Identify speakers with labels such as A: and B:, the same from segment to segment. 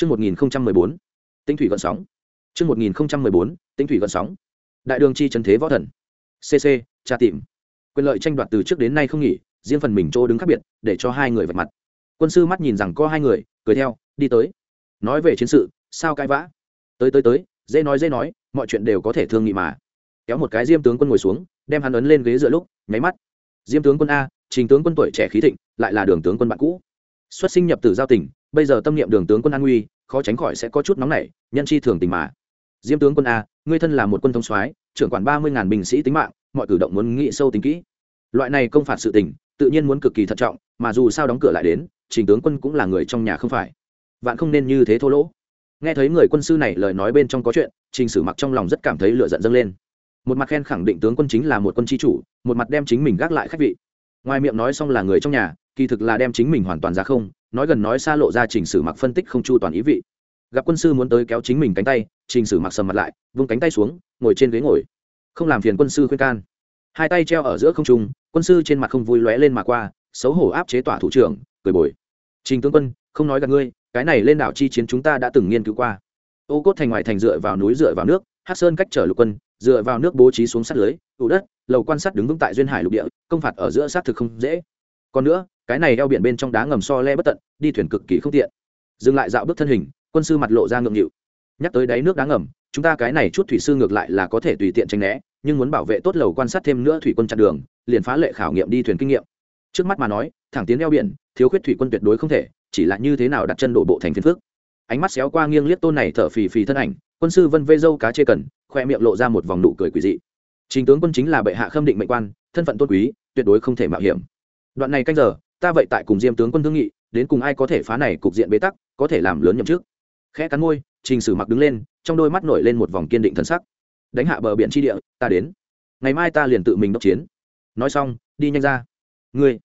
A: Chương 1014, Tinh thủy gợn sóng. Chương 1014, Tinh thủy gợn sóng. Đại đường chi trấn thế võ thần. CC, tra tìm. Quyền lợi tranh đoạt từ trước đến nay không nghỉ, riêng phần mình chỗ đứng khác biệt, để cho hai người vạch mặt. Quân sư mắt nhìn rằng có hai người, cười theo, đi tới. Nói về chiến sự, sao cãi vã? Tới tới tới, dễ nói dễ nói, mọi chuyện đều có thể thương nghị mà. Kéo một cái diêm tướng quân ngồi xuống, đem hắn ấn lên ghế dựa lúc, nháy mắt. Diêm tướng quân a, trình tướng quân tuổi trẻ khí thịnh, lại là đường tướng quân bạn cũ. Xuất sinh nhập tử giao tình, bây giờ tâm niệm đường tướng quân an nguy, khó tránh khỏi sẽ có chút nóng nảy, nhân chi thường tình mà. Diêm tướng quân a, ngươi thân là một quân thống soái, trưởng quản ba mươi ngàn binh sĩ tính mạng, mọi cử động muốn nghĩ sâu tính kỹ. Loại này công phạt sự tình, tự nhiên muốn cực kỳ thận trọng, mà dù sao đóng cửa lại đến, trình tướng quân cũng là người trong nhà không phải. Vạn không nên như thế thô lỗ. Nghe thấy người quân sư này lời nói bên trong có chuyện, trình sử mặc trong lòng rất cảm thấy lựa giận dâng lên. Một mặt khen khẳng định tướng quân chính là một quân tri chủ, một mặt đem chính mình gác lại khách vị ngoài miệng nói xong là người trong nhà, kỳ thực là đem chính mình hoàn toàn ra không, nói gần nói xa lộ ra trình sử mặc phân tích không chu toàn ý vị. Gặp quân sư muốn tới kéo chính mình cánh tay, trình sử mặc sầm mặt lại, vung cánh tay xuống, ngồi trên ghế ngồi. Không làm phiền quân sư khuyên can. Hai tay treo ở giữa không trung, quân sư trên mặt không vui lóe lên mà qua, xấu hổ áp chế tỏa thủ trưởng, cười bồi. Trình tướng quân, không nói gặp ngươi, cái này lên đảo chi chiến chúng ta đã từng nghiên cứu qua. Ô cốt thành ngoài thành dựa vào núi dựa vào nước hát sơn cách trở lục quân, dựa vào nước bố trí xuống sát lưới ủ đất, lầu quan sát đứng vững tại duyên hải lục địa, công phạt ở giữa sát thực không dễ. Còn nữa, cái này eo biển bên trong đá ngầm so le bất tận, đi thuyền cực kỳ không tiện. Dừng lại dạo bước thân hình, quân sư mặt lộ ra ngượng nghịu. Nhắc tới đáy nước đá ngầm, chúng ta cái này chút thủy sư ngược lại là có thể tùy tiện tránh né, nhưng muốn bảo vệ tốt lầu quan sát thêm nữa thủy quân chặn đường, liền phá lệ khảo nghiệm đi thuyền kinh nghiệm. Trước mắt mà nói, thẳng tiến eo biển, thiếu khuyết thủy quân tuyệt đối không thể, chỉ là như thế nào đặt chân đổ bộ thành phiên phước. Ánh mắt xéo qua nghiêng liếc tôn này thở phì phì thân ảnh quân sư vân vê dâu cá chê cần, khoe miệng lộ ra một vòng nụ cười quỷ dị. Trình tướng quân chính là bệ hạ khâm định mệnh quan, thân phận tôn quý, tuyệt đối không thể mạo hiểm. Đoạn này canh giờ, ta vậy tại cùng diêm tướng quân thương nghị, đến cùng ai có thể phá này cục diện bế tắc, có thể làm lớn nhậm chức. Khẽ cắn môi, trình sử mặc đứng lên, trong đôi mắt nổi lên một vòng kiên định thân sắc. Đánh hạ bờ biển tri địa, ta đến. Ngày mai ta liền tự mình đốc chiến. Nói xong, đi nhanh ra. Ngươi.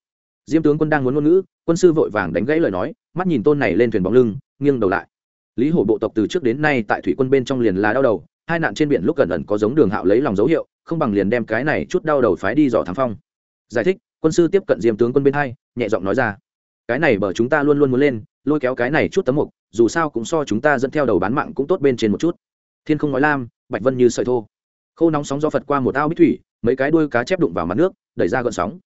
A: Diêm tướng quân đang muốn ngôn ngữ, quân sư vội vàng đánh gãy lời nói, mắt nhìn tôn này lên thuyền bóng lưng, nghiêng đầu lại lý hổ bộ tộc từ trước đến nay tại thủy quân bên trong liền là đau đầu, hai nạn trên biển lúc gần ẩn có giống đường hạo lấy lòng dấu hiệu, không bằng liền đem cái này chút đau đầu phái đi dò thắng phong. Giải thích, quân sư tiếp cận diêm tướng quân bên hai, nhẹ giọng nói ra. Cái này bởi chúng ta luôn luôn muốn lên, lôi kéo cái này chút tấm mục, dù sao cũng so chúng ta dẫn theo đầu bán mạng cũng tốt bên trên một chút. Thiên không nói lam, bạch vân như sợi thô. Khô nóng sóng do phật qua một ao bích thủy, mấy cái đuôi cá chép đụng vào mặt nước, đẩy ra gợn sóng.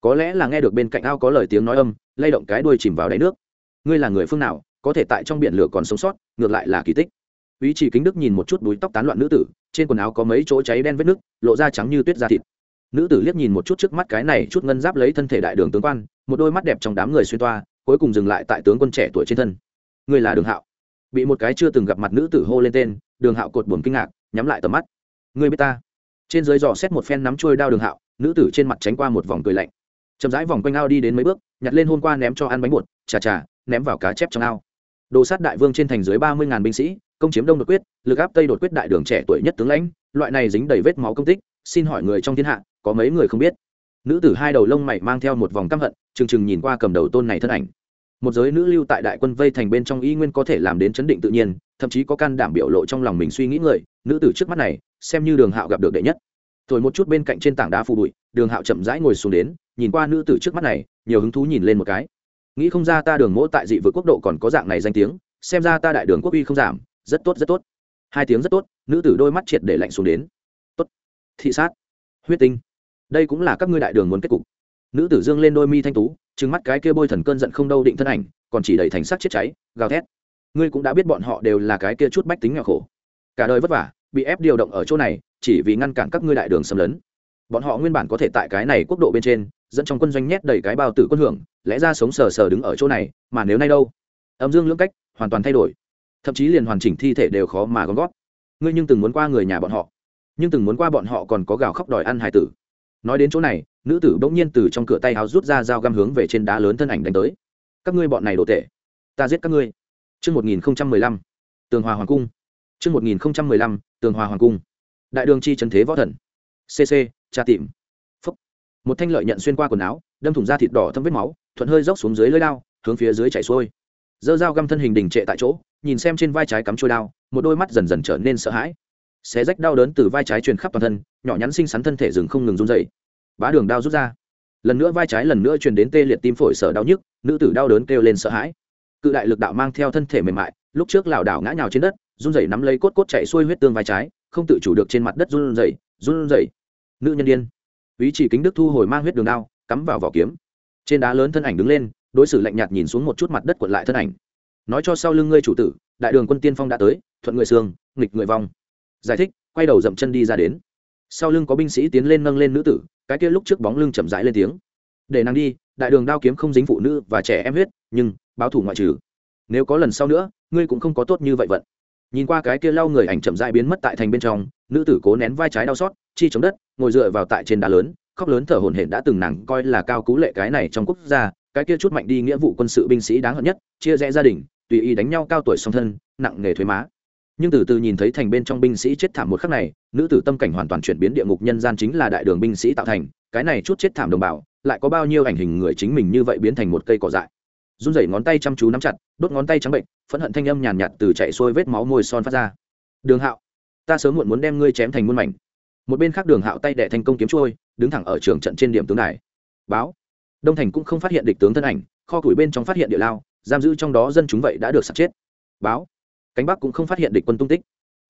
A: Có lẽ là nghe được bên cạnh ao có lời tiếng nói âm, lay động cái đuôi chìm vào đáy nước. Ngươi là người phương nào? Có thể tại trong biển lửa còn sống sót, ngược lại là kỳ tích. Ý chỉ kính đức nhìn một chút búi tóc tán loạn nữ tử, trên quần áo có mấy chỗ cháy đen vết nước lộ ra trắng như tuyết da thịt. Nữ tử liếc nhìn một chút trước mắt cái này chút ngân giáp lấy thân thể đại đường tướng quan, một đôi mắt đẹp trong đám người xuyên toa, cuối cùng dừng lại tại tướng quân trẻ tuổi trên thân. Người là đường hạo. Bị một cái chưa từng gặp mặt nữ tử hô lên tên, đường hạo cột buồn kinh ngạc, nhắm lại tầm mắt. Người biết ta? Trên dưới dò xét một phen nắm trôi đao đường hạo, nữ tử trên mặt tránh qua một vòng cười lạnh. Chậm rãi vòng quanh ao đi đến mấy bước, nhặt lên hôm qua ném cho ăn bánh bột, chà chà, ném vào cá chép trong ao đồ sát đại vương trên thành dưới ba mươi ngàn binh sĩ, công chiếm đông đột quyết, lực áp tây đột quyết đại đường trẻ tuổi nhất tướng lãnh, loại này dính đầy vết máu công tích, xin hỏi người trong thiên hạ, có mấy người không biết? Nữ tử hai đầu lông mày mang theo một vòng căm hận, trừng trừng nhìn qua cầm đầu tôn này thân ảnh. Một giới nữ lưu tại đại quân vây thành bên trong y nguyên có thể làm đến chấn định tự nhiên, thậm chí có can đảm biểu lộ trong lòng mình suy nghĩ người, nữ tử trước mắt này, xem như đường hạo gặp được đệ nhất. Thổi một chút bên cạnh trên tảng đá phù bụi, đường hạo chậm rãi ngồi xuống đến, nhìn qua nữ tử trước mắt này, nhiều hứng thú nhìn lên một cái nghĩ không ra ta đường mỗ tại dị vực quốc độ còn có dạng này danh tiếng, xem ra ta đại đường quốc uy không giảm, rất tốt rất tốt. Hai tiếng rất tốt, nữ tử đôi mắt triệt để lạnh xuống đến. Tốt. Thị sát. Huyết tinh. Đây cũng là các ngươi đại đường muốn kết cục. Nữ tử dương lên đôi mi thanh tú, trừng mắt cái kia bôi thần cơn giận không đâu định thân ảnh, còn chỉ đẩy thành sắc chết cháy, gào thét. Ngươi cũng đã biết bọn họ đều là cái kia chút bách tính nghèo khổ. Cả đời vất vả, bị ép điều động ở chỗ này, chỉ vì ngăn cản các ngươi đại đường xâm lấn. Bọn họ nguyên bản có thể tại cái này quốc độ bên trên, dẫn trong quân doanh nhét đầy cái bao tử quân hưởng lẽ ra sống sờ sờ đứng ở chỗ này, mà nếu nay đâu? Âm dương lưỡng cách, hoàn toàn thay đổi. Thậm chí liền hoàn chỉnh thi thể đều khó mà gom gót ngươi nhưng từng muốn qua người nhà bọn họ, nhưng từng muốn qua bọn họ còn có gào khóc đòi ăn hải tử. Nói đến chỗ này, nữ tử bỗng nhiên từ trong cửa tay áo rút ra dao găm hướng về trên đá lớn thân ảnh đánh tới. Các ngươi bọn này đồ tệ, ta giết các ngươi. Chương một nghìn mười lăm, tường hòa hoàng cung. Chương một nghìn mười lăm, tường hòa hoàng cung. Đại đường chi trần thế võ thần. Cc tra tìm. Phúc. Một thanh lợi nhận xuyên qua quần áo, đâm thủng da thịt đỏ thâm vết máu thuận hơi dốc xuống dưới lưỡi đao hướng phía dưới chảy xuôi. Dơ dao găm thân hình đình trệ tại chỗ nhìn xem trên vai trái cắm trôi đao một đôi mắt dần dần trở nên sợ hãi. Xé rách đau đớn từ vai trái truyền khắp toàn thân nhỏ nhắn xinh xắn thân thể rừng không ngừng run rẩy, bá đường đao rút ra. Lần nữa vai trái lần nữa truyền đến tê liệt tim phổi sở đau nhức nữ tử đau đớn kêu lên sợ hãi. Cự đại lực đạo mang theo thân thể mềm mại lúc trước lảo đảo ngã nhào trên đất run rẩy nắm lấy cốt cốt chạy xuôi huyết tương vai trái không tự chủ được trên mặt đất run rẩy run rẩy. Nữ nhân điên. Ý chỉ kính đức thu hồi mang huyết đường đao cắm vào vỏ kiếm trên đá lớn thân ảnh đứng lên, đối xử lạnh nhạt nhìn xuống một chút mặt đất quật lại thân ảnh. Nói cho sau lưng ngươi chủ tử, đại đường quân tiên phong đã tới, thuận người xương, nghịch người vong. Giải thích, quay đầu dậm chân đi ra đến. Sau lưng có binh sĩ tiến lên nâng lên nữ tử, cái kia lúc trước bóng lưng chậm rãi lên tiếng. Để nàng đi, đại đường đao kiếm không dính phụ nữ và trẻ em huyết, nhưng, báo thủ ngoại trừ. Nếu có lần sau nữa, ngươi cũng không có tốt như vậy vận. Nhìn qua cái kia lau người ảnh chậm rãi biến mất tại thành bên trong, nữ tử cố nén vai trái đau xót, chi chống đất, ngồi dựa vào tại trên đá lớn khóc lớn thở hổn hển đã từng nàng coi là cao cú lệ cái này trong quốc gia, cái kia chút mạnh đi nghĩa vụ quân sự binh sĩ đáng hận nhất, chia rẽ gia đình, tùy ý đánh nhau cao tuổi song thân, nặng nghề thuế má. Nhưng từ từ nhìn thấy thành bên trong binh sĩ chết thảm một khắc này, nữ tử tâm cảnh hoàn toàn chuyển biến địa ngục nhân gian chính là đại đường binh sĩ tạo thành, cái này chút chết thảm đồng bào, lại có bao nhiêu ảnh hình người chính mình như vậy biến thành một cây cỏ dại. Run rẩy ngón tay chăm chú nắm chặt, đốt ngón tay trắng bệnh, phẫn hận thanh âm nhàn nhạt từ chạy xuôi vết máu môi son phát ra. Đường hạo, ta sớm muộn muốn đem ngươi chém thành muôn mảnh. Một bên khác đường hạo tay đệ thành công kiếm trôi đứng thẳng ở trường trận trên điểm tướng đài. Báo. Đông thành cũng không phát hiện địch tướng thân ảnh, kho củi bên trong phát hiện địa lao, giam giữ trong đó dân chúng vậy đã được sắp chết. Báo. Cánh bắc cũng không phát hiện địch quân tung tích.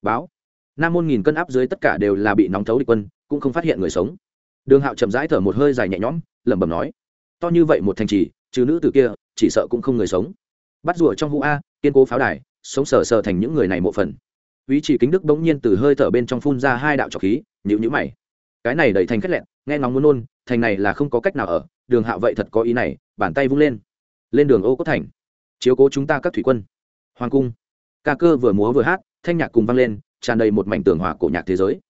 A: Báo. Nam môn nghìn cân áp dưới tất cả đều là bị nóng thấu địch quân, cũng không phát hiện người sống. Đường hạo chậm rãi thở một hơi dài nhẹ nhõm, lẩm bẩm nói, to như vậy một thành trì, trừ nữ từ kia, chỉ sợ cũng không người sống. Bắt rùa trong hũ a, kiên cố pháo đài, sống sờ sờ thành những người này mộ phần. Ý chỉ kính đức bỗng nhiên từ hơi thở bên trong phun ra hai đạo trọc khí nhữ nhữ mày cái này đẩy thành khét lẹn, nghe ngóng muốn nôn, thành này là không có cách nào ở, đường hạo vậy thật có ý này, bàn tay vung lên. Lên đường ô cốt thành. Chiếu cố chúng ta các thủy quân. Hoàng cung. Ca cơ vừa múa vừa hát, thanh nhạc cùng vang lên, tràn đầy một mảnh tường hòa cổ nhạc thế giới.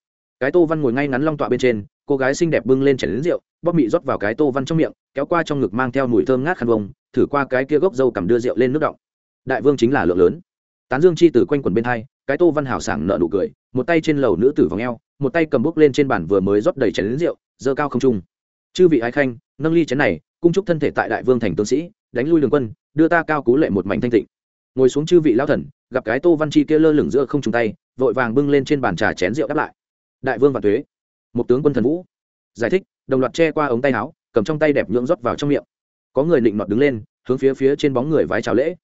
A: Cái tô văn ngồi ngay ngắn long tọa bên trên, cô gái xinh đẹp bưng lên chảy đến rượu, bóp mị rót vào cái tô văn trong miệng, kéo qua trong ngực mang theo mùi thơm ngát khăn vông, thử qua cái kia gốc dâu cầm đưa rượu lên nước động đại vương chính là lượng lớn. Tán dương chi từ quanh quần bên hai, cái tô văn hào sảng nợ nụ cười một tay trên lầu nữ tử vòng eo, một tay cầm bút lên trên bàn vừa mới rót đầy chén lính rượu dơ cao không trung. Chư vị ái khanh, nâng ly chén này, cung chúc thân thể tại đại vương thành tướng sĩ, đánh lui đường quân, đưa ta cao cú lệ một mảnh thanh tịnh. Ngồi xuống chư vị lao thần, gặp cái tô văn chi kia lơ lửng giữa không trung tay, vội vàng bưng lên trên bàn trà chén rượu đáp lại. Đại vương và thuế một tướng quân thần vũ, giải thích, đồng loạt che qua ống tay áo, cầm trong tay đẹp nhưỡng rót vào trong miệng. Có người định nọt đứng lên, hướng phía phía trên bóng người vái chào lễ.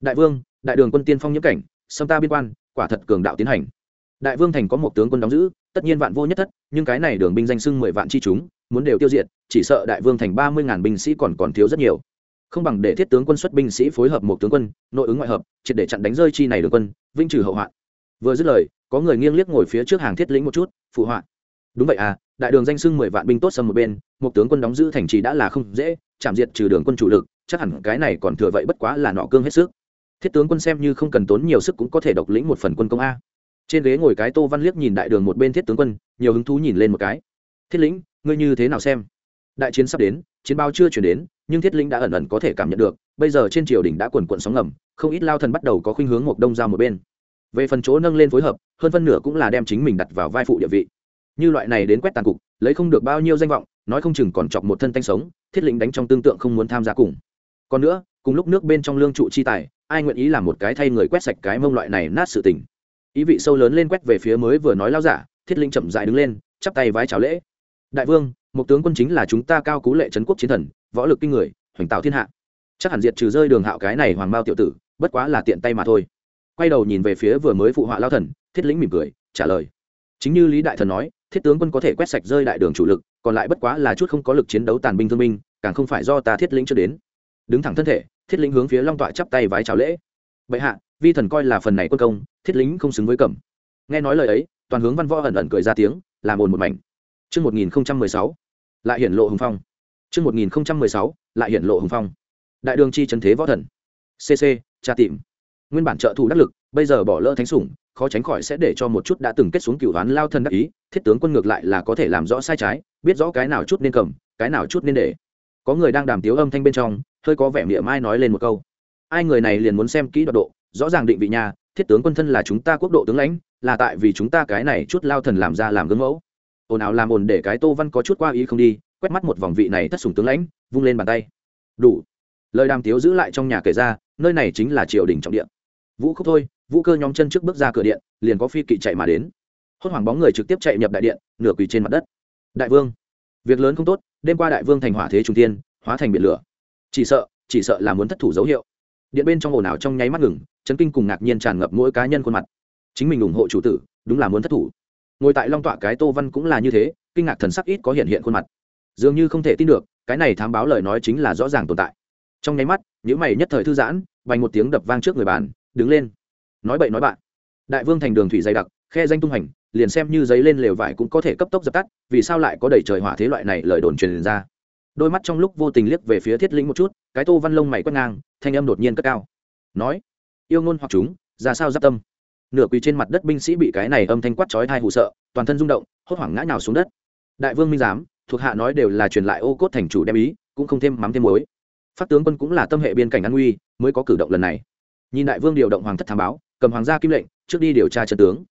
A: Đại vương, đại đường quân tiên phong nhiễm cảnh xâm ta biên quan, quả thật cường đạo tiến hành đại vương thành có một tướng quân đóng giữ, tất nhiên vạn vô nhất thất, nhưng cái này đường binh danh sưng mười vạn chi chúng, muốn đều tiêu diệt, chỉ sợ đại vương thành ba mươi ngàn binh sĩ còn còn thiếu rất nhiều. Không bằng để thiết tướng quân xuất binh sĩ phối hợp một tướng quân, nội ứng ngoại hợp, triệt để chặn đánh rơi chi này đường quân, vinh trừ hậu hoạn. Vừa dứt lời, có người nghiêng liếc ngồi phía trước hàng thiết lĩnh một chút, phụ hoạn. đúng vậy à đại đường danh sưng mười vạn binh tốt xâm một bên, một tướng quân đóng giữ thành trì đã là không dễ, chạm diệt trừ đường quân chủ lực, chắc hẳn cái này còn thừa vậy bất quá là nọ cương hết sức. Thiết tướng quân xem như không cần tốn nhiều sức cũng có thể độc lĩnh một phần quân công a trên ghế ngồi cái tô văn liếc nhìn đại đường một bên thiết tướng quân, nhiều hứng thú nhìn lên một cái. Thiết lĩnh, ngươi như thế nào xem? Đại chiến sắp đến, chiến bao chưa chuyển đến, nhưng thiết lĩnh đã ẩn ẩn có thể cảm nhận được, bây giờ trên triều đình đã quần quận sóng ngầm, không ít lao thần bắt đầu có khuynh hướng một đông giao một bên. Về phần chỗ nâng lên phối hợp, hơn phân nửa cũng là đem chính mình đặt vào vai phụ địa vị. Như loại này đến quét tàn cục, lấy không được bao nhiêu danh vọng, nói không chừng còn chọc một thân tanh sống, thiết lĩnh đánh trong tương tượng không muốn tham gia cùng. Còn nữa, cùng lúc nước bên trong lương trụ chi tài, ai nguyện ý làm một cái thay người quét sạch cái mông loại này nát sự tình? Ý vị sâu lớn lên quét về phía mới vừa nói lao giả, thiết linh chậm dại đứng lên, chắp tay vái chào lễ. Đại vương, một tướng quân chính là chúng ta cao cú lệ trấn quốc chiến thần, võ lực kinh người, hoành tạo thiên hạ. Chắc hẳn diệt trừ rơi đường hạo cái này hoàng bao tiểu tử, bất quá là tiện tay mà thôi. Quay đầu nhìn về phía vừa mới phụ họa lao thần, thiết lĩnh mỉm cười, trả lời. Chính như lý đại thần nói, thiết tướng quân có thể quét sạch rơi đại đường chủ lực, còn lại bất quá là chút không có lực chiến đấu tàn binh thương binh, càng không phải do ta thiết lĩnh cho đến. Đứng thẳng thân thể, thiết lĩnh hướng phía long tọa chắp tay vái chào lễ. Bệ hạ vi thần coi là phần này quân công thiết lính không xứng với cẩm nghe nói lời ấy toàn hướng văn võ ẩn ẩn cười ra tiếng làm ồn một mảnh Trước 1016, lại hiển lộ hùng phong. Trước 1016, lại hiển lộ hùng phong. Đại đường chi trấn thế võ thần. CC, tra tìm. Nguyên bản trợ thủ đắc lực, bây giờ bỏ lỡ thánh sủng, khó tránh khỏi sẽ để cho một chút đã từng kết xuống cửu đoán lao thân đắc ý, thiết tướng quân ngược lại là có thể làm rõ sai trái, biết rõ cái nào chút nên cầm, cái nào chút nên để. Có người đang đàm tiếu âm thanh bên trong, hơi có vẻ miệng mai nói lên một câu. Ai người này liền muốn xem kỹ đoạt độ, rõ ràng định vị nhà, thiết tướng quân thân là chúng ta quốc độ tướng lãnh, là tại vì chúng ta cái này chút lao thần làm ra làm gương mẫu. Ồn ào làm ồn để cái tô văn có chút qua ý không đi quét mắt một vòng vị này thất sùng tướng lãnh vung lên bàn tay. Đủ. Lời đàm tiếu giữ lại trong nhà kể ra nơi này chính là triều đình trọng điện vũ khúc thôi vũ cơ nhóm chân trước bước ra cửa điện liền có phi kỵ chạy mà đến. Hốt hoảng bóng người trực tiếp chạy nhập đại điện nửa quỳ trên mặt đất. Đại vương. Việc lớn không tốt đêm qua đại vương thành hỏa thế trung tiên hóa thành biển lửa. Chỉ sợ chỉ sợ là muốn thất thủ dấu hiệu điện bên trong ồn ào trong nháy mắt ngừng, chấn kinh cùng ngạc nhiên tràn ngập mỗi cá nhân khuôn mặt. Chính mình ủng hộ chủ tử, đúng là muốn thất thủ. Ngồi tại long tọa cái tô văn cũng là như thế, kinh ngạc thần sắc ít có hiện hiện khuôn mặt. Dường như không thể tin được, cái này thám báo lời nói chính là rõ ràng tồn tại. Trong nháy mắt những mày nhất thời thư giãn, vành một tiếng đập vang trước người bàn, đứng lên. Nói bậy nói bạn. Đại vương thành đường thủy dày đặc, khe danh tung hành, liền xem như giấy lên lều vải cũng có thể cấp tốc dập tắt, vì sao lại có đầy trời hỏa thế loại này lời đồn truyền ra? Đôi mắt trong lúc vô tình liếc về phía thiết lĩnh một chút, cái tô văn lông mày quét ngang thanh âm đột nhiên cất cao. Nói, yêu ngôn hoặc chúng, ra sao giáp tâm? Nửa quỳ trên mặt đất binh sĩ bị cái này âm thanh quát chói thai hụ sợ, toàn thân rung động, hốt hoảng ngã nhào xuống đất. Đại vương minh giám, thuộc hạ nói đều là truyền lại ô cốt thành chủ đem ý, cũng không thêm mắm thêm muối. Phát tướng quân cũng là tâm hệ biên cảnh an nguy, mới có cử động lần này. Nhìn đại vương điều động hoàng thất thám báo, cầm hoàng gia kim lệnh, trước đi điều tra trận tướng.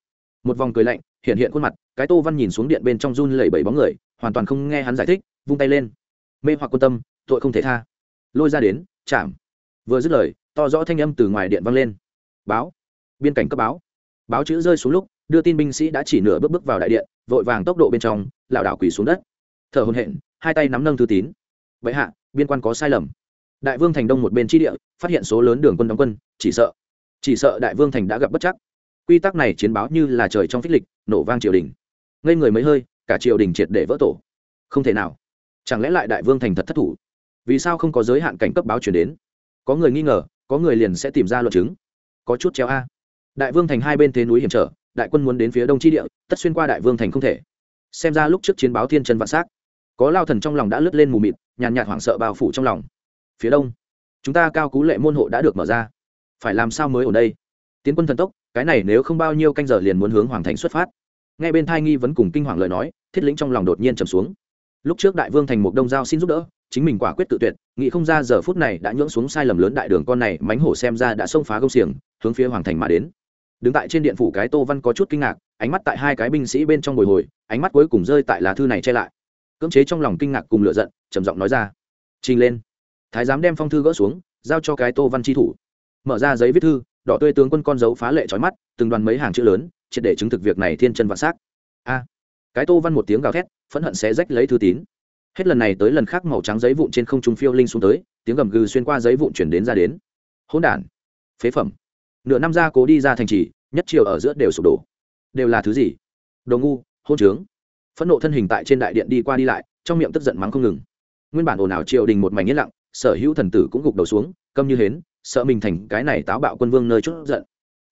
A: Một vòng cười lạnh, hiện hiện khuôn mặt, cái tô văn nhìn xuống điện bên trong run lẩy bẩy bóng người, hoàn toàn không nghe hắn giải thích, vung tay lên. Mê hoặc quân tâm, tội không thể tha. Lôi ra đến, chạm vừa dứt lời, to rõ thanh âm từ ngoài điện vang lên. Báo. Biên cảnh cấp báo. Báo chữ rơi xuống lúc, đưa tin binh sĩ đã chỉ nửa bước bước vào đại điện, vội vàng tốc độ bên trong, lảo đảo quỳ xuống đất. Thở hồn hện hai tay nắm nâng thư tín. Vậy hạ, biên quan có sai lầm. Đại vương thành đông một bên tri địa, phát hiện số lớn đường quân đóng quân, chỉ sợ. Chỉ sợ đại vương thành đã gặp bất chắc. Quy tắc này chiến báo như là trời trong phích lịch, nổ vang triều đình. Ngây người mấy hơi, cả triều đình triệt để vỡ tổ. Không thể nào. Chẳng lẽ lại đại vương thành thật thất thủ? Vì sao không có giới hạn cảnh cấp báo chuyển đến? Có người nghi ngờ, có người liền sẽ tìm ra luận chứng. Có chút treo a. Đại vương thành hai bên thế núi hiểm trở, đại quân muốn đến phía đông tri địa, tất xuyên qua đại vương thành không thể. Xem ra lúc trước chiến báo thiên trần vạn s á c có lao thần trong lòng đã lướt lên mù mịt, nhàn nhạt hoảng sợ bao phủ trong lòng. Phía đông, chúng ta cao cú lệ môn hộ đã được mở ra. Phải làm sao mới ở đây? Tiến quân thần tốc, cái này nếu không bao nhiêu canh giờ liền muốn hướng hoàng thành xuất phát. Ngay bên thai nghi vẫn cùng kinh hoàng lời nói, thiết lĩnh trong lòng đột nhiên trầm xuống lúc trước đại vương thành một đông giao xin giúp đỡ, chính mình quả quyết tự tuyệt, nghĩ không ra giờ phút này đã nhưỡng xuống sai lầm lớn đại đường con này mánh hổ xem ra đã xông phá công xiềng, hướng phía hoàng thành mà đến. Đứng tại trên điện phủ cái tô văn có chút kinh ngạc, ánh mắt tại hai cái binh sĩ bên trong bồi hồi, ánh mắt cuối cùng rơi tại lá thư này che lại. Cưỡng chế trong lòng kinh ngạc cùng lựa giận, trầm giọng nói ra. Trình lên. Thái giám đem phong thư gỡ xuống, giao cho cái tô văn tri thủ. Mở ra giấy viết thư, đỏ tươi tướng quân con dấu phá lệ trói mắt, từng đoàn mấy hàng chữ lớn, triệt để chứng thực việc này thiên chân vạn s á c a cái tô văn một tiếng gào thét, phẫn hận sẽ rách lấy thư tín. Hết lần này tới lần khác màu trắng giấy vụn trên không trung phiêu linh xuống tới, tiếng gầm gừ xuyên qua giấy vụn chuyển đến ra đến. Hỗn đản. Phế phẩm. Nửa năm ra cố đi ra thành trì, nhất chiều ở giữa đều sụp đổ. Đều là thứ gì? Đồ ngu, hôn trướng. Phẫn nộ thân hình tại trên đại điện đi qua đi lại, trong miệng tức giận mắng không ngừng. Nguyên bản ồn ào triều đình một mảnh yên lặng, sở hữu thần tử cũng gục đầu xuống, câm như hến, sợ mình thành cái này táo bạo quân vương nơi chút giận.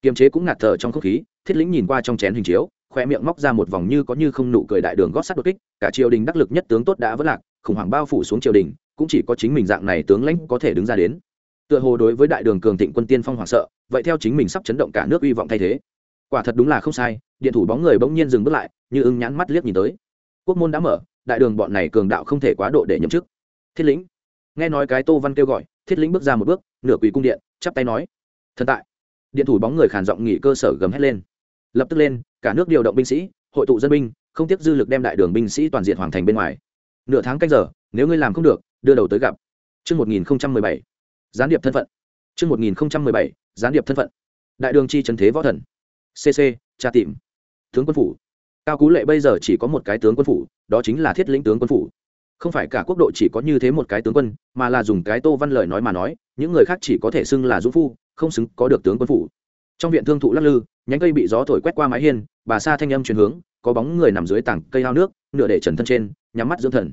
A: Kiềm chế cũng ngạt thở trong không khí, thiết lĩnh nhìn qua trong chén hình chiếu khoe miệng móc ra một vòng như có như không nụ cười đại đường gót sắt đột kích, cả triều đình đắc lực nhất tướng tốt đã vất lạc, khủng hoảng bao phủ xuống triều đình, cũng chỉ có chính mình dạng này tướng lãnh có thể đứng ra đến. Tựa hồ đối với đại đường cường thịnh quân tiên phong hoảng sợ, vậy theo chính mình sắp chấn động cả nước uy vọng thay thế. Quả thật đúng là không sai, điện thủ bóng người bỗng nhiên dừng bước lại, như ưng nhãn mắt liếc nhìn tới. Quốc môn đã mở, đại đường bọn này cường đạo không thể quá độ để nhậm chức. Thiết lĩnh. Nghe nói cái tô văn kêu gọi, thiết lĩnh bước ra một bước, nửa quỳ cung điện, chắp tay nói. Thần tại. Điện thủ bóng người khàn giọng nghỉ cơ sở gầm hét lên lập tức lên cả nước điều động binh sĩ hội tụ dân binh không tiếc dư lực đem đại đường binh sĩ toàn diện hoàn thành bên ngoài nửa tháng canh giờ nếu ngươi làm không được đưa đầu tới gặp Trước 1017, gián điệp thân phận. Trước 1017, gián điệp thân phận. Đại đường chi trần thế võ thần. CC, tra tìm. Tướng quân phủ. Cao Cú Lệ bây giờ chỉ có một cái tướng quân phủ, đó chính là Thiết lĩnh tướng quân phủ. Không phải cả quốc độ chỉ có như thế một cái tướng quân, mà là dùng cái Tô Văn lời nói mà nói, những người khác chỉ có thể xưng là dũng phu, không xứng có được tướng quân phủ. Trong viện thương thụ lắc lư, nhánh cây bị gió thổi quét qua mái hiên, bà sa thanh âm truyền hướng, có bóng người nằm dưới tảng cây ao nước, nửa để trần thân trên, nhắm mắt dưỡng thần.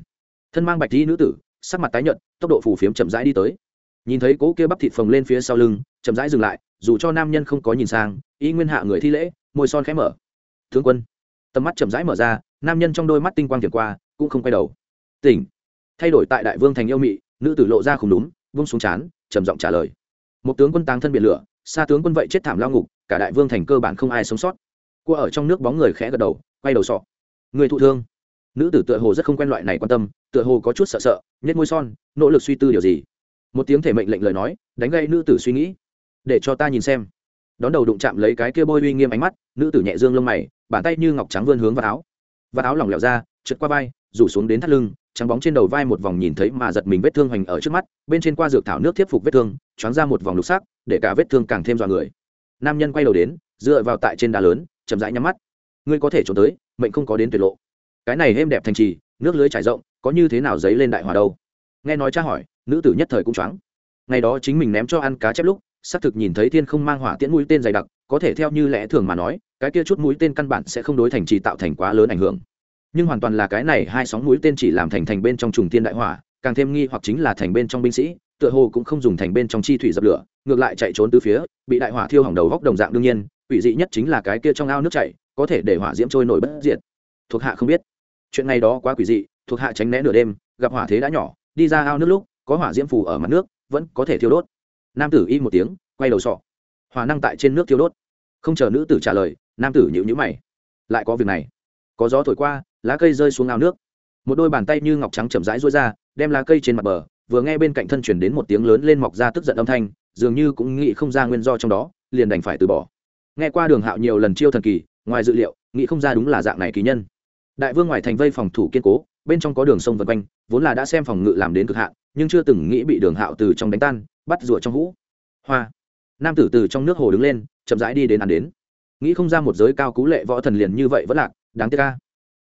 A: Thân mang bạch đi nữ tử, sắc mặt tái nhợt, tốc độ phù phiếm chậm rãi đi tới. Nhìn thấy cố kia bắp thịt phồng lên phía sau lưng chậm rãi dừng lại dù cho nam nhân không có nhìn sang y nguyên hạ người thi lễ môi son khẽ mở. Thương quân. Tầm mắt chậm rãi mở ra nam nhân trong đôi mắt tinh quang thiệt qua cũng không quay đầu. Tỉnh. Thay đổi tại đại vương thành yêu mị nữ tử lộ ra khủng đúng vung xuống chán trầm giọng trả lời. Một tướng quân táng thân biển lửa xa tướng quân vậy chết thảm lao ngục cả đại vương thành cơ bản không ai sống sót. Cua ở trong nước bóng người khẽ gật đầu, quay đầu sọ. Người thụ thương. Nữ tử tựa hồ rất không quen loại này quan tâm, tựa hồ có chút sợ sợ nhét môi son, nỗ lực suy tư điều gì. Một tiếng thể mệnh lệnh lời nói, đánh gây nữ tử suy nghĩ. Để cho ta nhìn xem. Đón đầu đụng chạm lấy cái kia bôi uy nghiêm ánh mắt, nữ tử nhẹ dương lông mày, bàn tay như ngọc trắng vươn hướng vào áo. Và áo lỏng lẻo ra, trượt qua vai, rủ xuống đến thắt lưng, trắng bóng trên đầu vai một vòng nhìn thấy mà giật mình vết thương hoành ở trước mắt, bên trên qua dược thảo nước tiếp phục vết thương, choáng ra một vòng lục sắc, để cả vết thương càng thêm dọa người nam nhân quay đầu đến, dựa vào tại trên đá lớn, chậm rãi nhắm mắt. Ngươi có thể trốn tới, mệnh không có đến tuyệt lộ. Cái này êm đẹp thành trì, nước lưới trải rộng, có như thế nào giấy lên đại hòa đâu? Nghe nói cha hỏi, nữ tử nhất thời cũng choáng. Ngày đó chính mình ném cho ăn cá chép lúc, xác thực nhìn thấy thiên không mang hỏa tiễn mũi tên dày đặc, có thể theo như lẽ thường mà nói, cái kia chút mũi tên căn bản sẽ không đối thành trì tạo thành quá lớn ảnh hưởng. Nhưng hoàn toàn là cái này hai sóng mũi tên chỉ làm thành thành bên trong trùng tiên đại hỏa, càng thêm nghi hoặc chính là thành bên trong binh sĩ tựa hồ cũng không dùng thành bên trong chi thủy dập lửa, ngược lại chạy trốn từ phía, bị đại hỏa thiêu hỏng đầu góc đồng dạng đương nhiên, quỷ dị nhất chính là cái kia trong ao nước chảy, có thể để hỏa diễm trôi nổi bất diệt. Thuộc hạ không biết. Chuyện này đó quá quỷ dị, thuộc hạ tránh né nửa đêm, gặp hỏa thế đã nhỏ, đi ra ao nước lúc, có hỏa diễm phù ở mặt nước, vẫn có thể thiêu đốt. Nam tử y một tiếng, quay đầu sọ. Hỏa năng tại trên nước thiêu đốt. Không chờ nữ tử trả lời, nam tử nhịu nhữ mày. Lại có việc này. Có gió thổi qua, lá cây rơi xuống ao nước. Một đôi bàn tay như ngọc trắng chậm rãi rối ra, đem lá cây trên mặt bờ vừa nghe bên cạnh thân chuyển đến một tiếng lớn lên mọc ra tức giận âm thanh, dường như cũng nghĩ không ra nguyên do trong đó, liền đành phải từ bỏ. Nghe qua đường hạo nhiều lần chiêu thần kỳ, ngoài dự liệu, nghĩ không ra đúng là dạng này kỳ nhân. Đại vương ngoài thành vây phòng thủ kiên cố, bên trong có đường sông vân quanh, vốn là đã xem phòng ngự làm đến cực hạn, nhưng chưa từng nghĩ bị đường hạo từ trong đánh tan, bắt rủa trong hũ. Hoa. Nam tử từ trong nước hồ đứng lên, chậm rãi đi đến ăn đến. Nghĩ không ra một giới cao cú lệ võ thần liền như vậy vẫn lạc, đáng tiếc ca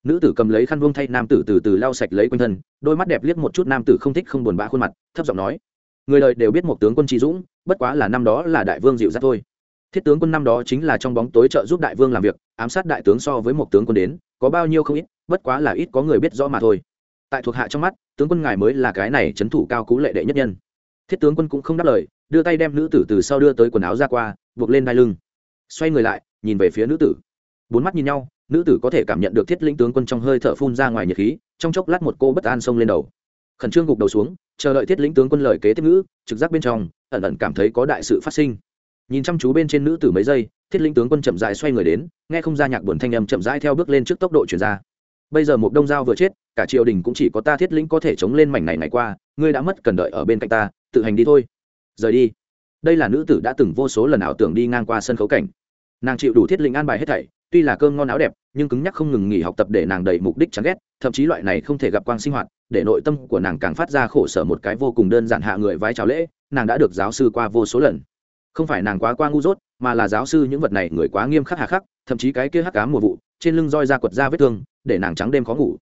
A: nữ tử cầm lấy khăn vuông thay nam tử từ từ lau sạch lấy quanh thân, đôi mắt đẹp liếc một chút nam tử không thích không buồn bã khuôn mặt, thấp giọng nói, người đời đều biết một tướng quân trí dũng, bất quá là năm đó là đại vương dịu dắt thôi. Thiết tướng quân năm đó chính là trong bóng tối trợ giúp đại vương làm việc, ám sát đại tướng so với một tướng quân đến, có bao nhiêu không ít, bất quá là ít có người biết rõ mà thôi. Tại thuộc hạ trong mắt, tướng quân ngài mới là cái này c thủ cao cú lệ đệ nhất nhân. Thiết tướng quân cũng không đáp lời, đưa tay đem nữ tử từ sau đưa tới quần áo ra qua, buộc lên đai lưng. Xoay người lại, nhìn về phía nữ tử. Bốn mắt nhìn nhau nữ tử có thể cảm nhận được thiết lĩnh tướng quân trong hơi thở phun ra ngoài nhiệt khí, trong chốc lát một cô bất an xông lên đầu. Khẩn trương gục đầu xuống, chờ đợi thiết lĩnh tướng quân lời kế tiếp ngữ, trực giác bên trong, ẩn ẩn cảm thấy có đại sự phát sinh. Nhìn chăm chú bên trên nữ tử mấy giây, thiết lĩnh tướng quân chậm dại xoay người đến, nghe không ra nhạc buồn thanh âm chậm rãi theo bước lên trước tốc độ chuyển ra. Bây giờ một đông giao vừa chết, cả triều đình cũng chỉ có ta thiết lĩnh có thể chống lên mảnh này ngày qua, ngươi đã mất cần đợi ở bên cạnh ta, tự hành đi thôi. Rời đi. Đây là nữ tử đã từng vô số lần ảo tưởng đi ngang qua sân khấu cảnh. Nàng chịu đủ thiết lĩnh an bài hết thảy tuy là cơm ngon áo đẹp, nhưng cứng nhắc không ngừng nghỉ học tập để nàng đầy mục đích chán ghét, thậm chí loại này không thể gặp quang sinh hoạt, để nội tâm của nàng càng phát ra khổ sở một cái vô cùng đơn giản hạ người vái chào lễ, nàng đã được giáo sư qua vô số lần. Không phải nàng quá qua ngu dốt, mà là giáo sư những vật này người quá nghiêm khắc hà khắc, thậm chí cái kia hắc cá mùa vụ, trên lưng roi ra quật ra vết thương, để nàng trắng đêm khó ngủ.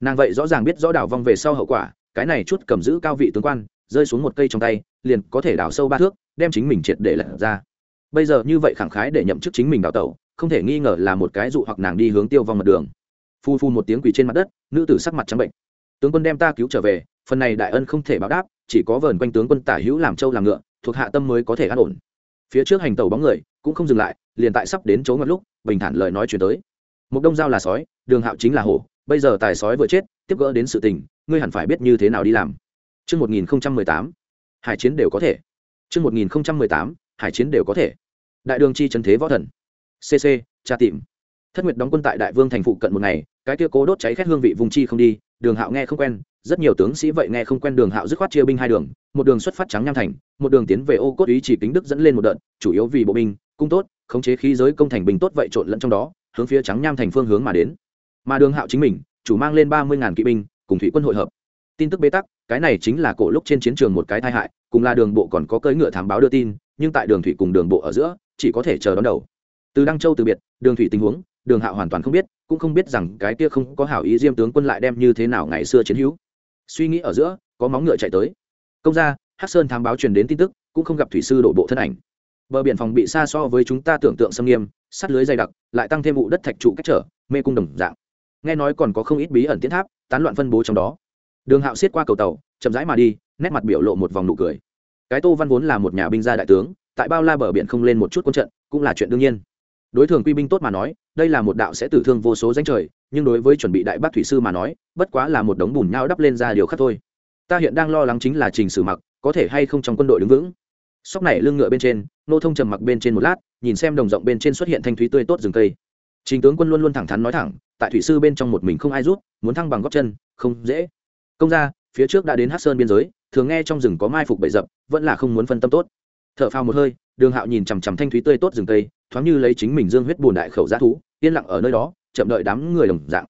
A: Nàng vậy rõ ràng biết rõ đào vong về sau hậu quả, cái này chút cầm giữ cao vị tướng quan, rơi xuống một cây trong tay, liền có thể đào sâu ba thước, đem chính mình triệt để lật ra. Bây giờ như vậy khẳng khái để nhậm chức chính mình đào tẩu không thể nghi ngờ là một cái dụ hoặc nàng đi hướng tiêu vong mặt đường. Phu phu một tiếng quỳ trên mặt đất nữ tử sắc mặt trắng bệnh. Tướng quân đem ta cứu trở về phần này đại ân không thể báo đáp chỉ có vờn quanh tướng quân tả hữu làm châu làm ngựa thuộc hạ tâm mới có thể an ổn. Phía trước hành tàu bóng người cũng không dừng lại liền tại sắp đến chỗ ngặt lúc bình thản lời nói chuyển tới. Một đông giao là sói đường hạo chính là hổ bây giờ tài sói vừa chết tiếp gỡ đến sự tình ngươi hẳn phải biết như thế nào đi làm. Trước 1018, hải chiến đều có thể. Trước 1018, hải chiến đều có thể. Đại đường chi chân thế võ thần cc tra tìm. Thất nguyệt đóng quân tại đại vương thành phụ cận một ngày, cái kia cố đốt cháy khét hương vị vùng chi không đi, đường hạo nghe không quen, rất nhiều tướng sĩ vậy nghe không quen đường hạo dứt khoát chia binh hai đường, một đường xuất phát trắng nham thành, một đường tiến về ô cốt ý chỉ kính đức dẫn lên một đợt, chủ yếu vì bộ binh, cung tốt, khống chế khí giới công thành bình tốt vậy trộn lẫn trong đó, hướng phía trắng nham thành phương hướng mà đến. Mà đường hạo chính mình, chủ mang lên ba mươi ngàn kỵ binh, cùng thủy quân hội hợp. Tin tức bế tắc, cái này chính là cổ lúc trên chiến trường một cái tai hại, cùng là đường bộ còn có cưỡi ngựa thám báo đưa tin, nhưng tại đường thủy cùng đường bộ ở giữa, chỉ có thể chờ đón đầu từ đăng châu từ biệt, đường thủy tình huống, đường hạo hoàn toàn không biết, cũng không biết rằng cái kia không có hảo ý diêm tướng quân lại đem như thế nào ngày xưa chiến hữu. Suy nghĩ ở giữa, có móng ngựa chạy tới. Công ra hắc sơn thám báo truyền đến tin tức, cũng không gặp thủy sư đổ bộ thân ảnh. Bờ biển phòng bị xa so với chúng ta tưởng tượng xâm nghiêm, sắt lưới dày đặc, lại tăng thêm vụ đất thạch trụ cách trở, mê cung đồng dạng. Nghe nói còn có không ít bí ẩn tiến tháp, tán loạn phân bố trong đó. Đường hạo xiết qua cầu tàu, chậm rãi mà đi, nét mặt biểu lộ một vòng nụ cười. Cái tô văn vốn là một nhà binh gia đại tướng, tại bao la bờ biển không lên một chút quân trận, cũng là chuyện đương nhiên đối thường quy binh tốt mà nói, đây là một đạo sẽ tử thương vô số danh trời, nhưng đối với chuẩn bị đại bác thủy sư mà nói, bất quá là một đống bùn nhau đắp lên ra điều khác thôi. Ta hiện đang lo lắng chính là trình sử mặc, có thể hay không trong quân đội đứng vững. Sóc này lưng ngựa bên trên, nô thông trầm mặc bên trên một lát, nhìn xem đồng rộng bên trên xuất hiện thanh thúy tươi tốt rừng cây. Trình tướng quân luôn luôn thẳng thắn nói thẳng, tại thủy sư bên trong một mình không ai rút muốn thăng bằng góc chân, không dễ. Công ra phía trước đã đến hát sơn biên giới, thường nghe trong rừng có mai phục bậy dập, vẫn là không muốn phân tâm tốt. T h ở phao một hơi, đường hạo nhìn chằm chằm thanh thúy tươi tốt rừng cây thoáng như lấy chính mình dương huyết bùn đại khẩu giá thú, yên lặng ở nơi đó, chậm đợi đám người đồng dạng.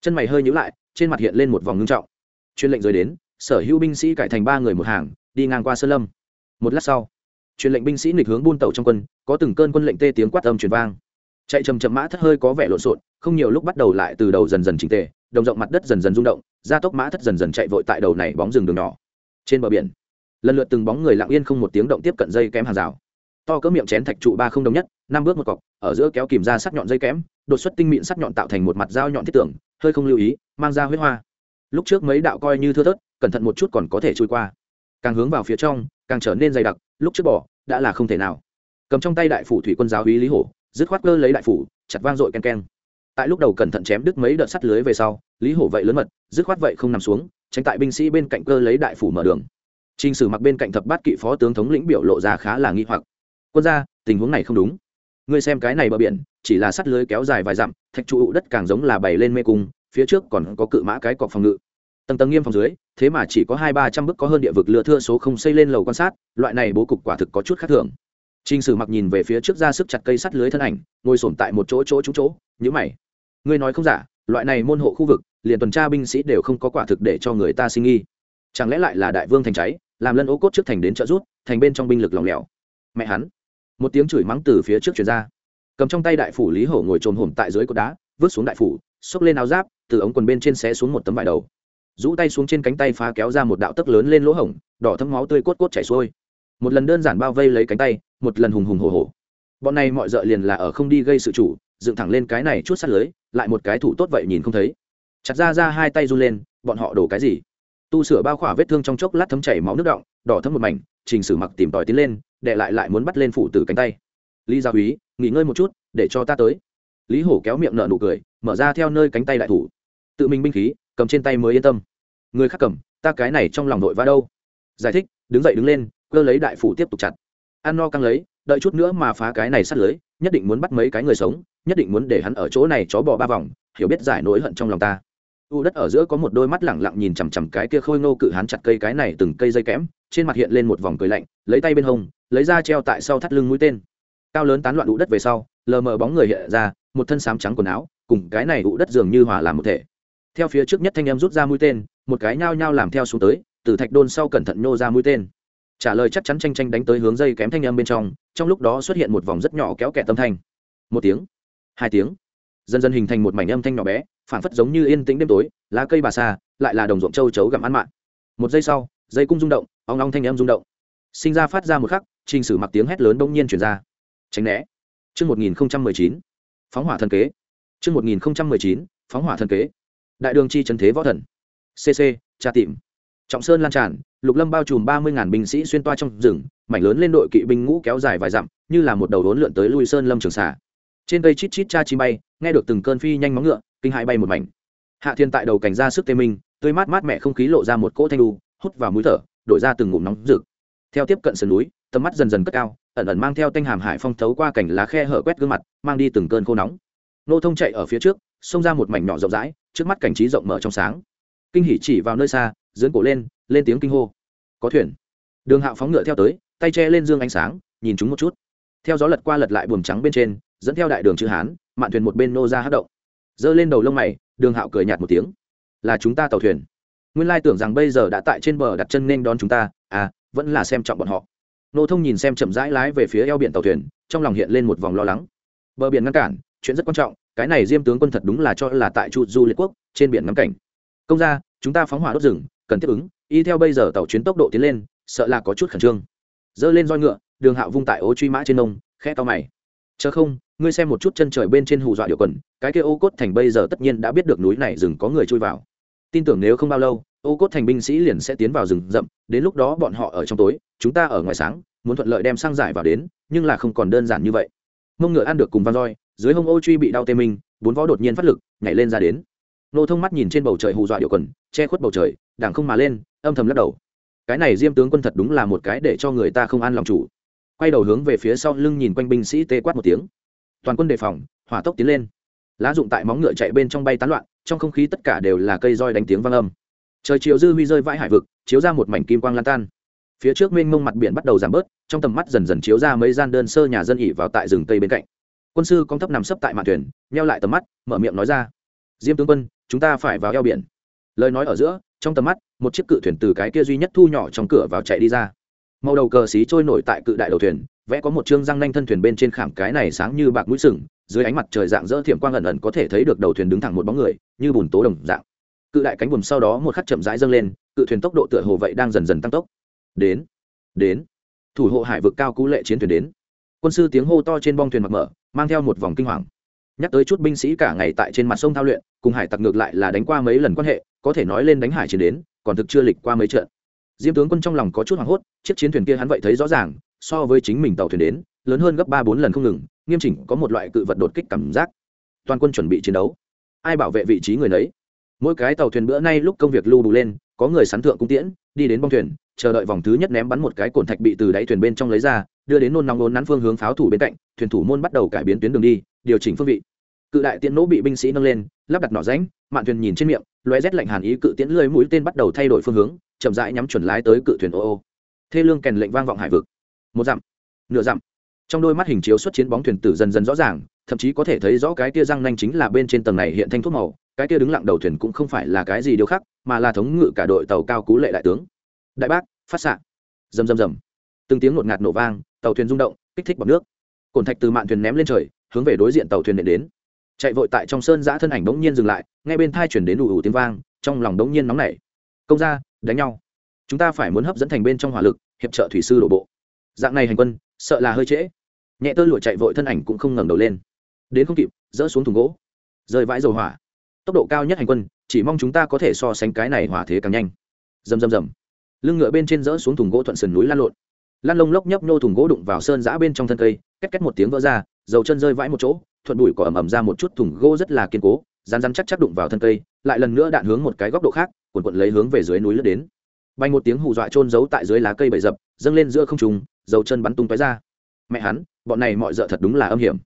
A: Chân mày hơi nhữ lại, trên mặt hiện lên một vòng ngưng trọng. Chuyên lệnh rời đến, sở hữu binh sĩ cải thành ba người một hàng, đi ngang qua sơn lâm. Một lát sau truyền lệnh binh sĩ nghịch hướng buôn tàu trong quân, có từng cơn quân lệnh tê tiếng quát âm truyền vang. Chạy chầm chậm mã thất hơi có vẻ lộn xộn, không nhiều lúc bắt đầu lại từ đầu dần dần chỉnh tề, đồng rộng mặt đất dần dần rung động, gia tốc mã thất dần dần chạy vội tại đầu này bóng rừng đường nhỏ. Trên bờ biển, lần lượt từng bóng người lặng yên không một tiếng động tiếp cận dây kém hàng rào. To cỡ miệng chén thạch trụ ba không đồng nhất năm bước một cọc, ở giữa kéo kìm ra sắc nhọn dây kẽm, đột xuất tinh mịn sắc nhọn tạo thành một mặt dao nhọn thiết tưởng, hơi không lưu ý, mang ra huyết hoa. Lúc trước mấy đạo coi như thưa thớt, cẩn thận một chút còn có thể trôi qua. Càng hướng vào phía trong, càng trở nên dày đặc, lúc trước bỏ đã là không thể nào. Cầm trong tay đại phủ thủy quân giáo hí lý hổ, dứt khoát cơ lấy đại phủ, chặt vang dội ken ken tại lúc đầu cẩn thận chém đứt mấy đợt sắt lưới về sau, lý hổ vậy lớn mật, dứt khoát vậy không nằm xuống, tránh tại binh sĩ bên cạnh cơ lấy đại phủ mở đường. T r ì n h sử mặc bên cạnh thập bát kỵ phó tướng thống lĩnh biểu lộ ra khá là nghi hoặc. Quân gia, tình huống này không đúng ngươi xem cái này bờ biển, chỉ là sắt lưới kéo dài vài dặm, thạch trụ đất càng giống là bày lên mê cung, phía trước còn có cự mã cái cọc phòng ngự. Tầng tầng nghiêm phòng dưới, thế mà chỉ có hai ba trăm bước có hơn địa vực lừa thưa số không xây lên lầu quan sát, loại này bố cục quả thực có chút khác thường. T r ì n h sử mặc nhìn về phía trước ra sức chặt cây sắt lưới thân ảnh, ngồi sổm tại một chỗ chỗ trúng chỗ nhữ mày. Ngươi nói không giả, loại này môn hộ khu vực, liền tuần tra binh sĩ đều không có quả thực để cho người ta sinh nghi. Chẳng lẽ lại là đại vương thành cháy, làm lân ô cốt trước thành đến trợ rút thành bên trong binh lực lỏng lẻo. Mẹ hắn một tiếng chửi mắng từ phía trước chuyển ra. Cầm trong tay đại phủ lý hổ ngồi trồm hổm tại dưới cột đá, vứt xuống đại phủ, xốc lên áo giáp, từ ống quần bên trên xé xuống một tấm vải đầu. Rũ tay xuống trên cánh tay phá kéo ra một đạo tấc lớn lên lỗ hổng, đỏ thấm máu tươi cốt cốt chảy xuôi. Một lần đơn giản bao vây lấy cánh tay, một lần hùng hùng hồ hồ bọn này mọi rợ liền là ở không đi gây sự chủ, dựng thẳng lên cái này chút sát lưới, lại một cái thủ tốt vậy nhìn không thấy. Chặt ra ra hai tay run lên, bọn họ đổ cái gì? Tu sửa bao khỏa vết thương trong chốc lát thấm chảy máu nước động đỏ thấm một mảnh, trình sử mặc tìm tòi tiến lên đệ lại lại muốn bắt lên phủ từ cánh tay. Lý gia úy nghỉ ngơi một chút, để cho ta tới. Lý hổ kéo miệng nợ nụ cười, mở ra theo nơi cánh tay đại thủ. Tự mình binh khí, cầm trên tay mới yên tâm. Người khác cầm, ta cái này trong lòng nội va đâu. Giải thích, đứng dậy đứng lên, cơ lấy đại phủ tiếp tục chặt. Ăn no căng lấy, đợi chút nữa mà phá cái này sát lưới, nhất định muốn bắt mấy cái người sống, nhất định muốn để hắn ở chỗ này chó bò ba vòng, hiểu biết giải nỗi hận trong lòng ta. U đất ở giữa có một đôi mắt lẳng lặng nhìn chằm chằm cái kia khôi ngô cự hắn chặt cây cái này từng cây dây kẽm, trên mặt hiện lên một vòng cười lạnh, lấy tay bên hông lấy ra treo tại sau thắt lưng mũi tên. Cao lớn tán loạn ụ đất về sau, lờ mờ bóng người hiện ra, một thân sám trắng quần áo, cùng cái này ụ đất dường như hòa làm một thể. Theo phía trước nhất thanh em rút ra mũi tên, một cái nhao nhao làm theo xuống tới, từ thạch đôn sau cẩn thận nhô ra mũi tên. Trả lời chắc chắn tranh tranh đánh tới hướng dây kém thanh âm bên trong trong lúc đó xuất hiện một vòng rất nhỏ kéo kẹt tâm thanh. Một tiếng, hai tiếng, dần dần hình thành một mảnh âm thanh nhỏ bé phản phất giống như yên tĩnh đêm tối, lá cây bà xa lại là đồng ruộng châu chấu gặm ăn mặn. Một giây sau, dây cung rung động, ong ong thanh âm rung động sinh ra phát ra một khắc, trình sử mặc tiếng hét lớn đông nhiên chuyển ra. Tránh né. Chương một nghìn chín. Phóng hỏa thần kế. Chương một nghìn chín. Phóng hỏa thần kế. Đại đường chi trần thế võ thần. Cc tra tìm. Trọng sơn lan tràn, lục lâm bao trùm ba mươi ngàn binh sĩ xuyên toa trong rừng, mảnh lớn lên đội kỵ binh ngũ kéo dài vài dặm, như là một đầu đốn lượn tới lui sơn lâm trường xả trên cây chít chít cha chi bay, nghe được từng cơn phi nhanh móng ngựa, kinh hại bay một mảnh. Hạ thiên tại đầu cảnh ra sức tê minh, tươi mát mát mẹ không khí lộ ra một cỗ thanh đu hút vào mũi thở, đổi ra từng ngụm nóng rực theo tiếp cận sườn núi, tầm mắt dần dần cất cao, ẩn ẩn mang theo tanh hàm hải phong thấu qua cảnh lá khe hở quét gương mặt, mang đi từng cơn khô nóng. Nô thông chạy ở phía trước, xông ra một mảnh nhỏ rộng rãi, trước mắt cảnh trí rộng mở trong sáng. Kinh hỉ chỉ vào nơi xa dưỡng cổ lên lên tiếng kinh hô. Có thuyền. Đường hạo phóng ngựa theo tới, tay che lên dương ánh sáng, nhìn chúng một chút. Theo gió lật qua lật lại buồm trắng bên trên, dẫn theo đại đường chữ hán, mạn thuyền một bên nô ra hát động. Giơ lên đầu lông mày, đường hạo cười nhạt một tiếng. Là chúng ta tàu thuyền. Nguyên lai tưởng rằng bây giờ đã tại trên bờ đặt chân nên đón chúng ta. À vẫn là xem trọng bọn họ. Nô thông nhìn xem chậm rãi lái về phía eo biển tàu thuyền, trong lòng hiện lên một vòng lo lắng. Bờ biển ngăn cản, chuyện rất quan trọng, cái này diêm tướng quân thật đúng là cho là tại chu du liệt quốc, trên biển ngắm cảnh. Công ra chúng ta phóng hỏa đốt rừng, cần tiếp ứng, y theo bây giờ tàu chuyến tốc độ tiến lên, sợ là có chút khẩn trương. Dơ lên roi ngựa, đường hạo vung tại ô truy mã trên nông khe to mày. Chờ không, ngươi xem một chút chân trời bên trên hù dọa điệu quần, cái kia ô cốt thành bây giờ tất nhiên đã biết được núi này rừng có người chui vào. Tin tưởng nếu không bao lâu ô cốt thành binh sĩ liền sẽ tiến vào rừng rậm, đến lúc đó bọn họ ở trong tối, chúng ta ở ngoài sáng, muốn thuận lợi đem sang giải vào đến, nhưng là không còn đơn giản như vậy. Mông ngựa ăn được cùng văn roi, dưới hông ô truy bị đau tê minh, bốn võ đột nhiên phát lực, nhảy lên ra đến. Nô thông mắt nhìn trên bầu trời hù dọa điệu quần, che khuất bầu trời, đảng không mà lên, âm thầm lắc đầu. Cái này diêm tướng quân thật đúng là một cái để cho người ta không an lòng chủ. Quay đầu hướng về phía sau lưng nhìn quanh binh sĩ tê quát một tiếng. Toàn quân đề phòng, hỏa tốc tiến lên. Lá dụng tại móng ngựa chạy bên trong bay tán loạn, trong không khí tất cả đều là cây roi đánh tiếng vang âm trời chiều dư huy rơi vãi hải vực, chiếu ra một mảnh kim quang lan tan. Phía trước mênh mông mặt biển bắt đầu giảm bớt, trong tầm mắt dần dần chiếu ra mấy gian đơn sơ nhà dân ỉ vào tại rừng tây bên cạnh. Quân sư con thấp nằm sấp tại mạn thuyền neo lại tầm mắt, mở miệng nói ra. Diêm tướng quân, chúng ta phải vào eo biển. Lời nói ở giữa, trong tầm mắt, một chiếc cự thuyền từ cái kia duy nhất thu nhỏ trong cửa vào chạy đi ra. Màu đầu cờ xí trôi nổi tại cự đại đầu thuyền, vẽ có một chương răng nanh thân thuyền bên trên khảm cái này sáng như bạc mũi sừng, dưới ánh mặt trời dạng dỡ thiểm quang ẩn ẩn có thể thấy được đầu thuyền đứng thẳng một bóng người, như bùn tố đồng dạng cự đại cánh buồm sau đó một khắc chậm rãi dâng lên, cự thuyền tốc độ tựa hồ vậy đang dần dần tăng tốc. Đến đến, thủ hộ hải vực cao cú lệ chiến thuyền đến. Quân sư tiếng hô to trên bong thuyền mặc mở, mang theo một vòng kinh hoàng. Nhắc tới chút binh sĩ cả ngày tại trên mặt sông thao luyện, cùng hải tặc ngược lại là đánh qua mấy lần quan hệ, có thể nói lên đánh hải chiến đến, còn thực chưa lịch qua mấy trận. Diêm tướng quân trong lòng có chút hoảng hốt, chiếc chiến thuyền kia hắn vậy thấy rõ ràng, so với chính mình tàu thuyền đến, lớn hơn gấp ba bốn lần không ngừng, nghiêm chỉnh có một loại cự vật đột kích cảm giác. Toàn quân chuẩn bị chiến đấu. Ai bảo vệ vị trí người nấy? Mỗi cái tàu thuyền bữa nay lúc công việc lưu đủ lên, có người sắn thượng cung tiễn, đi đến bong thuyền, chờ đợi vòng thứ nhất ném bắn một cái cồn thạch bị từ đáy thuyền bên trong lấy ra, đưa đến nôn nóng nôn nắn phương hướng pháo thủ bên cạnh, thuyền thủ môn bắt đầu cải biến tuyến đường đi, điều chỉnh phương vị. Cự đại tiễn nỗ bị binh sĩ nâng lên, lắp đặt nỏ ránh mạn thuyền nhìn trên miệng loé rét lạnh hàn ý cự tiễn lưới mũi tên bắt đầu thay đổi phương hướng, chậm rãi nhắm chuẩn lái tới cự thuyền ô ô. Thê lương kèn lệnh vang vọng hải vực. Một dặm, nửa dặm trong đôi mắt hình chiếu xuất chiến bóng thuyền tử dần dần rõ ràng, thậm chí có thể thấy rõ cái tia răng nanh chính là bên trên tầng này hiện thanh thuốc màu, cái tia đứng lặng đầu thuyền cũng không phải là cái gì điều khác, mà là thống ngự cả đội tàu cao cú lệ đại tướng. Đại bác, phát xạ. Rầm rầm rầm. Từng tiếng ngột ngạt nổ vang, tàu thuyền rung động, kích thích bọc nước. Cồn thạch từ mạn thuyền ném lên trời, hướng về đối diện tàu thuyền nện đến. Chạy vội tại trong sơn giã thân ảnh bỗng nhiên dừng lại, ngay bên thai chuyển đến đủ ủ tiếng vang, trong lòng bỗng nhiên nóng nảy. Công ra đánh nhau. Chúng ta phải muốn hấp dẫn thành bên trong hỏa lực, hiệp trợ thủy sư đổ bộ. Dạng này hành quân, sợ là hơi trễ nhẹ tơ lụa chạy vội thân ảnh cũng không ngẩng đầu lên. Đến không kịp, dỡ xuống thùng gỗ. Rơi vãi dầu hỏa. Tốc độ cao nhất hành quân, chỉ mong chúng ta có thể so sánh cái này hỏa thế càng nhanh. Rầm rầm rầm. Lưng ngựa bên trên dỡ xuống thùng gỗ thuận sườn núi lan lộn. Lan lông lốc nhấp nhô thùng gỗ đụng vào sơn giã bên trong thân cây, két két một tiếng vỡ ra, dầu chân rơi vãi một chỗ, thuận bụi cỏ ẩm ẩm ra một chút thùng gỗ rất là kiên cố rán rán chắc chắc đụng vào thân cây, lại lần nữa đạn hướng một cái góc độ khác, cuộn cuộn lấy hướng về dưới núi lướt đến. Bay một tiếng hù dọa trôn giấu tại dưới lá cây bầy dập dâng lên giữa không trùng dầu chân bắn tung tói ra mẹ hắn bọn này mọi d thật đúng là âm hiểm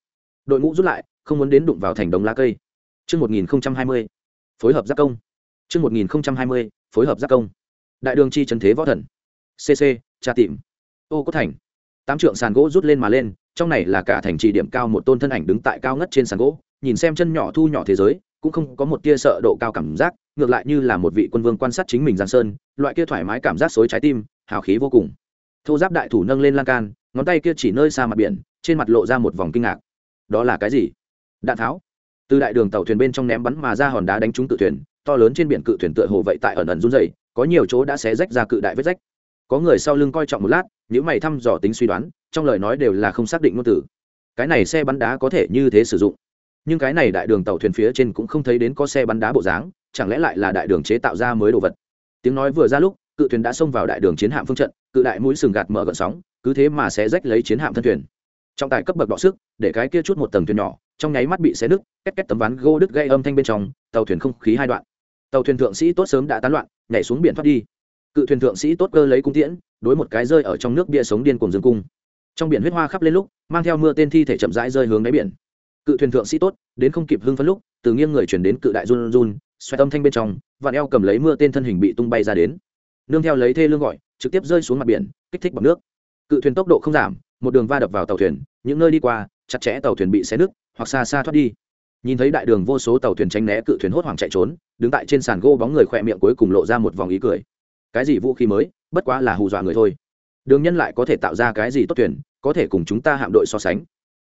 A: đội ngũ rút lại không muốn đến đụng vào thành đống lá cây Trước 1020, phối hợp giác công. Trước 1020, phối hợp giác công. Đại đường chi trần thế võ thần. CC, tra tìm. Ô có thành. Tám trượng sàn gỗ rút lên mà lên, trong này là cả thành trì điểm cao một tôn thân ảnh đứng tại cao ngất trên sàn gỗ, nhìn xem chân nhỏ thu nhỏ thế giới, cũng không có một tia sợ độ cao cảm giác, ngược lại như là một vị quân vương quan sát chính mình giang sơn, loại kia thoải mái cảm giác xối trái tim, hào khí vô cùng. Thô giáp đại thủ nâng lên lan can, ngón tay kia chỉ nơi xa mặt biển, trên mặt lộ ra một vòng kinh ngạc. Đó là cái gì? Đạn tháo. Từ đại đường tàu thuyền bên trong ném bắn mà ra hòn đá đánh trúng cự thuyền, to lớn trên biển cự thuyền tựa hồ vậy tại ẩn ẩn run rẩy, có nhiều chỗ đã xé rách ra cự đại vết rách. Có người sau lưng coi trọng một lát, những mày thăm dò tính suy đoán, trong lời nói đều là không xác định ngôn từ. Cái này xe bắn đá có thể như thế sử dụng nhưng cái này đại đường tàu thuyền phía trên cũng không thấy đến có xe bắn đá bộ dáng chẳng lẽ lại là đại đường chế tạo ra mới đồ vật tiếng nói vừa ra lúc cự thuyền đã xông vào đại đường chiến hạm phương trận cự đại mũi sừng gạt mở gợn sóng cứ thế mà sẽ rách lấy chiến hạm thân thuyền. Trọng tài cấp bậc đọ sức, để cái kia chút một tầng thuyền nhỏ, trong nháy mắt bị xé nứt, két két tấm ván gỗ đứt gây âm thanh bên trong, tàu thuyền không khí hai đoạn. Tàu thuyền thượng sĩ tốt sớm đã tán loạn, nhảy xuống biển thoát đi. Cự thuyền thượng sĩ tốt cơ lấy cung tiễn, đối một cái rơi ở trong nước bia sống điên cùng dương cung. Trong biển huyết hoa khắp lên lúc, mang theo mưa tên thi thể chậm rãi rơi hướng đáy biển. Cự thuyền thượng sĩ tốt, đến không kịp hưng phấn lúc, từ nghiêng người chuyển đến cự đại run run xoay tâm thanh bên trong, vạn eo cầm lấy mưa tên thân hình bị tung bay ra đến. Nương theo lấy thê lương gọi, trực tiếp rơi xuống mặt biển, kích thích bằng nước cự thuyền tốc độ không giảm, một đường va đập vào tàu thuyền, những nơi đi qua, chặt chẽ tàu thuyền bị xé nứt, hoặc xa xa thoát đi. Nhìn thấy đại đường vô số tàu thuyền tránh né cự thuyền hốt hoảng chạy trốn, đứng tại trên sàn gỗ bóng người khỏe miệng cuối cùng lộ ra một vòng ý cười. Cái gì vũ khí mới, bất quá là hù dọa người thôi. Đường nhân lại có thể tạo ra cái gì tốt thuyền, có thể cùng chúng ta hạm đội so sánh.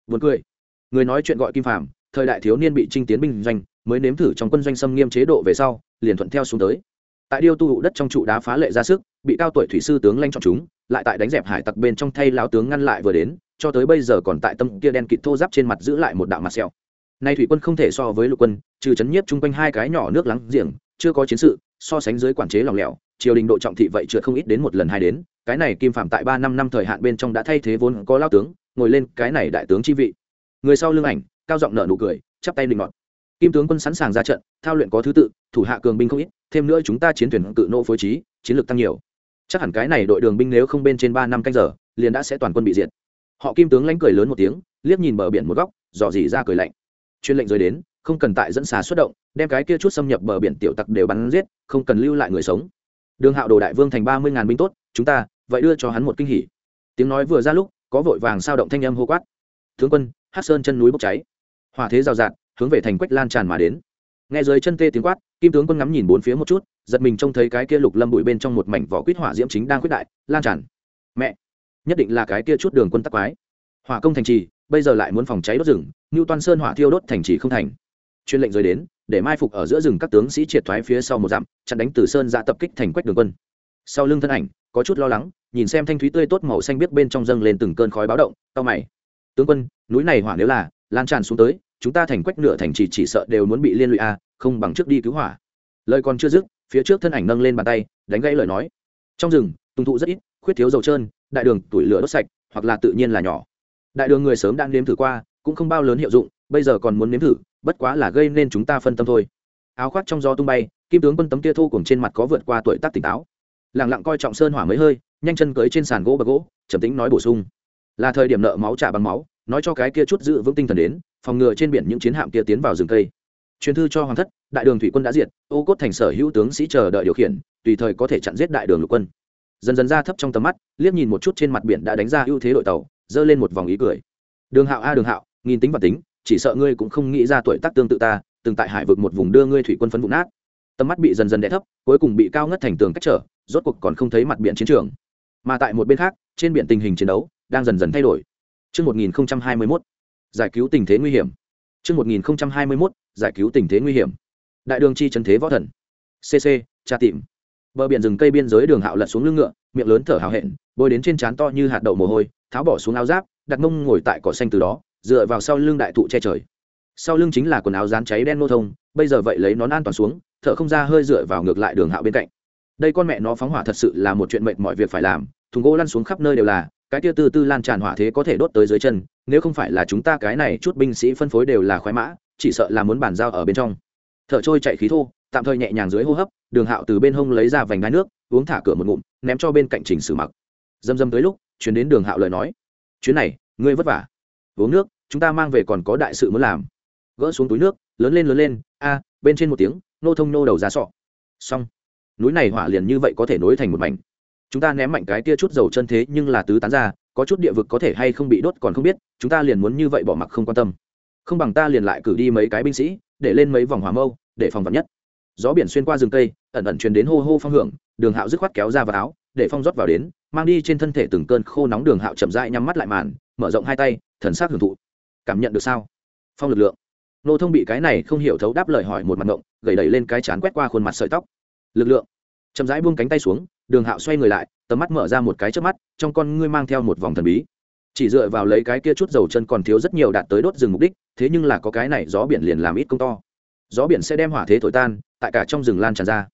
A: Vượt cười. Người nói chuyện gọi kim phàm, thời đại thiếu niên bị trinh tiến binh doanh, mới nếm thử trong quân doanh xâm nghiêm chế độ về sau, liền thuận theo xuống tới. Tại điêu tu hụ đất trong trụ đá phá lệ ra sức, bị cao tuổi thủy sư tướng lanh chọn chúng lại tại đánh dẹp hải tặc bên trong thay lão tướng ngăn lại vừa đến, cho tới bây giờ còn tại tâm kia đen kịt thô giáp trên mặt giữ lại một đạo mặt xẹo nay thủy quân không thể so với lục quân, trừ chấn nhiếp chung quanh hai cái nhỏ nước lắng giềng, chưa có chiến sự, so sánh dưới quản chế lòng lẻo, triều đình độ trọng thị vậy chưa không ít đến một lần hai đến, cái này kim phạm tại ba năm năm thời hạn bên trong đã thay thế vốn có lao tướng, ngồi lên cái này đại tướng chi vị. Người sau lưng ảnh, cao giọng nở nụ cười, chắp tay định ngọt kim tướng quân sẵn sàng ra trận, thao luyện có thứ tự, thủ hạ cường binh không ít, thêm nữa chúng ta chiến thuyền cự nô phối trí, chiến lược tăng nhiều chắc hẳn cái này đội đường binh nếu không bên trên ba năm canh giờ, liền đã sẽ toàn quân bị diệt. Họ kim tướng lánh cười lớn một tiếng, liếc nhìn bờ biển một góc, dò dỉ ra cười lạnh. Chuyên lệnh rời đến, không cần tại dẫn xà xuất động, đem cái kia chút xâm nhập bờ biển tiểu tặc đều bắn giết, không cần lưu lại người sống. Đường hạo đồ đại vương thành ba mươi ngàn binh tốt, chúng ta, vậy đưa cho hắn một kinh hỉ. Tiếng nói vừa ra lúc, có vội vàng sao động thanh âm hô quát. Tướng quân hát sơn chân núi bốc cháy. Hỏa thế rào rạt, hướng về thành quách lan tràn mà đến nghe dưới chân tê tiếng quát, kim tướng quân ngắm nhìn bốn phía một chút, giật mình trông thấy cái kia lục lâm bụi bên trong một mảnh vỏ quýt hỏa diễm chính đang quyết đại, lan tràn. Mẹ! Nhất định là cái kia chút đường quân tắc quái. Hỏa công thành trì, bây giờ lại muốn phòng cháy đốt rừng như toàn sơn hỏa thiêu đốt thành trì không thành. Chuyên lệnh rời đến, để mai phục ở giữa rừng các tướng sĩ triệt thoái phía sau một dặm, chặn đánh từ sơn ra tập kích thành quách đường quân. Sau lưng thân ảnh, có chút lo lắng, nhìn xem thanh thúy tươi tốt màu xanh biết bên trong dâng lên từng cơn khói báo động tao mày. Tướng quân, núi này hỏa nếu là, lan tràn xuống tới chúng ta thành quách nửa thành chỉ chỉ sợ đều muốn bị liên lụy a không bằng trước đi cứu hỏa. Lời còn chưa dứt, phía trước thân ảnh nâng lên bàn tay, đánh gãy lời nói. Trong rừng, tùng thụ rất ít, khuyết thiếu dầu trơn, đại đường tuổi lửa đốt sạch, hoặc là tự nhiên là nhỏ. Đại đường người sớm đang nếm thử qua, cũng không bao lớn hiệu dụng, bây giờ còn muốn nếm thử, bất quá là gây nên chúng ta phân tâm thôi. Áo khoác trong gió tung bay, kim tướng quân tấm tia thô cùng trên mặt có vượt qua tuổi tác tỉnh táo. Lẳng lặng coi trọng sơn hỏa mới hơi, nhanh chân cưới trên sàn gỗ bậc gỗ, trầm tính nói bổ sung. Là thời điểm nợ máu trả bằng máu, nói cho cái kia chút giữ vững tinh thần đến phòng ngừa trên biển những chiến hạm kia tiến vào rừng cây. Truyền thư cho hoàng thất đại đường thủy quân đã diệt ô cốt thành sở hữu tướng sĩ chờ đợi điều khiển tùy thời có thể chặn giết đại đường lục quân. Dần dần ra thấp trong tầm mắt liếc nhìn một chút trên mặt biển đã đánh ra ưu thế đội tàu giơ lên một vòng ý cười. Đường hạo a đường hạo nghìn tính và tính chỉ sợ ngươi cũng không nghĩ ra tuổi tác tương tự ta từng tại hải vực một vùng đưa ngươi thủy quân phấn vụn nát. Tầm mắt bị dần dần đè thấp cuối cùng bị cao ngất thành tường cách trở rốt cuộc còn không thấy mặt biển chiến trường. Mà tại một bên khác trên biển tình hình chiến đấu đang dần dần thay đổi. Trước 1021, giải cứu tình thế nguy hiểm. Trước 1021, giải cứu tình thế nguy hiểm. Đại đường chi chân thế võ thần. CC, tra tìm. Bờ biển rừng cây biên giới đường hạo lật xuống lưng ngựa, miệng lớn thở hào hẹn, bôi đến trên trán to như hạt đậu mồ hôi, tháo bỏ xuống áo giáp, đặt mông ngồi tại cỏ xanh từ đó, dựa vào sau lưng đại thụ che trời. Sau lưng chính là quần áo dán cháy đen nô thông, bây giờ vậy lấy nón an toàn xuống, thở không ra hơi dựa vào ngược lại đường hạo bên cạnh. Đây con mẹ nó phóng hỏa thật sự là một chuyện mệt mọi việc phải làm, thùng gỗ lăn xuống khắp nơi đều là, cái tia tư tư lan tràn hỏa thế có thể đốt tới dưới chân nếu không phải là chúng ta cái này chút binh sĩ phân phối đều là khoái mã, chỉ sợ là muốn bàn giao ở bên trong. Thở trôi chạy khí thô, tạm thời nhẹ nhàng dưới hô hấp, đường hạo từ bên hông lấy ra vành đai nước, uống thả cửa một ngụm, ném cho bên cạnh trình sử mặc. Dâm dâm tới lúc chuyến đến đường hạo lời nói, chuyến này, ngươi vất vả. Uống nước, chúng ta mang về còn có đại sự muốn làm. Gỡ xuống túi nước, lớn lên lớn lên, a, bên trên một tiếng, nô thông nô đầu ra sọ. Xong. Núi này hỏa liền như vậy có thể nối thành một mảnh chúng ta ném mạnh cái kia chút dầu chân thế nhưng là tứ tán ra, có chút địa vực có thể hay không bị đốt còn không biết, chúng ta liền muốn như vậy bỏ mặc không quan tâm. Không bằng ta liền lại cử đi mấy cái binh sĩ, để lên mấy vòng hỏa mâu, để phòng vật nhất. Gió biển xuyên qua rừng cây, ẩn ẩn truyền đến hô hô phong hưởng, đường hạo dứt khoát kéo ra vào áo, để phong rót vào đến, mang đi trên thân thể từng cơn khô nóng đường hạo chậm rãi nhắm mắt lại màn, mở rộng hai tay, thần sắc hưởng thụ. Cảm nhận được sao? Phong lực lượng. Nô thông bị cái này không hiểu thấu đáp lời hỏi một mặt ngộng, gầy đẩy lên cái chán quét qua khuôn mặt sợi tóc. Lực lượng chậm rãi buông cánh tay xuống, đường hạo xoay người lại, tầm mắt mở ra một cái trước mắt, trong con ngươi mang theo một vòng thần bí. Chỉ dựa vào lấy cái kia chút dầu chân còn thiếu rất nhiều đạt tới đốt rừng mục đích, thế nhưng là có cái này gió biển liền làm ít công to. Gió biển sẽ đem hỏa thế thổi tan, tại cả trong rừng lan tràn ra.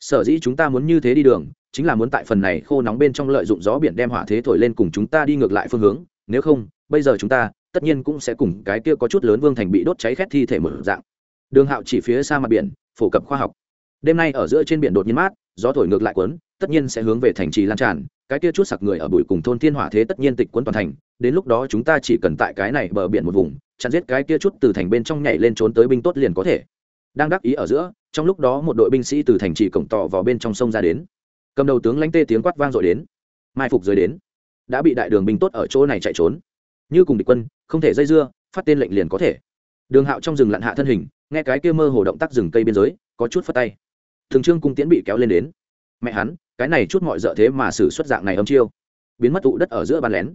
A: Sở dĩ chúng ta muốn như thế đi đường, chính là muốn tại phần này khô nóng bên trong lợi dụng gió biển đem hỏa thế thổi lên cùng chúng ta đi ngược lại phương hướng, nếu không, bây giờ chúng ta, tất nhiên cũng sẽ cùng cái kia có chút lớn vương thành bị đốt cháy khét thi thể một dạng. Đường hạo chỉ phía xa mặt biển, phổ cập khoa học. Đêm nay ở giữa trên biển đột nhiên mát gió thổi ngược lại quấn tất nhiên sẽ hướng về thành trì lan tràn, cái kia chút sặc người ở bụi cùng thôn thiên hỏa thế tất nhiên tịch quấn toàn thành, đến lúc đó chúng ta chỉ cần tại cái này bờ biển một vùng, chặn giết cái kia chút từ thành bên trong nhảy lên trốn tới binh tốt liền có thể. Đang đắc ý ở giữa, trong lúc đó một đội binh sĩ từ thành trì cổng tỏ vào bên trong sông ra đến. Cầm đầu tướng lãnh tê tiếng quát vang dội đến. Mai phục dưới đến. Đã bị đại đường binh tốt ở chỗ này chạy trốn. Như cùng địch quân, không thể dây dưa, phát tên lệnh liền có thể. Đường hạo trong rừng lặn hạ thân hình, nghe cái kia mơ hồ động tác rừng cây biên giới, có chút phất tay thường trương cung tiễn bị kéo lên đến mẹ hắn cái này chút mọi dợ thế mà xử xuất dạng này âm chiêu biến mất tụ đất ở giữa bàn lén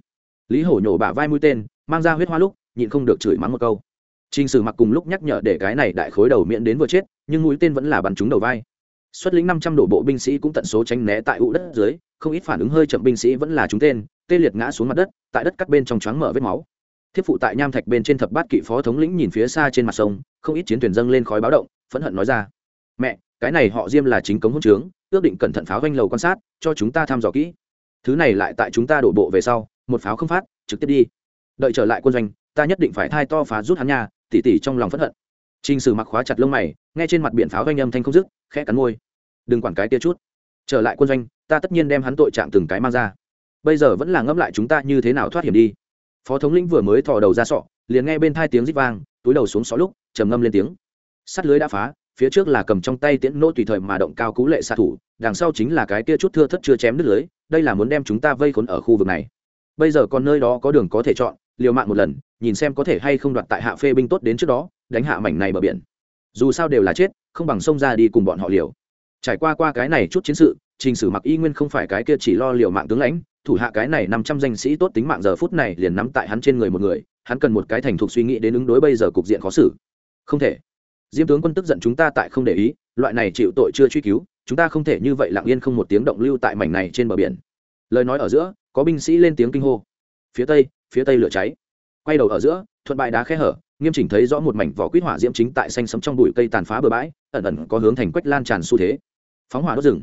A: lý hổ nhổ bả vai mũi tên mang ra huyết hoa lúc nhịn không được chửi mắng một câu Trình Sử Mặc cùng lúc nhắc nhở để cái này đại khối đầu miệng đến vừa chết, nhưng mũi tên vẫn là bắn trúng đầu vai. Xuất lính năm trăm đổ bộ binh sĩ cũng tận số tránh né tại ụ đất dưới, không ít phản ứng hơi chậm binh sĩ vẫn là trúng tên, tê liệt ngã xuống mặt đất, tại đất cắt bên trong choáng mở vết máu. Thiếp phụ tại nham thạch bên trên thập bát kỵ phó thống lĩnh nhìn phía xa trên mặt sông, không ít chiến thuyền dâng lên khói báo động, phẫn hận nói ra: "Mẹ, cái này họ Diêm là chính cống hỗn trướng, ước định cẩn thận pháo vanh lầu quan sát cho chúng ta thăm dò kỹ thứ này lại tại chúng ta đổ bộ về sau một pháo không phát trực tiếp đi đợi trở lại quân doanh ta nhất định phải thai to phá rút hắn nhà tỉ tỉ trong lòng phẫn hận Trình Sử mặc khóa chặt lông mày, nghe trên mặt biển pháo vanh âm thanh không dứt, khẽ cắn môi. Đừng quản cái kia chút. Trở lại quân doanh, ta tất nhiên đem hắn tội trạng từng cái mang ra. Bây giờ vẫn là ngẫm lại chúng ta như thế nào thoát hiểm đi. Phó thống lĩnh vừa mới thò đầu ra sọ, liền nghe bên tai tiếng rít vang, túi đầu xuống sọ lúc, trầm ngâm lên tiếng. Sắt lưới đã phá, phía trước là cầm trong tay tiễn nô tùy thời mà động cao cú lệ xạ thủ, đằng sau chính là cái kia chút thưa thất chưa chém đứt lưới, đây là muốn đem chúng ta vây khốn ở khu vực này. Bây giờ còn nơi đó có đường có thể chọn, liều mạng một lần, nhìn xem có thể hay không đoạt tại hạ phê binh tốt đến trước đó, đánh hạ mảnh này bờ biển. Dù sao đều là chết, không bằng sông ra đi cùng bọn họ liều. Trải qua qua cái này chút chiến sự, trình sử mặc y nguyên không phải cái kia chỉ lo liều mạng tướng lãnh, thủ hạ cái này năm trăm danh sĩ tốt tính mạng giờ phút này liền nắm tại hắn trên người một người, hắn cần một cái thành thục suy nghĩ đến ứng đối bây giờ cục diện khó xử. Không thể diêm tướng quân tức giận chúng ta tại không để ý loại này chịu tội chưa truy cứu chúng ta không thể như vậy lặng yên không một tiếng động lưu tại mảnh này trên bờ biển. Lời nói ở giữa có binh sĩ lên tiếng kinh hô. Phía tây phía tây lửa cháy. Quay đầu ở giữa thuận bại đá khe hở nghiêm chỉnh thấy rõ một mảnh vỏ quýt hỏa diễm chính tại xanh sấm trong bụi cây tàn phá bờ bãi ẩn ẩn có hướng thành quách lan tràn xu thế. Phóng hỏa đốt rừng.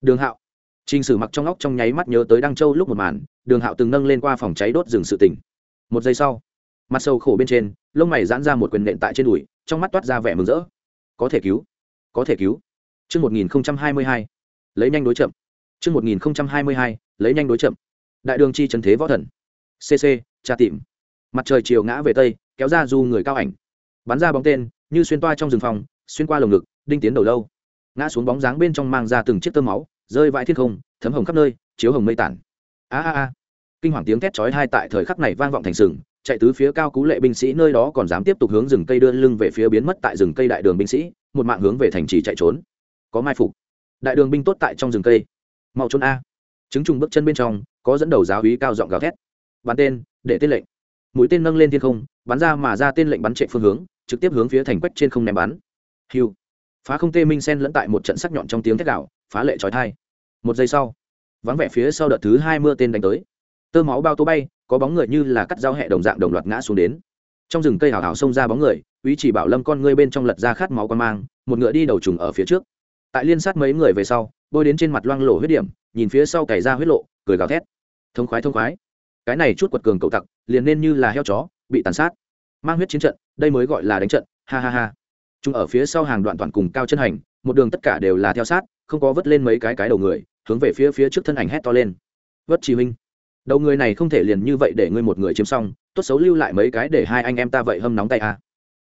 A: Đường hạo. Trình Sử mặc trong óc trong nháy mắt nhớ tới Đăng Châu lúc một màn, Đường Hạo từng nâng lên qua phòng cháy đốt rừng sự tỉnh. Một giây sau, mặt sâu khổ bên trên, lông mày giãn ra một quyền nện tại trên đùi, trong mắt toát ra vẻ mừng rỡ. Có thể cứu, có thể cứu. Chương 1022, lấy nhanh đối chậm. Chương 1022, lấy nhanh đối chậm. Đại đường chi trần thế võ thần. CC, tra tìm. Mặt trời chiều ngã về tây, kéo ra du người cao ảnh. Bắn ra bóng tên, như xuyên toa trong rừng phòng, xuyên qua lồng ngực, đinh tiến đầu lâu. Ngã xuống bóng dáng bên trong mang ra từng chiếc tơ máu, rơi vãi thiên không thấm hồng khắp nơi chiếu hồng mây tản a a a kinh hoàng tiếng thét chói hai tại thời khắc này vang vọng thành sừng chạy tứ phía cao cú lệ binh sĩ nơi đó còn dám tiếp tục hướng rừng cây đưa lưng về phía biến mất tại rừng cây đại đường binh sĩ, một mạng hướng về thành trì chạy trốn. Có mai phục. Đại đường binh tốt tại trong rừng cây. Mau trốn a. Chứng trùng bước chân bên trong, có dẫn đầu giáo hí cao giọng gào thét. Bắn tên, để tên lệnh. Mũi tên nâng lên thiên không, bắn ra mà ra tên lệnh bắn chạy phương hướng, trực tiếp hướng phía thành quách trên không ném bắn. Hiu. Phá không tê minh sen lẫn tại một trận sắc nhọn trong tiếng thét gạo phá lệ trói thai. Một giây sau, vắng vẻ phía sau đợt thứ hai mưa tên đánh tới. Tơ máu bao tô bay có bóng người như là cắt dao hẹ đồng dạng đồng loạt ngã xuống đến. Trong rừng cây hào hào xông ra bóng người ý chỉ bảo lâm con ngươi bên trong lật ra khát máu quan mang, một ngựa đi đầu trùng ở phía trước. Tại liên sát mấy người về sau, bôi đến trên mặt loang lổ huyết điểm, nhìn phía sau cày ra huyết lộ, cười gào thét. Thông khoái thông khoái. Cái này chút quật cường cậu tặc, liền nên như là heo chó, bị tàn sát. Mang huyết chiến trận, đây mới gọi là đánh trận, ha ha ha. Chúng ở phía sau hàng đoạn toàn cùng cao chân hành, một đường tất cả đều là theo sát, không có vớt lên mấy cái cái đầu người, hướng về phía phía trước thân ảnh hét to lên. Vất chỉ huynh đầu người này không thể liền như vậy để ngươi một người chiếm xong, tốt xấu lưu lại mấy cái để hai anh em ta vậy hâm nóng tay à.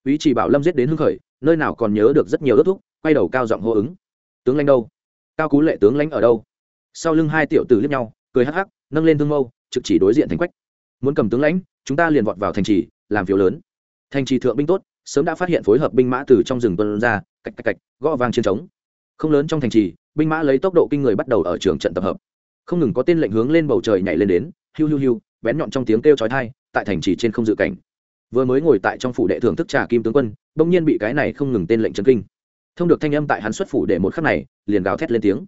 A: ý chỉ bảo lâm giết đến hưng khởi, nơi nào còn nhớ được rất nhiều ước thúc, quay đầu cao giọng hô ứng. Tướng lãnh đâu? Cao cú lệ tướng lãnh ở đâu? Sau lưng hai tiểu tử liếc nhau, cười hắc hắc, nâng lên thương mâu, trực chỉ đối diện thành quách. Muốn cầm tướng lãnh, chúng ta liền vọt vào thành trì, làm phiếu lớn. Thành trì thượng binh tốt, sớm đã phát hiện phối hợp binh mã từ trong rừng tuân ra, cạch cạch cạch, gõ vang chiến trống. Không lớn trong thành trì, binh mã lấy tốc độ kinh người bắt đầu ở trường trận tập hợp không ngừng có tên lệnh hướng lên bầu trời nhảy lên đến, hiu hiu hiu, bén nhọn trong tiếng kêu chói tai, tại thành trì trên không dự cảnh. Vừa mới ngồi tại trong phủ đệ thưởng thức trà kim tướng quân, bỗng nhiên bị cái này không ngừng tên lệnh chấn kinh. Thông được thanh âm tại hắn xuất phủ để một khắc này, liền gào thét lên tiếng.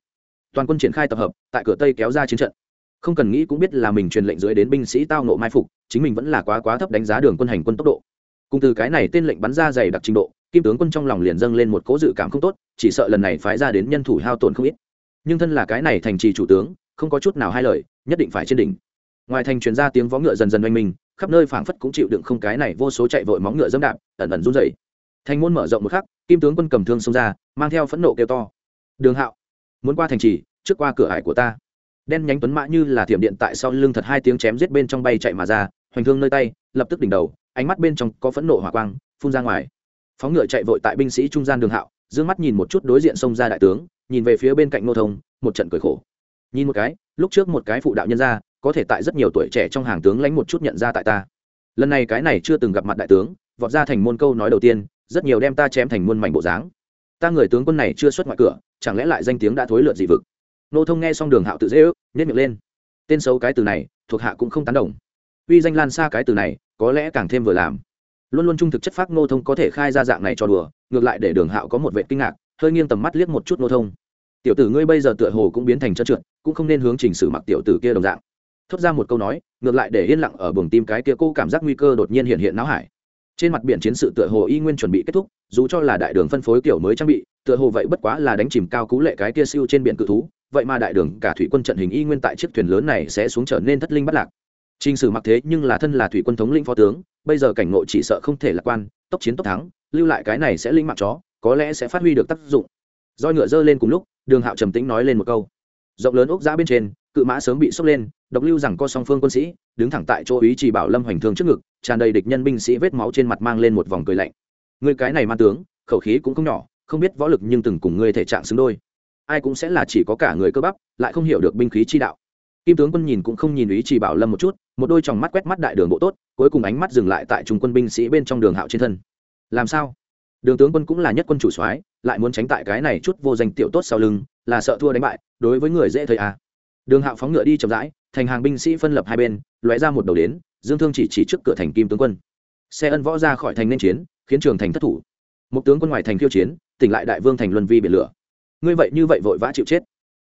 A: Toàn quân triển khai tập hợp, tại cửa tây kéo ra chiến trận. Không cần nghĩ cũng biết là mình truyền lệnh dưới đến binh sĩ tao nộ mai phục, chính mình vẫn là quá quá thấp đánh giá đường quân hành quân tốc độ. Cùng từ cái này tên lệnh bắn ra dày đặc trình độ, kim tướng quân trong lòng liền dâng lên một cố dự cảm không tốt, chỉ sợ lần này phái ra đến nhân thủ hao tổn không ít. Nhưng thân là cái này thành trì chủ tướng không có chút nào hai lời, nhất định phải trên đỉnh. Ngoài thành truyền ra tiếng vó ngựa dần dần oanh mình khắp nơi phảng phất cũng chịu đựng không cái này vô số chạy vội móng ngựa dẫm đạp, ẩn ẩn run rẩy. Thành môn mở rộng một khắc, kim tướng quân cầm thương xông ra, mang theo phẫn nộ kêu to. Đường hạo, muốn qua thành trì, trước qua cửa hải của ta. Đen nhánh tuấn mã như là thiểm điện tại sau lưng thật hai tiếng chém giết bên trong bay chạy mà ra, hoành thương nơi tay, lập tức đỉnh đầu, ánh mắt bên trong có phẫn nộ hỏa quang, phun ra ngoài. Phóng ngựa chạy vội tại binh sĩ trung gian đường hạo d mắt nhìn một chút đối diện xông ra đại tướng, nhìn về phía bên cạnh ngô thông, một trận cười khổ nhìn một cái, lúc trước một cái phụ đạo nhân ra, có thể tại rất nhiều tuổi trẻ trong hàng tướng lánh một chút nhận ra tại ta. Lần này cái này chưa từng gặp mặt đại tướng, vọt ra thành môn câu nói đầu tiên, rất nhiều đem ta chém thành muôn mảnh bộ dáng. Ta người tướng quân này chưa xuất ngoại cửa, chẳng lẽ lại danh tiếng đã thối lượt dị vực? Nô thông nghe xong đường hạo tự dễ ước nhét miệng lên. Tên xấu cái từ này, thuộc hạ cũng không tán đồng. Uy danh lan xa cái từ này, có lẽ càng thêm vừa làm. Luôn luôn trung thực chất phác nô thông có thể khai ra dạng này cho đùa, ngược lại để đường hạo có một vệ kinh ngạc, hơi nghiêng tầm mắt liếc một chút nô thông tiểu tử ngươi bây giờ tựa hồ cũng biến thành trơn trượt cũng không nên hướng trình sử mặc tiểu tử kia đồng dạng. Thốt ra một câu nói ngược lại để yên lặng ở buồng tim cái kia cô cảm giác nguy cơ đột nhiên hiện hiện não hải. Trên mặt biển chiến sự tựa hồ y nguyên chuẩn bị kết thúc dù cho là đại đường phân phối kiểu mới trang bị tựa hồ vậy bất quá là đánh chìm cao cú lệ cái kia siêu trên biển cự thú vậy mà đại đường cả thủy quân trận hình y nguyên tại chiếc thuyền lớn này sẽ xuống trở nên thất linh bắt lạc. Trình Sử mặc thế nhưng là thân là thủy quân thống lĩnh phó tướng, bây giờ cảnh ngộ chỉ sợ không thể lạc quan, tốc chiến tốc thắng, lưu lại cái này sẽ linh mạng chó, có lẽ sẽ phát huy được tác dụng. Roi ngựa dơ lên cùng lúc, Đường Hạo trầm tĩnh nói lên một câu. Rộng lớn ốc giã bên trên, cự mã sớm bị sốc lên, độc lưu rằng co song phương quân sĩ, đứng thẳng tại chỗ ý chỉ bảo Lâm Hoành thương trước ngực, tràn đầy địch nhân binh sĩ vết máu trên mặt mang lên một vòng cười lạnh. Ngươi cái này man tướng, khẩu khí cũng không nhỏ, không biết võ lực nhưng từng cùng ngươi thể trạng xứng đôi. Ai cũng sẽ là chỉ có cả người cơ bắp, lại không hiểu được binh khí chi đạo kim tướng quân nhìn cũng không nhìn ý chỉ bảo lâm một chút một đôi tròng mắt quét mắt đại đường bộ tốt cuối cùng ánh mắt dừng lại tại trung quân binh sĩ bên trong đường hạo trên thân làm sao đường tướng quân cũng là nhất quân chủ soái lại muốn tránh tại cái này chút vô danh tiểu tốt sau lưng là sợ thua đánh bại đối với người dễ thấy à. đường hạo phóng ngựa đi chậm rãi thành hàng binh sĩ phân lập hai bên lóe ra một đầu đến dương thương chỉ chỉ trước cửa thành kim tướng quân xe ân võ ra khỏi thành nên chiến khiến trường thành thất thủ một tướng quân ngoài thành khiêu chiến tỉnh lại đại vương thành luân vi biển lửa ngươi vậy như vậy vội vã chịu chết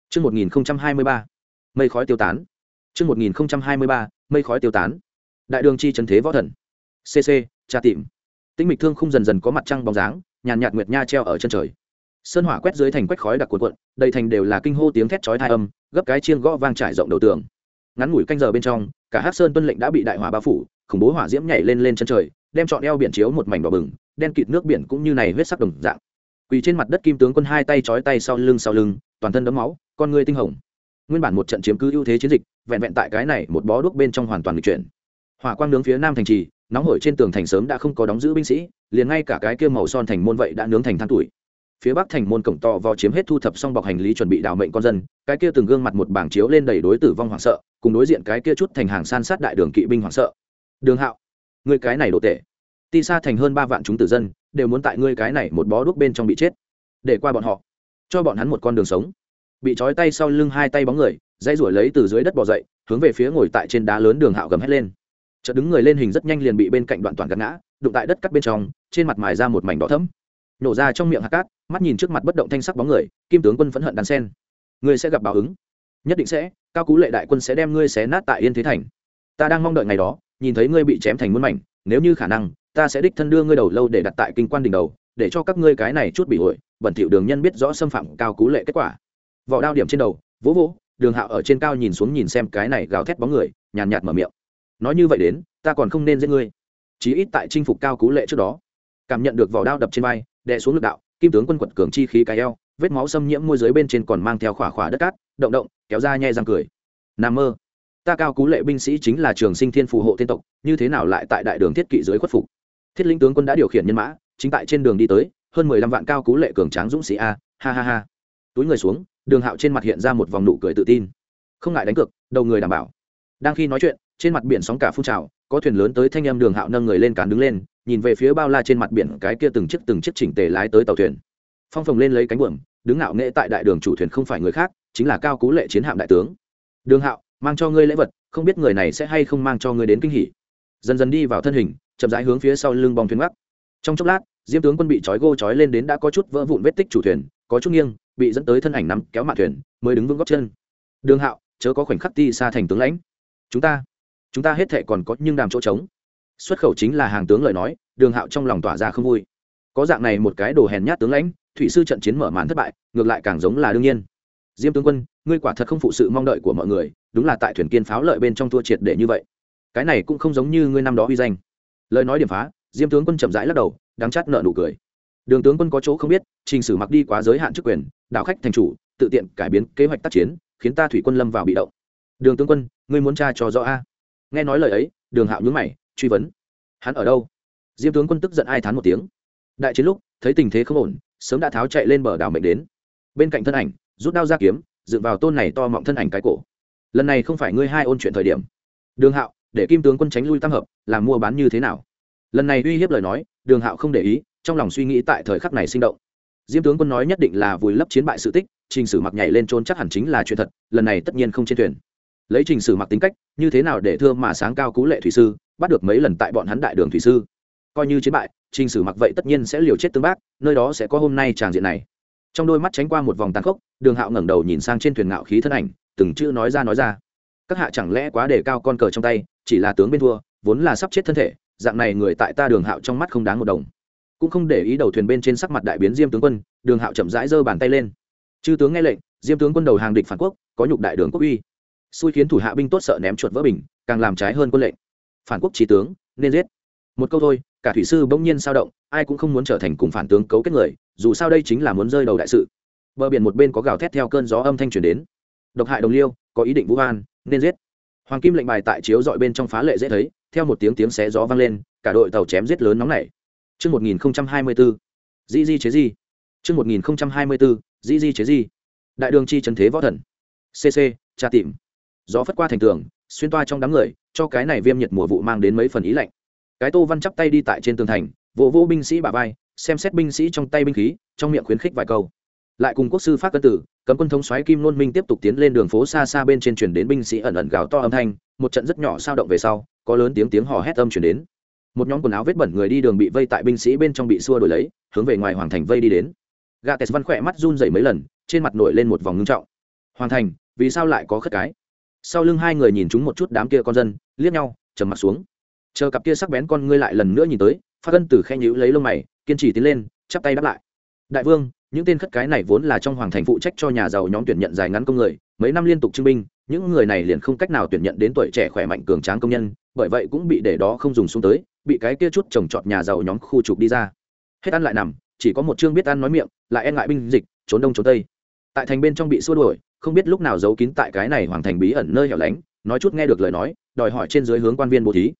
A: Trước 1023, mây khói tiêu tán Trước 1023, mây khói tiêu tán. Đại đường chi Trấn thế võ thần. CC, tra tìm. Tĩnh mịch thương không dần dần có mặt trăng bóng dáng, nhàn nhạt nguyệt nha treo ở chân trời. Sơn hỏa quét dưới thành quách khói đặc cuộn cuộn, đầy thành đều là kinh hô tiếng thét chói thai âm, gấp cái chiên gõ vang trải rộng đầu tường. Ngắn ngủi canh giờ bên trong, cả Hắc Sơn tuân lệnh đã bị đại hỏa bao phủ, khủng bố hỏa diễm nhảy lên lên chân trời, đem trọn eo biển chiếu một mảnh đỏ bừng, đen kịt nước biển cũng như này huyết sắc đồng dạng. Quỳ trên mặt đất kim tướng quân hai tay chói tay sau lưng sau lưng, toàn thân đấm máu, con người tinh hồng nguyên bản một trận chiếm cứ ưu thế chiến dịch vẹn vẹn tại cái này một bó đuốc bên trong hoàn toàn lịch chuyển hỏa quang nướng phía nam thành trì nóng hổi trên tường thành sớm đã không có đóng giữ binh sĩ, liền ngay cả cái kia màu son thành môn vậy đã nướng thành than tuổi. Phía bắc thành môn cổng to vò chiếm hết thu thập xong bọc hành lý chuẩn bị đào mệnh con dân, cái kia từng gương mặt một bảng chiếu lên đầy đối tử vong hoảng sợ, cùng đối diện cái kia chút thành hàng san sát đại đường kỵ binh hoảng sợ. Đường hạo người cái này đồ tệ. Ti xa thành hơn ba vạn chúng tử dân, đều muốn tại ngươi cái này một bó đuốc bên trong bị chết. Để qua bọn họ, cho bọn hắn một con đường sống. Bị trói tay sau lưng hai tay bóng người dây ruổi lấy từ dưới đất bỏ dậy, hướng về phía ngồi tại trên đá lớn đường hạo gầm hét lên chợt đứng người lên hình rất nhanh liền bị bên cạnh đoạn toàn gạt ngã, đụng tại đất cắt bên trong, trên mặt mài ra một mảnh đỏ thấm nổ ra trong miệng hạt cát, mắt nhìn trước mặt bất động thanh sắc bóng người, kim tướng quân phẫn hận đàn sen. Ngươi sẽ gặp báo ứng. Nhất định sẽ, cao cú lệ đại quân sẽ đem ngươi xé nát tại yên thế thành. Ta đang mong đợi ngày đó, nhìn thấy ngươi bị chém thành muôn mảnh, nếu như khả năng, ta sẽ đích thân đưa ngươi đầu lâu để đặt tại kinh quan đỉnh đầu, để cho các ngươi cái này chút bị hội, bẩn thiệu đường nhân biết rõ xâm phạm cao cú lệ kết quả. Vỏ đao điểm trên đầu, vỗ vỗ, đường hạo ở trên cao nhìn xuống nhìn xem cái này gào thét bóng người, nhàn nhạt mở miệng nói như vậy đến, ta còn không nên giết ngươi. Chí ít tại chinh phục cao cú lệ trước đó. Cảm nhận được vỏ đao đập trên vai, đè xuống lực đạo, kim tướng quân quật cường chi khí cái eo, vết máu xâm nhiễm môi giới bên trên còn mang theo khỏa khỏa đất cát, động động, kéo ra nhẹ răng cười. Nằm mơ. Ta cao cú lệ binh sĩ chính là trường sinh thiên phù hộ tiên tộc, như thế nào lại tại đại đường thiết kỵ dưới khuất phục? Thiết lĩnh tướng quân đã điều khiển nhân mã, chính tại trên đường đi tới, hơn mười lăm vạn cao cú lệ cường tráng dũng sĩ a, ha ha ha. Túi người xuống, đường hạo trên mặt hiện ra một vòng nụ cười tự tin. Không ngại đánh cược, đầu người đảm bảo. Đang khi nói chuyện trên mặt biển sóng cả phun trào, có thuyền lớn tới thanh em đường hạo nâng người lên cản đứng lên, nhìn về phía bao la trên mặt biển cái kia từng chiếc từng chiếc chỉnh tề lái tới tàu thuyền. Phong phồng lên lấy cánh buồm, đứng ngạo nghệ tại đại đường chủ thuyền không phải người khác, chính là cao cú lệ chiến hạm đại tướng. Đường hạo, mang cho ngươi lễ vật, không biết người này sẽ hay không mang cho ngươi đến kinh hỉ. Dần dần đi vào thân hình, chậm rãi hướng phía sau lưng bong thuyền gác trong chốc lát, diêm tướng quân bị trói gô trói lên đến đã có chút vỡ vụn vết tích chủ thuyền, có chút nghiêng, bị dẫn tới thân ảnh nắm kéo mạn thuyền, mới đứng vững góc chân. Đường hạo, chớ có khoảnh khắc ti xa thành tướng lãnh. Chúng ta chúng ta hết thệ còn có nhưng đàm chỗ trống. Xuất khẩu chính là hàng tướng lời nói, đường hạo trong lòng tỏa ra không vui. Có dạng này một cái đồ hèn nhát tướng lãnh, thủy sư trận chiến mở màn thất bại, ngược lại càng giống là đương nhiên. Diêm tướng quân, ngươi quả thật không phụ sự mong đợi của mọi người, đúng là tại thuyền kiên pháo lợi bên trong thua triệt để như vậy. Cái này cũng không giống như ngươi năm đó uy danh. Lời nói điểm phá, diêm tướng quân chậm rãi lắc đầu đáng chát nợ nụ cười. Đường tướng quân có chỗ không biết, trình sử mặc đi quá giới hạn chức quyền, đạo khách thành chủ, tự tiện cải biến kế hoạch tác chiến, khiến ta thủy quân lâm vào bị động. Đường tướng quân, ngươi muốn tra cho rõ a? Nghe nói lời ấy, đường hạo nhướng mày, truy vấn. Hắn ở đâu? Diêm tướng quân tức giận ai thán một tiếng. Đại chiến lúc, thấy tình thế không ổn, sớm đã tháo chạy lên bờ đảo mệnh đến. Bên cạnh thân ảnh, rút đao ra kiếm, dựng vào tôn này to mọng thân ảnh cái cổ. Lần này không phải ngươi hai ôn chuyện thời điểm. Đường hạo, để kim tướng quân tránh lui tam hợp, làm mua bán như thế nào? Lần này uy hiếp lời nói, đường hạo không để ý, trong lòng suy nghĩ tại thời khắc này sinh động. Diêm tướng quân nói nhất định là vùi lấp chiến bại sự tích, trình sử mặc nhảy lên trốn chắc hẳn chính là chuyện thật, lần này tất nhiên không trên thuyền lấy trình sử mặc tính cách, như thế nào để thưa mà sáng cao cú lệ thủy sư, bắt được mấy lần tại bọn hắn đại đường thủy sư. Coi như chiến bại, trình sử mặc vậy tất nhiên sẽ liều chết tương bác, nơi đó sẽ có hôm nay tràng diện này. Trong đôi mắt tránh qua một vòng tàn khốc, đường hạo ngẩng đầu nhìn sang trên thuyền ngạo khí thân ảnh, từng chữ nói ra nói ra. Các hạ chẳng lẽ quá để cao con cờ trong tay, chỉ là tướng bên thua, vốn là sắp chết thân thể, dạng này người tại ta đường hạo trong mắt không đáng một đồng. Cũng không để ý đầu thuyền bên trên sắc mặt đại biến diêm tướng quân, đường hạo chậm rãi giơ bàn tay lên. Chư tướng nghe lệnh, diêm tướng quân đầu hàng địch phản quốc, có nhục đại đường quốc uy xui khiến thủ hạ binh tốt sợ ném chuột vỡ bình càng làm trái hơn quân lệnh phản quốc trí tướng nên giết một câu thôi cả thủy sư bỗng nhiên sao động ai cũng không muốn trở thành cùng phản tướng cấu kết người dù sao đây chính là muốn rơi đầu đại sự bờ biển một bên có gào thét theo cơn gió âm thanh truyền đến độc hại đồng liêu có ý định vũ an nên giết hoàng kim lệnh bài tại chiếu dọi bên trong phá lệ dễ thấy theo một tiếng tiếng xé gió vang lên cả đội tàu chém giết lớn nóng nảy Trước 1024, Di Di chế Di. Trước 1024, Di Di chế Di. Đại đường chi trần thế võ thần. CC, tra tìm. Gió phất qua thành tường, xuyên toa trong đám người, cho cái này viêm nhiệt mùa vụ mang đến mấy phần ý lạnh. Cái Tô Văn chắp tay đi tại trên tường thành, vỗ vỗ binh sĩ bà vai, xem xét binh sĩ trong tay binh khí, trong miệng khuyến khích vài câu. Lại cùng quốc sư phát cân tử, cấm quân thống xoáy Kim Luân Minh tiếp tục tiến lên đường phố xa xa bên trên truyền đến binh sĩ ẩn ẩn gào to âm thanh, một trận rất nhỏ sao động về sau, có lớn tiếng tiếng hò hét âm truyền đến một nhóm quần áo vết bẩn người đi đường bị vây tại binh sĩ bên trong bị xua đổi lấy hướng về ngoài hoàng thành vây đi đến gà tes văn khỏe mắt run dày mấy lần trên mặt nổi lên một vòng ngưng trọng hoàng thành vì sao lại có khất cái sau lưng hai người nhìn chúng một chút đám kia con dân liếc nhau trầm mặt xuống. Chờ cặp kia sắc bén con ngươi lại lần nữa nhìn tới phát ân từ khe nhữ lấy lông mày kiên trì tiến lên chắp tay đáp lại. Đại vương những tên khất cái này vốn là trong hoàng thành phụ trách cho nhà giàu nhóm tuyển nhận dài ngắn công người mấy năm liên tục chứng minh, những người này liền không cách nào tuyển nhận đến tuổi trẻ khỏe mạnh cường tráng công nhân bởi vậy cũng bị để đó không dùng xuống tới bị cái kia chút trồng trọt nhà giàu nhóm khu trục đi ra. Hết ăn lại nằm chỉ có một chương biết ăn nói miệng lại e ngại binh dịch trốn đông trốn tây. Tại thành bên trong bị xua đuổi không biết lúc nào giấu kín tại cái này hoàng thành bí ẩn nơi hẻo lánh, nói chút nghe được lời nói, đòi hỏi trên dưới hướng quan viên bố thí.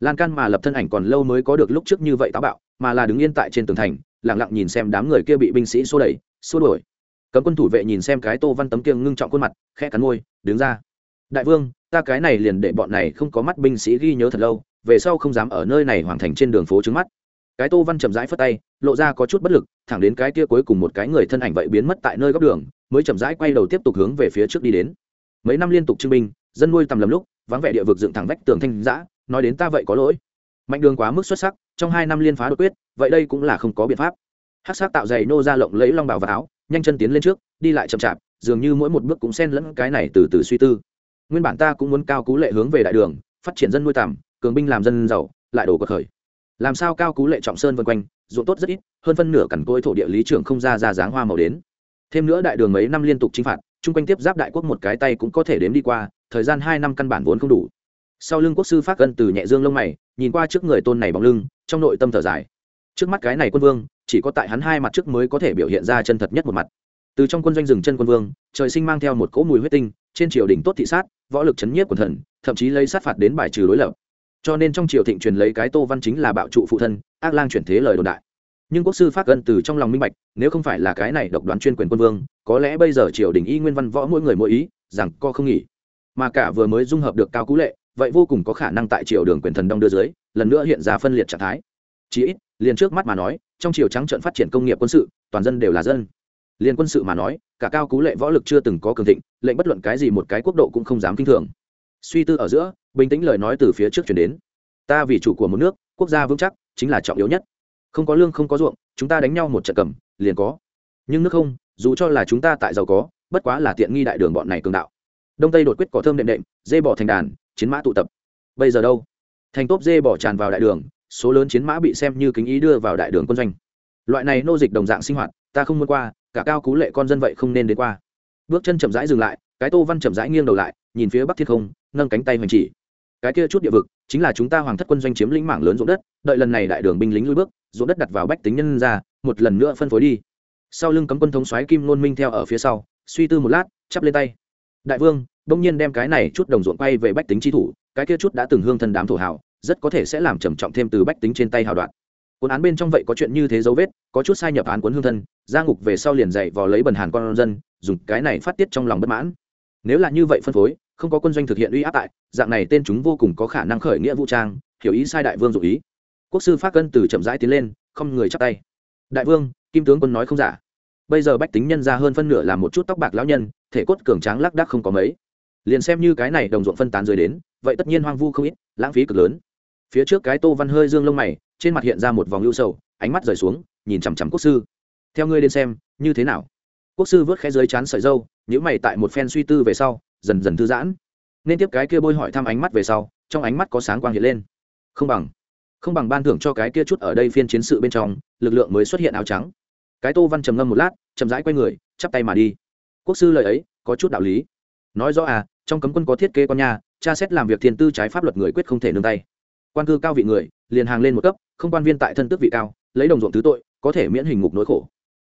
A: Lan can mà lập thân ảnh còn lâu mới có được lúc trước như vậy táo bạo, mà là đứng yên tại trên tường thành lẳng lặng nhìn xem đám người kia bị binh sĩ xô đẩy, xua đuổi. Cấm quân thủ vệ nhìn xem cái tô văn tấm kiêng ngưng trọng khuôn mặt, khẽ cắn môi, đứng ra. Đại vương, ta cái này liền để bọn này không có mắt binh sĩ ghi nhớ thật lâu, về sau không dám ở nơi này hoàn thành trên đường phố trứng mắt. Cái tô văn chậm rãi phất tay, lộ ra có chút bất lực, thẳng đến cái kia cuối cùng một cái người thân ảnh vậy biến mất tại nơi góc đường mới chậm rãi quay đầu tiếp tục hướng về phía trước đi đến. Mấy năm liên tục chứng minh dân nuôi tầm lầm lúc, vắng vẻ địa vực dựng thẳng vách tường thanh giã nói đến ta vậy có lỗi. Mạnh đường quá mức xuất sắc, trong hai năm liên phá đột quyết, vậy đây cũng là không có biện pháp. Hát sát tạo dày nô ra lộng lấy long bảo và áo, nhanh chân tiến lên trước, đi lại chậm chạp, dường như mỗi một bước cũng xen lẫn cái này từ từ suy tư. Nguyên bản ta cũng muốn cao cú lệ hướng về đại đường, phát triển dân nuôi tầm, cường binh làm dân giàu, lại đổ cuộc khởi. Làm sao cao cú lệ trọng sơn vân quanh, ruộng tốt rất ít, hơn phân nửa cằn côi thổ địa lý trưởng không ra ra dáng hoa màu đến thêm nữa đại đường mấy năm liên tục chinh phạt, chung quanh tiếp giáp đại quốc một cái tay cũng có thể đếm đi qua, thời gian hai năm căn bản vốn không đủ. Sau lưng quốc sư phát gân từ nhẹ dương lông mày, nhìn qua trước người tôn này bóng lưng, trong nội tâm thở dài. Trước mắt cái này quân vương, chỉ có tại hắn hai mặt trước mới có thể biểu hiện ra chân thật nhất một mặt. Từ trong quân doanh rừng chân quân vương, trời sinh mang theo một cỗ mùi huyết tinh, trên triều đình tốt thị sát, võ lực chấn nhiếp quần thần, thậm chí lấy sát phạt đến bài trừ đối lập cho nên trong triều thịnh truyền lấy cái tô văn chính là bạo trụ phụ thân, ác lang chuyển thế lời đồn đại nhưng quốc sư phát gân từ trong lòng minh bạch, nếu không phải là cái này độc đoán chuyên quyền quân vương, có lẽ bây giờ triều đình y nguyên văn võ mỗi người mỗi ý, rằng co không nghỉ. Mà cả vừa mới dung hợp được cao cú lệ, vậy vô cùng có khả năng tại triều đường quyền thần đông đưa dưới, lần nữa hiện ra phân liệt trạng thái. Chí ít, liền trước mắt mà nói, trong triều trắng trận phát triển công nghiệp quân sự, toàn dân đều là dân. Liền quân sự mà nói, cả cao cú lệ võ lực chưa từng có cường thịnh, lệnh bất luận cái gì một cái quốc độ cũng không dám kinh thường. Suy tư ở giữa, bình tĩnh lời nói từ phía trước chuyển đến. Ta vì chủ của một nước, quốc gia vững chắc, chính là trọng yếu nhất không có lương, không có ruộng, chúng ta đánh nhau một trận cầm, liền có. Nhưng nước không, dù cho là chúng ta tại giàu có, bất quá là tiện nghi đại đường bọn này cường đạo. Đông tây đột quyết cỏ thơm đệm đệm, dê bỏ thành đàn, chiến mã tụ tập. Bây giờ đâu? Thành tốp dê bỏ tràn vào đại đường, số lớn chiến mã bị xem như kính ý đưa vào đại đường quân doanh. Loại này nô dịch đồng dạng sinh hoạt, ta không muốn qua, cả cao cú lệ con dân vậy không nên đến qua. Bước chân chậm rãi dừng lại, cái tô văn chậm rãi nghiêng đầu lại, nhìn phía bắc thiên không, nâng cánh tay hoành chỉ. Cái kia chút địa vực, chính là chúng ta hoàng thất quân doanh chiếm lĩnh mảng lớn ruộng đất, đợi lần này đại đường binh lính lui bước ruộng đất đặt vào bách tính nhân ra, một lần nữa phân phối đi. Sau lưng cấm quân thống soái kim ngôn minh theo ở phía sau, suy tư một lát, chắp lên tay. Đại vương đông nhiên đem cái này chút đồng ruộng quay về bách tính chi thủ, cái kia chút đã từng hương thân đám thổ hào, rất có thể sẽ làm trầm trọng thêm từ bách tính trên tay hào đoạn. Cuốn án bên trong vậy có chuyện như thế dấu vết, có chút sai nhập án cuốn hương thân, ra ngục về sau liền dậy vò lấy bần hàn con dân, dùng cái này phát tiết trong lòng bất mãn. Nếu là như vậy phân phối, không có quân doanh thực hiện uy áp tại, dạng này tên chúng vô cùng có khả năng khởi nghĩa vũ trang, hiểu ý sai đại vương dụ ý quốc sư phát cân từ chậm rãi tiến lên, không người chắp tay. Đại vương, kim tướng quân nói không giả. Bây giờ bách tính nhân ra hơn phân nửa là một chút tóc bạc lão nhân, thể cốt cường tráng lác đác không có mấy. Liền xem như cái này đồng ruộng phân tán rơi đến, vậy tất nhiên hoang vu không ít, lãng phí cực lớn. Phía trước cái tô văn hơi dương lông mày, trên mặt hiện ra một vòng ưu sầu, ánh mắt rời xuống, nhìn chằm chằm quốc sư. Theo ngươi đến xem, như thế nào? Quốc sư vớt khẽ dưới chán sợi dâu nhữ mày tại một phen suy tư về sau, dần dần thư giãn. Nên tiếp cái kia bôi hỏi thăm ánh mắt về sau, trong ánh mắt có sáng quang hiện lên. Không bằng không bằng ban thưởng cho cái kia chút ở đây phiên chiến sự bên trong lực lượng mới xuất hiện áo trắng. Cái tô văn trầm ngâm một lát chậm rãi quay người chắp tay mà đi. Quốc sư lời ấy có chút đạo lý. Nói rõ à trong cấm quân có thiết kế con nhà tra xét làm việc thiên tư trái pháp luật người quyết không thể nương tay. Quan cư cao vị người liền hàng lên một cấp không quan viên tại thân tước vị cao lấy đồng ruộng thứ tội có thể miễn hình ngục nỗi khổ.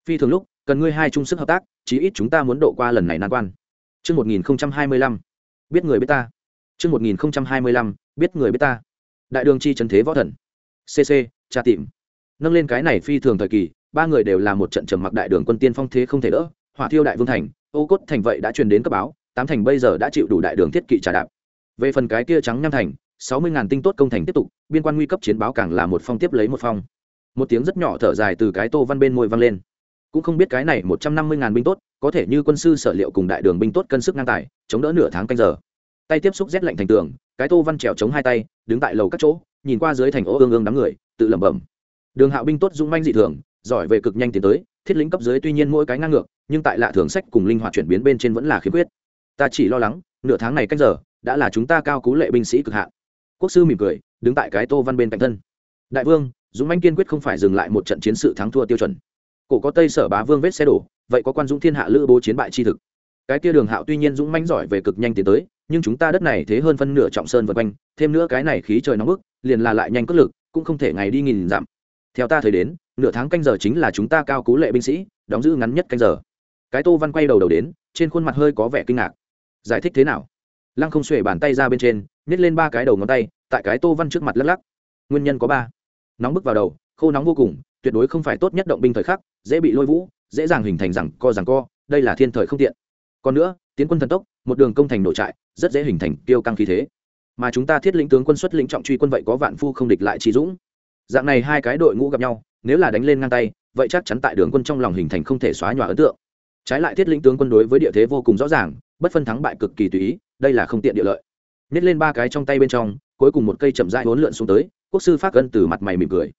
A: Phi thường lúc cần ngươi hai chung sức hợp tác chí ít chúng ta muốn độ qua lần này nan quan. Trước 1025, biết người biết ta. Trước 1025, biết người biết ta. Đại đường chi trấn thế võ thần. CC, tra tìm. Nâng lên cái này phi thường thời kỳ, ba người đều là một trận trầm mặc đại đường quân tiên phong thế không thể đỡ, hỏa thiêu đại vương thành, ô cốt thành vậy đã truyền đến cấp báo, tám thành bây giờ đã chịu đủ đại đường thiết kỵ trả đạp. Về phần cái kia trắng nham thành, sáu mươi ngàn tinh tốt công thành tiếp tục, biên quan nguy cấp chiến báo càng là một phong tiếp lấy một phong. Một tiếng rất nhỏ thở dài từ cái Tô Văn bên môi vang lên cũng không biết cái này một trăm năm mươi ngàn binh tốt có thể như quân sư sở liệu cùng đại đường binh tốt cân sức ngang tài chống đỡ nửa tháng canh giờ tay tiếp xúc rét lạnh thành tường cái tô văn trèo chống hai tay, đứng tại lầu các chỗ, nhìn qua dưới thành ô ương ương đám người, tự lẩm bẩm. Đường hạo binh tốt dung manh dị thường, giỏi về cực nhanh tiến tới, thiết lĩnh cấp dưới tuy nhiên mỗi cái ngang ngược, nhưng tại lạ thường sách cùng linh hoạt chuyển biến bên trên vẫn là khiếm khuyết. Ta chỉ lo lắng, nửa tháng này cách giờ, đã là chúng ta cao cú lệ binh sĩ cực hạn. Quốc sư mỉm cười, đứng tại cái tô văn bên cạnh thân. Đại vương, dũng manh kiên quyết không phải dừng lại một trận chiến sự thắng thua tiêu chuẩn. Cổ có tây sở bá vương vết xe đổ, vậy có quan dũng thiên hạ lữ bố chiến bại chi thực. Cái kia đường hạo tuy nhiên dũng manh giỏi về cực nhanh tiến tới nhưng chúng ta đất này thế hơn phân nửa trọng sơn vân quanh, thêm nữa cái này khí trời nóng bức, liền là lại nhanh cất lực, cũng không thể ngày đi nghìn dặm. Theo ta thời đến, nửa tháng canh giờ chính là chúng ta cao cú lệ binh sĩ, đóng giữ ngắn nhất canh giờ. Cái tô văn quay đầu đầu đến, trên khuôn mặt hơi có vẻ kinh ngạc. Giải thích thế nào? Lăng không xuể bàn tay ra bên trên, nhét lên ba cái đầu ngón tay, tại cái tô văn trước mặt lắc lắc. Nguyên nhân có ba. Nóng bức vào đầu, khô nóng vô cùng, tuyệt đối không phải tốt nhất động binh thời khắc, dễ bị lôi vũ, dễ dàng hình thành rằng co rằng co, đây là thiên thời không tiện. Còn nữa, tiến quân thần tốc một đường công thành nội trại, rất dễ hình thành tiêu căng khí thế. Mà chúng ta thiết lĩnh tướng quân xuất lĩnh trọng truy quân vậy có vạn phu không địch lại trí dũng. Dạng này hai cái đội ngũ gặp nhau, nếu là đánh lên ngang tay, vậy chắc chắn tại đường quân trong lòng hình thành không thể xóa nhòa ấn tượng. Trái lại thiết lĩnh tướng quân đối với địa thế vô cùng rõ ràng, bất phân thắng bại cực kỳ tùy ý, đây là không tiện địa lợi. Nhét lên ba cái trong tay bên trong, cuối cùng một cây chậm rãi hốn lượn xuống tới, quốc sư phát gân từ mặt mày mỉm cười.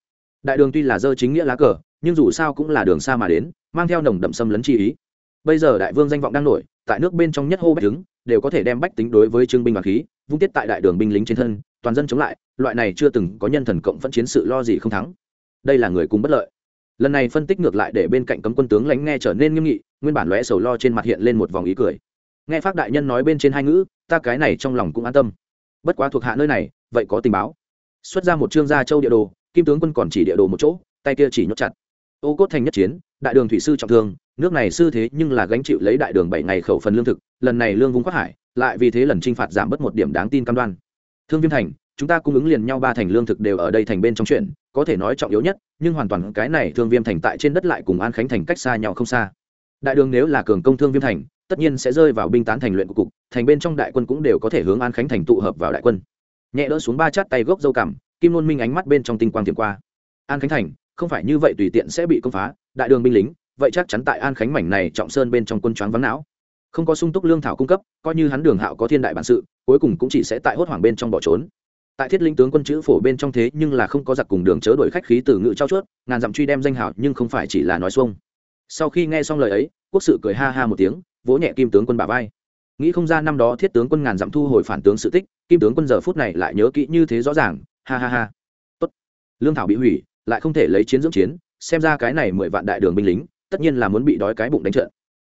A: Đại đường tuy là dơ chính nghĩa lá cờ, nhưng dù sao cũng là đường xa mà đến, mang theo nồng đậm xâm lấn chi ý. Bây giờ đại vương danh vọng đang nổi tại nước bên trong nhất hô bách đứng, đều có thể đem bách tính đối với trương binh và khí, vung tiết tại đại đường binh lính trên thân, toàn dân chống lại, loại này chưa từng có nhân thần cộng vẫn chiến sự lo gì không thắng. Đây là người cùng bất lợi. Lần này phân tích ngược lại để bên cạnh cấm quân tướng lánh nghe trở nên nghiêm nghị, nguyên bản lóe sầu lo trên mặt hiện lên một vòng ý cười. Nghe phát đại nhân nói bên trên hai ngữ, ta cái này trong lòng cũng an tâm. Bất quá thuộc hạ nơi này, vậy có tình báo. Xuất ra một chương gia châu địa đồ, kim tướng quân còn chỉ địa đồ một chỗ, tay kia chỉ nhốt chặt. Ô cốt thành nhất chiến đại đường thủy sư trọng thương, nước này sư thế nhưng là gánh chịu lấy đại đường bảy ngày khẩu phần lương thực, lần này lương vung quát hải, lại vì thế lần t r i n h phạt giảm bớt một điểm đáng tin cam đoan. Thương viêm thành, chúng ta cung ứng liền nhau ba thành lương thực đều ở đây thành bên trong chuyện, có thể nói trọng yếu nhất, nhưng hoàn toàn cái này thương viêm thành tại trên đất lại cùng an khánh thành cách xa nhau không xa. Đại đường nếu là cường công thương viêm thành, tất nhiên sẽ rơi vào binh tán thành luyện của cục, thành bên trong đại quân cũng đều có thể hướng an khánh thành tụ hợp vào đại quân. Nhẹ đỡ xuống ba chát tay gốc dâu cảm kim luôn minh ánh mắt bên trong tinh quang tiệm qua. An khánh thành không phải như vậy tùy tiện sẽ bị công phá, đại đường binh lính, vậy chắc chắn tại an khánh mảnh này trọng sơn bên trong quân choáng vắng não. Không có sung túc lương thảo cung cấp, coi như hắn đường hạo có thiên đại bản sự, cuối cùng cũng chỉ sẽ tại hốt hoảng bên trong bỏ trốn. Tại thiết linh tướng quân chữ phổ bên trong thế nhưng là không có giặc cùng đường chớ đổi khách khí từ ngự trao chuốt, ngàn dặm truy đem danh hảo nhưng không phải chỉ là nói xuông. Sau khi nghe xong lời ấy, quốc sự cười ha ha một tiếng, vỗ nhẹ kim tướng quân bà vai. Nghĩ không ra năm đó thiết tướng quân ngàn dặm thu hồi phản tướng sự tích, kim tướng quân giờ phút này lại nhớ kỹ như thế rõ ràng, ha ha ha. Tốt. Lương thảo bị hủy lại không thể lấy chiến dưỡng chiến, xem ra cái này mười vạn đại đường binh lính, tất nhiên là muốn bị đói cái bụng đánh trận.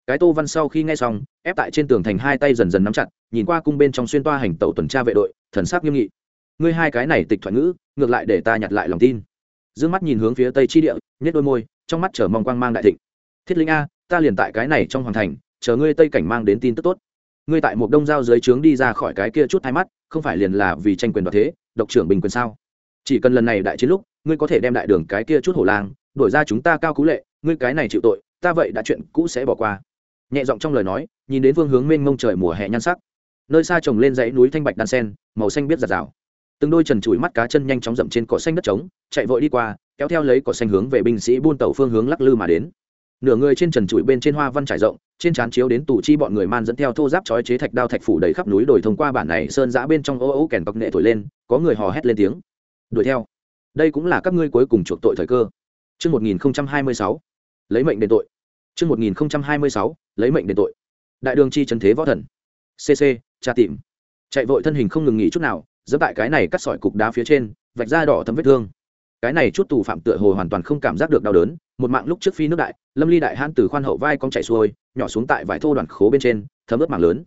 A: Cái tô văn sau khi nghe xong, ép tại trên tường thành hai tay dần dần nắm chặt, nhìn qua cung bên trong xuyên toa hành tàu tuần tra vệ đội, thần sắc nghiêm nghị. Ngươi hai cái này tịch thoại ngữ, ngược lại để ta nhặt lại lòng tin. D mắt nhìn hướng phía tây chi địa nhét đôi môi, trong mắt chờ mong quang mang đại thịnh. Thiết linh a, ta liền tại cái này trong hoàng thành, chờ ngươi tây cảnh mang đến tin tức tốt. Ngươi tại một đông giao dưới trướng đi ra khỏi cái kia chút hai mắt, không phải liền là vì tranh quyền đoạt thế, độc trưởng bình quyền sao? Chỉ cần lần này đại chiến lúc ngươi có thể đem đại đường cái kia chút hổ lang đổi ra chúng ta cao cú lệ, ngươi cái này chịu tội, ta vậy đã chuyện cũ sẽ bỏ qua. Nhẹ giọng trong lời nói, nhìn đến phương hướng mênh mông trời mùa hè nhan sắc. Nơi xa trồng lên dãy núi thanh bạch đan sen, màu xanh biết giạt rào. Từng đôi trần chùi mắt cá chân nhanh chóng dậm trên cỏ xanh đất trống, chạy vội đi qua, kéo theo lấy cỏ xanh hướng về binh sĩ buôn tàu phương hướng lắc lư mà đến. Nửa người trên trần trụi bên trên hoa văn trải rộng, trên trán chiếu đến tủ chi bọn người man dẫn theo thô giáp chói chế thạch đao thạch phủ đầy khắp núi đồi thông qua bản này sơn giã bên trong ô ô kèn bọc nệ thổi lên, có người hò hét lên tiếng. Đuổi theo đây cũng là các ngươi cuối cùng chuộc tội thời cơ Trước 1026, lấy mệnh đền tội. Trước 1026, lấy mệnh đền tội. Đại đường chi trấn thế võ thần. CC, tra tìm. Chạy vội thân hình không ngừng nghỉ chút nào, giẫm tại cái này cắt sỏi cục đá phía trên, vạch ra đỏ thấm vết thương. Cái này chút tù phạm tựa hồ hoàn toàn không cảm giác được đau đớn, một mạng lúc trước phi nước đại, Lâm Ly đại hãn từ khoan hậu vai cong chạy xuôi, nhỏ xuống tại vải thô đoàn khố bên trên, thấm ướt mạng lớn.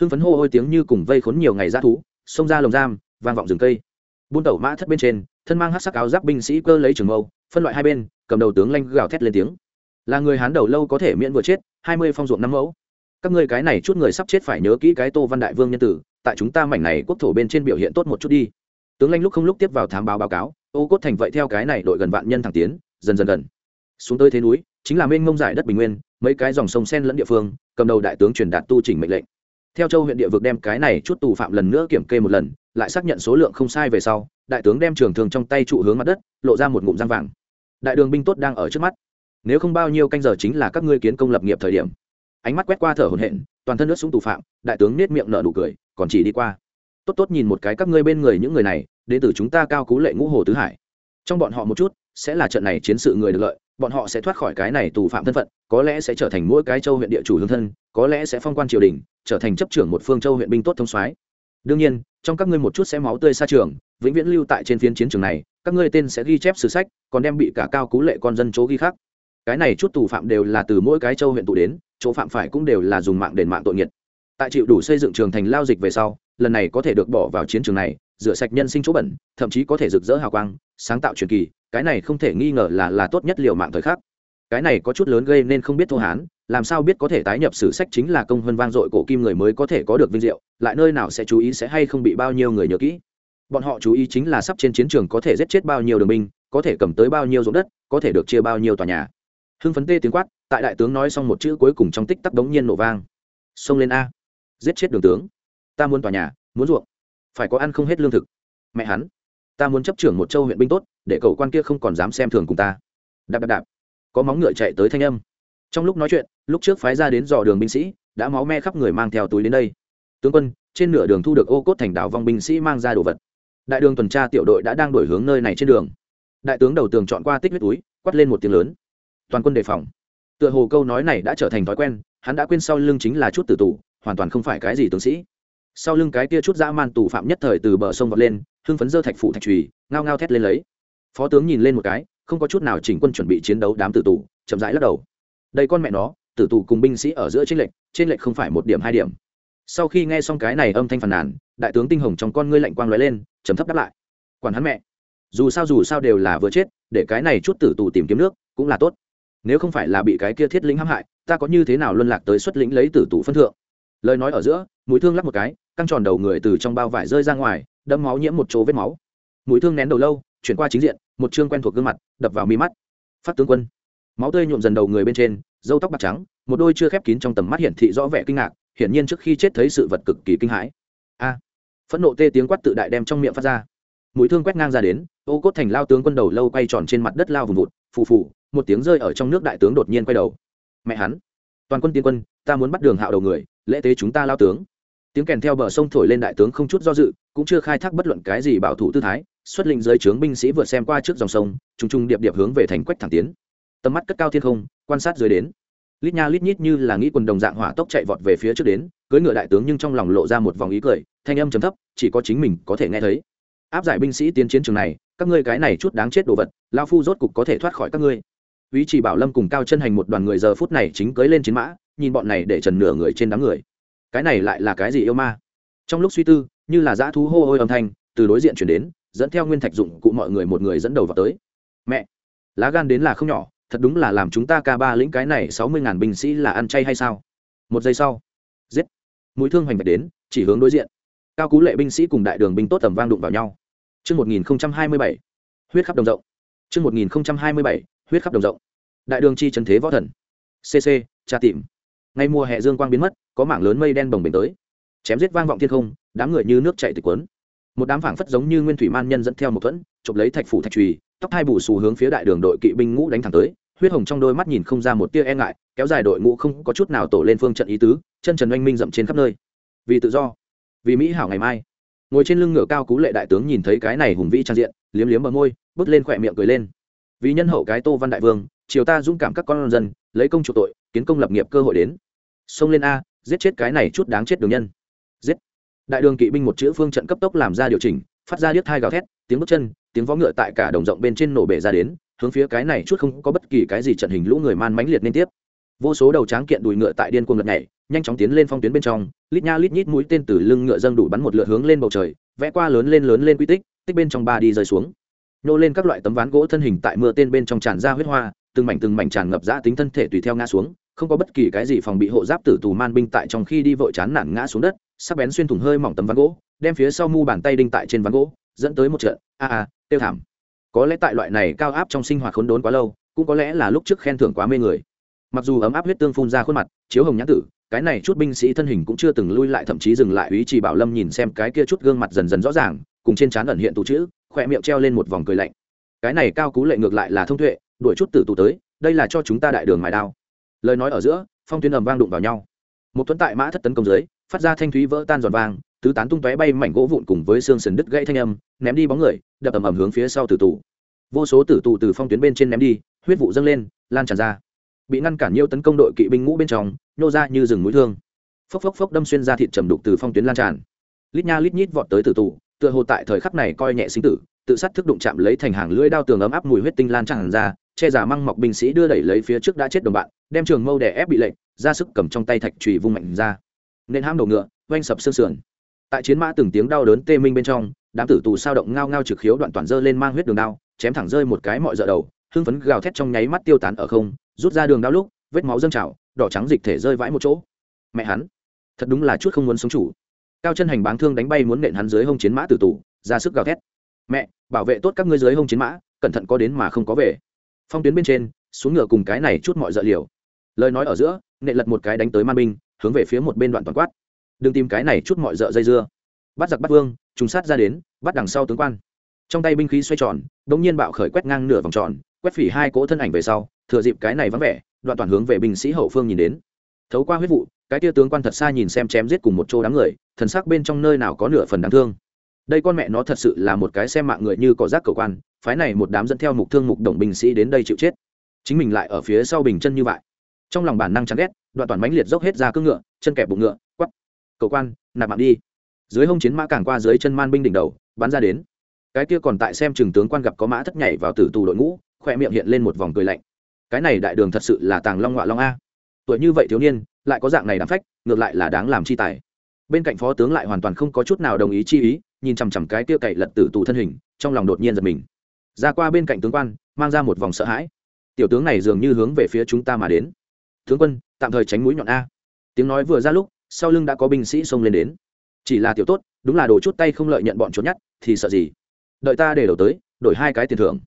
A: Hưng phấn hô hôi tiếng như cùng vây khốn nhiều ngày ra thú, xông ra lồng giam, vang vọng rừng cây. Buôn tẩu mã thất bên trên, thân mang hắc sắc áo giáp binh sĩ cơ lấy trường mâu, phân loại hai bên, cầm đầu tướng lanh gào thét lên tiếng. Là người hán đầu lâu có thể miễn vừa chết hai mươi phong ruộng năm mẫu. Các ngươi cái này chút người sắp chết phải nhớ kỹ cái tô văn đại vương nhân tử tại chúng ta mảnh này quốc thổ bên trên biểu hiện tốt một chút đi. Tướng lanh lúc không lúc tiếp vào thám báo báo cáo ô cốt thành vậy theo cái này đội gần vạn nhân thẳng tiến dần dần gần. Xuống tới thế núi chính là mênh mông giải đất bình nguyên mấy cái dòng sông sen lẫn địa phương cầm đầu đại tướng truyền đạt tu trình mệnh lệnh. Theo châu huyện địa vực đem cái này chút tù phạm lần nữa kiểm kê một lần lại xác nhận số lượng không sai về sau đại tướng đem trường thường trong tay trụ hướng mặt đất, lộ ra một ngụm răng vàng. Đại đường binh tốt đang ở trước mắt. Nếu không bao nhiêu canh giờ chính là các ngươi kiến công lập nghiệp thời điểm. Ánh mắt quét qua thở hổn hển, toàn thân nước súng tù phạm, đại tướng nết miệng nở nụ cười, còn chỉ đi qua. Tốt tốt nhìn một cái các ngươi bên người những người này, đến từ chúng ta cao cú lệ ngũ hồ tứ hải. Trong bọn họ một chút, sẽ là trận này chiến sự người được lợi, bọn họ sẽ thoát khỏi cái này tù phạm thân phận, có lẽ sẽ trở thành mỗi cái châu huyện địa chủ hương thân, có lẽ sẽ phong quan triều đình, trở thành chấp trưởng một phương châu huyện binh tốt thông soái đương nhiên, trong các ngươi một chút sẽ máu tươi xa trường, vĩnh viễn lưu tại trên phiến chiến trường này, các ngươi tên sẽ ghi chép sử sách, còn đem bị cả cao cú lệ con dân chỗ ghi khác cái này chút tù phạm đều là từ mỗi cái châu huyện tụ đến, chỗ phạm phải cũng đều là dùng mạng đền mạng tội nghiệt. Tại chịu đủ xây dựng trường thành lao dịch về sau, lần này có thể được bỏ vào chiến trường này, rửa sạch nhân sinh chỗ bẩn, thậm chí có thể rực rỡ hào quang, sáng tạo truyền kỳ, cái này không thể nghi ngờ là là tốt nhất liều mạng thời khắc. Cái này có chút lớn gây nên không biết thô hán làm sao biết có thể tái nhập sử sách chính là công hơn vang dội cổ kim người mới có thể có được vinh diệu, lại nơi nào sẽ chú ý sẽ hay không bị bao nhiêu người nhớ kỹ. Bọn họ chú ý chính là sắp trên chiến trường có thể giết chết bao nhiêu đường binh, có thể cầm tới bao nhiêu ruộng đất, có thể được chia bao nhiêu tòa nhà. Hưng phấn tê tiếng quát, tại đại tướng nói xong một chữ cuối cùng trong tích tắc đống nhiên nổ vang. Xông lên a. Giết chết đường tướng. Ta muốn tòa nhà, muốn ruộng. Phải có ăn không hết lương thực. Mẹ hắn. Ta muốn chấp trưởng một châu huyện binh tốt, để cậu quan kia không còn dám xem thường cùng ta. Đạp đạp đạp. Có móng ngựa chạy tới thanh âm. Trong lúc nói chuyện lúc trước phái ra đến dò đường binh sĩ, đã máu me khắp người mang theo túi đến đây. Tướng quân, trên nửa đường thu được ô cốt thành đảo vong binh sĩ mang ra đồ vật. Đại đường tuần tra tiểu đội đã đang đổi hướng nơi này trên đường. Đại tướng đầu tường chọn qua tích huyết túi quắt lên một tiếng lớn. Toàn quân đề phòng. Tựa hồ câu nói này đã trở thành thói quen, hắn đã quên sau lưng chính là chút tử tù, hoàn toàn không phải cái gì tướng sĩ. Sau lưng cái kia chút dã man tù phạm nhất thời từ bờ sông vọt lên, hưng phấn dơ thạch phụ thạch trùy ngao ngao thét lên lấy. Phó tướng nhìn lên một cái, không có chút nào chỉnh quân chuẩn bị chiến đấu đám tử tù, chậm rãi lắc đầu. Đây con mẹ nó tử tù cùng binh sĩ ở giữa trên lệnh trên lệnh không phải một điểm, hai điểm. Sau khi nghe xong cái này âm thanh phàn nàn, đại tướng tinh hồng trong con ngươi lạnh quang lóe lên chấm thấp đáp lại. Quản hắn mẹ. Dù sao dù sao đều là vừa chết, để cái này chút tử tù tìm kiếm nước cũng là tốt. Nếu không phải là bị cái kia thiết lĩnh hãm hại, ta có như thế nào luân lạc tới xuất lĩnh lấy tử tù phân thượng? Lời nói ở giữa, mũi thương lắp một cái, căng tròn đầu người từ trong bao vải rơi ra ngoài đâm máu nhiễm một chỗ vết máu. Mũi thương nén đầu lâu, chuyển qua chính diện, một chương quen thuộc gương mặt, đập vào mi mắt. Phát tướng quân. Máu tươi nhuộm dần đầu người bên trên dâu tóc bạc trắng, một đôi chưa khép kín trong tầm mắt hiển thị rõ vẻ kinh ngạc, hiển nhiên trước khi chết thấy sự vật cực kỳ kinh hãi. A! Phẫn nộ tê tiếng quát tự đại đem trong miệng phát ra. Mũi thương quét ngang ra đến, ô cốt thành lao tướng quân đầu lâu quay tròn trên mặt đất lao vùng vụt, phù phù, một tiếng rơi ở trong nước đại tướng đột nhiên quay đầu. Mẹ hắn! Toàn quân tiến quân, ta muốn bắt đường hạo đầu người, lễ tế chúng ta lao tướng. Tiếng kèn theo bờ sông thổi lên đại tướng không chút do dự, cũng chưa khai thác bất luận cái gì bảo thủ tư thái, xuất lĩnh dưới trướng binh sĩ vượt xem qua trước dòng sông t r điệp điệp hướng về thành quách thẳng tiến. Tầm mắt cất cao thiên không quan sát dưới đến. Lít nha lít nhít như là nghĩ quần đồng dạng hỏa tốc chạy vọt về phía trước đến cưới ngựa đại tướng nhưng trong lòng lộ ra một vòng ý cười, thanh âm chấm thấp, chỉ có chính mình có thể nghe thấy. Áp giải binh sĩ tiến chiến trường này, các ngươi cái này chút đáng chết đồ vật lao phu rốt cục có thể thoát khỏi các ngươi. Ý chỉ bảo lâm cùng cao chân hành một đoàn người giờ phút này chính cưới lên chiến mã, nhìn bọn này để trần nửa người trên đám người. Cái này lại là cái gì yêu ma? Trong lúc suy tư, như là dã thú hô hôi âm thanh, từ đối diện chuyển đến, dẫn theo nguyên thạch dụng cụ mọi người một người dẫn đầu vào tới. Mẹ, lá gan đến là không nhỏ thật đúng là làm chúng ta ca ba lĩnh cái này sáu mươi ngàn binh sĩ là ăn chay hay sao một giây sau giết mũi thương hoành bạch đến chỉ hướng đối diện cao cú lệ binh sĩ cùng đại đường binh tốt tầm vang đụng vào nhau Trước 1027, huyết khắp đồng rộng. Trước 1027, huyết khắp đồng rộng. Đại đường chi trần thế võ thần. CC, tra tìm. Ngay mùa hè dương quang biến mất, có mảng lớn mây đen bồng bềnh tới. Chém giết vang vọng thiên không, đám người như nước chảy tịch cuốn. Một đám phảng phất giống như nguyên thủy man nhân dẫn theo một thuẫn, chụp lấy thạch phủ thạch chùy, tóc hai bù xù hướng phía đại đường đội kỵ binh ngũ đánh thẳng tới, huyết hồng trong đôi mắt nhìn không ra một tia e ngại, kéo dài đội ngũ không có chút nào tổ lên phương trận ý tứ, chân trần oanh minh dậm trên khắp nơi. Vì tự do, vì mỹ hảo ngày mai. Ngồi trên lưng ngựa cao cú lệ đại tướng nhìn thấy cái này hùng vĩ trang diện, liếm liếm bờ môi, bước lên khỏe miệng cười lên. Vì nhân hậu cái tô văn đại vương chiều ta dũng cảm các con dân, lấy công chủ tội, kiến công lập nghiệp cơ hội đến. Xông lên a, giết chết cái này chút đáng chết đường nhân. Giết. Đại đường kỵ binh một chữ phương trận cấp tốc làm ra điều chỉnh, phát ra điếc thai gào thét, tiếng bước chân, tiếng vó ngựa tại cả đồng rộng bên trên nổ bể ra đến hướng phía cái này chút không có bất kỳ cái gì trận hình lũ người man mãnh liệt liên tiếp. Vô số đầu tráng kiện đùi ngựa tại điên cuồng lật nhảy, nhanh chóng tiến lên phong tuyến bên trong, lít nha lít nhít mũi tên từ lưng ngựa dâng đủ bắn một lượt hướng lên bầu trời, vẽ qua lớn lên lớn lên quy tích tích bên trong ba đi rơi xuống. Nô lên các loại tấm ván gỗ thân hình tại mưa tên bên trong tràn ra huyết hoa, từng mảnh từng mảnh tràn ngập ra tính thân thể tùy theo ngã xuống, không có bất kỳ cái gì phòng bị hộ giáp tử tù man binh tại trong khi đi vội chán nản ngã xuống đất, sắc bén xuyên thủng hơi mỏng tấm ván gỗ, đem phía sau mu bàn tay đinh tại trên ván gỗ, dẫn tới một trận, a a tiêu thảm có lẽ tại loại này cao áp trong sinh hoạt khốn đốn quá lâu, cũng có lẽ là lúc trước khen thưởng quá mê người. Mặc dù ấm áp huyết tương phun ra khuôn mặt, chiếu hồng nhãn tử, cái này chút binh sĩ thân hình cũng chưa từng lui lại, thậm chí dừng lại, ý chỉ bảo lâm nhìn xem cái kia chút gương mặt dần dần rõ ràng, cùng trên trán ẩn hiện tụ chữ khoe miệng treo lên một vòng cười lạnh. Cái này cao cú lệ ngược lại là thông tuệ, đuổi chút tử tù tới, đây là cho chúng ta đại đường mài đao. Lời nói ở giữa, phong tuyến ầm vang đụng vào nhau. Một tuấn tại mã thất tấn công dưới, phát ra thanh thúy vỡ tan giòn vang tứ tán tung tóe bay mảnh gỗ vụn cùng với xương sườn đứt gãy thanh âm, ném đi bóng người, đập ầm ầm hướng phía sau tử tù. Vô số tử tù từ phong tuyến bên trên ném đi, huyết vụ dâng lên, lan tràn ra. Bị ngăn cản nhiều tấn công đội kỵ binh ngũ bên trong, nhô ra như rừng mũi thương. Phốc phốc phốc đâm xuyên ra thịt trầm đục từ phong tuyến lan tràn. Lít nha lít nhít vọt tới tử tù, tựa hồ tại thời khắc này coi nhẹ sinh tử, tự sát thức đụng chạm lấy thành hàng lưỡi đao tường ấm áp mùi huyết tinh lan tràn ra, che giả măng mọc binh sĩ đưa đẩy lấy phía trước đã chết đồng bạn, đem trường mâu đè ép bị lệnh, ra sức cầm trong tay thạch chùy vung mạnh ra. Nên ham đầu ngựa oanh sập xương sườn tại chiến mã từng tiếng đau đớn tê minh bên trong, đám tử tù sao động ngao ngao trực khiếu đoạn toàn dơ lên mang huyết đường đao, chém thẳng rơi một cái mọi dợ đầu, hưng phấn gào thét trong nháy mắt tiêu tán ở không, rút ra đường đao lúc, vết máu dâng trào, đỏ trắng dịch thể rơi vãi một chỗ. Mẹ hắn, thật đúng là chút không muốn sống chủ. Cao chân hành báng thương đánh bay muốn nện hắn dưới hông chiến mã tử tù, ra sức gào thét. Mẹ, bảo vệ tốt các ngươi dưới hông chiến mã, cẩn thận có đến mà không có về. Phong tuyến bên trên, xuống ngựa cùng cái này chút mọi dợ liều. Lời nói ở giữa nệ lật một cái đánh tới man binh, hướng về phía một bên đoạn toàn quát đừng tìm cái này chút mọi dợ dây dưa. Bắt giặc bắt vương, trùng sát ra đến, bắt đằng sau tướng quan. Trong tay binh khí xoay tròn đ ỗ n g nhiên bạo khởi quét ngang nửa vòng tròn, quét phỉ hai cỗ thân ảnh về sau, thừa dịp cái này vắng vẻ, đoạn toàn hướng về binh sĩ hậu phương nhìn đến. Thấu qua huyết vụ, cái tia tướng quan thật xa nhìn xem chém giết cùng một chỗ đám người, thần sắc bên trong nơi nào có nửa phần đáng thương. Đây con mẹ nó thật sự là một cái xem mạng người như cỏ rác cầu quan, phái này một đám dẫn theo mục thương mục đồng binh sĩ đến đây chịu chết. Chính mình lại ở phía sau bình chân như vậy. Trong lòng bản năng chán ghét, đoạn toàn mãnh liệt dốc hết ra cưỡng ngựa, chân kẹp bụng ngựa cầu quan, nạp mạng đi. Dưới hông chiến mã càng qua dưới chân man binh đỉnh đầu, bắn ra đến. Cái kia còn tại xem trường tướng quan gặp có mã thất nhảy vào tử tù đội ngũ khoe miệng hiện lên một vòng cười lạnh. Cái này đại đường thật sự là tàng long ngoạ long a. Tuổi như vậy thiếu niên, lại có dạng này đảm phách, ngược lại là đáng làm chi tài. Bên cạnh phó tướng lại hoàn toàn không có chút nào đồng ý chi ý, nhìn chằm chằm cái kia cậy lật tử tù thân hình, trong lòng đột nhiên giật mình. Ra qua bên cạnh tướng quan, mang ra một vòng sợ hãi. Tiểu tướng này dường như hướng về phía chúng ta mà đến. Tướng quân, tạm thời tránh mũi nhọn a. Tiếng nói vừa ra lúc sau lưng đã có binh sĩ xông lên đến. Chỉ là tiểu tốt, đúng là đồ chút tay không lợi nhận bọn trốn nhất thì sợ gì? Đợi ta để đầu tới, đổi hai cái tiền thưởng.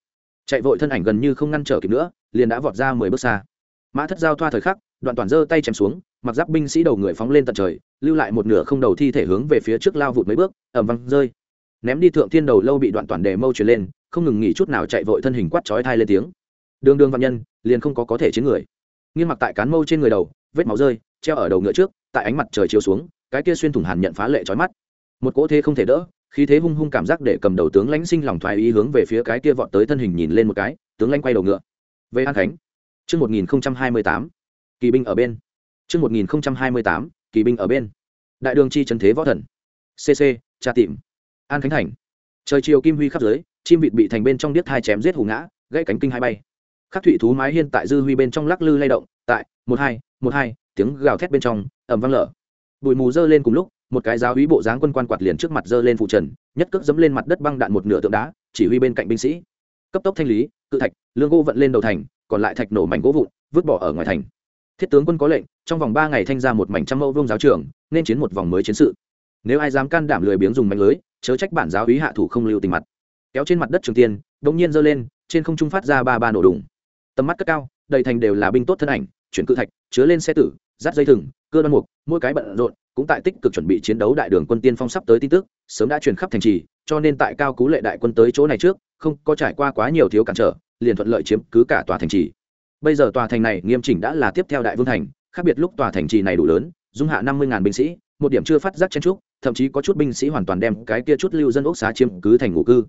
A: Chạy vội thân ảnh gần như không ngăn trở kịp nữa, liền đã vọt ra mười bước xa. Mã thất giao thoa thời khắc, đoạn toàn giơ tay chém xuống, mặc giáp binh sĩ đầu người phóng lên tận trời, lưu lại một nửa không đầu thi thể hướng về phía trước lao vụt mấy bước ẩm văng rơi. Ném đi thượng thiên đầu lâu bị đoạn toàn đề mâu truyền lên, không ngừng nghỉ chút nào chạy vội thân hình quát chói thai lên tiếng. Đường đường văn nhân, liền không có có thể chiến người nghiên mặc tại cán mâu trên người đầu, vết máu rơi, treo ở đầu ngựa trước, tại ánh mặt trời chiếu xuống, cái kia xuyên thủng hàn nhận phá lệ trói mắt. Một cỗ thế không thể đỡ, khí thế hung hung cảm giác để cầm đầu tướng lãnh sinh lòng thoái ý hướng về phía cái kia vọt tới thân hình nhìn lên một cái, tướng lãnh quay đầu ngựa. Về an khánh, chương một nghìn hai mươi tám, kỳ binh ở bên. Chương một nghìn hai mươi tám, kỳ binh ở bên. Đại đường chi trần thế võ thần. Cc tra tìm. An khánh thành. Trời chiều kim huy khắp dưới, chim vịt bị thành bên trong điếc hai chém giết hù ngã, gãy cánh kinh hai bay khắc thủy thú mái hiên tại dư huy bên trong lắc lư lay động, tại, một hai một hai, tiếng gào thét bên trong ẩm vang lở. Bụi mù dơ lên cùng lúc, một cái giáo hí bộ dáng quân quan quạt liền trước mặt dơ lên phụ trần, nhất cước dẫm lên mặt đất băng đạn một nửa tượng đá, chỉ huy bên cạnh binh sĩ. Cấp tốc thanh lý, cự thạch, lương gỗ vận lên đầu thành, còn lại thạch nổ mảnh gỗ vụn, vứt bỏ ở ngoài thành. Thiết tướng quân có lệnh, trong vòng ba ngày thanh ra một mảnh trăm mẫu vương giáo trường, nên chiến một vòng mới chiến sự. Nếu ai dám can đảm lười biếng dùng mạnh lưới, chớ trách bản giáo hí hạ thủ không lưu tình mặt. Kéo trên mặt đất trường tiên đ nhiên giơ lên, trên không trung phát ra ba ba nổ đùng tầm mắt cất cao, đầy thành đều là binh tốt thân ảnh, chuyển cự thạch, chứa lên xe tử dắt dây thừng cơ đoan mục, mỗi cái bận rộn, cũng tại tích cực chuẩn bị chiến đấu đại đường quân tiên phong sắp tới tin tức, sớm đã truyền khắp thành trì, cho nên tại cao cú lệ đại quân tới chỗ này trước, không có trải qua quá nhiều thiếu cản trở, liền thuận lợi chiếm cứ cả tòa thành trì. Bây giờ tòa thành này nghiêm chỉnh đã là tiếp theo đại vương thành, khác biệt lúc tòa thành trì này đủ lớn, dung hạ năm mươi binh sĩ, một điểm chưa phát giác chen trúc, thậm chí có chút binh sĩ hoàn toàn đem cái kia chút lưu dân ốc xá chiếm cứ thành ngũ cư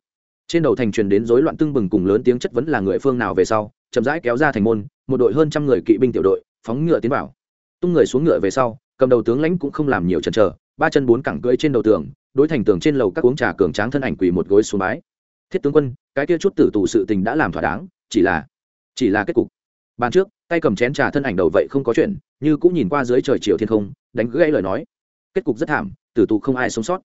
A: trên đầu thành truyền đến rối loạn tưng bừng cùng lớn tiếng chất vấn là người phương nào về sau, chậm rãi kéo ra thành môn, một đội hơn trăm người kỵ binh tiểu đội, phóng ngựa tiến vào. Tung người xuống ngựa về sau, cầm đầu tướng lãnh cũng không làm nhiều chần chờ, ba chân bốn cẳng cưỡi trên đầu tường, đối thành tường trên lầu các uống trà cường tráng thân ảnh quỳ một gối xuống mái thiết tướng quân, cái kia chút tử tù sự tình đã làm thỏa đáng, chỉ là chỉ là kết cục. Bàn trước, tay cầm chén trà thân ảnh đầu vậy không có chuyện, như cũng nhìn qua dưới trời chiều thiên không, đánh gãy lời nói. Kết cục rất thảm, tử tù không ai sống sót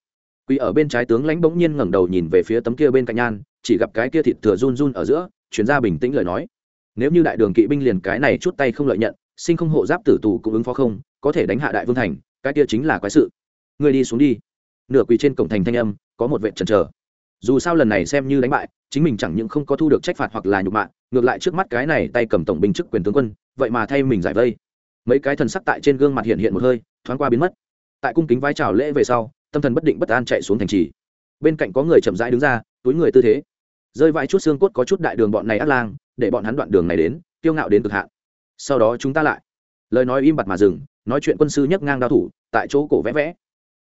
A: quỳ ở bên trái tướng lãnh bỗng nhiên ngẩng đầu nhìn về phía tấm kia bên cạnh nhan, chỉ gặp cái kia thịt thừa run run ở giữa chuyến ra bình tĩnh lời nói. Nếu như đại đường kỵ binh liền cái này chút tay không lợi nhận, sinh không hộ giáp tử tù cũng ứng phó không, có thể đánh hạ đại vương thành, cái kia chính là quái sự. Người đi xuống đi. Nửa quỳ trên cổng thành thanh âm, có một vệ trần trờ. Dù sao lần này xem như đánh bại, chính mình chẳng những không có thu được trách phạt hoặc là nhục mạ, ngược lại trước mắt cái này tay cầm tổng binh chức quyền tướng quân, vậy mà thay mình giải vây. Mấy cái thần sắc tại trên gương mặt hiện hiện một hơi, thoáng qua biến mất. Tại cung kính vai trào lễ về sau tâm thần bất định bất an chạy xuống thành trì. Bên cạnh có người chậm rãi đứng ra, túi người tư thế. Rơi vãi chút xương cốt có chút đại đường bọn này ác lang, để bọn hắn đoạn đường này đến, kiêu ngạo đến cực hạn. Sau đó chúng ta lại. Lời nói im bặt mà dừng, nói chuyện quân sư nhấc ngang đao thủ, tại chỗ cổ vẽ vẽ.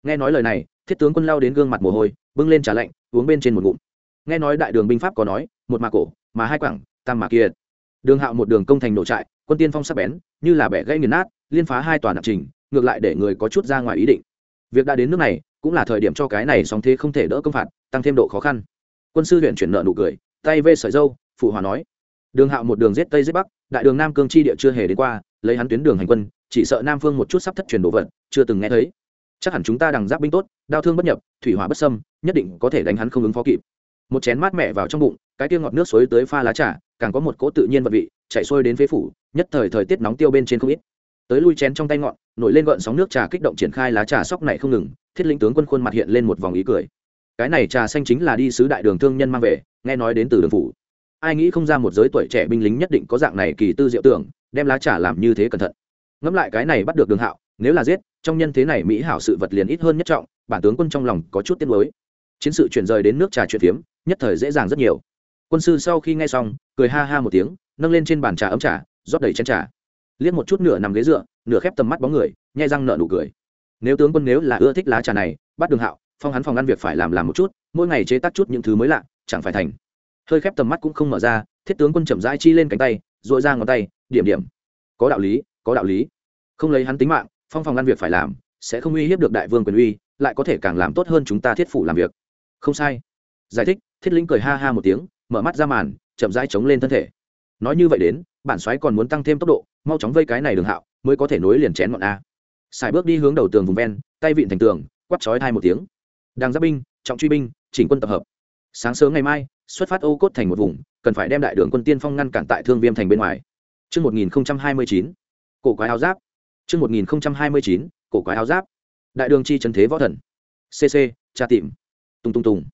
A: Nghe nói lời này, thiết tướng quân lao đến gương mặt mồ hôi, bưng lên trà lạnh, uống bên trên một ngụm. Nghe nói đại đường binh pháp có nói, một mà cổ, mà hai quẳng, tam mà kia đường hạo một đường công thành nổ trại, quân tiên phong sắc bén, như là bẻ gãy nghiền nát, liên phá hai tòa nạp trình, ngược lại để người có chút ra ngoài ý định. Việc đã đến nước này cũng là thời điểm cho cái này song thế không thể đỡ công phạt, tăng thêm độ khó khăn. Quân sư huyện chuyển nợ nụ cười, tay vê sợi dâu, phụ hòa nói. Đường hạo một đường giết tây giết bắc, đại đường nam cương chi địa chưa hề đến qua, lấy hắn tuyến đường hành quân, chỉ sợ nam phương một chút sắp thất truyền đồ vật, chưa từng nghe thấy. Chắc hẳn chúng ta đằng giáp binh tốt, đao thương bất nhập, thủy hỏa bất sâm nhất định có thể đánh hắn không ứng phó kịp. Một chén mát mẻ vào trong bụng, cái tiêu ngọt nước suối tới pha lá trà, càng có một cỗ tự nhiên vật vị, chạy xuôi đến phế phủ, nhất thời thời tiết nóng tiêu bên trên không ít tới lui chén trong tay ngọn, nổi lên gợn sóng nước trà kích động triển khai lá trà sóc này không ngừng, thiết lĩnh tướng quân khuôn mặt hiện lên một vòng ý cười. Cái này trà xanh chính là đi sứ đại đường thương nhân mang về, nghe nói đến từ đường phủ. Ai nghĩ không ra một giới tuổi trẻ binh lính nhất định có dạng này kỳ tư diệu tưởng, đem lá trà làm như thế cẩn thận. Ngẫm lại cái này bắt được đường hạo, nếu là giết, trong nhân thế này mỹ hảo sự vật liền ít hơn nhất trọng, bản tướng quân trong lòng có chút tiếc nuối. Chiến sự chuyển rời đến nước trà chuyện phiếm, nhất thời dễ dàng rất nhiều. Quân sư sau khi nghe xong, cười ha ha một tiếng, nâng lên trên bàn trà ấm trà, rót đầy chén trà liếc một chút nửa nằm ghế dựa, nửa khép tầm mắt bóng người nhai răng nở nụ cười. Nếu tướng quân nếu là ưa thích lá trà này, bắt đường hạo, phong hắn phòng ăn việc phải làm làm một chút, mỗi ngày chế tác chút những thứ mới lạ, chẳng phải thành. Hơi khép tầm mắt cũng không mở ra, thiết tướng quân chậm rãi chi lên cánh tay dội ra ngón tay, điểm điểm. Có đạo lý, có đạo lý. Không lấy hắn tính mạng, phong phòng ăn việc phải làm, sẽ không uy hiếp được đại vương quyền uy, lại có thể càng làm tốt hơn chúng ta thiết phủ làm việc. Không sai. Giải thích, thiết lĩnh cười ha ha một tiếng, mở mắt ra màn, chậm rãi chống lên thân thể. Nói như vậy đến, bản xoáy còn muốn tăng thêm tốc độ mau chóng vây cái này đường hạo mới có thể nối liền chén ngọn a sài bước đi hướng đầu tường vùng ven tay vịn thành tường quắt chói thai một tiếng đang giáp binh trọng truy binh chỉnh quân tập hợp sáng sớm ngày mai xuất phát ô cốt thành một vùng cần phải đem đại đường quân tiên phong ngăn cản tại thương viêm thành bên ngoài Trước 1029, cổ quái áo giáp. Trước 1029, cổ quái áo giáp. Đại đường chi trần thế võ thần. CC, tra tìm. Tung tung tung.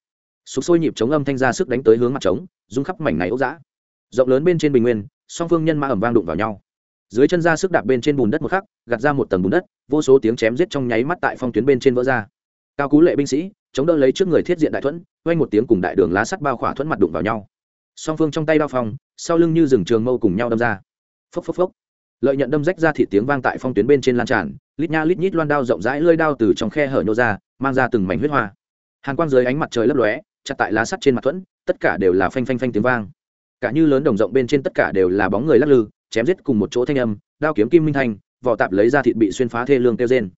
A: Sục sôi nhịp chống âm thanh ra sức đánh tới hướng mặt trống, rung khắp mảnh này ốc dã. Rộng lớn bên trên bình nguyên, song phương nhân mã ầm vang đụng vào nhau. Dưới chân ra sức đạp bên trên bùn đất một khắc, gạt ra một tầng bùn đất, vô số tiếng chém giết trong nháy mắt tại phong tuyến bên trên vỡ ra. Cao cú lệ binh sĩ, chống đỡ lấy trước người thiết diện đại thuẫn, vang một tiếng cùng đại đường lá sắt bao khỏa thuẫn mặt đụng vào nhau. Song phương trong tay bao phong, sau lưng như rừng trường mâu cùng nhau đâm ra. Phốc phốc phốc lợi nhận đâm rách ra thị tiếng vang tại phong tuyến bên trên lan tràn lít nha lít nhít loan đao rộng rãi lơi đao từ trong khe hở nhô ra mang ra từng mảnh huyết hoa hàn quang dưới ánh mặt trời lấp lóe chặt tại lá sắt trên mặt thuẫn tất cả đều là phanh phanh phanh tiếng vang cả như lớn đồng rộng bên trên tất cả đều là bóng người lắc lư chém giết cùng một chỗ thanh âm, đao kiếm kim minh thanh, vỏ tạp lấy ra thịt bị xuyên phá thê lương kêu rên.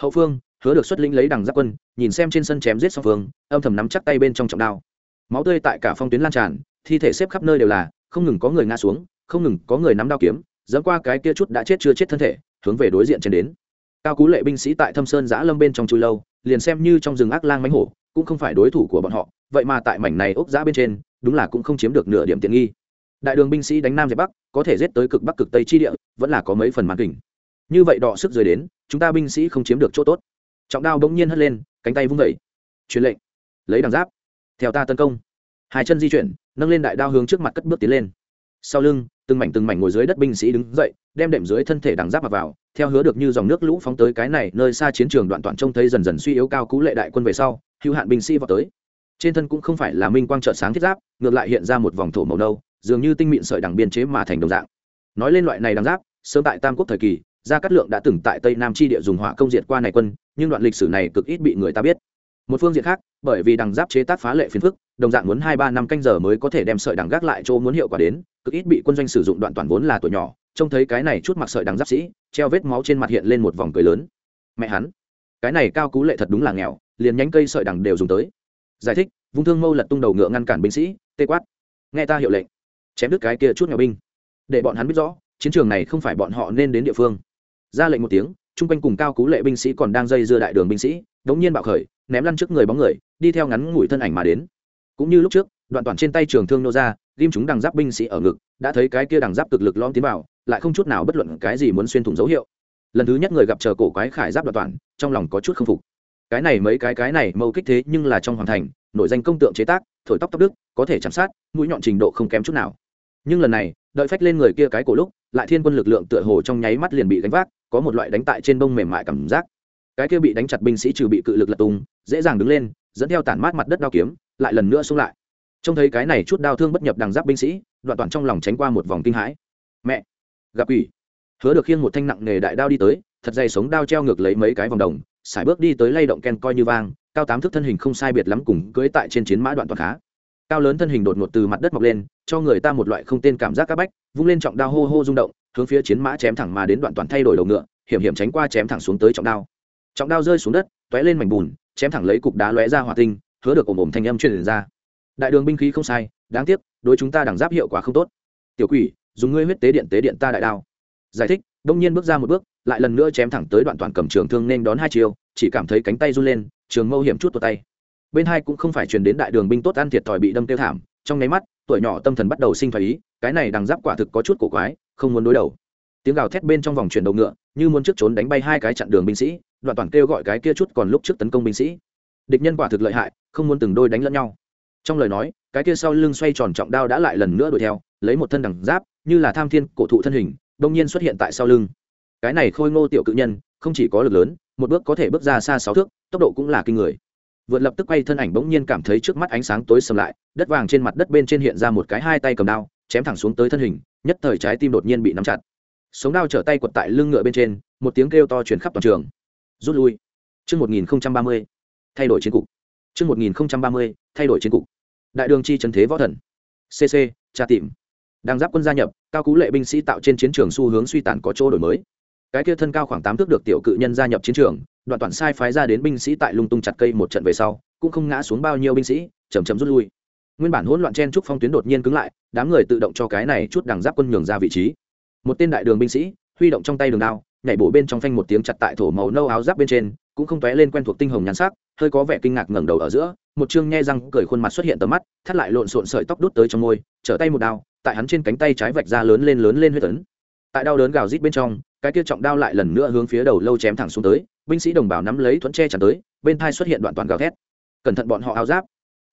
A: Hậu phương, hứa được xuất lĩnh lấy đằng giáp quân, nhìn xem trên sân chém giết song phương, âm thầm nắm chắc tay bên trong trọng đao. Máu tươi tại cả phong tuyến lan tràn, thi thể xếp khắp nơi đều là, không ngừng có người ngã xuống, không ngừng có người nắm đao kiếm, dẫn qua cái kia chút đã chết chưa chết thân thể, hướng về đối diện trên đến. Cao cú lệ binh sĩ tại thâm sơn giã lâm bên trong chui lâu, liền xem như trong rừng ác lang mánh hổ, cũng không phải đối thủ của bọn họ, vậy mà tại mảnh này ốc giã bên trên, đúng là cũng không chiếm được nửa điểm tiện nghi đại đường binh sĩ đánh nam giải bắc, có thể giết tới cực bắc cực tây chi địa, vẫn là có mấy phần màn kình như vậy đọ sức rời đến, chúng ta binh sĩ không chiếm được chỗ tốt. Trọng đao bỗng nhiên hất lên, cánh tay vung vẩy truyền lệnh. Lấy đằng giáp. Theo ta tấn công. Hai chân di chuyển, nâng lên đại đao hướng trước mặt cất bước tiến lên. Sau lưng, từng mảnh từng mảnh ngồi dưới đất binh sĩ đứng dậy, đem đệm dưới thân thể đằng giáp mặc vào, theo hứa được như dòng nước lũ phóng tới cái này, nơi xa chiến trường đoạn toàn trông thấy dần dần suy yếu cao cú lệ đại quân về sau hữu hạn binh sĩ vào tới. Trên thân cũng không phải là minh quang trợ sáng thiết giáp, ngược lại hiện ra một vòng thổ màu nâu dường như tinh mịn sợi đằng biên chế mà thành đồng dạng. Nói lên loại này đằng giáp, sớm tại tam quốc thời kỳ, gia cát lượng đã từng tại tây nam chi địa dùng hỏa công diệt qua này quân, nhưng đoạn lịch sử này cực ít bị người ta biết. Một phương diện khác, bởi vì đằng giáp chế tác phá lệ phiền phức, đồng dạng muốn hai ba năm canh giờ mới có thể đem sợi đằng gác lại chỗ muốn hiệu quả đến, cực ít bị quân doanh sử dụng đoạn toàn vốn là tuổi nhỏ, trông thấy cái này chút mặc sợi đằng giáp sĩ, treo vết máu trên mặt hiện lên một vòng cười lớn. Mẹ hắn, cái này cao cú lệ thật đúng là nghèo, liền nhánh cây sợi đằng đều dùng tới. Giải thích, vung thương mâu lật tung đầu ngựa ngăn cản binh sĩ, tê quát. Nghe ta hiệu lệnh chém đứt cái kia chút nghèo binh. Để bọn hắn biết rõ, chiến trường này không phải bọn họ nên đến địa phương. Ra lệnh một tiếng, chung quanh cùng cao cú lệ binh sĩ còn đang dây dưa đại đường binh sĩ, đống nhiên bạo khởi, ném lăn trước người bóng người, đi theo ngắn ngủi thân ảnh mà đến. Cũng như lúc trước, đoạn toàn trên tay trường thương nô ra, ghim chúng đằng giáp binh sĩ ở ngực, đã thấy cái kia đằng giáp cực lực lom tiến vào, lại không chút nào bất luận cái gì muốn xuyên thủng dấu hiệu. Lần thứ nhất người gặp chờ cổ quái khải giáp đoạn toàn, trong lòng có chút không phục. Cái này mấy cái cái này, mâu kích thế nhưng là trong hoàng thành nổi danh công tượng chế tác, thổi tóc tóc đức có thể chạm sát, mũi nhọn trình độ không kém chút nào nhưng lần này, đợi phách lên người kia cái cổ lúc, lại thiên quân lực lượng tựa hồ trong nháy mắt liền bị đánh vác, có một loại đánh tại trên bông mềm mại cảm giác. Cái kia bị đánh chặt binh sĩ trừ bị cự lực lật tung, dễ dàng đứng lên, dẫn theo tản mát mặt đất đao kiếm, lại lần nữa xông lại. Trông thấy cái này chút đau thương bất nhập đằng giáp binh sĩ, đoạn toàn trong lòng tránh qua một vòng kinh hãi. Mẹ! Gặp ủy hứa được khiêng một thanh nặng nghề đại đao đi tới, thật dày sống đao treo ngược lấy mấy cái vòng đồng, sải bước đi tới lay động ken coi như vang, cao tám thước thân hình không sai biệt lắm cùng cưỡi tại trên chiến mã đoạn toàn khá cao lớn thân hình đột ngột từ mặt đất mọc lên, cho người ta một loại không tên cảm giác c áp bách, vung lên trọng đao hô hô rung động, hướng phía chiến mã chém thẳng mà đến đoạn toàn thay đổi đầu ngựa, hiểm hiểm tránh qua chém thẳng xuống tới trọng đao. Trọng đao rơi xuống đất t ó é lên mảnh bùn, chém thẳng lấy cục đá lóe ra hỏa tinh, hứa được ồm ồm thanh âm truyền ra. Đại đường binh khí không sai, đáng tiếc, đối chúng ta đằng giáp hiệu quả không tốt. Tiểu quỷ, dùng ngươi huyết tế điện tế điện ta đại đao. Giải thích, đông nhiên bước ra một bước, lại lần nữa chém thẳng tới đoạn toàn cầm trường thương nên đón hai chiều chỉ cảm thấy cánh tay run lên, trường mâu hiểm chút tuột tay bên hai cũng không phải truyền đến đại đường binh tốt ăn thiệt thòi bị đâm tiêu thảm, trong nháy mắt, tuổi nhỏ tâm thần bắt đầu sinh phái ý, cái này đằng giáp quả thực có chút cổ quái, không muốn đối đầu. Tiếng gào thét bên trong vòng chuyển đầu ngựa, như muốn trước trốn đánh bay hai cái chặn đường binh sĩ, đoạn toàn kêu gọi cái kia chút còn lúc trước tấn công binh sĩ. Địch nhân quả thực lợi hại, không muốn từng đôi đánh lẫn nhau. Trong lời nói, cái kia sau lưng xoay tròn trọng đao đã lại lần nữa đuổi theo, lấy một thân đằng giáp, như là tham thiên cổ thụ thân hình đông nhiên xuất hiện tại sau lưng. Cái này khôi ngô tiểu cự nhân, không chỉ có lực lớn, một bước có thể bước ra xa sáu thước, tốc độ cũng là kinh người vượt lập tức quay thân ảnh bỗng nhiên cảm thấy trước mắt ánh sáng tối sầm lại đất vàng trên mặt đất bên trên hiện ra một cái hai tay cầm đao chém thẳng xuống tới thân hình nhất thời trái tim đột nhiên bị nắm chặt sống đao trở tay quật tại lưng ngựa bên trên một tiếng kêu to chuyển khắp toàn trường rút lui Trước 1030, thay đổi chiến cục. Trước 1030, thay đổi chiến cục. Đại đường chi trấn thế võ thần. CC, tra tìm. Đang giáp quân gia nhập, cao cú lệ binh sĩ tạo trên chiến trường xu hướng suy tàn có chỗ đổi mới. Cái kia thân cao khoảng tám thước được tiểu cự nhân gia nhập chiến trường, đoạn toàn sai phái ra đến binh sĩ tại lung tung chặt cây một trận về sau, cũng không ngã xuống bao nhiêu binh sĩ, chậm chậm rút lui. Nguyên bản hỗn loạn chen trúc phong tuyến đột nhiên cứng lại, đám người tự động cho cái này chút đằng giáp quân nhường ra vị trí. Một tên đại đường binh sĩ, huy động trong tay đường đao, nhảy bộ bên trong phanh một tiếng chặt tại thổ màu nâu áo giáp bên trên, cũng không tóe lên quen thuộc tinh hồng nhàn sắc, hơi có vẻ kinh ngạc ngẩng đầu ở giữa, một trương nhe răng cười khuôn mặt xuất hiện tầm mắt, thắt lại lộn xộn sợi tóc đút tới trong môi, trở tay một đao, tại hắn trên cánh tay trái vạch ra lớn lên lớn lên huyết tấn. Tại đau đớn gào rít bên trong, cái kia trọng đao lại lần nữa hướng phía đầu lâu chém thẳng xuống tới, binh sĩ đồng bào nắm lấy thuẫn tre chắn tới, bên thai xuất hiện đoạn toàn gào thét. Cẩn thận bọn họ áo giáp.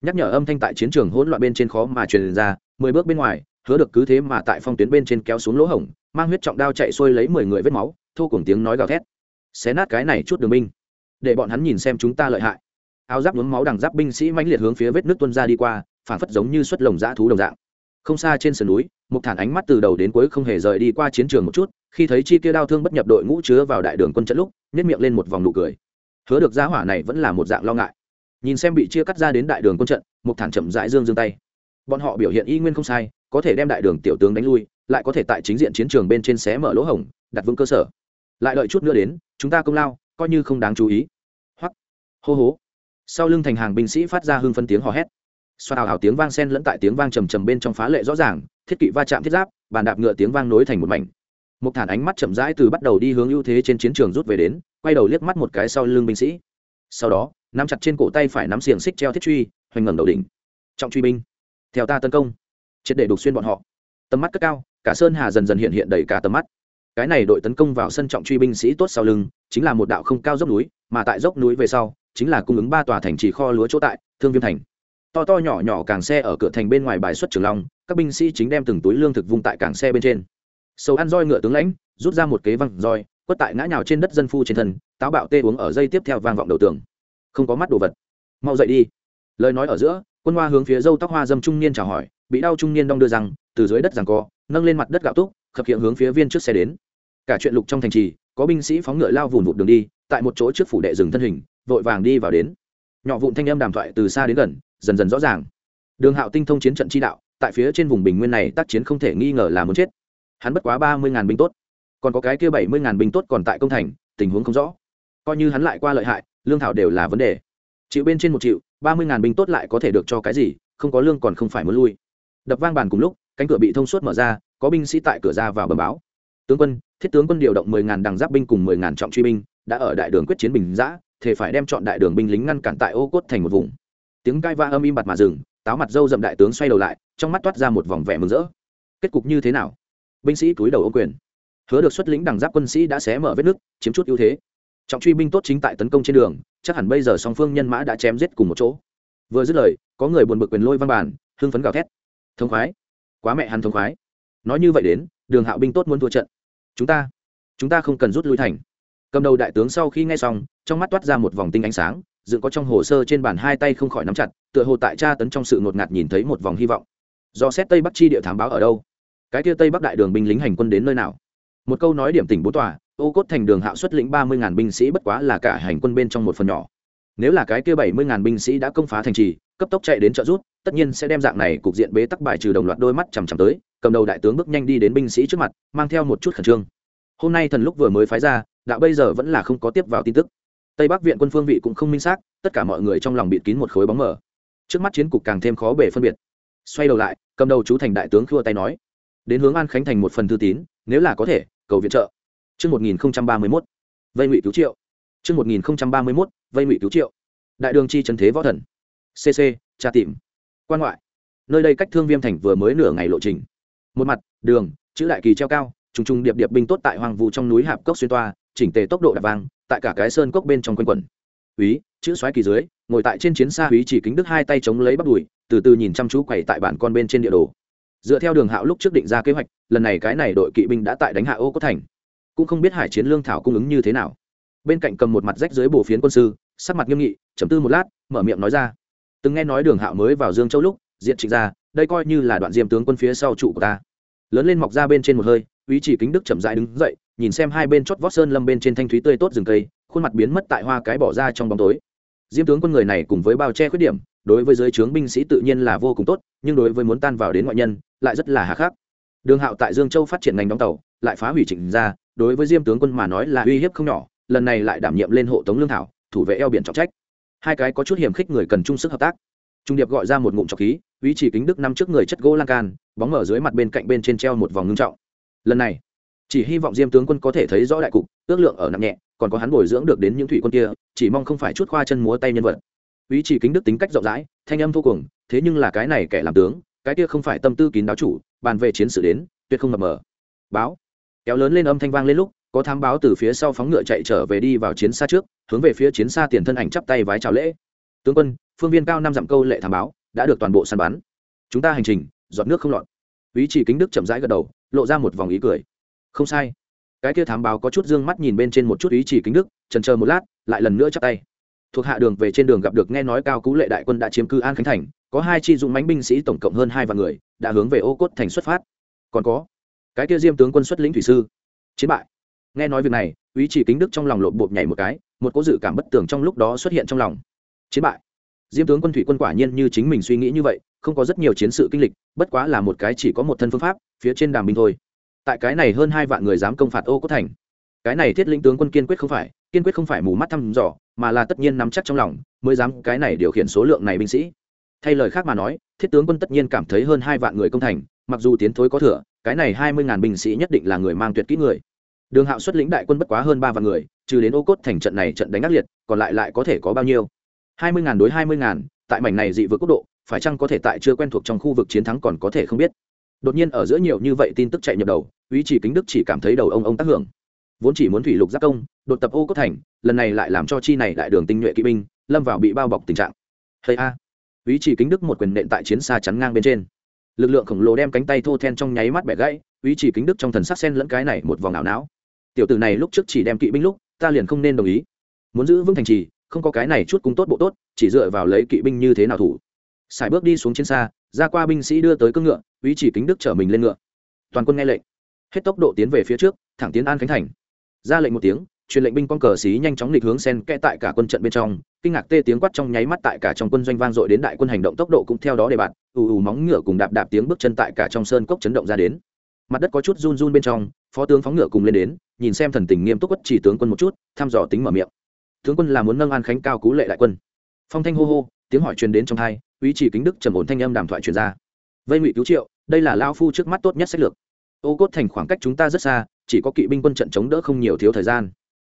A: Nhắc nhở âm thanh tại chiến trường hỗn loạn bên trên khó mà truyền ra, mười bước bên ngoài, hứa được cứ thế mà tại phong tuyến bên trên kéo xuống lỗ hổng, mang huyết trọng đao chạy xuôi lấy mười người vết máu, thô cùng tiếng nói gào thét. Xé nát cái này chút đường binh, để bọn hắn nhìn xem chúng ta lợi hại. Áo giáp nhuốm máu đằng giáp binh sĩ mãnh liệt hướng phía vết nước tuôn ra đi qua, phản phất giống như xuất lồng dã thú đồng dạng. Không xa trên sườn núi, một thản ánh mắt từ đầu đến cuối không hề rời đi qua chiến trường một chút, khi thấy chi kia đao thương bất nhập đội ngũ chứa vào đại đường quân trận lúc, nhét miệng lên một vòng nụ cười. Hứa được giá hỏa này vẫn là một dạng lo ngại. Nhìn xem bị chia cắt ra đến đại đường quân trận, một thản chậm rãi dương dương tay. Bọn họ biểu hiện y nguyên không sai, có thể đem đại đường tiểu tướng đánh lui, lại có thể tại chính diện chiến trường bên trên xé mở lỗ hổng, đặt vững cơ sở. Lại đợi chút nữa đến, chúng ta công lao, coi như không đáng chú ý. Hoắc, hô hố. Sau lưng thành hàng binh sĩ phát ra hưng phân tiếng hò hét xoa hào hào tiếng vang sen lẫn tại tiếng vang trầm trầm bên trong phá lệ rõ ràng thiết kỵ va chạm thiết giáp bàn đạp ngựa tiếng vang nối thành một mảnh một thản ánh mắt chậm rãi từ bắt đầu đi hướng ưu thế trên chiến trường rút về đến, quay đầu liếc mắt một cái sau lưng binh sĩ. Sau đó, nắm chặt trên cổ tay phải nắm xiềng xích treo thiết truy, hoành ngẩng đầu đỉnh. Trọng truy binh, theo ta tấn công. Triệt để đục xuyên bọn họ. Tầm mắt cất cao, cả sơn hà dần dần hiện hiện đầy cả tầm mắt. Cái này đội tấn công vào sân trọng truy binh sĩ tốt sau lưng, chính là một đạo không cao dốc núi, mà tại dốc núi về sau, chính là cung ứng ba tòa thành trì kho lúa chỗ tại, thương viêm thành. To to nhỏ nhỏ càng xe ở cửa thành bên ngoài bài xuất trường long, các binh sĩ chính đem từng túi lương thực vung tại càng xe bên trên sầu ăn roi ngựa tướng lãnh, rút ra một kế văng roi, quất tại ngã nhào trên đất dân phu trên thân, táo bạo tê uống ở dây tiếp theo vang vọng đầu tường. Không có mắt đồ vật. Mau dậy đi. Lời nói ở giữa, quân hoa hướng phía dâu tóc hoa dâm trung niên chào hỏi, bị đau trung niên đong đưa rằng, từ dưới đất rằng co, nâng lên mặt đất gạo túc, khập hiện hướng phía viên trước xe đến. Cả chuyện lục trong thành trì, có binh sĩ phóng ngựa lao vùn vụt đường đi, tại một chỗ trước phủ đệ dừng thân hình, vội vàng đi vào đến. Nhỏ vụn thanh âm đàm thoại từ xa đến gần, dần dần rõ ràng. Đường hạo tinh thông chiến trận chi đạo, tại phía trên vùng bình nguyên này tác chiến không thể nghi ngờ là muốn chết hắn bất quá ba mươi ngàn binh tốt. Còn có cái kia bảy mươi ngàn binh tốt còn tại công thành, tình huống không rõ. Coi như hắn lại qua lợi hại, lương thảo đều là vấn đề. Chịu bên trên một triệu ba mươi ngàn binh tốt lại có thể được cho cái gì, không có lương còn không phải muốn lui. Đập vang bàn cùng lúc, cánh cửa bị thông suốt mở ra, có binh sĩ tại cửa ra vào bờ báo. Tướng quân, thiết tướng quân điều động mười ngàn đằng giáp binh cùng mười ngàn trọng truy binh, đã ở đại đường quyết chiến bình giã thể phải đem chọn đại đường binh lính ngăn cản tại ô cốt thành một vùng. Tiếng cai va âm im bặt mà dừng, táo mặt dâu dậm đại tướng xoay đầu lại, trong mắt toát ra một vòng vẻ mừng rỡ. Kết cục như thế nào? Binh sĩ túi đầu ô quyền. Hứa được xuất lĩnh đằng giáp quân sĩ đã xé mở vết nước chiếm chút ưu thế. Trọng truy binh tốt chính tại tấn công trên đường, chắc hẳn bây giờ song phương nhân mã đã chém giết cùng một chỗ. Vừa dứt lời, có người buồn bực quyền lôi văn bản hưng phấn gào thét. Thông khoái! Quá mẹ hắn thông khoái! Nói như vậy đến, đường hạo binh tốt muốn thua trận. Chúng ta chúng ta không cần rút lui thành. Cầm đầu đại tướng sau khi nghe xong, trong mắt toát ra một vòng tinh ánh sáng, dựng có trong hồ sơ trên bàn hai tay không khỏi nắm chặt, tựa hồ tại tra tấn trong sự ngột ngạt nhìn thấy một vòng hy vọng. Do xét tây bắc chi địa thám báo ở đâu? Cái kia tây bắc đại đường binh lính hành quân đến nơi nào? Một câu nói điểm tỉnh bố tòa, ô cốt thành đường hạo xuất lĩnh ba mươi ngàn binh sĩ bất quá là cả hành quân bên trong một phần nhỏ. Nếu là cái kia bảy mươi ngàn binh sĩ đã công phá thành trì, cấp tốc chạy đến trợ rút tất nhiên sẽ đem dạng này cục diện bế tắc bài trừ đồng loạt đôi mắt chằm chằm tới, cầm đầu đại tướng bước nhanh đi đến binh sĩ trước mặt, mang theo một chút khẩn trương. Hôm nay thần lúc vừa mới phái ra đã bây giờ vẫn là không có tiếp vào tin tức. Tây bắc viện quân phương vị cũng không minh xác, tất cả mọi người trong lòng bịt kín một khối bóng mờ. Trước mắt chiến cục càng thêm khó bể phân biệt. Xoay đầu lại, cầm đầu chú thành đại tướng khua tay nói đến hướng an khánh thành một phần thư tín nếu là có thể cầu viện trợ Trước 1031, vây ngụy cứu triệu. Trước 1031, vây ngụy cứu triệu. Đại đường chi trần thế võ thần. CC, tra tìm. Quan ngoại. Nơi đây cách Thương Viêm thành vừa mới nửa ngày lộ trình. Một mặt, đường, chữ đại kỳ treo cao, trùng trùng điệp điệp binh tốt tại hoàng vu trong núi hạp cốc xuyên toa, chỉnh tề tốc độ đạp vang, tại cả cái sơn cốc bên trong quanh quẩn. Úy, chữ xoáy kỳ dưới, ngồi tại trên chiến xa úy chỉ kính đức hai tay chống lấy bắp đùi, từ từ nhìn chăm chú quẩy tại bản con bên trên địa đồ. Dựa theo đường hạo lúc trước định ra kế hoạch, lần này cái này đội kỵ binh đã tại đánh hạ ô cốt thành. Cũng không biết hải chiến lương thảo cung ứng như thế nào. Bên cạnh cầm một mặt rách dưới bổ phiến quân sư sắc mặt nghiêm nghị chấm tư một lát mở miệng nói ra. Từng nghe nói đường hạo mới vào dương châu lúc diện trịnh ra đây coi như là đoạn diêm tướng quân phía sau trụ của ta. Lớn lên mọc ra bên trên một hơi ý chỉ kính đức chậm dại đứng dậy nhìn xem hai bên chót vót sơn lâm bên trên thanh thúy tươi tốt rừng cây khuôn mặt biến mất tại hoa cái bỏ ra trong bóng tối. Diêm tướng quân người này cùng với bao che khuyết điểm đối với giới trướng binh sĩ tự nhiên là vô cùng tốt nhưng đối với muốn tan vào đến ngoại nhân lại rất là hà khắc. Đường hạo tại dương châu phát triển ngành đóng tàu, lại phá hủy trịnh ra đối với diêm tướng quân mà nói là uy hiếp không nhỏ, lần này lại đảm nhiệm lên hộ tống lương thảo, thủ vệ eo biển trọng trách. Hai cái có chút hiểm khích người cần chung sức hợp tác. Trung điệp gọi ra một ngụm trọc khí uy chỉ kính đức năm trước người chất gỗ lan can, bóng mở dưới mặt bên cạnh bên trên treo một vòng ngưng trọng. Lần này, chỉ hy vọng diêm tướng quân có thể thấy rõ đại cục, ước lượng ở nặng nhẹ, còn có hắn bồi dưỡng được đến những thủy quân kia, chỉ mong không phải chút khoa chân múa tay nhân vật. Uy chỉ kính đức tính cách rộng rãi, thanh âm vô cùng, thế nhưng là cái này kẻ làm tướng cái kia không phải tâm tư kín đáo chủ, bàn về chiến sự đến, tuyệt không mập mờ. Báo. Kéo lớn lên âm thanh vang lên lúc, có thám báo từ phía sau phóng ngựa chạy trở về đi vào chiến xa trước, hướng về phía chiến xa tiền thân ảnh chắp tay vái chào lễ. Tướng quân, phương viên cao năm dặm câu lệ thám báo, đã được toàn bộ săn bắn. Chúng ta hành trình, giọt nước không lọt. Ý chỉ kính đức chậm rãi gật đầu, lộ ra một vòng ý cười. Không sai. Cái kia thám báo có chút d ư ơ n g mắt nhìn bên trên một chút ý chỉ kính đức trần chờ một lát, lại lần nữa chắp tay thuộc hạ đường về trên đường gặp được nghe nói cao cú lệ đại quân đã chiếm cư an khánh thành, có hai chi dụng mánh binh sĩ tổng cộng hơn hai vạn người, đã hướng về ô cốt thành xuất phát. Còn có, cái kia diêm tướng quân xuất lĩnh thủy sư, chiến bại. Nghe nói việc này, ý chỉ kính đức trong lòng lộp bộp nhảy một cái, một cố dự cảm bất tường trong lúc đó xuất hiện trong lòng. Chiến bại. Diêm tướng quân thủy quân quả nhiên như chính mình suy nghĩ như vậy, không có rất nhiều chiến sự kinh lịch, bất quá là một cái chỉ có một thân phương pháp, phía trên đàm binh thôi. Tại cái này hơn hai vạn người dám công phạt ô cốt thành. Cái này thiết lĩnh tướng quân kiên quyết không phải, kiên quyết không phải mù mắt thăm dò mà là tất nhiên nắm chắc trong lòng, mới dám cái này điều khiển số lượng này binh sĩ. Thay lời khác mà nói, thiết tướng quân tất nhiên cảm thấy hơn hai vạn người công thành, mặc dù tiến thối có thừa, cái này hai mươi ngàn binh sĩ nhất định là người mang tuyệt kỹ người. Đường hạo xuất lĩnh đại quân bất quá hơn ba vạn người, trừ đến ô cốt thành trận này trận đánh ác liệt, còn lại lại có thể có bao nhiêu? Hai mươi ngàn đối hai mươi ngàn, tại mảnh này dị vượt quốc độ, phải chăng có thể tại chưa quen thuộc trong khu vực chiến thắng còn có thể không biết? Đột nhiên ở giữa nhiều như vậy tin tức chạy nhập đầu ý chỉ kính đức chỉ cảm thấy đầu ông ông tác hưởng vốn chỉ muốn thủy lục giác công, đột tập ô cốt thành, lần này lại làm cho chi này đại đường tinh nhuệ kỵ binh, lâm vào bị bao bọc tình trạng. Hay a. Ý chỉ kính đức một quyền nện tại chiến xa chắn ngang bên trên. Lực lượng khổng lồ đem cánh tay thô then trong nháy mắt bẻ gãy, ý chỉ kính đức trong thần sắc sen lẫn cái này một vòng ảo não. Tiểu tử này lúc trước chỉ đem kỵ binh lúc, ta liền không nên đồng ý. Muốn giữ vững thành trì, không có cái này chút cung tốt bộ tốt, chỉ dựa vào lấy kỵ binh như thế nào thủ. Sải bước đi xuống chiến xa, ra qua binh sĩ đưa tới cưỡng ngựa, ý chỉ kính đức chở mình lên ngựa. Toàn quân nghe lệnh. Hết tốc độ tiến về phía trước, thẳng tiến an khánh thành ra lệnh một tiếng, truyền lệnh binh con cờ xí nhanh chóng lịch hướng sen kẽ tại cả quân trận bên trong. Kinh ngạc tê tiếng quát trong nháy mắt tại cả trong quân doanh vang dội đến đại quân hành động tốc độ cũng theo đó để bạn ù ù móng ngựa cùng đạp đạp tiếng bước chân tại cả trong sơn cốc chấn động ra đến. Mặt đất có chút run run bên trong, phó tướng phóng ngựa cùng lên đến, nhìn xem thần tình nghiêm túc quất chỉ tướng quân một chút, thăm dò tính mở miệng. Tướng quân là muốn nâng an khánh cao cú lệ đại quân. Phong thanh hô hô, tiếng hỏi truyền đến trong thai uy chỉ kính đức trầm ổn thanh âm đàm thoại truyền ra. Vây ngụy cứu triệu, đây là lao phu trước mắt tốt nhất sách lược. Ô cốt thành khoảng cách chúng ta rất xa chỉ có kỵ binh quân trận chống đỡ không nhiều thiếu thời gian.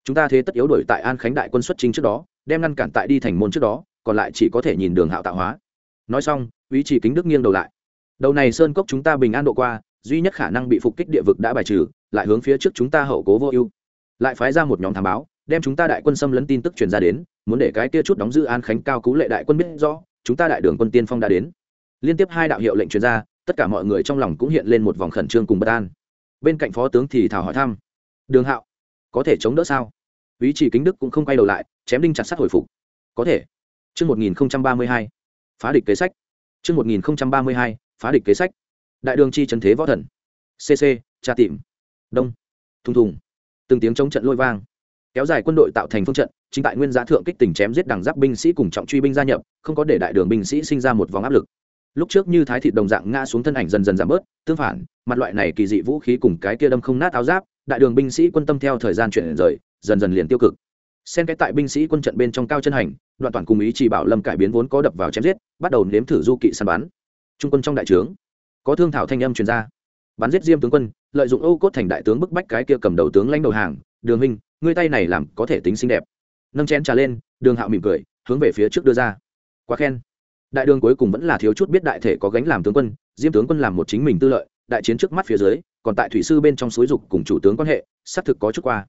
A: Chúng ta thế tất yếu đổi tại an khánh đại quân xuất chính trước đó, đem ngăn cản tại đi thành môn trước đó, còn lại chỉ có thể nhìn đường hạo tạo hóa. Nói xong, ý chỉ kính đức nghiêng đầu lại. Đầu này sơn cốc chúng ta bình an độ qua, duy nhất khả năng bị phục kích địa vực đã bài trừ, lại hướng phía trước chúng ta hậu cố vô ưu. Lại phái ra một nhóm thám báo, đem chúng ta đại quân xâm lấn tin tức truyền ra đến, muốn để cái kia chút đóng giữ an khánh cao cú lệ đại quân biết rõ, chúng ta đại đường quân tiên phong đã đến. Liên tiếp hai đạo hiệu lệnh truyền ra, tất cả mọi người trong lòng cũng hiện lên một vòng khẩn trương cùng bất an bên cạnh phó tướng thì thảo hỏi thăm đường hạo có thể chống đỡ sao ý chỉ kính đức cũng không quay đầu lại chém đinh chặt sắt hồi phục có thể Trước 1032, phá địch kế sách. Trước 1032, phá địch kế sách. Đại đường chi trấn thế võ thần. CC, tra tìm. Đông. Thùng thùng. Từng tiếng chống trận lôi vang. Kéo dài quân đội tạo thành phương trận, chính tại nguyên giá thượng kích tình chém giết đằng giáp binh sĩ cùng trọng truy binh gia nhập không có để đại đường binh sĩ sinh ra một vòng áp lực lúc trước như thái thịt đồng dạng ngã xuống thân ảnh dần dần giảm bớt, tương phản, mặt loại này kỳ dị vũ khí cùng cái kia đâm không nát áo giáp, đại đường binh sĩ quân tâm theo thời gian chuyển rời, dần dần liền tiêu cực. Xen cái tại binh sĩ quân trận bên trong cao chân hành, đoạn toàn cùng ý chỉ bảo lâm cải biến vốn có đập vào chém giết, bắt đầu nếm thử du kỵ săn bắn. Trung quân trong đại trướng, có thương thảo thanh âm truyền ra. Bắn giết diêm tướng quân, lợi dụng âu cốt thành đại tướng bức bách cái kia cầm đầu tướng lãnh đầu hàng, đường minh ngươi tay này làm có thể tính xinh đẹp. Nâng chén trà lên, đường hạo mỉm cười, hướng về phía trước đưa ra. Quá khen đại đường cuối cùng vẫn là thiếu chút biết đại thể có gánh làm tướng quân, diêm tướng quân làm một chính mình tư lợi, đại chiến trước mắt phía dưới, còn tại thủy sư bên trong suối dục cùng chủ tướng quan hệ, xác thực có chút qua.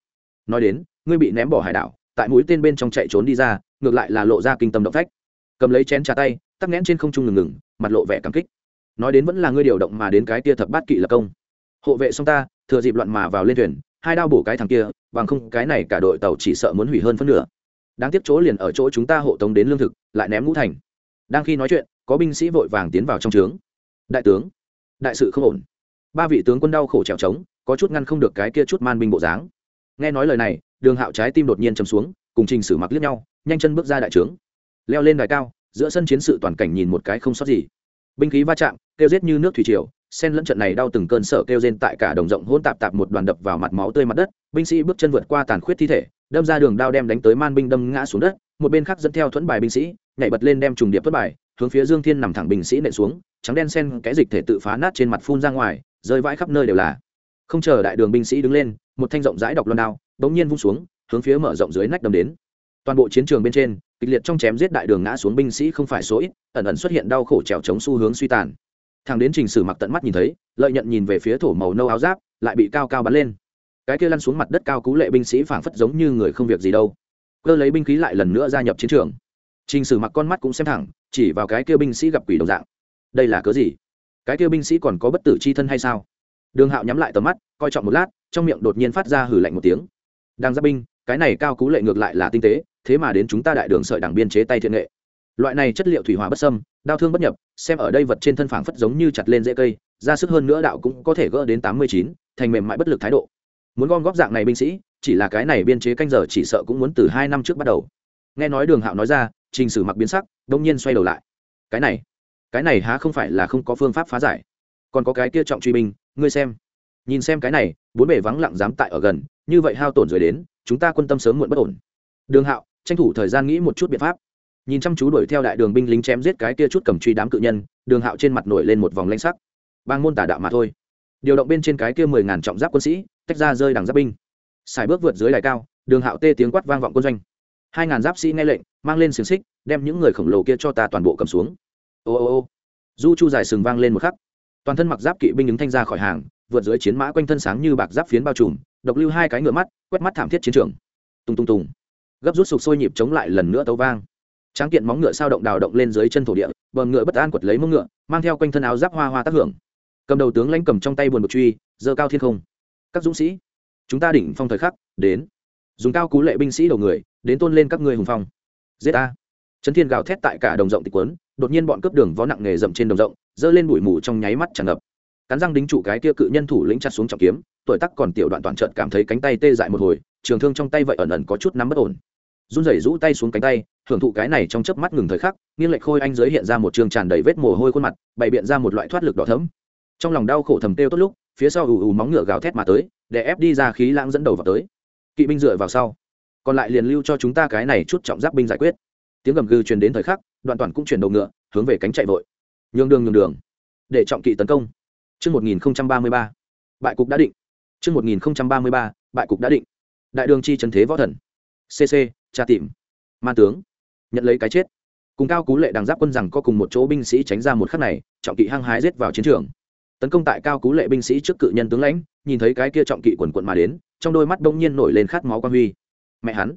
A: Nói đến, ngươi bị ném bỏ hải đảo, tại mũi tên bên trong chạy trốn đi ra, ngược lại là lộ ra kinh tâm động phách. Cầm lấy chén trà tay, tắc nghẽn trên không trung ngừng ngừng, mặt lộ vẻ cảm kích. Nói đến vẫn là ngươi điều động mà đến cái tia thập bát kỵ lập công. Hộ vệ xong ta, thừa dịp loạn mà vào lên thuyền, hai đao bổ cái thằng kia, bằng không cái này cả đội tàu chỉ sợ muốn hủy hơn phân nửa. Đáng tiếc chỗ liền ở chỗ chúng ta hộ tống đến lương thực, lại ném ngũ thành đang khi nói chuyện, có binh sĩ vội vàng tiến vào trong trướng. Đại tướng, đại sự không ổn. Ba vị tướng quân đau khổ trèo trống, có chút ngăn không được cái kia chút man binh bộ dáng. Nghe nói lời này, đường hạo trái tim đột nhiên chầm xuống, cùng trình sử mặc liếc nhau, nhanh chân bước ra đại trướng. Leo lên đài cao, giữa sân chiến sự toàn cảnh nhìn một cái không sót gì. Binh khí va chạm, kêu rết như nước thủy triều sen lẫn trận này đau từng cơn sở kêu rên tại cả đồng rộng hỗn tạp tạp một đoàn đập vào mặt máu tươi mặt đất, binh sĩ bước chân vượt qua tàn khuyết thi thể, đâm ra đường đao đem đánh tới man binh đâm ngã xuống đất, một bên khác dẫn theo thuẫn bài binh sĩ nhảy bật lên đem trùng điệp thất bài hướng phía dương thiên nằm thẳng bình sĩ nện xuống, trắng đen sen cái dịch thể tự phá nát trên mặt phun ra ngoài, rơi vãi khắp nơi đều là. Không chờ đại đường binh sĩ đứng lên, một thanh rộng rãi đọc loan đao, bỗng nhiên vung xuống, hướng phía mở rộng dưới nách đầm đến. Toàn bộ chiến trường bên trên, kịch liệt trong chém giết đại đường ngã xuống binh sĩ không phải số ít, ẩn ẩn xuất hiện đau khổ trèo chống xu hướng suy tàn. Thằng đến trình sử mặc tận mắt nhìn thấy, lợi nhận nhìn về phía thổ màu nâu áo giáp, lại bị cao cao bắn lên. Cái kia lăn xuống mặt đất cao cú lệ binh sĩ phảng phất giống như người không việc gì đâu. Cơ lấy binh khí lại lần nữa gia nhập chiến trường trình sử mặc con mắt cũng xem thẳng chỉ vào cái kia binh sĩ gặp quỷ đồng dạng. Đây là cớ gì? Cái kia binh sĩ còn có bất tử chi thân hay sao? Đường hạo nhắm lại tầm mắt coi trọng một lát trong miệng đột nhiên phát ra hừ lạnh một tiếng. Đang giáp binh cái này cao cú lệ ngược lại là tinh tế thế mà đến chúng ta đại đường sợi đảng biên chế tay thiện nghệ. Loại này chất liệu thủy hòa bất xâm, đao thương bất nhập xem ở đây vật trên thân phảng phất giống như chặt lên dễ cây ra sức hơn nữa đạo cũng có thể gỡ đến tám mươi chín thành mềm mại bất lực thái độ. Muốn gom góp dạng này binh sĩ chỉ là cái này biên chế canh giờ chỉ sợ cũng muốn từ hai năm trước bắt đầu. Nghe nói đường hạo nói ra trình sử mặc biến sắc đông nhiên xoay đầu lại. Cái này cái này há không phải là không có phương pháp phá giải. Còn có cái kia trọng truy binh, ngươi xem. Nhìn xem cái này, bốn bề vắng lặng dám tại ở gần, như vậy hao tổn rồi đến, chúng ta quân tâm sớm muộn bất ổn. Đường hạo, tranh thủ thời gian nghĩ một chút biện pháp. Nhìn chăm chú đuổi theo đại đường binh lính chém giết cái kia chút cầm truy đám cự nhân, đường hạo trên mặt nổi lên một vòng lanh sắc. Bang môn tả đạo mà thôi. Điều động bên trên cái kia mười ngàn trọng giáp quân sĩ, tách ra rơi đằng giáp binh. Xài bước vượt dưới đài cao, đường hạo tê tiếng quát vang vọng quân doanh. Hai ngàn giáp sĩ nghe lệnh mang lên xiềng xích đem những người khổng lồ kia cho ta toàn bộ cầm xuống. Ô ô ô. Du chu dài sừng vang lên một khắc. Toàn thân mặc giáp kỵ binh ứng thanh ra khỏi hàng vượt dưới chiến mã quanh thân sáng như bạc giáp phiến bao trùm độc lưu hai cái ngựa mắt quét mắt thảm thiết chiến trường. Tung tung tùng, gấp rút sục sôi nhịp chống lại lần nữa tấu vang. Tráng kiện móng ngựa sao động đào động lên dưới chân thổ địa bờ ngựa bất an quật lấy mông ngựa mang theo quanh thân áo giáp hoa hoa tác hưởng. Cầm đầu tướng lãnh cầm trong tay buồn bực truy dơ cao thiên không. Các dũng sĩ chúng ta đỉnh phong thời khắc đến. Dùng cao cú lệ binh sĩ đầu người đến tôn lên các người hùng phong giết a trấn thiên gào thét tại cả đồng rộng tịch quấn đột nhiên bọn cướp đường vó nặng nghề rậm trên đồng rộng, dơ lên bụi mù trong nháy mắt tràn ngập. Cắn răng đính trụ cái kia cự nhân thủ lĩnh chặt xuống trọng kiếm, tuổi tắc còn tiểu đoạn toàn trợt cảm thấy cánh tay tê dại một hồi, trường thương trong tay vậy ẩn ẩn có chút nắm bất ổn. Run rẩy rũ tay xuống cánh tay, hưởng thụ cái này trong chớp mắt ngừng thời khắc, nghiêng lệch khôi anh giới hiện ra một trường tràn đầy vết mồ hôi khuôn mặt, bày biện ra một loại thoát lực đỏ thấm trong lòng đau khổ thầm têu tốt lúc, phía sau ù ù móng ngựa gào thét mà tới, để ép đi ra khí lãng dẫn đầu vào tới. Kỵ binh dựa vào sau còn lại liền lưu cho chúng ta cái này chút trọng giáp binh giải quyết tiếng gầm gừ truyền đến thời khắc đoạn toàn cũng chuyển đầu ngựa hướng về cánh chạy vội nhường đường nhường đường để trọng kỵ tấn công Trước 1033, bại cục đã định. Trước 1033, bại cục đã định. Đại đường chi trần thế võ thần. CC, tra tìm. Man tướng. Nhận lấy cái chết. Cùng cao cú lệ đằng giáp quân rằng có cùng một chỗ binh sĩ tránh ra một khắc này, trọng kỵ hăng hái giết vào chiến trường. Tấn công tại cao cú lệ binh sĩ trước cự nhân tướng lãnh, nhìn thấy cái kia trọng kỵ quần quận mà đến, trong đôi mắt đông nhiên nổi lên khát máu quan huy. Mẹ hắn,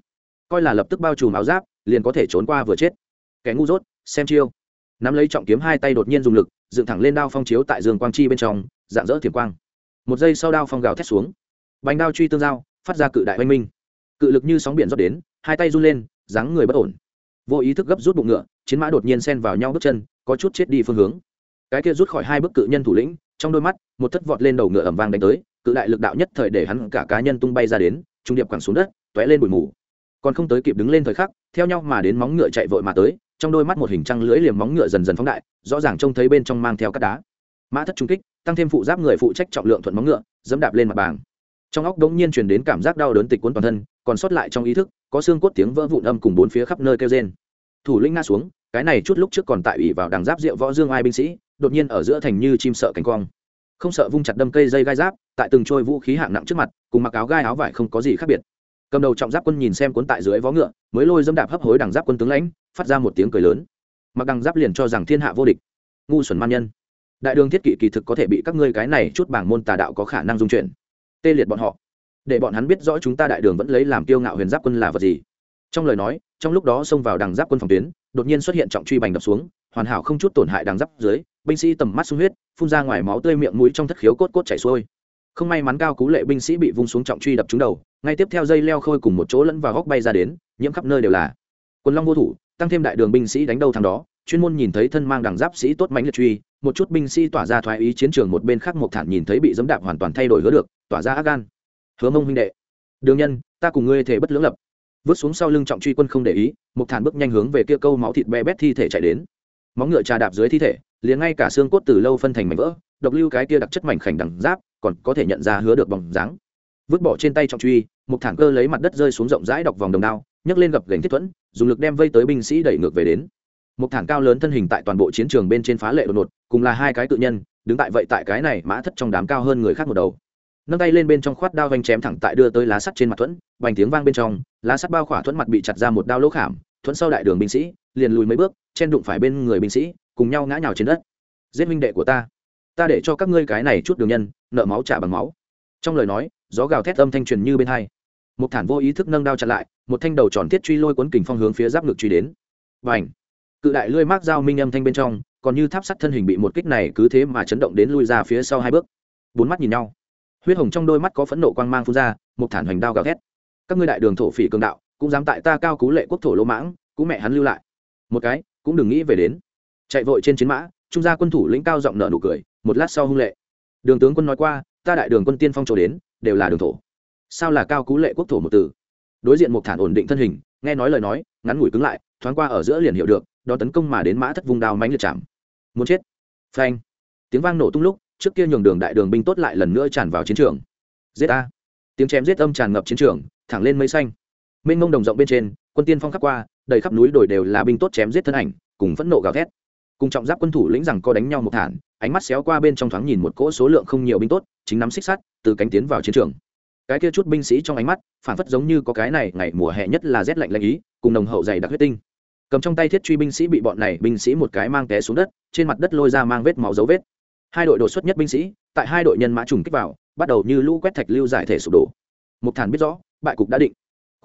A: coi là lập tức bao trùm áo giáp, liền có thể trốn qua vừa chết. Kẻ ngu dốt, xem chiêu. Nắm lấy trọng kiếm hai tay đột nhiên dùng lực, dựng thẳng lên đao phong chiếu tại giường quang chi bên trong dạng dỡ thiểm quang. Một giây sau đao phong gào thét xuống. Bánh đao truy tương giao phát ra cự đại oanh minh. Cự lực như sóng biển rót đến hai tay run lên dáng người bất ổn. Vô ý thức gấp rút bụng ngựa chiến mã đột nhiên xen vào nhau bước chân có chút chết đi phương hướng. Cái kia rút khỏi hai bức cự nhân thủ lĩnh trong đôi mắt một thất vọt lên đầu ngựa ẩm vang đánh tới cự đại lực đạo nhất thời để hắn cả cá nhân tung bay ra đến trung điệp quẳng xuống đất t ó é lên bụi mù. Còn không tới kịp đứng lên thời khắc, theo nhau mà đến móng ngựa chạy vội mà tới, trong đôi mắt một hình trăng lưỡi liềm móng ngựa dần dần phóng đại, rõ ràng trông thấy bên trong mang theo các đá. Mã thất trung kích, tăng thêm phụ giáp người phụ trách trọng lượng thuận móng ngựa, dẫm đạp lên mặt bảng trong óc đống nhiên truyền đến cảm giác đau đớn tịch cuốn toàn thân, còn sót lại trong ý thức, có xương cốt tiếng vỡ vụn âm cùng bốn phía khắp nơi kêu rên. Thủ lĩnh nga xuống, cái này chút lúc trước còn tại ủy vào đằng giáp rượu võ dương ai binh sĩ, đột nhiên ở giữa thành như chim sợ cánh quang. Không sợ vung chặt đâm cây dây gai giáp, tại từng trôi vũ khí hạng nặng trước mặt, cùng mặc áo gai áo vải không có gì khác biệt cầm đầu trọng giáp quân nhìn xem cuốn tại dưới vó ngựa, mới lôi dâm đạp hấp hối đằng giáp quân tướng lãnh, phát ra một tiếng cười lớn. Mặc đằng giáp liền cho rằng thiên hạ vô địch. Ngu xuẩn man nhân. Đại đường thiết kỵ kỳ thực có thể bị các ngươi cái này chút bảng môn tà đạo có khả năng dung chuyển. Tê liệt bọn họ. Để bọn hắn biết rõ chúng ta đại đường vẫn lấy làm kiêu ngạo huyền giáp quân là vật gì. Trong lời nói, trong lúc đó xông vào đằng giáp quân phòng tuyến, đột nhiên xuất hiện trọng truy bành đập xuống, hoàn hảo không chút tổn hại đằng giáp dưới, binh sĩ tầm mắt sung huyết, phun ra ngoài máu tươi miệng mũi trong thất khiếu cốt cốt chảy xuôi không may mắn cao cú lệ binh sĩ bị vung xuống trọng truy đập trúng đầu, ngay tiếp theo dây leo khôi cùng một chỗ lẫn vào góc bay ra đến, nhiễm khắp nơi đều là. Quần long vô thủ, tăng thêm đại đường binh sĩ đánh đầu thằng đó, chuyên môn nhìn thấy thân mang đằng giáp sĩ tốt mánh liệt truy, một chút binh sĩ tỏa ra thoái ý chiến trường một bên khác một thản nhìn thấy bị dẫm đạp hoàn toàn thay đổi hứa được, tỏa ra ác gan. Hứa mông huynh đệ đường nhân, ta cùng ngươi thể bất lưỡng lập. Vứt xuống sau lưng trọng truy quân không để ý, một thản bước nhanh hướng về kia câu máu thịt bé bét thi thể chạy đến. Móng ngựa trà đạp dưới thi thể, liền ngay cả xương cốt từ lâu phân thành mảnh vỡ, độc lưu cái kia đặc chất mảnh khảnh đằng giáp còn có thể nhận ra hứa được bóng dáng. Vứt bỏ trên tay trọng truy, một thản cơ lấy mặt đất rơi xuống rộng rãi đọc vòng đồng đao, nhấc lên gập gành thiết thuẫn, dùng lực đem vây tới binh sĩ đẩy ngược về đến. Một thản cao lớn thân hình tại toàn bộ chiến trường bên trên phá lệ đột ngột, cùng là hai cái tự nhân, đứng tại vậy tại cái này mã thất trong đám cao hơn người khác một đầu. Nâng tay lên bên trong khoát đao vanh chém thẳng tại đưa tới lá sắt trên mặt thuẫn vành tiếng vang bên trong, lá sắt bao khỏa thuẫn mặt bị chặt ra một đao lỗ khảm, thuẫn sau đại đường binh sĩ, liền lùi mấy bước, chen đụng phải bên người binh sĩ, cùng nhau ngã nhào trên đất. Giết minh đệ của ta ta để cho các ngươi cái này chút đường nhân, nợ máu trả bằng máu. Trong lời nói, gió gào thét âm thanh truyền như bên hai. Một thản vô ý thức nâng đao chặn lại, một thanh đầu tròn thiết truy lôi cuốn kình phong hướng phía giáp ngực truy đến. Và ảnh cự đại lưỡi mác dao minh âm thanh bên trong, còn như tháp sắt thân hình bị một kích này cứ thế mà chấn động đến lui ra phía sau hai bước. Bốn mắt nhìn nhau. Huyết hồng trong đôi mắt có phẫn nộ quang mang phun ra một thản hoành đao gào thét. Các ngươi đại đường thổ phỉ cường đạo, cũng dám tại ta cao cú lệ quốc thổ lỗ mãng cũng mẹ hắn lưu lại. Một cái, cũng đừng nghĩ về đến. Chạy vội trên chiến mã trung gia quân thủ lĩnh cao giọng nợ nụ cười, một lát sau hung lệ. Đường tướng quân nói qua, ta đại đường quân tiên phong trổ đến, đều là đường thổ. Sao là cao cú lệ quốc thổ một từ? Đối diện một thản ổn định thân hình, nghe nói lời nói, ngắn ngủi cứng lại, thoáng qua ở giữa liền hiểu được, đó tấn công mà đến mã thất vùng đao mánh liệt chạm. Muốn chết. Phanh. Tiếng vang nổ tung lúc, trước kia nhường đường đại đường binh tốt lại lần nữa tràn vào chiến trường. Giết a tiếng chém giết âm tràn ngập chiến trường, thẳng lên mây xanh. Mênh mông đồng rộng bên trên, quân tiên phong khắp qua, đầy khắp núi đồi đều là binh tốt chém giết thân ảnh, cùng phẫn nộ gào thét cùng trọng giáp quân thủ lĩnh rằng co đánh nhau một thản, ánh mắt xéo qua bên trong thoáng nhìn một cỗ số lượng không nhiều binh tốt, chính nắm xích sắt, từ cánh tiến vào chiến trường. Cái kia chút binh sĩ trong ánh mắt, phản phất giống như có cái này, ngày mùa hè nhất là rét lạnh lạnh ý, cùng nồng hậu dày đặc huyết tinh. Cầm trong tay thiết truy binh sĩ bị bọn này binh sĩ một cái mang té xuống đất, trên mặt đất lôi ra mang vết máu dấu vết. Hai đội đột xuất nhất binh sĩ, tại hai đội nhân mã trùng kích vào, bắt đầu như lũ quét thạch lưu giải thể sụp đổ. Mục thản biết rõ, bại cục đã định.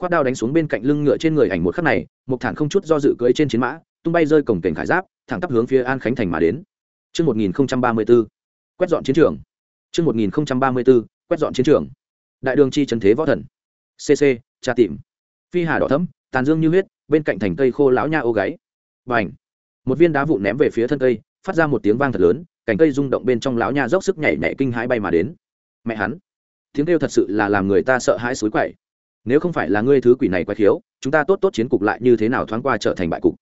A: Khoát đao đánh xuống bên cạnh lưng ngựa trên người ảnh một khắc này mục thản không chút do dự cưỡi trên chiến mã, tung bay rơi cổng kềnh khải giáp thẳng tắp hướng phía an khánh thành mà đến Chương 1034, quét dọn chiến trường. Chương 1034, quét dọn chiến trường. Đại đường chi trần thế võ thần. CC, tra tìm. Phi hà đỏ thẫm, tàn dương như huyết, bên cạnh thành cây khô lão nha ô gáy. Bành. Một viên đá vụn ném về phía thân cây, phát ra một tiếng vang thật lớn, cành cây rung động bên trong lão nha dốc sức nhảy nhảy kinh hãi bay mà đến. Mẹ hắn, tiếng kêu thật sự là làm người ta sợ hãi suối quậy. Nếu không phải là ngươi thứ quỷ này quá thiếu, chúng ta tốt tốt chiến cục lại như thế nào thoáng qua trở thành bại cục.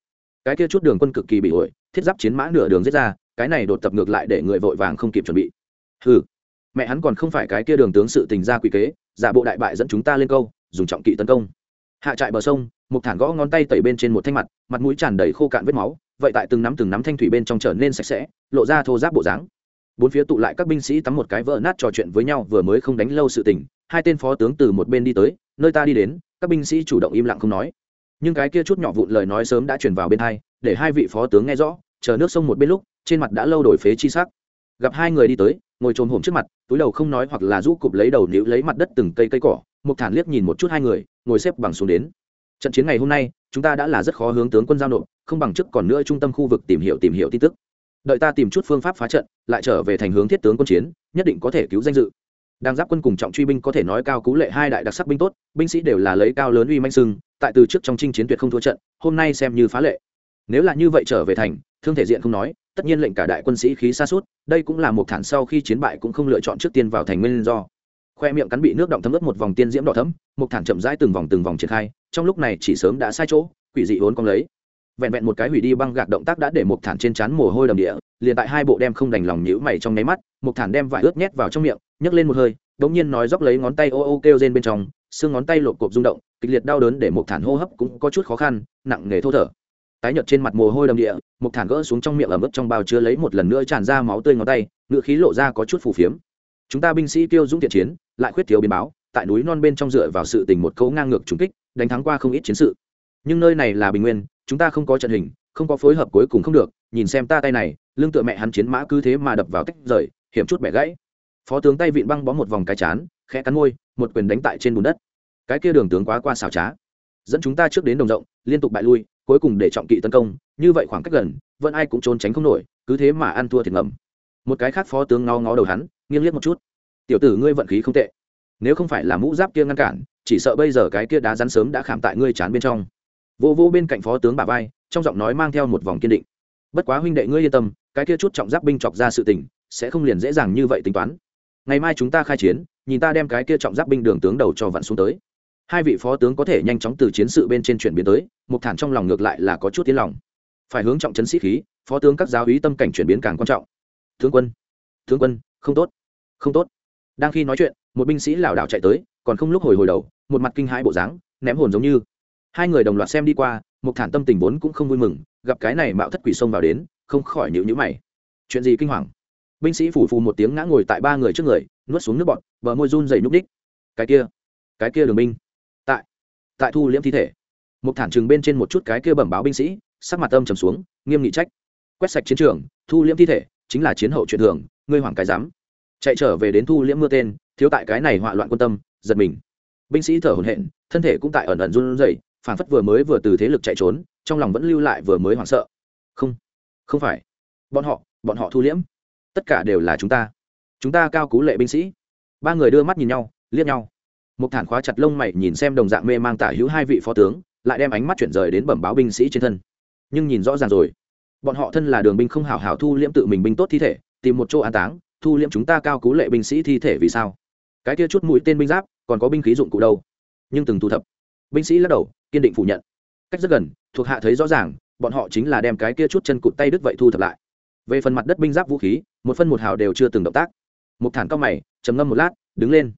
A: Cái kia chút đường quân cực kỳ bị ổi, thiết giáp chiến mã nửa đường giết ra, cái này đột tập ngược lại để người vội vàng không kịp chuẩn bị. Hừ, mẹ hắn còn không phải cái kia đường tướng sự tình ra quỷ kế, giả bộ đại bại dẫn chúng ta lên câu, dùng trọng kỵ tấn công. Hạ trại bờ sông, một thản gõ ngón tay tẩy bên trên một thanh mặt, mặt mũi tràn đầy khô cạn vết máu, vậy tại từng nắm từng nắm thanh thủy bên trong trở nên sạch sẽ lộ ra thô giáp bộ dáng bốn phía tụ lại các binh sĩ tắm một cái vỡ nát trò chuyện với nhau vừa mới không đánh lâu sự tình hai tên phó tướng từ một bên đi tới nơi ta đi đến các binh sĩ chủ động im lặng không nói nhưng cái kia chút nhỏ vụn lời nói sớm đã truyền vào bên hai để hai vị phó tướng nghe rõ, chờ nước sông một bên lúc, trên mặt đã lâu đổi phế chi sắc. Gặp hai người đi tới, ngồi trồm hổm trước mặt, túi đầu không nói hoặc là rũ cụp lấy đầu níu lấy mặt đất từng cây cây cỏ, mục thản liếc nhìn một chút hai người, ngồi xếp bằng xuống đến. Trận chiến ngày hôm nay, chúng ta đã là rất khó hướng tướng quân giao nộp, không bằng chức còn nữa trung tâm khu vực tìm hiểu tìm hiểu tin tức. Đợi ta tìm chút phương pháp phá trận, lại trở về thành hướng thiết tướng quân chiến, nhất định có thể cứu danh dự. Đang giáp quân cùng trọng truy binh có thể nói cao cú lệ hai đại đặc sắc binh tốt, binh sĩ đều là lấy cao lớn uy manh sưng tại từ trước trong chinh chiến tuyệt không thua trận, hôm nay xem như phá lệ nếu là như vậy trở về thành, thương thể diện không nói, tất nhiên lệnh cả đại quân sĩ khí xa suốt, đây cũng là một thản sau khi chiến bại cũng không lựa chọn trước tiên vào thành nguyên do. Khoe miệng cắn bị nước động thấm ướt một vòng tiên diễm đỏ thấm, một thản chậm rãi từng vòng từng vòng triển khai, trong lúc này chỉ sớm đã sai chỗ, quỷ dị vốn cong lấy. Vẹn vẹn một cái hủy đi băng gạc động tác đã để một thản trên chán mồ hôi đầm địa, liền tại hai bộ đem không đành lòng nhữ mày trong nháy mắt, một thản đem vải ướt nhét vào trong miệng, nhấc lên một hơi, bỗng nhiên nói dốc lấy ngón tay ô ô kêu rên bên trong, xương ngón tay lộp cộp rung động, kịch liệt đau đớn để một thản hô hấp cũng có chút khó khăn, nặng nề thô thở tái nhợt trên mặt mồ hôi đầm địa, một thản gỡ xuống trong miệng ở mức trong bao chứa lấy một lần nữa tràn ra máu tươi ngón tay ngựa khí lộ ra có chút phù phiếm. Chúng ta binh sĩ tiêu dũng thiện chiến, lại khuyết thiếu biến báo, tại núi non bên trong dựa vào sự tình một cấu ngang ngược trúng kích, đánh thắng qua không ít chiến sự. Nhưng nơi này là bình nguyên, chúng ta không có trận hình, không có phối hợp cuối cùng không được, nhìn xem ta tay này, lương tựa mẹ hắn chiến mã cứ thế mà đập vào tách rời, hiểm chút bẻ gãy. Phó tướng tay vịn băng bó một vòng cái chán, khẽ cắn môi, một quyền đánh tại trên bùn đất. Cái kia đường tướng quá qua xảo trá. Dẫn chúng ta trước đến đồng rộng, liên tục bại lui cuối cùng để trọng kỵ tấn công, như vậy khoảng cách gần, vẫn ai cũng trốn tránh không nổi, cứ thế mà ăn thua thiệt ngầm. Một cái khác phó tướng ngó ngó đầu hắn, nghiêng liếc một chút. Tiểu tử, ngươi vận khí không tệ. Nếu không phải là mũ giáp kia ngăn cản, chỉ sợ bây giờ cái kia đá rắn sớm đã khảm tại ngươi chán bên trong. Vô vô bên cạnh phó tướng bà vai, trong giọng nói mang theo một vòng kiên định. Bất quá huynh đệ ngươi yên tâm, cái kia chút trọng giáp binh chọc ra sự tình, sẽ không liền dễ dàng như vậy tính toán. Ngày mai chúng ta khai chiến, nhìn ta đem cái kia trọng giáp binh đường tướng đầu cho vặn xuống tới hai vị phó tướng có thể nhanh chóng từ chiến sự bên trên chuyển biến tới, mục thản trong lòng ngược lại là có chút tiến lòng. Phải hướng trọng chấn sĩ khí, phó tướng các giáo úy tâm cảnh chuyển biến càng quan trọng. Tướng quân tướng quân, không tốt không tốt. Đang khi nói chuyện, một binh sĩ lảo đảo chạy tới, còn không lúc hồi hồi đầu, một mặt kinh hãi bộ dáng, ném hồn giống như. Hai người đồng loạt xem đi qua một thản tâm tình vốn cũng không vui mừng, gặp cái này mạo thất quỷ xông vào đến, không khỏi nhịu nhữ mày. Chuyện gì kinh hoàng? Binh sĩ phủ phù một tiếng ngã ngồi tại ba người trước người, nuốt xuống nước bọt, bờ môi run dày nhúc đích. Cái kia cái kia đường binh tại thu liễm thi thể. Một thản trừng bên trên một chút cái kia bẩm báo binh sĩ, sắc mặt âm trầm xuống, nghiêm nghị trách. Quét sạch chiến trường, thu liễm thi thể, chính là chiến hậu chuyện thường, ngươi hoàng cái dám chạy trở về đến thu liễm mưa tên, thiếu tại cái này họa loạn quân tâm, giật mình. Binh sĩ thở hổn hển, thân thể cũng tại ẩn ẩn run rẩy, phản phất vừa mới vừa từ thế lực chạy trốn, trong lòng vẫn lưu lại vừa mới hoảng sợ. Không không phải. Bọn họ bọn họ thu liễm. Tất cả đều là chúng ta. Chúng ta cao cú lệ binh sĩ. Ba người đưa mắt nhìn nhau, liếc nhau một thản khóa chặt lông mày, nhìn xem đồng dạng mê mang tả hữu hai vị phó tướng, lại đem ánh mắt chuyển rời đến bẩm báo binh sĩ trên thân. Nhưng nhìn rõ ràng rồi. Bọn họ thân là đường binh không hảo hảo thu liễm tự mình binh tốt thi thể, tìm một chỗ an táng, thu liễm chúng ta cao cú lệ binh sĩ thi thể vì sao? Cái kia chút mũi tên binh giáp, còn có binh khí dụng cụ đâu? Nhưng từng thu thập. Binh sĩ lắc đầu, kiên định phủ nhận. Cách rất gần, thuộc hạ thấy rõ ràng, bọn họ chính là đem cái kia chút chân cụt tay đứt vậy thu thập lại. Về phần mặt đất binh giáp vũ khí, một phân một hào đều chưa từng động tác. Một thản cao mày, trầm ngâm một lát, đứng lên.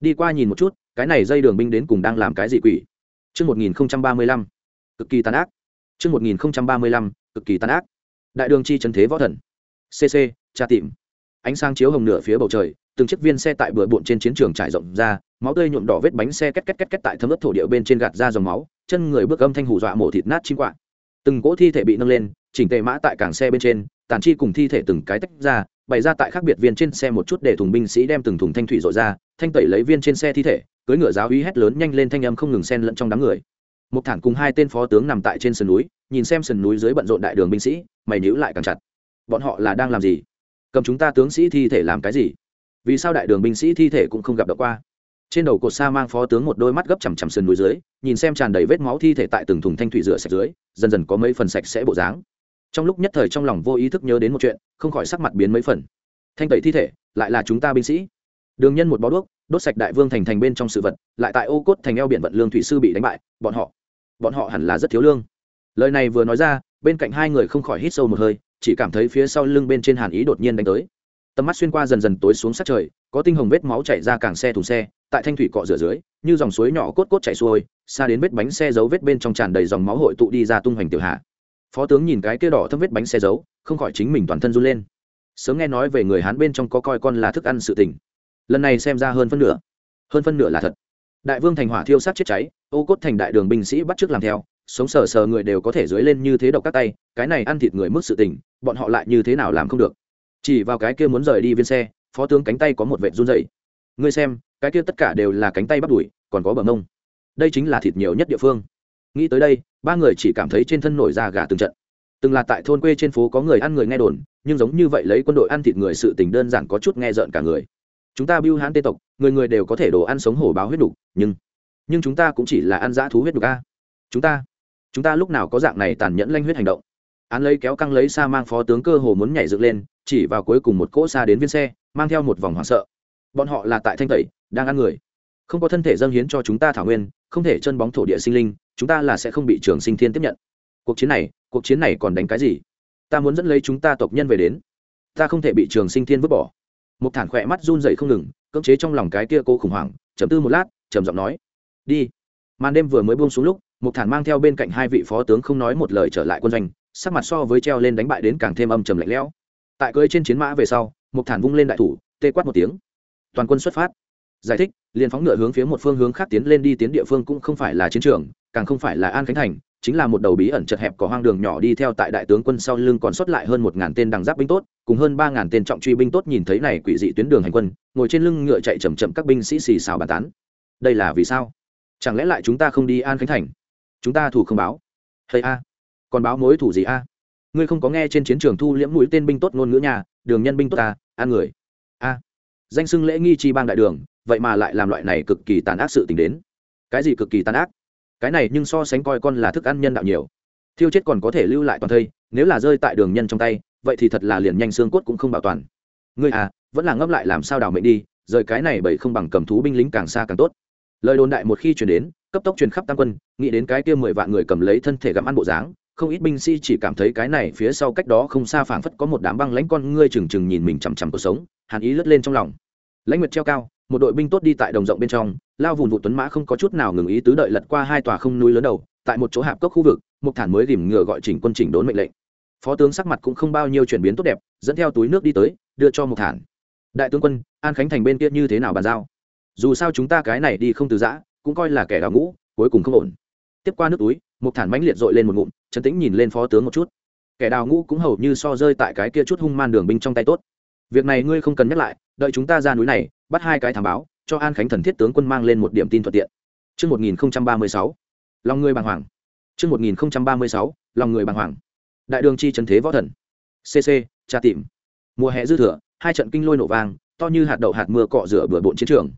A: Đi qua nhìn một chút cái này dây đường binh đến cùng đang làm cái gì quỷ Trước 1035, cực kỳ tàn ác. Trước 1035, cực kỳ tàn ác. Đại đường chi trần thế võ thần. CC, tra tìm. Ánh sáng chiếu hồng nửa phía bầu trời, từng chiếc viên xe tại bừa bộn trên chiến trường trải rộng ra, máu tươi nhuộm đỏ vết bánh xe két két két két tại thấm ướt thổ địa bên trên gạt ra dòng máu, chân người bước âm thanh hù dọa mổ thịt nát chim quạ. Từng cỗ thi thể bị nâng lên, chỉnh tề mã tại cảng xe bên trên, tàn chi cùng thi thể từng cái tách ra, bày ra tại khác biệt viên trên xe một chút để thùng binh sĩ đem từng thùng thanh thủy rội ra, thanh tẩy lấy viên trên xe thi thể, cưỡi ngựa giáo uy hét lớn nhanh lên thanh âm không ngừng xen lẫn trong đám người. Một thản cùng hai tên phó tướng nằm tại trên sườn núi, nhìn xem sườn núi dưới bận rộn đại đường binh sĩ, mày nhíu lại càng chặt. Bọn họ là đang làm gì? Cầm chúng ta tướng sĩ thi thể làm cái gì? vì sao đại đường binh sĩ thi thể cũng không gặp được qua trên đầu cột xa mang phó tướng một đôi mắt gấp chằm chằm sườn núi dưới nhìn xem tràn đầy vết máu thi thể tại từng thùng thanh thủy rửa sạch dưới dần dần có mấy phần sạch sẽ bộ dáng trong lúc nhất thời trong lòng vô ý thức nhớ đến một chuyện không khỏi sắc mặt biến mấy phần thanh tẩy thi thể lại là chúng ta binh sĩ đường nhân một bó đuốc, đốt sạch đại vương thành thành bên trong sự vật, lại tại ô cốt thành eo biển vận lương thủy sư bị đánh bại, bọn họ bọn họ hẳn là rất thiếu lương. Lời này vừa nói ra, bên cạnh hai người không khỏi hít sâu một hơi, chỉ cảm thấy phía sau lưng bên trên hàn ý đột nhiên đánh tới. Tầm mắt xuyên qua dần dần tối xuống sát trời, có tinh hồng vết máu chảy ra càng xe thùng xe, tại thanh thủy cọ rửa dưới, như dòng suối nhỏ cốt cốt chảy xuôi, xa đến vết bánh xe dấu vết bên trong tràn đầy dòng máu hội tụ đi ra tung hoành tiểu hạ. Phó tướng nhìn cái kia đỏ thâm vết bánh xe dấu, không khỏi chính mình toàn thân run lên. Sớm nghe nói về người hán bên trong có coi con là thức ăn sự tình lần này xem ra hơn phân nửa. Hơn phân nửa là thật. Đại vương thành hỏa thiêu sát chết cháy, ô cốt thành đại đường binh sĩ bắt chước làm theo, sống sờ sờ người đều có thể dưới lên như thế độc các tay, cái này ăn thịt người mức sự tình, bọn họ lại như thế nào làm không được. Chỉ vào cái kia muốn rời đi viên xe, phó tướng cánh tay có một vệt run dậy ngươi xem, cái kia tất cả đều là cánh tay bắt đuổi, còn có bờ mông. Đây chính là thịt nhiều nhất địa phương. Nghĩ tới đây, ba người chỉ cảm thấy trên thân nổi da gà từng trận. Từng là tại thôn quê trên phố có người ăn người nghe đồn, nhưng giống như vậy lấy quân đội ăn thịt người sự tình đơn giản có chút nghe rợn cả người chúng ta biêu hãn tê tộc, người người đều có thể đồ ăn sống hổ báo huyết đục, nhưng nhưng chúng ta cũng chỉ là ăn dã thú huyết đục a. Chúng ta chúng ta lúc nào có dạng này tàn nhẫn lanh huyết hành động? Án lấy kéo căng lấy xa mang phó tướng cơ hồ muốn nhảy dựng lên, chỉ vào cuối cùng một cỗ xa đến viên xe, mang theo một vòng hoảng sợ. Bọn họ là tại thanh tẩy, đang ăn người. Không có thân thể dâng hiến cho chúng ta thảo nguyên, không thể chân bóng thổ địa sinh linh, chúng ta là sẽ không bị trường sinh thiên tiếp nhận. Cuộc chiến này, cuộc chiến này còn đánh cái gì? Ta muốn dẫn lấy chúng ta tộc nhân về đến. Ta không thể bị trường sinh thiên vứt bỏ một thản khỏe mắt run dậy không ngừng, cưỡng chế trong lòng cái kia cô khủng hoảng chấm tư một lát, trầm giọng nói, đi. Màn đêm vừa mới buông xuống lúc một thản mang theo bên cạnh hai vị phó tướng không nói một lời trở lại quân doanh, sắc mặt so với treo lên đánh bại đến càng thêm âm trầm lạnh lẽo. Tại cưới trên chiến mã về sau một thản vung lên đại thủ, tê quát một tiếng. Toàn quân xuất phát. Giải thích, liền phóng ngựa hướng phía một phương hướng khác tiến lên đi, tiến địa phương cũng không phải là chiến trường, càng không phải là an khánh thành chính là một đầu bí ẩn chật hẹp có hoang đường nhỏ đi theo tại đại tướng quân sau lưng còn xuất lại hơn một ngàn tên đằng giáp binh tốt, cùng hơn ba ngàn tên trọng truy binh tốt nhìn thấy này quỷ dị tuyến đường hành quân, ngồi trên lưng ngựa chạy chậm chậm các binh sĩ xì xào bàn tán. Đây là vì sao? Chẳng lẽ lại chúng ta không đi an khánh thành? Chúng ta thủ không báo. Hay a, còn báo mối thủ gì a? Ngươi không có nghe trên chiến trường thu liễm mũi tên binh tốt ngôn ngữ nhà, đường nhân binh tốt ta, an người. A, danh xưng lễ nghi chi bang đại đường, vậy mà lại làm loại này cực kỳ tàn ác sự tình đến. Cái gì cực kỳ tàn ác? Cái này nhưng so sánh coi con là thức ăn nhân đạo nhiều. Thiêu chết còn có thể lưu lại toàn thây, nếu là rơi tại đường nhân trong tay, vậy thì thật là liền nhanh xương cốt cũng không bảo toàn. Ngươi à vẫn là ngấp lại làm sao đào mệnh đi, rời cái này bởi không bằng cầm thú binh lính càng xa càng tốt. Lời đồn đại một khi chuyển đến, cấp tốc truyền khắp tam quân, nghĩ đến cái kia mười vạn người cầm lấy thân thể gặm ăn bộ dáng, không ít binh sĩ chỉ cảm thấy cái này phía sau cách đó không xa phảng phất có một đám băng lãnh con ngươi trừng trừng nhìn mình chằm chằm cuộc sống, hàn ý lướt lên trong lòng. Lãnh nguyệt treo cao một đội binh tốt đi tại đồng rộng bên trong, lao vùng vụ tuấn mã không có chút nào ngừng ý tứ đợi lật qua hai tòa không núi lớn đầu, tại một chỗ hạp cốc khu vực, một thản mới dìm ngựa gọi chỉnh quân chỉnh đốn mệnh lệnh. Phó tướng sắc mặt cũng không bao nhiêu chuyển biến tốt đẹp, dẫn theo túi nước đi tới, đưa cho một thản. Đại tướng quân, an khánh thành bên kia như thế nào bàn giao? Dù sao chúng ta cái này đi không từ giã, cũng coi là kẻ đào ngũ, cuối cùng không ổn. Tiếp qua nước túi, một thản mãnh liệt dội lên một ngụm, trấn tĩnh nhìn lên phó tướng một chút. Kẻ đào ngũ cũng hầu như so rơi tại cái kia chút hung man đường binh trong tay tốt việc này ngươi không cần nhắc lại đợi chúng ta ra núi này bắt hai cái thảm báo cho an khánh thần thiết tướng quân mang lên một điểm tin thuận tiện Trước 1036, lòng người bàng hoàng. Trước 1036, lòng người bàng hoàng. Đại đường chi trần thế võ thần. CC, tra tìm. Mùa hè dư thừa, hai trận kinh lôi nổ vang, to như hạt đậu hạt mưa cọ rửa bừa bộn chiến trường.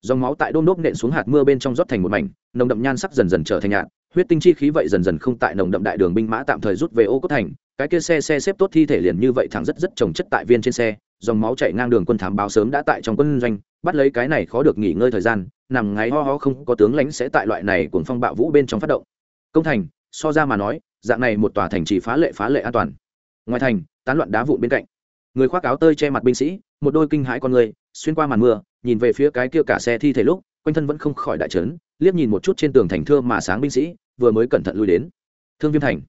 A: Dòng máu tại đôm đốp nện xuống hạt mưa bên trong rót thành một mảnh, nồng đậm nhan sắc dần dần trở thành nhạt, huyết tinh chi khí vậy dần dần không tại nồng đậm đại đường binh mã tạm thời rút về ô cốt thành, cái kia xe xe xếp tốt thi thể liền như vậy thẳng rất rất trồng chất tại viên trên xe, dòng máu chảy ngang đường quân thám báo sớm đã tại trong quân doanh, bắt lấy cái này khó được nghỉ ngơi thời gian nằm ngáy ho ho không có tướng lãnh sẽ tại loại này cuồng phong bạo vũ bên trong phát động. Công thành so ra mà nói dạng này một tòa thành chỉ phá lệ phá lệ an toàn. Ngoài thành tán loạn đá vụn bên cạnh. Người khoác áo tơi che mặt binh sĩ một đôi kinh hãi con người xuyên qua màn mưa nhìn về phía cái kia cả xe thi thể lúc quanh thân vẫn không khỏi đại trấn liếc nhìn một chút trên tường thành thưa mà sáng binh sĩ vừa mới cẩn thận lui đến. Thương viêm thành.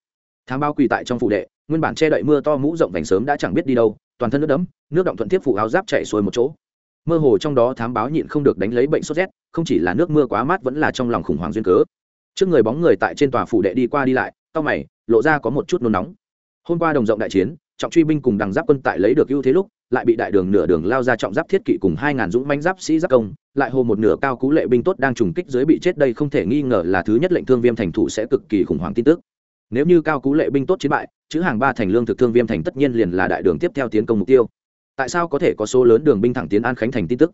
A: Thám bao quỳ tại trong phủ đệ nguyên bản che đậy mưa to mũ rộng vành sớm đã chẳng biết đi đâu toàn thân nước đẫm, nước động thuận tiếp phủ áo giáp chạy xuôi một chỗ. Mơ hồ trong đó thám báo nhịn không được đánh lấy bệnh sốt rét, không chỉ là nước mưa quá mát vẫn là trong lòng khủng hoảng duyên cớ. Trước người bóng người tại trên tòa phủ đệ đi qua đi lại tao mày, lộ ra có một chút nôn nóng. Hôm qua đồng rộng đại chiến, trọng truy binh cùng đằng giáp quân tại lấy được ưu thế lúc, lại bị đại đường nửa đường lao ra trọng giáp thiết kỵ cùng hai ngàn dũng manh giáp sĩ giáp công, lại hồ một nửa cao cú lệ binh tốt đang trùng kích dưới bị chết đây không thể nghi ngờ là thứ nhất lệnh thương viêm thành thủ sẽ cực kỳ khủng hoảng tin tức nếu như cao cú lệ binh tốt chiến bại, chữ hàng ba thành lương thực thương viêm thành tất nhiên liền là đại đường tiếp theo tiến công mục tiêu. Tại sao có thể có số lớn đường binh thẳng tiến an khánh thành tin tức?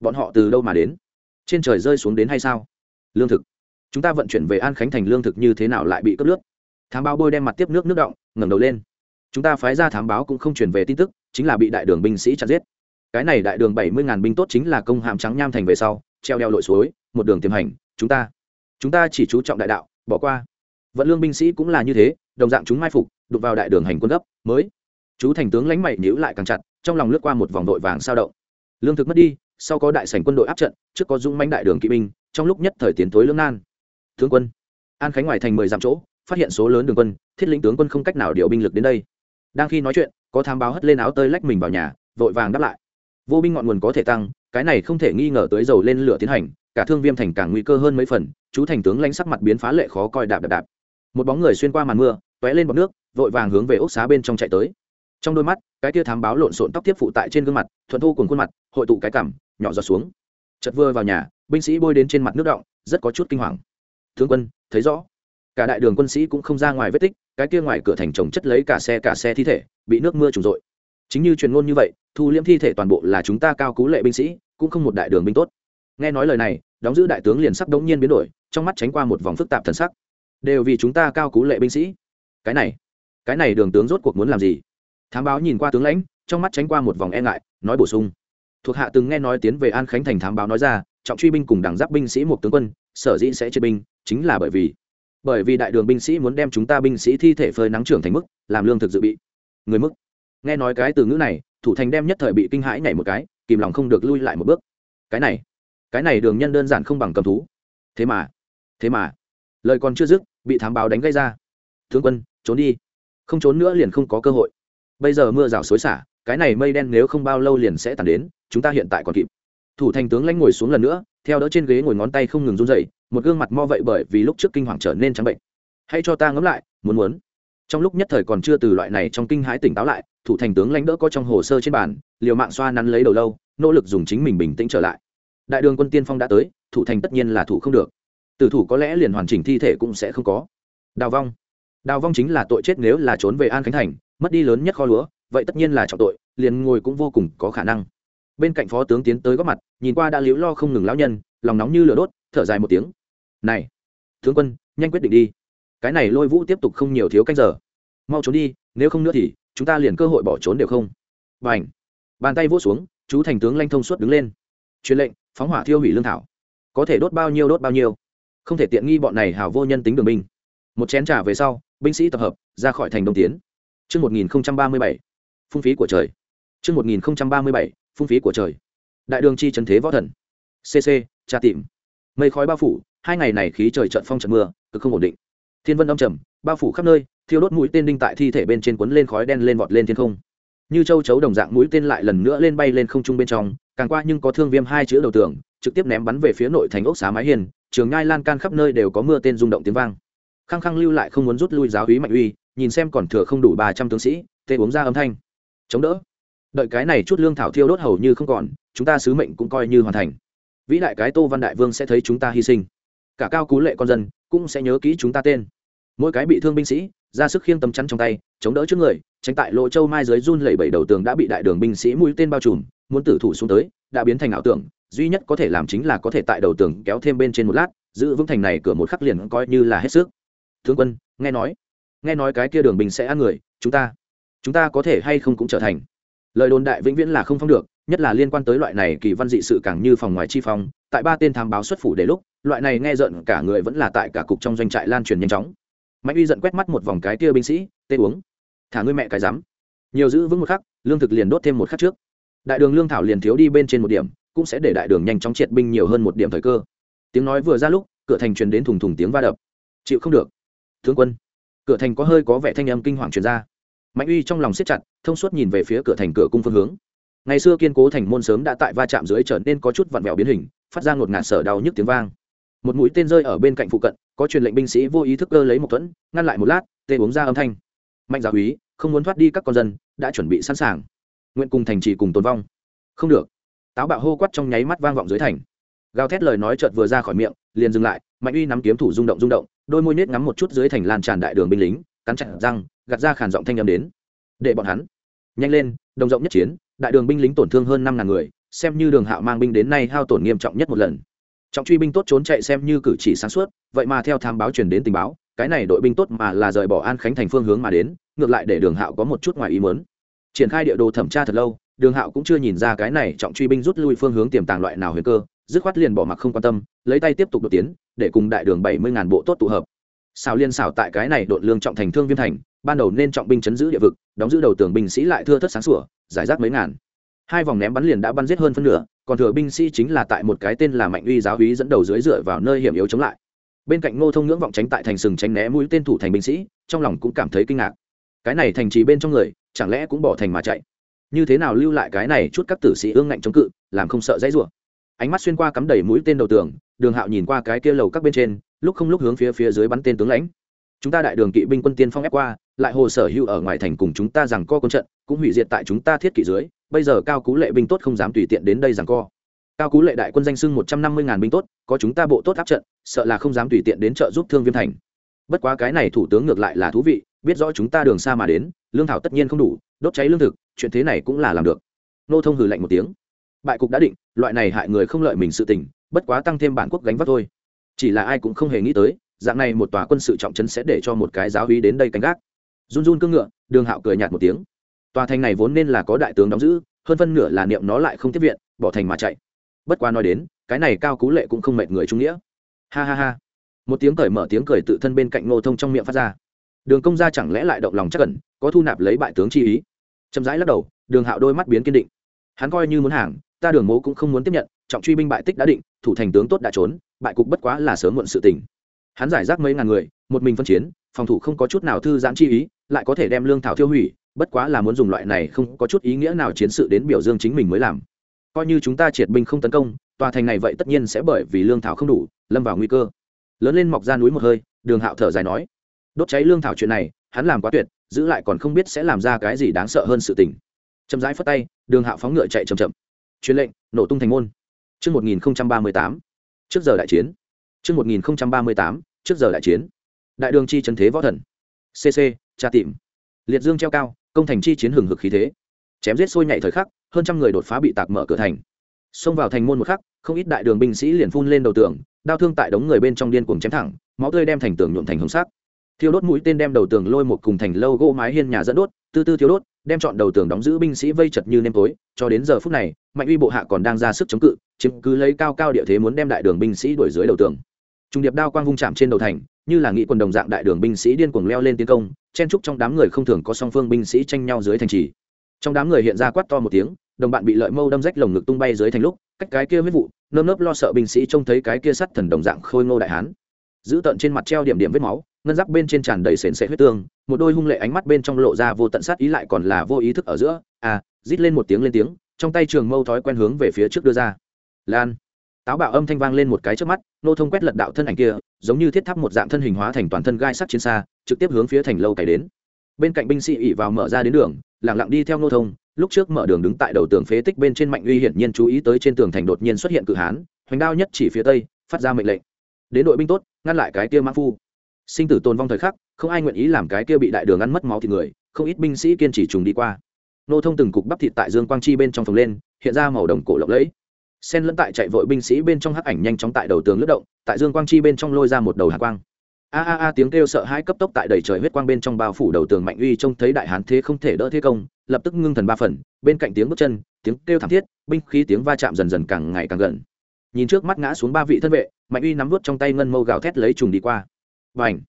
A: Bọn họ từ đâu mà đến? Trên trời rơi xuống đến hay sao? Lương thực. Chúng ta vận chuyển về an khánh thành lương thực như thế nào lại bị cướp nước thám báo bôi đem mặt tiếp nước nước động, ngẩng đầu lên. Chúng ta phái ra thám báo cũng không chuyển về tin tức, chính là bị đại đường binh sĩ chặt giết. Cái này đại đường bảy mươi ngàn binh tốt chính là công hàm trắng nham thành về sau, treo đeo lội suối, một đường tiềm hành, chúng ta. Chúng ta chỉ chú trọng đại đạo, bỏ qua vận lương binh sĩ cũng là như thế, đồng dạng chúng mai phục, đụng vào đại đường hành quân gấp, mới. Chú thành tướng lãnh mày nhữ lại càng chặt, trong lòng lướt qua một vòng đội vàng sao động. Lương thực mất đi, sau có đại sảnh quân đội áp trận, trước có dung manh đại đường kỵ binh, trong lúc nhất thời tiến tối lương nan tướng quân, an khánh ngoài thành mười dặm chỗ, phát hiện số lớn đường quân, thiết lĩnh tướng quân không cách nào điều binh lực đến đây. Đang khi nói chuyện, có thám báo hất lên áo tơi lách mình vào nhà, vội vàng đáp lại. Vô binh ngọn nguồn có thể tăng, cái này không thể nghi ngờ tới dầu lên lửa tiến hành, cả thương viêm thành càng nguy cơ hơn mấy phần, chú thành tướng lãnh sắc mặt biến phá lệ khó coi đạp đạp đạp một bóng người xuyên qua màn mưa t lên bọc nước vội vàng hướng về ốc xá bên trong chạy tới. Trong đôi mắt cái tia thám báo lộn xộn tóc tiếp phụ tại trên gương mặt thuận thu cùng khuôn mặt hội tụ cái cảm, nhỏ giọt xuống. Chật vừa vào nhà binh sĩ bôi đến trên mặt nước động rất có chút kinh hoàng. Thương quân thấy rõ. Cả đại đường quân sĩ cũng không ra ngoài vết tích cái kia ngoài cửa thành trồng chất lấy cả xe cả xe thi thể bị nước mưa trùng rội. Chính như truyền ngôn như vậy thu liễm thi thể toàn bộ là chúng ta cao cú lệ binh sĩ cũng không một đại đường binh tốt. Nghe nói lời này đóng giữ đại tướng liền sắc đống nhiên biến đổi trong mắt tránh qua một vòng phức tạp thần sắc đều vì chúng ta cao cú lệ binh sĩ. Cái này cái này đường tướng rốt cuộc muốn làm gì? Thám báo nhìn qua tướng lãnh, trong mắt tránh qua một vòng e ngại, nói bổ sung. Thuộc hạ từng nghe nói tiến về an khánh thành thám báo nói ra, trọng truy binh cùng đảng giáp binh sĩ một tướng quân, sở dĩ sẽ chiến binh, chính là bởi vì bởi vì đại đường binh sĩ muốn đem chúng ta binh sĩ thi thể phơi nắng trưởng thành mức, làm lương thực dự bị. Người mức. Nghe nói cái từ ngữ này, thủ thành đem nhất thời bị kinh hãi nhảy một cái, kìm lòng không được lui lại một bước. Cái này cái này đường nhân đơn giản không bằng cầm thú. Thế mà thế mà, lời còn chưa dứt bị thám báo đánh gây ra. Tướng quân, trốn đi. Không trốn nữa liền không có cơ hội. Bây giờ mưa rào xối xả, cái này mây đen nếu không bao lâu liền sẽ tàn đến, chúng ta hiện tại còn kịp. Thủ thành tướng lãnh ngồi xuống lần nữa, theo đỡ trên ghế ngồi ngón tay không ngừng run dậy một gương mặt mo vậy bởi vì lúc trước kinh hoàng trở nên trắng bệnh. Hãy cho ta ngẫm lại, muốn muốn. Trong lúc nhất thời còn chưa từ loại này trong kinh hãi tỉnh táo lại, thủ thành tướng lãnh đỡ có trong hồ sơ trên bàn, liều mạng xoa nắn lấy đầu lâu, nỗ lực dùng chính mình bình tĩnh trở lại. Đại đường quân tiên phong đã tới, thủ thành tất nhiên là thủ không được tử thủ có lẽ liền hoàn chỉnh thi thể cũng sẽ không có. Đào vong. Đào vong chính là tội chết nếu là trốn về an khánh thành, mất đi lớn nhất kho lúa, vậy tất nhiên là trọng tội, liền ngồi cũng vô cùng có khả năng. Bên cạnh phó tướng tiến tới góp mặt, nhìn qua đã liễu lo không ngừng lão nhân, lòng nóng như lửa đốt, thở dài một tiếng. Này, tướng quân, nhanh quyết định đi. Cái này lôi vũ tiếp tục không nhiều thiếu canh giờ. Mau trốn đi, nếu không nữa thì chúng ta liền cơ hội bỏ trốn đều không. B à n h bàn tay vỗ xuống, chú thành tướng lanh thông suốt đứng lên. Truyền lệnh, phóng hỏa thiêu hủy lương thảo. Có thể đốt bao nhiêu đốt bao nhiêu không thể tiện nghi bọn này hảo vô nhân tính đường binh một chén trà về sau binh sĩ tập hợp ra khỏi thành đông tiến Trước 1037, phung phí của trời. Trước 1037, phung phí của trời. Đại đường chi trấn thế võ thần. CC, tra tìm. Mây khói bao phủ, hai ngày này khí trời trận phong trận mưa, cực không ổn định. Thiên vân âm trầm, bao phủ khắp nơi, thiêu đốt mũi tên đinh tại thi thể bên trên cuốn lên khói đen lên vọt lên thiên không. Như châu chấu đồng dạng mũi tên lại lần nữa lên bay lên không trung bên trong, càng qua nhưng có thương viêm hai chữ đầu tường, trực tiếp ném bắn về phía nội thành ốc xá mái hiền, trường ngai lan can khắp nơi đều có mưa tên rung động tiếng vang. Khăng khăng lưu lại không muốn rút lui giáo hí mạnh uy, nhìn xem còn thừa không đủ ba trăm tướng sĩ, tê uống ra âm thanh. Chống đỡ. Đợi cái này chút lương thảo thiêu đốt hầu như không còn, chúng ta sứ mệnh cũng coi như hoàn thành. Vĩ đại cái Tô Văn Đại Vương sẽ thấy chúng ta hy sinh. Cả cao cú lệ con dân cũng sẽ nhớ kỹ chúng ta tên mỗi cái bị thương binh sĩ ra sức khiêng tấm chắn trong tay chống đỡ trước người tránh tại lỗ châu mai dưới run lẩy bẩy đầu tường đã bị đại đường binh sĩ mũi tên bao trùm muốn tử thủ xuống tới đã biến thành ảo tưởng duy nhất có thể làm chính là có thể tại đầu tường kéo thêm bên trên một lát, giữ vững thành này cửa một khắc liền coi như là hết sức. Thương quân, nghe nói nghe nói cái kia đường binh sẽ ăn người, chúng ta chúng ta có thể hay không cũng trở thành. Lời đồn đại vĩnh viễn là không phong được, nhất là liên quan tới loại này kỳ văn dị sự càng như phòng ngoài chi phong, tại ba tên tham báo xuất phủ để lúc, loại này nghe giận cả người vẫn là tại cả cục trong doanh trại lan truyền nhanh chóng. Mạnh uy giận quét mắt một vòng cái kia binh sĩ, tê uống. Thả ngươi mẹ cái rắm. Nhiều giữ vững một khắc, lương thực liền đốt thêm một khắc trước. Đại đường lương thảo liền thiếu đi bên trên một điểm cũng sẽ để đại đường nhanh chóng triệt binh nhiều hơn một điểm thời cơ. Tiếng nói vừa ra lúc, cửa thành truyền đến thùng thùng tiếng va đập. Chịu không được. Tướng quân. Cửa thành có hơi có vẻ thanh âm kinh hoàng truyền ra. Mạnh uy trong lòng siết chặt, thông suốt nhìn về phía cửa thành cửa cung phương hướng. Ngày xưa kiên cố thành môn sớm đã tại va chạm dưới trở nên có chút vặn vẹo biến hình, phát ra ngột ngạt sở đau nhức tiếng vang. Một mũi tên rơi ở bên cạnh phụ cận, có truyền lệnh binh sĩ vô ý thức cơ lấy một thuẫn, ngăn lại một lát, tê uống ra âm thanh. Mạnh giáo úy không muốn thoát đi các con dân, đã chuẩn bị sẵn sàng. Nguyện cùng thành trì cùng tồn vong. Không được táo bạo hô quát trong nháy mắt vang vọng dưới thành. Gào thét lời nói chợt vừa ra khỏi miệng, liền dừng lại, mạnh uy nắm kiếm thủ rung động rung động, đôi môi nết ngắm một chút dưới thành lan tràn đại đường binh lính, cắn chặt răng, gạt ra khản giọng thanh âm đến. Để bọn hắn, nhanh lên, đồng rộng nhất chiến, đại đường binh lính tổn thương hơn năm ngàn người, xem như đường hạo mang binh đến nay hao tổn nghiêm trọng nhất một lần. Trọng truy binh tốt trốn chạy xem như cử chỉ sáng suốt, vậy mà theo tham báo truyền đến tình báo, cái này đội binh tốt mà là rời bỏ an khánh thành phương hướng mà đến, ngược lại để đường hạo có một chút ngoài ý mớn triển khai địa đồ thẩm tra thật lâu đường hạo cũng chưa nhìn ra cái này trọng truy binh rút lui phương hướng tiềm tàng loại nào huyền cơ, dứt khoát liền bỏ mặc không quan tâm, lấy tay tiếp tục đột tiến, để cùng đại đường bảy mươi ngàn bộ tốt tụ hợp. Xào liên xào tại cái này đội lương trọng thành thương viêm thành, ban đầu nên trọng binh chấn giữ địa vực, đóng giữ đầu tường binh sĩ lại thưa thất sáng sủa, giải rác mấy ngàn. Hai vòng ném bắn liền đã bắn giết hơn phân nửa, còn thừa binh sĩ chính là tại một cái tên là mạnh uy giáo húy dẫn đầu dưới dựa vào nơi hiểm yếu chống lại. Bên cạnh ngô thông ngưỡng vọng tránh tại thành sừng tránh né mũi tên thủ thành binh sĩ, trong lòng cũng cảm thấy kinh ngạc. Cái này thành trì bên trong người, chẳng lẽ cũng bỏ thành mà chạy? Như thế nào lưu lại cái này chút các tử sĩ ương ngạnh chống cự, làm không sợ dãy rủa. Ánh mắt xuyên qua cắm đầy mũi tên đầu tường, đường hạo nhìn qua cái kia lầu các bên trên, lúc không lúc hướng phía phía dưới bắn tên tướng lãnh. Chúng ta đại đường kỵ binh quân tiên phong ép qua, lại hồ sở hữu ở ngoài thành cùng chúng ta rằng co quân trận, cũng hủy diệt tại chúng ta thiết kỵ dưới, bây giờ cao cú lệ binh tốt không dám tùy tiện đến đây rằng co. Cao cú lệ đại quân danh sưng một trăm năm mươi ngàn binh tốt, có chúng ta bộ tốt áp trận, sợ là không dám tùy tiện đến trợ giúp thương viêm thành. Bất quá cái này thủ tướng ngược lại là thú vị, biết rõ chúng ta đường xa mà đến, lương thảo tất nhiên không đủ, đốt cháy lương thực chuyện thế này cũng là làm được. Nô thông hừ lạnh một tiếng. Bại cục đã định, loại này hại người không lợi mình sự tình, bất quá tăng thêm bản quốc gánh vác thôi. Chỉ là ai cũng không hề nghĩ tới, dạng này một tòa quân sự trọng trấn sẽ để cho một cái giáo hí đến đây canh gác. Run run cương ngựa, đường hạo cười nhạt một tiếng. Tòa thành này vốn nên là có đại tướng đóng giữ, hơn phân nửa là niệm nó lại không tiếp viện, bỏ thành mà chạy. Bất quá nói đến, cái này cao cú lệ cũng không mệt người trung nghĩa. Ha ha ha. Một tiếng cởi mở tiếng cười tự thân bên cạnh ngô thông trong miệng phát ra. Đường công gia chẳng lẽ lại động lòng chắc cẩn có thu nạp lấy bại tướng chi ý? Chậm rãi lắc đầu, đường hạo đôi mắt biến kiên định. Hắn coi như muốn hàng, ta đường mố cũng không muốn tiếp nhận, trọng truy binh bại tích đã định, thủ thành tướng tốt đã trốn, bại cục bất quá là sớm muộn sự tình. Hắn giải rác mấy ngàn người, một mình phân chiến, phòng thủ không có chút nào thư giãn chi ý, lại có thể đem lương thảo tiêu hủy, bất quá là muốn dùng loại này không có chút ý nghĩa nào chiến sự đến biểu dương chính mình mới làm. Coi như chúng ta triệt binh không tấn công, tòa thành này vậy tất nhiên sẽ bởi vì lương thảo không đủ, lâm vào nguy cơ. Lớn lên mọc ra núi một hơi, đường hạo thở dài nói, đốt cháy lương thảo chuyện này hắn làm quá tuyệt giữ lại còn không biết sẽ làm ra cái gì đáng sợ hơn sự tình chậm rãi phất tay đường hạo phóng ngựa chạy chậm chậm truyền lệnh nổ tung thành môn Trước 1038, trước giờ đại chiến. Trước 1038, trước giờ đại chiến. Đại đường chi trấn thế võ thần. CC, tra tìm. Liệt dương treo cao, công thành chi chiến hừng hực khí thế. Chém giết sôi nhảy thời khắc, hơn trăm người đột phá bị tạc mở cửa thành. Xông vào thành môn một khắc, không ít đại đường binh sĩ liền phun lên đầu tường, đao thương tại đống người bên trong điên cuồng chém thẳng, máu tươi đem thành tường nhuộm thành hồng sắc. Thiêu đốt mũi tên đem đầu tường lôi một cùng thành lâu gỗ mái hiên nhà dẫn đốt, tư tư thiêu đốt, đem chọn đầu tường đóng giữ binh sĩ vây chật như nêm tối, cho đến giờ phút này, Mạnh Uy bộ hạ còn đang ra sức chống cự, chiếm cứ lấy cao cao địa thế muốn đem đại đường binh sĩ đuổi dưới đầu tường. Trung điệp đao quang vung chạm trên đầu thành, như là nghị quân đồng dạng đại đường binh sĩ điên cuồng leo lên tiến công, chen trúc trong đám người không thường có song phương binh sĩ tranh nhau dưới thành trì. Trong đám người hiện ra quát to một tiếng, đồng bạn bị lợi mâu đâm rách lồng ngực tung bay dưới thành lúc, cách cái kia huyết vụ, nơm nớp lo sợ binh sĩ trông thấy cái kia sắt thần đồng dạng khôi ngô đại hán. Giữ tận trên mặt treo điểm điểm vết máu, ngân giáp bên trên tràn đầy sền sệt huyết tương, một đôi hung lệ ánh mắt bên trong lộ ra vô tận sát ý lại còn là vô ý thức ở giữa, à, rít lên một tiếng lên tiếng, trong tay trường mâu thói quen hướng về phía trước đưa ra. Lan. Táo bạo âm thanh vang lên một cái trước mắt, nô thông quét lật đạo thân ảnh kia, giống như thiết tháp một dạng thân hình hóa thành toàn thân gai sắt chiến xa, trực tiếp hướng phía thành lâu cày đến. Bên cạnh binh sĩ ỉ vào mở ra đến đường, lặng lặng đi theo nô thông, lúc trước mở đường đứng tại đầu tường phế tích bên trên mạnh uy hiển nhiên chú ý tới trên tường thành đột nhiên xuất hiện cự hán, hoành đao nhất chỉ phía tây, phát ra mệnh lệnh. Đến đội binh tốt, ngăn lại cái kia mã phu sinh tử tồn vong thời khắc, không ai nguyện ý làm cái kia bị đại đường ăn mất máu thịt người, không ít binh sĩ kiên trì trùng đi qua. Nô thông từng cục bắp thịt tại dương quang chi bên trong phồng lên, hiện ra màu đồng cổ lộng lẫy. Sen lẫn tại chạy vội binh sĩ bên trong hắc ảnh nhanh chóng tại đầu tường lướt động, tại dương quang chi bên trong lôi ra một đầu hạ quang. A a a, tiếng kêu sợ hãi cấp tốc tại đầy trời huyết quang bên trong bao phủ đầu tường mạnh uy trông thấy đại hán thế không thể đỡ thế công, lập tức ngưng thần ba phần, bên cạnh tiếng bước chân, tiếng kêu thảm thiết, binh khí tiếng va chạm dần dần càng ngày càng gần. Nhìn trước mắt ngã xuống ba vị thân vệ, mạnh uy nắm vút trong tay ngân mâu gào thét lấy trùng đi qua và ảnh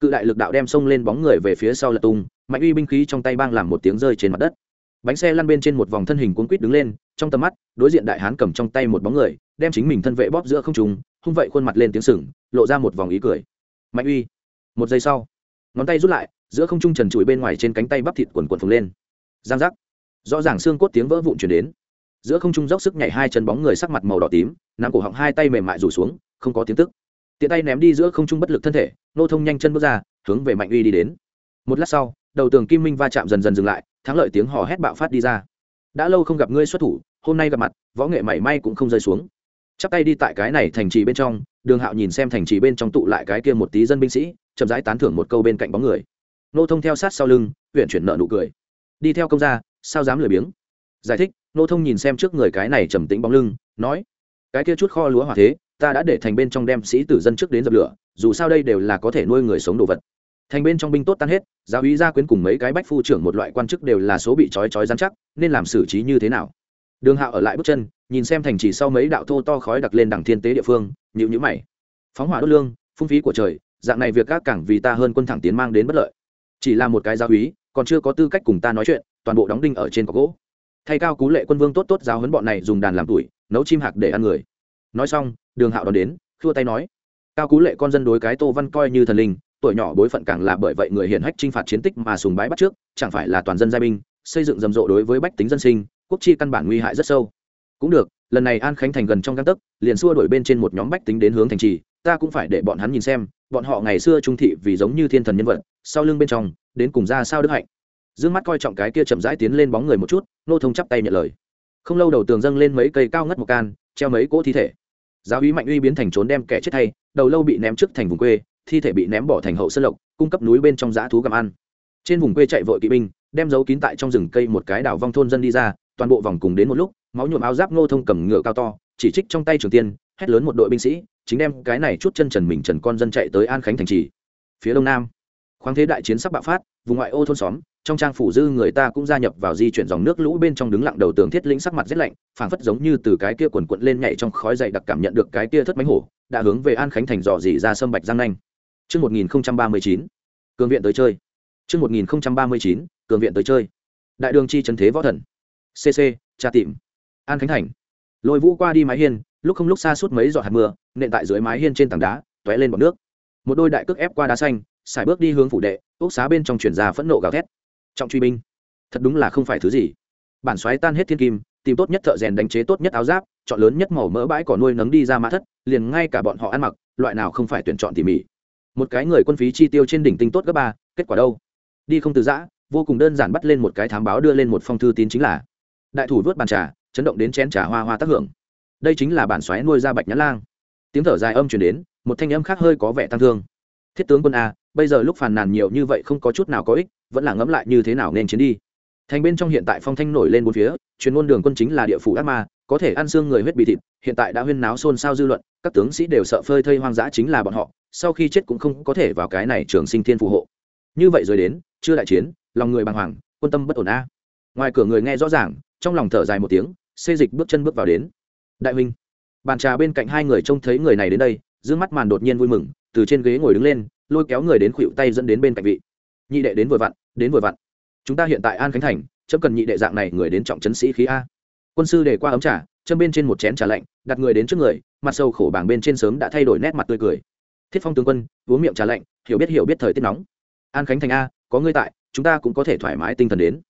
A: cự đại lực đạo đem xông lên bóng người về phía sau lật tung, mạnh uy binh khí trong tay bang làm một tiếng rơi trên mặt đất. Bánh xe lăn bên trên một vòng thân hình cuốn quýt đứng lên, trong tầm mắt, đối diện đại hán cầm trong tay một bóng người, đem chính mình thân vệ bóp giữa không trùng hung vậy khuôn mặt lên tiếng sừng, lộ ra một vòng ý cười. Mạnh uy. Một giây sau, ngón tay rút lại, giữa không trung trần trụi bên ngoài trên cánh tay bắp thịt quần quần phồng lên. Giang giác. Rõ ràng xương cốt tiếng vỡ vụn chuyển đến. Giữa không trung dốc sức nhảy hai chân bóng người sắc mặt màu đỏ tím nằm cổ họng hai tay mềm mại rủ xuống, không có tiếng tức tiện tay ném đi giữa không trung bất lực thân thể, nô thông nhanh chân bước ra, hướng về mạnh uy đi đến. Một lát sau, đầu tường kim minh va chạm dần dần dừng lại, thắng lợi tiếng hò hét bạo phát đi ra. Đã lâu không gặp ngươi xuất thủ, hôm nay gặp mặt, võ nghệ mảy may cũng không rơi xuống. Chắp tay đi tại cái này thành trì bên trong, đường hạo nhìn xem thành trì bên trong tụ lại cái kia một tí dân binh sĩ, chậm rãi tán thưởng một câu bên cạnh bóng người. Nô thông theo sát sau lưng huyện chuyển nợ nụ cười. Đi theo công gia, sao dám lười biếng? Giải thích, nô thông nhìn xem trước người cái này trầm tĩnh bóng lưng, nói, cái kia chút kho lúa hỏa thế ta đã để thành bên trong đem sĩ tử dân trước đến dập lửa, dù sao đây đều là có thể nuôi người sống đồ vật. Thành bên trong binh tốt tan hết, giáo úy gia quyến cùng mấy cái bách phu trưởng một loại quan chức đều là số bị trói trói dán chắc, nên làm xử trí như thế nào? Đường hạo ở lại bước chân, nhìn xem thành chỉ sau mấy đạo thô to khói đặc lên đằng thiên tế địa phương nhịu nhữ mày. Phóng hỏa đốt lương, phung phí của trời, dạng này việc các cảng vì ta hơn quân thẳng tiến mang đến bất lợi. Chỉ là một cái giáo úy, còn chưa có tư cách cùng ta nói chuyện, toàn bộ đóng đinh ở trên cọc gỗ. Thay cao cú lệ quân vương tốt tốt giáo huấn bọn này dùng đàn làm tuổi, nấu chim hạc để ăn người. Nói xong đường hạo đón đến, khua tay nói, cao cú lệ con dân đối cái tô văn coi như thần linh, tuổi nhỏ bối phận càng là bởi vậy người hiển hách t r i n h phạt chiến tích mà sùng bái bắt trước, chẳng phải là toàn dân giai binh, xây dựng rầm rộ đối với bách tính dân sinh, quốc chi căn bản nguy hại rất sâu. Cũng được, lần này an khánh thành gần trong găng tấc, liền xua đổi bên trên một nhóm bách tính đến hướng thành trì, ta cũng phải để bọn hắn nhìn xem, bọn họ ngày xưa trung thị vì giống như thiên thần nhân vật, sau lưng bên trong, đến cùng ra sao đức hạnh. D ư ơ n g mắt coi trọng cái kia chậm rãi tiến lên bóng người một chút, nô thông chắp tay nhận lời. Không lâu đầu tường dâng lên mấy cây cao ngất một can, treo mấy cỗ thi thể giáo úy mạnh uy biến thành trốn đem kẻ chết thay, đầu lâu bị ném trước thành vùng quê, thi thể bị ném bỏ thành hậu sơn lộc, cung cấp núi bên trong dã thú gặm ăn. Trên vùng quê chạy vội kỵ binh, đem giấu kín tại trong rừng cây một cái đảo vong thôn dân đi ra, toàn bộ vòng cùng đến một lúc, máu nhuộm áo giáp ngô thông cầm ngựa cao to, chỉ trích trong tay trường tiên, hét lớn một đội binh sĩ, chính đem cái này chút chân trần mình trần con dân chạy tới an khánh thành trì. Phía đông nam, khoáng thế đại chiến sắp bạo phát, vùng ngoại ô thôn xóm trong trang phủ dư người ta cũng gia nhập vào di chuyển dòng nước lũ bên trong đứng lặng đầu tường thiết lĩnh sắc mặt rét lạnh phảng phất giống như từ cái kia quần quận lên nhảy trong khói dày đặc cảm nhận được cái kia thất mánh hổ đã hướng về an khánh thành dò dỉ ra sâm bạch giang nanh Trước 1039, cường viện tới chơi. Trước 1039, cường viện tới chơi. Đại đường chi trần thế võ thần. CC, tra tìm. An Khánh Thành. Lôi vũ qua đi mái hiên, lúc không lúc xa suốt mấy giọt hạt mưa, nện tại dưới mái hiên trên tảng đá, tóe lên bọt nước. Một đôi đại cước ép qua đá xanh, xài bước đi hướng phủ đệ, ốc xá bên trong chuyển ra phẫn nộ gào thét. Trọng truy binh, thật đúng là không phải thứ gì. Bản xoáy tan hết thiên kim, tìm tốt nhất thợ rèn đánh chế tốt nhất áo giáp, chọn lớn nhất màu mỡ bãi cỏ nuôi nấng đi ra mã thất, liền ngay cả bọn họ ăn mặc, loại nào không phải tuyển chọn tỉ mỉ. Một cái người quân phí chi tiêu trên đỉnh tinh tốt gấp ba kết quả đâu? Đi không từ giã vô cùng đơn giản bắt lên một cái thám báo đưa lên một phong thư tín chính là đại thủ vớt bàn trà chấn động đến chén trà hoa hoa tác hưởng. Đây chính là bản xoáy nuôi ra bạch nhãn lang. Tiếng thở dài âm chuyển đến một thanh âm khác hơi có vẻ tăng thương. Thiết tướng quân a bây giờ lúc phàn nàn nhiều như vậy không có chút nào có ích vẫn là ngẫm lại như thế nào nên chiến đi. Thành bên trong hiện tại phong thanh nổi lên bốn phía chuyên môn đường quân chính là địa phủ ác ma, có thể ăn xương người huyết bị thịt, hiện tại đã huyên náo xôn xao dư luận, các tướng sĩ đều sợ phơi thây hoang dã chính là bọn họ, sau khi chết cũng không có thể vào cái này trường sinh thiên phù hộ. Như vậy rồi đến, chưa đại chiến, lòng người bàng hoàng, quân tâm bất ổn a. Ngoài cửa người nghe rõ ràng, trong lòng thở dài một tiếng, xê dịch bước chân bước vào đến. Đại huynh, bàn trà bên cạnh hai người trông thấy người này đến đây d mắt màn đột nhiên vui mừng, từ trên ghế ngồi đứng lên, lôi kéo người đến khuỵu tay dẫn đến bên cạnh vị nhị đệ đến vừa vặn, đến vừa vặn. Chúng ta hiện tại an khánh thành, chấm cần nhị đệ dạng này người đến trọng trấn sĩ khí a. Quân sư để qua ấm trà châm bên trên một chén trà lạnh, đặt người đến trước người, mặt sâu khổ bảng bên trên sớm đã thay đổi nét mặt tươi cười. Thiết phong tướng quân, uống miệng trà lạnh, hiểu biết hiểu biết thời tiết nóng. An khánh thành a, có ngươi tại, chúng ta cũng có thể thoải mái tinh thần đến.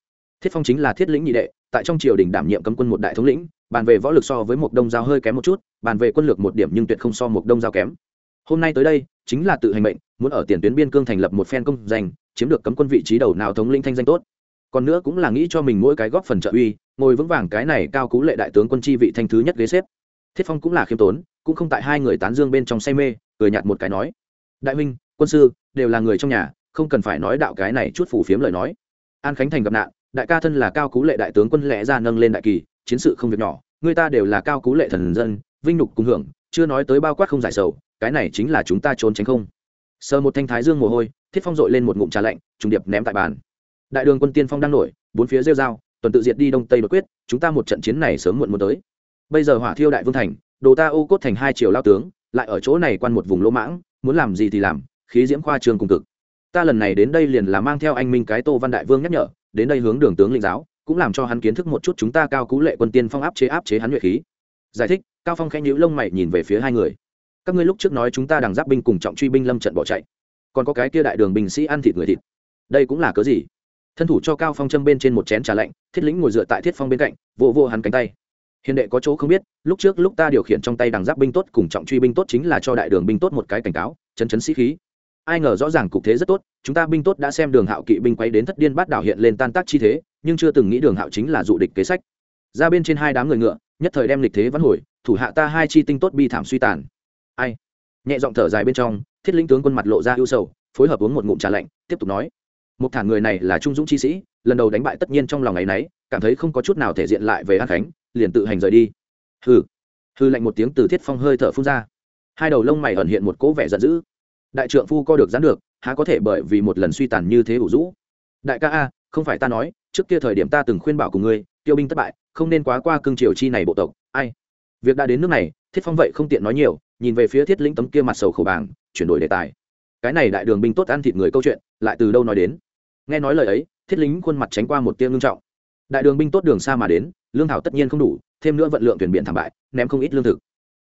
A: Thiết phong chính là thiết lĩnh nhị đệ, tại trong triều đình đảm nhiệm cấm quân một đại thống lĩnh, bàn về võ lực so với một đông giao hơi kém một chút, bàn về quân lược một điểm nhưng tuyệt không so một đông giao kém. Hôm nay tới đây chính là tự hành mệnh, muốn ở tiền tuyến biên cương thành lập một phen công danh, chiếm được cấm quân vị trí đầu nào thống lĩnh thanh danh tốt. Còn nữa cũng là nghĩ cho mình mỗi cái góp phần trợ uy, ngồi vững vàng cái này cao cú lệ đại tướng quân chi vị thanh thứ nhất ghế xếp. Thiết phong cũng là khiêm tốn, cũng không tại hai người tán dương bên trong say mê, cười nhạt một cái nói, đại huynh, quân sư đều là người trong nhà, không cần phải nói đạo cái này chút phủ phiếm lời nói. An khánh thành gặp nạn, đại ca thân là cao cú lệ đại tướng quân lẽ ra nâng lên đại kỳ, chiến sự không việc nhỏ, người ta đều là cao cú lệ thần dân, vinh nhục cùng hưởng, chưa nói tới bao quát không giải sầu cái này chính là chúng ta trốn tránh không? Sờ một thanh thái dương mồ hôi, thiết phong dội lên một ngụm trà lạnh, trùng điệp ném tại bàn. Đại đường quân tiên phong đang nổi, bốn phía rêu dao tuần tự diệt đi đông tây đột quyết, chúng ta một trận chiến này sớm muộn muốn tới. Bây giờ hỏa thiêu đại vương thành, đồ ta ô cốt thành hai triều lao tướng, lại ở chỗ này quan một vùng lỗ mãng, muốn làm gì thì làm, khí diễm khoa trường cùng cực. Ta lần này đến đây liền là mang theo anh minh cái tô văn đại vương nhắc nhở, đến đây hướng đường tướng lĩnh giáo, cũng làm cho hắn kiến thức một chút chúng ta cao cú lệ quân tiên phong áp chế áp chế hắn nhuệ khí. Giải thích, cao phong khẽ nhíu lông mày nhìn về phía hai người các ngươi lúc trước nói chúng ta đằng giáp binh cùng trọng truy binh lâm trận bỏ chạy, còn có cái kia đại đường binh sĩ ăn thịt người thịt, đây cũng là cớ gì? Thân thủ cho cao phong châm bên trên một chén trà lạnh, thiết lĩnh ngồi dựa tại thiết phong bên cạnh vô vô hắn cánh tay. Hiền đệ có chỗ không biết, lúc trước lúc ta điều khiển trong tay đằng giáp binh tốt cùng trọng truy binh tốt chính là cho đại đường binh tốt một cái cảnh cáo, chấn chấn sĩ khí. Ai ngờ rõ ràng cục thế rất tốt, chúng ta binh tốt đã xem đường hạo kỵ binh quay đến thất điên bát đảo hiện lên tan tác chi thế, nhưng chưa từng nghĩ đường hạo chính là dụ địch kế sách. Ra bên trên hai đám người ngựa, nhất thời đem lịch thế vẫn hồi, thủ hạ ta hai chi tinh tốt bi thảm suy tàn ai? Nhẹ giọng thở dài bên trong, thiết lĩnh tướng quân mặt lộ ra ưu sầu, phối hợp uống một ngụm trà lạnh, tiếp tục nói một thản người này là trung dũng chi sĩ, lần đầu đánh bại tất nhiên trong lòng ngày nấy, cảm thấy không có chút nào thể diện lại về an khánh, liền tự hành rời đi. Hừ. Hư lạnh một tiếng từ thiết phong hơi thở phun ra. Hai đầu lông mày ẩn hiện một cỗ vẻ giận dữ. Đại trượng phu co được dán được, há có thể bởi vì một lần suy tàn như thế ủ rũ? Đại ca a, không phải ta nói, trước kia thời điểm ta từng khuyên bảo cùng ngươi, tiêu binh thất bại, không nên quá qua cương triều chi này bộ tộc, ai? Việc đã đến nước này, thiết phong vậy không tiện nói nhiều nhìn về phía thiết lĩnh tấm kia mặt sầu khổ bảng, chuyển đổi đề tài. Cái này đại đường binh tốt ăn thịt người câu chuyện, lại từ đâu nói đến? Nghe nói lời ấy, thiết lính khuôn mặt tránh qua một tia ngưng trọng. Đại đường binh tốt đường xa mà đến, lương thảo tất nhiên không đủ, thêm nữa vận lượng thuyền biển thảm bại, ném không ít lương thực.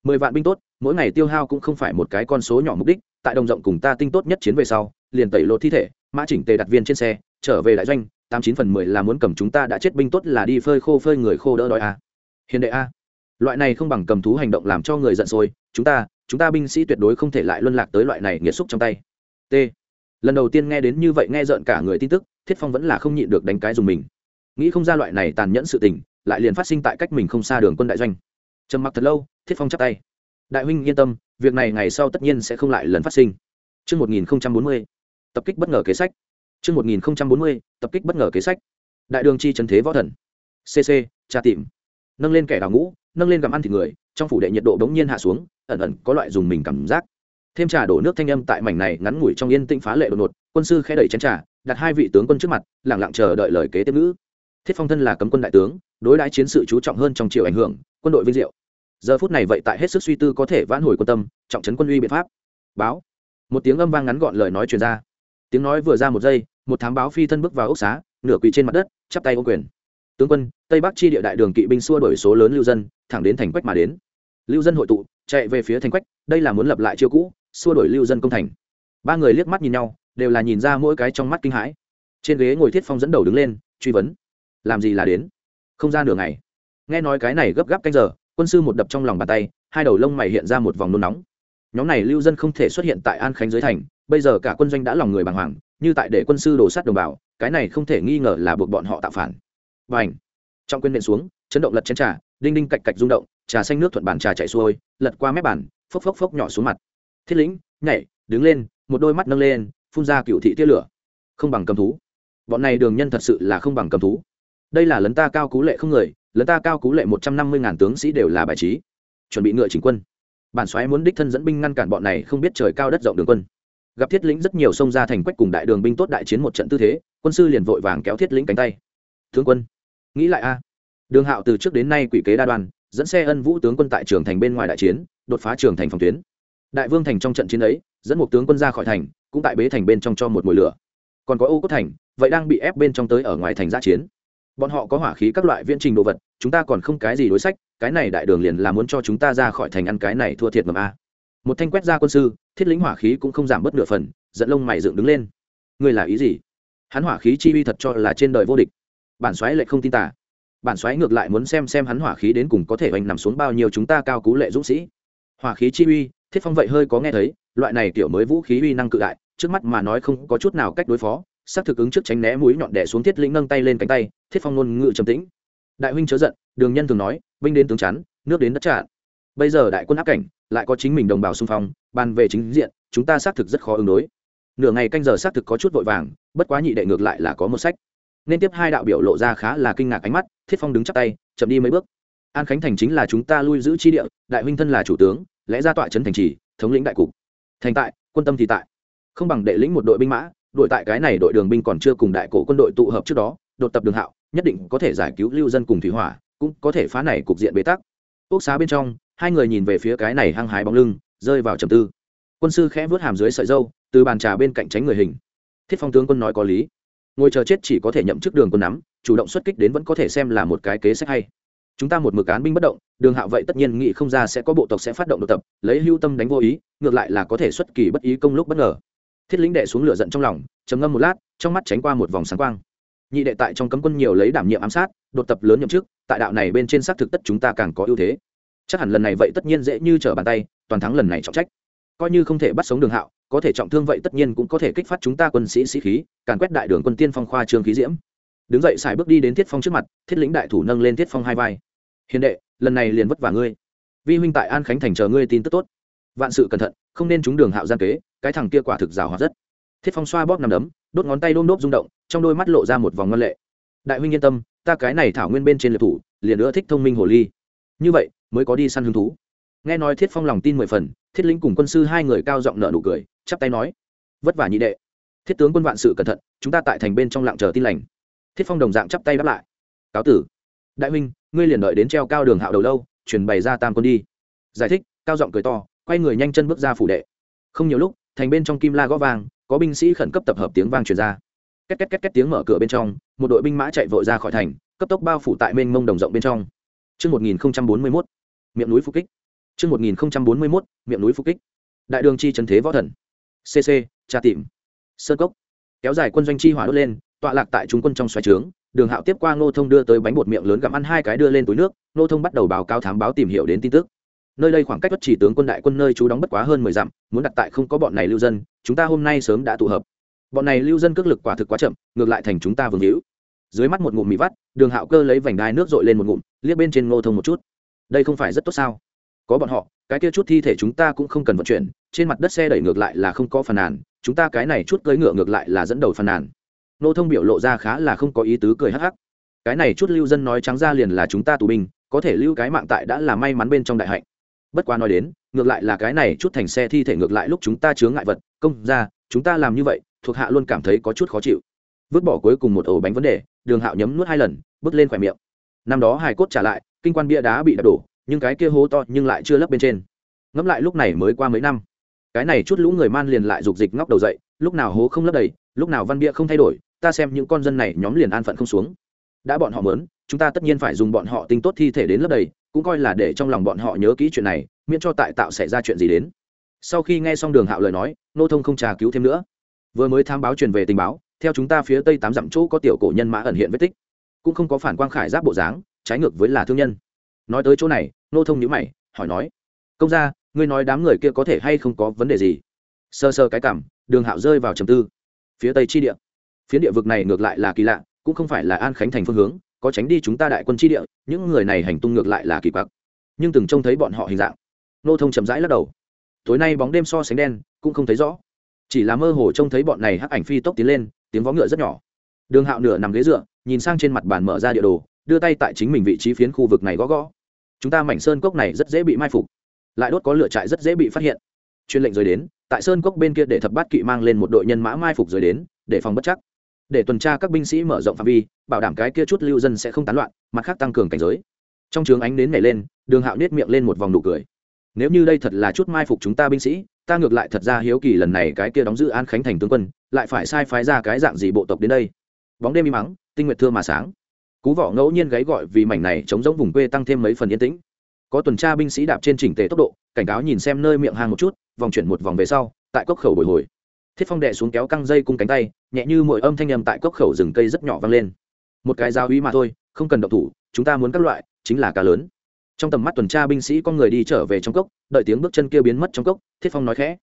A: Mười vạn binh tốt, mỗi ngày tiêu hao cũng không phải một cái con số nhỏ mục đích, tại đồng rộng cùng ta tinh tốt nhất chiến về sau, liền tẩy lột thi thể, mã chỉnh tề đặt viên trên xe, trở về đại doanh, tám chín phần mười là muốn cầm chúng ta đã chết binh tốt là đi phơi khô phơi người khô đỡ đói a à. hiền đệ a loại này không bằng cầm thú hành động làm cho người giận sôi chúng ta chúng ta binh sĩ tuyệt đối không thể lại luân lạc tới loại này nghiệt xúc trong tay t lần đầu tiên nghe đến như vậy nghe rợn cả người tin tức thiết phong vẫn là không nhịn được đánh cái dùng mình nghĩ không ra loại này tàn nhẫn sự tình lại liền phát sinh tại cách mình không xa đường quân đại doanh trầm mặc thật lâu thiết phong chắp tay đại huynh yên tâm việc này ngày sau tất nhiên sẽ không lại lần phát sinh Trước 1040, tập kích bất ngờ kế sách. Trước 1040, tập kích bất ngờ kế sách. Đại đường chi chân thế võ thần. CC, tra tìm. Nâng lên kẻ đào ngũ, nâng lên gặm ăn thịt người, trong phủ đệ nhiệt độ bỗng nhiên hạ xuống, ẩn ẩn có loại dùng mình cảm giác. Thêm trà đổ nước thanh âm tại mảnh này ngắn ngủi trong yên tĩnh phá lệ đột ngột, quân sư khẽ đẩy chén trà, đặt hai vị tướng quân trước mặt lẳng lặng chờ đợi lời kế tiếp ngữ. Thiết phong thân là cấm quân đại tướng đối đãi chiến sự chú trọng hơn trong chiều ảnh hưởng quân đội vinh diệu. Giờ phút này vậy tại hết sức suy tư có thể vãn hồi quân tâm trọng trấn quân uy biện pháp. Báo. Một tiếng âm vang ngắn gọn lời nói truyền ra. Tiếng nói vừa ra một giây một thám báo phi thân bước vào ốc xá nửa quỳ trên mặt đất chắp tay ô quyền. Tướng quân tây bắc chi địa đại đường kỵ binh xua đổi số lớn lưu dân thẳng đến thành quách mà đến. Lưu dân hội tụ, chạy về phía thành quách, đây là muốn lập lại chiêu cũ, xua đổi lưu dân công thành. Ba người liếc mắt nhìn nhau, đều là nhìn ra mỗi cái trong mắt kinh hãi. Trên ghế ngồi thiết phong dẫn đầu đứng lên, truy vấn. Làm gì là đến? Không ra nửa ngày. Nghe nói cái này gấp gáp canh giờ, quân sư một đập trong lòng bàn tay, hai đầu lông mày hiện ra một vòng nôn nóng. Nhóm này lưu dân không thể xuất hiện tại an khánh dưới thành, bây giờ cả quân doanh đã lòng người bàng hoàng, như tại để quân sư đổ sát đồng bào, cái này không thể nghi ngờ là buộc bọn họ tạo phản. Và ảnh trong quyền nện xuống, chấn động lật chén trà đinh đinh cạch cạch rung động, trà xanh nước thuận bàn trà chạy xuôi, lật qua mép bàn, phốc phốc phốc nhỏ xuống mặt. Thiết lĩnh, nhảy, đứng lên, một đôi mắt nâng lên, phun ra cựu thị tia lửa. Không bằng cầm thú. Bọn này đường nhân thật sự là không bằng cầm thú. Đây là lấn ta cao cú lệ không người, lấn ta cao cú lệ một trăm năm mươi ngàn tướng sĩ đều là bài trí. Chuẩn bị ngựa chính quân. Bản xoáy muốn đích thân dẫn binh ngăn cản bọn này không biết trời cao đất rộng đường quân. Gặp thiết lĩnh rất nhiều sông ra thành quách cùng đại đường binh tốt đại chiến một trận tư thế, quân sư liền vội vàng kéo thiết lĩnh cánh tay. Tướng quân, nghĩ lại a đường hạo từ trước đến nay quỷ kế đa đoan, dẫn xe ân vũ tướng quân tại trường thành bên ngoài đại chiến, đột phá trường thành phòng tuyến. Đại vương thành trong trận chiến ấy, dẫn một tướng quân ra khỏi thành, cũng tại bế thành bên trong cho một mùi lửa. Còn có ô cốt thành, vậy đang bị ép bên trong tới ở ngoài thành giã chiến. Bọn họ có hỏa khí các loại viễn trình đồ vật, chúng ta còn không cái gì đối sách, cái này đại đường liền là muốn cho chúng ta ra khỏi thành ăn cái này thua thiệt ngầm a một thanh quét ra quân sư, thiết lĩnh hỏa khí cũng không giảm bớt nửa phần dẫn lông mày dựng đứng lên. Ngươi là ý gì? Hắn hỏa khí chi uy thật cho là trên đời vô địch. Bản xoáy lại không tin tả bản xoáy ngược lại muốn xem xem hắn hỏa khí đến cùng có thể oanh nằm xuống bao nhiêu chúng ta cao cú lệ dũng sĩ. Hỏa khí chi uy, thiết phong vậy hơi có nghe thấy, loại này kiểu mới vũ khí uy năng cự đại, trước mắt mà nói không có chút nào cách đối phó sắc thực ứng trước tránh né mũi nhọn đẻ xuống thiết lĩnh nâng tay lên cánh tay, thiết phong ngôn ngự trầm tĩnh. Đại huynh chớ giận, đường nhân thường nói, binh đến tướng chắn, nước đến đất trạn bây giờ đại quân áp cảnh, lại có chính mình đồng bào xung phong, bàn về chính diện, chúng ta xác thực rất khó ứng đối. Nửa ngày canh giờ xác thực có chút vội vàng, bất quá nhị đệ ngược lại là có một sách nên tiếp hai đạo biểu lộ ra khá là kinh ngạc ánh mắt, thiết phong đứng chắc tay, chậm đi mấy bước. An khánh thành chính là chúng ta lui giữ chi địa, đại huynh thân là chủ tướng, lẽ ra tọa trấn thành trì, thống lĩnh đại cục. Thành tại, quân tâm thì tại. Không bằng đệ lĩnh một đội binh mã đội tại cái này đội đường binh còn chưa cùng đại cổ quân đội tụ hợp trước đó, đột tập đường hạo, nhất định có thể giải cứu lưu dân cùng thủy hỏa, cũng có thể phá này cục diện bế tắc. Ốc xá bên trong, hai người nhìn về phía cái này hăng hái bóng lưng, rơi vào trầm tư. Quân sư khẽ vớt hàm dưới sợi dâu từ bàn trà bên cạnh tránh người hình. Thiết phong tướng quân nói có lý ngồi chờ chết chỉ có thể nhậm chức đường quân nắm, chủ động xuất kích đến vẫn có thể xem là một cái kế sách hay. Chúng ta một mực án binh bất động, đường hạo vậy tất nhiên nghĩ không ra sẽ có bộ tộc sẽ phát động độc tập, lấy hưu tâm đánh vô ý, ngược lại là có thể xuất kỳ bất ý công lúc bất ngờ. Thiết lĩnh đệ xuống lửa giận trong lòng, trầm ngâm một lát, trong mắt tránh qua một vòng sáng quang. Nhị đệ tại trong cấm quân nhiều lấy đảm nhiệm ám sát, đột tập lớn nhậm chức, tại đạo này bên trên xác thực tất chúng ta càng có ưu thế. Chắc hẳn lần này vậy tất nhiên dễ như trở bàn tay, toàn thắng lần này trọng trách. Coi như không thể bắt sống đường hạo có thể trọng thương vậy tất nhiên cũng có thể kích phát chúng ta quân sĩ sĩ khí, càn quét đại đường quân tiên phong khoa trương khí diễm. Đứng dậy xài bước đi đến thiết phong trước mặt, thiết lĩnh đại thủ nâng lên thiết phong hai vai. Hiền đệ, lần này liền vất vả ngươi. Vi huynh tại an khánh thành chờ ngươi tin tức tốt. Vạn sự cẩn thận, không nên trúng đường hạo gian kế, cái thằng kia quả thực rào hoạt rất. Thiết phong xoa bóp nằm đấm, đốt ngón tay đôm đốp rung động, trong đôi mắt lộ ra một vòng ngân lệ. Đại huynh yên tâm, ta cái này thảo nguyên bên trên liệt thủ, liền nữa thích thông minh hồ ly. Như vậy, mới có đi săn hứng thú. Nghe nói thiết phong lòng tin mười phần, thiết lĩnh cùng quân sư hai người cao giọng nợ nụ cười chắp tay nói vất vả nhị đệ. Thiết tướng quân vạn sự cẩn thận chúng ta tại thành bên trong lặng chờ tin lành. Thiết phong đồng dạng chắp tay đáp lại. Cáo tử. Đại huynh ngươi liền đợi đến treo cao đường hạo đầu lâu truyền bày ra tam quân đi. Giải thích cao giọng cười to quay người nhanh chân bước ra phủ đệ. Không nhiều lúc thành bên trong kim la gõ vàng, có binh sĩ khẩn cấp tập hợp tiếng vang truyền ra. Két két két két tiếng mở cửa bên trong một đội binh mã chạy vội ra khỏi thành cấp tốc bao phủ tại mênh mông đồng rộng bên trong. Trước 1041, miệng núi phục kích. Trước 1041, miệng núi phục kích. Đại đường chi trấn thế võ thần. CC, tra tìm. Sơn cốc. Kéo dài quân doanh chi hỏa đốt lên, tọa lạc tại trung quân trong xoáy trướng, Đường Hạo tiếp qua Ngô Thông đưa tới bánh bột miệng lớn gặm ăn hai cái đưa lên túi nước, Ngô Thông bắt đầu báo cáo thám báo tìm hiểu đến tin tức. Nơi đây khoảng cách bất chỉ tướng quân đại quân nơi trú đóng bất quá hơn mười dặm, muốn đặt tại không có bọn này lưu dân, chúng ta hôm nay sớm đã tụ hợp. Bọn này lưu dân cước lực quả thực quá chậm, ngược lại thành chúng ta vương hữu. Dưới mắt một ngụm mì vắt, Đường Hạo cơ lấy vành đai nước dội lên một ngụm, liếc bên trên Ngô Thông một chút. Đây không phải rất tốt sao? Có bọn họ, cái kia chút thi thể chúng ta cũng không cần vận chuyển, trên mặt đất xe đẩy ngược lại là không có phàn nàn, chúng ta cái này chút cưỡi ngựa ngược lại là dẫn đầu phàn nàn. Nô thông biểu lộ ra khá là không có ý tứ cười hắc hắc. Cái này chút lưu dân nói trắng ra liền là chúng ta tù binh có thể lưu cái mạng tại đã là may mắn bên trong đại hạnh. Bất quá nói đến ngược lại là cái này chút thành xe thi thể ngược lại lúc chúng ta chướng ngại vật công ra chúng ta làm như vậy thuộc hạ luôn cảm thấy có chút khó chịu. Vứt bỏ cuối cùng một ổ bánh vấn đề đường hạo nhấm nuốt hai lần bước lên khỏe miệng. Năm đó hài cốt trả lại kinh quan bia đá bị đập đổ nhưng cái kia hố to nhưng lại chưa lấp bên trên. Ngẫm lại lúc này mới qua mấy năm, cái này chút lũ người man liền lại rục dịch ngóc đầu dậy, lúc nào hố không lấp đầy, lúc nào văn bia không thay đổi, ta xem những con dân này nhóm liền an phận không xuống. Đã bọn họ mớn, chúng ta tất nhiên phải dùng bọn họ tinh tốt thi thể đến lấp đầy, cũng coi là để trong lòng bọn họ nhớ kỹ chuyện này, miễn cho tại tạo xảy ra chuyện gì đến. Sau khi nghe xong đường hạo lời nói, nô thông không trà cứu thêm nữa. Vừa mới tham báo truyền về tình báo, theo chúng ta phía tây tám dặm chỗ có tiểu cổ nhân mã ẩn hiện vết tích, cũng không có phản quang khải giáp bộ dáng, trái ngược với là thương nhân nói tới chỗ này nô thông nhữ mày, hỏi nói, công ra ngươi nói đám người kia có thể hay không có vấn đề gì? Sơ sơ cái cảm, đường hạo rơi vào trầm tư. Phía tây chi địa. Phía địa vực này ngược lại là kỳ lạ, cũng không phải là an khánh thành phương hướng, có tránh đi chúng ta đại quân chi địa, những người này hành tung ngược lại là kỳ quặc. Nhưng từng trông thấy bọn họ hình dạng. Nô thông chậm rãi lắc đầu. Tối nay bóng đêm so sánh đen, cũng không thấy rõ. Chỉ là mơ hồ trông thấy bọn này hắc ảnh phi tốc tiến lên, tiếng vó ngựa rất nhỏ. Đường hạo nửa nằm ghế dựa, nhìn sang trên mặt bàn mở ra địa đồ đưa tay tại chính mình vị trí phiến khu vực này gõ gõ. Chúng ta mảnh sơn cốc này rất dễ bị mai phục, lại đốt có lửa trại rất dễ bị phát hiện. Chuyên lệnh rời đến, tại sơn cốc bên kia để thập bát kỵ mang lên một đội nhân mã mai phục rời đến, để phòng bất chắc. Để tuần tra các binh sĩ mở rộng phạm vi, bảo đảm cái kia chút lưu dân sẽ không tán loạn, mặt khác tăng cường cảnh giới. Trong trường ánh đến nhảy lên, đường hạo nết miệng lên một vòng nụ cười. Nếu như đây thật là chút mai phục chúng ta binh sĩ, ta ngược lại thật ra hiếu kỳ lần này cái kia đóng giữ an khánh thành tướng quân, lại phải sai phái ra cái dạng gì bộ tộc đến đây. Bóng đêm im mắng, tinh nguyệt thưa mà sáng cú vỏ ngẫu nhiên gáy gọi vì mảnh này chống giống vùng quê tăng thêm mấy phần yên tĩnh. Có tuần tra binh sĩ đạp trên chỉnh tề tốc độ, cảnh cáo nhìn xem nơi miệng hang một chút, vòng chuyển một vòng về sau, tại cốc khẩu bồi hồi. Thiết phong đệ xuống kéo căng dây cung cánh tay, nhẹ như mọi âm thanh nhầm tại cốc khẩu rừng cây rất nhỏ vang lên. Một cái dao uy mà thôi, không cần động thủ, chúng ta muốn các loại, chính là cá lớn. Trong tầm mắt tuần tra binh sĩ con người đi trở về trong cốc, đợi tiếng bước chân kia biến mất trong cốc, thiết phong nói khẽ.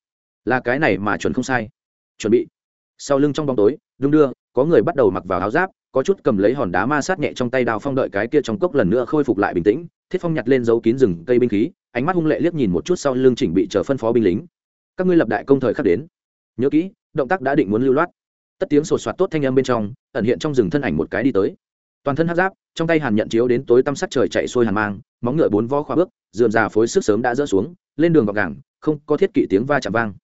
A: Là cái này mà chuẩn không sai. Chuẩn bị. Sau lưng trong bóng tối, đung đưa, có người bắt đầu mặc vào áo giáp có chút cầm lấy hòn đá ma sát nhẹ trong tay đào phong đợi cái kia trong cốc lần nữa khôi phục lại bình tĩnh, thiết phong nhặt lên dấu kín rừng cây binh khí, ánh mắt hung lệ liếc nhìn một chút sau lưng chỉnh bị chờ phân phó binh lính. Các ngươi lập đại công thời khắc đến. Nhớ kỹ, động tác đã định muốn lưu loát. Tất tiếng sột soạt tốt thanh âm bên trong, ẩn hiện trong rừng thân ảnh một cái đi tới. Toàn thân hát giáp, trong tay hàn nhận chiếu đến tối tăm sắc trời chạy xuôi hàn mang, móng ngựa bốn vo khoa bước, dườm già phối sức sớm đã dỡ xuống, lên đường vào cảng không có thiết kỵ tiếng va chạm vang.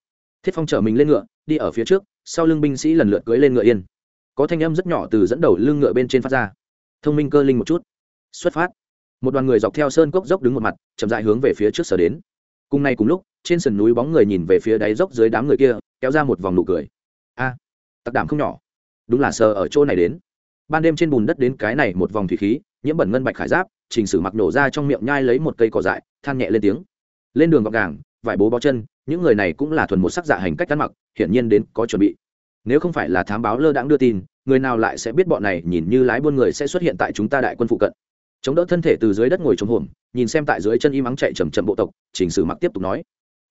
A: Thiết phong chở mình lên ngựa, đi ở phía trước, sau lưng binh sĩ lần lượt cưỡi lên ngựa yên có thanh âm rất nhỏ từ dẫn đầu lưng ngựa bên trên phát ra. Thông minh cơ linh một chút. Xuất phát. Một đoàn người dọc theo sơn cốc dốc đứng một mặt chậm dại hướng về phía trước sở đến. Cùng nay cùng lúc trên sườn núi bóng người nhìn về phía đáy dốc dưới đám người kia kéo ra một vòng nụ cười. A à, tặc đảm không nhỏ. Đúng là sờ ở chỗ này đến. Ban đêm trên bùn đất đến cái này một vòng thủy khí nhiễm bẩn ngân bạch khải giáp trình sử mặc nổ ra trong miệng nhai lấy một cây cỏ dại than nhẹ lên tiếng. Lên đường gọc gàng vải bố bó chân những người này cũng là thuần một sắc dạ hành cách ăn mặc hiển nhiên đến có chuẩn bị nếu không phải là thám báo lơ đãng đưa tin, người nào lại sẽ biết bọn này nhìn như lái buôn người sẽ xuất hiện tại chúng ta đại quân phụ cận. Chống đỡ thân thể từ dưới đất ngồi trống hổm, nhìn xem tại dưới chân im ắng chạy chầm chậm bộ tộc chỉnh sử mặc tiếp tục nói.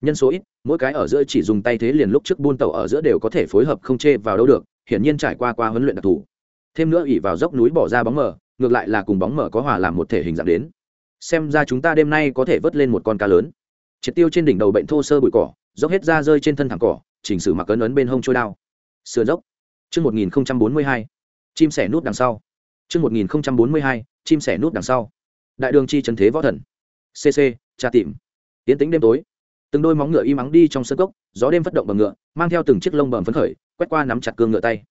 A: Nhân số ít, mỗi cái ở giữa chỉ dùng tay thế liền lúc trước buôn tàu ở giữa đều có thể phối hợp không chê vào đâu được, hiển nhiên trải qua qua huấn luyện đặc thù. Thêm nữa ỉ vào dốc núi bỏ ra bóng mờ, ngược lại là cùng bóng mờ có hòa làm một thể hình dạng đến. Xem ra chúng ta đêm nay có thể vớt lên một con cá lớn. Triệt tiêu trên đỉnh đầu bệnh thô sơ bụi cỏ, dốc hết ra rơi trên thân thẳng cỏ chỉnh sử mặc ấn ấn bên hông trôi đao sườn dốc Chương 1042. Chim sẻ nút đằng sau. Chương 1042. Chim sẻ nút đằng sau. Đại đường chi trần thế võ thần. CC, tra tìm. Tiến tĩnh đêm tối. Từng đôi móng ngựa im ắng đi trong sân cốc, gió đêm phất động bằng ngựa, mang theo từng chiếc lông bầm phấn khởi, quét qua nắm chặt cương ngựa tay.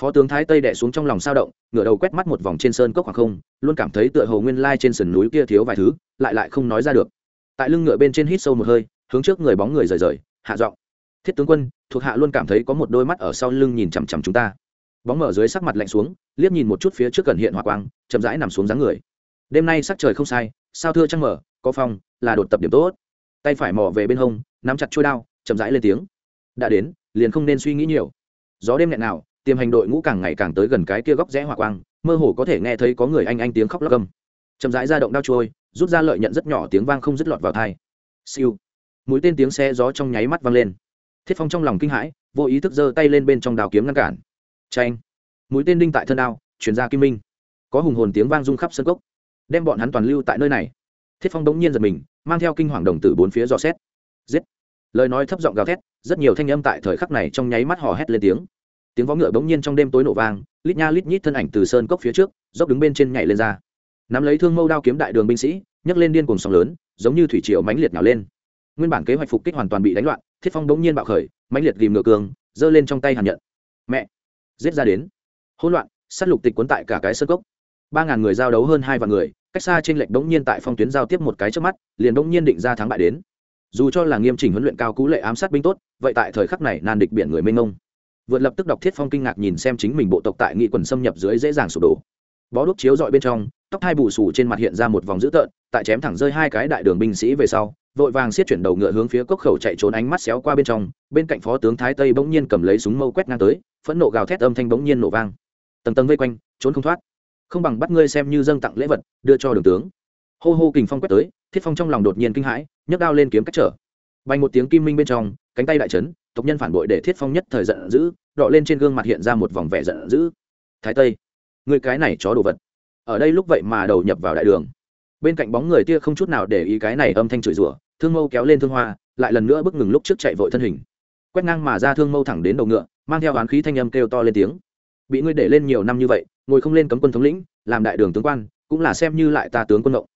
A: Phó tướng Thái Tây đè xuống trong lòng sao động, ngựa đầu quét mắt một vòng trên sơn cốc khoảng không, luôn cảm thấy tựa hồ nguyên lai trên sườn núi kia thiếu vài thứ, lại lại không nói ra được. Tại lưng ngựa bên trên hít sâu một hơi, hướng trước người bóng người rời rời, hạ giọng thiết tướng quân, thuộc hạ luôn cảm thấy có một đôi mắt ở sau lưng nhìn chằm chằm chúng ta. Bóng mở dưới sắc mặt lạnh xuống, liếc nhìn một chút phía trước gần hiện hỏa quang, chậm rãi nằm xuống dáng người. Đêm nay sắc trời không sai, sao thưa trăng mở, có phong, là đột tập điểm tốt. Tay phải mò về bên hông, nắm chặt trôi đao, chậm rãi lên tiếng. Đã đến, liền không nên suy nghĩ nhiều. Gió đêm nghẹn nào tiềm hành đội ngũ càng ngày càng tới gần cái kia góc rẽ hỏa quang, mơ hồ có thể nghe thấy có người anh anh tiếng khóc lóc gầm. Chậm rãi ra động đao trôi, rút ra lợi nhận rất nhỏ tiếng vang không dứt lọt vào thai siêu. Mũi tên tiếng xe gió trong nháy mắt vang lên thiết phong trong lòng kinh hãi, vô ý thức giơ tay lên bên trong đào kiếm ngăn cản. Tranh mũi tên đinh tại thân đao, chuyển ra kim minh. Có hùng hồn tiếng vang rung khắp sân cốc. Đem bọn hắn toàn lưu tại nơi này. Thiết phong đống nhiên giật mình, mang theo kinh hoàng đồng tử bốn phía dò xét. Giết! Lời nói thấp giọng gào thét, rất nhiều thanh âm tại thời khắc này trong nháy mắt hò hét lên tiếng. Tiếng vó ngựa bỗng nhiên trong đêm tối nổ vang, lít nha lít nhít thân ảnh từ sơn cốc phía trước, dốc đứng bên trên nhảy lên ra. Nắm lấy thương mâu đao kiếm đại đường binh sĩ, nhấc lên điên cùng sóng lớn, giống như thủy triều mãnh liệt nào lên. Nguyên bản kế hoạch phục kích hoàn toàn bị đánh loạn thiết phong bỗng nhiên bạo khởi, mãnh liệt ghìm ngựa cường, giơ lên trong tay hàn nhận. Mẹ! Giết ra đến. Hỗn loạn, sát lục tịch cuốn tại cả cái sơ cốc. Ba ngàn người giao đấu hơn hai vạn người, cách xa trên lệnh đống nhiên tại phong tuyến giao tiếp một cái trước mắt, liền đống nhiên định ra thắng bại đến. Dù cho là nghiêm chỉnh huấn luyện cao cú lệ ám sát binh tốt, vậy tại thời khắc này nan địch biển người mênh ngông. vượt lập tức đọc thiết phong kinh ngạc nhìn xem chính mình bộ tộc tại nghị quần xâm nhập dưới dễ dàng sụp đổ. Bó đúc chiếu dọi bên trong, tóc hai bù sù trên mặt hiện ra một vòng dữ tợn, tại chém thẳng rơi hai cái đại đường binh sĩ về sau vội vàng xiết chuyển đầu ngựa hướng phía cốc khẩu chạy trốn ánh mắt xéo qua bên trong, bên cạnh phó tướng thái tây bỗng nhiên cầm lấy súng mâu quét ngang tới, phẫn nộ gào thét âm thanh bỗng nhiên nổ vang. Tầng tầng vây quanh, trốn không thoát. Không bằng bắt ngươi xem như dâng tặng lễ vật, đưa cho đường tướng. Hô hô kình phong quét tới, thiết phong trong lòng đột nhiên kinh hãi, nhấc đao lên kiếm cách trở. Bay một tiếng kim minh bên trong, cánh tay đại trấn tộc nhân phản bội để thiết phong nhất thời giận dữ đọ lên trên gương mặt hiện ra một vòng vẻ giận dữ. Thái tây người cái này chó đồ vật. Ở đây lúc vậy mà đầu nhập vào đại đường bên cạnh bóng người tia không chút nào để ý cái này âm thanh chửi rủa, thương mâu kéo lên thương hoa, lại lần nữa bước ngừng lúc trước chạy vội thân hình. Quét ngang mà ra thương mâu thẳng đến đầu ngựa, mang theo oán khí thanh âm kêu to lên tiếng. Bị ngươi để lên nhiều năm như vậy, ngồi không lên cấm quân thống lĩnh, làm đại đường tướng quan, cũng là xem như lại ta tướng quân động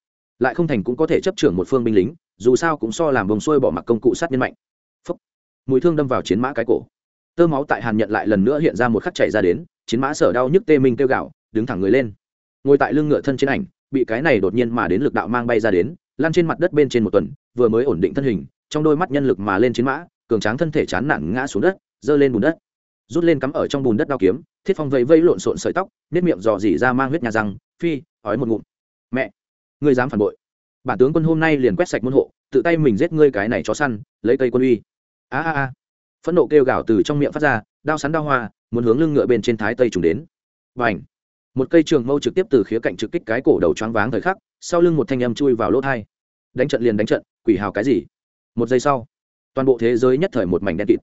A: lại không thành cũng có thể chấp trưởng một phương binh lính, dù sao cũng so làm bồng xuôi bỏ mặc công cụ sát nhân mạnh. Phúc. mùi thương đâm vào chiến mã cái cổ. Tơ máu tại hàn nhận lại lần nữa hiện ra một khắc chảy ra đến, chiến mã sở đau nhức tê minh kêu gạo đứng thẳng người lên. Ngồi tại lưng ngựa thân trên ảnh bị cái này đột nhiên mà đến lực đạo mang bay ra đến lan trên mặt đất bên trên một tuần, vừa mới ổn định thân hình, trong đôi mắt nhân lực mà lên chiến mã, cường tráng thân thể chán nản ngã xuống đất, giơ lên bùn đất. Rút lên cắm ở trong bùn đất đao kiếm, thiết phong vẫy vây lộn xộn sợi tóc nếp miệng dò dỉ ra mang huyết nhà răng, phi, ói một ngụm. Mẹ, ngươi dám phản bội. Bản tướng quân hôm nay liền quét sạch môn hộ, tự tay mình giết ngươi cái này chó săn, lấy cây quân uy. A a a. Phẫn nộ kêu gào từ trong miệng phát ra, đao sắn đao hoa, muốn hướng lưng ngựa bên trên thái tây trùng đến. Và ảnh một cây trường mâu trực tiếp từ khía cạnh trực kích cái cổ đầu choáng váng thời khắc sau lưng một thanh âm chui vào lỗ thai đánh trận liền đánh trận quỷ hào cái gì một giây sau toàn bộ thế giới nhất thời một mảnh đen kịt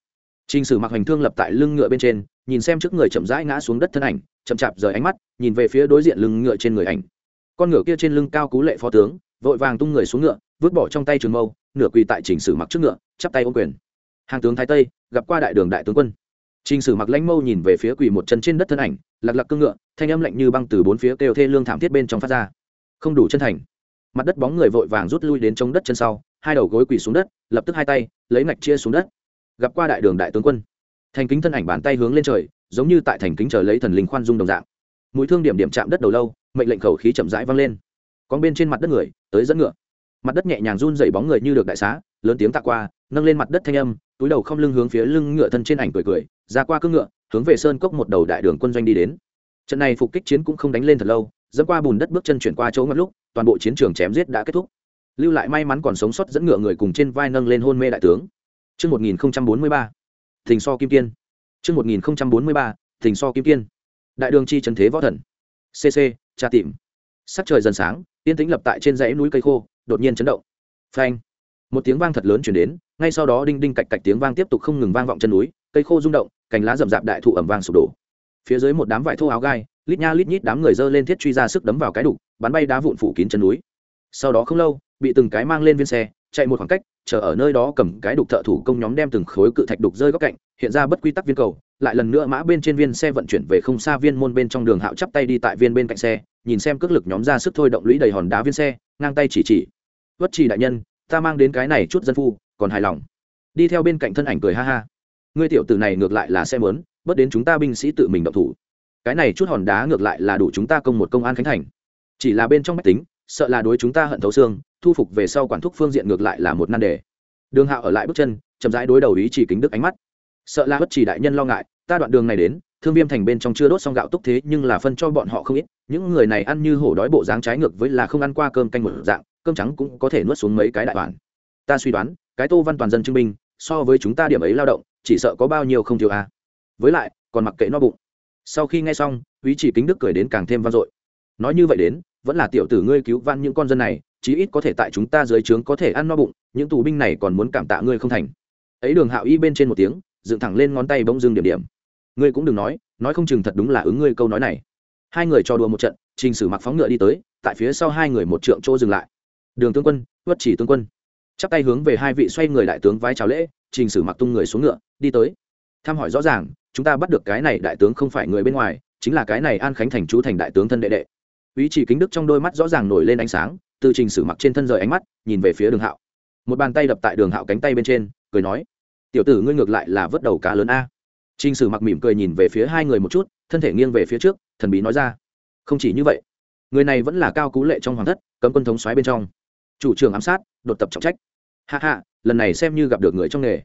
A: Trình Sử mặc hành thương lập tại lưng ngựa bên trên, nhìn xem trước người chậm rãi ngã xuống đất thân ảnh, chậm chạp rời ánh mắt, nhìn về phía đối diện lưng ngựa trên người ảnh. Con ngựa kia trên lưng cao cú lệ phó tướng, vội vàng tung người xuống ngựa, vứt bỏ trong tay trường mâu, nửa quỳ tại Trình Sử mặc trước ngựa, chắp tay ôm quyền. Hàng tướng Thái Tây, gặp qua đại đường đại tướng quân. Trình Sử mặc lãnh mâu nhìn về phía quỳ một chân trên đất thân ảnh, lặc lặc cương ngựa, thanh âm lạnh như băng từ bốn phía kêu thê lương thảm thiết bên trong phát ra. Không đủ chân thành. Mặt đất bóng người vội vàng rút lui đến chống đất chân sau, hai đầu gối quỳ xuống đất, lập tức hai tay lấy ngạch chia xuống đất. Gặp qua đại đường đại tướng quân. Thành kính thân ảnh bàn tay hướng lên trời giống như tại thành kính chờ lấy thần linh khoan dung đồng dạng. Mũi thương điểm điểm chạm đất đầu lâu mệnh lệnh khẩu khí chậm rãi vang lên. Con bên trên mặt đất người tới dẫn ngựa. Mặt đất nhẹ nhàng run rẩy bóng người như được đại xá lớn tiếng tạ qua nâng lên mặt đất thanh âm túi đầu không lưng hướng phía lưng ngựa thân trên ảnh cười cười ra qua cương ngựa hướng về sơn cốc một đầu đại đường quân doanh đi đến trận này phục kích chiến cũng không đánh lên thật lâu dẫn qua bùn đất bước chân chuyển qua chỗ ngất lúc toàn bộ chiến trường chém giết đã kết thúc lưu lại may mắn còn sống sót dẫn ngựa người cùng trên vai nâng lên hôn mê đại tướng Trước 1043. Thình so kim kiên. Trước 1043. Thình so kim kiên. Đại đường chi trần thế võ thần. CC, tra tìm. Sắc trời dần sáng, tiên tĩnh lập tại trên dãy núi cây khô, đột nhiên chấn động. Phanh. Một tiếng vang thật lớn truyền đến, ngay sau đó đinh đinh cạch cạch tiếng vang tiếp tục không ngừng vang vọng chân núi, cây khô rung động, cành lá rậm rạp đại thụ ẩm vang sụp đổ. Phía dưới một đám vải thô áo gai, lít nha lít nhít đám người dơ lên thiết truy ra sức đấm vào cái đục, bắn bay đá vụn phủ kín chân núi. Sau đó không lâu, bị từng cái mang lên viên xe, chạy một khoảng cách chờ ở nơi đó cầm cái đục thợ thủ công nhóm đem từng khối cự thạch đục rơi góc cạnh hiện ra bất quy tắc viên cầu lại lần nữa mã bên trên viên xe vận chuyển về không xa viên môn bên trong đường hạo chắp tay đi tại viên bên cạnh xe nhìn xem cước lực nhóm ra sức thôi động lũy đầy hòn đá viên xe ngang tay chỉ chỉ vất trì đại nhân ta mang đến cái này chút dân phu còn hài lòng đi theo bên cạnh thân ảnh cười ha ha ngươi tiểu tử này ngược lại là xe lớn bớt đến chúng ta binh sĩ tự mình động thủ. Cái này chút hòn đá ngược lại là đủ chúng ta công một công an khánh thành. Chỉ là bên trong máy tính, sợ là đối chúng ta hận thấu xương, thu phục về sau quản thúc phương diện ngược lại là một nan đề. Đường hạo ở lại bước chân, chậm rãi đối đầu ý chỉ kính đức ánh mắt. Sợ là bất chỉ đại nhân lo ngại, ta đoạn đường này đến, thương viêm thành bên trong chưa đốt xong gạo túc thế nhưng là phân cho bọn họ không ít, những người này ăn như hổ đói bộ dáng trái ngược với là không ăn qua cơm canh một dạng, cơm trắng cũng có thể nuốt xuống mấy cái đại hoàn ta suy đoán, cái tô văn toàn dân chứng minh so với chúng ta điểm ấy lao động chỉ sợ có bao nhiêu không thiếu a. À. với lại, còn mặc kệ no bụng. Sau khi nghe xong ý chỉ kính đức cười đến càng thêm vang dội. Nói như vậy đến, vẫn là tiểu tử ngươi cứu van những con dân này, chí ít có thể tại chúng ta dưới trướng có thể ăn no bụng, những tù binh này còn muốn cảm tạ ngươi không thành. Ấy đường hạo y bên trên một tiếng, dựng thẳng lên ngón tay bỗng dưng điểm điểm. Ngươi cũng đừng nói nói không chừng thật đúng là ứng ngươi câu nói này. Hai người cho đùa một trận, trình sử mặc phóng ngựa đi tới, tại phía sau hai người một trượng chỗ dừng lại. Đường tướng quân vất chỉ tướng quân. Chắp tay hướng về hai vị xoay người đại tướng vái chào lễ trình sử mặc tung người xuống ngựa, đi tới. Thăm hỏi rõ ràng, chúng ta bắt được cái này đại tướng không phải người bên ngoài, chính là cái này an khánh thành chú thành đại tướng thân đệ đệ. Ý chỉ kính đức trong đôi mắt rõ ràng nổi lên ánh sáng, từ trình sử mặc trên thân rời ánh mắt, nhìn về phía đường hạo. Một bàn tay đập tại đường hạo cánh tay bên trên, cười nói, tiểu tử ngươi ngược lại là vớt đầu cá lớn a. Trình sử mặc mỉm cười nhìn về phía hai người một chút, thân thể nghiêng về phía trước, thần bí nói ra, không chỉ như vậy, người này vẫn là cao cú lệ trong hoàng thất, cấm quân thống xoáy bên trong. Chủ trường ám sát, đột tập trọng trách hạ hạ lần này xem như gặp được người trong nghề.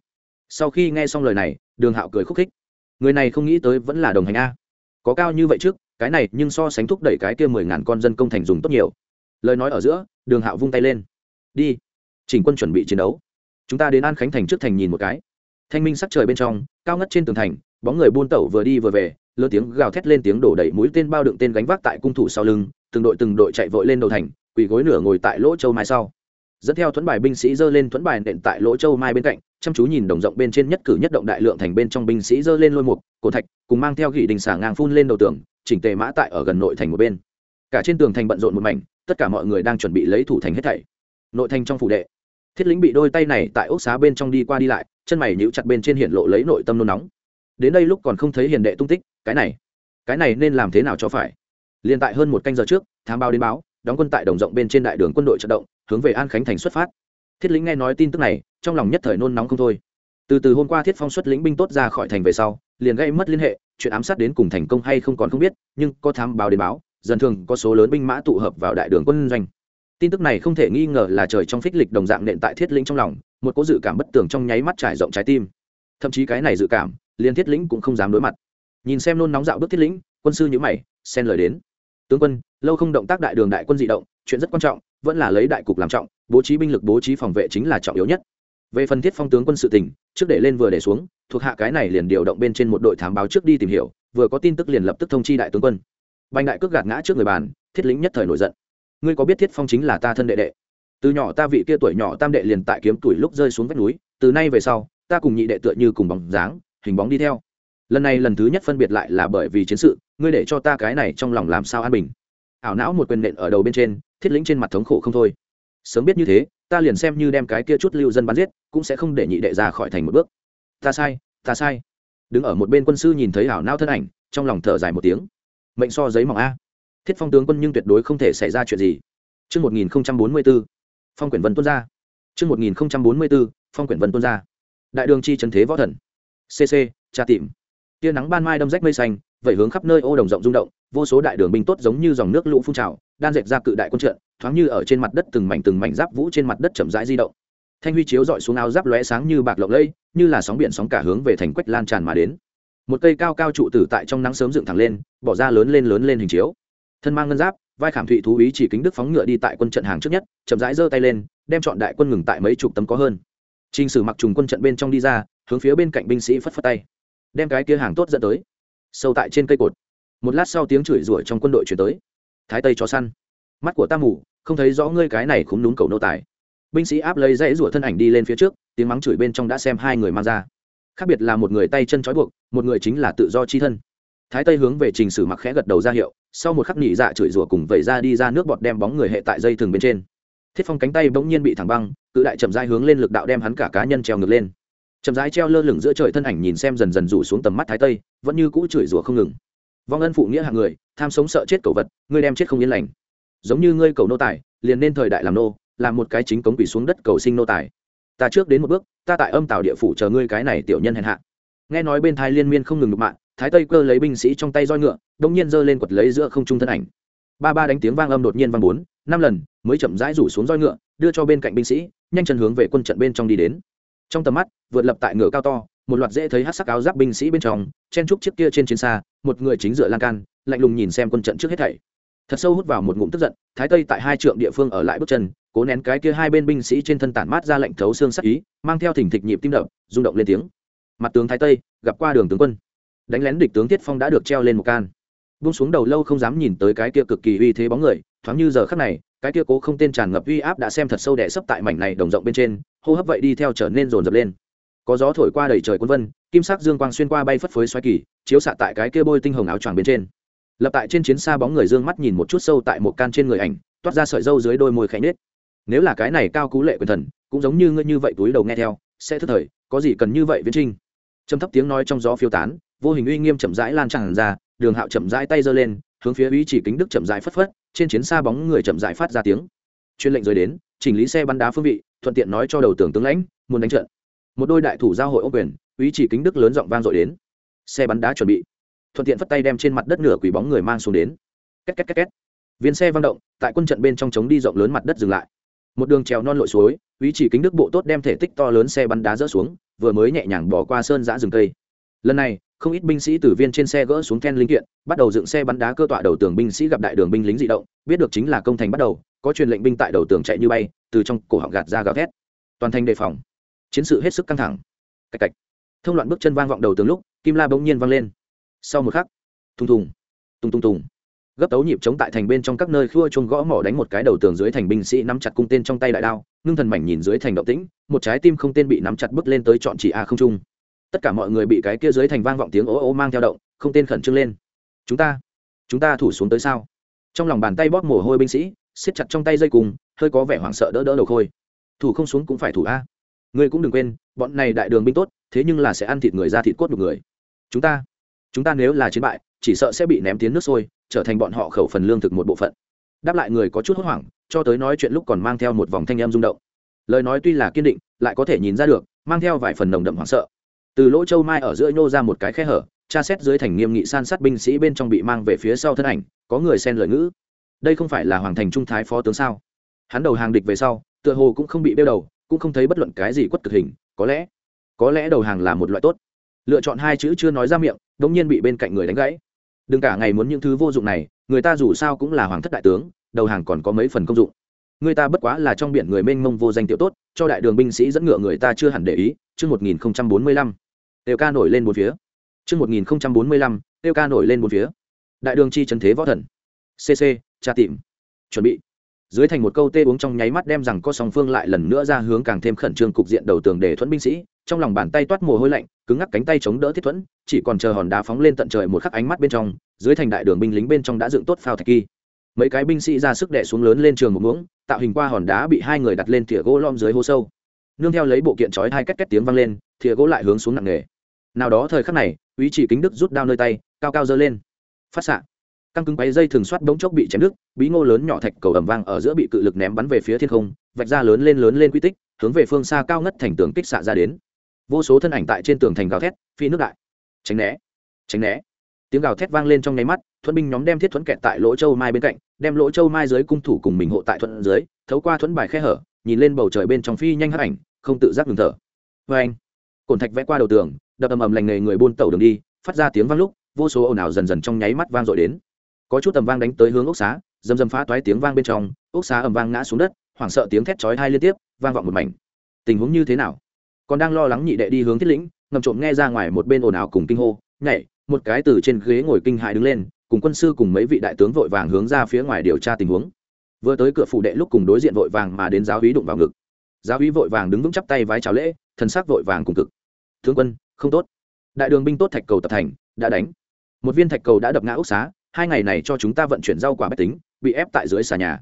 A: Sau khi nghe xong lời này, đường hạo cười khúc khích. Người này không nghĩ tới vẫn là đồng hành a. Có cao như vậy trước, cái này nhưng so sánh thúc đẩy cái kia mười ngàn con dân công thành dùng tốt nhiều. Lời nói ở giữa, đường hạo vung tay lên. Đi. Chỉnh quân chuẩn bị chiến đấu. Chúng ta đến an khánh thành trước thành nhìn một cái. Thanh minh sắc trời bên trong, cao ngất trên tường thành, bóng người buôn tẩu vừa đi vừa về lơ tiếng gào thét lên tiếng đổ đẩy mũi tên bao đựng tên gánh vác tại cung thủ sau lưng, từng đội từng đội chạy vội lên đầu thành, quỳ gối nửa ngồi tại lỗ châu mai sau dẫn theo thuẫn bài binh sĩ dơ lên thuẫn bài nện tại lỗ châu mai bên cạnh, chăm chú nhìn đồng rộng bên trên nhất cử nhất động đại lượng thành bên trong binh sĩ dơ lên lôi mục, cổ thạch, cùng mang theo gỉ đình xả ngang phun lên đầu tường, chỉnh tề mã tại ở gần nội thành một bên. Cả trên tường thành bận rộn một mảnh, tất cả mọi người đang chuẩn bị lấy thủ thành hết thảy. Nội thành trong phủ đệ, thiết lính bị đôi tay này tại ốc xá bên trong đi qua đi lại, chân mày nhíu chặt bên trên hiện lộ lấy nội tâm nôn nóng. Đến đây lúc còn không thấy hiền đệ tung tích, cái này cái này nên làm thế nào cho phải? Liền tại hơn một canh giờ trước, thám báo đến báo, đóng quân tại đồng rộng bên trên đại đường quân đội trận động hướng về an khánh thành xuất phát. Thiết lĩnh nghe nói tin tức này, trong lòng nhất thời nôn nóng không thôi. Từ từ hôm qua thiết phong xuất lĩnh binh tốt ra khỏi thành về sau, liền gây mất liên hệ, chuyện ám sát đến cùng thành công hay không còn không biết, nhưng có thám báo đến báo, dần thường có số lớn binh mã tụ hợp vào đại đường quân doanh. Tin tức này không thể nghi ngờ là trời trong phích lịch đồng dạng nện tại thiết lĩnh trong lòng, một cố dự cảm bất tường trong nháy mắt trải rộng trái tim. Thậm chí cái này dự cảm, liền thiết lĩnh cũng không dám đối mặt. Nhìn xem nôn nóng dạo bước thiết lĩnh, quân sư nhữ mày, xen lời đến. Tướng quân, lâu không động tác đại đường đại quân dị động, chuyện rất quan trọng vẫn là lấy đại cục làm trọng, bố trí binh lực bố trí phòng vệ chính là trọng yếu nhất. Về phần thiết phong tướng quân sự tỉnh trước để lên vừa để xuống, thuộc hạ cái này liền điều động bên trên một đội thám báo trước đi tìm hiểu, vừa có tin tức liền lập tức thông chi đại tướng quân. Bành đại cước gạt ngã trước người bàn, thiết lính nhất thời nổi giận. Ngươi có biết thiết phong chính là ta thân đệ đệ? Từ nhỏ ta vị kia tuổi nhỏ tam đệ liền tại kiếm tuổi lúc rơi xuống vách núi, từ nay về sau, ta cùng nhị đệ tựa như cùng bóng dáng, hình bóng đi theo. Lần này lần thứ nhất phân biệt lại là bởi vì chiến sự, ngươi để cho ta cái này trong lòng làm sao an bình. Ảo não một quyền nện ở đầu bên trên thiết lĩnh trên mặt thống khổ không thôi sớm biết như thế ta liền xem như đem cái kia chút lưu dân bắn giết cũng sẽ không để nhị đệ ra khỏi thành một bước ta sai ta sai đứng ở một bên quân sư nhìn thấy ảo não thân ảnh trong lòng thở dài một tiếng mệnh so giấy mỏng a thiết phong tướng quân nhưng tuyệt đối không thể xảy ra chuyện gì Trước 1044, phong quyển vân tuân ra. Trước 1044, phong quyển vân tuân ra. Đại đường chi trần thế võ thần. CC, tra tìm. Tia nắng ban mai đâm rách mây xanh, vẩy hướng khắp nơi ô đồng rộng rung động, vô số đại đường binh tốt giống như dòng nước lũ phun trào, đan dệt ra cự đại quân trận, thoáng như ở trên mặt đất từng mảnh từng mảnh giáp vũ trên mặt đất chậm rãi di động. Thanh huy chiếu dọi xuống áo giáp lóe sáng như bạc lộng lẫy, như là sóng biển sóng cả hướng về thành quách lan tràn mà đến. Một cây cao cao trụ tử tại trong nắng sớm dựng thẳng lên, bỏ ra lớn lên lớn lên hình chiếu. Thân mang ngân giáp, vai khảm thụy thú ý chỉ kính đức phóng ngựa đi tại quân trận hàng trước nhất, chậm rãi giơ tay lên, đem chọn đại quân ngừng tại mấy chục tấm có hơn. Trình Sử mặc trùng quân trận bên trong đi ra, hướng phía bên cạnh binh sĩ phất phất tay, đem cái kia hàng tốt dẫn tới. Sâu tại trên cây cột, một lát sau tiếng chửi rủa trong quân đội chuyển tới thái tây chó săn. Mắt của ta mù, không thấy rõ ngươi cái này khúng núm cầu nô tài. Binh sĩ áp lấy dãy rủa thân ảnh đi lên phía trước, tiếng mắng chửi bên trong đã xem hai người mang ra. Khác biệt là một người tay chân trói buộc, một người chính là tự do chi thân. Thái tây hướng về trình sử mặc khẽ gật đầu ra hiệu, sau một khắc nỉ dạ chửi rủa cùng vẩy ra đi ra nước bọt đem bóng người hệ tại dây thừng bên trên. Thiết phong cánh tay bỗng nhiên bị thẳng băng, cự đại chậm rãi hướng lên lực đạo đem hắn cả cá nhân treo ngược lên. Chậm rãi treo lơ lửng giữa trời thân ảnh nhìn xem dần dần rủ xuống tầm mắt thái tây, vẫn như cũ chửi rủa không ngừng vong ân phụ nghĩa hạng người, tham sống sợ chết cầu vật, ngươi đem chết không yên lành. Giống như ngươi cầu nô tài, liền nên thời đại làm nô, làm một cái chính cống quỷ xuống đất cầu sinh nô tài. Ta trước đến một bước, ta tại âm tạo địa phủ chờ ngươi cái này tiểu nhân hèn hạ. Nghe nói bên thái liên miên không ngừng đục mạng, thái tây cơ lấy binh sĩ trong tay roi ngựa đông nhiên giơ lên quật lấy giữa không trung thân ảnh. Ba ba đánh tiếng vang âm đột nhiên vang bốn, năm lần, mới chậm rãi rủ xuống roi ngựa, đưa cho bên cạnh binh sĩ, nhanh chân hướng về quân trận bên trong đi đến. Trong tầm mắt, vượt lập tại ngựa cao to một loạt dễ thấy hát sắc áo giáp binh sĩ bên trong, chen trúc chiếc kia trên chiến xa, một người chính dựa lan can, lạnh lùng nhìn xem quân trận trước hết thảy. Thật sâu hút vào một ngụm tức giận, thái tây tại hai trượng địa phương ở lại bước chân, cố nén cái kia hai bên binh sĩ trên thân tản mát ra lệnh thấu xương sắc ý, mang theo thỉnh thịch nhịp tim đập, rung động lên tiếng. Mặt tướng thái tây, gặp qua đường tướng quân. Đánh lén địch tướng tiết phong đã được treo lên một can. Buông xuống đầu lâu không dám nhìn tới cái kia cực kỳ uy thế bóng người, thoáng như giờ khắc này, cái kia cố không tên tràn ngập uy áp đã xem thật sâu đẻ sấp tại mảnh này đồng rộng bên trên, hô hấp vậy đi theo trở nên rồn rập lên có gió thổi qua đầy trời quân vân, kim sắc dương quang xuyên qua bay phất phới xoáy kỳ, chiếu xạ tại cái kia bôi tinh hồng áo choàng bên trên. Lập tại trên chiến xa bóng người dương mắt nhìn một chút sâu tại một can trên người ảnh, toát ra sợi dâu dưới đôi môi khẽ nết nếu là cái này cao cú lệ quyền thần, cũng giống như ngươi như vậy túi đầu nghe theo, sẽ thức thời, có gì cần như vậy viễn trinh? Trầm thấp tiếng nói trong gió phiêu tán, vô hình uy nghiêm chậm rãi lan tràn ra, đường hạo chậm rãi tay giơ lên, hướng phía uy chỉ kính đức chậm rãi phất phất, trên chiến xa bóng người chậm rãi phát ra tiếng. Chuyên lệnh rời đến, chỉnh lý xe bắn đá phương vị, thuận tiện nói cho đầu tưởng tướng lãnh, muốn đánh trận một đôi đại thủ giao hội ô quyền, ý chỉ kính đức lớn giọng vang dội đến. Xe bắn đá chuẩn bị. Thuận tiện phất tay đem trên mặt đất nửa quỷ bóng người mang xuống đến. Két két két két. Viên xe văng động, tại quân trận bên trong trống đi rộng lớn mặt đất dừng lại. Một đường trèo non lội suối, ý chỉ kính đức bộ tốt đem thể tích to lớn xe bắn đá rỡ xuống, vừa mới nhẹ nhàng bỏ qua sơn giã rừng cây. Lần này, không ít binh sĩ từ viên trên xe gỡ xuống then linh kiện, bắt đầu dựng xe bắn đá cơ tọa đầu tường binh sĩ gặp đại đường binh lính dị động, biết được chính là công thành bắt đầu, có truyền lệnh binh tại đầu tường chạy như bay, từ trong cổ họng gạt ra gào thét. Toàn thành đề phòng chiến sự hết sức căng thẳng. Cạch cạch. Thông loạn bước chân vang vọng đầu tường lúc, kim la bỗng nhiên vang lên. Sau một khắc, thùng thùng, tùng tùng tùng. Gấp tấu nhịp chống tại thành bên trong các nơi khua chuông gõ mỏ đánh một cái đầu tường dưới thành binh sĩ nắm chặt cung tên trong tay đại đao, ngưng thần mảnh nhìn dưới thành động tĩnh, một trái tim không tên bị nắm chặt bước lên tới chọn chỉ a không trung. Tất cả mọi người bị cái kia dưới thành vang vọng tiếng ố ố mang theo động, không tên khẩn trương lên. Chúng ta chúng ta thủ xuống tới sao? Trong lòng bàn tay bóp mồ hôi binh sĩ, siết chặt trong tay dây cùng, hơi có vẻ hoảng sợ đỡ đỡ đầu khôi. Thủ không xuống cũng phải thủ a ngươi cũng đừng quên, bọn này đại đường binh tốt, thế nhưng là sẽ ăn thịt người ra thịt cốt một người. Chúng ta chúng ta nếu là chiến bại, chỉ sợ sẽ bị ném tiến nước sôi, trở thành bọn họ khẩu phần lương thực một bộ phận. Đáp lại người có chút hốt hoảng, cho tới nói chuyện lúc còn mang theo một vòng thanh em rung động. Lời nói tuy là kiên định, lại có thể nhìn ra được, mang theo vài phần nồng đậm hoảng sợ. Từ lỗ châu mai ở giữa nhô ra một cái khe hở, tra xét dưới thành nghiêm nghị san sát binh sĩ bên trong bị mang về phía sau thân ảnh, có người xen lời ngữ. Đây không phải là hoàng thành trung thái phó tướng sao? Hắn đầu hàng địch về sau, tựa hồ cũng không bị đeo đầu cũng không thấy bất luận cái gì quất cực hình, có lẽ có lẽ đầu hàng là một loại tốt. Lựa chọn hai chữ chưa nói ra miệng đ ỗ n g nhiên bị bên cạnh người đánh gãy. Đừng cả ngày muốn những thứ vô dụng này, người ta dù sao cũng là hoàng thất đại tướng, đầu hàng còn có mấy phần công dụng. Người ta bất quá là trong biển người mênh mông vô danh tiểu tốt, cho đại đường binh sĩ dẫn ngựa người ta chưa hẳn để ý, chương một nghìn bốn mươi lăm. Đều ca nổi lên một phía. Chương một nghìn bốn mươi lăm đều ca nổi lên một phía. Đại đường chi trần thế võ thần. Cc tra tìm. Chuẩn bị dưới thành một câu tê uống trong nháy mắt đem rằng có song phương lại lần nữa ra hướng càng thêm khẩn trương cục diện đầu tường để thuẫn binh sĩ, trong lòng bàn tay toát mồ hôi lạnh, cứng ngắc cánh tay chống đỡ thiết thuẫn, chỉ còn chờ hòn đá phóng lên tận trời một khắc ánh mắt bên trong, dưới thành đại đường binh lính bên trong đã dựng tốt phao thạch kỳ. Mấy cái binh sĩ ra sức đẻ xuống lớn lên trường một muỗng tạo hình qua hòn đá bị hai người đặt lên thìa gỗ lom dưới hố sâu. Nương theo lấy bộ kiện trói hai cách két tiếng vang lên, thìa gỗ lại hướng xuống nặng nề. Nào đó thời khắc này, ý chỉ kính đức rút đao nơi tay, cao cao giơ lên. Phát xạ căng cứng quáy dây thường soát bỗng chốc bị chém đứt, bí ngô lớn nhỏ thạch cầu ẩm vang ở giữa bị cự lực ném bắn về phía thiên không, vạch ra lớn lên lớn lên quy tích, hướng về phương xa cao ngất thành tường kích xạ ra đến. Vô số thân ảnh tại trên tường thành gào thét, phi nước đại. Tránh né tránh né. Tiếng gào thét vang lên trong nháy mắt, thuẫn binh nhóm đem thiết thuẫn kẹt tại lỗ châu mai bên cạnh, đem lỗ châu mai dưới cung thủ cùng mình hộ tại thuẫn dưới, thấu qua thuẫn bài khe hở, nhìn lên bầu trời bên trong phi nhanh hấp ảnh, không tự giác ngừng thở. Vê anh cổn thạch vẽ qua đầu tường, đập ầm ầm lành nghề người buôn tẩu đường đi, phát ra tiếng vang lúc, vô số ồn ào dần dần trong nháy mắt vang dội đến có chút tầm vang đánh tới hướng ốc xá, dầm dầm phá toái tiếng vang bên trong, ốc xá ầm vang ngã xuống đất, hoảng sợ tiếng thét chói hai liên tiếp, vang vọng một mảnh. Tình huống như thế nào? Còn đang lo lắng nhị đệ đi hướng thiết lĩnh, ngầm trộm nghe ra ngoài một bên ồn ào cùng kinh hô, nhảy, một cái từ trên ghế ngồi kinh hại đứng lên, cùng quân sư cùng mấy vị đại tướng vội vàng hướng ra phía ngoài điều tra tình huống. Vừa tới cửa phủ đệ lúc cùng đối diện vội vàng mà đến giáo úy đụng vào ngực. Giáo úy vội vàng đứng vững chắp tay vái chào lễ, thần sắc vội vàng cùng cực. Tướng quân, không tốt. Đại đường binh tốt thạch cầu tập thành, đã đánh. Một viên thạch cầu đã đập ngã ốc xá hai ngày này cho chúng ta vận chuyển rau quả bách tính, bị ép tại dưới xà nhà.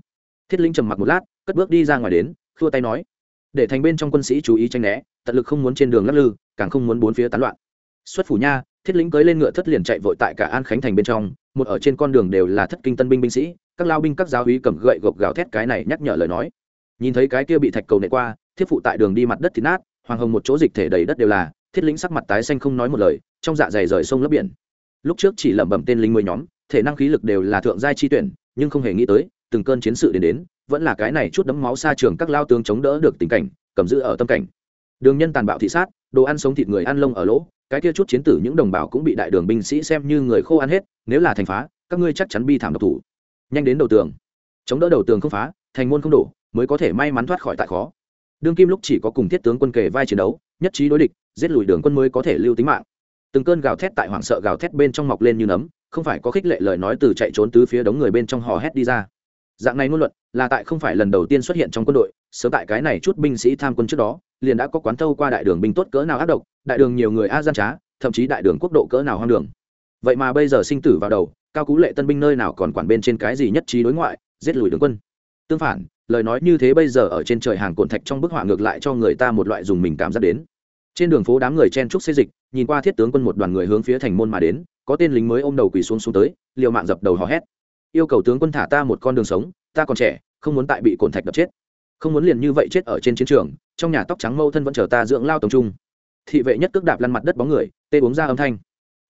A: Thiết linh trầm mặc một lát, cất bước đi ra ngoài đến, khua tay nói. Để thành bên trong quân sĩ chú ý tranh né, tận lực không muốn trên đường lắc lư, càng không muốn bốn phía tán loạn. Xuất phủ nha, thiết lĩnh cưới lên ngựa thất liền chạy vội tại cả an khánh thành bên trong, một ở trên con đường đều là thất kinh tân binh binh sĩ, các lao binh các giáo hí cầm gậy gộc gào thét cái này nhắc nhở lời nói. Nhìn thấy cái kia bị thạch cầu nệ qua, thiết phụ tại đường đi mặt đất thì nát, hoàng hồng một chỗ dịch thể đầy đất đều là, thiết lĩnh sắc mặt tái xanh không nói một lời, trong dạ dày rời sông lấp biển. Lúc trước chỉ lẩm bẩm tên lính mười nhóm thể năng khí lực đều là thượng giai chi tuyển, nhưng không hề nghĩ tới, từng cơn chiến sự đến đến, vẫn là cái này chút đấm máu xa trường các lao tướng chống đỡ được tình cảnh, cầm giữ ở tâm cảnh. Đường nhân tàn bạo thị sát, đồ ăn sống thịt người ăn lông ở lỗ, cái kia chút chiến tử những đồng bào cũng bị đại đường binh sĩ xem như người khô ăn hết, nếu là thành phá, các ngươi chắc chắn bi thảm độc thủ. Nhanh đến đầu tường. Chống đỡ đầu tường không phá, thành môn không đổ, mới có thể may mắn thoát khỏi tại khó. Đương kim lúc chỉ có cùng thiết tướng quân kề vai chiến đấu, nhất trí đối địch, giết lùi đường quân mới có thể lưu tính mạng. Từng cơn gào thét tại hoảng sợ gào thét bên trong mọc lên như nấm không phải có khích lệ lời nói từ chạy trốn tứ phía đống người bên trong hò hét đi ra. Dạng này ngôn luận, là tại không phải lần đầu tiên xuất hiện trong quân đội, sớm tại cái này chút binh sĩ tham quân trước đó, liền đã có quán thâu qua đại đường binh tốt cỡ nào ác độc, đại đường nhiều người a gian trá, thậm chí đại đường quốc độ cỡ nào hoang đường. Vậy mà bây giờ sinh tử vào đầu, cao cú lệ tân binh nơi nào còn quản bên trên cái gì nhất trí đối ngoại, giết lùi đường quân. Tương phản, lời nói như thế bây giờ ở trên trời hàng cồn thạch trong bức họa ngược lại cho người ta một loại dùng mình cảm giác đến. Trên đường phố đám người chen trúc xê dịch, nhìn qua thiết tướng quân một đoàn người hướng phía thành môn mà đến có tên lính mới ôm đầu quỳ xuống xuống tới, liều mạng dập đầu hò hét. Yêu cầu tướng quân thả ta một con đường sống, ta còn trẻ, không muốn tại bị cồn thạch đập chết. Không muốn liền như vậy chết ở trên chiến trường, trong nhà tóc trắng mâu thân vẫn chờ ta dưỡng lao tổng trung. Thị vệ nhất cước đạp lăn mặt đất bóng người, tê uống ra âm thanh.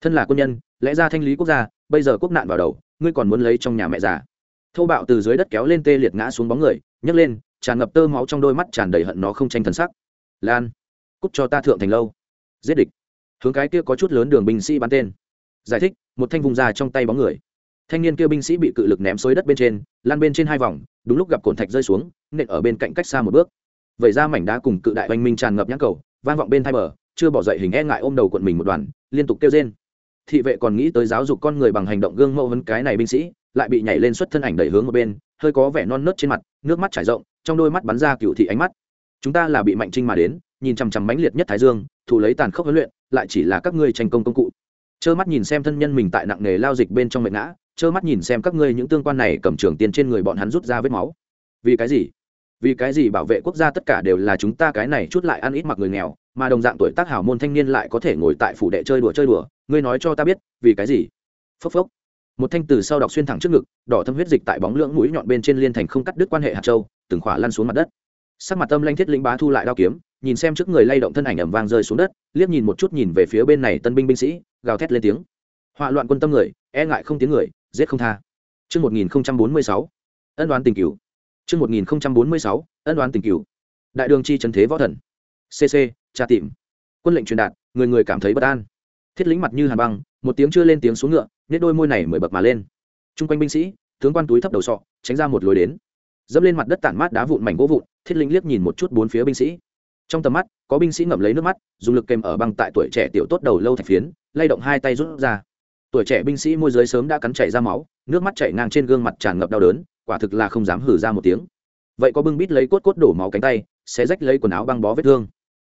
A: Thân là quân nhân, lẽ ra thanh lý quốc gia, bây giờ quốc nạn vào đầu, ngươi còn muốn lấy trong nhà mẹ già. Thâu bạo từ dưới đất kéo lên tê liệt ngã xuống bóng người, nhấc lên, tràn ngập tơ máu trong đôi mắt tràn đầy hận nó không tranh thần sắc. Lan cúc cho ta thượng thành lâu. Giết địch. Hướng cái kia có chút lớn đường binh sĩ bắn tên giải thích, một thanh vùng ra trong tay bóng người. Thanh niên kia binh sĩ bị cự lực ném xối đất bên trên lan bên trên hai vòng, đúng lúc gặp cồn thạch rơi xuống, nện ở bên cạnh cách xa một bước. Vẩy ra mảnh đá cùng cự đại oanh minh tràn ngập nhãn cầu, vang vọng bên thai bờ, chưa bỏ dậy hình e ngại ôm đầu quận mình một đoàn, liên tục kêu rên. Thị vệ còn nghĩ tới giáo dục con người bằng hành động gương mẫu hơn cái này binh sĩ, lại bị nhảy lên xuất thân ảnh đẩy hướng một bên, hơi có vẻ non nớt trên mặt, nước mắt trải rộng, trong đôi mắt bắn ra cựu thị ánh mắt. Chúng ta là bị mạnh trinh mà đến, nhìn chằm chằm mãnh liệt nhất thái dương, thủ lấy tàn khốc huấn luyện, lại chỉ là các ngươi tranh công công cụ trơ mắt nhìn xem thân nhân mình tại nặng nghề lao dịch bên trong mệnh ngã trơ mắt nhìn xem các ngươi những tương quan này cầm trường tiền trên người bọn hắn rút ra vết máu. Vì cái gì? Vì cái gì bảo vệ quốc gia tất cả đều là chúng ta cái này chút lại ăn ít mặc người nghèo, mà đồng dạng tuổi tác hảo môn thanh niên lại có thể ngồi tại phủ đệ chơi đùa chơi đùa, ngươi nói cho ta biết, vì cái gì? Phốc phốc. Một thanh từ sau đọc xuyên thẳng trước ngực, đỏ thâm huyết dịch tại bóng lưỡng mũi nhọn bên trên liên thành không cắt đứt quan hệ hạt châu, từng khỏa lăn xuống mặt đất. Sắc mặt tâm lanh thiết lĩnh bá thu lại đao kiếm nhìn xem trước người lay động thân ảnh ẩm vang rơi xuống đất liếc nhìn một chút nhìn về phía bên này tân binh binh sĩ gào thét lên tiếng họa loạn quân tâm người e ngại không tiếng người giết không tha Trước 1046, ân đoán tình cứu. Trước 1046, ân đoán tình cứu. Đại đường chi trấn thế võ thần. CC, tra tìm. Quân lệnh truyền đạt, người người cảm thấy bất an. Thiết lĩnh mặt như hàn băng, một tiếng chưa lên tiếng xuống ngựa, nét đôi môi này mới bật mà lên. Trung quanh binh sĩ, tướng quan túi thấp đầu sọ, tránh ra một lối đến. Dẫm lên mặt đất tản mát đá vụn mảnh gỗ vụn, Thiết lĩnh liếc nhìn một chút bốn phía binh sĩ. Trong tầm mắt, có binh sĩ ngậm lấy nước mắt, dùng lực kèm ở băng tại tuổi trẻ tiểu tốt đầu lâu thạch phiến, lay động hai tay rút ra. Tuổi trẻ binh sĩ môi giới sớm đã cắn chảy ra máu nước mắt chảy ngang trên gương mặt tràn ngập đau đớn quả thực là không dám hử ra một tiếng. Vậy có bưng bít lấy cốt cốt đổ máu cánh tay sẽ rách lấy quần áo băng bó vết thương.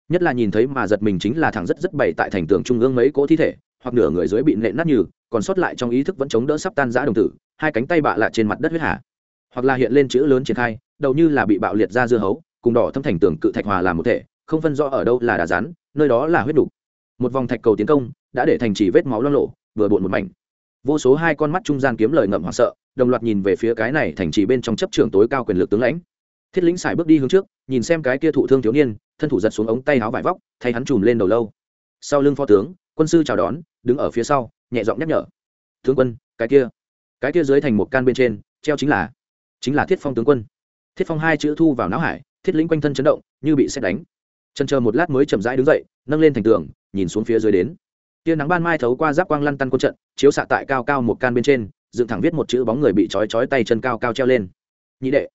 A: Nhất là nhìn thấy mà giật mình chính là thằng rất rất bày tại thành tường trung ương mấy cỗ thi thể hoặc nửa người dưới bị nện nát như còn sót lại trong ý thức vẫn chống đỡ sắp tan giã đồng tử hai cánh tay bạ lạ trên mặt đất huyết hạ hoặc là hiện lên chữ lớn triển khai đầu như là bị bạo liệt ra dưa hấu cùng đỏ thâm thành tường cự thạch hòa làm một thể, không phân rõ ở đâu là đá rán nơi đó là huyết đục một vòng thạch cầu tiến công, đã để thành chỉ vết máu lo lộ vừa bộn một mảnh. Vô số hai con mắt trung gian kiếm lời ngậm hoảng sợ, đồng loạt nhìn về phía cái này thành trì bên trong chấp trưởng tối cao quyền lực tướng lãnh. Thiết lĩnh xài bước đi hướng trước, nhìn xem cái kia thụ thương thiếu niên, thân thủ giật xuống ống tay áo vải vóc, thay hắn chùm lên đầu lâu. Sau lưng phó tướng, quân sư chào đón, đứng ở phía sau, nhẹ giọng nhắc nhở. Tướng quân, cái kia cái kia dưới thành một can bên trên, treo chính là chính là thiết phong tướng quân. Thiết phong hai chữ thu vào não hải thiết lĩnh quanh thân chấn động, như bị xét đánh. Chân chờ một lát mới chậm rãi đứng dậy, nâng lên thành tường, nhìn xuống phía dưới đến. Tia nắng ban mai thấu qua giáp quang lăn tăn quân trận, chiếu xạ tại cao cao một can bên trên, dựng thẳng viết một chữ bóng người bị trói trói tay chân cao cao treo lên. Nhị đệ.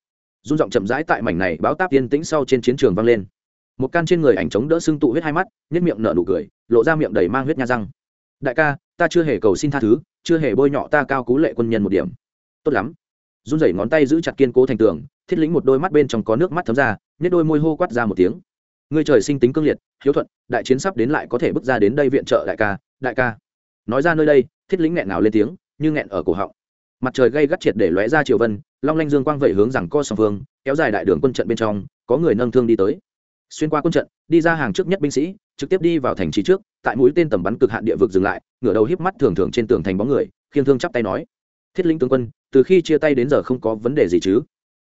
A: Run giọng chậm rãi tại mảnh này báo táp yên tĩnh sau trên chiến trường vang lên. Một can trên người ảnh chống đỡ xương tụ huyết hai mắt nhất miệng nở nụ cười, lộ ra miệng đầy mang huyết nha răng. Đại ca, ta chưa hề cầu xin tha thứ, chưa hề bôi nhọ ta cao cú lệ quân nhân một điểm. Tốt lắm. Run rẩy ngón tay giữ chặt kiên cố thành tường thiết lĩnh một đôi mắt bên trong có nước mắt thấm ra nhất đôi môi hô quát ra một tiếng. Ngươi trời sinh tính cương liệt, hiếu thuận, đại chiến sắp đến lại có thể bước ra đến đây viện trợ đại ca đại ca. Nói ra nơi đây, thiết lĩnh nghẹn nào lên tiếng nhưng nghẹn ở cổ họng. Mặt trời gây gắt triệt để lóe ra triều vân, long lanh dương quang vẩy hướng rằng co song phương, kéo dài đại đường quân trận bên trong, có người nâng thương đi tới. Xuyên qua quân trận, đi ra hàng trước nhất binh sĩ, trực tiếp đi vào thành trì trước, tại mũi tên tầm bắn cực hạn địa vực dừng lại, ngửa đầu híp mắt thường thường trên tường thành bóng người, khiêng thương chắp tay nói, thiết lĩnh tướng quân, từ khi chia tay đến giờ không có vấn đề gì chứ?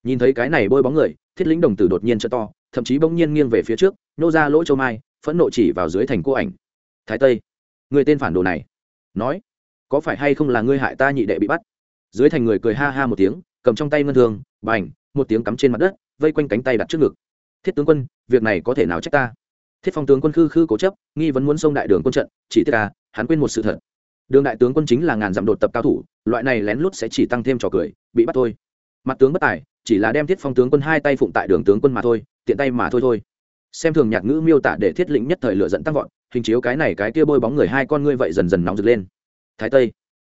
A: Nhìn thấy cái này bôi bóng người, thiết lĩnh đồng tử đột nhiên trợ to, thậm chí bỗng nhiên nghiêng về phía trước, nô ra lỗ châu mai, phẫn nộ chỉ vào dưới thành cô ảnh. Thái tây, người tên phản đồ này, nói, có phải hay không là ngươi hại ta nhị đệ bị bắt? Dưới thành người cười ha ha một tiếng, cầm trong tay ngân thường b à n h một tiếng cắm trên mặt đất, vây quanh cánh tay đặt trước ngực. Thiết tướng quân, việc này có thể nào trách ta? Thiết phong tướng quân khư khư cố chấp, nghi vấn muốn xông đại đường quân trận, chỉ tiếc à hắn quên một sự thật. Đường đại tướng quân chính là ngàn dặm đột tập cao thủ, loại này lén lút sẽ chỉ tăng thêm trò cười, bị bắt thôi. Mặt tướng bất tài chỉ là đem thiết phong tướng quân hai tay phụng tại đường tướng quân mà thôi, tiện tay mà thôi thôi. Xem thường nhạc ngữ miêu tả để thiết lĩnh nhất thời lựa dẫn tăng vọt, hình chiếu cái này cái kia bôi bóng người hai con ngươi vậy dần dần nóng rực lên. Thái tây,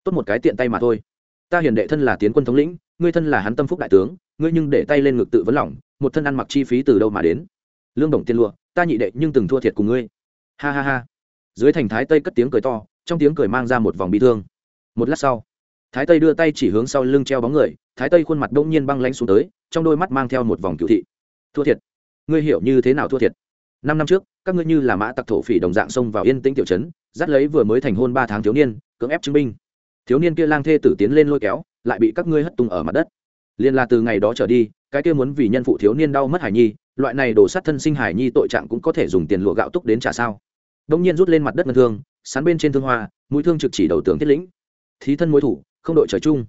A: tốt một cái tiện tay mà thôi. Ta hiền đệ thân là tiến quân thống lĩnh, ngươi thân là hắn tâm phúc đại tướng, ngươi nhưng để tay lên ngực tự vấn lỏng một thân ăn mặc chi phí từ đâu mà đến? Lương đồng tiên lụa, ta nhị đệ nhưng từng thua thiệt cùng ngươi. Ha ha ha. Dưới thành thái tây cất tiếng cười to, trong tiếng cười mang ra một vòng bị thương. Một lát sau, thái tây đưa tay chỉ hướng sau lưng treo bóng người thái tây khuôn mặt đông nhiên băng lanh xuống tới, trong đôi mắt mang theo một vòng cựu thị. Thua thiệt. Ngươi hiểu như thế nào thua thiệt? Năm năm trước, các ngươi như là mã tặc thổ phỉ đồng dạng xông vào yên tĩnh tiểu trấn, dắt lấy vừa mới thành hôn ba tháng thiếu niên, cưỡng ép chứng minh. Thiếu niên kia lang thê tử tiến lên lôi kéo, lại bị các ngươi hất tung ở mặt đất. Liên là từ ngày đó trở đi, cái kia muốn vì nhân phụ thiếu niên đau mất hải nhi, loại này đổ sát thân sinh hải nhi tội trạng cũng có thể dùng tiền lụa gạo túc đến trả sao? Đông nhiên rút lên mặt đất ngân thương, sán bên trên thương hoa, mũi thương trực chỉ đầu tướng thiết lĩnh. Thí thân mối thủ, không đội trời chung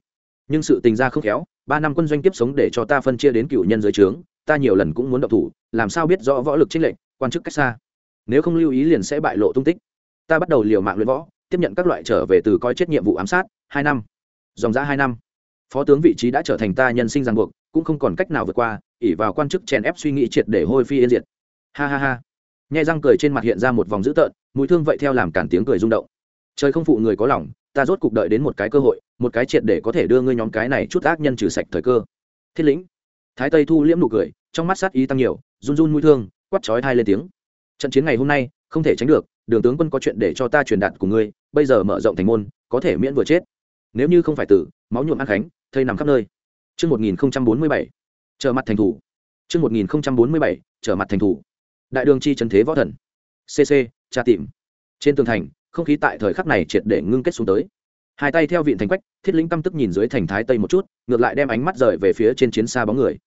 A: nhưng sự tình ra không khéo, ba năm quân doanh tiếp sống để cho ta phân chia đến cựu nhân dưới trướng, ta nhiều lần cũng muốn động thủ, làm sao biết rõ võ lực trinh lệnh quan chức cách xa. Nếu không lưu ý liền sẽ bại lộ tung tích. Ta bắt đầu liều mạng luyện võ, tiếp nhận các loại trở về từ coi chết nhiệm vụ ám sát, hai năm. Dòng giã hai năm. Phó tướng vị trí đã trở thành ta nhân sinh ràng buộc, cũng không còn cách nào vượt qua ỉ vào quan chức chèn ép suy nghĩ triệt để hôi phi yên diệt. Ha ha ha. Nhai răng cười trên mặt hiện ra một vòng dữ tợn, mũi thương vậy theo làm cản tiếng cười rung động. Trời không phụ người có lòng ta rốt cục đợi đến một cái cơ hội một cái triệt để có thể đưa ngươi nhóm cái này chút ác nhân trừ sạch thời cơ thiết lĩnh thái tây thu liễm nụ cười trong mắt sát ý tăng nhiều run run mũi thương quắt chói thai lên tiếng trận chiến ngày hôm nay không thể tránh được đường tướng quân có chuyện để cho ta truyền đạt của ngươi bây giờ mở rộng thành môn có thể miễn vừa chết nếu như không phải tử máu nhuộm an khánh thây nằm khắp nơi Trước 1047, trở mặt thành thủ. Trước 1047, trở mặt thành thủ. Đại đường chi trấn thế võ thần. CC, tra tìm. Trên tường thành, không khí tại thời khắc này triệt để ngưng kết xuống tới. Hai tay theo vịn thành quách, Thiết Lĩnh căm tức nhìn dưới thành thái tây một chút, ngược lại đem ánh mắt rời về phía trên chiến xa bóng người.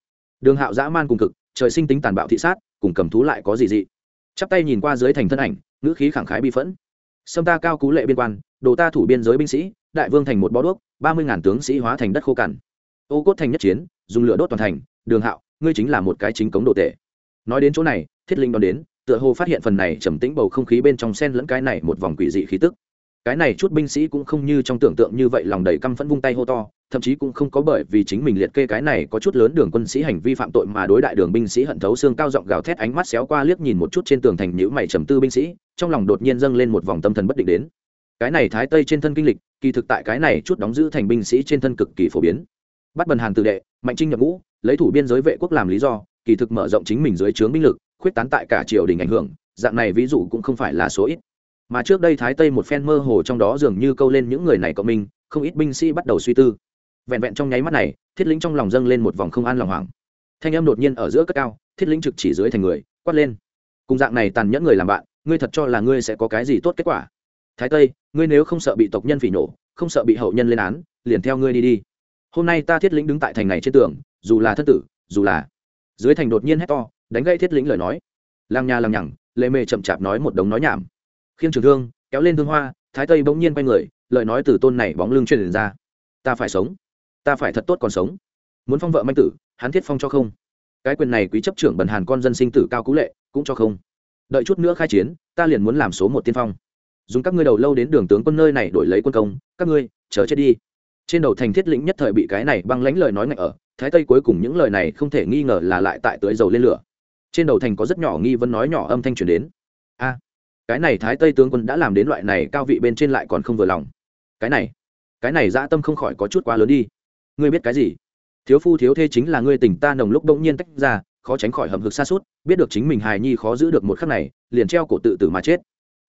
A: Đường Hạo dã man cùng cực, trời sinh tính tàn bạo thị sát, cùng cầm thú lại có gì dị. Chắp tay nhìn qua dưới thành thân ảnh, ngữ khí khẳng khái bi phẫn. Sâm ta cao cú lệ biên quan, đồ ta thủ biên giới binh sĩ, đại vương thành một bó đuốc, ba mươi ngàn tướng sĩ hóa thành đất khô cằn ô cốt thành nhất chiến dùng lửa đốt toàn thành đường hạo ngươi chính là một cái chính cống đồ tệ nói đến chỗ này thiết linh đón đến tựa hồ phát hiện phần này trầm tĩnh bầu không khí bên trong sen lẫn cái này một vòng quỷ dị khí tức. Cái này chút binh sĩ cũng không như trong tưởng tượng như vậy lòng đầy căm phẫn vung tay hô to, thậm chí cũng không có bởi vì chính mình liệt kê cái này có chút lớn đường quân sĩ hành vi phạm tội mà đối đại đường binh sĩ hận thấu xương cao giọng gào thét ánh mắt xéo qua liếc nhìn một chút trên tường thành nhữ mày trầm tư binh sĩ, trong lòng đột nhiên dâng lên một vòng tâm thần bất định đến. Cái này thái tây trên thân kinh lịch, kỳ thực tại cái này chút đóng giữ thành binh sĩ trên thân cực kỳ phổ biến. Bắt bần hàn tự đệ, mạnh trinh nhập ngũ, lấy thủ biên giới vệ quốc làm lý do kỳ thực mở rộng chính mình dưới trướng binh lực, khuyết tán tại cả triều đình ảnh hưởng, dạng này ví dụ cũng không phải là số ít. Mà trước đây thái tây một phen mơ hồ trong đó dường như câu lên những người này cộng minh, không ít binh sĩ bắt đầu suy tư. Vẹn vẹn trong nháy mắt này, thiết lĩnh trong lòng dâng lên một vòng không an lòng hoảng. Thanh âm đột nhiên ở giữa cất cao, thiết lĩnh trực chỉ dưới thành người, quát lên. Cùng dạng này tàn nhẫn người làm bạn, ngươi thật cho là ngươi sẽ có cái gì tốt kết quả? Thái tây, ngươi nếu không sợ bị tộc nhân phỉ nổ, không sợ bị hậu nhân lên án, liền theo ngươi đi đi. Hôm nay ta thiết lĩnh đứng tại thành này trên tường, dù là thất tử, dù là dưới thành đột nhiên hét to, đánh gây thiết lĩnh lời nói. Làng nhà làng nhằng, lệ mề chậm chạp nói một đống nói nhảm. Khiêng trường thương, kéo lên thương hoa, thái tây bỗng nhiên quay người, lời nói từ tôn này bóng lưng truyền ra. Ta phải sống. Ta phải thật tốt còn sống. Muốn phong vợ manh tử, hắn thiết phong cho không. Cái quyền này quý chấp trưởng bần hàn con dân sinh tử cao cú lệ, cũng cho không. Đợi chút nữa khai chiến, ta liền muốn làm số một tiên phong. Dùng các ngươi đầu lâu đến đường tướng quân nơi này đổi lấy quân công, các ngươi, chờ chết đi trên đầu thành thiết lĩnh nhất thời bị cái này băng lánh lời nói ngạch ở, thái tây cuối cùng những lời này không thể nghi ngờ là lại tại tưới dầu lên lửa. Trên đầu thành có rất nhỏ nghi vấn nói nhỏ âm thanh truyền đến. A, cái này thái tây tướng quân đã làm đến loại này cao vị bên trên lại còn không vừa lòng. Cái này cái này dã tâm không khỏi có chút quá lớn đi. Ngươi biết cái gì? Thiếu phu thiếu thê chính là ngươi tình ta nồng lúc bỗng nhiên tách ra, khó tránh khỏi hầm hực xa suốt, biết được chính mình hài nhi khó giữ được một khắc này, liền treo cổ tự tử mà chết.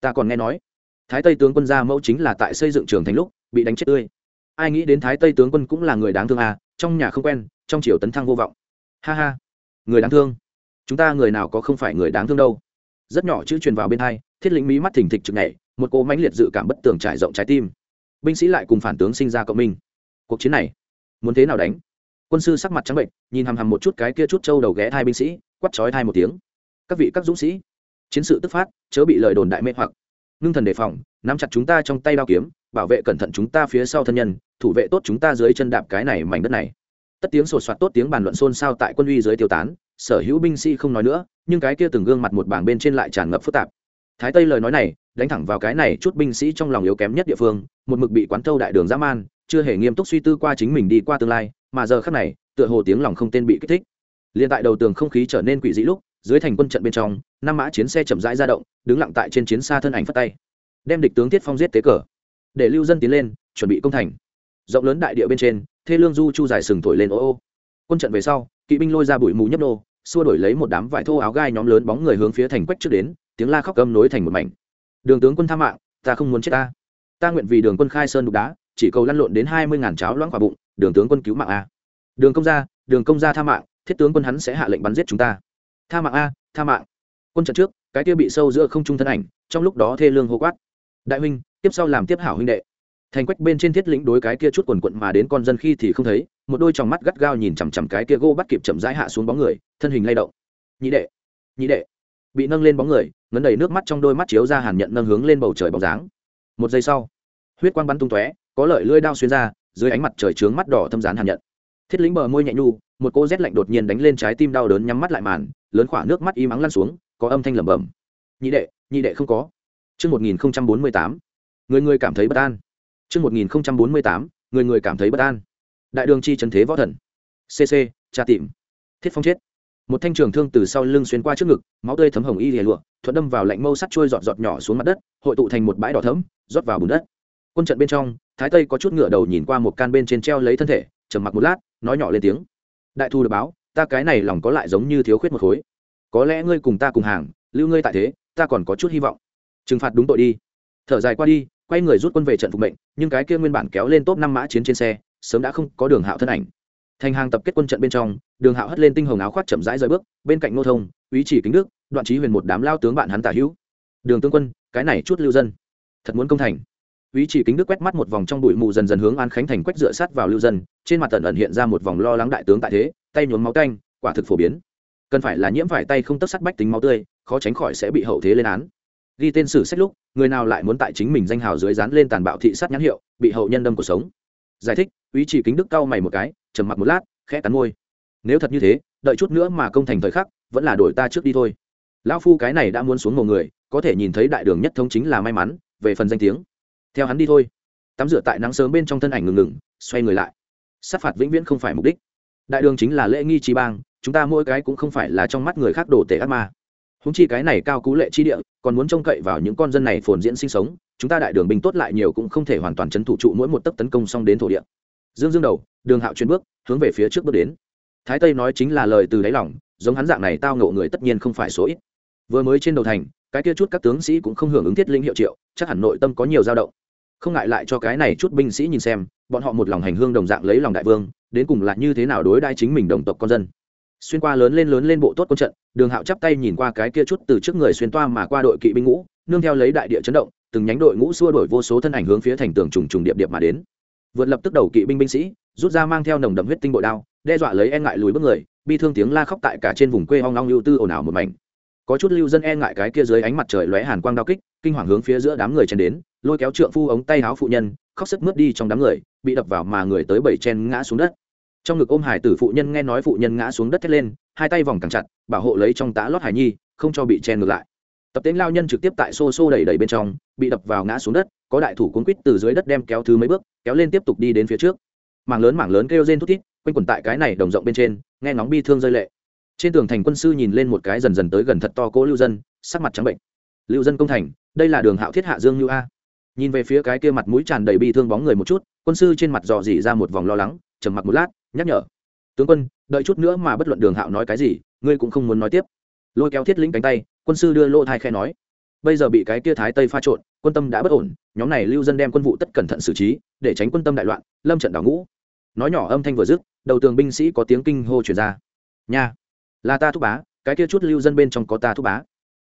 A: Ta còn nghe nói, thái tây tướng quân gia mẫu chính là tại xây dựng trường thành lúc, bị đánh chết tươi ai nghĩ đến thái tây tướng quân cũng là người đáng thương à trong nhà không quen, trong triều tấn thăng vô vọng. Ha ha, người đáng thương. Chúng ta người nào có không phải người đáng thương đâu. Rất nhỏ chữ truyền vào bên hai, thiết lĩnh mỹ mắt thỉnh thịch trực nhảy, một cô mãnh liệt dự cảm bất tường trải rộng trái tim. Binh sĩ lại cùng phản tướng sinh ra cộng minh. Cuộc chiến này, muốn thế nào đánh? Quân sư sắc mặt trắng bệnh nhìn hằm hằm một chút cái kia chút trâu đầu ghé hai binh sĩ quắt chói hai một tiếng. Các vị các dũng sĩ, chiến sự tức phát, chớ bị lời đồn đại mê hoặc ngưng thần đề phòng, nắm chặt chúng ta trong tay đao kiếm, bảo vệ cẩn thận chúng ta phía sau thân nhân, thủ vệ tốt chúng ta dưới chân đạp cái này mảnh đất này. Tất tiếng sột soạt tốt tiếng bàn luận xôn xao tại quân uy dưới tiêu tán, sở hữu binh sĩ không nói nữa, nhưng cái kia từng gương mặt một bảng bên trên lại tràn ngập phức tạp. Thái tây lời nói này, đánh thẳng vào cái này chút binh sĩ trong lòng yếu kém nhất địa phương, một mực bị quán thâu đại đường dã man, chưa hề nghiêm túc suy tư qua chính mình đi qua tương lai, mà giờ khắc này, tựa hồ tiếng lòng không tên bị kích thích. Liền tại đầu tường không khí trở nên quỷ dị lúc, dưới thành quân trận bên trong năm mã chiến xe chậm rãi ra động, đứng lặng tại trên chiến xa thân ảnh phất tay. Đem địch tướng tiết phong giết tế cờ. Để lưu dân tiến lên, chuẩn bị công thành. Rộng lớn đại địa bên trên, thê lương du chu dài sừng thổi lên ô ô. Quân trận về sau, kỵ binh lôi ra bụi mù nhấp nô, xua đổi lấy một đám vải thô áo gai nhóm lớn bóng người hướng phía thành quách trước đến, tiếng la khóc câm nối thành một mảnh. Đường tướng quân tha mạng, ta không muốn chết ta. Ta nguyện vì đường quân khai sơn đục đá, chỉ cầu lăn lộn đến hai mươi ngàn cháo loãng quả bụng, đường tướng quân cứu mạng a. Đường công gia, đường công gia tha mạng, thiết tướng quân hắn sẽ hạ lệnh bắn giết chúng ta. Tha mạng a, tha mạng quân trận trước, cái kia bị sâu giữa không trung thân ảnh, trong lúc đó thê lương hô quát. Đại huynh, tiếp sau làm tiếp hảo huynh đệ. Thành quách bên trên thiết lĩnh đối cái kia chút quần quận mà đến con dân khi thì không thấy, một đôi tròng mắt gắt gao nhìn chằm chằm cái kia gô bắt kịp chậm rãi hạ xuống bóng người, thân hình lay động. Nhị đệ nhị đệ. Bị nâng lên bóng người, ngấn đầy nước mắt trong đôi mắt chiếu ra hàn nhận nâng hướng lên bầu trời bóng dáng. Một giây sau, huyết quang bắn tung tóe, có lợi lưỡi đao xuyên ra, dưới ánh mặt trời trướng mắt đỏ thâm rán hàn nhận. Thiết lĩnh bờ môi nhẹ nhu, một cô rét lạnh đột nhiên đánh lên trái tim đau đớn nhắm mắt lại màn, lớn khỏa nước mắt im ắng lăn xuống có âm thanh lẩm bẩm nhị đệ nhị đệ không có Trước 1048, người người cảm thấy bất an. Trước 1048, người người cảm thấy bất an. Đại đường chi trấn thế võ thần. CC, tra tìm. Thiết phong chết. Một thanh trường thương từ sau lưng xuyên qua trước ngực, máu tươi thấm hồng y lìa lụa, thuận đâm vào lạnh mâu sắt trôi giọt giọt nhỏ xuống mặt đất, hội tụ thành một bãi đỏ thẫm, rót vào bùn đất. Quân trận bên trong, Thái Tây có chút ngựa đầu nhìn qua một can bên trên treo lấy thân thể, trầm mặc một lát, nói nhỏ lên tiếng. Đại thu được báo, ta cái này lòng có lại giống như thiếu khuyết một khối. Có lẽ ngươi cùng ta cùng hàng, lưu ngươi tại thế, ta còn có chút hy vọng. Trừng phạt đúng tội đi. Thở dài qua đi quay người rút quân về trận phục mệnh nhưng cái kia nguyên bản kéo lên top năm mã chiến trên xe sớm đã không có đường hạo thân ảnh. Thành hàng tập kết quân trận bên trong đường hạo hất lên tinh hồng áo khoác chậm rãi rời bước bên cạnh nô thông ý chỉ kính đức đoạn trí huyền một đám lao tướng bạn hắn tả hữu. Đường tướng quân cái này chút lưu dân thật muốn công thành. Ý chỉ kính đức quét mắt một vòng trong bụi mù dần dần hướng an khánh thành quét dựa sát vào lưu dân trên mặt tần ẩn hiện ra một vòng lo lắng đại tướng tại thế tay nhuốm máu canh quả thực phổ biến cần phải là nhiễm phải tay không tất sắt bách tính máu tươi, khó tránh khỏi sẽ bị hậu thế lên án. Ghi tên sử sách lúc, người nào lại muốn tại chính mình danh hào dưới dán lên tàn bạo thị sát nhãn hiệu, bị hậu nhân đâm cuộc sống. Giải thích, ý chỉ kính đức cau mày một cái, trầm mặc một lát, khẽ cắn môi. Nếu thật như thế, đợi chút nữa mà công thành thời khắc, vẫn là đổi ta trước đi thôi. Lão phu cái này đã muốn xuống một người, có thể nhìn thấy đại đường nhất thống chính là may mắn, về phần danh tiếng. Theo hắn đi thôi. Tắm rửa tại nắng sớm bên trong thân ảnh ngừng ngừng, xoay người lại. Sát phạt vĩnh viễn không phải mục đích. Đại đường chính là lễ nghi trí bang chúng ta mỗi cái cũng không phải là trong mắt người khác đồ tể ác ma. Húng chi cái này cao cú lệ chi địa, còn muốn trông cậy vào những con dân này phồn diễn sinh sống, chúng ta đại đường binh tốt lại nhiều cũng không thể hoàn toàn chấn thủ trụ mỗi một tấc tấn công xong đến thổ địa. Dương dương đầu, đường hạo chuyển bước, hướng về phía trước bước đến. Thái tây nói chính là lời từ đáy lòng, giống hắn dạng này tao ngộ người tất nhiên không phải số ít. Vừa mới trên đầu thành, cái kia chút các tướng sĩ cũng không hưởng ứng thiết linh hiệu triệu, chắc hẳn nội tâm có nhiều dao động. Không ngại lại cho cái này chút binh sĩ nhìn xem, bọn họ một lòng hành hương đồng dạng lấy lòng đại vương, đến cùng là như thế nào đối đãi chính mình đồng tộc con dân xuyên qua lớn lên lớn lên bộ tốt quân trận, đường hạo chắp tay nhìn qua cái kia chút từ trước người xuyên toa mà qua đội kỵ binh ngũ, nương theo lấy đại địa chấn động, từng nhánh đội ngũ xua đổi vô số thân ảnh hướng phía thành tường trùng trùng điệp điệp mà đến. Vượt lập tức đầu kỵ binh binh sĩ, rút ra mang theo nồng đậm huyết tinh bội đao, đe dọa lấy e ngại lùi bước người, bi thương tiếng la khóc tại cả trên vùng quê hoang long lưu tư ồn ào một mảnh. Có chút lưu dân e ngại cái kia dưới ánh mặt trời lóe hàn quang đao kích, kinh hoàng hướng phía giữa đám người chen đến, lôi kéo trượng phu ống tay áo phụ nhân, khóc sức mướt đi trong đám người, bị đập vào mà người tới bảy chen ngã xuống đất trong ngực ôm hải tử phụ nhân nghe nói phụ nhân ngã xuống đất thét lên, hai tay vòng càng chặt, bảo hộ lấy trong tá lót hải nhi, không cho bị chen ngược lại. Tập tên lao nhân trực tiếp tại xô xô đẩy đẩy bên trong, bị đập vào ngã xuống đất, có đại thủ cuốn quýt từ dưới đất đem kéo thứ mấy bước, kéo lên tiếp tục đi đến phía trước. Mảng lớn mảng lớn kêu rên thút thít, quanh quẩn tại cái này đồng rộng bên trên, nghe ngóng bi thương rơi lệ. Trên tường thành quân sư nhìn lên một cái dần dần tới gần thật to cố lưu dân, sắc mặt trắng bệnh. Lưu dân công thành, đây là đường hạo thiết hạ dương như a. Nhìn về phía cái kia mặt mũi tràn đầy bi thương bóng người một chút, quân sư trên mặt dò dỉ ra một vòng lo lắng, trầm mặc một lát nhắc nhở. Tướng quân, đợi chút nữa mà bất luận đường hạo nói cái gì, ngươi cũng không muốn nói tiếp. Lôi kéo thiết lĩnh cánh tay, quân sư đưa lỗ thai khe nói. Bây giờ bị cái kia thái tây pha trộn, quân tâm đã bất ổn, nhóm này lưu dân đem quân vụ tất cẩn thận xử trí, để tránh quân tâm đại loạn, lâm trận đảo ngũ. Nói nhỏ âm thanh vừa dứt, đầu tường binh sĩ có tiếng kinh hô chuyển ra. Nha, là ta thúc bá, cái kia chút lưu dân bên trong có ta thúc bá.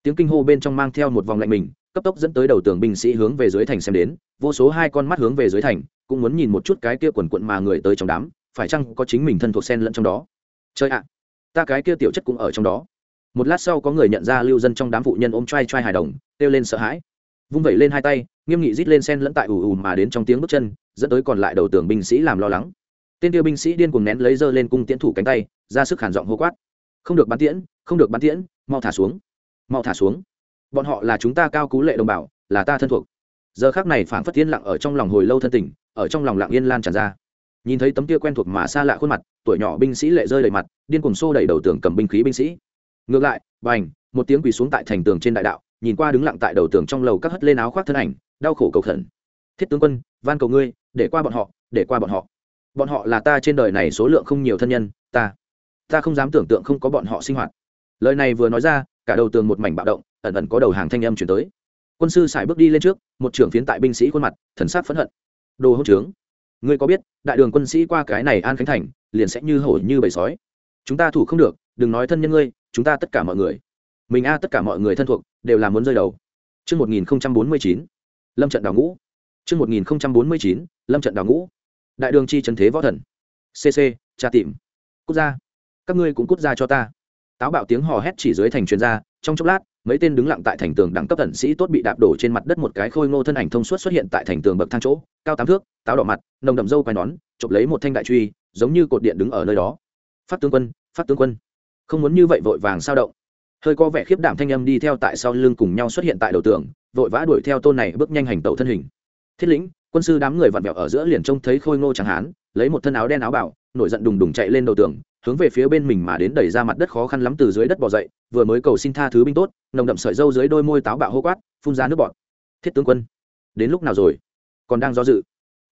A: Tiếng kinh hô bên trong mang theo một vòng lạnh mình, cấp tốc dẫn tới đầu tường binh sĩ hướng về dưới thành xem đến, vô số hai con mắt hướng về dưới thành, cũng muốn nhìn một chút cái kia quần quận mà người tới trong đám phải chăng có chính mình thân thuộc sen lẫn trong đó? Chơi ạ, ta cái kia tiểu chất cũng ở trong đó. Một lát sau có người nhận ra lưu dân trong đám phụ nhân ôm trai trai hài đồng, kêu lên sợ hãi. Vung vẩy lên hai tay, nghiêm nghị rít lên sen lẫn tại ù ù mà đến trong tiếng bước chân, dẫn tới còn lại đầu tường binh sĩ làm lo lắng. Tên tiêu binh sĩ điên cuồng nén lấy dơ lên cung tiễn thủ cánh tay, ra sức hàn giọng hô quát. Không được bắn tiễn, không được bắn tiễn, mau thả xuống. Mau thả xuống. Bọn họ là chúng ta cao cú lệ đồng bào, là ta thân thuộc. Giờ khác này phảng phất yên lặng ở trong lòng hồi lâu thân tình, ở trong lòng lặng yên lan tràn ra nhìn thấy tấm kia quen thuộc mà xa lạ khuôn mặt, tuổi nhỏ binh sĩ lệ rơi đầy mặt, điên cuồng xô đẩy đầu tường cầm binh khí binh sĩ. Ngược lại, bành, một tiếng quỳ xuống tại thành tường trên đại đạo, nhìn qua đứng lặng tại đầu tường trong lầu các hất lên áo khoác thân ảnh, đau khổ cầu khẩn. Thiết tướng quân, van cầu ngươi, để qua bọn họ, để qua bọn họ. Bọn họ là ta trên đời này số lượng không nhiều thân nhân, ta ta không dám tưởng tượng không có bọn họ sinh hoạt. Lời này vừa nói ra, cả đầu tường một mảnh bạo động, ẩn ẩn có đầu hàng thanh âm chuyển tới. Quân sư sải bước đi lên trước, một trưởng phiến tại binh sĩ khuôn mặt, thần sát phẫn hận. Đồ hỗn trướng ngươi có biết đại đường quân sĩ qua cái này an khánh thành liền sẽ như hổ như bầy sói chúng ta thủ không được đừng nói thân nhân ngươi chúng ta tất cả mọi người mình a tất cả mọi người thân thuộc đều là muốn rơi đầu Trước 1049, lâm trận đào ngũ. Trước 1049, lâm trận đào ngũ. Đại đường chi trần thế võ thần. CC, tra tìm. Cút ra. Các ngươi cũng cút ra cho ta. Táo bạo tiếng hò hét chỉ dưới thành truyền ra, trong chốc lát, mấy tên đứng lặng tại thành tường đẳng cấp tần sĩ tốt bị đạp đổ trên mặt đất một cái khôi ngô thân ảnh thông suốt xuất hiện tại thành tường bậc thang chỗ, cao tám thước, táo đỏ mặt, nồng đậm râu quai nón, chụp lấy một thanh đại truy, giống như cột điện đứng ở nơi đó. Phát tướng quân phát tướng quân. Không muốn như vậy vội vàng sao động. Hơi có vẻ khiếp đảm thanh âm đi theo tại sau lưng cùng nhau xuất hiện tại đầu tường, vội vã đuổi theo tôn này bước nhanh hành tẩu thân hình. Thiết lĩnh, quân sư đám người vặn vẹo ở giữa liền trông thấy khôi ngô chẳng hán lấy một thân áo đen áo bảo, nổi giận đùng đùng chạy lên đầu tường, hướng về phía bên mình mà đến đẩy ra mặt đất khó khăn lắm từ dưới đất bỏ dậy, vừa mới cầu xin tha thứ binh tốt, nồng đậm sợi dâu dưới đôi môi táo bạo hô quát, phun ra nước bọt. Thiết tướng quân, đến lúc nào rồi? Còn đang do dự.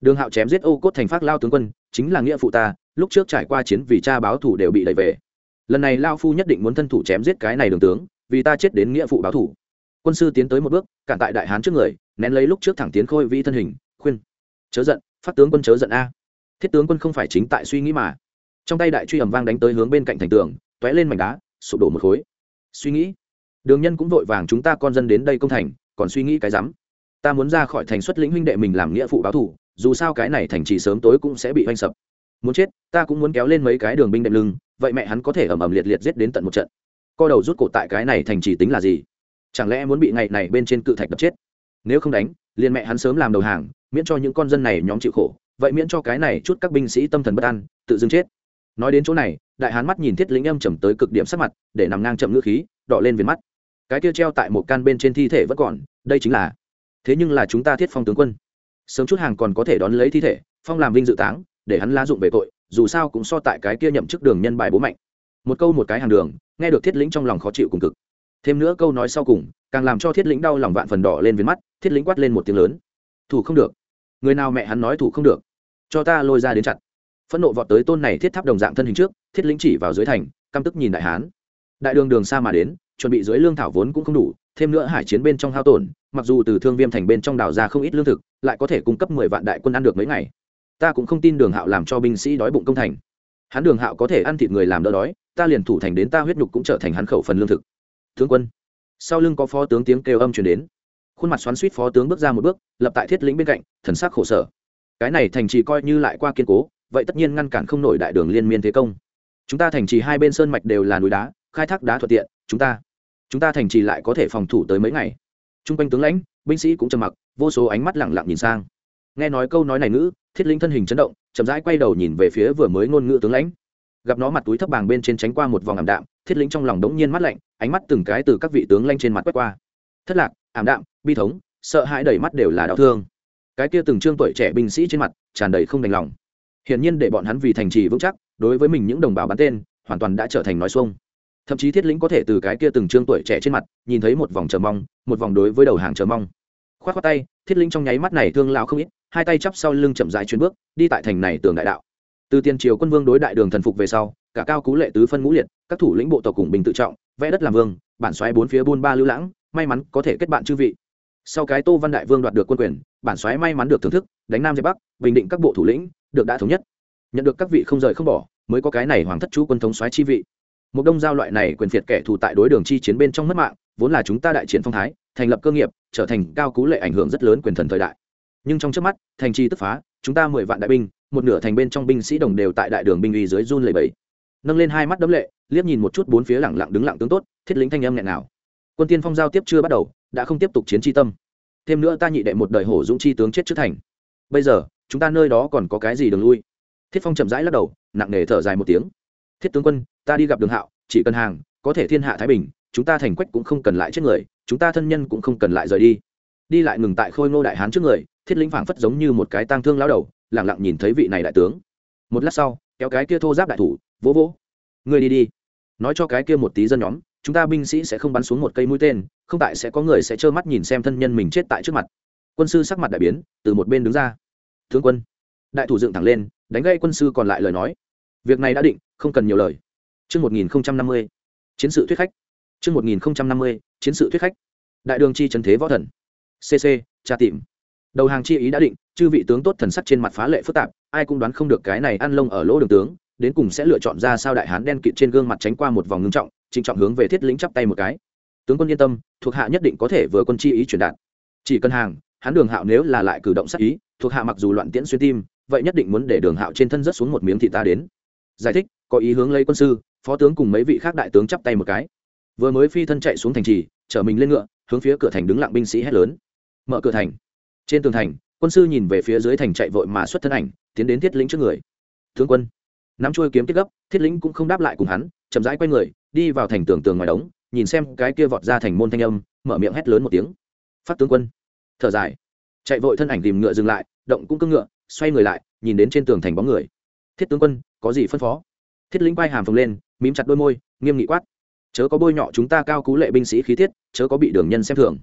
A: Đường hạo chém giết ô cốt thành phát lao tướng quân, chính là nghĩa phụ ta, lúc trước trải qua chiến vì cha báo thủ đều bị đẩy về. Lần này lao phu nhất định muốn thân thủ chém giết cái này đường tướng, vì ta chết đến nghĩa phụ báo thủ. Quân sư tiến tới một bước, cản tại đại hán trước người, nén lấy lúc trước thẳng tiến khôi vi thân hình, khuyên, chớ giận phát tướng quân chớ giận a thiết tướng quân không phải chính tại suy nghĩ mà. Trong tay đại truy ẩm vang đánh tới hướng bên cạnh thành tường t ó é lên mảnh đá, sụp đổ một khối. Suy nghĩ. Đường nhân cũng vội vàng chúng ta con dân đến đây công thành, còn suy nghĩ cái rắm. Ta muốn ra khỏi thành xuất lĩnh huynh đệ mình làm nghĩa phụ báo thủ, dù sao cái này thành trì sớm tối cũng sẽ bị oanh sập. Muốn chết, ta cũng muốn kéo lên mấy cái đường binh đệm lưng, vậy mẹ hắn có thể ầm ầm liệt liệt giết đến tận một trận. Co đầu rút cổ tại cái này thành trì tính là gì? Chẳng lẽ muốn bị ngày này bên trên cự thạch đập chết? Nếu không đánh, liền mẹ hắn sớm làm đầu hàng, miễn cho những con dân này nhóm chịu khổ vậy miễn cho cái này chút các binh sĩ tâm thần bất an, tự dưng chết. Nói đến chỗ này, đại hán mắt nhìn thiết lĩnh âm trầm tới cực điểm sắc mặt, để nằm ngang chậm ngữ khí, đỏ lên viền mắt. Cái kia treo tại một can bên trên thi thể vẫn còn, đây chính là. Thế nhưng là chúng ta thiết phong tướng quân. Sớm chút hàng còn có thể đón lấy thi thể, phong làm vinh dự táng, để hắn la dụng về tội, dù sao cũng so tại cái kia nhậm chức đường nhân bài bố mạnh. Một câu một cái hàng đường, nghe được thiết lĩnh trong lòng khó chịu cùng cực. Thêm nữa câu nói sau cùng, càng làm cho thiết lĩnh đau lòng vạn phần đỏ lên viền mắt, thiết lĩnh quát lên một tiếng lớn. Thủ không được. Người nào mẹ hắn nói thủ không được? Cho ta lôi ra đến chặt. Phẫn nộ vọt tới tôn này thiết tháp đồng dạng thân hình trước, thiết lĩnh chỉ vào dưới thành, căm tức nhìn đại hán. Đại đường đường xa mà đến, chuẩn bị dưới lương thảo vốn cũng không đủ, thêm nữa hải chiến bên trong hao tổn, mặc dù từ thương viêm thành bên trong đào ra không ít lương thực, lại có thể cung cấp mười vạn đại quân ăn được mấy ngày. Ta cũng không tin đường hạo làm cho binh sĩ đói bụng công thành. Hắn đường hạo có thể ăn thịt người làm đỡ đói, ta liền thủ thành đến ta huyết nhục cũng trở thành hắn khẩu phần lương thực. Tướng quân, sau lưng có phó tướng tiếng kêu âm chuyển đến. Khuôn mặt xoắn suýt phó tướng bước ra một bước, lập tại thiết lĩnh bên cạnh, thần sắc khổ sở cái này thành trì coi như lại qua kiên cố, vậy tất nhiên ngăn cản không nổi đại đường liên miên thế công. Chúng ta thành trì hai bên sơn mạch đều là núi đá, khai thác đá thuận tiện, chúng ta chúng ta thành trì lại có thể phòng thủ tới mấy ngày. T r u n g quanh tướng lãnh, binh sĩ cũng trầm mặc, vô số ánh mắt lẳng lặng nhìn sang. Nghe nói câu nói này ngữ, thiết linh thân hình chấn động, chậm rãi quay đầu nhìn về phía vừa mới ngôn ngữ tướng lãnh. Gặp nó mặt túi thấp bàng bên trên tránh qua một vòng ảm đạm, thiết lính trong lòng đống nhiên mắt lạnh, ánh mắt từng cái từ các vị tướng lanh trên mặt quét qua. Thất lạc, ảm đạm, bi thống, sợ hãi đầy mắt đều là đau thương cái kia từng trương tuổi trẻ binh sĩ trên mặt, tràn đầy không đành lòng. Hiển nhiên để bọn hắn vì thành trì vững chắc, đối với mình những đồng bào bắn tên, hoàn toàn đã trở thành nói xuông. Thậm chí thiết lĩnh có thể từ cái kia từng trương tuổi trẻ trên mặt, nhìn thấy một vòng chờ mong, một vòng đối với đầu hàng chờ mong. Khoát h khoác tay, thiết lĩnh trong nháy mắt này thương lao không ít, hai tay chắp sau lưng chậm dài chuyến bước, đi tại thành này tường đại đạo. Từ tiền triều quân vương đối đại đường thần phục về sau, cả cao cú lệ tứ phân ngũ liệt, các thủ lĩnh bộ tộc cùng bình tự trọng, vẽ đất làm vương, bản xoáy bốn phía buôn ba lưu lãng, may mắn có thể kết bạn chư vị sau cái tô văn đại vương đoạt được quân quyền, bản xoáy may mắn được thưởng thức, đánh nam dẹp bắc, bình định các bộ thủ lĩnh, được đã thống nhất. Nhận được các vị không rời không bỏ, mới có cái này hoàng thất chú quân thống xoáy chi vị. Một đông giao loại này quyền phiệt kẻ thù tại đối đường chi chiến bên trong mất mạng, vốn là chúng ta đại triển phong thái, thành lập cơ nghiệp, trở thành cao cú lệ ảnh hưởng rất lớn quyền thần thời đại. Nhưng trong trước mắt, thành chi tức phá, chúng ta mười vạn đại binh, một nửa thành bên trong binh sĩ đồng đều tại đại đường binh uy dưới run lầy bẫy nâng lên hai mắt đấm lệ, liếc nhìn một chút bốn phía lẳng lặng đứng lặng tướng tốt, thiết lính thanh âm nghẹn nào quân tiên phong giao tiếp chưa bắt đầu đã không tiếp tục chiến chi tâm. Thêm nữa ta nhị đệ một đời hổ dũng chi tướng chết trước thành. Bây giờ, chúng ta nơi đó còn có cái gì đường lui? Thiết phong chậm rãi lắc đầu, nặng nề thở dài một tiếng. Thiết tướng quân, ta đi gặp đường hạo, chỉ cần hàng, có thể thiên hạ thái bình, chúng ta thành quách cũng không cần lại chết người, chúng ta thân nhân cũng không cần lại rời đi. Đi lại ngừng tại khôi ngô đại hán trước người, thiết lĩnh phảng phất giống như một cái tang thương lao đầu lẳng lặng nhìn thấy vị này đại tướng. Một lát sau, kéo cái kia thô giáp đại thủ, vỗ vỗ. Người đi đi. Nói cho cái kia một tí dân nhóm chúng ta binh sĩ sẽ không bắn xuống một cây mũi tên không tại sẽ có người sẽ trơ mắt nhìn xem thân nhân mình chết tại trước mặt quân sư sắc mặt đại biến từ một bên đứng ra tướng quân đại thủ dựng thẳng lên đánh gây quân sư còn lại lời nói việc này đã định không cần nhiều lời Chương 1050. Chiến sự thuyết khách. Chương 1050. Chiến sự thuyết khách. Đại đường chi trấn thế võ thần. CC, tra tìm. Đầu hàng chi ý đã định, chư vị tướng tốt thần sắc trên mặt phá lệ phức tạp, ai cũng đoán không được cái này ăn lông ở lỗ đường tướng, đến cùng sẽ lựa chọn ra sao đại hán đen kịt trên gương mặt tránh qua một vòng ngưng trọng, trịnh trọng hướng về thiết lĩnh chắp tay một cái. Tướng quân yên tâm, thuộc hạ nhất định có thể vừa quân chi ý truyền đạt. Chỉ cần hàng, hắn đường hạo nếu là lại cử động sát ý, thuộc hạ mặc dù loạn tiễn xuyên tim, vậy nhất định muốn để đường hạo trên thân rất xuống một miếng thịt ta đến. Giải thích, có ý hướng lấy quân sư, phó tướng cùng mấy vị khác đại tướng chắp tay một cái vừa mới phi thân chạy xuống thành trì chở mình lên ngựa hướng phía cửa thành đứng lặng binh sĩ hét lớn mở cửa thành trên tường thành quân sư nhìn về phía dưới thành chạy vội mà xuất thân ảnh tiến đến thiết lĩnh trước người thương quân nắm trôi kiếm tiết gấp thiết lĩnh cũng không đáp lại cùng hắn chậm rãi quay người đi vào thành tường tường ngoài đống, nhìn xem cái kia vọt ra thành môn thanh âm, mở miệng hét lớn một tiếng. Phát tướng quân, thở dài. Chạy vội thân ảnh tìm ngựa dừng lại, động cũng cưng ngựa, xoay người lại, nhìn đến trên tường thành bóng người. Thiết tướng quân, có gì phân phó? Thiết lĩnh quay hàm phồng lên, mím chặt đôi môi, nghiêm nghị quát. Chớ có bôi nhọ chúng ta cao cú lệ binh sĩ khí thiết, chớ có bị đường nhân xem thường.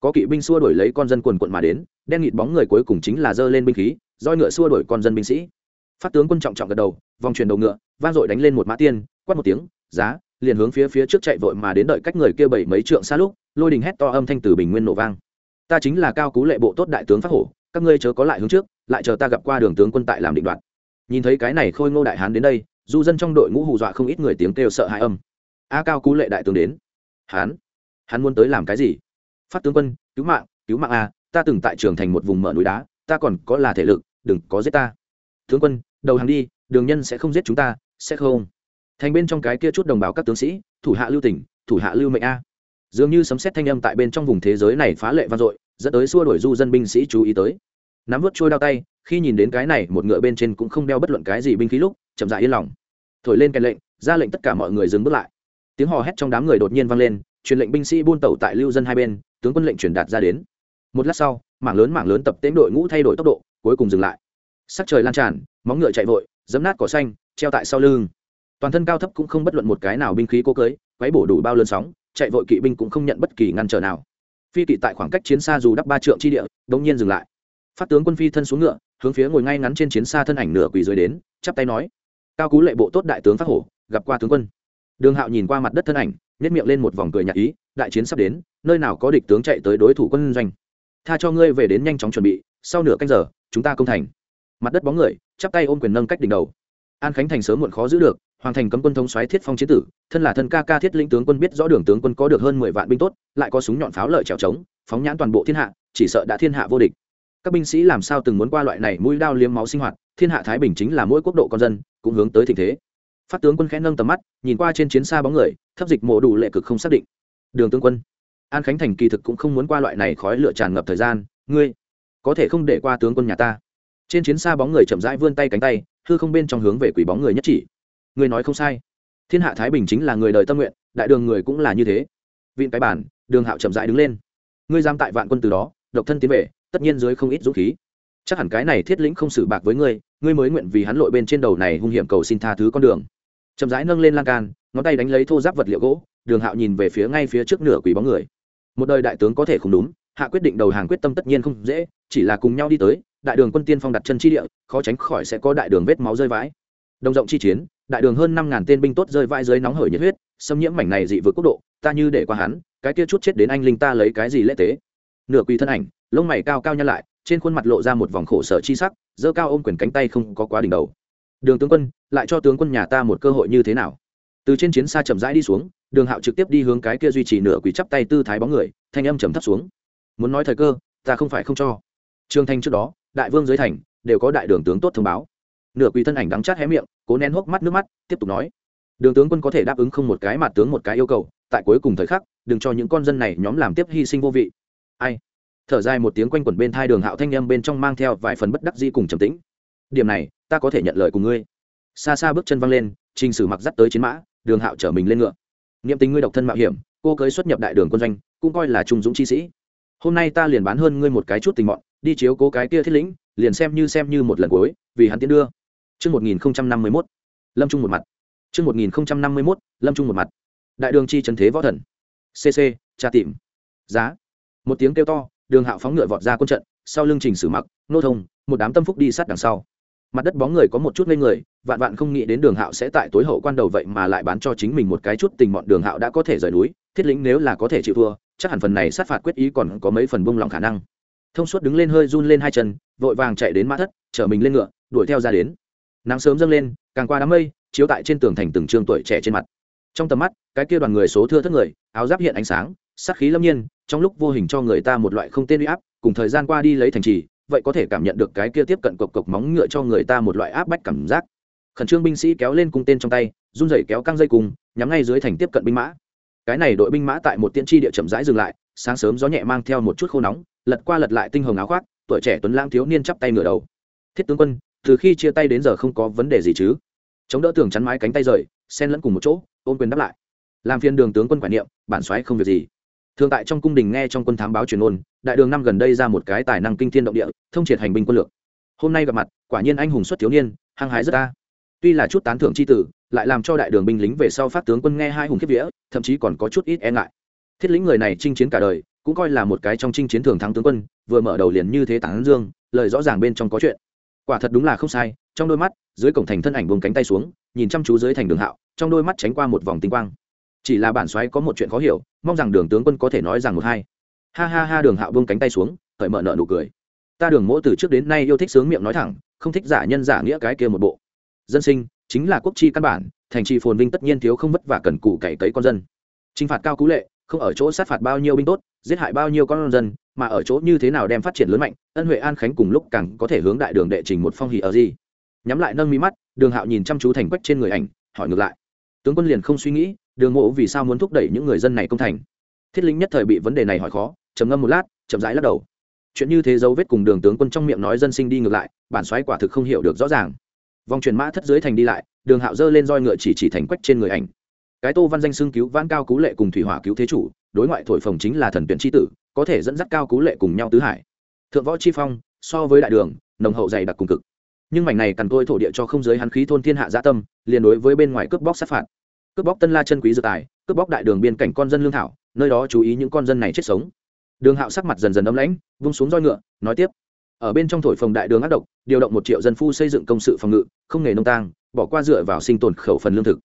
A: Có kỵ binh xua đuổi lấy con dân quần quận mà đến, đen nghịt bóng người cuối cùng chính là dơ lên binh khí, roi ngựa xua đuổi con dân binh sĩ. Phát tướng quân trọng trọng gật đầu, vòng chuyển đầu ngựa, vang dội đánh lên một mã tiên, quát một tiếng, giá liền hướng phía phía trước chạy vội mà đến đợi cách người kia bảy mấy trượng xa lúc, lôi đình hét to âm thanh từ bình nguyên nổ vang. Ta chính là cao cú lệ bộ tốt đại tướng phát hổ, các ngươi chớ có lại hướng trước, lại chờ ta gặp qua đường tướng quân tại làm định đoạt. Nhìn thấy cái này khôi ngô đại hán đến đây, du dân trong đội ngũ hù dọa không ít người tiếng kêu sợ hãi âm. A cao cú lệ đại tướng đến. Hán, hắn muốn tới làm cái gì? Phát tướng quân, cứu mạng cứu mạng a ta từng tại trường thành một vùng mở núi đá, ta còn có là thể lực, đừng có giết ta. Tướng quân, đầu hàng đi, đường nhân sẽ không giết chúng ta, sẽ không thành bên trong cái kia chút đồng bào các tướng sĩ, thủ hạ lưu tỉnh thủ hạ lưu mệnh a. Dường như sấm xét thanh âm tại bên trong vùng thế giới này phá lệ vang dội, dẫn tới xua đổi du dân binh sĩ chú ý tới. Nắm vớt trôi đao tay, khi nhìn đến cái này, một ngựa bên trên cũng không đeo bất luận cái gì binh khí lúc, chậm dại yên lòng. Thổi lên kèn lệnh, ra lệnh tất cả mọi người dừng bước lại. Tiếng hò hét trong đám người đột nhiên vang lên, truyền lệnh binh sĩ buôn tẩu tại lưu dân hai bên, tướng quân lệnh truyền đạt ra đến. Một lát sau, mảng lớn mảng lớn tập tễm đội ngũ thay đổi tốc độ, cuối cùng dừng lại. Sắc trời lan tràn, móng ngựa chạy vội dấm nát cỏ xanh, treo tại sau lưng toàn thân cao thấp cũng không bất luận một cái nào binh khí cố cưới, quấy bổ đủ bao lớn sóng, chạy vội kỵ binh cũng không nhận bất kỳ ngăn trở nào. Phi kỵ tại khoảng cách chiến xa dù đắp ba trượng chi địa, đống nhiên dừng lại. Phát tướng quân phi thân xuống ngựa, hướng phía ngồi ngay ngắn trên chiến xa thân ảnh nửa quỳ dưới đến, chắp tay nói, cao cú lệ bộ tốt đại tướng phát hổ, gặp qua tướng quân. Đường hạo nhìn qua mặt đất thân ảnh nhét miệng lên một vòng cười nhạc ý, đại chiến sắp đến, nơi nào có địch tướng chạy tới đối thủ quân doanh. Tha cho ngươi về đến nhanh chóng chuẩn bị, sau nửa canh giờ, chúng ta công thành. Mặt đất bóng người, chắp tay ôm quyền nâng cách đỉnh đầu. An khánh thành sớm muộn khó giữ được hoàng thành cấm quân thống xoáy thiết phong chiến tử, thân là thân ca ca thiết lĩnh tướng quân biết rõ đường tướng quân có được hơn mười vạn binh tốt, lại có súng nhọn pháo lợi trèo trống, phóng nhãn toàn bộ thiên hạ, chỉ sợ đã thiên hạ vô địch. Các binh sĩ làm sao từng muốn qua loại này mũi đao liếm máu sinh hoạt, thiên hạ thái bình chính là mỗi quốc độ con dân, cũng hướng tới tình thế. Phát tướng quân khẽ nâng tầm mắt, nhìn qua trên chiến xa bóng người, thấp dịch mộ đủ lệ cực không xác định. Đường tướng quân, an khánh thành kỳ thực cũng không muốn qua loại này khói lửa tràn ngập thời gian, ngươi, có thể không để qua tướng quân nhà ta. Trên chiến xa bóng người chậm rãi vươn tay cánh tay, hư không bên trong hướng về quỷ bóng người nhất chỉ ngươi nói không sai. Thiên hạ thái bình chính là người đời tâm nguyện, đại đường người cũng là như thế. Vịn cái bản, đường hạo chậm rãi đứng lên. Ngươi giam tại vạn quân từ đó, độc thân tiến về, tất nhiên dưới không ít dũng khí. Chắc hẳn cái này thiết lĩnh không xử bạc với ngươi ngươi mới nguyện vì hắn lội bên trên đầu này hung hiểm cầu xin tha thứ con đường. Chậm rãi nâng lên lan can, ngón tay đánh lấy thô giáp vật liệu gỗ, đường hạo nhìn về phía ngay phía trước nửa quỷ bóng người. Một đời đại tướng có thể không đúng, hạ quyết định đầu hàng quyết tâm tất nhiên không dễ, chỉ là cùng nhau đi tới, đại đường quân tiên phong đặt chân tri địa, khó tránh khỏi sẽ có đại đường vết máu rơi vãi đồng rộng chi chiến, đại đường hơn năm ngàn tên binh tốt rơi vãi dưới nóng hởi nhiệt huyết, xâm nhiễm mảnh này dị vượt quốc độ, ta như để qua hắn, cái kia chút chết đến anh linh ta lấy cái gì lễ tế? Nửa quỳ thân ảnh, lông mày cao cao nhăn lại, trên khuôn mặt lộ ra một vòng khổ sở chi sắc, giơ cao ôm quyền cánh tay không có quá đỉnh đầu. Đường tướng quân, lại cho tướng quân nhà ta một cơ hội như thế nào? Từ trên chiến xa chậm rãi đi xuống, đường hạo trực tiếp đi hướng cái kia duy trì nửa quỳ chắp tay tư thái bóng người, thanh âm trầm thấp xuống. Muốn nói thời cơ, ta không phải không cho. Trương thanh trước đó, đại vương dưới thành, đều có đại đường tướng tốt thông báo nửa quỳ thân ảnh đắng chát hé miệng, cố nén hốc mắt nước mắt, tiếp tục nói. Đường tướng quân có thể đáp ứng không một cái mà tướng một cái yêu cầu, tại cuối cùng thời khắc, đừng cho những con dân này nhóm làm tiếp hy sinh vô vị. Ai? Thở dài một tiếng quanh quẩn bên thai đường hạo thanh â m bên trong mang theo vài phần bất đắc di cùng trầm tĩnh. Điểm này, ta có thể nhận lời cùng ngươi. Xa xa bước chân văng lên, trình sử mặc dắt tới chiến mã, đường hạo chở mình lên ngựa. Niệm tình ngươi độc thân mạo hiểm, cô cưới xuất nhập đại đường quân doanh, cũng coi là trung dũng chi sĩ. Hôm nay ta liền bán hơn ngươi một cái chút tình mọn, đi chiếu cố cái kia thiết lĩnh, liền xem như xem như một lần cuối, vì hắn tiến đưa. Chương 1051, Lâm Trung một mặt. Chương 1051, Lâm Trung một mặt. Đại đường chi trấn thế võ thần. CC, tra tìm. Giá. Một tiếng kêu to, đường hạo phóng ngựa vọt ra quân trận, sau lưng trình sử mặc, nô thông, một đám tâm phúc đi sát đằng sau. Mặt đất bóng người có một chút lên người, vạn vạn không nghĩ đến đường hạo sẽ tại tối hậu quan đầu vậy mà lại bán cho chính mình một cái chút tình mọn đường hạo đã có thể rời núi, thiết lĩnh nếu là có thể chịu thua, chắc hẳn phần này sát phạt quyết ý còn có mấy phần bung lòng khả năng thông suốt đứng lên hơi run lên hai chân vội vàng chạy đến mã thất chở mình lên ngựa đuổi theo ra đến nắng sớm dâng lên, càng qua đám mây, chiếu tại trên tường thành từng trường tuổi trẻ trên mặt. Trong tầm mắt, cái kia đoàn người số thưa thất người, áo giáp hiện ánh sáng, sắc khí lâm nhiên, trong lúc vô hình cho người ta một loại không tên uy áp, cùng thời gian qua đi lấy thành trì, vậy có thể cảm nhận được cái kia tiếp cận cộc cộc móng ngựa cho người ta một loại áp bách cảm giác. Khẩn trương binh sĩ kéo lên cung tên trong tay, run rẩy kéo căng dây cùng, nhắm ngay dưới thành tiếp cận binh mã. Cái này đội binh mã tại một tiên tri địa chậm rãi dừng lại, sáng sớm gió nhẹ mang theo một chút khô nóng, lật qua lật lại tinh hồng áo khoác, tuổi trẻ tuấn lãng thiếu niên chắp tay ngửa đầu. Thiết tướng quân từ khi chia tay đến giờ không có vấn đề gì chứ. Chống đỡ tường chắn mái cánh tay rời sen lẫn cùng một chỗ ôm quyền đáp lại. Làm phiên đường tướng quân quản niệm, bản xoáy không việc gì. Thường tại trong cung đình nghe trong quân thám báo truyền ôn, đại đường năm gần đây ra một cái tài năng kinh thiên động địa, thông triệt hành binh quân lược. Hôm nay gặp mặt, quả nhiên anh hùng xuất thiếu niên, hăng hái rất ta. Tuy là chút tán thưởng c h i tử, lại làm cho đại đường binh lính về sau phát tướng quân nghe hai hùng kiếp vĩa thậm chí còn có chút ít e ngại. Thiết lĩnh người này chinh chiến cả đời, cũng coi là một cái trong chinh chiến thường thắng tướng quân, vừa mở đầu liền như thế tán dương, lời rõ ràng bên trong có chuyện quả thật đúng là không sai, trong đôi mắt, dưới cổng thành thân ảnh buông cánh tay xuống, nhìn chăm chú dưới thành đường hạo, trong đôi mắt tránh qua một vòng tinh quang. Chỉ là bản xoáy có một chuyện khó hiểu, mong rằng đường tướng quân có thể nói rằng một hai. Ha ha ha, đường hạo buông cánh tay xuống cởi mở nợ nụ cười. Ta đường mỗ từ trước đến nay yêu thích sướng miệng nói thẳng, không thích giả nhân giả nghĩa cái kia một bộ. Dân sinh, chính là quốc chi căn bản, thành trì phồn vinh tất nhiên thiếu không vất vả cần cù cày cấy con dân. T phạt cao cú lệ, không ở chỗ sát phạt bao nhiêu binh tốt, giết hại bao nhiêu con dân mà ở chỗ như thế nào đem phát triển lớn mạnh, ân huệ an khánh cùng lúc càng có thể hướng đại đường đệ trình một phong hỷ ở gì. Nhắm lại nâng mí mắt, đường hạo nhìn chăm chú thành quách trên người ảnh, hỏi ngược lại. Tướng quân liền không suy nghĩ, đường mộ vì sao muốn thúc đẩy những người dân này công thành? Thiết linh nhất thời bị vấn đề này hỏi khó, trầm ngâm một lát, chậm rãi lắc đầu. Chuyện như thế dấu vết cùng đường tướng quân trong miệng nói dân sinh đi ngược lại, bản xoáy quả thực không hiểu được rõ ràng. Vòng truyền mã thất dưới thành đi lại, đường hạo dơ lên roi ngựa chỉ chỉ thành quách trên người ảnh. Cái tô văn danh xưng cứu vãn cao cứu lệ cùng thủy hỏa cứu thế chủ, đối ngoại thổi phồng chính là thần tuyển tri tử có thể dẫn dắt cao cú lệ cùng nhau tứ hải. Thượng võ chi phong, so với đại đường, nồng hậu dày đặc cùng cực. Nhưng mảnh này cằn tôi thổ địa cho không giới hắn khí thôn thiên hạ gia tâm, liền đối với bên ngoài cướp bóc sát phạt. Cướp bóc tân la chân quý dự tài, cướp bóc đại đường biên cảnh con dân lương thảo, nơi đó chú ý những con dân này chết sống. Đường hạo sắc mặt dần dần ấm lãnh, vung xuống roi ngựa, nói tiếp. Ở bên trong thổi phồng đại đường ác độc, điều động một triệu dân phu xây dựng công sự phòng ngự, không nghề nông tang, bỏ qua dựa vào sinh tồn khẩu phần lương thực.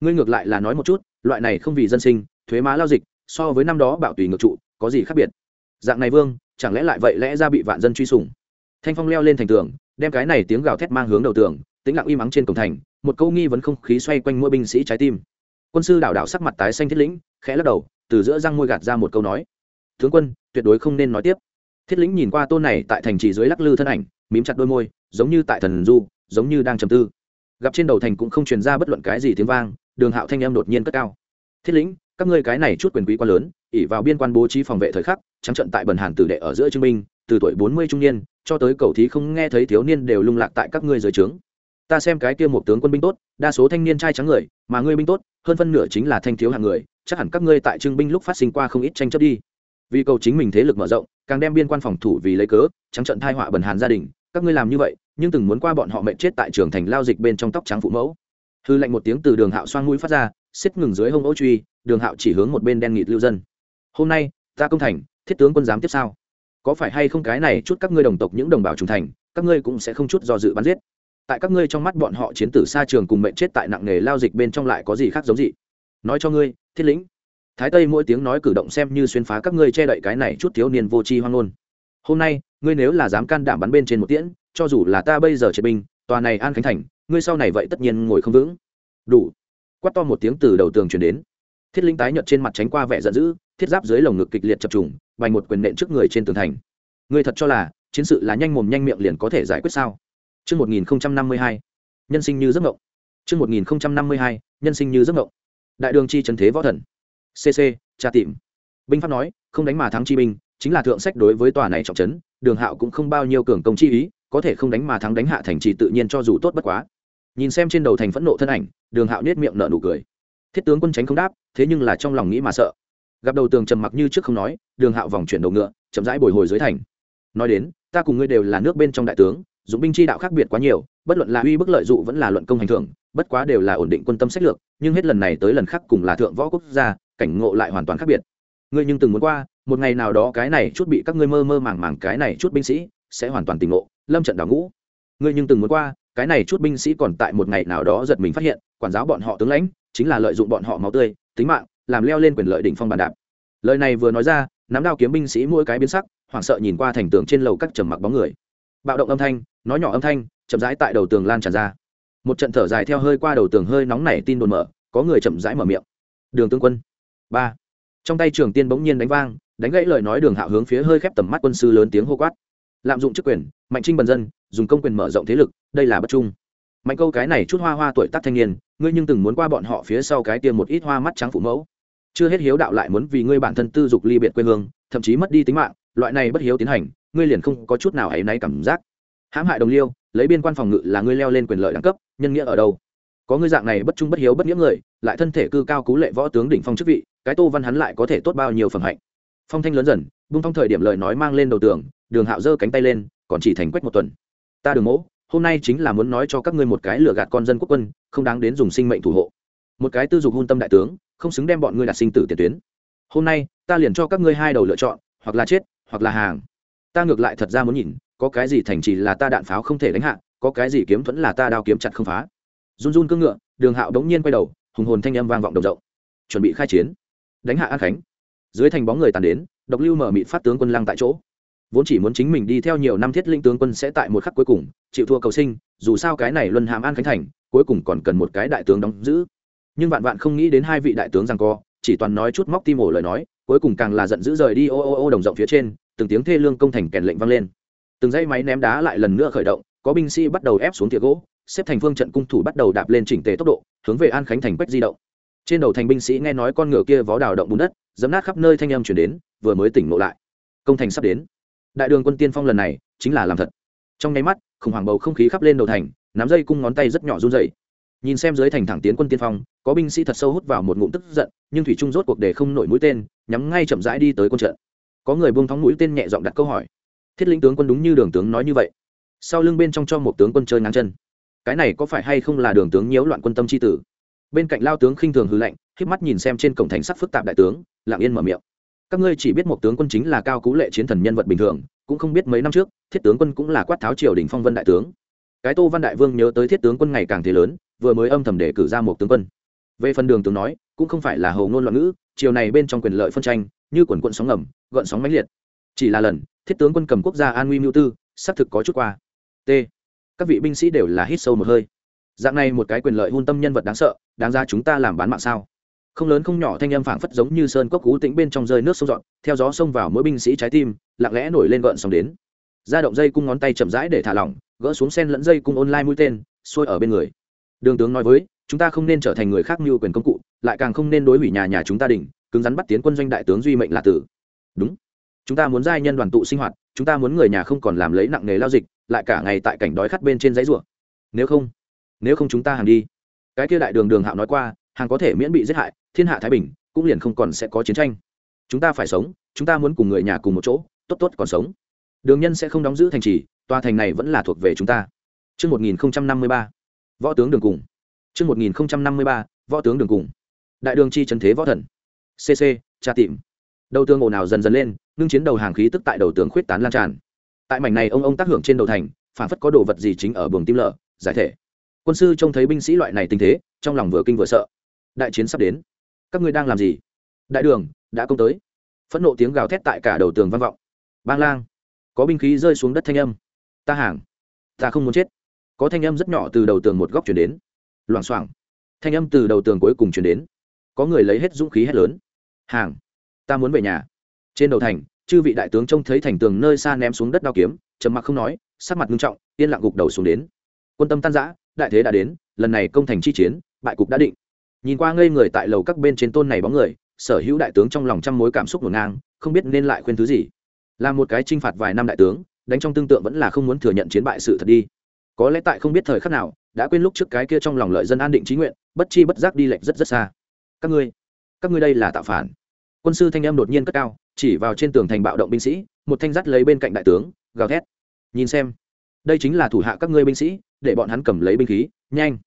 A: Ngươi ngược lại là nói một chút, loại này không vì dân sinh, thuế má lao dịch, so với năm đó bạo tùy ngược trụ có gì khác biệt? Dạng này vương, chẳng lẽ lại vậy lẽ ra bị vạn dân truy sùng? Thanh phong leo lên thành tường, đem cái này tiếng gào thét mang hướng đầu tường, tĩnh lặng im ắng trên cổng thành, một câu nghi vấn không khí xoay quanh mỗi binh sĩ trái tim. Quân sư đảo đảo sắc mặt tái xanh thiết lĩnh, khẽ lắc đầu, từ giữa răng môi gạt ra một câu nói. Tướng quân, tuyệt đối không nên nói tiếp. Thiết lĩnh nhìn qua tôn này tại thành trì dưới lắc lư thân ảnh, mím chặt đôi môi, giống như tại thần du, giống như đang trầm tư. Gặp trên đầu thành cũng không truyền ra bất luận cái gì tiếng vang, đường hạo thanh em đột nhiên cất cao. Thiết lĩnh các ngươi cái này chút quyền quý quá lớn ỉ vào biên quan bố trí phòng vệ thời khắc, trắng trận tại bần hàn tử đệ ở giữa chứng minh từ tuổi bốn mươi trung niên, cho tới cầu thí không nghe thấy thiếu niên đều lung lạc tại các ngươi dưới trướng. Ta xem cái kia một tướng quân binh tốt, đa số thanh niên trai trắng người, mà ngươi binh tốt, hơn phân nửa chính là thanh thiếu hàng người, chắc hẳn các ngươi tại trưng binh lúc phát sinh qua không ít tranh chấp đi. Vì cầu chính mình thế lực mở rộng, càng đem biên quan phòng thủ vì lấy cớ, trắng trận thai họa bần hàn gia đình, các ngươi làm như vậy, nhưng từng muốn qua bọn họ mệnh chết tại trường thành lao dịch bên trong tóc trắng phụ mẫu. Hư lệnh một tiếng từ đường hạo xoang mũi phát ra xiết ngừng dưới hông ô truy, đường hạo chỉ hướng một bên đen nghịt lưu dân. Hôm nay, ta công thành, thiết tướng quân dám tiếp sao? Có phải hay không cái này chút các ngươi đồng tộc những đồng bào trung thành, các ngươi cũng sẽ không chút do dự bắn giết. Tại các ngươi trong mắt bọn họ chiến tử xa trường cùng mệnh chết tại nặng nghề lao dịch bên trong lại có gì khác giống gì? Nói cho ngươi, thiết lĩnh. Thái tây mỗi tiếng nói cử động xem như xuyên phá các ngươi che đậy cái này chút thiếu niên vô tri hoang ngôn. Hôm nay, ngươi nếu là dám can đảm bắn bên trên một tiễn, cho dù là ta bây giờ triệt binh, tòa này an khánh thành, ngươi sau này vậy tất nhiên ngồi không vững. Đủ quát to một tiếng từ đầu tường chuyển đến thiết linh tái nhợt trên mặt tránh qua vẻ giận dữ thiết giáp dưới lồng ngực kịch liệt chập trùng bành một quyền nện trước người trên tường thành ngươi thật cho là chiến sự là nhanh mồm nhanh miệng liền có thể giải quyết sao Trước 1052, nhân sinh như giấc mộng. Trước 1052, nhân sinh như giấc mộng. Đại đường chi trần thế võ thần. CC, tra tìm. Binh pháp nói, không đánh mà thắng chi binh, chính là thượng sách đối với tòa này trọng trấn, Đường Hạo cũng không bao nhiêu cường công chi ý, có thể không đánh mà thắng đánh hạ thành trì tự nhiên cho dù tốt bất quá nhìn xem trên đầu thành phẫn nộ thân ảnh, đường hạo nết miệng nở nụ cười. Thiết tướng quân tránh không đáp, thế nhưng là trong lòng nghĩ mà sợ. Gặp đầu tường trầm mặc như trước không nói, đường hạo vòng chuyển đầu ngựa, chậm rãi bồi hồi dưới thành. Nói đến, ta cùng ngươi đều là nước bên trong đại tướng, dụng binh chi đạo khác biệt quá nhiều, bất luận là uy bức lợi dụ vẫn là luận công hành thưởng, bất quá đều là ổn định quân tâm sách lược, nhưng hết lần này tới lần khác cùng là thượng võ quốc gia, cảnh ngộ lại hoàn toàn khác biệt. Ngươi nhưng từng muốn qua, một ngày nào đó cái này chút bị các ngươi mơ mơ màng màng cái này chút binh sĩ, sẽ hoàn toàn tỉnh ngộ, lâm trận đào ngũ. Ngươi nhưng từng muốn qua cái này chút binh sĩ còn tại một ngày nào đó giật mình phát hiện, quản giáo bọn họ tướng lãnh, chính là lợi dụng bọn họ máu tươi, tính mạng, làm leo lên quyền lợi đỉnh phong bàn đạp. Lời này vừa nói ra, nắm đao kiếm binh sĩ mỗi cái biến sắc, hoảng sợ nhìn qua thành tường trên lầu các trầm mặc bóng người. Bạo động âm thanh, nói nhỏ âm thanh, chậm rãi tại đầu tường lan tràn ra. Một trận thở dài theo hơi qua đầu tường hơi nóng nảy tin đồn mở, có người chậm rãi mở miệng. Đường tướng quân. Ba. Trong tay trường tiên bỗng nhiên đánh vang, đánh gãy lời nói đường hạo hướng phía hơi khép tầm mắt quân sư lớn tiếng hô quát. Lạm dụng chức quyền mạnh trinh bần dân, dùng công quyền mở rộng thế lực, đây là bất trung. Mạnh câu cái này chút hoa hoa tuổi tác thanh niên, ngươi nhưng từng muốn qua bọn họ phía sau cái tiêm một ít hoa mắt trắng phụ mẫu. Chưa hết hiếu đạo lại muốn vì ngươi bản thân tư dục ly biệt quê hương, thậm chí mất đi tính mạng, loại này bất hiếu tiến hành, ngươi liền không có chút nào ấy náy cảm giác. Hãm hại đồng liêu, lấy biên quan phòng ngự là ngươi leo lên quyền lợi đẳng cấp, nhân nghĩa ở đâu? Có ngươi dạng này bất trung bất hiếu bất nghĩa người, lại thân thể cư cao cú lệ võ tướng đỉnh phong chức vị, cái tô văn hắn lại có thể tốt bao nhiêu phần hạnh? Phong thanh lớn dần, bung phong thời điểm lời nói mang lên đầu tường, đường hạo giơ cánh tay lên còn chỉ thành quách một tuần. Ta đường mỗ, hôm nay chính là muốn nói cho các ngươi một cái lừa gạt con dân quốc quân, không đáng đến dùng sinh mệnh thủ hộ. Một cái tư dục hôn tâm đại tướng, không xứng đem bọn ngươi đặt sinh tử tiền tuyến. Hôm nay, ta liền cho các ngươi hai đầu lựa chọn, hoặc là chết, hoặc là hàng. Ta ngược lại thật ra muốn nhìn, có cái gì thành trì là ta đạn pháo không thể đánh hạ, có cái gì kiếm thuẫn là ta đao kiếm chặt không phá. Run run cưỡng ngựa, đường hạo đống nhiên quay đầu, hùng hồn thanh âm vang vọng đồng rộng. Chuẩn bị khai chiến. Đánh hạ an khánh. Dưới thành bóng người tàn đến, độc lưu mở mịt phát tướng quân lăng tại chỗ vốn chỉ muốn chính mình đi theo nhiều năm thiết linh tướng quân sẽ tại một khắc cuối cùng, chịu thua cầu sinh, dù sao cái này luân hàm an khánh thành, cuối cùng còn cần một cái đại tướng đóng giữ. Nhưng vạn vạn không nghĩ đến hai vị đại tướng rằng co, chỉ toàn nói chút móc tim ổ lời nói, cuối cùng càng là giận dữ rời đi ô ô ô đồng rộng phía trên, từng tiếng thê lương công thành kèn lệnh vang lên. Từng dây máy ném đá lại lần nữa khởi động, có binh sĩ bắt đầu ép xuống tiệc gỗ, xếp thành phương trận cung thủ bắt đầu đạp lên chỉnh tề tốc độ, hướng về an khánh thành quách di động. Trên đầu thành binh sĩ nghe nói con ngựa kia vó đào động bùn đất, dấm nát khắp nơi thanh âm chuyển đến, vừa mới tỉnh ngộ lại. Công thành sắp đến đại đường quân tiên phong lần này chính là làm thật. Trong nháy mắt, khủng hoảng bầu không khí khắp lên đầu thành, nắm dây cung ngón tay rất nhỏ run dày nhìn xem dưới thành thẳng tiến quân tiên phong, có binh sĩ thật sâu hút vào một ngụm tức giận, nhưng thủy trung rốt cuộc để không nổi mũi tên, nhắm ngay chậm rãi đi tới quân trận. Có người buông thóng mũi tên nhẹ giọng đặt câu hỏi. Thiết lĩnh tướng quân đúng như đường tướng nói như vậy. Sau lưng bên trong cho một tướng quân chơi ngang chân. Cái này có phải hay không là đường tướng nhiễu loạn quân tâm c tử? Bên cạnh lao tướng khinh thường hư lệnh k mắt nhìn xem trên cổng thành sắc phức tạp đại tướng, lặng yên mở miệng các ngươi chỉ biết một tướng quân chính là cao cú lệ chiến thần nhân vật bình thường, cũng không biết mấy năm trước, thiết tướng quân cũng là quát tháo triều đình phong vân đại tướng. Cái tô văn đại vương nhớ tới thiết tướng quân ngày càng thế lớn, vừa mới âm thầm để cử ra một tướng quân. Về phần đường tướng nói, cũng không phải là hầu ngôn loạn ngữ chiều này bên trong quyền lợi phân tranh, như quần quận sóng ngầm, gợn sóng mãnh liệt. Chỉ là lần, thiết tướng quân cầm quốc gia an nguy mưu tư, xác thực có chút qua. T. Các vị binh sĩ đều là hít sâu một hơi. Dạng này một cái quyền lợi hôn tâm nhân vật đáng sợ, đáng ra chúng ta làm bán mạng sao? Không lớn không nhỏ thanh âm phảng phất giống như sơn cốc cú tĩnh bên trong rơi nước sông dọn, theo gió xông vào mỗi binh sĩ trái tim, lặng lẽ nổi lên gợn sóng đến. Ra động dây cung ngón tay chậm rãi để thả lỏng, gỡ xuống sen lẫn dây cung online mũi tên, xuôi ở bên người. Đường tướng nói với, chúng ta không nên trở thành người khác mưu quyền công cụ, lại càng không nên đối hủy nhà nhà chúng ta đỉnh, cứng rắn bắt tiến quân doanh đại tướng duy mệnh là tử. Đúng. Chúng ta muốn giai nhân đoàn tụ sinh hoạt, chúng ta muốn người nhà không còn làm lấy nặng nghề lao dịch, lại cả ngày tại cảnh đói khát bên trên giấy ruộng. nếu không nếu không chúng ta hàng đi. Cái kia đại đường đường hạo nói qua hàng có thể miễn bị giết hại thiên hạ thái bình cũng liền không còn sẽ có chiến tranh chúng ta phải sống chúng ta muốn cùng người nhà cùng một chỗ tốt tốt còn sống đường nhân sẽ không đóng giữ thành trì tòa thành này vẫn là thuộc về chúng ta Trước 1053, võ tướng đường cùng. Trước 1053, võ tướng đường cùng. Đại đường chi chấn thế võ thần. CC, tra tìm. Đầu tường ồn ào dần dần lên, ngưng chiến đầu hàng khí tức tại đầu tường khuyết tán lan tràn. Tại mảnh này ông ông tác hưởng trên đầu thành, phản phất có đồ vật gì chính ở buồng tim lở, giải thể. Quân sư trông thấy binh sĩ loại này tình thế, trong lòng vừa kinh vừa sợ. Đại chiến sắp đến. Các ngươi đang làm gì? Đại đường, đã công tới. Phẫn nộ tiếng gào thét tại cả đầu tường vang vọng. Bang lang, có binh khí rơi xuống đất thanh âm. Ta hàng, ta không muốn chết. Có thanh âm rất nhỏ từ đầu tường một góc chuyển đến. Loảng xoảng. Thanh âm từ đầu tường cuối cùng chuyển đến. Có người lấy hết dũng khí hét lớn. Hàng, ta muốn về nhà. Trên đầu thành, chư vị đại tướng trông thấy thành tường nơi xa ném xuống đất đao kiếm, trầm mặc không nói, sắc mặt nghiêm trọng, yên lặng gục đầu xuống đến. Quân tâm tan giã đại thế đã đến, lần này công thành chi chiến, bại cục đã định nhìn qua ngây người tại lầu các bên trên tôn này bóng người, sở hữu đại tướng trong lòng trăm mối cảm xúc ngổn ngang, không biết nên lại khuyên thứ gì. Là một cái t r i n h phạt vài năm đại tướng, đánh trong tương tượng vẫn là không muốn thừa nhận chiến bại sự thật đi. Có lẽ tại không biết thời khắc nào, đã quên lúc trước cái kia trong lòng lợi dân an định trí nguyện, bất chi bất giác đi lệch rất rất xa. Các ngươi các ngươi đây là tạo phản. Quân sư thanh em đột nhiên cất cao, chỉ vào trên tường thành bạo động binh sĩ, một thanh dắt lấy bên cạnh đại tướng, gào thét. Nhìn xem, đây chính là thủ hạ các ngươi binh sĩ, để bọn hắn cầm lấy binh khí, nhanh.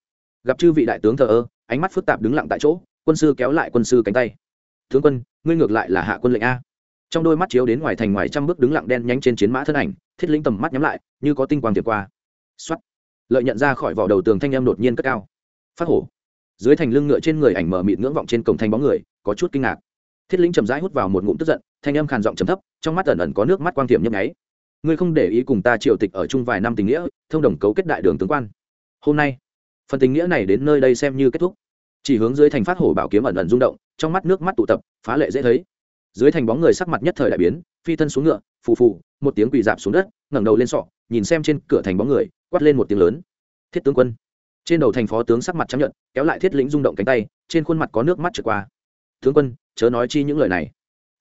A: Gặp chư vị đại tướng thờ ơ ánh mắt phức tạp đứng lặng tại chỗ, quân sư kéo lại quân sư cánh tay. Tướng quân, ngươi ngược lại là hạ quân lệnh a. Trong đôi mắt chiếu đến ngoài thành ngoài trăm bước đứng lặng đen nhánh trên chiến mã thân ảnh, thiết lĩnh tầm mắt nhắm lại, như có tinh quang tiệp qua. Xuất lợi nhận ra khỏi vỏ đầu tường thanh em đột nhiên cất cao. Phát hổ. Dưới thành lưng ngựa trên người ảnh mở mịt ngưỡng vọng trên cổng thanh bóng người, có chút kinh ngạc. Thiết lĩnh chậm rãi hút vào một ngụm tức giận, thanh âm khàn giọng chấm thấp, trong mắt ẩn ẩn có nước mắt quang tiệm nhấp nháy. Ngươi không để ý cùng ta triều tịch ở chung vài năm tình nghĩa, thông đồng cấu kết đại đường tướng quan. Hôm nay phần tình nghĩa này đến nơi đây xem như kết thúc. Chỉ hướng dưới thành phát hổ bảo kiếm ẩn ẩn rung động, trong mắt nước mắt tụ tập, phá lệ dễ thấy. Dưới thành bóng người sắc mặt nhất thời đại biến, phi thân xuống ngựa, phù phù, một tiếng quỳ dạp xuống đất, ngẩng đầu lên sọ, nhìn xem trên cửa thành bóng người, quát lên một tiếng lớn. Thiết tướng quân. Trên đầu thành phó tướng sắc mặt chấp nhận kéo lại thiết lĩnh rung động cánh tay, trên khuôn mặt có nước mắt trượt qua. Tướng quân, chớ nói chi những lời này.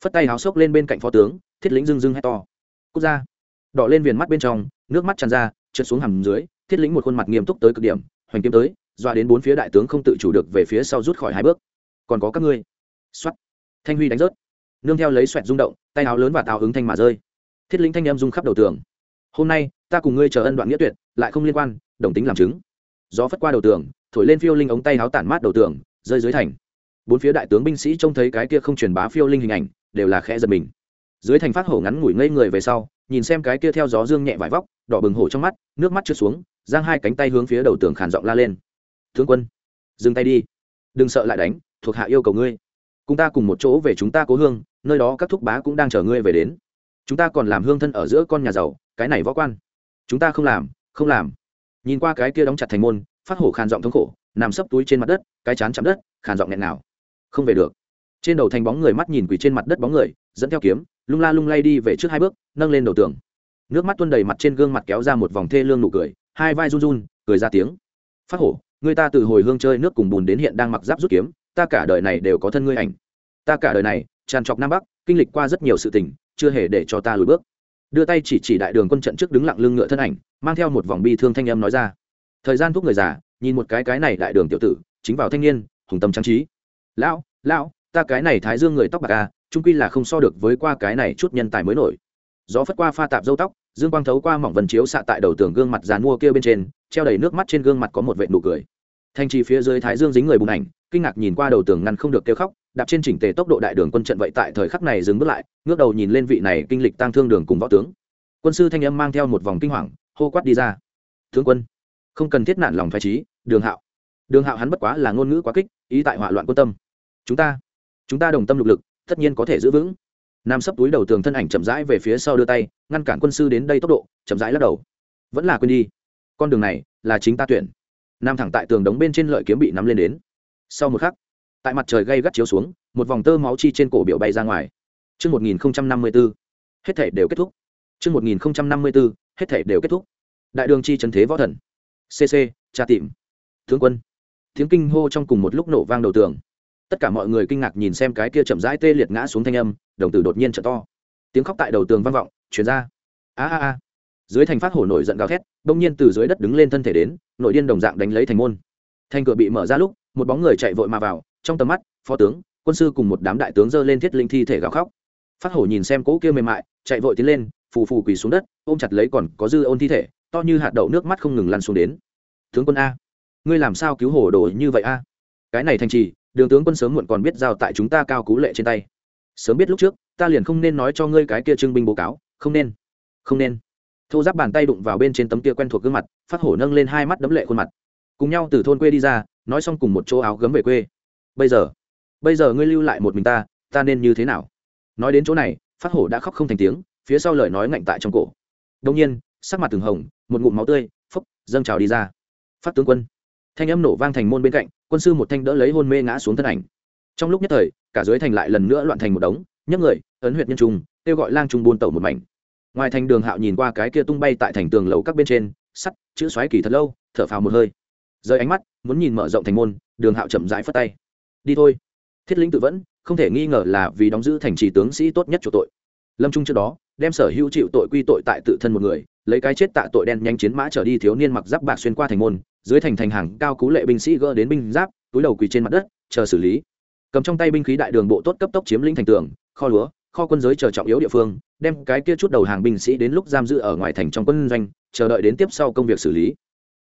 A: Phất tay háo sốc lên bên cạnh phó tướng, thiết lĩnh rưng rưng hét to. Quốc gia đỏ lên viền mắt bên trong, nước mắt tràn ra, trượt xuống hầm dưới, thiết lĩnh một khuôn mặt nghiêm túc tới cực điểm hoành kiếm tới, doa đến bốn phía đại tướng không tự chủ được về phía sau rút khỏi hai bước. Còn có các ngươi. Xoắt thanh huy đánh rớt. Nương theo lấy xoẹt rung động, tay áo lớn và tào ứng thanh mà rơi. Thiết lĩnh thanh em rung khắp đầu tường. Hôm nay, ta cùng ngươi chờ ân đoạn nghĩa tuyệt, lại không liên quan, đồng tính làm chứng. Gió phất qua đầu tường, thổi lên phiêu linh ống tay áo tản mát đầu tường, rơi dưới thành. Bốn phía đại tướng binh sĩ trông thấy cái kia không truyền bá phiêu linh hình ảnh, đều là khẽ giật mình. Dưới thành phát hổ ngắn ngủi ngây người về sau, nhìn xem cái kia theo gió dương nhẹ vải vóc, đỏ bừng hổ trong mắt, nước mắt chưa xuống giang hai cánh tay hướng phía đầu tường khàn giọng la lên. Tướng quân, dừng tay đi. Đừng sợ lại đánh, thuộc hạ yêu cầu ngươi. Cùng ta cùng một chỗ về chúng ta cố hương, nơi đó các thúc bá cũng đang chờ ngươi về đến. Chúng ta còn làm hương thân ở giữa con nhà giàu, cái này võ quan. Chúng ta không làm không làm. Nhìn qua cái kia đóng chặt thành môn, phát hổ khàn giọng thống khổ, nằm sấp túi trên mặt đất, cái chán chạm đất, khàn giọng nghẹn nào không về được. Trên đầu thành bóng người mắt nhìn quỳ trên mặt đất bóng người, dẫn theo kiếm, lung la lung lay đi về trước hai bước, nâng lên đầu tường. Nước mắt tuôn đầy mặt trên gương mặt kéo ra một vòng thê lương nụ cười hai vai run run, cười ra tiếng. Phát hổ, người ta từ hồi hương chơi nước cùng bùn đến hiện đang mặc giáp rút kiếm, ta cả đời này đều có thân ngươi ảnh. Ta cả đời này, tràn trọc nam bắc, kinh lịch qua rất nhiều sự tình, chưa hề để cho ta lùi bước. Đưa tay chỉ chỉ đại đường quân trận trước đứng lặng lưng ngựa thân ảnh, mang theo một vòng bi thương thanh âm nói ra. Thời gian thuốc người già, nhìn một cái cái này đại đường tiểu tử, chính vào thanh niên, hùng tâm trang trí. Lão lão, ta cái này thái dương người tóc bạc à trung quy là không so được với qua cái này chút nhân tài mới nổi. Gió phất qua pha tạp dâu tóc dương quang thấu qua mỏng vần chiếu xạ tại đầu tường gương mặt dàn mua kia bên trên, treo đầy nước mắt trên gương mặt có một vệ nụ cười. Thanh trì phía dưới thái dương dính người bùng ảnh, kinh ngạc nhìn qua đầu tường ngăn không được kêu khóc, đạp trên chỉnh tề tốc độ đại đường quân trận vậy tại thời khắc này dừng bước lại, ngước đầu nhìn lên vị này kinh lịch tăng thương đường cùng võ tướng. Quân sư thanh âm mang theo một vòng kinh hoàng, hô quát đi ra. Tướng quân, không cần thiết nạn lòng thoái trí, đường hạo. Đường hạo hắn bất quá là ngôn ngữ quá kích, ý tại hỏa loạn quân tâm. Chúng ta chúng ta đồng tâm lục lực, tất nhiên có thể giữ vững nam sấp túi đầu tường thân ảnh chậm rãi về phía sau đưa tay ngăn cản quân sư đến đây tốc độ chậm rãi lắc đầu vẫn là quên đi con đường này là chính ta tuyển nam thẳng tại tường đống bên trên lợi kiếm bị nắm lên đến sau một khắc tại mặt trời gây gắt chiếu xuống một vòng tơ máu chi trên cổ biểu bay ra ngoài Trước 1054, hết thể đều kết thúc. Trước 1054, hết thể đều kết thúc. Đại đường chi trần thế võ thần. CC, tra tìm. Tướng quân. Tiếng kinh hô trong cùng một lúc nổ vang đầu tường. Tất cả mọi người kinh ngạc nhìn xem cái kia chậm rãi tê liệt ngã xuống thanh âm, đồng tử đột nhiên t to. Tiếng khóc tại đầu tường vang vọng, truyền ra. A a a. Dưới thành phát hổ nổi giận gào thét, đông nhiên từ dưới đất đứng lên thân thể đến, nội điên đồng dạng đánh lấy thành môn. Thành cửa bị mở ra lúc, một bóng người chạy vội mà vào, trong tầm mắt phó tướng quân sư cùng một đám đại tướng giơ lên thiết linh thi thể gào khóc phát hổ nhìn xem cỗ kia mềm mại chạy vội tiến lên phù phù quỳ xuống đất ôm chặt lấy còn có dư ôn thi thể to như hạt đậu nước mắt không ngừng lăn xuống đến tướng quân a ngươi làm sao cứu hổ đồ như vậy a cái này thành trì đường tướng quân sớm muộn còn biết giao tại chúng ta cao cú lệ trên tay. Sớm biết lúc trước, ta liền không nên nói cho ngươi cái kia trưng binh bố cáo, không nên không nên. Thô giáp bàn tay đụng vào bên trên tấm kia quen thuộc gương mặt, phát hổ nâng lên hai mắt đấm lệ khuôn mặt. Cùng nhau từ thôn quê đi ra, nói xong cùng một chỗ áo gấm về quê. Bây giờ bây giờ ngươi lưu lại một mình ta ta nên như thế nào? Nói đến chỗ này, phát hổ đã khóc không thành tiếng, phía sau lời nói ngạnh tại trong cổ. Đông nhiên, sắc mặt từng hồng, một ngụm máu tươi phúc dâng trào đi ra. Phát tướng quân, thanh âm nổ vang thành môn bên cạnh quân sư một thanh đỡ lấy hôn mê ngã xuống thân ảnh. Trong lúc nhất thời, cả dưới thành lại lần nữa loạn thành một đống, nhấc người, ấn huyệt nhân trung, kêu gọi lang trung buôn tẩu một mảnh. Ngoài thành đường hạo nhìn qua cái kia tung bay tại thành tường lầu các bên trên, sắt, chữ xoáy kỳ thật lâu, thở phào một hơi. Rời ánh mắt, muốn nhìn mở rộng thành môn, đường hạo chậm rãi phất tay. Đi thôi. Thiết lĩnh tự vẫn, không thể nghi ngờ là vì đóng giữ thành trì tướng sĩ tốt nhất chủ tội. Lâm trung trước đó, đem sở hữu chịu tội quy tội tại tự thân một người, lấy cái chết tạ tội đen nhanh chiến mã trở đi thiếu niên mặc giáp bạc xuyên qua thành môn dưới thành thành hàng cao cú lệ binh sĩ gỡ đến binh giáp, túi đầu quỳ trên mặt đất, chờ xử lý. Cầm trong tay binh khí đại đường bộ tốt cấp tốc chiếm lĩnh thành tường, kho lúa, kho quân giới chờ trọng yếu địa phương, đem cái kia chút đầu hàng binh sĩ đến lúc giam giữ ở ngoài thành trong quân doanh, chờ đợi đến tiếp sau công việc xử lý.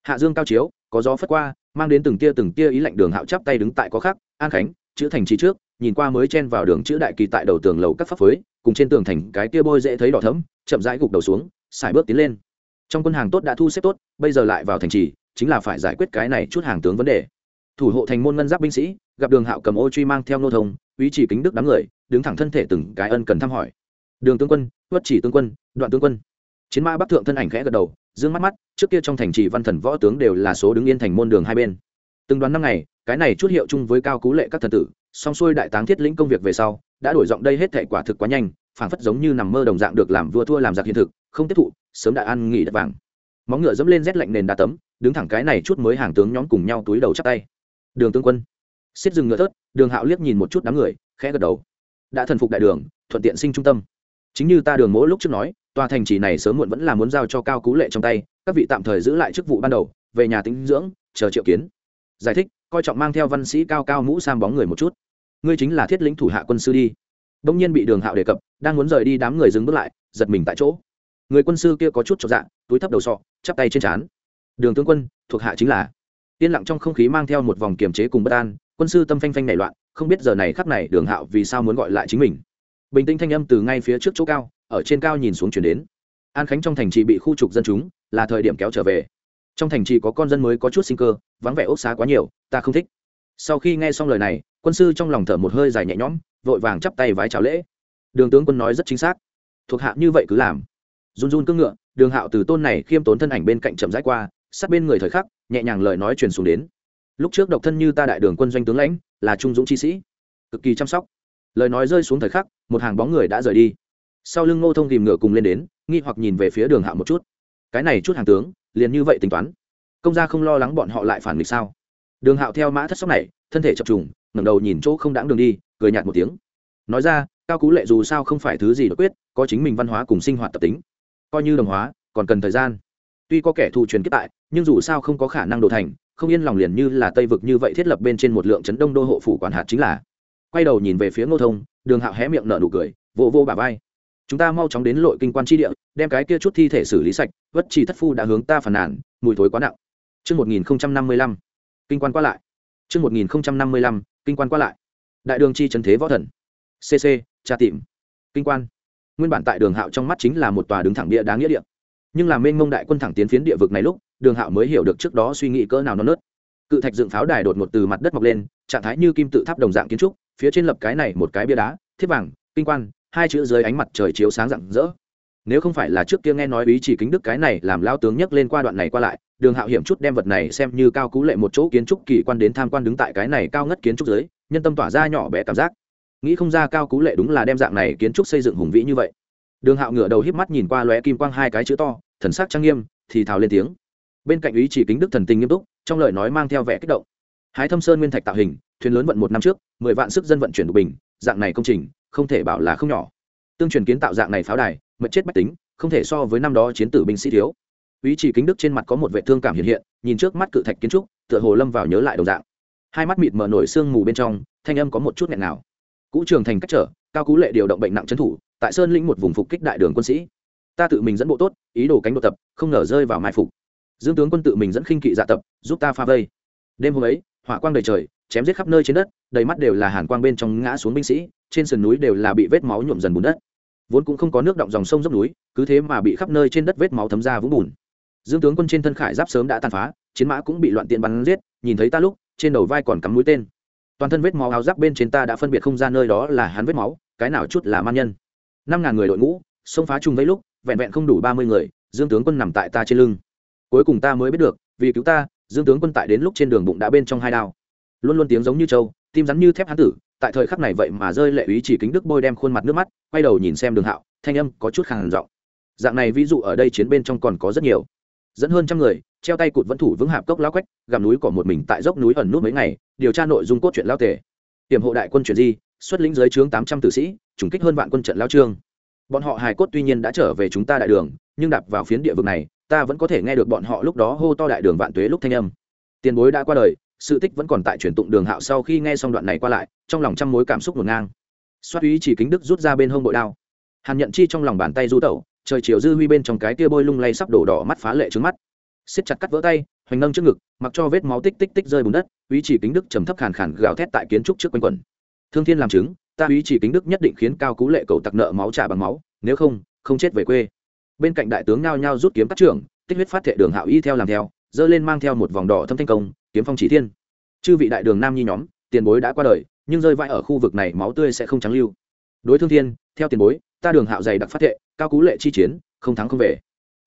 A: Hạ dương cao chiếu, có gió phất qua, mang đến từng tia từng tia ý lạnh đường hạo chắp tay đứng tại có khắc, an khánh, chữ thành trì trước, nhìn qua mới chen vào đường chữ đại kỳ tại đầu tường lầu các pháp phối, cùng trên tường thành cái kia bôi dễ thấy đỏ thấm chậm rãi gục đầu xuống xài bước tiến lên. Trong quân hàng tốt đã thu xếp tốt, bây giờ lại vào thành trì chính là phải giải quyết cái này chút hàng tướng vấn đề. Thủ hộ thành môn ngân giáp binh sĩ, gặp đường hạo cầm ô truy mang theo nô thông, ý chỉ kính đức đám người, đứng thẳng thân thể từng cái ân cần thăm hỏi. Đường tướng quân, tuất chỉ tướng quân, đoạn tướng quân. Chiến mã bắc thượng thân ảnh khẽ gật đầu, dương mắt mắt, trước kia trong thành trì văn thần võ tướng đều là số đứng yên thành môn đường hai bên. Từng đoán năm ngày, cái này chút hiệu chung với cao cú lệ các thần tử, song xuôi đại táng thiết lĩnh công việc về sau, đã đổi giọng đây hết thể quả thực quá nhanh, phảng phất giống như nằm mơ đồng dạng được làm vua thua làm giặc hiện thực, không tiếp thụ, sớm đã ăn nghỉ đất vàng. Móng ngựa dẫm lên rét lạnh nền đá tấm đứng thẳng cái này chút mới hàng tướng nhóm cùng nhau túi đầu chắp tay. Đường tướng quân, xiết dừng ngựa thớt, đường hạo liếc nhìn một chút đám người, khẽ gật đầu. Đã thần phục đại đường, thuận tiện sinh trung tâm. Chính như ta đường mỗi lúc trước nói, tòa thành trì này sớm muộn vẫn là muốn giao cho cao cú lệ trong tay, các vị tạm thời giữ lại chức vụ ban đầu, về nhà tính dưỡng, chờ triệu kiến. Giải thích, coi trọng mang theo văn sĩ cao cao mũ sam bóng người một chút. Ngươi chính là thiết lĩnh thủ hạ quân sư đi. Bỗng nhiên bị đường hạo đề cập, đang muốn rời đi đám người dừng bước lại, giật mình tại chỗ. Người quân sư kia có chút chọc dạng túi thấp đầu sọ, chắp tay trên trán đường tướng quân, thuộc hạ chính là. Yên lặng trong không khí mang theo một vòng kiềm chế cùng bất an, quân sư tâm phanh phanh nảy loạn, không biết giờ này khắc này đường hạo vì sao muốn gọi lại chính mình. Bình tĩnh thanh âm từ ngay phía trước chỗ cao, ở trên cao nhìn xuống chuyển đến. An khánh trong thành trì bị khu trục dân chúng, là thời điểm kéo trở về. Trong thành trì có con dân mới có chút sinh cơ, vắng vẻ ốc xá quá nhiều, ta không thích. Sau khi nghe xong lời này, quân sư trong lòng thở một hơi dài nhẹ nhõm, vội vàng chắp tay vái chào lễ. Đường tướng quân nói rất chính xác. Thuộc hạ như vậy cứ làm. Run run cưỡng ngựa, đường hạo từ tôn này khiêm tốn thân ảnh bên cạnh chậm rãi qua sát bên người thời khắc, nhẹ nhàng lời nói truyền xuống đến. Lúc trước độc thân như ta đại đường quân doanh tướng lãnh, là trung dũng chi sĩ. Cực kỳ chăm sóc. Lời nói rơi xuống thời khắc, một hàng bóng người đã rời đi. Sau lưng ngô thông tìm ngựa cùng lên đến, nghi hoặc nhìn về phía đường hạo một chút. Cái này chút hàng tướng, liền như vậy tính toán. Công gia không lo lắng bọn họ lại phản nghịch sao? Đường hạo theo mã thất sóc này, thân thể chập trùng, ngẩng đầu nhìn chỗ không đáng đường đi, cười nhạt một tiếng. Nói ra, cao cú lệ dù sao không phải thứ gì đột quyết, có chính mình văn hóa cùng sinh hoạt tập tính. Coi như đồng hóa, còn cần thời gian tuy có kẻ thù truyền kết tại nhưng dù sao không có khả năng đổ thành không yên lòng liền như là tây vực như vậy thiết lập bên trên một lượng chấn đông đô hộ phủ quản hạt chính là quay đầu nhìn về phía ngô thông đường hạo hé miệng nở nụ cười vô vô bà vai chúng ta mau chóng đến lội kinh quan tri địa đem cái kia chút thi thể xử lý sạch vất trì thất phu đã hướng ta phản nàn mùi thối quá nặng Trước 1055, kinh quan qua lại. Trước 1055, kinh quan qua lại. Đại đường chi trần thế võ thần. CC, tra tìm. Kinh quan. Nguyên bản tại đường hạo trong mắt chính là một tòa đứng thẳng địa đáng nghĩa địa. Nhưng làm mênh mông đại quân thẳng tiến phiến địa vực này lúc, đường hạo mới hiểu được trước đó suy nghĩ cỡ nào nó nớt. Cự thạch dựng pháo đài đột ngột từ mặt đất mọc lên, trạng thái như kim tự tháp đồng dạng kiến trúc, phía trên lập cái này một cái bia đá, thiết vàng, kinh quan, hai chữ dưới ánh mặt trời chiếu sáng rạng rỡ. Nếu không phải là trước kia nghe nói ý chỉ kính đức cái này làm lao tướng nhấc lên qua đoạn này qua lại đường hạo hiểm chút đem vật này xem như cao cú lệ một chỗ kiến trúc kỳ quan đến tham quan đứng tại cái này cao ngất kiến trúc dưới nhân tâm tỏa ra nhỏ bé cảm giác. Nghĩ không ra cao cú lệ đúng là đem dạng này kiến trúc xây dựng hùng vĩ như vậy đường hạo ngửa đầu híp mắt nhìn qua lóe kim quang hai cái chữ to, thần sắc trang nghiêm, thì thào lên tiếng. Bên cạnh ý chỉ kính đức thần tình nghiêm túc, trong lời nói mang theo vẻ kích động. Hái thâm sơn nguyên thạch tạo hình, thuyền lớn vận một năm trước, mười vạn sức dân vận chuyển đục bình, dạng này công trình, không thể bảo là không nhỏ. Tương truyền kiến tạo dạng này pháo đài, mật chết bách tính, không thể so với năm đó chiến tử binh sĩ thiếu. Ý chỉ kính đức trên mặt có một vệ thương cảm hiện hiện, nhìn trước mắt cự thạch kiến trúc, tựa hồ lâm vào nhớ lại đồng dạng. Hai mắt mịt mở nổi sương mù bên trong, thanh âm có một chút nghẹn nào cũ trường thành cách trở, cao cú lệ điều động bệnh nặng trấn thủ tại sơn lĩnh một vùng phục kích đại đường quân sĩ. Ta tự mình dẫn bộ tốt, ý đồ cánh đột tập, không ngờ rơi vào mai phục. Dương tướng quân tự mình dẫn khinh kỵ dạ tập, giúp ta pha vây. Đêm hôm ấy, hỏa quang đầy trời, chém giết khắp nơi trên đất, đầy mắt đều là hàn quang bên trong ngã xuống binh sĩ, trên sườn núi đều là bị vết máu nhuộm dần bùn đất. Vốn cũng không có nước động dòng sông dốc núi, cứ thế mà bị khắp nơi trên đất vết máu thấm ra vũng bùn. Dương tướng quân trên thân khải giáp sớm đã tàn phá, chiến mã cũng bị loạn tiện bắn giết, nhìn thấy ta lúc, trên đầu vai còn cắm mũi tên. Toàn thân vết máu áo giáp bên trên ta đã phân biệt không ra nơi đó là hắn vết máu, cái nào chút là man nhân năm ngàn người đội ngũ, xông phá trùng vây lúc, vẹn vẹn không đủ ba mươi người, dương tướng quân nằm tại ta trên lưng. Cuối cùng ta mới biết được, vì cứu ta, dương tướng quân tại đến lúc trên đường bụng đã bên trong hai đao. Luôn luôn tiếng giống như trâu, tim rắn như thép hán tử, tại thời khắc này vậy mà rơi lệ ý chỉ kính đức bôi đem khuôn mặt nước mắt, quay đầu nhìn xem đường hạo, thanh âm có chút khàn giọng. Dạng này ví dụ ở đây chiến bên trong còn có rất nhiều. Dẫn hơn trăm người, treo tay cụt vẫn thủ vững hạp cốc lao quách gặm núi cỏ một mình tại dốc núi ẩn nút mấy ngày, điều tra nội dung cốt truyện lao tề. Tiềm hộ đại quân chuyển di xuất lĩnh dưới trướng tám trăm tử sĩ, trùng kích hơn vạn quân trận lao trương. Bọn họ hài cốt tuy nhiên đã trở về chúng ta đại đường, nhưng đạp vào phiến địa vực này, ta vẫn có thể nghe được bọn họ lúc đó hô to đại đường vạn tuế lúc thanh âm. Tiền bối đã qua đời, sự tích vẫn còn tại truyền tụng đường hạo sau khi nghe xong đoạn này qua lại, trong lòng trăm mối cảm xúc ngổn ngang. Xoát úy chỉ kính đức rút ra bên hông bội đao. Hàn nhận chi trong lòng bàn tay du tẩu, trời chiều dư huy bên trong cái tia bôi lung lay sắp đổ đỏ mắt phá lệ trứng mắt. Xiết chặt cắt vỡ tay, hoành nâng trước ngực, mặc cho vết máu tích tích tích rơi bùn đất, úy chỉ kính đức trầm thấp khàn khàn gào thét tại kiến trúc trước quanh quần thương thiên làm chứng, ta ý chỉ kính đức nhất định khiến cao cú lệ cầu tặc nợ máu trả bằng máu, nếu không không chết về quê. Bên cạnh đại tướng nhao nhao rút kiếm các trưởng, tích huyết phát thệ đường hạo y theo làm theo dơ lên mang theo một vòng đỏ thâm thanh công, kiếm phong chỉ thiên. Chư vị đại đường nam nhi nhóm, tiền bối đã qua đời, nhưng rơi vãi ở khu vực này máu tươi sẽ không trắng lưu. Đối thương thiên, theo tiền bối, ta đường hạo dày đặc phát thệ, cao cú lệ chi chiến, không thắng không về.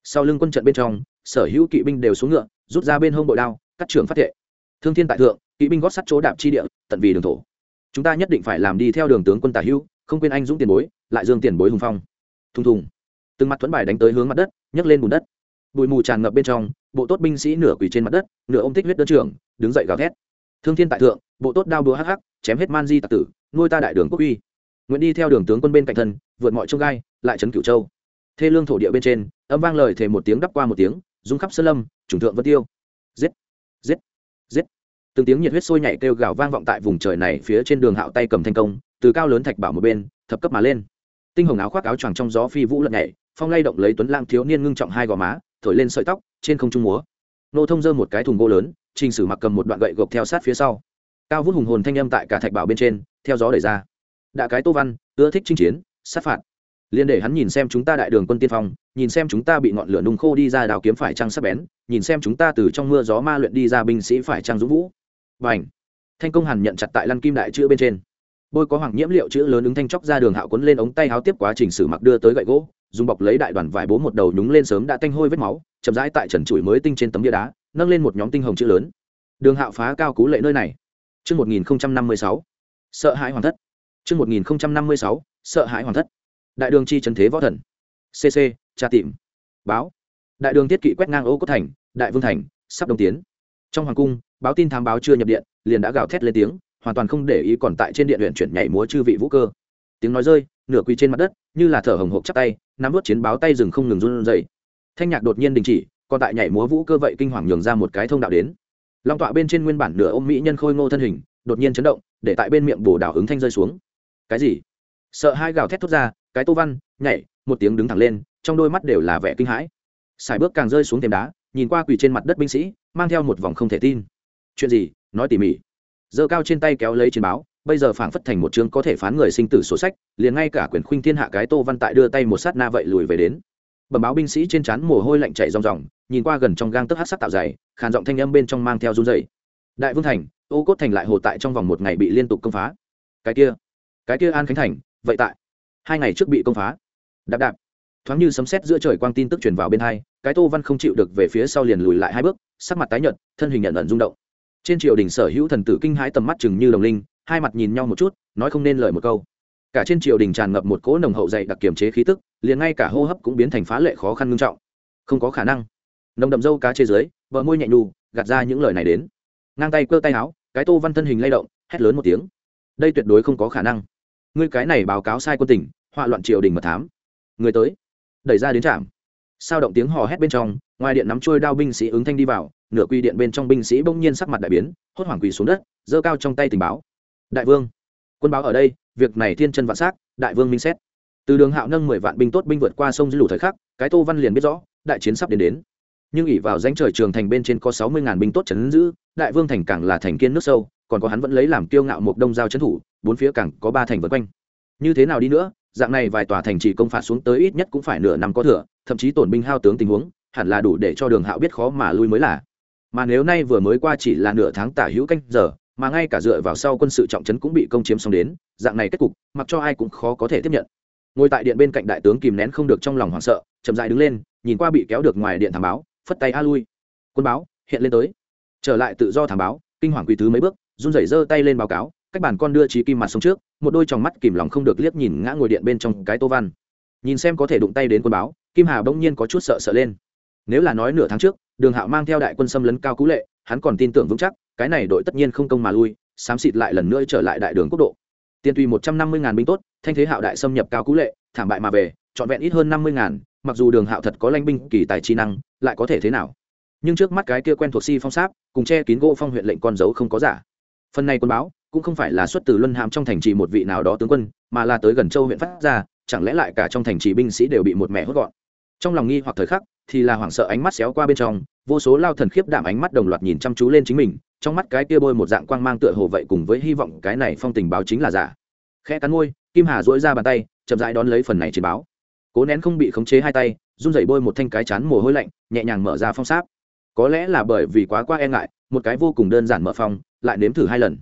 A: Sau lưng quân trận bên trong, sở hữu kỵ binh đều xuống ngựa, rút ra bên hông bội đao, cắt trưởng phát thệ. Thương thiên tại thượng, kỵ binh gót sắt chỗ đạp chi địa, tận vì đường thổ chúng ta nhất định phải làm đi theo đường tướng quân tả hữu, không quên anh dũng tiền bối, lại dương tiền bối hùng phong. Thùng thùng. Từng mặt thuẫn bài đánh tới hướng mặt đất, nhấc lên bùn đất. Bụi mù tràn ngập bên trong, bộ tốt binh sĩ nửa quỳ trên mặt đất, nửa ôm tích huyết đơn trưởng, đứng dậy gào thét. Thương thiên tại thượng, bộ tốt đao đúa hắc hắc, chém hết man di tạc tử, nuôi ta đại đường quốc uy. Nguyện đi theo đường tướng quân bên cạnh thân, vượt mọi trông gai, lại trấn cửu châu. Thê lương thổ địa bên trên, âm vang lời thề một tiếng đắp qua một tiếng, rung khắp sơn lâm trùng thượng vân tiêu. Giết! Giết! Giết! Từng tiếng nhiệt huyết sôi nhảy kêu gào vang vọng tại vùng trời này phía trên đường hạo tay cầm thanh công, từ cao lớn thạch bảo một bên, thập cấp mà lên. Tinh hồng áo khoác áo choàng trong gió phi vũ lật nhảy, phong lay động lấy tuấn lang thiếu niên ngưng trọng hai gò má, thổi lên sợi tóc, trên không trung múa. Nô thông dơ một cái thùng gỗ lớn, trình sử mặc cầm một đoạn gậy gộc theo sát phía sau. Cao vút hùng hồn thanh âm tại cả thạch bảo bên trên, theo gió đẩy ra. Đạ cái tô văn, ưa thích chinh chiến, sát phạt. Liên để hắn nhìn xem chúng ta đại đường quân tiên phong, nhìn xem chúng ta bị ngọn lửa nung khô đi ra đào kiếm phải trăng sắc bén, nhìn xem chúng ta từ trong mưa gió ma luyện đi ra binh sĩ phải trăng dũng vũ và ảnh thanh công hàn nhận chặt tại lăn kim đại chữ bên trên bôi có hoàng nhiễm liệu chữ lớn ứng thanh chóc ra đường hạo quấn lên ống tay háo tiếp quá trình sử mặc đưa tới gậy gỗ dùng bọc lấy đại đoàn vải bố một đầu nhúng lên sớm đã tanh hôi vết máu chậm rãi tại trần chuỗi mới tinh trên tấm bia đá nâng lên một nhóm tinh hồng chữ lớn đường hạo phá cao cú lệ nơi này Trước 1056, sợ hãi hoàn thất. Trước 1056, sợ hãi hoàn thất. Đại đường chi trần thế võ thần. CC, tra tìm. Báo. Đại đường tiết kỵ quét ngang ô cốt thành, đại vương thành, sắp đồng tiến. Trong hoàng cung, báo tin thám báo chưa nhập điện, liền đã gào thét lên tiếng, hoàn toàn không để ý còn tại trên điện luyện chuyển nhảy múa chư vị vũ cơ. Tiếng nói rơi, nửa quỳ trên mặt đất, như là thở hồng hộc chắp tay, nắm vớt chiến báo tay rừng không ngừng run rẩy. Thanh nhạc đột nhiên đình chỉ, còn tại nhảy múa vũ cơ vậy kinh hoàng nhường ra một cái thông đạo đến long tọa bên trên nguyên bản nửa ôm mỹ nhân khôi ngô thân hình đột nhiên chấn động để tại bên miệng bồ đảo ứng thanh rơi xuống cái gì sợ hai gào thét thốt ra cái tô văn nhảy một tiếng đứng thẳng lên trong đôi mắt đều là vẻ kinh hãi sải bước càng rơi xuống thềm đá nhìn qua quỳ trên mặt đất binh sĩ, mang theo một vòng không thể tin. Chuyện gì? Nói tỉ mỉ. Giơ cao trên tay kéo lấy chiến báo, bây giờ phảng phất thành một chương có thể phán người sinh tử sổ sách, liền ngay cả quyền khuynh thiên hạ cái tô văn tại đưa tay một sát na vậy lùi về đến. Bẩm báo binh sĩ trên trán mồ hôi lạnh chảy ròng ròng, nhìn qua gần trong gang tấc hát sắc tạo dày, khàn giọng thanh âm bên trong mang theo run dày đại vương thành, ô cốt thành lại hồ tại trong vòng một ngày bị liên tục công phá. Cái kia cái kia an khánh thành, vậy tại. Hai ngày trước bị công phá. Đạp đạp thoáng như sấm sét giữa trời quang tin tức truyền vào bên hai, cái tô văn không chịu được về phía sau liền lùi lại hai bước, sắc mặt tái nhợt, thân hình nhận ẩn rung động. Trên triều đình sở hữu thần tử kinh hãi tầm mắt chừng như đồng linh, hai mặt nhìn nhau một chút, nói không nên lời một câu. Cả trên triều đình tràn ngập một cỗ nồng hậu dày đặc kiềm chế khí tức, liền ngay cả hô hấp cũng biến thành phá lệ khó khăn ngưng trọng. Không có khả năng. Nồng đậm dâu cá chê dưới vợ môi nhẹ nhù, gạt ra những lời này đến. Ngang tay cơ tay áo, cái tô văn thân hình lay động, hét lớn một tiếng. Đây tuyệt đối không có khả năng. Ngươi cái này báo cáo sai quân tình họa loạn triều đình mật thám. Người tới đẩy ra đến trạm. Sao động tiếng hò hét bên trong, ngoài điện nắm trôi đao binh sĩ ứng thanh đi vào, nửa quy điện bên trong binh sĩ bỗng nhiên sắc mặt đại biến, hốt hoảng quỳ xuống đất, giơ cao trong tay tình báo. Đại vương, quân báo ở đây, việc này thiên chân vạn s đại vương minh xét. Từ đường hạo nâng mười vạn binh tốt binh vượt qua sông dữ lũ thời khắc, cái tô văn liền biết rõ, đại chiến sắp đến đến. Nhưng ỉ vào danh trời trường thành bên trên có sáu mươi ngàn binh tốt trấn giữ, đại vương thành càng là thành kiên nước sâu, còn có hắn vẫn lấy làm kiêu ngạo một đông giao trấn thủ, bốn phía càng có ba thành vân quanh. Như thế nào đi nữa dạng này vài tòa thành trì công phạt xuống tới ít nhất cũng phải nửa năm có thừa, thậm chí tổn binh hao tướng tình huống, hẳn là đủ để cho đường hạo biết khó mà lui mới là. Mà nếu nay vừa mới qua chỉ là nửa tháng tả hữu canh giờ, mà ngay cả dựa vào sau quân sự trọng trấn cũng bị công chiếm xong đến, dạng này kết cục, mặc cho ai cũng khó có thể tiếp nhận. Ngồi tại điện bên cạnh đại tướng kìm nén không được trong lòng hoảng sợ, chậm dại đứng lên, nhìn qua bị kéo được ngoài điện thảm báo, phất tay a lui. Quân báo, hiện lên tới. Trở lại tự do thảm báo, kinh hoàng quỳ thứ mấy bước, run rẩy giơ tay lên báo cáo cách bản con đưa trí kim mặt xuống trước, một đôi tròng mắt kìm lòng không được liếc nhìn ngã ngồi điện bên trong cái tô văn. Nhìn xem có thể đụng tay đến quân báo, kim hà bỗng nhiên có chút sợ sợ lên. Nếu là nói nửa tháng trước, đường hạo mang theo đại quân xâm lấn cao cú lệ, hắn còn tin tưởng vững chắc, cái này đội tất nhiên không công mà lui, xám xịt lại lần nữa trở lại đại đường quốc độ. Tiền tùy một trăm năm mươi ngàn binh tốt, thanh thế hạo đại xâm nhập cao cú lệ, thảm bại mà về, trọn vẹn ít hơn năm mươi ngàn, mặc dù đường hạo thật có lanh binh, kỳ tài chi năng, lại có thể thế nào? Nhưng trước mắt cái kia quen thuộc si phong sáp, cùng che kín gỗ phong huyện lệnh con dấu không có giả. Phần này quân báo cũng không phải là xuất từ luân hàm trong thành trì một vị nào đó tướng quân, mà là tới gần châu huyện phát ra, chẳng lẽ lại cả trong thành trì binh sĩ đều bị một mẹ hốt gọn? Trong lòng nghi hoặc thời khắc, thì là hoảng sợ ánh mắt xéo qua bên trong, vô số lao thần khiếp đảm ánh mắt đồng loạt nhìn chăm chú lên chính mình, trong mắt cái kia bôi một dạng quang mang tựa hồ vậy cùng với hy vọng cái này phong tình báo chính là giả. Khẽ cắn môi, kim hà dỗi ra bàn tay, chậm rãi đón lấy phần này trên báo. Cố nén không bị khống chế hai tay, run rẩy bôi một thanh cái chán mồ hôi lạnh, nhẹ nhàng mở ra phong sáp. Có lẽ là bởi vì quá qua e ngại, một cái vô cùng đơn giản mở phong, lại nếm thử hai lần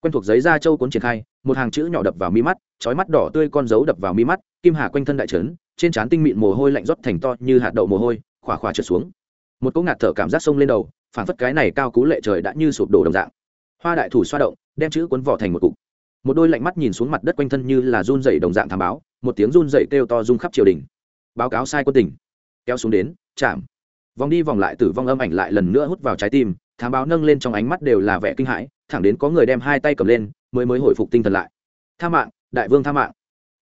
A: quen thuộc giấy da châu cuốn triển khai, một hàng chữ nhỏ đập vào mi mắt trói mắt đỏ tươi con dấu đập vào mi mắt, kim hà quanh thân đại trấn, trên trán tinh mịn mồ hôi lạnh rót thành to như hạt đậu mồ hôi, khỏa khỏa trượt xuống. Một cỗ ngạt thở cảm giác sông lên đầu phản phất cái này cao cú lệ trời đã như sụp đổ đồng dạng. Hoa đại thủ xoa động, đem chữ cuốn vỏ thành một cục. Một đôi lạnh mắt nhìn xuống mặt đất quanh thân như là run dày đồng dạng thảm báo, một tiếng run dày kêu to rung khắp triều đình. Báo cáo sai quân tỉnh. Kéo xuống đến, chạm vòng đi vòng lại tử vong âm ảnh lại lần nữa hút vào trái tim, thám báo nâng lên trong ánh mắt đều là vẻ kinh hãi, thẳng đến có người đem hai tay cầm lên, mới mới hồi phục tinh thần lại. Tha mạng, đại vương tha mạng.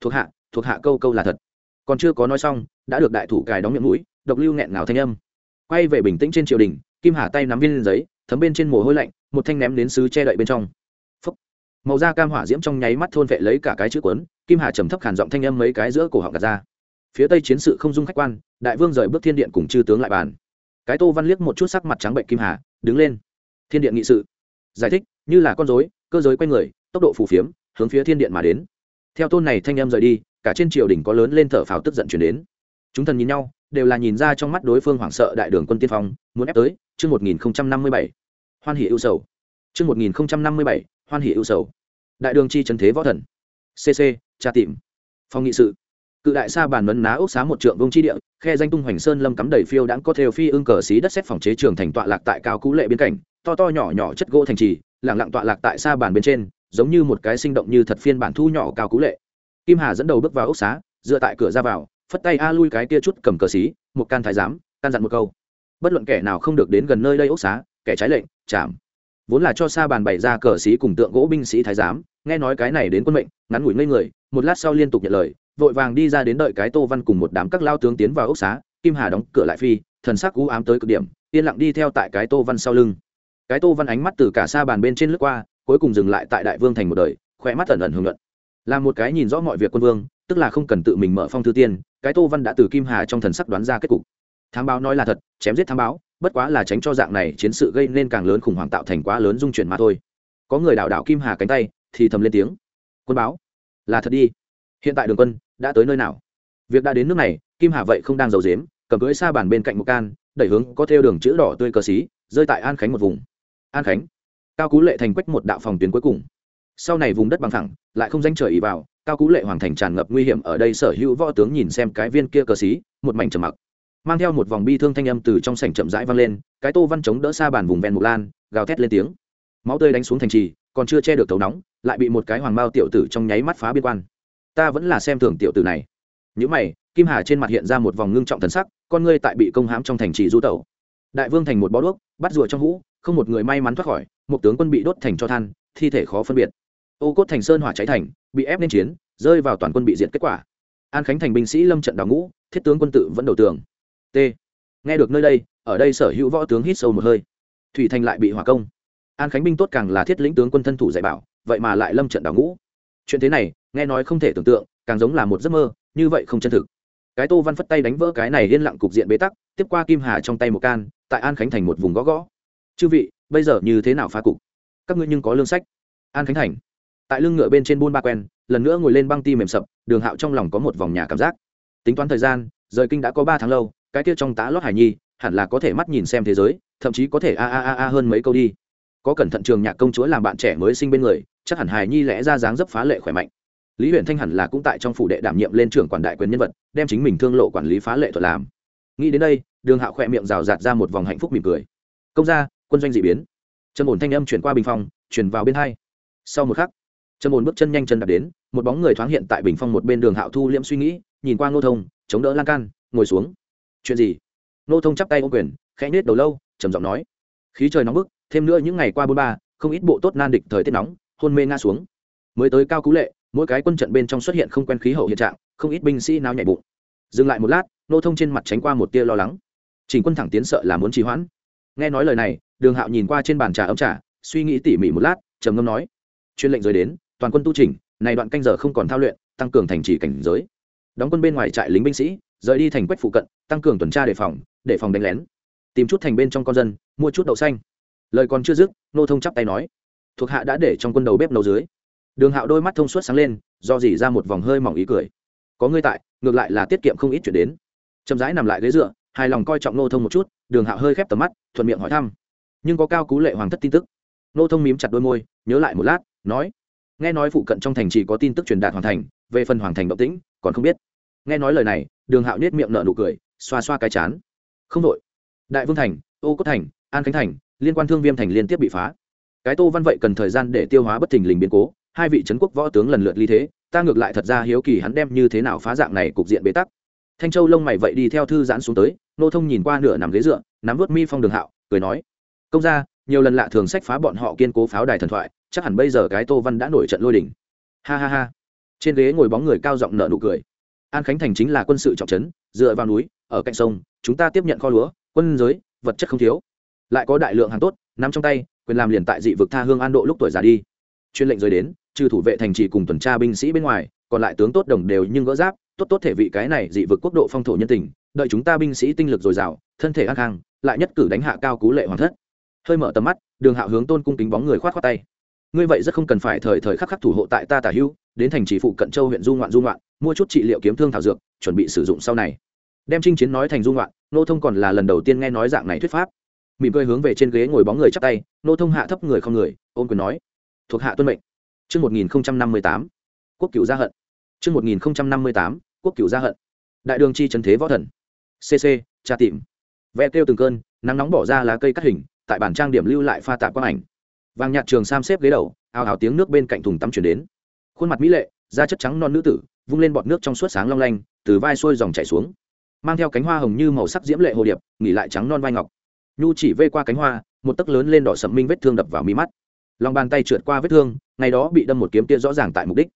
A: Thuộc hạ thuộc hạ câu câu là thật. Còn chưa có nói xong, đã được đại thủ cài đóng miệng mũi, độc lưu nghẹn ngào thanh âm. Quay về bình tĩnh trên triều đình, kim hà tay nắm viên lên giấy, thấm bên trên mồ hôi lạnh, một thanh ném đến sứ che đậy bên trong. Phúc. màu da cam hỏa diễm trong nháy mắt thôn vệ lấy cả cái chữ quấn kim hà trầm thấp khản giọng thanh âm mấy cái giữa cổ họng gạt ra. Phía tây chiến sự không dung khách quan, đại vương rời bước thiên điện cùng chư tướng lại bàn cái tô văn liếc một chút sắc mặt trắng bệnh kim hà, đứng lên. Thiên điện nghị sự. Giải thích, như là con dối cơ giới quay người, tốc độ phù phiếm, hướng phía thiên điện mà đến. Theo tôn này thanh em rời đi, cả trên triều đình có lớn lên thở phào tức giận chuyển đến. Chúng thần nhìn nhau, đều là nhìn ra trong mắt đối phương hoảng sợ đại đường quân tiên phong, muốn ép tới, chương một nghìn năm mươi bảy. Hoan hỷ ưu sầu. Chương một nghìn năm mươi bảy, hoan hỷ ưu sầu. Đại đường chi trần thế võ thần. Cc tra tìm. Phòng nghị sự. Cự đại sa bàn mấn ná ốc xá một trượng vông chi địa khe danh tung hoành sơn lâm cắm đầy phiêu đãng có theo phi ưng cờ xí đất xét phòng chế trường thành tọa lạc tại cao cú lệ biên cảnh to to nhỏ nhỏ chất gỗ thành trì lẳng lặng tọa lạc tại xa bàn bên trên, giống như một cái sinh động như thật phiên bản thu nhỏ cao cú lệ. Kim hà dẫn đầu bước vào ốc xá, dựa tại cửa ra vào, phất tay a lui cái kia chút cầm cờ xí, một can thái giám, can dặn một câu. Bất luận kẻ nào không được đến gần nơi đây ốc xá, kẻ trái lệnh, chạm. Vốn là cho xa bàn bày ra cờ xí cùng tượng gỗ binh sĩ thái giám, nghe nói cái này đến quân mệnh, ngắn ngủi ngây người, một lát sau liên tục nhận lời vội vàng đi ra đến đợi cái tô văn cùng một đám các lao tướng tiến vào ốc xá, kim hà đóng cửa lại phi, thần sắc u ám tới cực điểm, yên lặng đi theo tại cái tô văn sau lưng. Cái tô văn ánh mắt từ cả xa bàn bên trên lướt qua, cuối cùng dừng lại tại đại vương thành một đời, khỏe mắt ẩn ẩn hưởng luận. Là một cái nhìn rõ mọi việc quân vương, tức là không cần tự mình mở phong thư tiên, cái tô văn đã từ kim hà trong thần sắc đoán ra kết cục. Thám báo nói là thật, chém giết thám báo, bất quá là tránh cho dạng này chiến sự gây nên càng lớn khủng hoảng tạo thành quá lớn dung chuyển mà thôi. Có người đảo đảo kim hà cánh tay, thì thầm lên tiếng. Quân báo, là thật đi. Hiện tại đường quân đã tới nơi nào? Việc đã đến nước này, kim hà vậy không đang giàu dếm cầm cưới xa bàn bên cạnh một can, đẩy hướng có theo đường chữ đỏ tươi cờ xí, rơi tại an khánh một vùng. An khánh, cao cú lệ thành quách một đạo phòng tuyến cuối cùng. Sau này vùng đất bằng thẳng lại không danh trời ý vào, cao cú lệ hoàng thành tràn ngập nguy hiểm ở đây sở hữu võ tướng nhìn xem cái viên kia cờ xí, một mảnh trầm mặc. Mang theo một vòng bi thương thanh âm từ trong sảnh chậm rãi vang lên, cái tô văn chống đỡ xa bàn vùng ven mục lan, gào thét lên tiếng. Máu tươi đánh xuống thành trì, còn chưa che được thấu nóng, lại bị một cái hoàng bao tiểu tử trong nháy mắt phá biên quan ta vẫn là xem thường tiểu tử này. Những mày, kim hà trên mặt hiện ra một vòng ngưng trọng thần sắc, con ngươi tại bị công hãm trong thành trì du tẩu. Đại vương thành một bó đuốc, bắt rùa trong hũ, không một người may mắn thoát khỏi, một tướng quân bị đốt thành cho than, thi thể khó phân biệt. Ô cốt thành sơn hỏa cháy thành, bị ép lên chiến, rơi vào toàn quân bị diệt kết quả. An khánh thành binh sĩ lâm trận đào ngũ, thiết tướng quân tự vẫn đầu tường. T. Nghe được nơi đây, ở đây sở hữu võ tướng hít sâu một hơi. Thủy thành lại bị hỏa công. An khánh binh tốt càng là thiết lĩnh tướng quân thân thủ dạy bảo, vậy mà lại lâm trận đào ngũ. Chuyện thế này nghe nói không thể tưởng tượng, càng giống là một giấc mơ, như vậy không chân thực. Cái tô văn phất tay đánh vỡ cái này liên lặng cục diện bế tắc, tiếp qua kim hà trong tay một can, tại an khánh thành một vùng gõ gõ. Chư vị, bây giờ như thế nào phá cục? Các ngươi nhưng có lương sách. An khánh thành. Tại lưng ngựa bên trên buôn ba quen, lần nữa ngồi lên băng ti mềm sập, đường hạo trong lòng có một vòng nhà cảm giác. Tính toán thời gian, rời kinh đã có ba tháng lâu, cái kia trong tá lót hải nhi, hẳn là có thể mắt nhìn xem thế giới, thậm chí có thể a a a a hơn mấy câu đi. Có cẩn thận trường nhạc công chúa làm bạn trẻ mới sinh bên người, chắc hẳn hải nhi lẽ ra dáng dấp phá lệ khỏe mạnh lý huyện thanh hẳn là cũng tại trong phủ đệ đảm nhiệm lên trưởng quản đại quyền nhân vật, đem chính mình thương lộ quản lý phá lệ thuật làm. Nghĩ đến đây, đường hạo khỏe miệng rào rạt ra một vòng hạnh phúc mỉm cười. Công gia, quân doanh d ị biến. Trần ổn thanh âm chuyển qua bình phong, chuyển vào bên hai. Sau một khắc trần ổn bước chân nhanh chân đạp đến, một bóng người thoáng hiện tại bình phong một bên đường hạo thu liễm suy nghĩ, nhìn qua ngô thông, chống đỡ lan can, ngồi xuống. Chuyện gì? Ngô thông chắp tay ô quyền, khẽ nết đầu lâu, trầm giọng nói. Khí trời nóng bức, thêm nữa những ngày qua bốn ba, không ít bộ tốt nan địch thời tiết nóng, hôn mê ngã xuống. Mới tới cao cú lệ mỗi cái quân trận bên trong xuất hiện không quen khí hậu hiện trạng, không ít binh sĩ náo nhảy bụng. Dừng lại một lát, nô thông trên mặt tránh qua một tia lo lắng. Chỉnh quân thẳng tiến sợ là muốn trì hoãn. Nghe nói lời này, đường hạo nhìn qua trên bàn trà ấm trà, suy nghĩ tỉ mỉ một lát, trầm ngâm nói chuyên lệnh rời đến, toàn quân tu trình này đoạn canh giờ không còn thao luyện, tăng cường thành trì cảnh giới. Đóng quân bên ngoài trại lính binh sĩ, rời đi thành quách phụ cận, tăng cường tuần tra đề phòng đề phòng đánh lén. Tìm chút thành bên trong con dân, mua chút đậu xanh. Lời còn chưa dứt, nô thông chắp tay nói, thuộc hạ đã để trong quân đầu bếp nấu dưới đường hạo đôi mắt thông suốt sáng lên, do dỉ ra một vòng hơi mỏng ý cười. Có ngươi tại, ngược lại là tiết kiệm không ít chuyển đến. Chậm rãi nằm lại ghế dựa, hài lòng coi trọng nô thông một chút, đường hạo hơi khép tầm mắt, thuận miệng hỏi thăm. Nhưng có cao cú lệ hoàng thất tin tức. Nô thông mím chặt đôi môi, nhớ lại một lát, nói. Nghe nói phụ cận trong thành chỉ có tin tức truyền đạt hoàn thành, về phần hoàng thành động tĩnh, còn không biết. Nghe nói lời này, đường hạo nết miệng nợ nụ cười, xoa xoa cái chán. Không đội đại vương thành, ô cốt thành, an khánh thành, liên quan thương viêm thành liên tiếp bị phá. Cái tô văn vậy cần thời gian để tiêu hóa bất thình lình biến cố hai vị trấn quốc võ tướng lần lượt ly thế, ta ngược lại thật ra hiếu kỳ hắn đem như thế nào phá dạng này cục diện bế tắc. Thanh châu lông mày vậy đi theo thư giãn xuống tới, nô thông nhìn qua nửa nằm ghế dựa, nắm vớt mi phong đường hạo, cười nói, công ra nhiều lần lạ thường sách phá bọn họ kiên cố pháo đài thần thoại, chắc hẳn bây giờ cái tô văn đã nổi trận lôi đỉnh ha ha ha. Trên ghế ngồi bóng người cao giọng nở nụ cười. An khánh thành chính là quân sự trọng trấn, dựa vào núi, ở cạnh sông, chúng ta tiếp nhận kho lúa, quân giới, vật chất không thiếu. Lại có đại lượng hàng tốt, nắm trong tay, quyền làm liền tại dị vực tha hương an độ lúc tuổi già đi. Chuyên lệnh rời đến trừ thủ vệ thành trì cùng tuần tra binh sĩ bên ngoài, còn lại tướng tốt đồng đều nhưng gỡ giáp, tốt tốt thể vị cái này dị vực quốc độ phong thổ nhân tình, đợi chúng ta binh sĩ tinh lực dồi dào, thân thể an khang, lại nhất cử đánh hạ cao cú lệ hoàng thất. Hơi mở tầm mắt, đường hạo hướng tôn cung kính bóng người khoát khoát tay. Ngươi vậy rất không cần phải thời thời khắc khắc thủ hộ tại ta tả hữu, đến thành trì phụ cận châu huyện du ngoạn du ngoạn, mua chút trị liệu kiếm thương thảo dược, chuẩn bị sử dụng sau này. Đem chinh chiến nói thành du ngoạn, nô thông còn là lần đầu tiên nghe nói dạng này thuyết pháp. Mỉm cười hướng về trên ghế ngồi bóng người chắp tay, nô thông hạ thấp người không người ôm quyền nói, thuộc hạ tuân mệnh. Chương 1058, quốc cửu gia hận. Chương 1058, quốc cửu gia hận. Đại đường chi trấn thế võ thần. CC, tra tìm. Vẽ kêu từng cơn, nắng nóng bỏ ra lá cây cắt hình, tại bản trang điểm lưu lại pha tạp quang ảnh. Vàng nhạt trường sam xếp ghế đầu, ào ào tiếng nước bên cạnh thùng tắm chuyển đến. Khuôn mặt mỹ lệ, da chất trắng non nữ tử, vung lên bọt nước trong suốt sáng long lanh, từ vai xuôi dòng chảy xuống. Mang theo cánh hoa hồng như màu sắc diễm lệ hồ điệp, nghỉ lại trắng non vai ngọc. Nhu chỉ vê qua cánh hoa, một tấc lớn lên đỏ sẫm minh vết thương đập vào mi mắt lòng bàn tay trượt qua vết thương, ngày đó bị đâm một kiếm tia rõ ràng tại mục đích.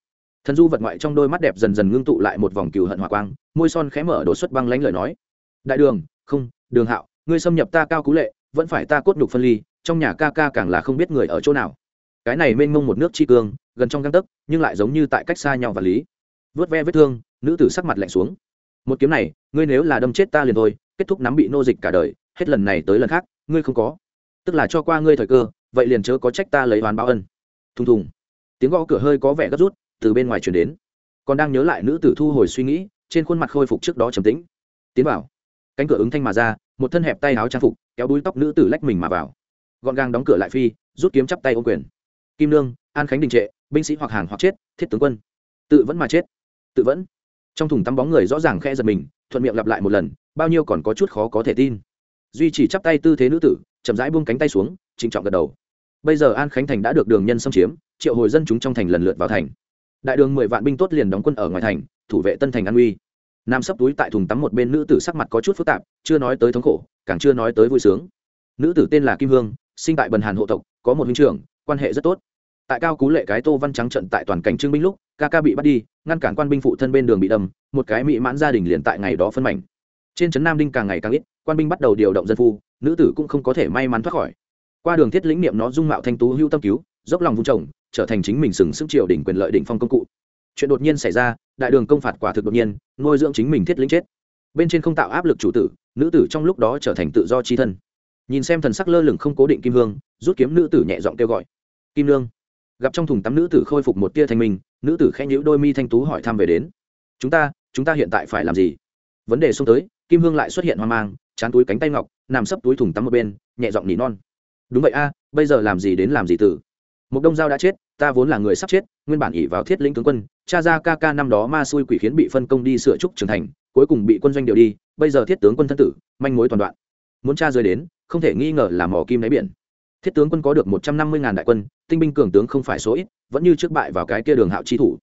A: Thần du vật ngoại trong đôi mắt đẹp dần dần ngưng tụ lại một vòng cừu hận hỏa quang, môi son khẽ mở đổ xuất băng lánh lời nói. Đại đường, không, đường hạo, ngươi xâm nhập ta cao cú lệ, vẫn phải ta cốt nhục phân ly, trong nhà ca ca càng là không biết người ở chỗ nào. Cái này mênh mông một nước chi cương, gần trong găng tấc, nhưng lại giống như tại cách xa nhau và lý. Vớt ve vết thương, nữ tử sắc mặt lạnh xuống. Một kiếm này, ngươi nếu là đâm chết ta liền thôi, kết thúc nắm bị nô dịch cả đời, hết lần này tới lần khác, ngươi không có. Tức là cho qua ngươi thời cơ vậy liền chớ có trách ta lấy oán báo ân. Thùng thùng. Tiếng gõ cửa hơi có vẻ gấp rút, từ bên ngoài chuyển đến. Còn đang nhớ lại nữ tử thu hồi suy nghĩ, trên khuôn mặt khôi phục trước đó trầm tĩnh. Tiến vào. Cánh cửa ứng thanh mà ra, một thân hẹp tay áo trang phục, kéo đuôi tóc nữ tử lách mình mà vào. Gọn gàng đóng cửa lại phi, rút kiếm chắp tay ô quyền. Kim lương an khánh đình trệ, binh sĩ hoặc hàng hoặc chết, thiết tướng quân. Tự vẫn mà chết. Tự vẫn. Trong thùng tắm bóng người rõ ràng khe giật mình, thuận miệng lặp lại một lần, bao nhiêu còn có chút khó có thể tin. Duy chỉ chắp tay tư thế nữ tử, chậm rãi buông cánh tay xuống trịnh trọng gật đầu. Bây giờ an khánh thành đã được đường nhân xâm chiếm, triệu hồi dân chúng trong thành lần lượt vào thành. Đại đường mười vạn binh tốt liền đóng quân ở ngoài thành, thủ vệ tân thành an uy. Nam sấp túi tại thùng tắm một bên nữ tử sắc mặt có chút phức tạp, chưa nói tới thống khổ, càng chưa nói tới vui sướng. Nữ tử tên là kim hương, sinh tại bần hàn hộ tộc, có một huynh trưởng, quan hệ rất tốt. Tại cao cú lệ cái tô văn trắng trận tại toàn cảnh trương binh lúc, ca ca bị bắt đi, ngăn cản quan binh phụ thân bên đường bị đâm, một cái mỹ mãn gia đình liền tại ngày đó phân mảnh. Trên trấn nam đinh càng ngày càng ít, quan binh bắt đầu điều động dân phu, nữ tử cũng không có thể may mắn thoát khỏi qua đường thiết lĩnh niệm nó dung mạo thanh tú hưu tâm cứu, dốc lòng vung trồng, trở thành chính mình sừng sững triều đỉnh quyền lợi đỉnh phong công cụ. Chuyện đột nhiên xảy ra, đại đường công phạt quả thực đột nhiên, nuôi dưỡng chính mình thiết lĩnh chết. Bên trên không tạo áp lực chủ tử, nữ tử trong lúc đó trở thành tự do chi thân. Nhìn xem thần sắc lơ lửng không cố định kim hương, rút kiếm nữ tử nhẹ giọng kêu gọi. Kim lương gặp trong thùng tắm nữ tử khôi phục một tia thanh minh, nữ tử khẽ nhíu đôi mi thanh tú hỏi thăm về đến. Chúng ta chúng ta hiện tại phải làm gì? Vấn đề xông tới, kim hương lại xuất hiện hoang mang, chán túi cánh tay ngọc, nằm sấp túi thùng tắm một bên, nhẹ giọng nỉ non đúng vậy a, bây giờ làm gì đến làm gì tử. Một đông giao đã chết, ta vốn là người sắp chết, nguyên bản ỉ vào thiết lĩnh tướng quân, cha ra ca ca năm đó ma xui quỷ khiến bị phân công đi sửa trúc trưởng thành, cuối cùng bị quân doanh điều đi, bây giờ thiết tướng quân thân tử, manh mối toàn đoạn. Muốn cha rơi đến, không thể nghi ngờ là mỏ kim đáy biển. Thiết tướng quân có được một trăm năm mươi ngàn đại quân, tinh binh cường tướng không phải số ít, vẫn như trước bại vào cái kia đường hạo chi thủ.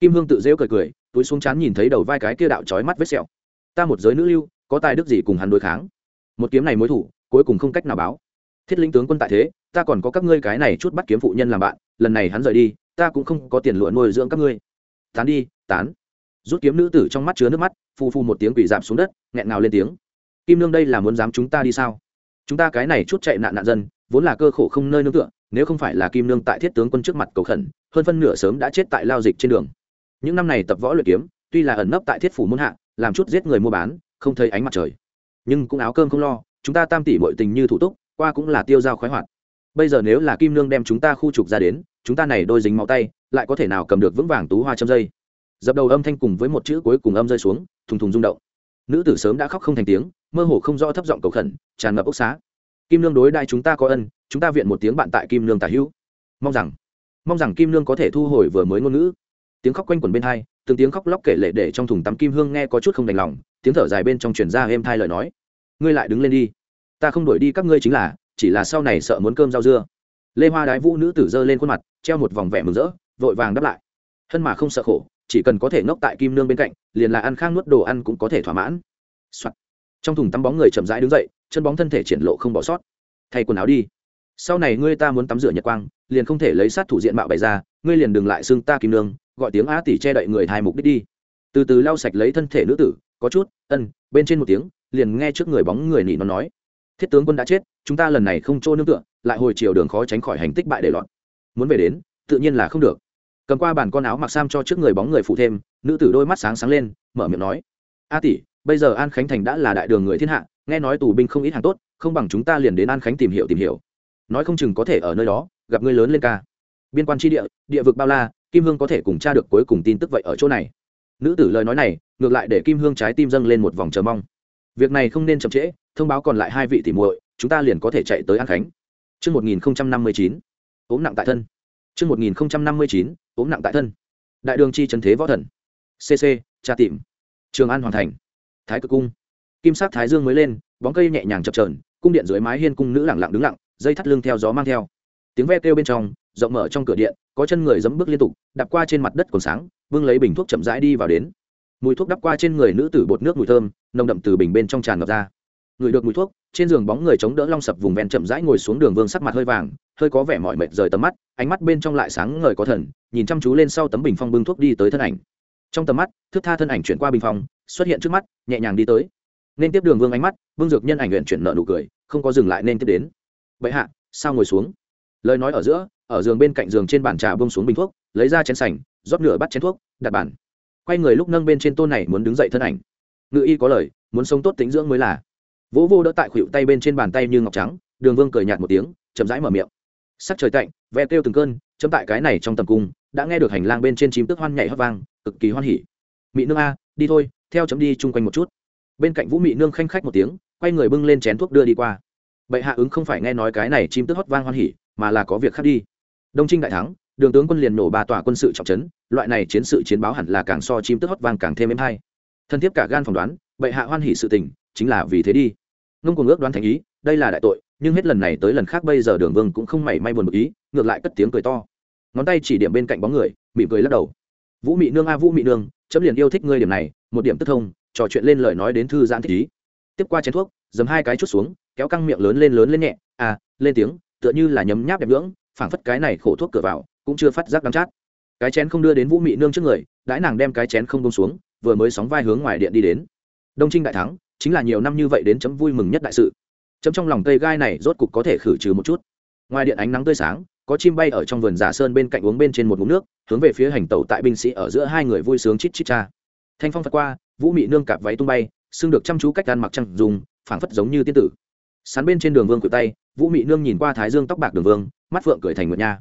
A: Kim hương tự dễu cười cười, túi xuống chán nhìn thấy đầu vai cái kia đạo trói mắt vết sẹo. Ta một giới nữ lưu, có tài đức gì cùng hắn đối kháng? Một kiếm này mối thủ, cuối cùng không cách nào báo thiết lĩnh tướng quân tại thế, ta còn có các ngươi cái này chút bắt kiếm phụ nhân làm bạn, lần này hắn rời đi, ta cũng không có tiền lụa nuôi dưỡng các ngươi. Tán đi, tán. Rút kiếm nữ tử trong mắt chứa nước mắt phu phu một tiếng quỷ giảm xuống đất, nghẹn ngào lên tiếng. Kim nương đây là muốn dám chúng ta đi sao? Chúng ta cái này chút chạy nạn nạn dân, vốn là cơ khổ không nơi nương tựa, nếu không phải là kim nương tại thiết tướng quân trước mặt cầu khẩn, hơn phân nửa sớm đã chết tại lao dịch trên đường. Những năm này tập võ luyện kiếm, tuy là ẩn nấp tại thiết phủ môn hạ, làm chút giết người mua bán, không thấy ánh mặt trời. Nhưng cũng áo cơm không lo, chúng ta tam tỷ mọi tình như thủ túc qua cũng là tiêu dao khoái hoạt. Bây giờ nếu là kim nương đem chúng ta khu trục ra đến, chúng ta này đôi dính máu tay, lại có thể nào cầm được vững vàng tú hoa châm dây? Dập đầu âm thanh cùng với một chữ cuối cùng âm rơi xuống, thùng thùng rung động. Nữ tử sớm đã khóc không thành tiếng, mơ hồ không rõ thấp giọng cầu khẩn, tràn ngập ốc xá. Kim nương đối đại chúng ta có ân, chúng ta viện một tiếng bạn tại kim nương tả hữu. Mong rằng mong rằng kim nương có thể thu hồi vừa mới ngôn ngữ. Tiếng khóc quanh quẩn bên hai, từng tiếng khóc lóc kể lệ để trong thùng tắm kim hương nghe có chút không đành lòng, tiếng thở dài bên trong truyền ra êm thai lời nói. Ngươi lại đứng lên đi ta không đuổi đi các ngươi chính là, chỉ là sau này sợ muốn cơm rau dưa. Lê hoa đái vũ nữ tử dơ lên khuôn mặt, treo một vòng vẻ mừng rỡ, vội vàng đáp lại. Hân mà không sợ khổ, chỉ cần có thể ngốc tại kim nương bên cạnh, liền là ăn khang nuốt đồ ăn cũng có thể thỏa mãn、Soạn. trong thùng tắm bóng người chậm rãi đứng dậy, chân bóng thân thể triển lộ không bỏ sót. Thay quần áo đi. Sau này ngươi ta muốn tắm rửa nhật quang, liền không thể lấy sát thủ diện mạo bày ra, ngươi liền đừng lại xưng ta kim nương, gọi tiếng á tỷ che đậy người hai mục đích đi. Từ từ lau sạch lấy thân thể nữ tử, có chút, ân. Bên trên một tiếng, liền nghe trước người bóng người nỉ nó nói thiết tướng quân đã chết, chúng ta lần này không trô nương tựa, lại hồi chiều đường khó tránh khỏi hành tích bại để lọt muốn về đến, tự nhiên là không được. Cầm qua bàn con áo mặc sam cho trước người bóng người phụ thêm, nữ tử đôi mắt sáng sáng lên, mở miệng nói. A tỷ, bây giờ an khánh thành đã là đại đường người thiên hạ, nghe nói tù binh không ít hàng tốt, không bằng chúng ta liền đến an khánh tìm hiểu tìm hiểu. Nói không chừng có thể ở nơi đó, gặp người lớn lên ca. Biên quan tri địa địa vực bao la, kim hương có thể cùng tra được cuối cùng tin tức vậy ở chỗ này. Nữ tử lời nói này, ngược lại để kim hương trái tim dâng lên một vòng chờ mong. Việc này không nên chậm trễ thông báo còn lại hai vị tỷ muội chúng ta liền có thể chạy tới an khánh Trước 1059, ốm nặng tại thân. Trước 1059, ốm nặng tại thân. Đại đường chi trấn thế võ thần. CC, tra tìm. Trường An hoàn thành. Thái cực cung. Kim sắc thái dương mới lên, bóng cây nhẹ nhàng chập chờn, cung điện dưới mái hiên cung nữ lặng lặng đứng lặng, dây thắt lưng theo gió mang theo. Tiếng ve kêu bên trong, rộng mở trong cửa điện, có chân người dẫm bước liên tục, đạp qua trên mặt đất còn sáng, vương lấy bình thuốc chậm rãi đi vào đến. Mùi thuốc đắp qua trên người nữ tử bột nước mùi thơm, nồng đậm từ bình bên trong tràn ngập ra. Người được mùi thuốc, trên giường bóng người chống đỡ long sập vùng ven chậm rãi ngồi xuống đường vương sắc mặt hơi vàng, hơi có vẻ mỏi mệt rời tầm mắt, ánh mắt bên trong lại sáng ngời có thần, nhìn chăm chú lên sau tấm bình phong bưng thuốc đi tới thân ảnh. Trong tầm mắt, thước tha thân ảnh chuyển qua bình phong, xuất hiện trước mắt, nhẹ nhàng đi tới. Nên tiếp đường vương ánh mắt, vương dược nhân ảnh luyện chuyển nợ nụ cười, không có dừng lại nên tiếp đến. Bệ hạ, sao ngồi xuống? Lời nói ở giữa, ở giường bên cạnh giường trên bàn trà buông xuống bình thuốc, lấy ra chén sành, rót nửa bát chén thuốc, đặt bàn. Quay người lúc nâng bên trên tôn này muốn đứng dậy thân ảnh. Ngự y có lời, muốn sống tốt tính dưỡng mới là vỗ vô đỡ tại khuỷu tay bên trên bàn tay như ngọc trắng, đường vương cười nhạt một tiếng, chậm rãi mở miệng. Sắc trời tạnh, ve kêu từng cơn, chấm tại cái này trong tầm cung, đã nghe được hành lang bên trên chim tức hoan nhảy hót vang, cực kỳ hoan hỉ. Mị nương a, đi thôi, theo chấm đi chung quanh một chút. Bên cạnh vũ mị nương khanh khách một tiếng, quay người bưng lên chén thuốc đưa đi qua. Bệ hạ ứng không phải nghe nói cái này chim tức hót vang hoan hỉ, mà là có việc khác đi. Đông trinh đại thắng, đường tướng quân liền nổ ba tòa quân sự trọng trấn, loại này chiến sự chiến báo hẳn là càng so chim tức hót vang càng thêm êm hay. Thân thiết cả gan phỏng đoán, bệ hạ hoan hỉ sự tình, chính là vì thế đi ngông cùng ước đoán thành ý, đây là đại tội, nhưng hết lần này tới lần khác bây giờ đường vương cũng không mảy may buồn bực ý, ngược lại cất tiếng cười to. Ngón tay chỉ điểm bên cạnh bóng người, mỉm cười lắc đầu. Vũ mị nương a, vũ mị nương, chấm liền yêu thích ngươi điểm này, một điểm tức thông, trò chuyện lên lời nói đến thư giãn thích ý. Tiếp qua chén thuốc, dầm hai cái chút xuống, kéo căng miệng lớn lên lớn lên nhẹ à lên tiếng, tựa như là nhấm nháp đẹp ngưỡng, phảng phất cái này khổ thuốc cửa vào, cũng chưa phát giác đắm chát. Cái chén không đưa đến vũ mị nương trước người, đãi nàng đem cái chén không bông xuống, vừa mới sóng vai hướng ngoài điện đi đến. Đông trinh đại thắng chính là nhiều năm như vậy đến chấm vui mừng nhất đại sự. Chấm trong lòng cây gai này rốt cục có thể khử trừ một chút. Ngoài điện ánh nắng tươi sáng, có chim bay ở trong vườn giả sơn bên cạnh uống bên trên một ngụm nước, hướng về phía hành tẩu tại binh sĩ ở giữa hai người vui sướng chít chít cha. Thanh phong phật qua, vũ mị nương cạp váy tung bay xưng được chăm chú cách gan mặc trăng dùng, phảng phất giống như tiên tử. Sán bên trên đường vương cự tay, vũ mị nương nhìn qua thái dương tóc bạc đường vương, mắt phượng cười thành nguyệt nha.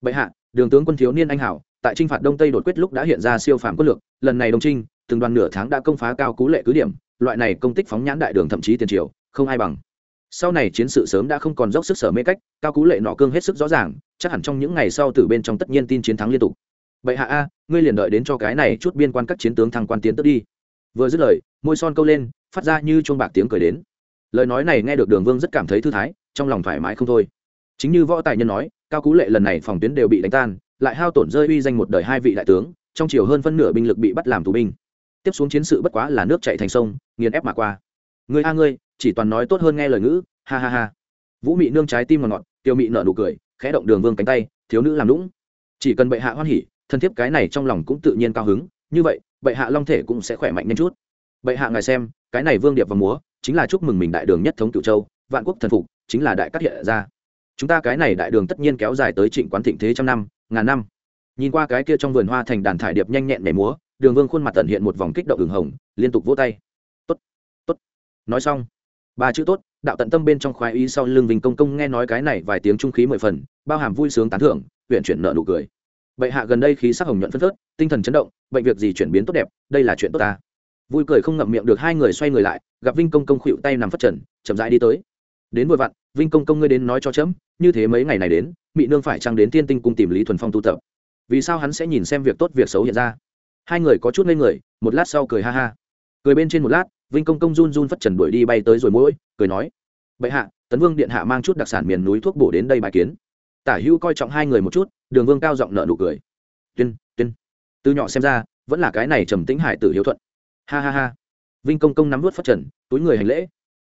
A: Bệ hạ, đường tướng quân thiếu niên anh hảo, tại trinh phạt đông tây đột quyết lúc đã hiện ra siêu phàm quân lược, lần này đồng trinh từng đoàn nửa tháng đã công phá cao cú lệ cứ điểm loại này công tích phóng nhãn đại đường thậm chí tiền triều, không ai bằng. Sau này chiến sự sớm đã không còn dốc sức sở mê cách, cao cú lệ nọ cương hết sức rõ ràng, chắc hẳn trong những ngày sau từ bên trong tất nhiên tin chiến thắng liên tục. Vậy hạ a, ngươi liền đợi đến cho cái này chút biên quan các chiến tướng thăng quan tiến tức đi. Vừa dứt lời, môi son câu lên, phát ra như chuông bạc tiếng cười đến. Lời nói này nghe được đường vương rất cảm thấy thư thái, trong lòng thoải mái không thôi. Chính như võ tài nhân nói, cao cú lệ lần này phòng tuyến đều bị đánh tan, lại hao tổn rơi uy danh một đời hai vị đại tướng, trong chiều hơn phân nửa binh lực bị bắt làm tù binh tiếp xuống chiến sự bất quá là nước chạy thành sông, nghiền ép mà qua. Người a ngươi, chỉ toàn nói tốt hơn nghe lời ngữ, ha ha ha. Vũ mị nương trái tim ngọt ngọt, tiêu mị nở nụ cười, khẽ động đường vương cánh tay, thiếu nữ làm lũng chỉ cần bệ hạ hoan hỉ, thân thiếp cái này trong lòng cũng tự nhiên cao hứng, như vậy, bệ hạ long thể cũng sẽ khỏe mạnh nhanh chút. Bệ hạ ngài xem, cái này vương điệp và múa, chính là chúc mừng mình đại đường nhất thống cựu châu, vạn quốc thần phục, chính là đại cát hiện ra. Chúng ta cái này đại đường tất nhiên kéo dài tới trịnh quán thịnh thế trăm năm, ngàn năm. Nhìn qua cái kia trong vườn hoa thành đàn thải điệp nhanh nhẹn nhảy múa đường vương khuôn mặt tận hiện một vòng kích động đường hồng, liên tục vỗ tay. Tốt tốt, nói xong. Ba chữ tốt đạo tận tâm bên trong khoái ý sau lưng vinh công công nghe nói cái này vài tiếng trung khí mười phần, bao hàm vui sướng tán thưởng huyện chuyển nợ nụ cười. Bệ hạ gần đây khí sắc hồng nhuận phân phớt, tinh thần chấn động, bệnh việc gì chuyển biến tốt đẹp, đây là chuyện tốt ta. Vui cười không ngậm miệng được hai người xoay người lại, gặp vinh công công khuỵu tay nằm phất trần, chậm rãi đi tới. Đến vội vặn, vinh công công ngươi đến nói cho chấm, như thế mấy ngày này đến mỹ nương phải trăng đến tiên tinh cung tìm lý thuần phong tu tập? Vì sao hắn sẽ nhìn xem việc tốt việc xấu hiện ra? Hai người có chút ngây người, một lát sau cười ha ha. Cười bên trên một lát, vinh công công run run phất trần đuổi đi bay tới rồi mỗi cười nói, bệ hạ, tấn vương điện hạ mang chút đặc sản miền núi thuốc bổ đến đây bài kiến. Tả hữu coi trọng hai người một chút, đường vương cao giọng nợ nụ cười. Tuyên tuyên. Từ nhỏ xem ra, vẫn là cái này trầm tĩnh hải tử hiếu thuận. Ha ha ha. Vinh công công nắm vút phất trần, túi người hành lễ.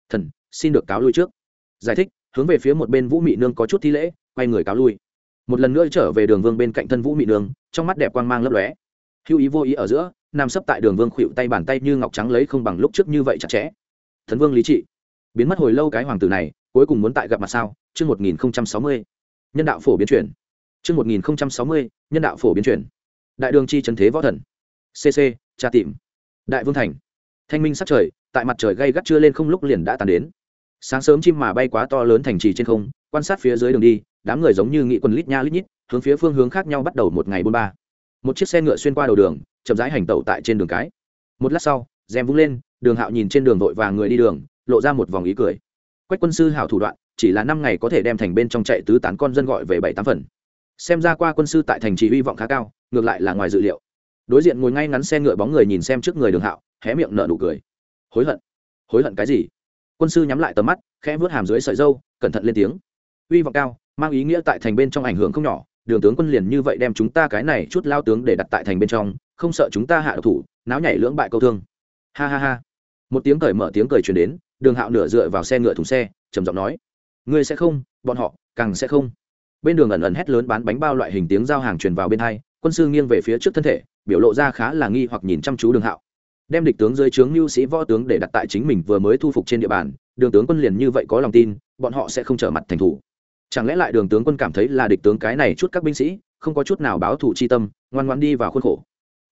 A: Thần, xin được cáo lui trước. Giải thích, hướng về phía một bên vũ mị nương có chút thi lễ, quay người cáo lui. Một lần nữa trở về đường vương bên cạnh thân vũ mị nương, trong mắt đẹp quang mang lấp lóe hữu ý vô ý ở giữa nam sấp tại đường vương khuỵu tay bàn tay như ngọc trắng lấy không bằng lúc trước như vậy chặt chẽ. Thần vương lý trị. Biến mất hồi lâu cái hoàng tử này, cuối cùng muốn tại gặp mặt sao? Chương một nghìn sáu mươi. Nhân đạo phổ biến chuyển. Chương một nghìn sáu mươi, nhân đạo phổ biến chuyển. Đại đường chi trần thế võ thần. Cc tra tìm. Đại vương thành. Thanh minh sắc trời, tại mặt trời gây gắt chưa lên không lúc liền đã tàn đến. Sáng sớm chim mà bay quá to lớn thành trì trên không, quan sát phía dưới đường đi, đám người giống như nghị quần lít nha lít nhít, hướng phía phương hướng khác nhau bắt đầu một ngày buôn ba một chiếc xe ngựa xuyên qua đầu đường, chậm rãi hành tẩu tại trên đường cái. Một lát sau rèm vung lên, đường hạo nhìn trên đường vội và người đi đường, lộ ra một vòng ý cười. Quách quân sư hảo thủ đoạn, chỉ là năm ngày có thể đem thành bên trong chạy tứ tán con dân gọi về bảy tám phần. Xem ra qua quân sư tại thành chỉ hy vọng khá cao, ngược lại là ngoài dự liệu. Đối diện ngồi ngay ngắn xe ngựa bóng người nhìn xem trước người đường hạo, hé miệng nở nụ cười. Hối hận. Hối hận cái gì? Quân sư nhắm lại tầm mắt, khẽ vớt hàm dưới sợi dâu cẩn thận lên tiếng. Hy vọng cao, mang ý nghĩa tại thành bên trong ảnh hưởng không nhỏ đường tướng quân liền như vậy đem chúng ta cái này chút lao tướng để đặt tại thành bên trong, không sợ chúng ta hạ độc thủ, náo nhảy lưỡng bại câu thương. Ha ha ha. Một tiếng cởi mở tiếng cười truyền đến, đường hạo nửa dựa vào xe ngựa thùng xe, trầm giọng nói, ngươi sẽ không, bọn họ càng sẽ không. Bên đường ẩn ẩn hét lớn bán bánh bao loại hình tiếng giao hàng truyền vào bên hai, quân sư nghiêng về phía trước thân thể, biểu lộ ra khá là nghi hoặc nhìn chăm chú đường hạo. Đem địch tướng dưới trướng mưu sĩ võ tướng để đặt tại chính mình vừa mới thu phục trên địa bàn, đường tướng quân liền như vậy có lòng tin, bọn họ sẽ không trở mặt thành thủ chẳng lẽ lại đường tướng quân cảm thấy là địch tướng cái này chút các binh sĩ, không có chút nào báo thù chi tâm, ngoan ngoan đi vào khuôn khổ?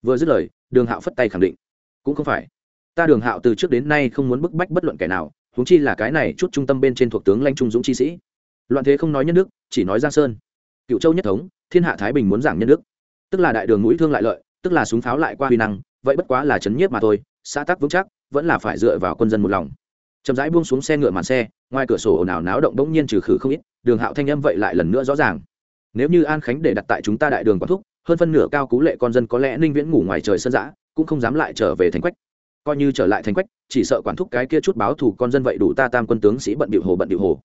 A: Vừa dứt lời, đường hạo phất tay khẳng định. Cũng không phải. Ta đường hạo từ trước đến nay không muốn bức bách bất luận kẻ nào, huống chi là cái này chút trung tâm bên trên thuộc tướng lãnh trung dũng chi sĩ. Loạn thế không nói nhân đức, chỉ nói giang sơn. Cựu châu nhất thống, thiên hạ thái bình muốn giảng nhân đức. Tức là đại đường mũi thương lại lợi, tức là súng pháo lại qua huy năng, vậy bất quá là chấn nhiếp mà thôi, xã tắc vững chắc, vẫn là phải dựa vào quân dân một lòng. Chậm rãi buông xuống xe ngựa màn xe, ngoài cửa sổ ồn ào náo động bỗng nhiên trừ khử không ít đường hạo thanh âm vậy lại lần nữa rõ ràng. Nếu như an khánh để đặt tại chúng ta đại đường quán thúc, hơn phân nửa cao cú lệ con dân có lẽ ninh viễn ngủ ngoài trời sân giã cũng không dám lại trở về thành quách. Coi như trở lại thành quách, chỉ sợ quản thúc cái kia chút báo thù con dân vậy đủ ta tam quân tướng sĩ bận điệu hồ bận điệu hồ.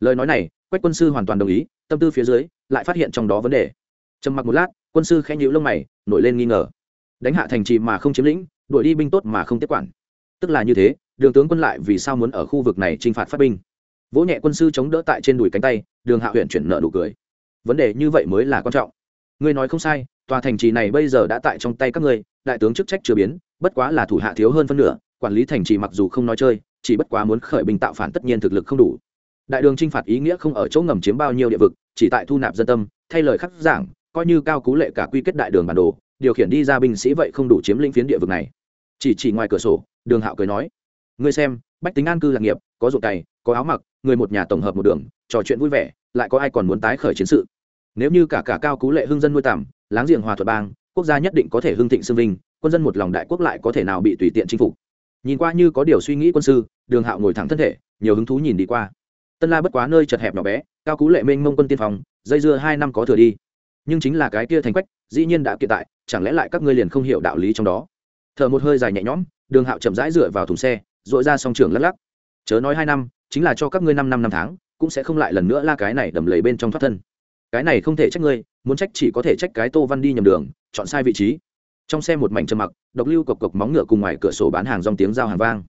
A: Lời nói này, quách quân sư hoàn toàn đồng ý, tâm tư phía dưới, lại phát hiện trong đó vấn đề. Trầm mặc một lát, quân sư khẽ nhíu lông mày, nổi lên nghi ngờ. Đánh hạ thành trì mà không chiếm lĩnh, đuổi đi binh tốt mà không tiếp quản. Tức là như thế, đường tướng quân lại vì sao muốn ở khu vực này t r i n h phạt phát binh? Vỗ nhẹ quân sư chống đỡ tại trên đùi cánh tay, đường hạ huyện chuyển nợ nụ cười. Vấn đề như vậy mới là quan trọng. Ngươi nói không sai, tòa thành trì này bây giờ đã tại trong tay các ngươi, đại tướng chức trách chưa biến, bất quá là thủ hạ thiếu hơn phân nửa, quản lý thành trì mặc dù không nói chơi, chỉ bất quá muốn khởi binh tạo phản tất nhiên thực lực không đủ. Đại đường t r i n h phạt ý nghĩa không ở chỗ ngầm chiếm bao nhiêu địa vực, chỉ tại thu nạp dân tâm, thay lời khắc giảng, coi như cao cú lệ cả quy kết đại đường bản đồ, điều khiển đi ra binh sĩ vậy không đủ chiếm lĩnh phiến địa vực này. Chỉ chỉ ngoài cửa sổ, đường hạo cười nói, ngươi xem, bách tính an cư lạc nghiệp, có ruộng cày, có áo mặc người một nhà tổng hợp một đường, trò chuyện vui vẻ, lại có ai còn muốn tái khởi chiến sự. Nếu như cả cả cao cú lệ hưng dân nuôi tầm láng giềng hòa thuật bang, quốc gia nhất định có thể hưng thịnh xương vinh, quân dân một lòng đại quốc lại có thể nào bị tùy tiện chinh phục. Nhìn qua như có điều suy nghĩ quân sư, đường hạo ngồi thẳng thân thể, nhiều hứng thú nhìn đi qua. Tân la bất quá nơi chật hẹp nhỏ bé, cao cú lệ mênh mông quân tiên phòng dây dưa hai năm có thừa đi. Nhưng chính là cái kia thành quách, dĩ nhiên đã kiện tại, chẳng lẽ lại các ngươi liền không hiểu đạo lý trong đó? Thở một hơi dài nhẹ nhõm, đường hạo chậm rãi dựa vào thùng xe dội ra song trường lắc lắc. Chớ nói hai năm chính là cho các ngươi năm năm năm tháng, cũng sẽ không lại lần nữa la cái này đầm lầy bên trong thoát thân. Cái này không thể trách ngươi, muốn trách chỉ có thể trách cái tô văn đi nhầm đường, chọn sai vị trí. Trong xe một mảnh trầm mặc, độc lưu cộc cộc móng ngựa cùng ngoài cửa sổ bán hàng dòng tiếng giao hàng vang.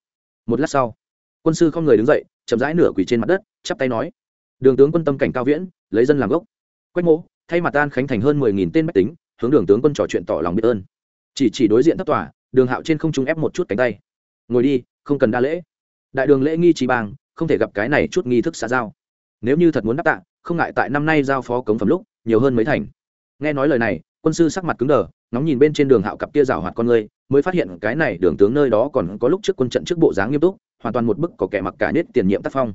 A: Một lát sau, quân sư không người đứng dậy, chậm rãi nửa quỳ trên mặt đất, chắp tay nói, đường tướng quân tâm cảnh cao viễn, lấy dân làm gốc. Quách mỗ thay mặt an khánh thành hơn mười nghìn tên bách tính, hướng đường tướng quân trò chuyện tỏ lòng biết ơn. Chỉ chỉ đối diện thất tòa, đường hạo trên không trung ép một chút cánh tay. Ngồi đi, không cần đa lễ. Đại đường lễ nghi trí bang không thể gặp cái này chút nghi thức xã giao. Nếu như thật muốn đáp tạ, không ngại tại năm nay giao phó cống phẩm lúc, nhiều hơn mấy thành. Nghe nói lời này, quân sư sắc mặt cứng đờ nóng nhìn bên trên đường hạo cặp kia rào hoạt con người, mới phát hiện cái này đường tướng nơi đó còn có lúc trước quân trận trước bộ dáng nghiêm túc, hoàn toàn một bức có kẻ mặc cả nết tiền nhiệm tác phong.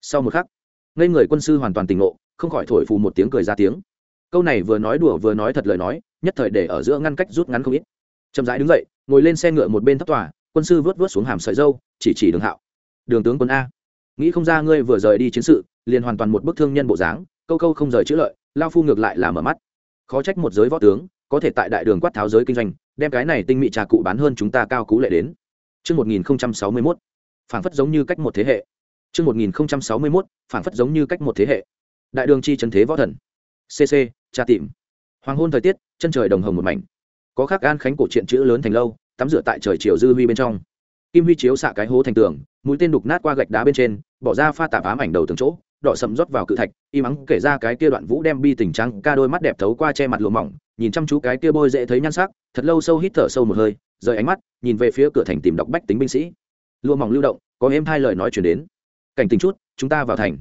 A: Sau một khắc, ngây người quân sư hoàn toàn tỉnh ngộ, không khỏi thổi phù một tiếng cười ra tiếng. Câu này vừa nói đùa vừa nói thật lời nói, nhất thời để ở giữa ngăn cách rút ngắn không ít. Chậm rãi đứng dậy, ngồi lên xe ngựa một bên thấp tòa, quân sư vớt vớt xuống hàm sợi dâu, chỉ chỉ đường hạo. Đường tướng quân a nghĩ không ra ngươi vừa rời đi chiến sự liền hoàn toàn một bức thương nhân bộ dáng câu câu không rời chữ lợi lao phu ngược lại là mở mắt khó trách một giới võ tướng có thể tại đại đường quát tháo giới kinh doanh đem cái này tinh mị trà cụ bán hơn chúng ta cao cú lệ đến Trước 1061, phảng phất giống như cách một thế hệ. Trước 1061, phảng phất giống như cách một thế hệ. Đại đường chi chân thế võ thần. CC, trà tìm. Hoàng hôn thời tiết, chân trời đồng hồng một mảnh. Có khắc an khánh cổ truyện chữ lớn thành lâu, tắm rửa tại trời chiều dư huy bên trong kim huy chiếu xạ cái hố thành tường mũi tên đục nát qua gạch đá bên trên bỏ ra pha tạp ám ảnh đầu từng chỗ, đỏ sầm rót vào cự thạch, y mắng kể ra cái kia đoạn vũ đem bi tình trắng ca đôi mắt đẹp thấu qua che mặt lụa mỏng, nhìn chăm chú cái kia bôi dễ thấy nhan sắc, thật lâu sâu hít thở sâu một hơi, rời ánh mắt, nhìn về phía cửa thành tìm đọc bách tính binh sĩ. Lụa mỏng lưu động, có êm hai lời nói chuyển đến. Cảnh tình chút, chúng ta vào thành.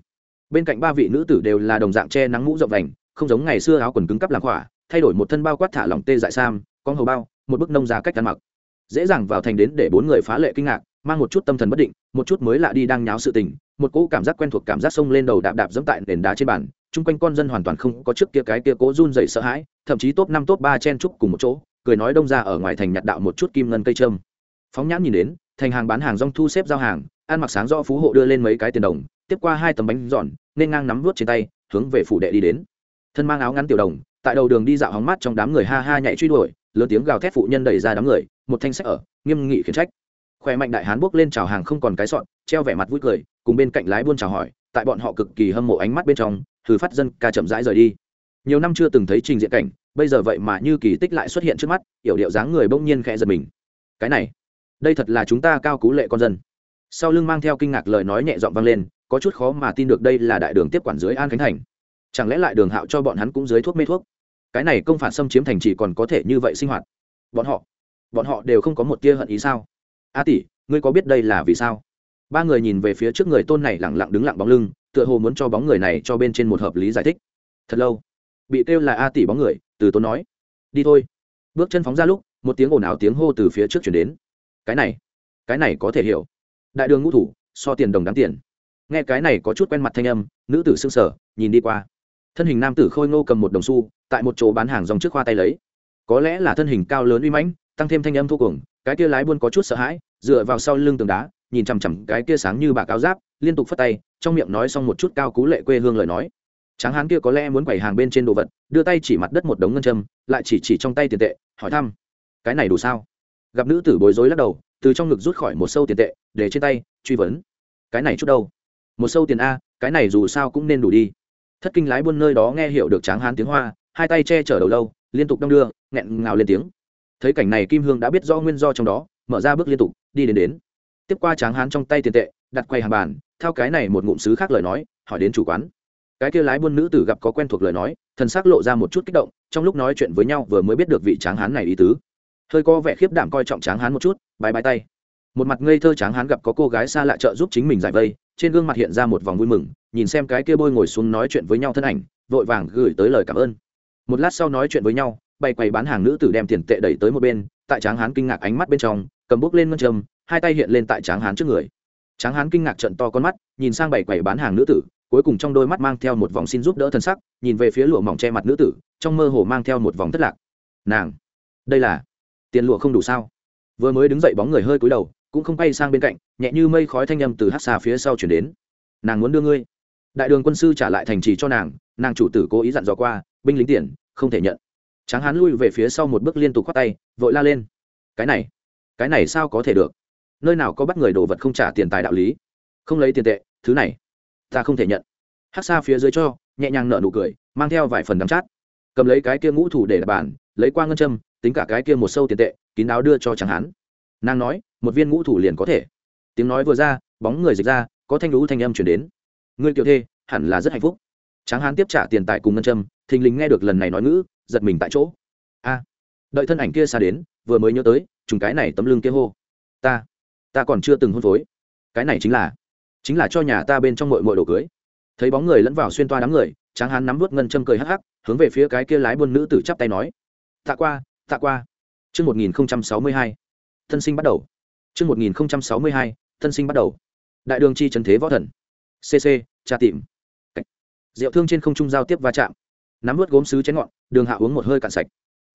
A: Bên cạnh ba vị nữ tử đều là đồng dạng che nắng mũ rộng vành, không giống ngày xưa áo quần cứng cắp làm khỏa, thay đổi một thân bao quát thả lỏng tê dại sam, con hầu bao, một bức nông ra cách ăn mặc. Dễ dàng vào thành đến để bốn người phá lệ kinh ngạc mang một chút tâm thần bất định, một chút mới lạ đi đang nháo sự tình, một cỗ cảm giác quen thuộc cảm giác sông lên đầu đạp đạp dẫm tại nền đá trên bàn, chung quanh con dân hoàn toàn không có trước kia cái kia cố run dậy sợ hãi, thậm chí top năm, top ba chen trúc cùng một chỗ, cười nói đông ra ở ngoài thành nhặt đạo một chút kim ngân cây trâm. Phóng nhãn nhìn đến, thành hàng bán hàng rong thu xếp giao hàng, ăn mặc sáng do phú hộ đưa lên mấy cái tiền đồng, tiếp qua hai tấm bánh giòn, nên ngang nắm vút trên tay, hướng về phủ đệ đi đến. Thân mang áo ngắn tiểu đồng, tại đầu đường đi dạo hóng mát trong đám người ha ha nhảy truy đuổi, lớn tiếng gào thét phụ nhân đẩy ra đám người, một thanh sách ở, nghiêm nghị khiển trách khỏe mạnh đại hán bước lên chào hàng không còn cái sọn, treo vẻ mặt vui cười, cùng bên cạnh lái buôn chào hỏi, tại bọn họ cực kỳ hâm mộ ánh mắt bên trong thử phát dân ca chậm rãi rời đi. Nhiều năm chưa từng thấy trình diện cảnh, bây giờ vậy mà như kỳ tích lại xuất hiện trước mắt, yểu điệu dáng người bỗng nhiên khẽ giật mình. Cái này, đây thật là chúng ta cao cú lệ con dân. Sau lưng mang theo kinh ngạc lời nói nhẹ dọn vang lên, có chút khó mà tin được đây là đại đường tiếp quản dưới an khánh thành. Chẳng lẽ lại đường hạo cho bọn hắn cũng dưới thuốc mê thuốc? Cái này công phản xâm chiếm thành chỉ còn có thể như vậy sinh hoạt. Bọn họ bọn họ đều không có một tia hận ý sao? A tỷ, ngươi có biết đây là vì sao? Ba người nhìn về phía trước người tôn này lẳng lặng đứng lặng bóng lưng, tựa hồ muốn cho bóng người này cho bên trên một hợp lý giải thích. Thật lâu, bị kêu là a tỷ bóng người, từ tôn nói, đi thôi. Bước chân phóng ra lúc, một tiếng ồn ào tiếng hô từ phía trước chuyển đến. Cái này cái này có thể hiểu. Đại đường ngũ thủ, so tiền đồng đáng tiền. Nghe cái này có chút quen mặt thanh âm, nữ tử xương sở nhìn đi qua. Thân hình nam tử khôi ngô cầm một đồng xu, tại một chỗ bán hàng dòng trước khoa tay lấy. Có lẽ là thân hình cao lớn uy mãnh, tăng thêm thanh âm thô cùng, cái kia lái buôn có chút sợ hãi dựa vào sau lưng tường đá, nhìn chằm chằm cái kia sáng như bà cáo giáp, liên tục phất tay, trong miệng nói xong một chút cao cú lệ quê hương lời nói. Tráng hán kia có lẽ muốn quẩy hàng bên trên đồ vật, đưa tay chỉ mặt đất một đống ngân châm, lại chỉ chỉ trong tay tiền tệ, hỏi thăm, cái này đủ sao? Gặp nữ tử bối rối lắc đầu, từ trong ngực rút khỏi một sâu tiền tệ, để trên tay, truy vấn, cái này chút đâu? Một sâu tiền a, cái này dù sao cũng nên đủ đi. Thất kinh lái buôn nơi đó nghe hiểu được tráng hán tiếng hoa, hai tay che chở đầu lâu, liên tục đong đưa, nghẹn ngào lên tiếng. Thấy cảnh này kim hương đã biết do nguyên do trong đó mở ra bước liên tục, đi đến đến. Tiếp qua tráng hán trong tay tiền tệ, đặt quay hàng bàn theo cái này một ngụm sứ khác lời nói, hỏi đến chủ quán. Cái kia lái buôn nữ tử gặp có quen thuộc lời nói, thần xác lộ ra một chút kích động, trong lúc nói chuyện với nhau vừa mới biết được vị tráng hán này ý tứ. Hơi có vẻ khiếp đảm coi trọng tráng hán một chút, bái bái tay. Một mặt ngây thơ tráng hán gặp có cô gái xa lạ trợ giúp chính mình giải vây, trên gương mặt hiện ra một vòng vui mừng, nhìn xem cái kia bôi ngồi xuống nói chuyện với nhau thân ảnh, vội vàng gửi tới lời cảm ơn. Một lát sau nói chuyện với nhau, bày quầy bán hàng nữ tử đem tiền tệ đẩy tới một bên, tại tráng hán kinh ngạc ánh mắt bên trong cầm bước lên ngân châm, hai tay hiện lên tại tráng hán trước người. Tráng hán kinh ngạc trận to con mắt, nhìn sang bảy quầy bán hàng nữ tử, cuối cùng trong đôi mắt mang theo một vòng xin giúp đỡ thân sắc, nhìn về phía lụa mỏng che mặt nữ tử, trong mơ hồ mang theo một vòng thất lạc. Nàng, đây là tiền lụa không đủ sao? Vừa mới đứng dậy bóng người hơi cúi đầu, cũng không bay sang bên cạnh, nhẹ như mây khói thanh â m từ hát xà phía sau chuyển đến. Nàng muốn đưa ngươi. Đại đường quân sư trả lại thành trì cho nàng nàng chủ tử cố ý dặn dò qua, binh lính tiền, không thể nhận. Tráng hán lui về phía sau một bước liên tục quát tay, vội la lên. Cái này cái này sao có thể được? Nơi nào có bắt người đồ vật không trả tiền tài đạo lý? Không lấy tiền tệ, thứ này, ta không thể nhận. Hát xa phía dưới cho, nhẹ nhàng nở nụ cười, mang theo vài phần đắm chát. Cầm lấy cái kia ngũ thủ để đặt bàn, lấy qua ngân châm, tính cả cái kia một sâu tiền tệ, kín áo đưa cho tráng hán nàng nói, một viên ngũ thủ liền có thể. Tiếng nói vừa ra, bóng người dịch ra, có thanh lũ thanh âm chuyển đến. Ngươi kiệu thê, hẳn là rất hạnh phúc. Tráng hán tiếp trả tiền tài cùng ngân châm, thình lình nghe được lần này nói ngữ, giật mình tại chỗ. A, đợi thân ảnh kia xa đến, vừa mới nhớ tới trùng cái này tấm lưng kia hô ta ta còn chưa từng hôn phối cái này chính là chính là cho nhà ta bên trong mội mội đồ cưới thấy bóng người lẫn vào xuyên toa đám người tráng hán nắm vút ngân châm cười hắc hắc hướng về phía cái kia lái buôn nữ tử chắp tay nói tạ qua tạ qua Trước 1062, thân sinh bắt đầu. Trước 1062, thân sinh bắt đầu. Đại đường chi trần thế võ thần. CC, tra tìm. cách Rượu thương trên không trung giao tiếp va chạm. Nắm vút gốm sứ chén ngọn, đường hạ uống một hơi cạn sạch.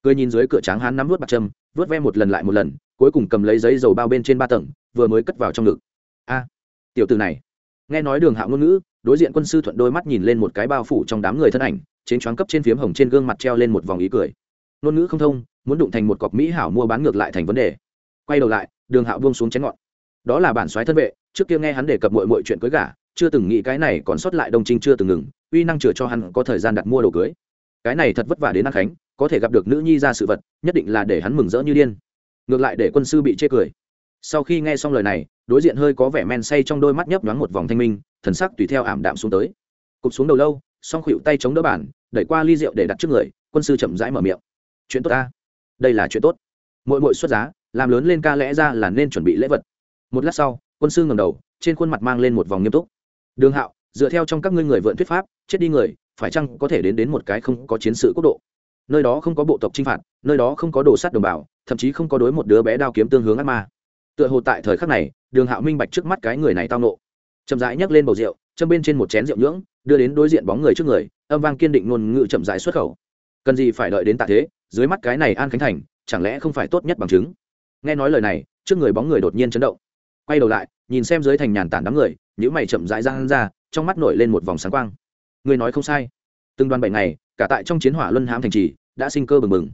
A: Cười nhìn dưới cửa tráng hán nắm vút bạc châm, vớt ve một lần lại một lần, cuối cùng cầm lấy giấy dầu bao bên trên ba tầng, vừa mới cất vào trong ngực. A, tiểu tử này. Nghe nói đường hạ ngôn ngữ, đối diện quân sư thuận đôi mắt nhìn lên một cái bao phủ trong đám người thân ảnh, trên choáng cấp trên phiếm hồng trên gương mặt treo lên một vòng ý cười. Ngôn ngữ không thông, muốn đụng thành một cọc mỹ hảo mua bán ngược lại thành vấn đề quay đầu lại đường hạo buông xuống chén ngọn đó là bản soái thân vệ trước kia nghe hắn đề cập mọi mọi chuyện cưới gả chưa từng nghĩ cái này còn sót lại đông trinh chưa từng ngừng uy năng chừa cho hắn có thời gian đặt mua đồ cưới cái này thật vất vả đến ăn khánh có thể gặp được nữ nhi ra sự vật, nhất định là để hắn mừng rỡ như điên. Ngược lại để quân sư bị chê cười. Sau khi nghe xong lời này, đối diện hơi có vẻ men say trong đôi mắt nhấp nhoáng một vòng thanh minh, thần sắc tùy theo ảm đạm xuống tới. Cụp xuống đầu lâu, song khuỵu tay chống đỡ bản đẩy qua ly rượu để đặt trước người, quân sư chậm rãi mở miệng. Chuyện tốt ta. Đây là chuyện tốt. Mỗi mỗi xuất giá, làm lớn lên ca lẽ ra là nên chuẩn bị lễ vật. Một lát sau, quân sư ngầm đầu, trên khuôn mặt mang lên một vòng nghiêm túc. Đường hạo, dựa theo trong các ngươi người vượn thuyết pháp, chết đi người, phải chăng có thể đến đến một cái không có chiến sự quốc độ? Nơi đó không có bộ tộc chinh phạt, nơi đó không có đồ sắt đồng bào, thậm chí không có đối một đứa bé đao kiếm tương hướng ác ma. Tựa hồ tại thời khắc này, đường hạo minh bạch trước mắt cái người này tao nộ chậm rãi nhấc lên bầu rượu, châm bên trên một chén rượu nhưỡng, đưa đến đối diện bóng người trước người, âm vang kiên định ngôn ngữ chậm rãi xuất khẩu. Cần gì phải đợi đến tạ thế, dưới mắt cái này an khánh thành, chẳng lẽ không phải tốt nhất bằng chứng? Nghe nói lời này, trước người bóng người đột nhiên chấn động. Quay đầu lại, nhìn xem dưới thành nhàn tản đám người những mày chậm rãi ra ra, trong mắt nổi lên một vòng sáng quang. Người nói không sai. Từng đoàn bảy ngày cả tại trong chiến hỏa luân hãm thành trì, đã sinh cơ bừng bừng.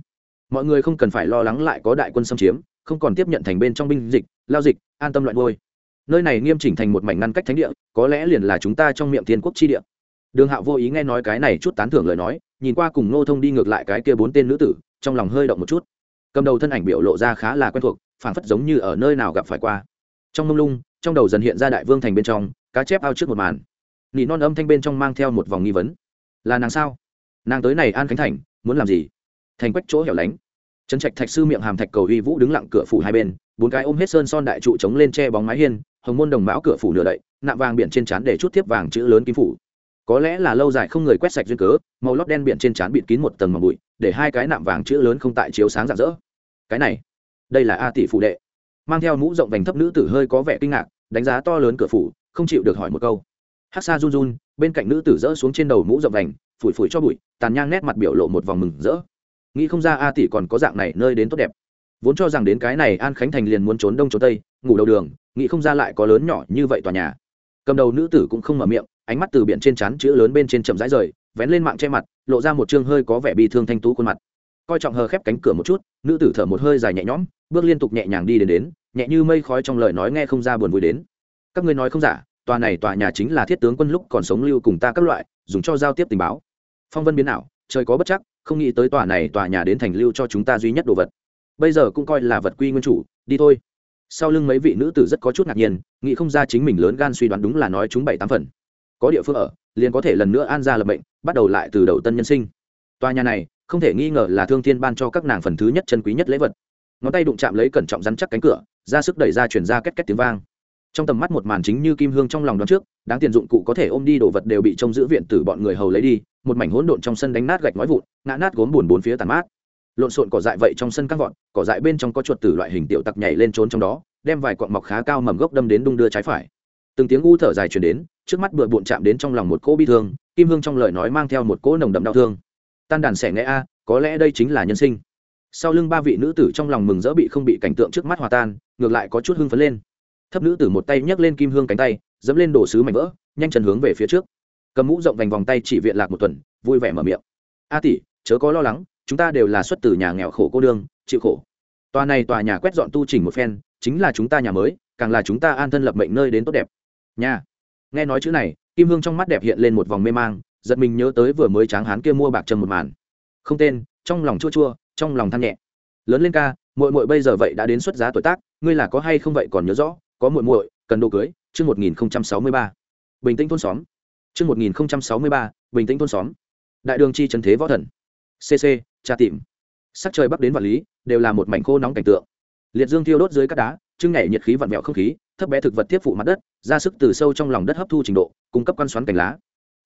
A: Mọi người không cần phải lo lắng lại có đại quân xâm chiếm, không còn tiếp nhận thành bên trong binh dịch, lao dịch, an tâm loại vôi nơi này nghiêm chỉnh thành một mảnh ngăn cách thánh địa, có lẽ liền là chúng ta trong miệng thiên quốc chi địa. Đường hạo vô ý nghe nói cái này chút tán thưởng lời nói, nhìn qua cùng ngô thông đi ngược lại cái kia bốn tên nữ tử, trong lòng hơi động một chút. Cầm đầu thân ảnh biểu lộ ra khá là quen thuộc, phảng phất giống như ở nơi nào gặp phải qua. Trong mông lung, trong đầu dần hiện ra đại vương thành bên trong, cá chép ao trước một màn. Nỉ non âm thanh bên trong mang theo một vòng nghi vấn. Là nàng sao? Nàng tới này an khánh thành, muốn làm gì? Thành quách chỗ hẻo lánh. Trấn trạch thạch sư miệng hàm thạch cầu uy vũ đứng lặng cửa phủ hai bên, bốn cái ôm hết sơn son đại trụ chống lên che bóng mái hiên, hồng môn đồng mão cửa phủ nửa đậy, nạm vàng biển trên trán để chút tiếp vàng chữ lớn kim phủ. Có lẽ là lâu dài không người quét sạch duyên cớ, màu lót đen biển trên trán bịt kín một tầng mỏng bụi, để hai cái nạm vàng chữ lớn không tại chiếu sáng rạng rỡ. Cái này, đây là a tỷ phụ đệ. Mang theo mũ rộng vành thấp nữ tử hơi có vẻ kinh ngạc, đánh giá to lớn cửa phủ, không chịu được hỏi một câu. Hát xa run run, bên cạnh nữ tử rỡ xuống trên đầu mũ rộng vành phủi phủi cho bụi, tàn nhang nét mặt biểu lộ một vòng mừng rỡ. Nghĩ không ra a tỷ còn có dạng này nơi đến tốt đẹp. Vốn cho rằng đến cái này an khánh thành liền muốn trốn đông trốn tây, ngủ đầu đường, nghĩ không ra lại có lớn nhỏ như vậy tòa nhà. Cầm đầu nữ tử cũng không mở miệng, ánh mắt từ biển trên chắn chữ lớn bên trên chậm rãi rời, vén lên mạng che mặt, lộ ra một chương hơi có vẻ bị thương thanh tú khuôn mặt. Coi trọng hờ khép cánh cửa một chút, nữ tử thở một hơi dài nhẹ nhõm, bước liên tục nhẹ nhàng đi đến đến, nhẹ như mây khói trong lời nói nghe không ra buồn vui đến. Các ngươi nói không giả, tòa này tòa nhà chính là thiết tướng quân lúc còn sống lưu cùng ta các loại, dùng cho giao tiếp tình báo phong vân biến ảo, trời có bất chắc, không nghĩ tới tòa này tòa nhà đến thành lưu cho chúng ta duy nhất đồ vật. Bây giờ cũng coi là vật quy nguyên chủ, đi thôi. Sau lưng mấy vị nữ tử rất có chút ngạc nhiên, nghĩ không ra chính mình lớn gan suy đoán đúng là nói chúng bảy tám phần. Có địa phương ở, liền có thể lần nữa an ra lập bệnh bắt đầu lại từ đầu tân nhân sinh. Tòa nhà này, không thể nghi ngờ là thương thiên ban cho các nàng phần thứ nhất chân quý nhất lễ vật. Ngón tay đụng chạm lấy cẩn trọng rắn chắc cánh cửa, ra sức đẩy ra chuyển ra két két tiếng vang trong tầm mắt một màn chính như kim hương trong lòng đón trước, đáng tiền dụng cụ có thể ôm đi đồ vật đều bị trông giữ viện tử bọn người hầu lấy đi, một mảnh hỗn độn trong sân đánh nát gạch nói vụn, ngã nát gốm buồn bốn phía tàn mát. Lộn xộn cỏ dại vậy trong sân các vọn cỏ dại bên trong có chuột tử loại hình tiểu tặc nhảy lên trốn trong đó, đem vài quặng mọc khá cao mầm gốc đâm đến đung đưa trái phải. Từng tiếng u thở dài chuyển đến, trước mắt bừa bộn chạm đến trong lòng một cỗ bi thương, kim hương trong lời nói mang theo một cỗ nồng đậm đau thương. Tan đàn sẻ nghe a, có lẽ đây chính là nhân sinh. Sau lưng ba vị nữ tử trong lòng mừng rỡ bị không bị cảnh tượng trước mắt hòa tan, ngược lại có chút hưng phấn lên thấp nữ tử một tay nhấc lên kim hương cánh tay, dẫm lên đổ sứ mảnh vỡ, nhanh chân hướng về phía trước. Cầm mũ rộng vành vòng tay chỉ viện lạc một tuần, vui vẻ mở miệng. A tỷ, chớ có lo lắng, chúng ta đều là xuất từ nhà nghèo khổ cô đương chịu khổ. Tòa này tòa nhà quét dọn tu trình một phen, chính là chúng ta nhà mới, càng là chúng ta an thân lập mệnh nơi đến tốt đẹp. Nhà nghe nói chữ này, kim hương trong mắt đẹp hiện lên một vòng mê mang, giật mình nhớ tới vừa mới tráng hán kia mua bạc trần một màn. Không tên, trong lòng chua chua, trong lòng than nhẹ. Lớn lên ca, muội muội bây giờ vậy đã đến xuất giá tuổi tác, ngươi là có hay không vậy còn nhớ rõ? Có muội muội, cần đồ cưới, chương một nghìn sáu mươi ba. Bình tĩnh thôn xóm. Chương một nghìn sáu mươi ba, bình tĩnh thôn xóm. Đại đường chi trần thế võ thần. Cc tra tìm. Sắc trời bắc đến vạn lý, đều là một mảnh khô nóng cảnh tượng. Liệt dương thiêu đốt dưới các đá, trưng nhảy nhiệt khí vặn vẹo không khí, thấp bé thực vật tiếp phụ mặt đất, ra sức từ sâu trong lòng đất hấp thu trình độ, cung cấp quan xoắn cành lá.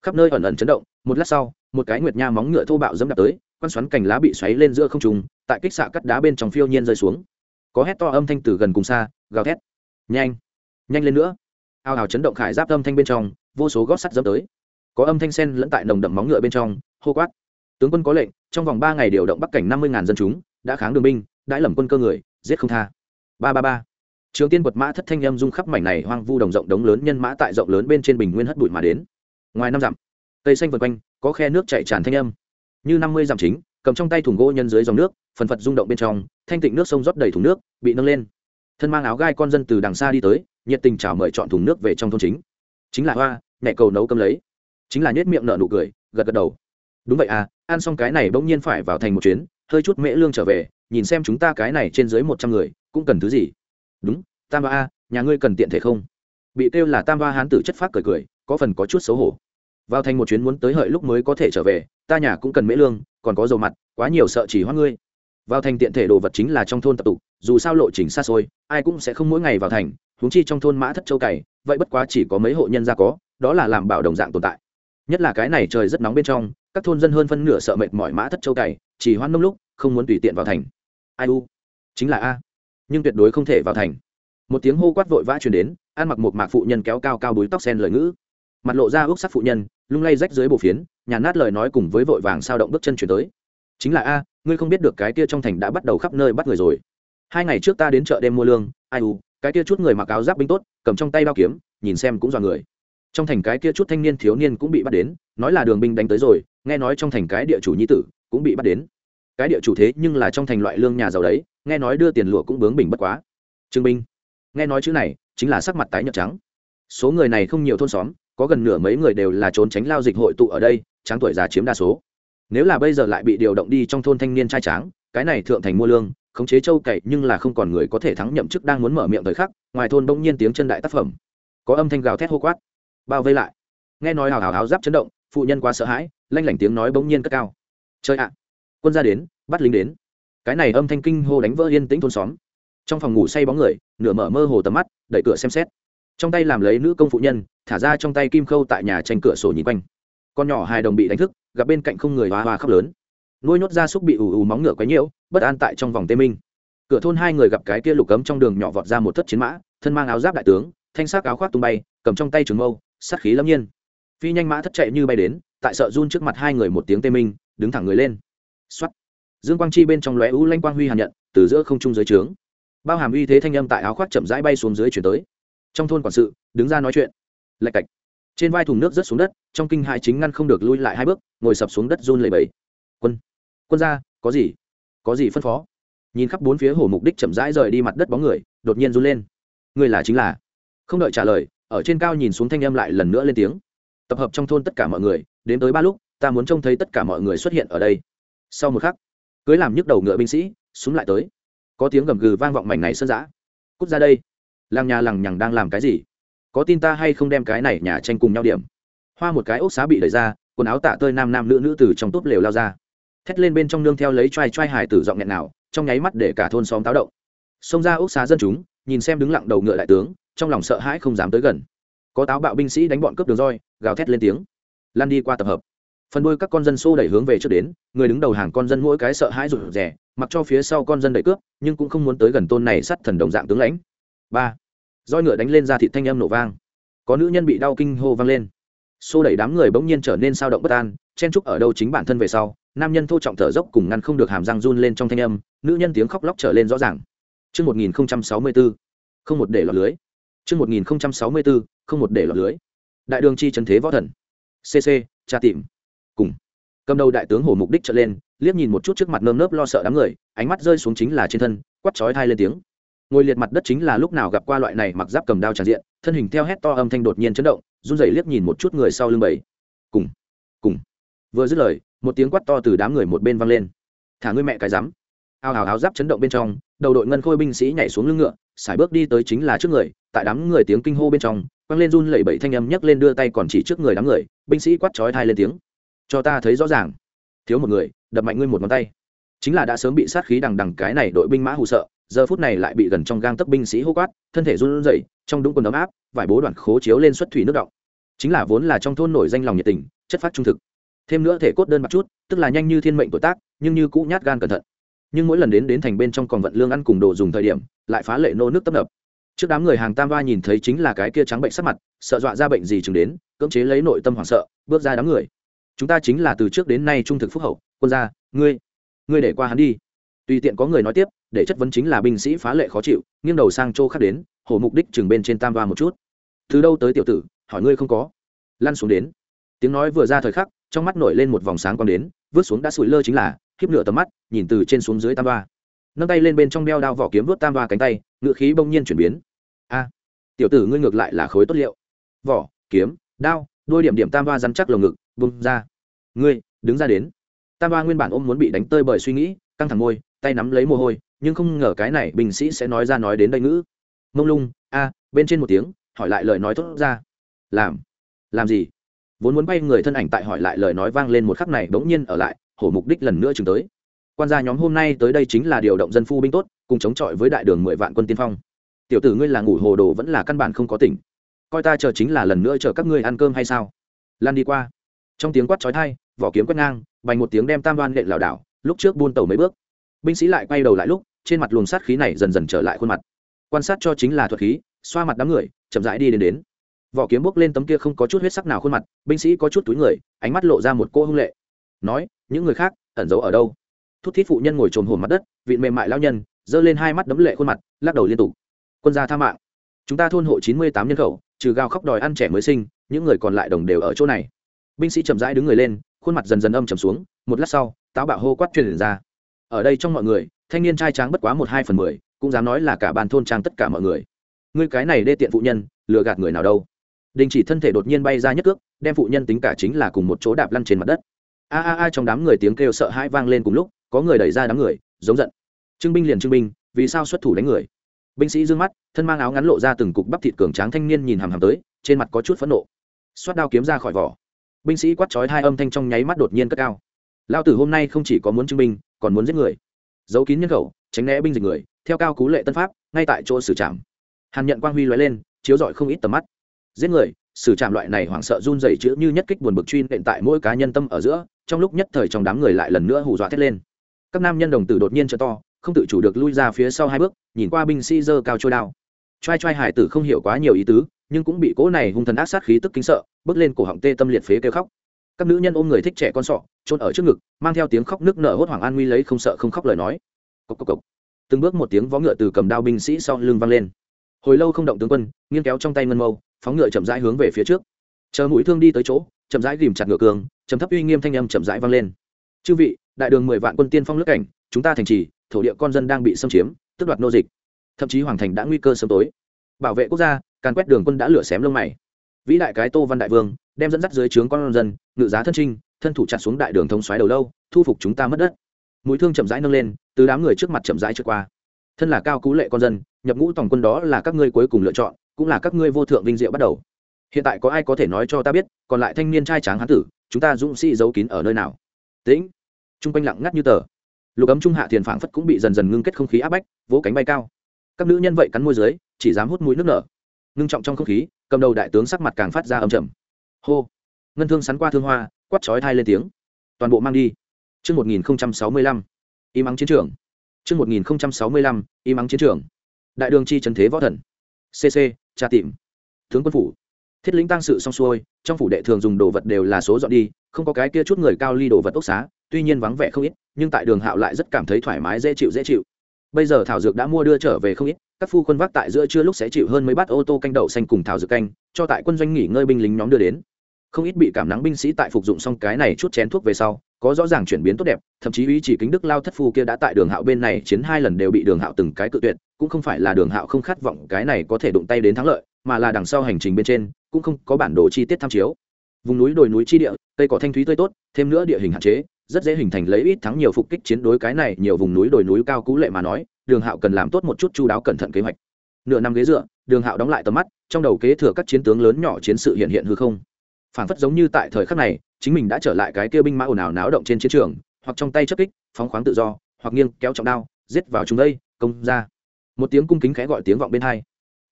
A: Khắp nơi ẩn ẩn chấn động, một lát sau, một cái nguyệt nha móng ngựa thô bạo dẫm đạp tới quan xoắn cành lá bị xoáy lên giữa không trùng tại kích xạ cắt đá bên trong phiêu nhiên rơi xuống. Có hét to âm thanh từ gần cùng xa, gào thét nhanh. Nhanh lên nữa. Ao ào chấn động khải giáp âm thanh bên trong, vô số gót sắt dẫm tới. Có âm thanh sen lẫn tại nồng đậm móng ngựa bên trong, hô quát. Tướng quân có lệnh, trong vòng ba ngày điều động bắc cảnh năm mươi dân chúng, đã kháng đường binh đãi lầm quân cơ người, giết không tha. Ba ba ba. Trường tiên quật mã thất thanh em dung khắp mảnh này hoang vu đồng rộng đống lớn nhân mã tại rộng lớn bên trên bình nguyên hất bụi mà đến. Ngoài năm dặm, cây xanh vượt quanh, có khe nước chạy tràn thanh âm. Như năm mươi dặm chính, cầm trong tay thùng gỗ nhân dưới dòng nước, phần phật rung động bên trong, thanh tịnh nước sông rót đầy thùng nước, bị nâng lên thân mang áo gai con dân từ đằng xa đi tới, nhiệt tình chào mời chọn thùng nước về trong thôn chính. Chính là hoa mẹ cầu nấu cơm lấy. Chính là nhét miệng nở nụ cười, gật gật đầu. Đúng vậy à ăn xong cái này bỗng nhiên phải vào thành một chuyến, hơi chút mễ lương trở về, nhìn xem chúng ta cái này trên dưới một trăm người, cũng cần thứ gì? Đúng, tam ba a nhà ngươi cần tiện thể không? Bị kêu là tam ba hán tử chất phát cười cười, có phần có chút xấu hổ. Vào thành một chuyến muốn tới hợi lúc mới có thể trở về, ta nhà cũng cần mễ lương, còn có dầu mặt, quá nhiều sợ chỉ hoa ngươi vào thành tiện thể đồ vật chính là trong thôn tập tục, dù sao lộ trình xa xôi, ai cũng sẽ không mỗi ngày vào thành, huống chi trong thôn mã thất châu cày, vậy bất quá chỉ có mấy hộ nhân gia có, đó là làm bảo đồng dạng tồn tại. Nhất là cái này trời rất nóng bên trong, các thôn dân hơn phân nửa sợ mệt mỏi mã thất châu cày, chỉ hoan nông lúc, không muốn tùy tiện vào thành. Ai u? Chính là a. Nhưng tuyệt đối không thể vào thành. Một tiếng hô quát vội vã truyền đến, ăn mặc một mạc phụ nhân kéo cao cao búi tóc sen lời ngữ. Mặt lộ ra ước sắc phụ nhân, lung lay rách dưới bộ phiến nhà nát lời nói cùng với vội vàng sao động bước chân chuyển tới chính là a, ngươi không biết được cái kia trong thành đã bắt đầu khắp nơi bắt người rồi. Hai ngày trước ta đến chợ đêm mua lương, ai u, cái kia chút người mặc áo giáp binh tốt, cầm trong tay bao kiếm, nhìn xem cũng dọa người. Trong thành cái kia chút thanh niên thiếu niên cũng bị bắt đến, nói là đường binh đánh tới rồi, nghe nói trong thành cái địa chủ nhi tử cũng bị bắt đến. Cái địa chủ thế nhưng là trong thành loại lương nhà giàu đấy, nghe nói đưa tiền lụa cũng bướng bình bất quá. Trương binh nghe nói chữ này, chính là sắc mặt tái nhợt trắng. Số người này không nhiều thôn xóm, có gần nửa mấy người đều là trốn tránh lao dịch hội tụ ở đây, tráng tuổi già chiếm đa số nếu là bây giờ lại bị điều động đi trong thôn thanh niên trai tráng, cái này thượng thành mua lương, khống chế châu cậy nhưng là không còn người có thể thắng nhậm chức đang muốn mở miệng thời khắc, ngoài thôn bỗng nhiên tiếng chân đại tác phẩm. Có âm thanh gào thét hô quát. Bao vây lại. Nghe nói hào hào háo giáp chấn động, phụ nhân quá sợ hãi, lanh lảnh tiếng nói bỗng nhiên cất cao. Chơi ạ. Quân ra đến, bắt lính đến. Cái này âm thanh kinh hô đánh vỡ yên tĩnh thôn xóm. Trong phòng ngủ say bóng người, nửa mở mơ hồ tầm mắt, đẩy cửa xem xét. Trong tay làm lấy nữ công phụ nhân, thả ra trong tay kim khâu tại nhà tranh cửa sổ nhìn quanh. Con nhỏ hai đồng bị đánh thức gặp bên cạnh không người hoa hoa khóc lớn. Nuôi nhốt gia súc bị ù ù móng ngựa quấy nhiễu, bất an tại trong vòng tê minh. Cửa thôn hai người gặp cái kia lục cấm trong đường nhỏ vọt ra một thất chiến mã, thân mang áo giáp đại tướng, thanh sắc áo khoác tung bay, cầm trong tay trường mâu, sát khí lâm nhiên. Phi nhanh mã thất chạy như bay đến, tại sợ run trước mặt hai người một tiếng tê minh, đứng thẳng người lên. Xuất dương quang chi bên trong lóe u lanh quang huy hàn nhận, từ giữa không trung dưới trướng. Bao hàm uy thế thanh âm tại áo khoác chậm rãi bay xuống dưới chuyển tới. Trong thôn quản sự, đứng ra nói chuyện. Lạch cạch trên vai thùng nước rớt xuống đất, trong kinh hại chính ngăn không được lui lại hai bước, ngồi sập xuống đất run lẩy bẩy. Quân quân ra có gì? Có gì phân phó? Nhìn khắp bốn phía hồ mục đích chậm rãi rời đi mặt đất bóng người, đột nhiên run lên. Người là chính là? Không đợi trả lời, ở trên cao nhìn xuống thanh âm lại lần nữa lên tiếng. Tập hợp trong thôn tất cả mọi người, đến tới ba lúc, ta muốn trông thấy tất cả mọi người xuất hiện ở đây. Sau một khắc, cưới làm nhức đầu ngựa binh sĩ, súng lại tới. Có tiếng gầm gừ vang vọng mảnh này sơn giã. Cút ra đây. Làng nhà lằng nhằng đang làm cái gì? Có tin ta hay không đem cái này nhà tranh cùng nhau điểm? Hoa một cái ốc xá bị đẩy ra, quần áo tạ tơi nam nam nữ nữ từ trong túp lều lao ra. Thét lên bên trong nương theo lấy t r a i t r a i hải tử giọng nghẹn nào, trong nháy mắt để cả thôn xóm táo động. Xông ra ốc xá dân chúng, nhìn xem đứng lặng đầu ngựa đại tướng, trong lòng sợ hãi không dám tới gần. Có táo bạo binh sĩ đánh bọn cướp đường roi, gào thét lên tiếng. Lan đi qua tập hợp. Phần đôi các con dân xô đẩy hướng về trước đến, người đứng đầu hàng con dân mỗi cái sợ hãi rụt rè, mặc cho phía sau con dân đẩy cướp, nhưng cũng không muốn tới gần tôn này sắt thần đồng dạng tướng lãnh. Ba roi ngựa đánh lên ra thị thanh âm nổ vang có nữ nhân bị đau kinh hô vang lên xô đẩy đám người bỗng nhiên trở nên sao động bất an chen trúc ở đâu chính bản thân về sau nam nhân thô trọng thở dốc cùng ngăn không được hàm răng run lên trong thanh âm nữ nhân tiếng khóc lóc trở lên rõ ràng Trước 1064, không một để lọt lưới. Trước 1064, không một để lọt lưới. Đại đường chi trấn thế võ thần. CC, tra tìm cùng cầm đầu đại tướng hổ mục đích trở lên liếc nhìn một chút trước mặt nơm nớp lo sợ đám người ánh mắt rơi xuống chính là trên thân quắt chói thai lên tiếng ngồi liệt mặt đất chính là lúc nào gặp qua loại này mặc giáp cầm đao tràn diện, thân hình theo hét to âm thanh đột nhiên chấn động, run rẩy liếc nhìn một chút người sau lưng bầy. Cùng cùng. Vừa dứt lời, một tiếng quát to từ đám người một bên vang lên. Thả ngươi mẹ cái rắm. Ao hào háo giáp chấn động bên trong, đầu đội ngân khôi binh sĩ nhảy xuống lưng ngựa, sải bước đi tới chính là trước người, tại đám người tiếng kinh hô bên trong, quăng lên run lẩy bẩy thanh âm nhấc lên đưa tay còn chỉ trước người đám người, binh sĩ quát chói thai lên tiếng. Cho ta thấy rõ ràng. Thiếu một người, đập mạnh ngươi một ngón tay. Chính là đã sớm bị sát khí đằng đằng cái này đội binh mã hụ sợ giờ phút này lại bị gần trong gang tấc binh sĩ hô quát, thân thể run rẩy, trong đúng quần ấm áp, vải bố đoạn khố chiếu lên xuất thủy nước động. Chính là vốn là trong thôn nổi danh lòng nhiệt tình, chất phát trung thực. Thêm nữa thể cốt đơn bạc chút, tức là nhanh như thiên mệnh tuổi tác, nhưng như cũ nhát gan cẩn thận. Nhưng mỗi lần đến đến thành bên trong còn vận lương ăn cùng đồ dùng thời điểm, lại phá lệ nô nước tấp nập. Trước đám người hàng tam va nhìn thấy chính là cái kia trắng bệnh sắc mặt, sợ dọa ra bệnh gì chừng đến, cưỡng chế lấy nội tâm hoảng sợ, bước ra đám người. Chúng ta chính là từ trước đến nay trung thực phúc hậu, quân gia, ngươi ngươi để qua hắn đi. Tùy tiện có người nói tiếp để chất vấn chính là binh sĩ phá lệ khó chịu, nghiêng đầu sang chỗ khác đến hổ mục đích chừng bên trên tam va một chút. Từ đâu tới tiểu tử, hỏi ngươi không có. Lăn xuống đến. Tiếng nói vừa ra thời khắc, trong mắt nổi lên một vòng sáng còn đến, vứt xuống đã sủi lơ chính là, khiếp nửa tầm mắt, nhìn từ trên xuống dưới tam va. Nâng tay lên bên trong đeo đao vỏ kiếm vớt tam va cánh tay ngựa khí bỗng nhiên chuyển biến. A, tiểu tử ngươi ngược lại là khối tốt liệu. Vỏ, kiếm, đao, đôi điểm điểm tam va rắn chắc lồng ngực bung ra. Ngươi, đứng ra đến. Tam va nguyên bản ôm muốn bị đánh tơi bởi suy nghĩ, căng thẳng môi, tay nắm lấy mồ hôi nhưng không ngờ cái này binh sĩ sẽ nói ra nói đến đây ngữ. Mông lung, a, bên trên một tiếng, hỏi lại lời nói thốt ra. Làm làm gì? Vốn muốn bay người thân ảnh tại hỏi lại lời nói vang lên một khắc này bỗng nhiên ở lại, hổ mục đích lần nữa chừng tới. Quan gia nhóm hôm nay tới đây chính là điều động dân phu binh tốt, cùng chống chọi với đại đường mười vạn quân tiên phong. Tiểu tử ngươi là ngủ hồ đồ vẫn là căn bản không có tỉnh. Coi ta chờ chính là lần nữa chờ các ngươi ăn cơm hay sao? Lan đi qua. Trong tiếng quát trói thai vỏ kiếm quét ngang, bành một tiếng đem tam đoan lệ lảo đảo, lúc trước buôn tàu mấy bước. Binh sĩ lại quay đầu lại lúc trên mặt luồng sát khí này dần dần trở lại khuôn mặt. Quan sát cho chính là thuật khí, xoa mặt đám người, chậm rãi đi đến đến. Vỏ kiếm bốc lên tấm kia không có chút huyết sắc nào khuôn mặt, binh sĩ có chút túi người, ánh mắt lộ ra một cô hung lệ. Nói, những người khác, ẩn giấu ở đâu? Thút thít phụ nhân ngồi trồm hồn mặt đất, vịn mềm mại lao nhân, giơ lên hai mắt đấm lệ khuôn mặt, lắc đầu liên tục. Quân gia tha mạng. Chúng ta thôn hộ chín mươi tám nhân khẩu, trừ gào khóc đòi ăn trẻ mới sinh, những người còn lại đồng đều ở chỗ này. Binh sĩ chậm rãi đứng người lên, khuôn mặt dần dần âm trầm xuống, một lát sau, táo bạo hô quát truyền ra. Ở đây trong mọi người thanh niên trai tráng bất quá một hai phần mười, cũng dám nói là cả bàn thôn trang tất cả mọi người. Ngươi cái này đê tiện phụ nhân, lừa gạt người nào đâu? Đình chỉ thân thể đột nhiên bay ra nhất cước, đem phụ nhân tính cả chính là cùng một chỗ đạp lăn trên mặt đất. A a a, trong đám người tiếng kêu sợ hãi vang lên cùng lúc, có người đẩy ra đám người, giống giận. Trưng binh liền trưng binh, vì sao xuất thủ đánh người? Binh sĩ d ư ơ n g mắt, thân mang áo ngắn lộ ra từng cục bắp thịt cường tráng thanh niên nhìn hàm hàm tới, trên mặt có chút phẫn nộ. Xoát đao kiếm ra khỏi vỏ. Binh sĩ quát chói hai âm thanh trong nháy mắt đột nhiên cất cao. Lao tử hôm nay không chỉ có muốn trưng binh, còn muốn giết người giấu kín nhân khẩu, tránh né binh dịch người, theo cao cú lệ tân pháp, ngay tại chỗ xử trảm. Hàn nhận quang huy l lên, chiếu rọi không ít tầm mắt. Giết người, xử trảm loại này hoảng sợ run dày chữ như nhất kích buồn bực truy nện tại mỗi cá nhân tâm ở giữa, trong lúc nhất thời trong đám người lại lần nữa hù dọa thét lên. Các nam nhân đồng tử đột nhiên trở to, không tự chủ được lui ra phía sau hai bước, nhìn qua binh sĩ dơ cao trôi đao. Trai trai hải tử không hiểu quá nhiều ý tứ, nhưng cũng bị cỗ này hung thần ác sát khí tức kính sợ, bước lên cổ họng tê tâm liệt phế kêu khóc các nữ nhân ôm người thích trẻ con sọ trôn ở trước ngực mang theo tiếng khóc nước nở hốt hoảng an nguy lấy không sợ không khóc lời nói. Cốc cốc cốc, từng bước một tiếng vó ngựa từ cầm đao binh sĩ sau lưng văng lên. Hồi lâu không động tướng quân nghiêng kéo trong tay ngân mâu phóng ngựa chậm rãi hướng về phía trước. Chờ mũi thương đi tới chỗ chậm rãi ghìm chặt ngựa cường chấm thấp uy nghiêm thanh âm chậm rãi vang lên. Chư vị đại đường mười vạn quân tiên phong lướt cảnh chúng ta thành trì thổ địa con dân đang bị xâm chiếm tước đoạt nô dịch. Thậm chí hoàng thành đã nguy cơ sớm tối. Bảo vệ quốc gia càn quét đường quân đã lửa xém lông mày. Vĩ đại cái tô văn đại vương đem dẫn dắt dưới trướng con dân, ngự giá thân trinh, thân thủ chặt xuống đại đường thông xoáy đầu lâu, thu phục chúng ta mất đất. Mũi thương chậm rãi nâng lên, từ đám người trước mặt chậm rãi trượt qua. Thân là cao cú lệ con dân, nhập ngũ tổng quân đó là các ngươi cuối cùng lựa chọn, cũng là các ngươi vô thượng vinh diệu bắt đầu. Hiện tại có ai có thể nói cho ta biết, còn lại thanh niên trai tráng hán tử, chúng ta dũng sĩ giấu kín ở nơi nào? Tĩnh. Trung quanh lặng ngắt như tờ. Lục ấm trung hạ thiền phảng phất cũng bị dần dần ngưng kết không khí áp bách, vỗ cánh bay cao. Các nữ nhân vậy cắn môi dưới, chỉ dám hút mũi nước nở. Ngưng trọng trong không khí, cầm đầu đại tướng sắc mặt càng phát ra âm trầm hô ngân thương sắn qua thương hoa quắt chói thai lên tiếng toàn bộ mang đi Trước 1065, im ắng chiến trường. Trước 1065, im ắng chiến trường. Đại đường chi trấn thế võ thần. CC, tra tìm. Tướng quân phủ. Thiết lĩnh tăng sự xong xuôi, trong phủ đệ thường dùng đồ vật đều là số dọn đi, không có cái kia chút người cao ly đồ vật ốc xá, tuy nhiên vắng vẻ không ít, nhưng tại đường Hạo lại rất cảm thấy thoải mái dễ chịu dễ chịu. Bây giờ thảo dược đã mua đưa trở về không ít, các phu quân vác tại giữa trưa lúc sẽ chịu hơn mấy bát ô tô canh đậu xanh cùng thảo dược canh, cho tại quân doanh nghỉ ngơi binh lính nhóm đưa đến. Không ít bị cảm nắng binh sĩ tại phục dụng xong cái này chút chén thuốc về sau, có rõ ràng chuyển biến tốt đẹp thậm chí ý chỉ kính đức lao thất phu kia đã tại đường hạo bên này chiến hai lần đều bị đường hạo từng cái cự tuyệt cũng không phải là đường hạo không khát vọng cái này có thể đụng tay đến thắng lợi mà là đằng sau hành trình bên trên cũng không có bản đồ chi tiết tham chiếu. Vùng núi đồi núi chi địa cây cỏ thanh thúy tươi tốt thêm nữa địa hình hạn chế rất dễ hình thành lấy ít thắng nhiều phục kích chiến đối cái này nhiều vùng núi đồi núi cao cú lệ mà nói đường hạo cần làm tốt một chút chu đáo cẩn thận kế hoạch. Nửa năm ghế dựa đường hạo đóng lại tầm mắt trong đầu kế thừa các chiến tướng lớn nhỏ chiến sự hiện hiện hư không phản phất giống như tại thời khắc này, chính mình đã trở lại cái kia binh mã ồn ào náo động trên chiến trường, hoặc trong tay chấp kích, phóng khoáng tự do, hoặc nghiêng kéo trọng đao, giết vào chúng đây, công ra. Một tiếng cung kính khẽ gọi tiếng vọng bên hai.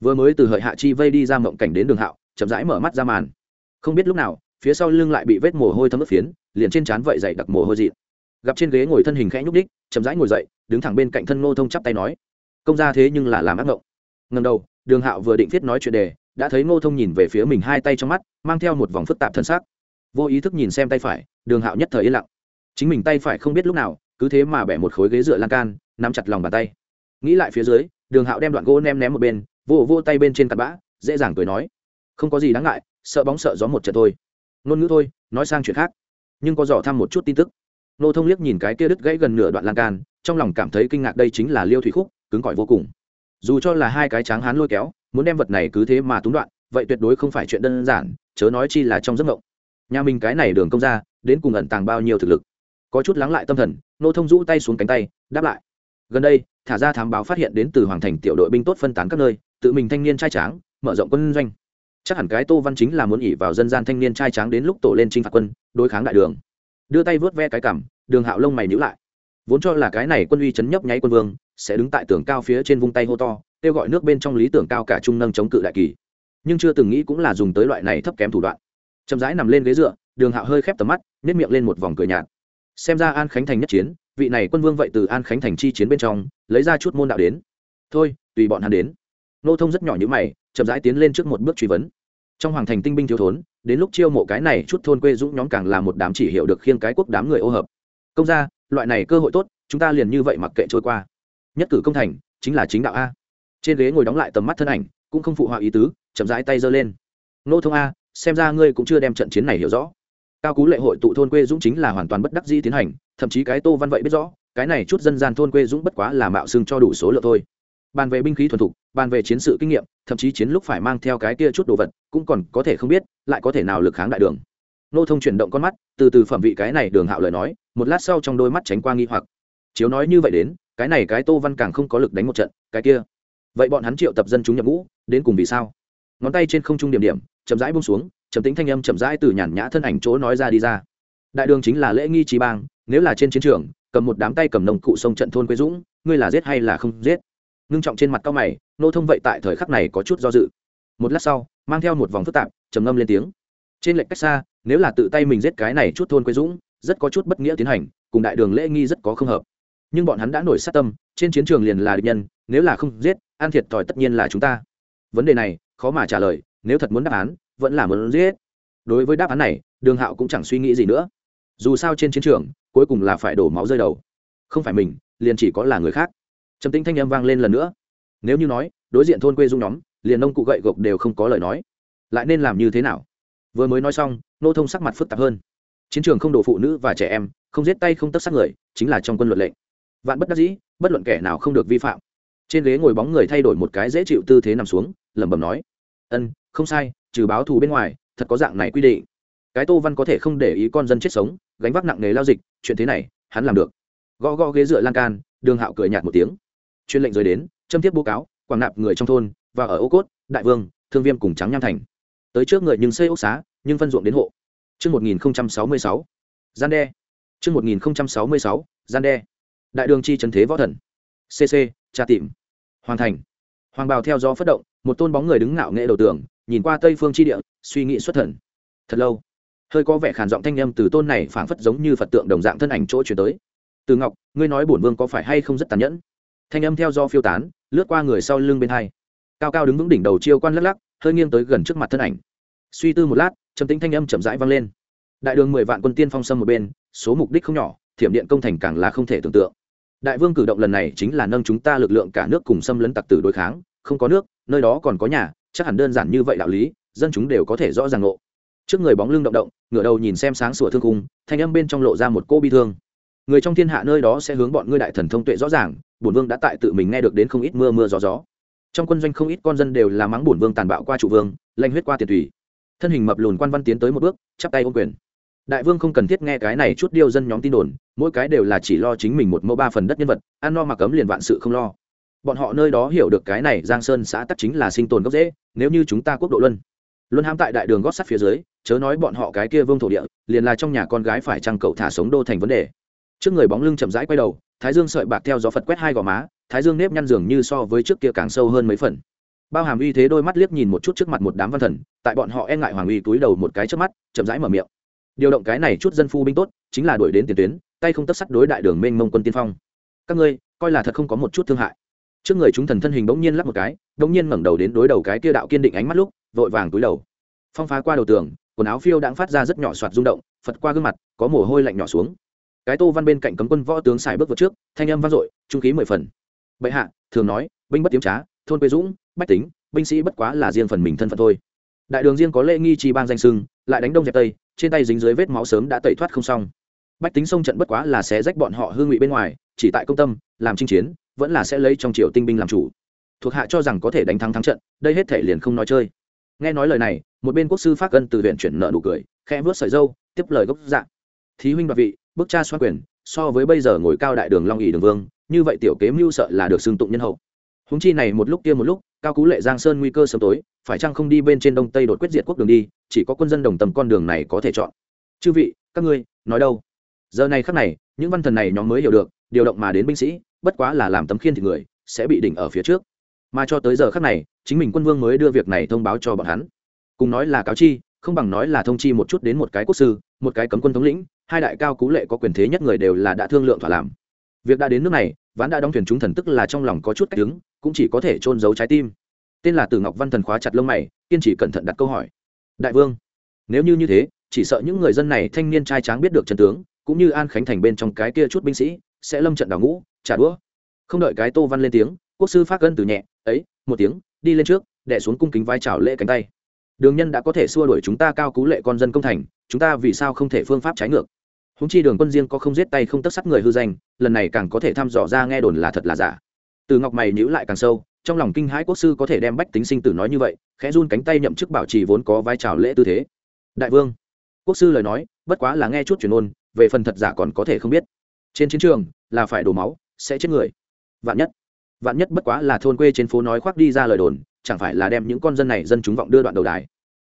A: Vừa mới từ hợi hạ chi vây đi ra mộng cảnh đến đường hạo, chậm rãi mở mắt ra màn. Không biết lúc nào, phía sau lưng lại bị vết mồ hôi thấm ướt phiến, liền trên trán vậy dậy đặc mồ hôi dị gặp trên ghế ngồi thân hình khẽ nhúc đích chậm rãi ngồi dậy, đứng thẳng bên cạnh thân ngô thông chắp tay nói, công ra thế nhưng là làm ác ngộng. Ngầm đầu, đường hạo vừa định viết nói chuyện đề đã thấy ngô thông nhìn về phía mình hai tay trong mắt, mang theo một vòng phức tạp thân xác vô ý thức nhìn xem tay phải, đường hạo nhất thời yên lặng. Chính mình tay phải không biết lúc nào, cứ thế mà bẻ một khối ghế dựa lan can, nắm chặt lòng bàn tay. Nghĩ lại phía dưới, đường hạo đem đoạn gỗ nem ném một bên, vô vô tay bên trên tạp bã, dễ dàng cười nói. Không có gì đáng ngại, sợ bóng sợ gió một trận thôi. Ngôn ngữ thôi, nói sang chuyện khác. Nhưng có dò thăm một chút tin tức. Nô thông liếc nhìn cái kia đứt gãy gần nửa đoạn lan can, trong lòng cảm thấy kinh ngạc đây chính là liêu thủy khúc, cứng cỏi vô cùng. Dù cho là hai cái tráng hán lôi kéo muốn đem vật này cứ thế mà túng đoạn, vậy tuyệt đối không phải chuyện đơn giản, chớ nói chi là trong giấc mộng. Nhà mình cái này đường công ra đến cùng ẩn tàng bao nhiêu thực lực. Có chút lắng lại tâm thần, nô thông rũ tay xuống cánh tay, đáp lại. Gần đây, thả ra thám báo phát hiện đến từ hoàng thành tiểu đội binh tốt phân tán các nơi, tự mình thanh niên trai tráng, mở rộng quân doanh. Chắc hẳn cái tô văn chính là muốn ỉ vào dân gian thanh niên trai tráng đến lúc tổ lên chinh phạt quân, đối kháng đại đường. Đưa tay vớt ve cái cảm đường hạo lông mày nhữ lại. Vốn cho là cái này quân uy chấn nhấp nháy quân vương, sẽ đứng tại tường cao phía trên vung tay hô to kêu gọi nước bên trong lý tưởng cao cả trung nâng chống cự đại kỳ. Nhưng chưa từng nghĩ cũng là dùng tới loại này thấp kém thủ đoạn. Chậm rãi nằm lên ghế dựa, đường hạo hơi khép tầm mắt nếp miệng lên một vòng cười nhạt. Xem ra an khánh thành nhất chiến, vị này quân vương vậy từ an khánh thành chi chiến bên trong, lấy ra chút môn đạo đến. Thôi, tùy bọn hắn đến. Nô thông rất nhỏ như mày, chậm rãi tiến lên trước một bước truy vấn. Trong hoàng thành tinh binh thiếu thốn, đến lúc chiêu mộ cái này chút thôn quê dũng nhóm càng là một đám chỉ hiểu được khiêng cái quốc đám người ô hợp. Công ra loại này cơ hội tốt, chúng ta liền như vậy mặc kệ trôi qua. Nhất cử công thành, chính là chính đạo a trên ghế ngồi đóng lại tầm mắt thân ảnh, cũng không phụ họa ý tứ, chậm rãi tay giơ lên. Nô thông a, xem ra ngươi cũng chưa đem trận chiến này hiểu rõ. Cao cú lệ hội tụ thôn quê dũng chính là hoàn toàn bất đắc dĩ tiến hành, thậm chí cái tô văn vậy biết rõ, cái này chút dân gian thôn quê dũng bất quá là mạo xưng cho đủ số lượng thôi. Bàn về binh khí thuần thục, bàn về chiến sự kinh nghiệm, thậm chí chiến lúc phải mang theo cái kia chút đồ vật, cũng còn có thể không biết, lại có thể nào lực kháng đại đường. Nô thông chuyển động con mắt, từ từ phẩm vị cái này đường hạo lời nói, một lát sau trong đôi mắt tránh qua nghi hoặc. Chiếu nói như vậy đến, cái này cái tô văn càng không có lực đánh một trận, cái kia vậy bọn hắn triệu tập dân chúng nhập ngũ, đến cùng vì sao? Ngón tay trên không trung điểm điểm, chậm rãi bông xuống chậm tính thanh âm chậm rãi từ nhàn nhã thân ảnh chỗ nói ra đi ra. Đại đường chính là lễ nghi trí bang, nếu là trên chiến trường, cầm một đám tay cầm nồng cụ sông trận thôn quế dũng, ngươi là giết hay là không giết? Ngưng trọng trên mặt cao mày, nô thông vậy tại thời khắc này có chút do dự. Một lát sau, mang theo một vòng phức tạp, trầm ngâm lên tiếng. Trên lệnh cách xa, nếu là tự tay mình giết cái này chút thôn quế dũng, rất có chút bất nghĩa tiến hành, cùng đại đường lễ nghi rất có không hợp. Nhưng bọn hắn đã nổi sát tâm, trên chiến trường liền là địch nhân nếu là không giết an thiệt thòi tất nhiên là chúng ta. Vấn đề này, khó mà trả lời, nếu thật muốn đáp án, vẫn là muốn giết. Đối với đáp án này, đường hạo cũng chẳng suy nghĩ gì nữa. Dù sao trên chiến trường, cuối cùng là phải đổ máu rơi đầu. Không phải mình, liền chỉ có là người khác. Trầm tính thanh âm vang lên lần nữa. Nếu như nói, đối diện thôn quê dung nhóm, liền nông cụ gậy gộc đều không có lời nói. Lại nên làm như thế nào? Vừa mới nói xong, nô thông sắc mặt phức tạp hơn. Chiến trường không đổ phụ nữ và trẻ em, không giết tay không tất sát người, chính là trong quân luật lệnh. Vạn bất đắc dĩ, bất luận kẻ nào không được vi phạm trên ghế ngồi bóng người thay đổi một cái dễ chịu tư thế nằm xuống lẩm bẩm nói ân không sai trừ báo thù bên ngoài thật có dạng này quy định cái tô văn có thể không để ý con dân chết sống gánh vác nặng nề lao dịch chuyện thế này hắn làm được gõ gõ ghế dựa lan can đường hạo cười nhạt một tiếng chuyên lệnh rời đến châm thiết bố cáo quảng nạp người trong thôn và ở ô cốt đại vương thương viêm cùng trắng nham thành tới trước người nhưng xây ốc xá nhưng phân ruộng đến hộ Trước 1066, gian đe. Trước 1066, gian đe. Đại đường chi trấn thế võ thần. CC, tra tìm. Hoàn thành. Hoàng bào theo gió phất động, một tôn bóng người đứng ngạo nghệ đầu tường, nhìn qua tây phương chi địa, suy nghĩ xuất thần. Thật lâu, hơi có vẻ khàn giọng thanh âm từ tôn này phảng phất giống như phật tượng đồng dạng thân ảnh chỗ chuyển tới. Từ Ngọc, ngươi nói bổn vương có phải hay không rất tàn nhẫn? Thanh âm theo gió phiêu tán, lướt qua người sau lưng bên hai. Cao cao đứng vững đỉnh đầu chiêu quan lắc lắc, hơi nghiêng tới gần trước mặt thân ảnh. Suy tư một lát, trầm tĩnh thanh âm chậm rãi vang lên. Đại đường mười vạn quân tiên phong sâm một bên, số mục đích không nhỏ, thiểm điện công thành càng là không thể tưởng tượng đại vương cử động lần này chính là nâng chúng ta lực lượng cả nước cùng xâm lấn tặc tử đối kháng, không có nước, nơi đó còn có nhà, chắc hẳn đơn giản như vậy đạo lý, dân chúng đều có thể rõ ràng ngộ. Trước người bóng lưng động động, ngửa đầu nhìn xem sáng sủa thương cung thanh âm bên trong lộ ra một cô bi thương. Người trong thiên hạ nơi đó sẽ hướng bọn ngươi đại thần thông tuệ rõ ràng, bổn vương đã tại tự mình nghe được đến không ít mưa mưa gió gió. Trong quân doanh không ít con dân đều là mắng bổn vương tàn bạo qua trụ vương, lanh huyết qua tiền tùy. Thân hình mập lùn quan văn tiến tới một bước, chắp tay ôm quyền đại vương không cần thiết nghe cái này chút điêu dân nhóm tin đồn, mỗi cái đều là chỉ lo chính mình một mẫu ba phần đất nhân vật, ăn no mặc cấm liền vạn sự không lo. Bọn họ nơi đó hiểu được cái này giang sơn xã tắc chính là sinh tồn gốc dễ nếu như chúng ta quốc độ luân. Luân ham tại đại đường gót sắt phía dưới, chớ nói bọn họ cái kia vương thổ địa, liền là trong nhà con gái phải trăng cậu thả sống đô thành vấn đề. Trước người bóng lưng chậm rãi quay đầu, thái dương sợi bạc theo gió phật quét hai gò má, thái dương nếp nhăn dường như so với trước kia càng sâu hơn mấy phần. Bao hàm uy thế đôi mắt liếc nhìn một chút trước mặt một đám văn thần, tại bọn họ e ngại hoàng uy túi đầu một cái trước mắt, chậm rãi mở miệng điều động cái này chút dân phu binh tốt, chính là đuổi đến tiền tuyến, tay không tất sắt đối đại đường mênh mông quân tiên phong. Các ngươi, coi là thật không có một chút thương hại. Trước người chúng thần thân hình bỗng nhiên lắp một cái, bỗng nhiên ngẩng đầu đến đối đầu cái kia đạo kiên định ánh mắt lúc, vội vàng túi đầu. Phong phá qua đầu tường, quần áo phiêu đãng phát ra rất nhỏ soạt rung động, phật qua gương mặt, có mồ hôi lạnh nhỏ xuống. Cái tô văn bên cạnh cấm quân võ tướng xài bước vượt trước, thanh âm vang dội, trung khí mười phần. Bệ hạ, thường nói, binh bất tiếm trá, thôn quê dũng, bách tính, binh sĩ bất quá là riêng phần mình thân phận thôi. Đại đường riêng có lễ nghi trì bang danh sưng, lại đánh đông dẹp tây trên tay dính dưới vết máu sớm đã tẩy thoát không xong. Bách tính sông trận bất quá là sẽ rách bọn họ hương ngụy bên ngoài, chỉ tại công tâm, làm chinh chiến, vẫn là sẽ lấy trong triều tinh binh làm chủ. Thuộc hạ cho rằng có thể đánh thắng thắng trận, đây hết thể liền không nói chơi. Nghe nói lời này, một bên quốc sư phát gân từ huyện chuyển nợ nụ cười, khẽ vớt sợi dâu, tiếp lời gốc dạng thí huynh đoạt vị, bức cha xoan quyền, so với bây giờ ngồi cao đại đường long ỉ đường vương, như vậy tiểu kế mưu sợ là được xưng tụng nhân hậu. Húng chi này một lúc kia một lúc, cao cú lệ giang sơn nguy cơ sớm tối, phải chăng không đi bên trên đông tây đột quyết diệt quốc đường đi chỉ có quân dân đồng tâm con đường này có thể chọn. Chư vị, các ngươi, nói đâu? Giờ này khắc này, những văn thần này nhóm mới hiểu được, điều động mà đến binh sĩ, bất quá là làm tấm khiên thì người, sẽ bị đỉnh ở phía trước. Mà cho tới giờ khắc này, chính mình quân vương mới đưa việc này thông báo cho bọn hắn. Cùng nói là cáo chi, không bằng nói là thông chi một chút đến một cái quốc sư, một cái cấm quân thống lĩnh, hai đại cao cú lệ có quyền thế nhất người đều là đã thương lượng thỏa làm. Việc đã đến nước này, ván đã đóng thuyền chúng thần tức là trong lòng có chút cách đứng, cũng chỉ có thể trôn giấu trái tim. Tên là tử ngọc văn thần khóa chặt lông mày, kiên trì cẩn thận đặt câu hỏi đại vương. Nếu như như thế, chỉ sợ những người dân này thanh niên trai tráng biết được trận tướng, cũng như an khánh thành bên trong cái kia chút binh sĩ, sẽ lâm trận đào ngũ, trả đũa. Không đợi cái tô văn lên tiếng, quốc sư phát gân từ nhẹ, ấy, một tiếng, đi lên trước đẻ xuống cung kính vai trào lễ cánh tay. Đường nhân đã có thể xua đuổi chúng ta cao cú lệ con dân công thành, chúng ta vì sao không thể phương pháp trái ngược? Húng chi đường quân riêng có không giết tay không tất sắt người hư danh, lần này càng có thể thăm dò ra nghe đồn là thật là giả. Từ ngọc mày nhữ lại càng sâu trong lòng kinh hãi quốc sư có thể đem bách tính sinh tử nói như vậy, khẽ run cánh tay nhậm chức bảo trì vốn có vai trò lễ tư thế. Đại vương, quốc sư lời nói, bất quá là nghe chút truyền ôn, về phần thật giả còn có thể không biết. Trên chiến trường, là phải đổ máu, sẽ chết người. Vạn nhất vạn nhất bất quá là thôn quê trên phố nói khoác đi ra lời đồn, chẳng phải là đem những con dân này dân chúng vọng đưa đoạn đầu đài.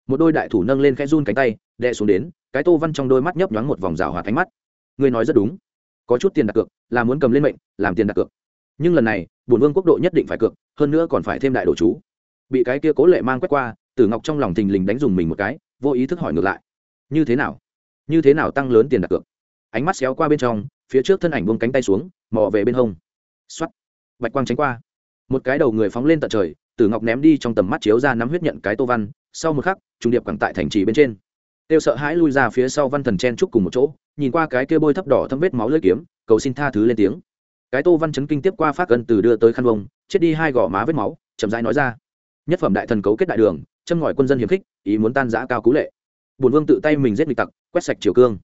A: Một đôi đại thủ nâng lên khẽ run cánh tay, đè xuống đến, cái tô văn trong đôi mắt nhấp nhoáng một vòng rào hòa ánh mắt. Ngươi nói rất đúng. Có chút tiền đặt cược, là muốn cầm lên mệnh, làm tiền đặt cược nhưng lần này, bổn vương quốc độ nhất định phải cược, hơn nữa còn phải thêm đại đồ chú. Bị cái kia cố lệ mang quét qua, tử ngọc trong lòng thình lình đánh dùng mình một cái, vô ý thức hỏi ngược lại. Như thế nào? Như thế nào tăng lớn tiền đặt cược? Ánh mắt xéo qua bên trong, phía trước thân ảnh buông cánh tay xuống, mò về bên hông. X bạch quang tránh qua. Một cái đầu người phóng lên tận trời, tử ngọc ném đi trong tầm mắt chiếu ra nắm huyết nhận cái tô văn, sau một khắc trung điệp quẳng tại thành trì bên trên. Tiêu sợ hãi lui ra phía sau văn thần chen trúc cùng một chỗ, nhìn qua cái kia bôi thấp đỏ thâm vết máu lưỡi kiếm, cầu xin tha thứ lên tiếng cái tô văn chấn kinh tiếp qua phát cân từ đưa tới khăn bông chết đi hai gò má vết máu chậm rãi nói ra. Nhất phẩm đại thần cấu kết đại đường châm ngòi quân dân hiếm khích ý muốn tan giã cao cú lệ. Bùn vương tự tay mình giết nghịch tặc quét sạch triều cương.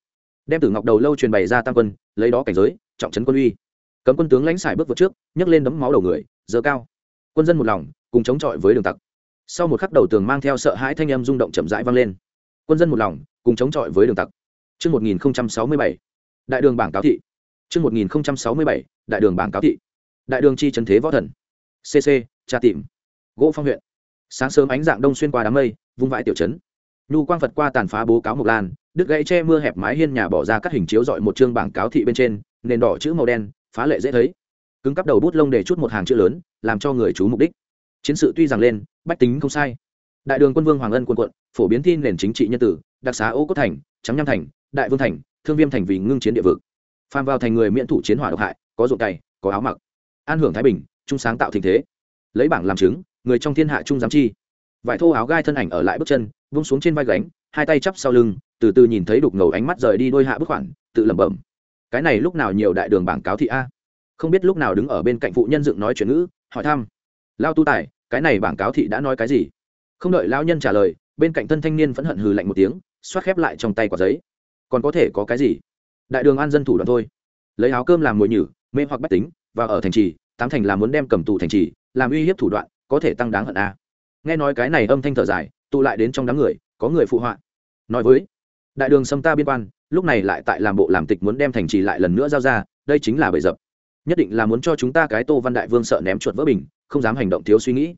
A: Đem tử ngọc đầu lâu truyền bày ra tam quân lấy đó cảnh giới trọng trấn quân uy. Cấm quân tướng lãnh xài bước vượt trước nhấc lên đấm máu đầu người dơ cao. Quân dân một lòng cùng chống chọi với đường tặc. Sau một khắc đầu tường mang theo sợ hãi thanh âm rung động chậm rãi vang lên. Quân dân một lòng cùng chống chọi với đường tặc. Trước 1067, đại đường bảng cáo thị. Trước 1067, đại đường bảng cáo thị. Đại đường chi trấn thế võ thần. CC, tra tìm. Gỗ phong huyện. Sáng sớm ánh dạng đông xuyên qua đám mây, vung vãi tiểu trấn. Nhu quang Phật qua tàn phá bố cáo mộc lan, đứt gãy che mưa hẹp mái hiên nhà bỏ ra các hình chiếu dọi một chương bảng cáo thị bên trên, nền đỏ chữ màu đen, phá lệ dễ thấy. Cứng cắp đầu bút lông để chút một hàng chữ lớn, làm cho người chú mục đích. Chiến sự tuy rằng lên, bách tính không sai. Đại đường quân vương Hoàng Ân quân quận, phổ biến tin nền chính trị nhân tử, đặc xá ô cốt thành, trắng nham thành, đại vương thành, thương viêm thành vì ngưng chiến địa vực. Phàm vào thành người miễn thủ chiến hỏa độc hại, có ruộng cày, có áo mặc. An hưởng thái bình, trung sáng tạo thịnh thế. Lấy bảng làm chứng, người trong thiên hạ trung giám chi. Vải thô áo gai thân ảnh ở lại bước chân, vung xuống trên vai gánh, hai tay chắp sau lưng, từ từ nhìn thấy đục ngầu ánh mắt rời đi đôi hạ bước khoản, tự lẩm bẩm. Cái này lúc nào nhiều đại đường bảng cáo thị a? Không biết lúc nào đứng ở bên cạnh phụ nhân dựng nói chuyện ngữ, hỏi thăm. Lao tu tài, cái này bảng cáo thị đã nói cái gì? Không đợi lão nhân trả lời, bên cạnh thân thanh niên vẫn hận hừ lạnh một tiếng, xoát khép lại trong tay quả giấy. Còn có thể có cái gì? Đại đường an dân thủ đoạn thôi. Lấy áo cơm làm mồi nhử, mê hoặc bách tính, và ở thành trì, tám thành là muốn đem cầm tù thành trì, làm uy hiếp thủ đoạn, có thể tăng đáng hận a. Nghe nói cái này âm thanh thở dài, tụ lại đến trong đám người, có người phụ họa. Nói với đại đường xâm ta biên quan lúc này lại tại làm bộ làm tịch muốn đem thành trì lại lần nữa giao ra đây chính là bệ dập. Nhất định là muốn cho chúng ta cái tô văn đại vương sợ ném chuột vỡ bình không dám hành động thiếu suy nghĩ.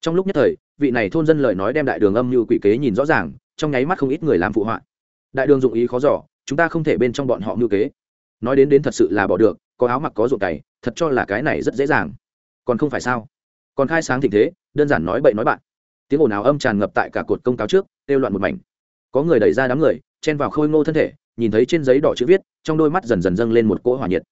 A: Trong lúc nhất thời vị này thôn dân lời nói đem đại đường âm như quỷ kế nhìn rõ ràng trong nháy mắt không ít người làm phụ họa. Đại đường dụng ý khó giỏ chúng ta không thể bên trong bọn họ ngưu kế. Nói đến đến thật sự là bỏ được có áo mặc có ruộng cày, thật cho là cái này rất dễ dàng. Còn không phải sao? Còn khai sáng tình thế, đơn giản nói bậy nói bạn. Tiếng ồn ào âm tràn ngập tại cả cột công cáo trước, kêu loạn một mảnh. Có người đẩy ra đám người, chen vào khôi ngô thân thể, nhìn thấy trên giấy đỏ chữ viết, trong đôi mắt dần dần dâng lên một cỗ hỏa nhiệt.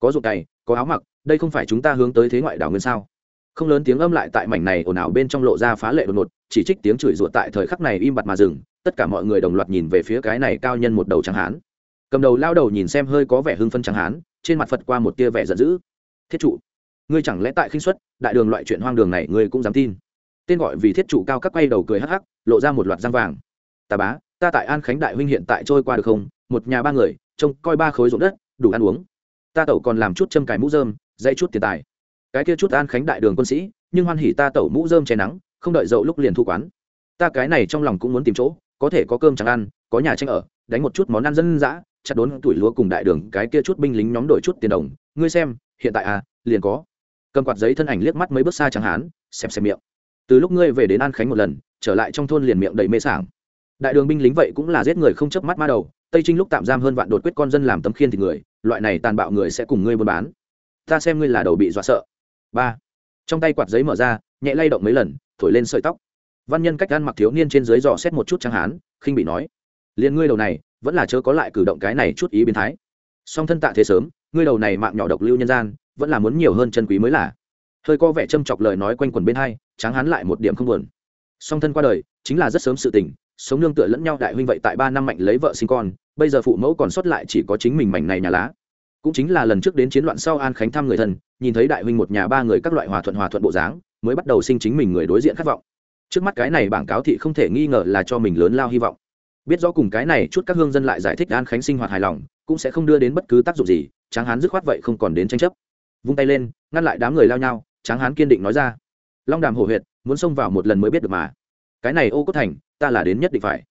A: Có ruột cày, có áo mặc, đây không phải chúng ta hướng tới thế ngoại đảo nguyên sao? Không lớn tiếng âm lại tại mảnh này ồn ào bên trong lộ ra phá lệ đột ngột, chỉ trích tiếng chửi ruột tại thời khắc này im bặt mà dừng, tất cả mọi người đồng loạt nhìn về phía cái này cao nhân một đầu trắng hán. Cầm đầu lao đầu nhìn xem hơi có vẻ hưng phân trắng hán trên mặt phật qua một tia vẻ giận dữ. Thiết trụ, ngươi chẳng lẽ tại khinh xuất đại đường loại chuyện hoang đường này ngươi cũng dám tin? Tên gọi vì thiết trụ cao các quay đầu cười hắc hắc, lộ ra một loạt răng vàng. Tà bá, ta tại an khánh đại huynh hiện tại trôi qua được không? Một nhà ba người, trông coi ba khối ruộng đất, đủ ăn uống. Ta tẩu còn làm chút châm cài mũ dơm dây chút tiền tài. Cái kia chút an khánh đại đường quân sĩ, nhưng hoan hỉ ta tẩu mũ dơm che nắng, không đợi dậu lúc liền thu quán. Ta cái này trong lòng cũng muốn tìm chỗ, có thể có cơm chẳng ăn, có nhà tranh ở đánh một chút món ăn dân dã, chặt đốn tuổi lúa cùng đại đường, cái kia chút binh lính nhóm đổi chút tiền đồng. Ngươi xem, hiện tại à liền có. Cầm quạt giấy thân ảnh liếc mắt mấy bước xa chẳng hán xem xem miệng. Từ lúc ngươi về đến an khánh một lần, trở lại trong thôn liền miệng đầy mê sảng. Đại đường binh lính vậy cũng là giết người không chớp mắt ma đầu, tây trinh lúc tạm giam hơn vạn đột quyết con dân làm tấm khiên thì người, loại này tàn bạo người sẽ cùng ngươi buôn bán. Ta xem ngươi là đầu bị dọa sợ. Ba. Trong tay quạt giấy mở ra, nhẹ lay động mấy lần, thổi lên sợi tóc. Văn nhân cách ăn mặc thiếu niên trên dưới dò xét một chút trắng hán, khinh bị nói liền ngươi đầu này vẫn là chớ có lại cử động cái này chút ý biến thái. Song thân tạ thế sớm, ngươi đầu này mạng nhỏ độc lưu nhân gian, vẫn là muốn nhiều hơn chân quý mới là. Hơi có vẻ châm chọc lời nói quanh quần bên hai, tráng hắn lại một điểm không buồn. Song thân qua đời, chính là rất sớm sự tình, sống nương tựa lẫn nhau đại huynh vậy tại ba năm mạnh lấy vợ sinh con, bây giờ phụ mẫu còn sót lại chỉ có chính mình mảnh này nhà lá. Cũng chính là lần trước đến chiến loạn sau an khánh thăm người thân, nhìn thấy đại huynh một nhà ba người các loại hòa thuận hòa thuận bộ dáng, mới bắt đầu sinh chính mình người đối diện khát vọng. Trước mắt cái này bảng cáo thị không thể nghi ngờ là cho mình lớn lao hy vọng biết rõ cùng cái này chút các hương dân lại giải thích an khánh sinh hoạt hài lòng, cũng sẽ không đưa đến bất cứ tác dụng gì, tráng hán dứt khoát vậy không còn đến tranh chấp. Vung tay lên, ngăn lại đám người lao nhau, tráng hán kiên định nói ra. Long đàm hổ huyệt, muốn xông vào một lần mới biết được mà. Cái này ô cốt thành, ta là đến nhất định phải.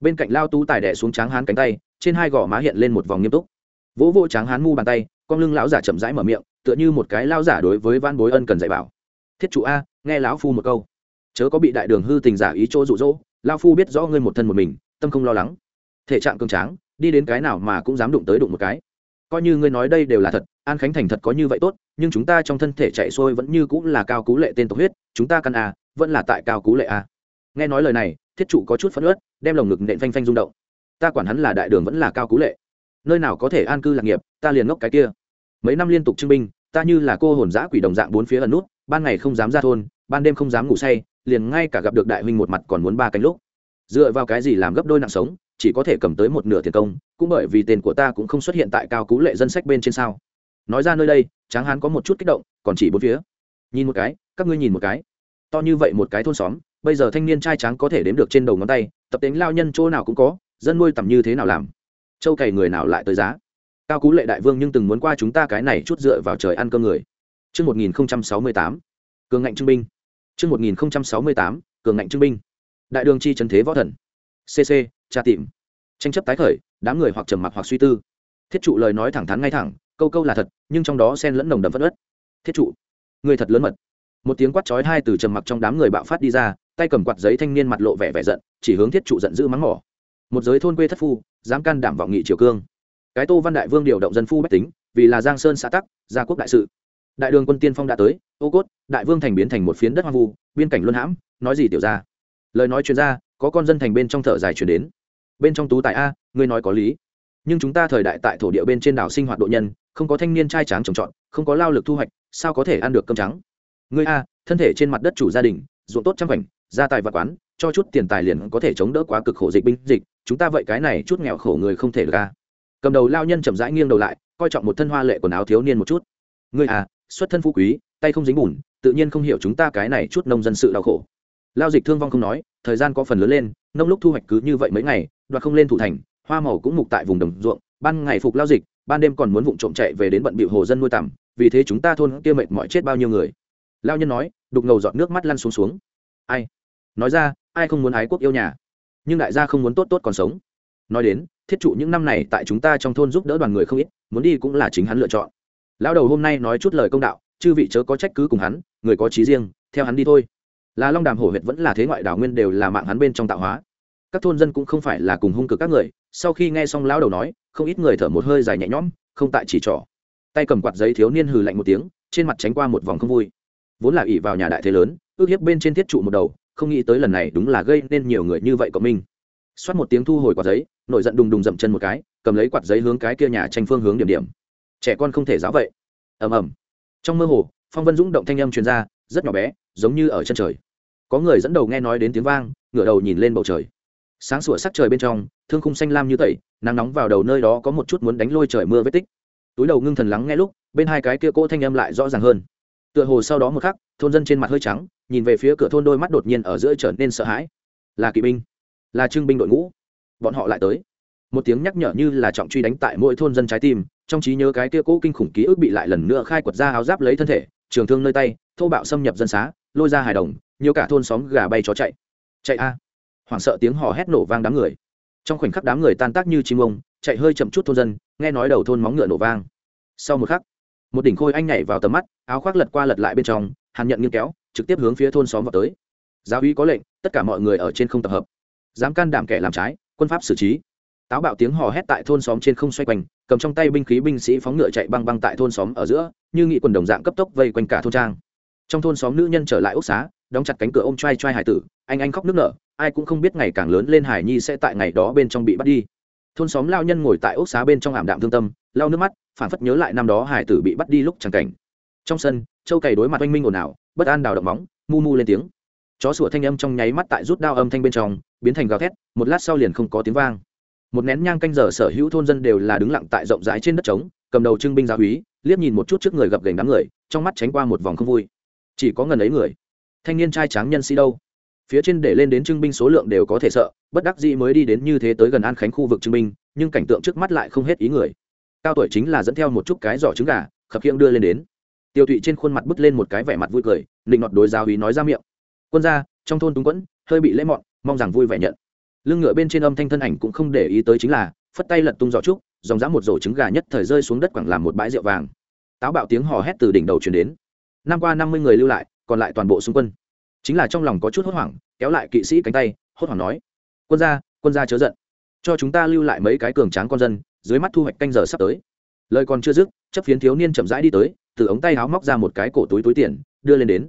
A: Bên cạnh lao tú tài đẻ xuống tráng hán cánh tay, trên hai gò má hiện lên một vòng nghiêm túc. Vỗ vỗ tráng hán mu bàn tay, con lưng lão giả chậm rãi mở miệng, tựa như một cái lao giả đối với van bối ân cần dạy bảo. Thiết chủ a, nghe lão phu một câu. Chớ có bị đại đường hư tình giả ý chỗ rụ rỗ lao phu biết rõ ngươi một thân một mình tâm không lo lắng. Thể trạng cường tráng, đi đến cái nào mà cũng dám đụng tới đụng một cái. Coi như ngươi nói đây đều là thật, an khánh thành thật có như vậy tốt, nhưng chúng ta trong thân thể chạy xuôi vẫn như cũng là cao cú lệ tên tộc huyết, chúng ta căn a vẫn là tại cao cú lệ a nghe nói lời này, thiết trụ có chút phẫn ớt đem lồng ngực nện phanh phanh rung động. Ta quản hắn là đại đường vẫn là cao cú lệ. Nơi nào có thể an cư lạc nghiệp, ta liền ngốc cái kia. Mấy năm liên tục chứng binh ta như là cô hồn giã quỷ đồng dạng bốn phía ẩn nút, ban ngày không dám ra thôn, ban đêm không dám ngủ say, liền ngay cả gặp được đại huynh một mặt còn muốn ba cánh lúc dựa vào cái gì làm gấp đôi nặng sống chỉ có thể cầm tới một nửa tiền công cũng bởi vì tên của ta cũng không xuất hiện tại cao cú lệ dân sách bên trên sao. Nói ra nơi đây tráng hán có một chút kích động còn chỉ bốn phía. Nhìn một cái các ngươi nhìn một cái. To như vậy một cái thôn xóm bây giờ thanh niên trai tráng có thể đếm được trên đầu ngón tay tập tính lao nhân chỗ nào cũng có dân nuôi tầm như thế nào làm. Châu cày người nào lại tới giá? Cao cú lệ đại vương nhưng từng muốn qua chúng ta cái này chút dựa vào trời ăn cơm người. Trước 1068, cường ngạnh trưng binh. Trước 1068, cường ngạnh trưng binh. Đại đường chi trần thế võ thần. CC, tra tìm. Tranh chấp tái khởi, đám người hoặc trầm mặc hoặc suy tư. Thiết trụ lời nói thẳng thắn ngay thẳng, câu câu là thật, nhưng trong đó xen lẫn nồng đậm phất uất. Thiết trụ, người thật lớn mật. Một tiếng quát chói hai từ trầm mặc trong đám người bạo phát đi ra, tay cầm quạt giấy thanh niên mặt lộ vẻ vẻ giận, chỉ hướng Thiết trụ giận dữ mắng mỏ. Một giới thôn quê thất phu, dám can đảm vọng nghị triều cương cái tô văn đại vương điều động dân phu bách tính vì là giang sơn xã tắc gia quốc đại sự đại đường quân tiên phong đã tới ô cốt đại vương thành biến thành một phiến đất hoang vu biên cảnh luân hãm nói gì tiểu ra lời nói chuyên gia, có con dân thành bên trong thợ dài chuyển đến. Bên trong tú tài a, ngươi nói có lý. Nhưng chúng ta thời đại tại thổ địa bên trên đảo sinh hoạt độ nhân, không có thanh niên trai tráng trồng trọt, không có lao lực thu hoạch, sao có thể ăn được cơm trắng? Ngươi a, thân thể trên mặt đất chủ gia đình, ruộng tốt trăm vành, gia tài vật quán, cho chút tiền tài liền có thể chống đỡ quá cực khổ dịch binh dịch, chúng ta vậy cái này chút nghèo khổ người không thể được a. Cầm đầu lao nhân chậm rãi nghiêng đầu lại, coi trọng một thân hoa lệ quần áo thiếu niên một chút. Ngươi à xuất thân phú quý, tay không dính bùn, tự nhiên không hiểu chúng ta cái này chút nông dân sự đau khổ lao dịch thương vong không nói, thời gian có phần lớn lên, nông lúc thu hoạch cứ như vậy mấy ngày, đoạt không lên thủ thành, hoa màu cũng mục tại vùng đồng ruộng, ban ngày phục lao dịch, ban đêm còn muốn vụng trộm chạy về đến bận bịu hồ dân nuôi tầm. vì thế chúng ta thôn kia mệt mỏi chết bao nhiêu người. Lao nhân nói, đục ngầu giọt nước mắt lăn xuống xuống. Ai? Nói ra, ai không muốn ái quốc yêu nhà? Nhưng đại gia không muốn tốt tốt còn sống. Nói đến, thiết trụ những năm này tại chúng ta trong thôn giúp đỡ đoàn người không ít, muốn đi cũng là chính hắn lựa chọn. Lão đầu hôm nay nói chút lời công đạo, chư vị chớ có trách cứ cùng hắn, người có trí riêng, theo hắn đi thôi là long đàm hổ huyệt vẫn là thế ngoại đảo nguyên đều là mạng hắn bên trong tạo hóa. Các thôn dân cũng không phải là cùng hung cực các người, sau khi nghe xong lão đầu nói, không ít người thở một hơi dài nhẹ nhõm, không tại chỉ trỏ. Tay cầm quạt giấy thiếu niên hừ lạnh một tiếng, trên mặt tránh qua một vòng không vui. Vốn là ỷ vào nhà đại thế lớn, ước hiếp bên trên thiết trụ một đầu, không nghĩ tới lần này đúng là gây nên nhiều người như vậy của mình xoát một tiếng thu hồi quạt giấy, nổi giận đùng đùng dậm chân một cái, cầm lấy quạt giấy hướng cái kia nhà tranh phương hướng điểm điểm. Trẻ con không thể giáo vậy. Ầm ầm. Trong mơ hồ, phong vân dũng động thanh âm truyền ra, rất nhỏ bé, giống như ở chân trời có người dẫn đầu nghe nói đến tiếng vang, ngửa đầu nhìn lên bầu trời. Sáng sủa sắc trời bên trong, thương khung xanh lam như tẩy, nắng nóng vào đầu nơi đó có một chút muốn đánh lôi trời mưa vết tích. Túi đầu ngưng thần lắng nghe lúc, bên hai cái kia cỗ thanh âm lại rõ ràng hơn. Tựa hồ sau đó một khắc, thôn dân trên mặt hơi trắng, nhìn về phía cửa thôn đôi mắt đột nhiên ở giữa trở nên sợ hãi. Là kỵ binh, là trưng binh đội ngũ. Bọn họ lại tới. Một tiếng nhắc nhở như là trọng truy đánh tại mỗi thôn dân trái tim, trong trí nhớ cái kia cỗ kinh khủng ký ức bị lại lần nữa khai quật ra áo giáp lấy thân thể, trường thương nơi tay, thô bạo xâm nhập dân xá, lôi ra hài đồng nhiều cả thôn xóm gà bay chó chạy. Chạy a. Hoảng sợ tiếng hò hét nổ vang đám người. Trong khoảnh khắc đám người tan tác như chim ông, chạy hơi chậm chút thôn dân, nghe nói đầu thôn móng ngựa nổ vang. Sau một khắc, một đỉnh khôi anh nhảy vào tầm mắt, áo khoác lật qua lật lại bên trong, hàn nhận nghiêng kéo, trực tiếp hướng phía thôn xóm vào tới. Giáo uy có lệnh, tất cả mọi người ở trên không tập hợp. Dám can đảm kẻ làm trái, quân pháp xử trí. Táo bạo tiếng hò hét tại thôn xóm trên không xoay quanh, cầm trong tay binh khí binh sĩ phóng ngựa chạy băng băng tại thôn xóm ở giữa, như nghị quần đồng dạng cấp tốc vây quanh cả thôn trang. Trong thôn xóm nữ nhân trở lại ốc xá đóng chặt cánh cửa ôm trai trai hải tử, anh anh khóc nước nở, ai cũng không biết ngày càng lớn lên hải nhi sẽ tại ngày đó bên trong bị bắt đi. Thôn xóm lao nhân ngồi tại ốc xá bên trong ảm đạm thương tâm, lau nước mắt phản phất nhớ lại năm đó hải tử bị bắt đi lúc chẳng cảnh. Trong sân, châu cày đối mặt oanh minh ồn ào, bất an đào động móng, mu mu lên tiếng. Chó sủa thanh âm trong nháy mắt tại rút đao âm thanh bên trong, biến thành gào thét, một lát sau liền không có tiếng vang. Một nén nhang canh giờ sở hữu thôn dân đều là đứng lặng tại rộng rãi trên đất trống, cầm đầu trưng binh gia úy, liếc nhìn một chút trước người gập gành đám người, trong mắt tránh qua một vòng không vui. Chỉ có ngần ấy người thanh niên trai tráng nhân sĩ đâu? Phía trên để lên đến trưng binh số lượng đều có thể sợ, bất đắc dĩ mới đi đến như thế tới gần an khánh khu vực trưng binh, nhưng cảnh tượng trước mắt lại không hết ý người. Cao tuổi chính là dẫn theo một chút cái giỏ trứng gà, khập khiễng đưa lên đến. Tiêu thụy trên khuôn mặt bứt lên một cái vẻ mặt vui cười định ngọt đối giáo hí nói ra miệng. Quân gia, trong thôn túng quẫn, hơi bị lễ mọn, mong rằng vui vẻ nhận. Lưng ngựa bên trên âm thanh thân ảnh cũng không để ý tới chính là, phất tay lật tung giỏ trúc, dòng dã một rổ trứng gà nhất thời rơi xuống đất quẳng làm một bãi rượu vàng. Táo bạo tiếng hò hét từ đỉnh đầu truyền đến. Năm qua năm mươi người lưu lại còn lại toàn bộ xung quân. Chính là trong lòng có chút hốt hoảng, kéo lại kỵ sĩ cánh tay, hốt hoảng nói, quân gia quân gia chớ giận. Cho chúng ta lưu lại mấy cái cường tráng con dân, dưới mắt thu hoạch canh giờ sắp tới. Lời còn chưa dứt, chấp phiến thiếu niên chậm rãi đi tới, từ ống tay áo móc ra một cái cổ túi túi tiền, đưa lên đến.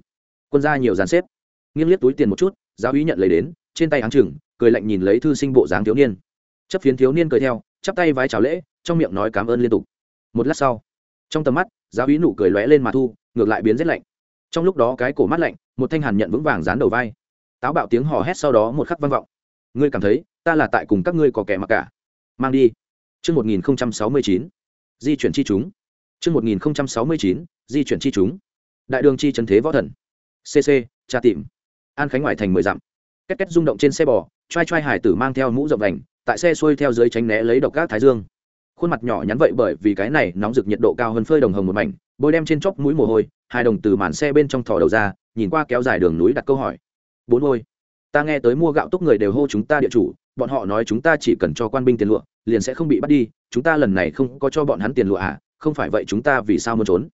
A: Quân gia nhiều dàn xếp. Nghiêng liếc túi tiền một chút, giáo úy nhận lấy đến, trên tay áng chừng, cười lạnh nhìn lấy thư sinh bộ dáng thiếu niên. Chấp phiến thiếu niên cười theo, chắp tay vái chào lễ, trong miệng nói cảm ơn liên tục. Một lát sau, trong tầm mắt, giáo úy nụ cười lóe lên mà thu, ngược lại biến rét lạnh trong lúc đó cái cổ mát lạnh một thanh hàn nhận vững vàng dán đầu vai táo bạo tiếng hò hét sau đó một khắc vang vọng ngươi cảm thấy ta là tại cùng các ngươi có kẻ mặc cả mang đi Trước 1069, di chuyển chi chúng. Trước 1069, di chuyển chi chúng. Đại đường chi trần thế võ thần. CC, tra tìm. An Khánh ngoại thành mười dặm. Két két rung động trên xe bò, trai trai hải tử mang theo mũ rộng ảnh tại xe xuôi theo dưới tránh né lấy độc các thái dương. Khuôn mặt nhỏ nhắn vậy bởi vì cái này nóng rực nhiệt độ cao hơn phơi đồng hồng một mảnh, bôi đem trên chóp mũi mồ hôi, hai đồng từ màn xe bên trong thò đầu ra, nhìn qua kéo dài đường núi đặt câu hỏi. Bốn ôi, ta nghe tới mua gạo túc người đều hô chúng ta địa chủ, bọn họ nói chúng ta chỉ cần cho quan binh tiền lụa, liền sẽ không bị bắt đi, chúng ta lần này không có cho bọn hắn tiền lụa à, không phải vậy chúng ta vì sao muốn trốn?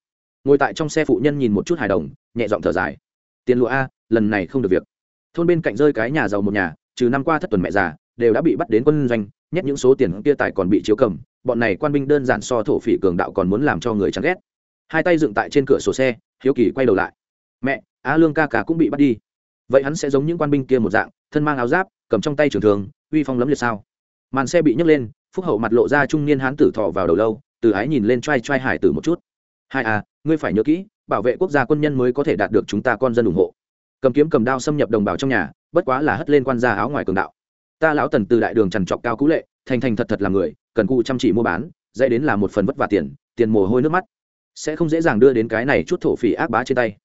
A: Ngồi tại trong xe phụ nhân nhìn một chút hài đồng, nhẹ giọng thở dài. Tiền lụa a, lần này không được việc. Thôn bên cạnh rơi cái nhà giàu một nhà, trừ năm qua thất tuần mẹ già, đều đã bị bắt đến quân doanh, nhét những số tiền kia tài còn bị chiếu cầm, bọn này quan binh đơn giản so thổ phỉ cường đạo còn muốn làm cho người chán ghét. Hai tay dựng tại trên cửa sổ xe, hiếu kỳ quay đầu lại. Mẹ, a lương ca ca cũng bị bắt đi. Vậy hắn sẽ giống những quan binh kia một dạng thân mang áo giáp cầm trong tay trường thường uy phong lấm liệt sao? Màn xe bị nhấc lên phúc hậu mặt lộ ra trung niên hán tử thọ vào đầu lâu từ ái nhìn lên t r a i t r a i hải tử một chút. Hai à ngươi phải nhớ kỹ bảo vệ quốc gia quân nhân mới có thể đạt được chúng ta con dân ủng hộ. Cầm kiếm cầm đao xâm nhập đồng bào trong nhà bất quá là hất lên quan gia áo ngoài cường đạo. Ta lão tần từ đại đường trằn trọc cao cú lệ thành thành thật thật là người cần cụ chăm chỉ mua bán dạy đến là một phần vất vả tiền tiền mồ hôi nước mắt sẽ không dễ dàng đưa đến cái này chút thổ phỉ ác bá trên tay.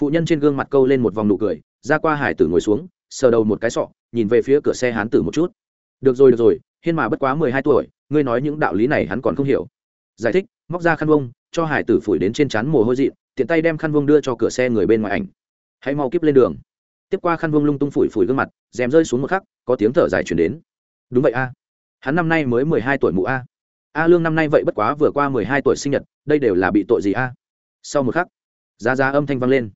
A: Phụ nhân trên gương mặt câu lên một vòng nụ cười, ra qua hải tử ngồi xuống, sờ đầu một cái sọ, nhìn về phía cửa xe hán tử một chút. Được rồi được rồi, hiên mà bất quá mười hai tuổi, ngươi nói những đạo lý này hắn còn không hiểu. Giải thích, móc ra khăn vông, cho hải tử phủi đến trên trán mồ hôi dị tiện tay đem khăn vông đưa cho cửa xe người bên ngoài ảnh. Hãy mau kíp lên đường. Tiếp qua khăn vông lung tung phủi phủi gương mặt, rèm rơi xuống một khắc, có tiếng thở dài chuyển đến. Đúng vậy a. Hắn năm nay mới mười hai tuổi mụ a a lương năm nay vậy bất quá vừa qua mười hai tuổi sinh nhật, đây đều là bị tội gì a? Sau một khắc, giá giá âm thanh vang lên.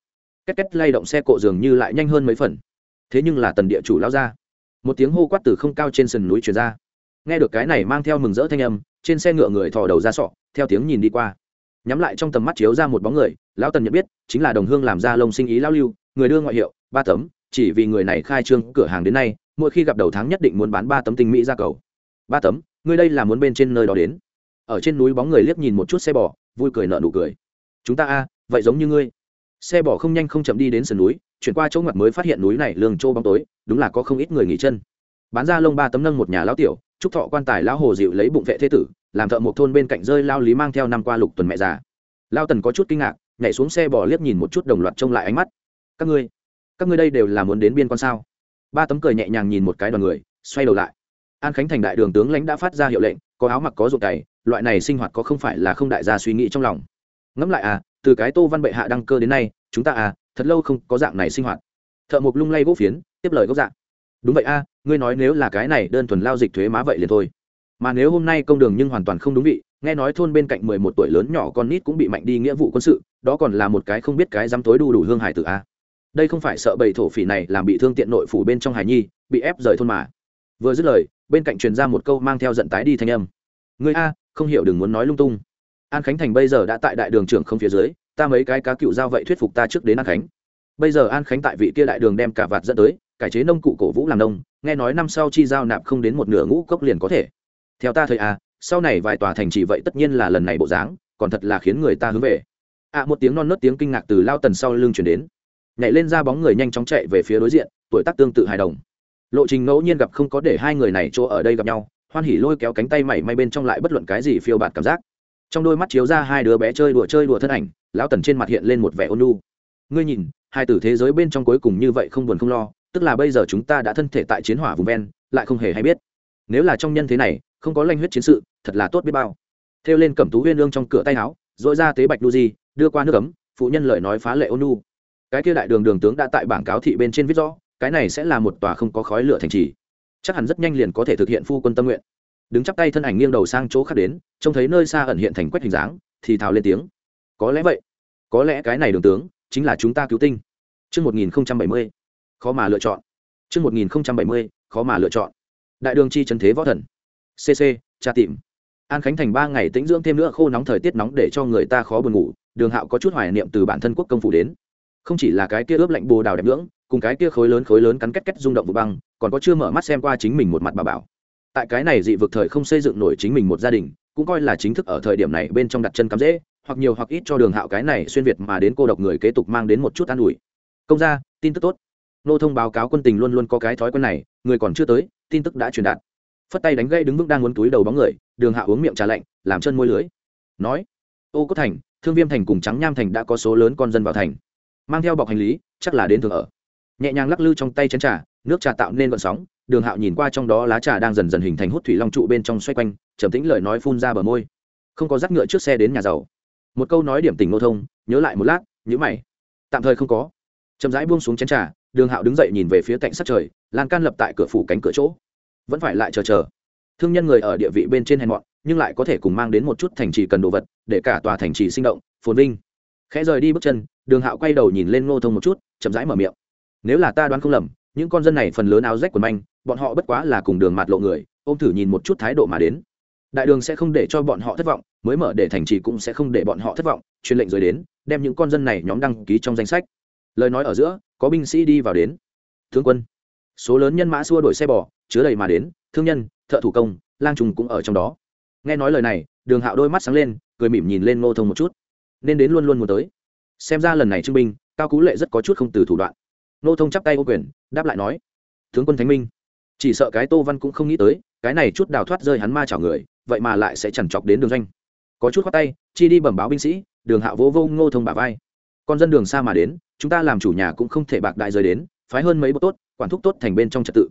A: Két két lay động xe cộ dường như lại nhanh hơn mấy phần. Thế nhưng là tần địa chủ lao ra một tiếng hô quát từ không cao trên sườn núi chuyển ra. Nghe được cái này mang theo mừng rỡ thanh âm, trên xe ngựa người thò đầu ra sọ, theo tiếng nhìn đi qua. Nhắm lại trong tầm mắt chiếu ra một bóng người, lão tần nhận biết, chính là đồng hương làm ra lông sinh ý lao lưu, người đưa ngoại hiệu, ba tấm, chỉ vì người này khai trương cửa hàng đến nay, mỗi khi gặp đầu tháng nhất định muốn bán ba tấm tinh mỹ ra cầu. Ba tấm ngươi đây là muốn bên trên nơi đó đến. Ở trên núi bóng người liếc nhìn một chút xe bò, vui cười nợ nụ cười. Chúng ta a, vậy giống như ngươi. Xe bò không nhanh không chậm đi đến sườn núi, chuyển qua chỗ ngặt mới phát hiện núi này lường trô bóng tối, đúng là có không ít người nghỉ chân. Bán ra lông ba tấm nâng một nhà lão tiểu trúc thọ quan tài lão hồ dịu lấy bụng vệ thế tử, làm thợ một thôn bên cạnh rơi lao lý mang theo năm qua lục tuần mẹ già. Lao tần có chút kinh ngạc, nhảy xuống xe bò liếc nhìn một chút đồng loạt trông lại ánh mắt. Các ngươi các ngươi đây đều là muốn đến biên quan sao? Ba tấm cười nhẹ nhàng nhìn một cái đoàn người, xoay đầu lại an khánh thành đại đường tướng lãnh đã phát ra hiệu lệnh, có áo mặc có ruột cày, loại này sinh hoạt có không phải là không đại gia suy nghĩ trong lòng. Ngẫm lại à từ cái tô văn bệ hạ đăng cơ đến nay, chúng ta à thật lâu không có dạng này sinh hoạt. Thợ mộc lung lay gỗ phiến, tiếp lời gốc dạng. Đúng vậy a ngươi nói nếu là cái này đơn thuần lao dịch thuế má vậy liền thôi. Mà nếu hôm nay công đường nhưng hoàn toàn không đúng vị, nghe nói thôn bên cạnh mười một tuổi lớn nhỏ con nít cũng bị mạnh đi nghĩa vụ quân sự, đó còn là một cái không biết cái dám tối đu đủ hương hải tử a đây không phải sợ bầy thổ phỉ này làm bị thương tiện nội phủ bên trong hải nhi, bị ép rời thôn mà. Vừa dứt lời bên cạnh truyền ra một câu mang theo giận tái đi thanh âm. Người a, không hiểu đừng muốn nói lung tung. An khánh thành bây giờ đã tại đại đường trưởng không phía dưới, ta mấy cái cá cựu giao vậy thuyết phục ta trước đến an khánh. Bây giờ an khánh tại vị kia đại đường đem cả vạt dẫn tới, cải chế nông cụ cổ vũ làm nông, nghe nói năm sau chi giao nạp không đến một nửa ngũ cốc liền có thể. Theo ta thời a, sau này vài tòa thành trì vậy tất nhiên là lần này bộ dáng, còn thật là khiến người ta hướng về. Ạ một tiếng non nớt tiếng kinh ngạc từ lao tần sau lưng chuyển đến. Nhảy lên ra bóng người nhanh chóng chạy về phía đối diện, tuổi tác tương tự hài đồng lộ trình ngẫu nhiên gặp không có để hai người này chỗ ở đây gặp nhau, hoan hỉ lôi kéo cánh tay mảy may bên trong lại bất luận cái gì phiêu bạt cảm giác. Trong đôi mắt chiếu ra hai đứa bé chơi đùa chơi đùa thân ảnh, lão tần trên mặt hiện lên một vẻ ôn lu ngươi nhìn, hai tử thế giới bên trong cuối cùng như vậy không buồn không lo, tức là bây giờ chúng ta đã thân thể tại chiến hỏa vùng ven, lại không hề hay biết. Nếu là trong nhân thế này, không có lanh huyết chiến sự, thật là tốt biết bao. Theo lên cẩm tú huyên lương trong cửa tay áo dội ra tế bạch nu di, đưa qua nước ấm, phụ nhân lời nói phá lệ ôn nu cái kia đại đường đường tướng đã tại bảng cáo thị bên trên viết rõ cái này sẽ là một tòa không có khói lửa thành trì chắc hẳn rất nhanh liền có thể thực hiện phu quân tâm nguyện đứng chắp tay thân ảnh nghiêng đầu sang chỗ khác đến trông thấy nơi xa ẩn hiện thành quét hình dáng thì thào lên tiếng có lẽ vậy có lẽ cái này đường tướng chính là chúng ta cứu tinh Trước 1070, khó mà lựa chọn. Trước 1070, khó mà lựa chọn. Đại đường chi trần thế võ thần. CC, tra tìm. An Khánh thành ba ngày tĩnh dưỡng thêm nữa khô nóng thời tiết nóng để cho người ta khó buồn ngủ, Đường Hạo có chút hoài niệm từ bản thân quốc công phủ đến. Không chỉ là cái kia ướp lạnh bồ đào đẹp ngưỡng, cùng cái kia khối lớn khối lớn cắn két két rung động vụ băng, còn có chưa mở mắt xem qua chính mình một mặt bà bảo. Tại cái này dị vực thời không xây dựng nổi chính mình một gia đình, cũng coi là chính thức ở thời điểm này bên trong đặt chân cắm dễ, hoặc nhiều hoặc ít cho Đường Hạo cái này xuyên việt mà đến cô độc người kế tục mang đến một chút an ủi. Công gia, tin tức tốt. Nô thông báo cáo quân tình luôn luôn có cái thói quen này, người còn chưa tới, tin tức đã truyền đạt phất tay đánh gây đứng vững đang muốn túi đầu bóng người đường hạ uống miệng trà lạnh làm chân môi lưới nói ô cốt thành thương viêm thành cùng trắng nham thành đã có số lớn con dân vào thành mang theo bọc hành lý, chắc là đến thường ở. Nhẹ nhàng lắc lư trong tay chén trà, nước trà tạo nên vận sóng, đường hạo nhìn qua trong đó lá trà đang dần dần hình thành hút thủy long trụ bên trong xoay quanh, trầm tĩnh lời nói phun ra bờ môi. Không có dắt ngựa trước xe đến nhà giàu. Một câu nói điểm tình nô thông, nhớ lại một lát nhữ mày. Tạm thời không có. Chậm rãi buông xuống chén trà, đường hạo đứng dậy nhìn về phía cạnh sát trời, lan can lập tại cửa phủ cánh cửa chỗ. Vẫn phải lại chờ chờ. Thương nhân người ở địa vị bên trên hèn mọn, nhưng lại có thể cùng mang đến một chút thành trì cần đồ vật, để cả tòa thành trì sinh động, phồn vinh. Khẽ rời đi bước chân đường hạo quay đầu nhìn lên ngô thông một chút, chậm rãi mở miệng. Nếu là ta đoán không lầm, những con dân này phần lớn áo rách quần manh, bọn họ bất quá là cùng đường mặt lộ người, ôm thử nhìn một chút thái độ mà đến. Đại đường sẽ không để cho bọn họ thất vọng, mới mở để thành trì cũng sẽ không để bọn họ thất vọng, truyền lệnh rồi đến, đem những con dân này nhóm đăng ký trong danh sách. Lời nói ở giữa, có binh sĩ đi vào đến. Thương quân. Số lớn nhân mã xua đổi xe bò, chứa đầy mà đến, thương nhân, thợ thủ công, lang trùng cũng ở trong đó. Nghe nói lời này, đường hạo đôi mắt sáng lên, cười mỉm nhìn lên ngô thông một chút. Nên đến luôn luôn muốn tới xem ra lần này trưng binh, cao cú lệ rất có chút không từ thủ đoạn. Nô thông chắp tay ô quyền, đáp lại nói, tướng quân thánh minh, chỉ sợ cái tô văn cũng không nghĩ tới, cái này chút đào thoát rơi hắn ma chảo người, vậy mà lại sẽ chẳng chọc đến đường doanh. Có chút khoát tay, chi đi bẩm báo binh sĩ, đường hạ vô vô ngô thông bả vai. Con dân đường xa mà đến, chúng ta làm chủ nhà cũng không thể bạc đại rơi đến, phái hơn mấy bộ tốt, quản thúc tốt thành bên trong trật tự.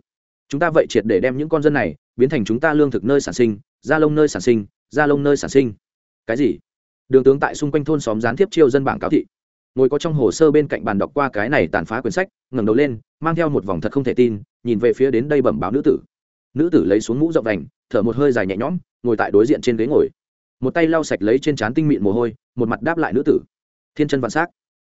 A: Chúng ta vậy triệt để đem những con dân này, biến thành chúng ta lương thực nơi sản sinh, gia lông nơi sản sinh, gia lông nơi sản sinh. Cái gì? Đường tướng tại xung quanh thôn xóm gián tiếp chiêu dân bảng cáo thị ngồi có trong hồ sơ bên cạnh bàn đọc qua cái này tàn phá quyển sách, ngẩng đầu lên, mang theo một vòng thật không thể tin, nhìn về phía đến đây bẩm báo nữ tử. Nữ tử lấy xuống mũ rộng đành thở một hơi dài nhẹ nhõm, ngồi tại đối diện trên ghế ngồi. Một tay lau sạch lấy trên trán tinh mịn mồ hôi, một mặt đáp lại nữ tử. Thiên chân vạn s á c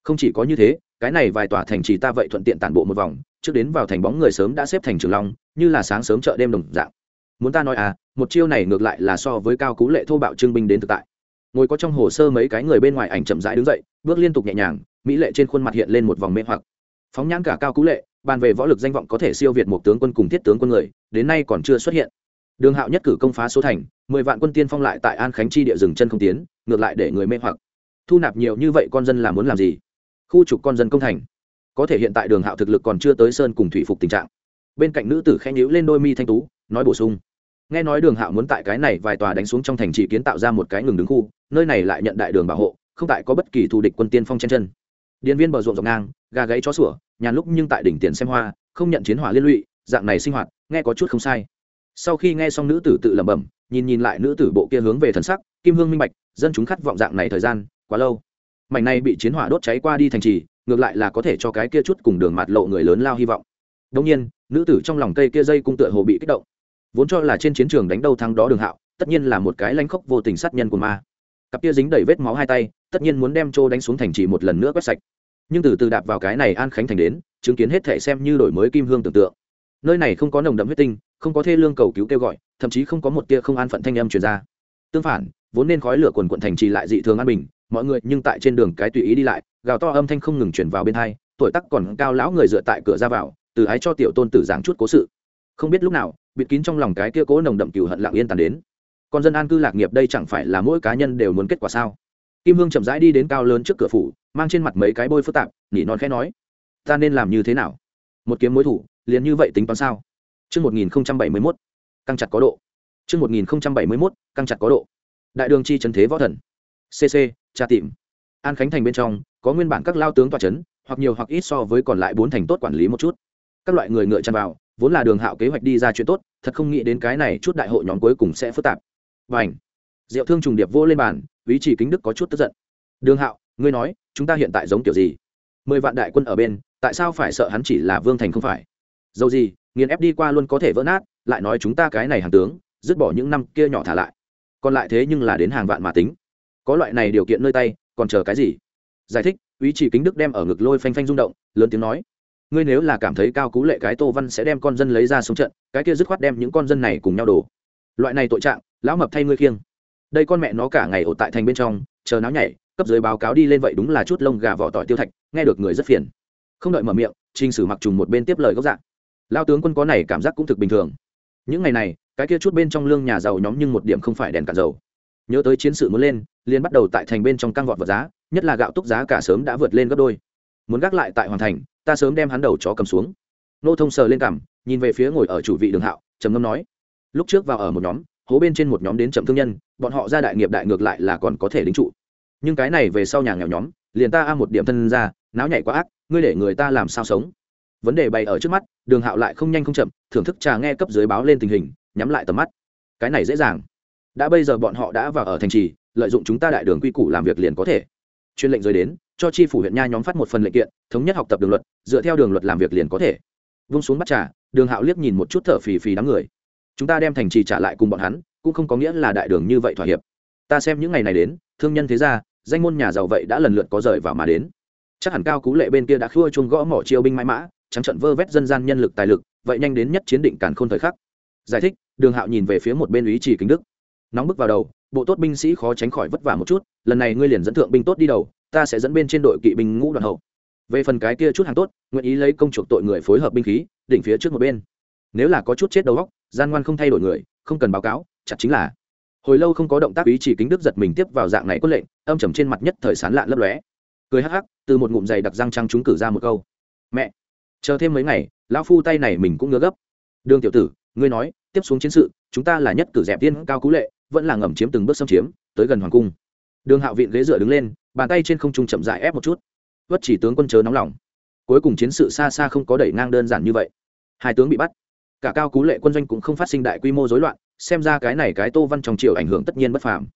A: không chỉ có như thế, cái này vài tòa thành trì ta vậy thuận tiện tản bộ một vòng, trước đến vào thành bóng người sớm đã xếp thành trường long, như là sáng sớm chợ đêm đồng dạng. Muốn ta nói à một chiêu này ngược lại là so với cao cú lệ thô bạo trương binh đến thực tại ngồi có trong hồ sơ mấy cái người bên ngoài ảnh chậm rãi đứng dậy, bước liên tục nhẹ nhàng, mỹ lệ trên khuôn mặt hiện lên một vòng mê hoặc. Phóng nhãn cả cao cú lệ, bàn về võ lực danh vọng có thể siêu việt một tướng quân cùng thiết tướng quân người, đến nay còn chưa xuất hiện. Đường hạo nhất cử công phá số thành, mười vạn quân tiên phong lại tại an khánh chi địa rừng chân không tiến, ngược lại để người mê hoặc. Thu nạp nhiều như vậy con dân là muốn làm gì? Khu trục con dân công thành. Có thể hiện tại đường hạo thực lực còn chưa tới sơn cùng thủy phục tình trạng. Bên cạnh nữ tử khẽ nhíu lên đôi mi thanh tú, nói bổ sung nghe nói đường hạo muốn tại cái này vài tòa đánh xuống trong thành trì kiến tạo ra một cái ngừng đứng khu, nơi này lại nhận đại đường bảo hộ, không tại có bất kỳ thù địch quân tiên phong chen chân. Điện viên bờ ruộng dọc ngang, gà gáy chó sủa nhàn lúc nhưng tại đỉnh tiền xem hoa, không nhận chiến hỏa liên lụy, dạng này sinh hoạt, nghe có chút không sai. Sau khi nghe xong nữ tử tự lẩm bẩm, nhìn nhìn lại nữ tử bộ kia hướng về thần sắc, kim hương minh bạch, dân chúng khát vọng dạng này thời gian, quá lâu. Mảnh này bị chiến hỏa đốt cháy qua đi thành trì, ngược lại là có thể cho cái kia chút cùng đường mặt lộ người lớn lao hy vọng. Đông nhiên, nữ tử trong lòng cây kia dây cung tựa hồ bị kích động vốn cho là trên chiến trường đánh đâu thắng đó đường hạo, tất nhiên là một cái lanh khốc vô tình sát nhân của ma. Cặp kia dính đầy vết máu hai tay, tất nhiên muốn đem trô đánh xuống thành trì một lần nữa quét sạch. Nhưng từ từ đạp vào cái này an khánh thành đến, chứng kiến hết thể xem như đổi mới kim hương tưởng tượng. Nơi này không có nồng đậm huyết tinh, không có thê lương cầu cứu kêu gọi, thậm chí không có một tia không an phận thanh âm truyền ra. Tương phản, vốn nên khói lửa quần quận thành trì lại dị thường an bình, mọi người nhưng tại trên đường cái tùy ý đi lại, gào to âm thanh không ngừng chuyển vào bên hai, tuổi tắc còn cao lão người dựa tại cửa ra vào, từ ái cho tiểu tôn tử giảng chút cố sự không biết lúc nào bịt kín trong lòng cái kia cố nồng đậm cừu hận lặng yên tàn đến con dân an cư lạc nghiệp đây chẳng phải là mỗi cá nhân đều muốn kết quả sao kim hương chậm rãi đi đến cao lớn trước cửa phủ mang trên mặt mấy cái bôi phức tạp nhỉ non khẽ nói ta nên làm như thế nào một kiếm mối thủ liền như vậy tính toán sao chương một nghìn bảy mươi mốt căng chặt có độ. chương một nghìn bảy mươi mốt căng chặt có độ. Đại đường chi trấn thế võ thần. CC, tra tìm. An Khánh thành bên trong, có nguyên bản các lao tướng tọa trấn, hoặc nhiều hoặc ít so với còn lại bốn thành tốt quản lý một chút. Các loại người ngựa chăn vào, vốn là đường hạo kế hoạch đi ra chuyện tốt, thật không nghĩ đến cái này chút đại hội nhóm cuối cùng sẽ phức tạp. Bành. Diệu Thương trùng điệp vô lên bàn, ý chỉ kính đức có chút tức giận. Đường Hạo, ngươi nói, chúng ta hiện tại giống kiểu gì? Mười vạn đại quân ở bên, tại sao phải sợ hắn chỉ là vương thành không phải? Dầu gì, nghiền ép đi qua luôn có thể vỡ nát, lại nói chúng ta cái này hàng tướng, dứt bỏ những năm kia nhỏ thả lại. Còn lại thế nhưng là đến hàng vạn mà tính. Có loại này điều kiện nơi tay, còn chờ cái gì? Giải thích, ý chỉ kính đức đem ở ngực lôi phanh phanh rung động, lớn tiếng nói: ngươi nếu là cảm thấy cao cú lệ cái tô văn sẽ đem con dân lấy ra xuống trận, cái kia dứt khoát đem những con dân này cùng nhau đổ. Loại này tội trạng, lão mập thay ngươi khiêng. Đây con mẹ nó cả ngày ổ tại thành bên trong, chờ náo nhảy, cấp dưới báo cáo đi lên vậy đúng là chút lông gà vỏ tỏi tiêu thạch, nghe được người rất phiền. Không đợi mở miệng, trình sử mặc trùng một bên tiếp lời gốc dạng. Lao tướng quân có này cảm giác cũng thực bình thường. Những ngày này, cái kia chút bên trong lương nhà giàu nhóm nhưng một điểm không phải đèn cả dầu. Nhớ tới chiến sự muốn lên, liền bắt đầu tại thành bên trong căng vọt vật giá, nhất là gạo túc giá cả sớm đã vượt lên gấp đôi muốn gác lại tại hoàn thành, ta sớm đem hắn đầu chó cầm xuống. Nô thông sờ lên cằm, nhìn về phía ngồi ở chủ vị đường hạo, trầm ngâm nói, lúc trước vào ở một nhóm, hố bên trên một nhóm đến chậm thương nhân, bọn họ ra đại nghiệp đại ngược lại là còn có thể đính trụ. Nhưng cái này về sau nhà nghèo nhóm, liền ta a một điểm thân ra, náo nhảy quá ác, ngươi để người ta làm sao sống? Vấn đề bày ở trước mắt, đường hạo lại không nhanh không chậm, thưởng thức trà nghe cấp dưới báo lên tình hình, nhắm lại tầm mắt. Cái này dễ dàng. Đã bây giờ bọn họ đã vào ở thành trì, lợi dụng chúng ta đại đường quy củ làm việc liền có thể chuyên lệnh rơi đến, cho tri phủ huyện nha nhóm phát một phần lệnh kiện, thống nhất học tập đường luật, dựa theo đường luật làm việc liền có thể. Vung xuống bắt trà, đường hạo liếc nhìn một chút thở phì phì đám người. Chúng ta đem thành trì trả lại cùng bọn hắn, cũng không có nghĩa là đại đường như vậy thỏa hiệp. Ta xem những ngày này đến, thương nhân thế ra danh môn nhà giàu vậy đã lần lượt có rời vào mà đến. Chắc hẳn cao cú lệ bên kia đã khua chuông gõ mỏ chiêu binh mãi mã, trắng trận vơ vét dân gian nhân lực tài lực, vậy nhanh đến nhất chiến định càn khôn thời khắc. Giải thích, đường hạo nhìn về phía một bên ý chỉ kính đức. Nóng bức vào đầu bộ tốt binh sĩ khó tránh khỏi vất vả một chút, lần này ngươi liền dẫn thượng binh tốt đi đầu, ta sẽ dẫn bên trên đội kỵ binh ngũ đoàn hậu. Về phần cái kia chút hàng tốt, nguyện ý lấy công chuộc tội người phối hợp binh khí, đỉnh phía trước một bên. Nếu là có chút chết đầu góc gian ngoan không thay đổi người, không cần báo cáo chặt chính là. Hồi lâu không có động tác ý chỉ kính đức giật mình tiếp vào dạng này quân lệnh, âm trầm trên mặt nhất thời sán lạn lấp lóe. Cười hắc hắc, từ một ngụm giày đặc răng trăng chúng cử ra một câu. Mẹ, chờ thêm mấy ngày, lão phu tay này mình cũng ngứa gấp. Đường tiểu tử, ngươi nói, tiếp xuống chiến sự, chúng ta là nhất cử dẹp tiên cao cú lệ vẫn là ngầm chiếm từng bước xâm chiếm, tới gần hoàng cung. Đường hạo viện ghế dựa đứng lên, bàn tay trên không trung chậm dại ép một chút. Vất chỉ tướng quân chớ nóng lòng. Cuối cùng chiến sự xa xa không có đẩy ngang đơn giản như vậy. Hai tướng bị bắt. Cả cao cú lệ quân doanh cũng không phát sinh đại quy mô rối loạn, xem ra cái này cái tô văn trong triều ảnh hưởng tất nhiên bất phàm.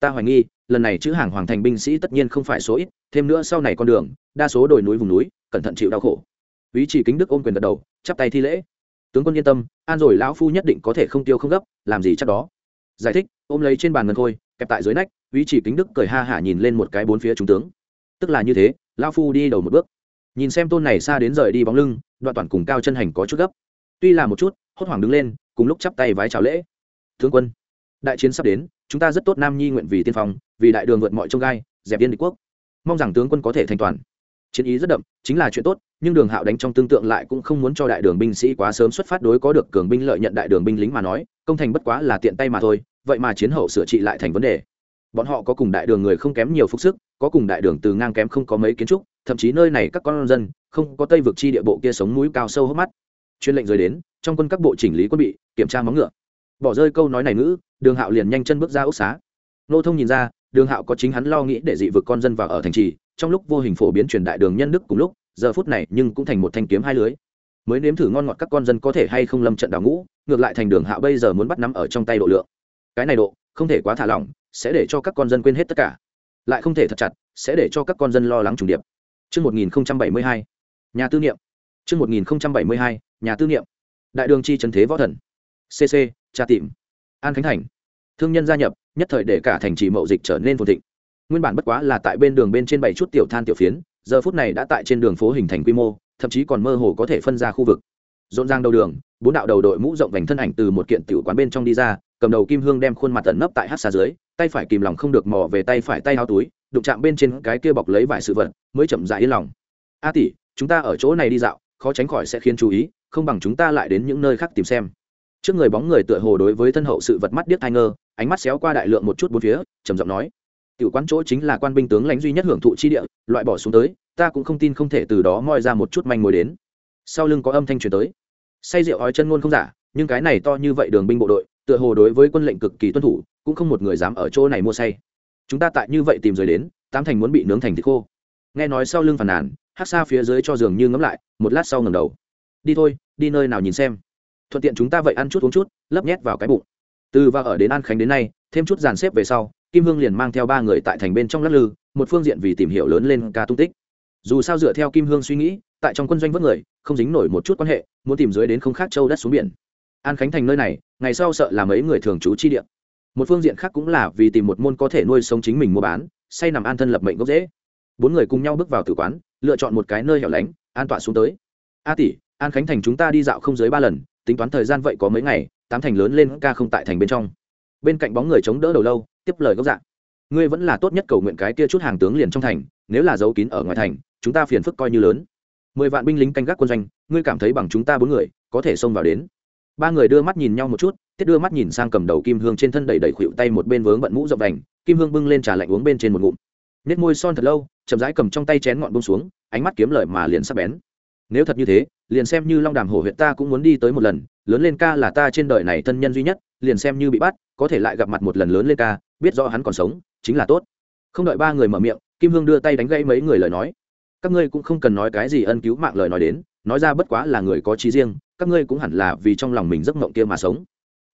A: Ta hoài nghi, lần này chữ hàng hoàng thành binh sĩ tất nhiên không phải số ít, thêm nữa sau này con đường, đa số đồi núi vùng núi, cẩn thận chịu đau khổ. Ý chỉ kính đức ôm quyền gật đầu, chắp tay thi lễ. Tướng quân yên tâm, an rồi lão phu nhất định có thể không tiêu không gấp, làm gì chắc đó. Giải thích ôm lấy trên bàn ngân khôi, kẹp tại dưới nách, ý chỉ kính đức cười ha hả nhìn lên một cái bốn phía trung tướng. Tức là như thế, lão phu đi đầu một bước. Nhìn xem tôn này xa đến rời đi bóng lưng, đoạn toàn cùng cao chân hành có chút gấp. Tuy là một chút, hốt hoảng đứng lên, cùng lúc chắp tay vái chào lễ. Thương quân, đại chiến sắp đến, chúng ta rất tốt nam nhi nguyện vì tiên phong, vì đại đường vượt mọi trông gai, dẹp viên địch quốc. Mong rằng tướng quân có thể thành toàn. Chiến ý rất đậm, chính là chuyện tốt, nhưng đường hạo đánh trong tương tượng lại cũng không muốn cho đại đường binh sĩ quá sớm xuất phát đối có được cường binh lợi nhận đại đường binh lính mà nói, công thành bất quá là tiện tay mà thôi vậy mà chiến hậu sửa trị lại thành vấn đề. Bọn họ có cùng đại đường người không kém nhiều phúc sức, có cùng đại đường từ ngang kém không có mấy kiến trúc, thậm chí nơi này các con dân, không có tây vực chi địa bộ kia sống núi cao sâu hốc mắt. Chuyên lệnh rời đến, trong quân các bộ chỉnh lý quân bị, kiểm tra móng ngựa. Bỏ rơi câu nói này ngữ, đường hạo liền nhanh chân bước ra ốc xá. Nô thông nhìn ra, đường hạo có chính hắn lo nghĩ để dị vực con dân vào ở thành trì, trong lúc vô hình phổ biến truyền đại đường nhân đức cùng lúc, giờ phút này nhưng cũng thành một thanh kiếm hai lưới. Mới nếm thử ngon ngọt các con dân có thể hay không lâm trận đào ngũ, ngược lại thành đường hạo bây giờ muốn bắt nắm ở trong tay độ lượng cái này độ không thể quá thả lỏng sẽ để cho các con dân quên hết tất cả lại không thể thật chặt sẽ để cho các con dân lo lắng trùng điệp Trước 1072, nhà tư niệm. Trước 1072, nhà tư niệm. Đại đường chi chân thế võ thần. CC, tra tìm. An Khánh Thành. Thương nhân gia nhập, nhất thời để cả thành trì mậu dịch trở nên phồn thịnh. Nguyên bản bất quá là tại bên đường bên trên bảy chút tiểu than tiểu phiến, giờ phút này đã tại trên đường phố hình thành quy mô, thậm chí còn mơ hồ có thể phân ra khu vực. Rộn ràng đầu đường, bốn đạo đầu đội mũ rộng vành thân ảnh từ một kiện tiểu quán bên trong đi ra, cầm đầu kim hương đem khuôn mặt tẩn nấp tại hát xa dưới, tay phải kìm lòng không được mò về tay phải tay áo túi, đụng chạm bên trên cái kia bọc lấy vài sự vật, mới chậm dại yên lòng. A tỷ, chúng ta ở chỗ này đi dạo, khó tránh khỏi sẽ khiến chú ý, không bằng chúng ta lại đến những nơi khác tìm xem. Trước người bóng người tựa hồ đối với thân hậu sự vật mắt điếc thai ngơ, ánh mắt xéo qua đại lượng một chút bốn phía, trầm giọng nói, tiểu quán chỗ chính là quan binh tướng lãnh duy nhất hưởng thụ chi địa, loại bỏ xuống tới, ta cũng không tin không thể từ đó moi ra một chút manh mối đến. Sau lưng có âm thanh truyền tới say rượu ói chân ngôn không giả, nhưng cái này to như vậy đường binh bộ đội, tựa hồ đối với quân lệnh cực kỳ tuân thủ, cũng không một người dám ở chỗ này mua say. Chúng ta tại như vậy tìm rồi đến, tám thành muốn bị nướng thành thịt khô. Nghe nói sau lưng phàn nàn, hát xa phía dưới cho giường như ngấm lại, một lát sau ngầm đầu. Đi thôi, đi nơi nào nhìn xem. Thuận tiện chúng ta vậy ăn chút uống chút, lấp nhét vào cái bụng. Từ và ở đến an khánh đến nay, thêm chút dàn xếp về sau, kim hương liền mang theo ba người tại thành bên trong lắc lư, một phương diện vì tìm hiểu lớn lên ca tung tích. Dù sao dựa theo kim hương suy nghĩ tại trong quân doanh vớt người, không dính nổi một chút quan hệ, muốn tìm dưới đến không khác châu đất xuống biển. An khánh thành nơi này, ngày sau sợ là mấy người thường trú chi địa. Một phương diện khác cũng là vì tìm một môn có thể nuôi sống chính mình mua bán, say nằm an thân lập mệnh gốc dễ bốn người cùng nhau bước vào tử quán, lựa chọn một cái nơi hẻo lánh, an tọa xuống tới. A tỷ, an khánh thành chúng ta đi dạo không dưới ba lần, tính toán thời gian vậy có mấy ngày, tám thành lớn lên ca không tại thành bên trong. Bên cạnh bóng người chống đỡ đầu lâu, tiếp lời gốc dạng ngươi vẫn là tốt nhất cầu nguyện cái kia chút hàng tướng liền trong thành, nếu là giấu kín ở ngoài thành, chúng ta phiền phức coi như lớn mười vạn binh lính canh gác quân doanh, ngươi cảm thấy bằng chúng ta bốn người, có thể xông vào đến. Ba người đưa mắt nhìn nhau một chút, tiết đưa mắt nhìn sang cầm đầu kim hương trên thân đầy đầy khuỵu tay một bên vướng bận mũ rộng đành, kim hương bưng lên trà lạnh uống bên trên một ngụm. Nết môi son thật lâu, chậm rãi cầm trong tay chén ngọn bông xuống, ánh mắt kiếm lời mà liền sắp bén. Nếu thật như thế, liền xem như long đàm hổ huyện ta cũng muốn đi tới một lần, lớn lên ca là ta trên đời này thân nhân duy nhất, liền xem như bị bắt, có thể lại gặp mặt một lần lớn lên ca, biết rõ hắn còn sống, chính là tốt. Không đợi ba người mở miệng, kim hương đưa tay đánh gãy mấy người lời nói các ngươi cũng không cần nói cái gì ân cứu mạng lời nói đến, nói ra bất quá là người có trí riêng, các ngươi cũng hẳn là vì trong lòng mình giấc mộng kia mà sống.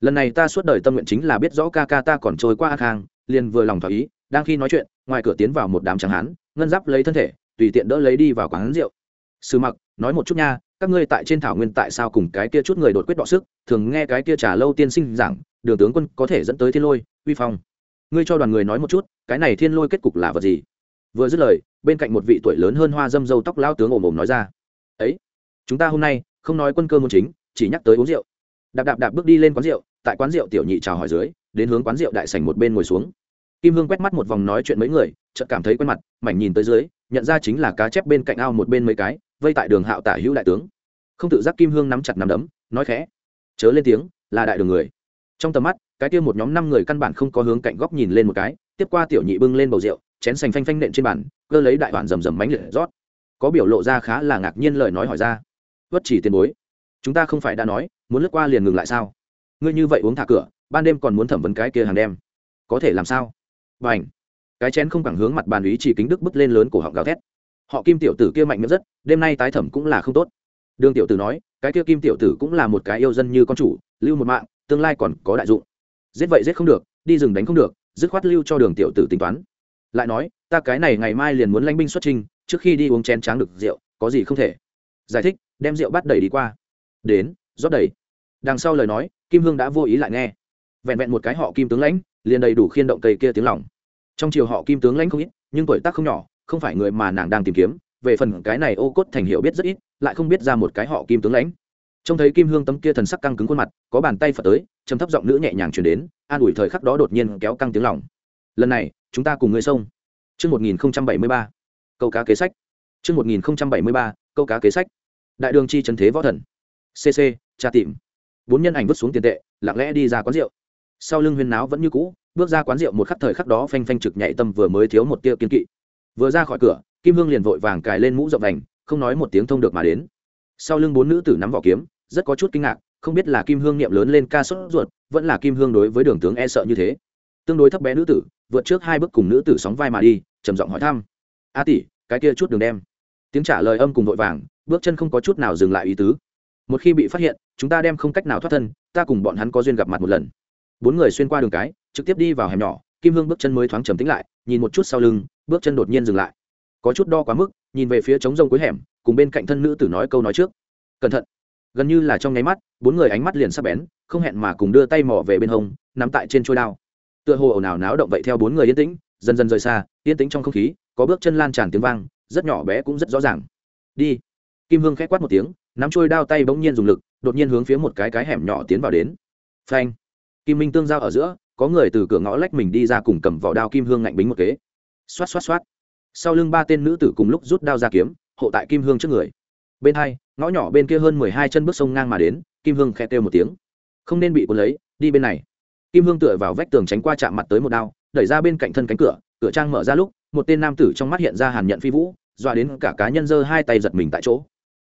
A: Lần này ta suốt đời tâm nguyện chính là biết rõ ca ca ta còn trôi qua a khang, liền vừa lòng thỏa ý, đang khi nói chuyện, ngoài cửa tiến vào một đám tráng hán, ngân giáp lấy thân thể, tùy tiện đỡ lấy đi vào quán rượu. Sư mặc, nói một chút nha, các ngươi tại trên thảo nguyên tại sao cùng cái kia chút người đột quyết đọ sức, thường nghe cái kia trả lâu tiên sinh giảng, đường tướng quân có thể dẫn tới thiên lôi, uy phong. Ngươi cho đoàn người nói một chút, cái này thiên lôi kết cục là vật gì? Vừa dứt lời, bên cạnh một vị tuổi lớn hơn hoa dâm dâu tóc lao tướng ồm ồm nói ra, ấy, chúng ta hôm nay không nói quân cơ môn chính, chỉ nhắc tới uống rượu. Đạp đạp đạp bước đi lên quán rượu, tại quán rượu tiểu nhị chào hỏi dưới, đến hướng quán rượu đại sảnh một bên ngồi xuống. Kim hương quét mắt một vòng nói chuyện mấy người, chợt cảm thấy quen mặt, mảnh nhìn tới dưới, nhận ra chính là cá chép bên cạnh ao một bên mấy cái, vây tại đường hạo tả hữu đại tướng. Không tự giác kim hương nắm chặt nắm đấm, nói khẽ, chớ lên tiếng, là đại đường người. Trong tầm mắt, cái kia một nhóm năm người căn bản không có hướng cạnh góc nhìn lên một cái, tiếp qua tiểu nhị bưng lên bầu rượu chén sành phanh phanh nện trên bàn cơ lấy đại bản rầm rầm bánh liệt rót. Có biểu lộ ra khá là ngạc nhiên lời nói hỏi ra. Vất chỉ tiền bối chúng ta không phải đã nói muốn lướt qua liền ngừng lại sao? Ngươi như vậy uống thả cửa ban đêm còn muốn thẩm vấn cái kia hàng đêm, có thể làm sao? Và ảnh cái chén không cẳng hướng mặt bàn ý chỉ kính đức bứt lên lớn cổ họng gào thét. Họ kim tiểu tử kia mạnh miệng rất đêm nay tái thẩm cũng là không tốt. Đường tiểu tử nói cái kia kim tiểu tử cũng là một cái yêu dân như con chủ lưu một mạng tương lai còn có đại dụng. Giết vậy giết không được đi rừng đánh không được dứt khoát lưu cho đường tiểu tử tính toán lại nói, ta cái này ngày mai liền muốn lãnh binh xuất trình, trước khi đi uống chén tráng được rượu, có gì không thể. Giải thích, đem rượu bắt đẩy đi qua. Đến, rót đầy. Đằng sau lời nói, kim hương đã vô ý lại nghe. Vẹn vẹn một cái họ kim tướng lãnh, liền đầy đủ khiên động cây kia tiếng lòng. Trong chiều họ kim tướng lãnh không ít, nhưng tuổi tác không nhỏ, không phải người mà nàng đang tìm kiếm. Về phần cái này ô cốt thành hiểu biết rất ít, lại không biết ra một cái họ kim tướng lãnh. Trông thấy kim hương tấm kia thần sắc căng cứng khuôn mặt, có bàn tay phật tới chấm thấp giọng nữ nhẹ nhàng chuyển đến, an ủi thời khắc đó đột nhiên kéo căng tiếng lòng lần này chúng ta cùng ngươi sông Chương 1073. Câu cá kế sách. Chương 1073. Câu cá kế sách. Đại đường chi trấn thế võ thần. CC, tra tìm. Bốn nhân ảnh vứt xuống tiền tệ, lặng lẽ đi ra quán rượu. Sau lưng huyên náo vẫn như cũ, bước ra quán rượu một khắc thời khắc đó phanh phanh trực nhảy tâm vừa mới thiếu một tia kiên kỵ. Vừa ra khỏi cửa, Kim Hương liền vội vàng cài lên mũ rộng vành, không nói một tiếng thông được mà đến. Sau lưng bốn nữ tử nắm vỏ kiếm, rất có chút kinh ngạc, không biết là Kim Hương niệm lớn lên ca sốt ruột, vẫn là Kim Hương đối với đường tướng e sợ như thế. Tương đối thấp bé nữ tử, vượt trước hai bước cùng nữ tử sóng vai mà đi, trầm giọng hỏi thăm. A tỷ cái kia chút đường đem. Tiếng trả lời âm cùng vội vàng bước chân không có chút nào dừng lại ý tứ. Một khi bị phát hiện chúng ta đem không cách nào thoát thân ta cùng bọn hắn có duyên gặp mặt một lần. Bốn người xuyên qua đường cái trực tiếp đi vào hẻm nhỏ kim hương bước chân mới thoáng trầm tĩnh lại nhìn một chút sau lưng bước chân đột nhiên dừng lại. Có chút đo quá mức nhìn về phía trống rông cuối hẻm cùng bên cạnh thân nữ tử nói câu nói trước. Cẩn thận. Gần như là trong nháy mắt bốn người ánh mắt liền sắp bén không hẹn mà cùng đưa tay mò về bên hông nắm tại trên trôi đao tựa hồ ồn ào náo động vậy theo bốn người yên tĩnh, dần dần rời xa, yên tĩnh trong không khí, có bước chân lan tràn tiếng vang, rất nhỏ bé cũng rất rõ ràng. Đi. Kim hương k h á c quát một tiếng, nắm trôi đao tay bỗng nhiên dùng lực, đột nhiên hướng phía một cái cái hẻm nhỏ tiến vào đến. Phanh. Kim minh tương giao ở giữa, có người từ cửa ngõ lách mình đi ra cùng cầm vỏ đao kim hương ngạnh bính một kế. Xoát xoát xoát. Sau lưng ba tên nữ tử cùng lúc rút đao ra kiếm, hộ tại kim hương trước người. Bên hai, ngõ nhỏ bên kia hơn mười hai chân bước sông ngang mà đến, kim hương khe kêu một tiếng. Không nên bị cuốn lấy, đi bên này kim hương tựa vào vách tường tránh qua chạm mặt tới một đao, đẩy ra bên cạnh thân cánh cửa cửa trang mở ra lúc, một tên nam tử trong mắt hiện ra hàn nhận phi vũ, dọa đến cả cá nhân giơ hai tay giật mình tại chỗ.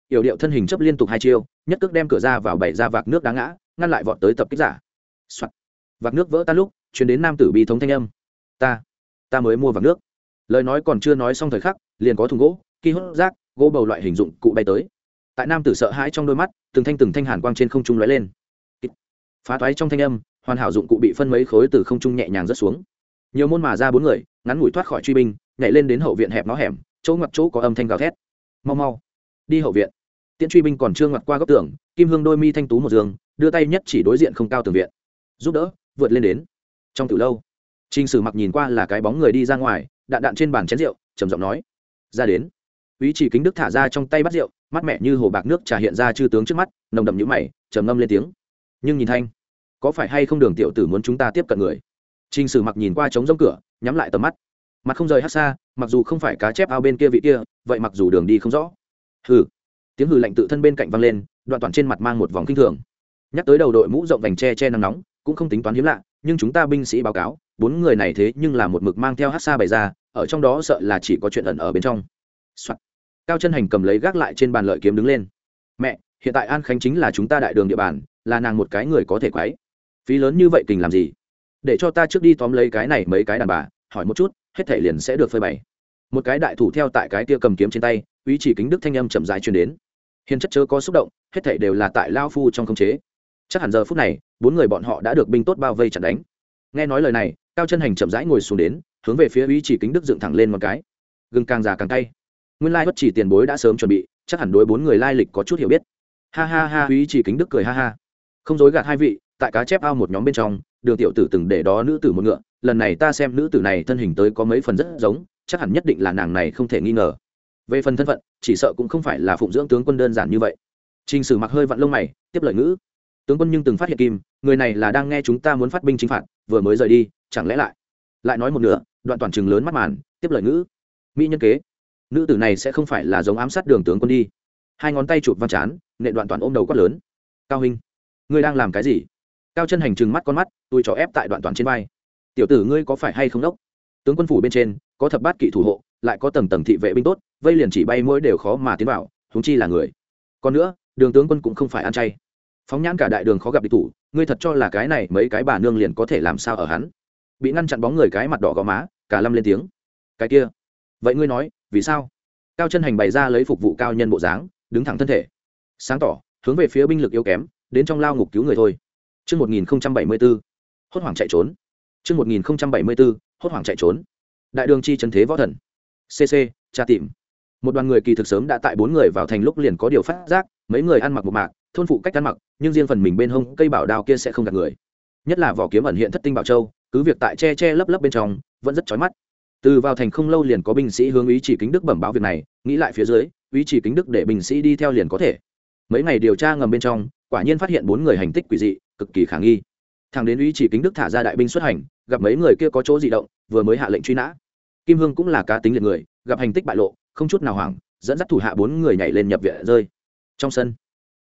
A: Yểu điệu thân hình chấp liên tục hai chiêu, nhất cước đem cửa ra vào bảy ra vạc nước đá ngã, ngăn lại vọt tới tập kích giả、Soạn. vạc nước vỡ tan lúc chuyển đến nam tử bi thống thanh âm. Ta ta mới mua vạc nước. Lời nói còn chưa nói xong thời khắc, liền có thùng gỗ khi hốt rác, gỗ bầu loại hình dụng cụ bay tới. Tại nam tử sợ hãi trong đôi mắt, từng thanh từng thanh hàn quang trên không trung lóe lên. Phá toái trong thanh âm hoàn hảo dụng cụ bị phân mấy khối từ không trung nhẹ nhàng rớt xuống. Nhiều môn mà ra bốn người, ngắn ngủi thoát khỏi truy binh, nhảy lên đến hậu viện hẹp nó hẻm, chỗ ngoặt chỗ có âm thanh gào thét. Mau mau, đi hậu viện. Tiễn truy binh còn chưa ngoặt qua góc tường, kim hương đôi mi thanh tú một giường đưa tay nhất chỉ đối diện không cao tường viện. Giúp đỡ, vượt lên đến. Trong từ lâu, Trình sử mặc nhìn qua là cái bóng người đi ra ngoài, đạn đạn trên bàn chén rượu, trầm giọng nói, ra đến. Úy chỉ kính đức thả ra trong tay bắt rượu, mắt mẹ như hồ bạc nước trà hiện ra chư tướng trước mắt, nồng đậm nhũ mày, trầm ngâm lên tiếng. Nhưng nhìn thanh có phải hay không đường tiểu tử muốn chúng ta tiếp cận người? T r ì n h sử mặc nhìn qua trống rỗng cửa, nhắm lại tầm mắt. Mặt không rời hát xa, mặc dù không phải cá chép ao bên kia vị kia, vậy mặc dù đường đi không rõ. Hừ. Tiếng hừ lạnh tự thân bên cạnh văng lên, đoạn toàn trên mặt mang một vòng kinh thường. Nhắc tới đầu đội mũ rộng vành che che nắng nóng, cũng không tính toán hiếm lạ, nhưng chúng ta binh sĩ báo cáo, bốn người này thế nhưng là một mực mang theo hát xa bày ra, ở trong đó sợ là chỉ có chuyện ẩn ở bên trong、Soạn. cao chân hành cầm lấy gác lại trên bàn lợi kiếm đứng lên. Mẹ, hiện tại an khánh chính là chúng ta đại đường địa bàn, là nàng một cái người có thể quấy phí lớn như vậy kình làm gì? Để cho ta trước đi tóm lấy cái này mấy cái đàn bà, hỏi một chút, hết thể liền sẽ được phơi bày. Một cái đại thủ theo tại cái tia cầm kiếm trên tay, ý chỉ kính đức thanh âm chậm dài truyền đến. Hiền chất chớ có xúc động, hết thảy đều là tại lao phu trong khống chế. Chắc hẳn giờ phút này, bốn người bọn họ đã được binh tốt bao vây chặn đánh. Nghe nói lời này, cao chân hành chậm rãi ngồi xuống đến, hướng về phía ý chỉ kính đức dựng thẳng lên một cái. Gừng càng già càng cay. Nguyên lai bất chỉ tiền bối đã sớm chuẩn bị, chắc hẳn đối bốn người lai lịch có chút hiểu biết. Ha ha ha, ý chỉ kính đức cười ha ha. Không dối gạt hai vị tại cá chép ao một nhóm bên trong, đường tiểu tử từng để đó nữ tử một ngựa, lần này ta xem nữ tử này thân hình tới có mấy phần rất giống, chắc hẳn nhất định là nàng này không thể nghi ngờ. Về phần thân phận, chỉ sợ cũng không phải là phụng dưỡng tướng quân đơn giản như vậy. T r ì n h sử mặc hơi vặn lông mày, tiếp lời ngữ. Tướng quân nhưng từng phát hiện kim, người này là đang nghe chúng ta muốn phát binh chính phạt, vừa mới rời đi, chẳng lẽ lại lại nói một nửa, đoạn toàn trường lớn mắt màn, tiếp lời ngữ. Mỹ nhân kế, nữ tử này sẽ không phải là giống ám sát đường tướng quân đi. Hai ngón tay chụp văn chán nệ đoạn toàn ôm đầu quát lớn. Cao hình ngươi đang làm cái gì? Cao chân hành chừng mắt con mắt, tôi cho ép tại đoạn toàn trên vai. Tiểu tử ngươi có phải hay không đốc? Tướng quân phủ bên trên, có thập bát kỵ thủ hộ, lại có tầng tầng thị vệ binh tốt, vây liền chỉ bay mỗi đều khó mà tiến vào húng chi là người. Còn nữa, đường tướng quân cũng không phải ăn chay. Phóng nhãn cả đại đường khó gặp địch thủ, ngươi thật cho là cái này mấy cái bà nương liền có thể làm sao ở hắn? Bị ngăn chặn bóng người cái mặt đỏ gò má, cả lâm lên tiếng. Cái kia. Vậy ngươi nói, vì sao? Cao chân hành bày ra lấy phục vụ cao nhân bộ dáng, đứng thẳng thân thể. Sáng tỏ, hướng về phía binh lực yếu kém, đến trong lao ngục cứu người thôi. Chương 1074, hốt hoảng chạy trốn. Chương 1074, hốt hoảng chạy trốn. Đại đường chi chân thế võ thần. Cc tra tìm. Một đoàn người kỳ thực sớm đã tại bốn người vào thành lúc liền có điều phát giác mấy người ăn mặc một mạc thôn phụ cách ăn mặc nhưng riêng phần mình bên hông cây bảo đao kia sẽ không gạt người. Nhất là vỏ kiếm ẩn hiện thất tinh bảo châu cứ việc tại che che lấp lấp bên trong vẫn rất chói mắt. Từ vào thành không lâu liền có binh sĩ hướng ý chỉ kính đức bẩm báo việc này nghĩ lại phía dưới ý chỉ kính đức để binh sĩ đi theo liền có thể. Mấy ngày điều tra ngầm bên trong quả nhiên phát hiện bốn người hành tích quỷ dị cực kỳ khả nghi. Thằng đến ý chỉ kính đức thả ra đại binh xuất hành, gặp mấy người kia có chỗ di động, vừa mới hạ lệnh truy nã. Kim hương cũng là cá tính liệt người, gặp hành tích bại lộ, không chút nào hoảng, dẫn dắt thủ hạ bốn người nhảy lên nhập viện rơi. Trong sân,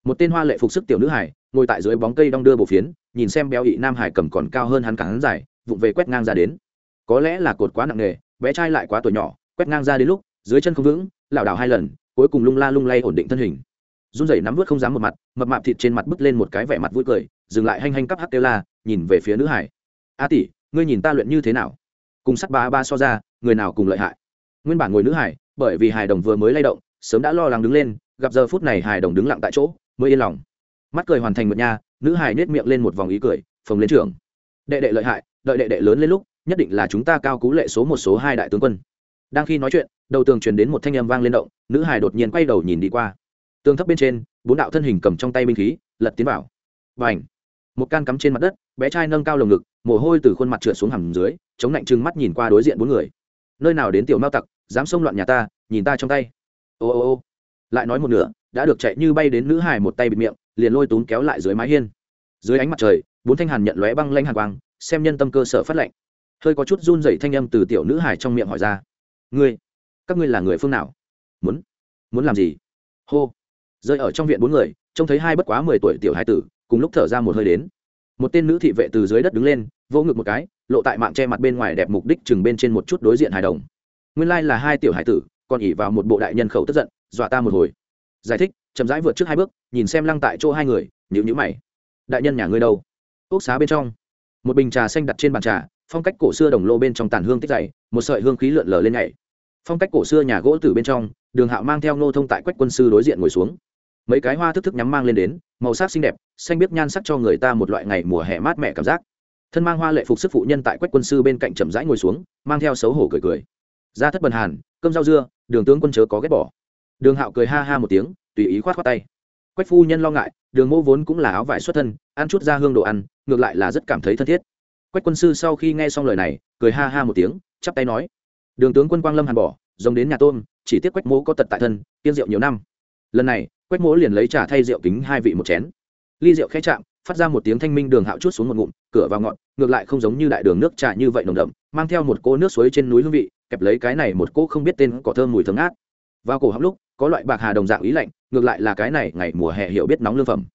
A: một tên hoa lệ phục sức tiểu nữ hải, ngồi tại dưới bóng cây đong đưa bộ phiến, nhìn xem béo ị nam hải cầm còn cao hơn hắn cả hắn dài, vụng về quét ngang ra đến. Có lẽ là cột quá nặng nề, bé trai lại quá tuổi nhỏ, quét ngang ra đến lúc, dưới chân không vững, lảo đảo hai lần, cuối cùng lung la lung lay ổn định thân hình. Run rẩy nắm vút không dám một mặt, mập mạp thịt trên mặt bứt lên một cái vẻ mặt vui cười dừng lại hanh hanh cắp hắc kêu la, nhìn về phía nữ hải. A tỷ, ngươi nhìn ta luyện như thế nào? Cùng sắt ba ba so ra, người nào cùng lợi hại? Nguyên bản ngồi nữ hải, bởi vì hài đồng vừa mới lay động, sớm đã lo lắng đứng lên, gặp giờ phút này hài đồng đứng lặng tại chỗ, mới yên lòng. Mắt cười hoàn thành một nha, nữ hải nết miệng lên một vòng ý cười, phồng lên trường đệ đệ lợi hại, đợi đệ đệ lớn lên lúc, nhất định là chúng ta cao cú lệ số một số hai đại tướng quân. Đang khi nói chuyện, đầu tường truyền đến một thanh âm vang lên động, nữ hải đột nhiên quay đầu nhìn đi qua. Tường thấp bên trên, bốn đạo thân hình cầm trong tay binh khí, lật tiến vào. Và ảnh một can cắm trên mặt đất, bé trai nâng cao lồng ngực, mồ hôi từ khuôn mặt trượt xuống hầm dưới, chống lạnh trừng mắt nhìn qua đối diện bốn người. Nơi nào đến tiểu mao tặc, dám xông loạn nhà ta, nhìn ta trong tay. Ô ô ô. Lại nói một nửa, đã được chạy như bay đến nữ hải một tay bịt miệng, liền lôi tún kéo lại dưới mái hiên. Dưới ánh mặt trời, bốn thanh hàn nhận lóe băng lanh hàn quang, xem nhân tâm cơ sở phát lệnh hơi có chút run dậy thanh âm từ tiểu nữ hải trong miệng hỏi ra. Ngươi, các ngươi là người phương nào? Muốn muốn làm gì? Hô. Rơi ở trong viện bốn người, trông thấy hai bất quá mười tuổi tiểu hải tử cùng lúc thở ra một hơi đến. Một tên nữ thị vệ từ dưới đất đứng lên, vỗ ngực một cái, lộ tại mạng che mặt bên ngoài đẹp mục đích chừng bên trên một chút đối diện hài đồng. Nguyên lai là hai tiểu hải tử, còn ỉ vào một bộ đại nhân khẩu tức giận, dọa ta một hồi. Giải thích, chậm rãi vượt trước hai bước, nhìn xem lăng tại chỗ hai người nhịu nhữ mày. Đại nhân nhà ngươi đâu? Ốc xá bên trong. Một bình trà xanh đặt trên bàn trà, phong cách cổ xưa đồng lô bên trong tàn hương tích dày, một sợi hương khí lượn lờ lên nhảy. Phong cách cổ xưa nhà gỗ từ bên trong, đường hạo mang theo nô thông tại quách quân sư đối diện ngồi xuống mấy cái hoa thức thức nhắm mang lên đến, màu sắc xinh đẹp, xanh biết nhan sắc cho người ta một loại ngày mùa hè mát mẻ cảm giác. Thân mang hoa lệ phục sức phụ nhân tại quách quân sư bên cạnh chậm rãi ngồi xuống, mang theo xấu hổ cười cười. Ra thất bần hàn, cơm rau dưa, đường tướng quân chớ có ghét bỏ. Đường hạo cười ha ha một tiếng, tùy ý khoát khoát tay. Quách phu nhân lo ngại, đường mô vốn cũng là áo vải xuất thân, ăn chút ra hương đồ ăn, ngược lại là rất cảm thấy thân thiết. Quách quân sư sau khi nghe xong lời này, cười ha ha một tiếng, chắp tay nói. Đường tướng quân quang lâm hàn bỏ giống đến nhà tôm, chỉ tiếc quách mô có tật tại thân tiên rượu nhiều năm. Lần này quách Mỗ liền lấy trà thay rượu kính hai vị một chén. Ly rượu khẽ chạm, phát ra một tiếng thanh minh đường hạo chút xuống một ngụm, cửa vào ngọn, ngược lại không giống như đại đường nước trà như vậy nồng đậm, mang theo một cỗ nước suối trên núi hương vị, kẹp lấy cái này một cỗ không biết tên có thơm mùi thơm ngát. Vào cổ họng lúc, có loại bạc hà đồng dạng ý lạnh, ngược lại là cái này ngày mùa hè hiểu biết nóng lương phẩm.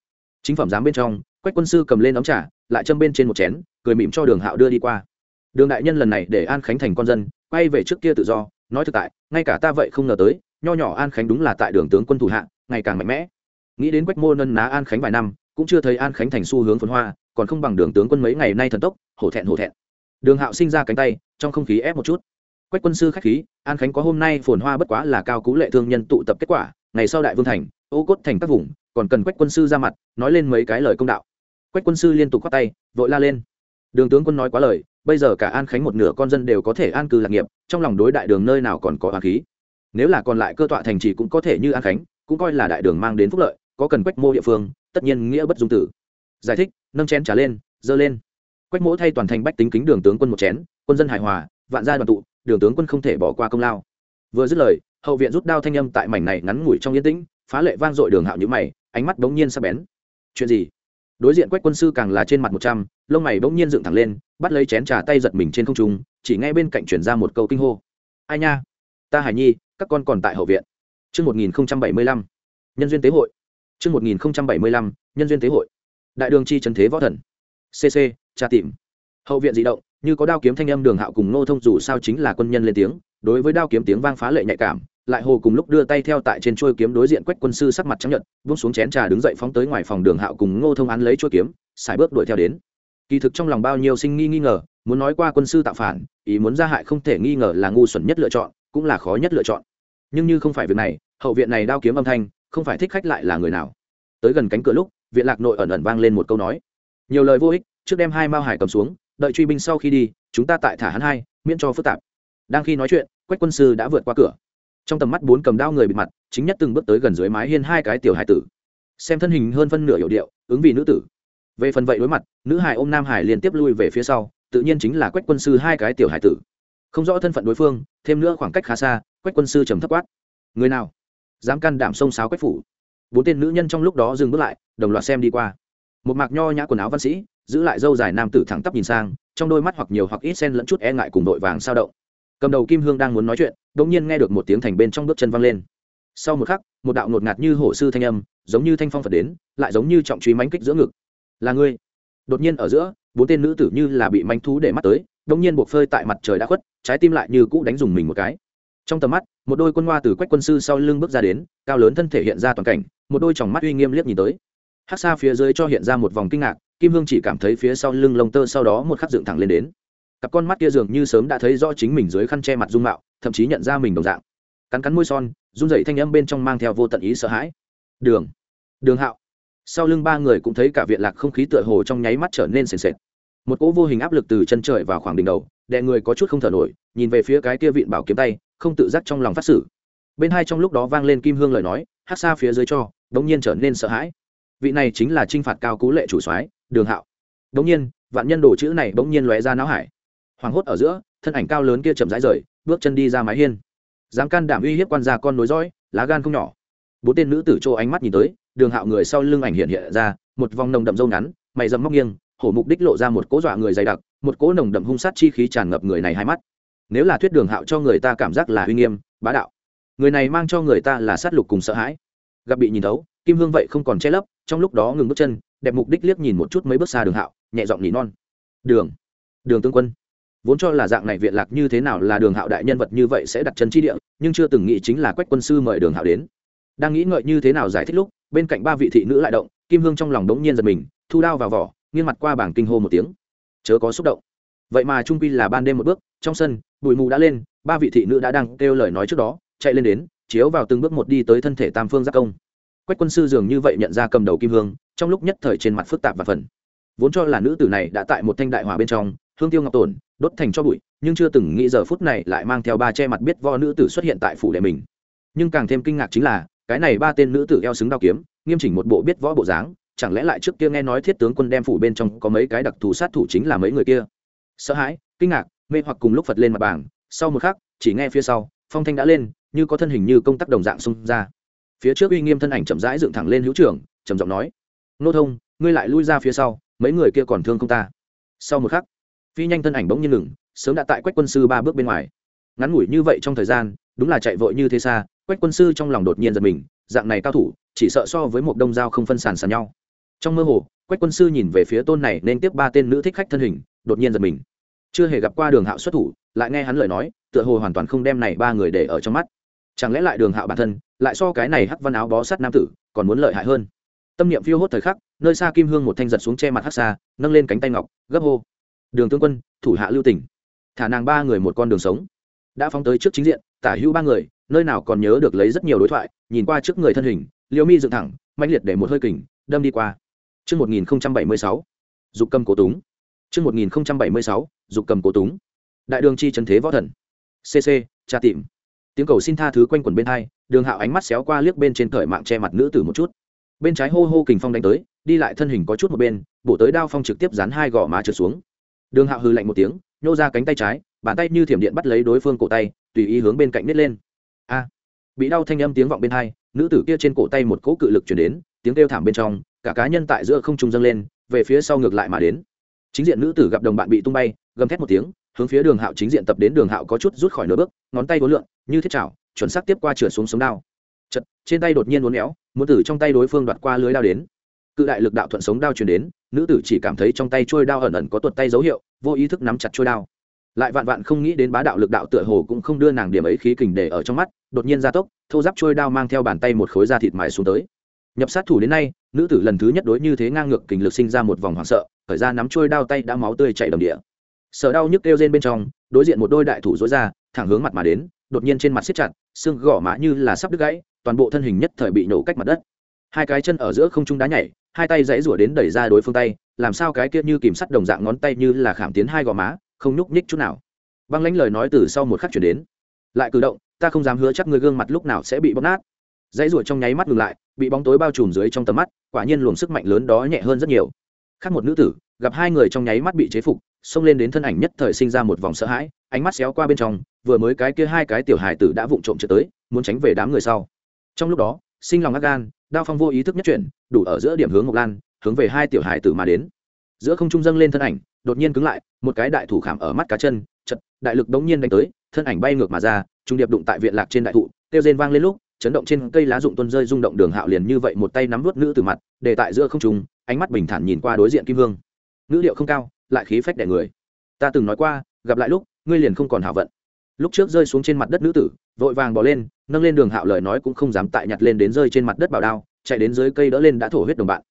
A: Chính phẩm dám bên trong, quách quân sư cầm lên ống trà, lại châm bên trên một chén, cười mỉm cho đường hạo đưa đi qua. Đường đại nhân lần này để an khánh thành con dân, quay về trước kia tự do, nói thực tại, ngay cả ta vậy không ngờ tới nho nhỏ an khánh đúng là tại đường tướng quân thủ hạ, ngày càng mạnh mẽ. Nghĩ đến quách mô nân ná an khánh vài năm, cũng chưa thấy an khánh thành xu hướng phồn hoa, còn không bằng đường tướng quân mấy ngày nay thần tốc, hổ thẹn hổ thẹn. Đường hạo sinh ra cánh tay, trong không khí ép một chút. Quách quân sư khách khí, an khánh có hôm nay phồn hoa bất quá là cao cú lệ thương nhân tụ tập kết quả, ngày sau đại vương thành, ô cốt thành các vùng, còn cần quách quân sư ra mặt, nói lên mấy cái lời công đạo. Quách quân sư liên tục khoát tay, vội la lên. Đường tướng quân nói quá lời, bây giờ cả an khánh một nửa con dân đều có thể an cư lạc nghiệp, trong lòng đối đại đường nơi nào còn có hoàng khí nếu là còn lại cơ tọa thành trì cũng có thể như an khánh, cũng coi là đại đường mang đến phúc lợi, có cần quách mô địa phương, tất nhiên nghĩa bất dung tử. Giải thích, nâng chén trả lên, dơ lên. Quách mỗ thay toàn thành bách tính kính đường tướng quân một chén, quân dân hài hòa, vạn gia đoàn tụ, đường tướng quân không thể bỏ qua công lao. Vừa dứt lời, hậu viện rút đao thanh âm tại mảnh này ngắn ngủi trong yên tĩnh, phá lệ vang dội đường hạo nhữ mày, ánh mắt bỗng nhiên sắc bén. Chuyện gì? Đối diện quách quân sư càng là trên mặt một trăm, lông mày bỗng nhiên dựng thẳng lên, bắt lấy chén trà tay giật mình trên không trung, chỉ nghe bên cạnh chuyển ra một câu kinh hô. Ai nha? Ta hải nhi các con còn tại hậu viện Trước 1075, nhân duyên tế hội. Trước 1075, nhân duyên tế hội. Đại đường chi trần thế võ thần. CC, tra tìm. Hậu viện dị động, như có đao kiếm thanh âm đường hạo cùng nô thông dù sao chính là quân nhân lên tiếng, đối với đao kiếm tiếng vang phá lệ nhạy cảm, lại hồ cùng lúc đưa tay theo tại trên chuôi kiếm đối diện quách quân sư sắc mặt trắng nhợt, buông xuống chén trà đứng dậy phóng tới ngoài phòng đường hạo cùng nô thông án lấy chuôi kiếm, sải bước đuổi theo đến. Kỳ thực trong lòng bao nhiêu sinh nghi nghi ngờ, muốn nói qua quân sư tạo phản, ý muốn ra hại không thể nghi ngờ là ngu xuẩn nhất lựa chọn, cũng là khó nhất lựa chọn. Nhưng như không phải việc này, hậu viện này đao kiếm âm thanh, không phải thích khách lại là người nào. Tới gần cánh cửa lúc, viện lạc nội ẩn ẩn vang lên một câu nói. Nhiều lời vô ích, trước đem hai mao hải cầm xuống, đợi truy binh sau khi đi, chúng ta tại thả hắn hai, miễn cho phức tạp. Đang khi nói chuyện, quách quân sư đã vượt qua cửa trong tầm mắt bốn cầm đao người bị mặt chính nhất từng bước tới gần dưới mái hiên hai cái tiểu hải tử xem thân hình hơn phân nửa hiệu điệu ứng vì nữ tử về phần vậy đối mặt nữ hải ôm nam hải liên tiếp lui về phía sau tự nhiên chính là quách quân sư hai cái tiểu hải tử không rõ thân phận đối phương thêm nữa khoảng cách khá xa quách quân sư trầm thấp quát. Người nào? Dám can đảm xông xáo quách phủ? Bốn tên nữ nhân trong lúc đó dừng bước lại, đồng loạt xem đi qua. Một mạc nho nhã quần áo văn sĩ, giữ lại dâu dài nam tử thẳng tắp nhìn sang, trong đôi mắt hoặc nhiều hoặc ít sen lẫn chút e ngại cùng đội vàng sao động. Cầm đầu kim hương đang muốn nói chuyện đ ỗ n g nhiên nghe được một tiếng thành bên trong bước chân văng lên. Sau một khắc, một đạo ngột ngạt như hổ sư thanh âm, giống như thanh phong phật đến, lại giống như trọng truy mánh kích giữa ngực. Là ngươi. Đột nhiên ở giữa, bốn tên nữ tử như là bị manh thú để mắt tới đ ỗ n g nhiên buộc phơi tại mặt trời đã khuất, trái tim lại như cũ đánh dùng mình một cái trong tầm mắt, một đôi quân hoa từ quách quân sư sau lưng bước ra đến, cao lớn thân thể hiện ra toàn cảnh, một đôi tròng mắt uy nghiêm liếc nhìn tới. Hát xa phía dưới cho hiện ra một vòng kinh ngạc, kim hương chỉ cảm thấy phía sau lưng lông tơ sau đó một khắc dựng thẳng lên đến. Cặp con mắt kia dường như sớm đã thấy rõ chính mình dưới khăn che mặt dung mạo, thậm chí nhận ra mình đồng dạng. Cắn cắn môi son, run dậy thanh âm bên trong mang theo vô tận ý sợ hãi. Đường đường hạo. Sau lưng ba người cũng thấy cả viện lạc không khí tựa hồ trong nháy mắt trở nên sền sệt. Một cỗ vô hình áp lực từ chân trời vào khoảng đỉnh đầu, đè người có chút không thở nổi, nhìn về phía cái kia vịn bảo kiếm tay không tự giác trong lòng phát xử. Bên hai trong lúc đó vang lên kim hương lời nói, hát xa phía dưới cho, đống nhiên trở nên sợ hãi. Vị này chính là t r i n h phạt cao cú lệ chủ soái, đường hạo. Đống nhiên, vạn nhân đồ chữ này bỗng nhiên lóe ra não hải. Hoảng hốt ở giữa, thân ảnh cao lớn kia chậm rãi rời, bước chân đi ra mái hiên. Dám can đảm uy hiếp quan gia con nối dõi, lá gan không nhỏ. Bốn tên nữ tử chỗ ánh mắt nhìn tới, đường hạo người sau lưng ảnh hiện hiện ra, một vòng nồng đậm râu ngắn, mày dầm móc nghiêng, hổ mục đích lộ ra một cỗ dọa người dày đặc, một cỗ nồng đậm hung sát chi khí tràn ngập người này hai mắt nếu là thuyết đường hạo cho người ta cảm giác là uy nghiêm, bá đạo. Người này mang cho người ta là sát lục cùng sợ hãi. Gặp bị nhìn thấu, kim hương vậy không còn che lấp, trong lúc đó ngừng bước chân, đẹp mục đích liếc nhìn một chút mấy bước xa đường hạo, nhẹ giọng nhỉ non. Đường đường tướng quân, vốn cho là dạng này viện lạc như thế nào là đường hạo đại nhân vật như vậy sẽ đặt chân chi địa, nhưng chưa từng nghĩ chính là quách quân sư mời đường hạo đến. Đang nghĩ ngợi như thế nào giải thích lúc, bên cạnh ba vị thị nữ lại động, kim hương trong lòng đống nhiên giật mình, thu đao vào vỏ, nghiêng mặt qua bảng kinh hô một tiếng. Chớ có xúc động vậy mà trung quy là ban đêm một bước, trong sân, bụi mù đã lên, ba vị thị nữ đã đang kêu lời nói trước đó, chạy lên đến, chiếu vào từng bước một đi tới thân thể tam phương giác công. Quách quân sư dường như vậy nhận ra cầm đầu kim hương, trong lúc nhất thời trên mặt phức tạp và phần. Vốn cho là nữ tử này đã tại một thanh đại hỏa bên trong, hương tiêu ngọc tổn, đốt thành cho bụi, nhưng chưa từng nghĩ giờ phút này lại mang theo ba che mặt biết vo nữ tử xuất hiện tại phủ đệ mình. Nhưng càng thêm kinh ngạc chính là, cái này ba tên nữ tử eo xứng đao kiếm, nghiêm chỉnh một bộ biết võ bộ dáng, chẳng lẽ lại trước kia nghe nói thiết tướng quân đem phủ bên trong có mấy cái đặc thù sát thủ chính là mấy người kia? Sợ hãi, kinh ngạc, mê hoặc cùng lúc phật lên mặt bảng. Sau một khắc, chỉ nghe phía sau, phong thanh đã lên, như có thân hình như công tác đồng dạng xung ra. Phía trước uy nghiêm thân ảnh chậm rãi dựng thẳng lên hữu trưởng, trầm giọng nói, nô thông, ngươi lại lui ra phía sau, mấy người kia còn thương không ta? Sau một khắc, phi nhanh thân ảnh bỗng nhiên ngừng, sớm đã tại quách quân sư ba bước bên ngoài. Ngắn ngủi như vậy trong thời gian, đúng là chạy vội như thế xa, quách quân sư trong lòng đột nhiên giật mình, dạng này cao thủ, chỉ sợ so với một đông dao không phân sàn sàn nhau. Trong mơ hồ, quách quân sư nhìn về phía tôn này nên tiếp ba tên nữ thích khách thân hình, đột nhiên giật mình chưa hề gặp qua đường hạo xuất thủ lại nghe hắn lời nói tựa hồ hoàn toàn không đem này ba người để ở trong mắt. Chẳng lẽ lại đường hạo bản thân lại so cái này hắc văn áo bó sát nam tử còn muốn lợi hại hơn? Tâm niệm phiêu hốt thời khắc nơi xa kim hương một thanh giật xuống che mặt hắc xa nâng lên cánh tay ngọc gấp hô. Đường tướng quân thủ hạ lưu tỉnh. Thả nàng ba người một con đường sống. Đã phóng tới trước chính diện tả hữu ba người nơi nào còn nhớ được lấy rất nhiều đối thoại nhìn qua trước người thân hình liêu mi dựng thẳng mạnh liệt để một hơi kình đâm đi qua. Trước 1076, dục cầm cố túng. Trước 1076, dục cầm cố túng. Đại đường chi trần thế võ thần. CC, tra tìm. Tiếng cầu xin tha thứ quanh quẩn bên hai, đường hạo ánh mắt xéo qua liếc bên trên cởi mạng che mặt nữ tử một chút. Bên trái hô hô kình phong đánh tới, đi lại thân hình có chút một bên, bổ tới đao phong trực tiếp dán hai gò má trượt xuống. Đường hạo hừ lạnh một tiếng, nhô ra cánh tay trái, bàn tay như thiểm điện bắt lấy đối phương cổ tay, tùy ý hướng bên cạnh nít lên. A! bị đau thanh âm tiếng vọng bên hai, nữ tử kia trên cổ tay một cỗ cự lực truyền đến, tiếng kêu thảm bên trong, cả cá nhân tại giữa không trung dâng lên, về phía sau ngược lại mà đến. Chính diện nữ tử gặp đồng bạn bị tung bay, gầm thét một tiếng, hướng phía Đường Hạo chính diện tập đến Đường Hạo có chút rút khỏi nửa bước, ngón tay vốn lượn, như thiết chảo, chuẩn xác tiếp qua trượt xuống sống đao. Chật, trên tay đột nhiên uốn éo, muốn tử trong tay đối phương đoạt qua lưới đao đến. Cự đại lực đạo thuận sống đao truyền đến, nữ tử chỉ cảm thấy trong tay trôi đao ẩn ẩn có tuột tay dấu hiệu, vô ý thức nắm chặt trôi đao. Lại vạn vạn không nghĩ đến bá đạo lực đạo tựa hồ cũng không đưa nàng điểm ấy khí kình để ở trong mắt, đột nhiên gia tốc, thô giáp trôi đao mang theo bàn tay một khối da thịt mài xuống tới nhập sát thủ đến nay, nữ tử lần thứ nhất đối như thế ngang ngược kình lực sinh ra một vòng hoảng sợ khởi ra nắm trôi đao tay đã máu tươi chảy đầm địa. Sợ đau nhức kêu rên bên trong, đối diện một đôi đại thủ dối ra, thẳng hướng mặt mà đến, đột nhiên trên mặt siết chặt, xương gõ mã như là sắp đứt gãy, toàn bộ thân hình nhất thời bị nổ cách mặt đất. Hai cái chân ở giữa không trung đá nhảy, hai tay dãy rủa đến đẩy ra đối phương tay, làm sao cái kia như kìm sắt đồng dạng ngón tay như là khảm tiến hai gò má, không nhúc nhích chút nào. Băng lãnh lời nói từ sau một khắc chuyển đến. Lại cử động, ta không dám hứa chắc người gương mặt lúc nào sẽ bị bóc nát. Dãy rủa trong nháy mắt ngừng lại bị bóng tối bao trùm dưới trong tầm mắt, quả nhiên luồng sức mạnh lớn đó nhẹ hơn rất nhiều. Khác một nữ tử, gặp hai người trong nháy mắt bị chế phục, xông lên đến thân ảnh nhất thời sinh ra một vòng sợ hãi, ánh mắt xéo qua bên trong, vừa mới cái kia hai cái tiểu hài tử đã vụng trộm trở tới, muốn tránh về đám người sau. Trong lúc đó, sinh lòng ác gan, đao phong vô ý thức nhất chuyển, đủ ở giữa điểm hướng ngọc lan, hướng về hai tiểu hài tử mà đến. Giữa không trung dâng lên thân ảnh, đột nhiên cứng lại, một cái đại thủ khảm ở mắt cá chân, chật, đại lực đống nhiên đánh tới, thân ảnh bay ngược mà ra, trung điệp đụng tại viện lạc trên đại thụ tiêu rên vang lên lúc chấn động trên cây lá rụng tuân rơi rung động đường hạo liền như vậy một tay nắm nuốt nữ từ mặt, để tại giữa không trung, ánh mắt bình thản nhìn qua đối diện kim hương. Ngữ liệu không cao, lại khí phách đẻ người. Ta từng nói qua, gặp lại lúc, ngươi liền không còn hảo vận. Lúc trước rơi xuống trên mặt đất nữ tử, vội vàng bỏ lên, nâng lên đường hạo lời nói cũng không dám tại nhặt lên đến rơi trên mặt đất bảo đao, chạy đến dưới cây đỡ lên đã thổ huyết đồng bạn.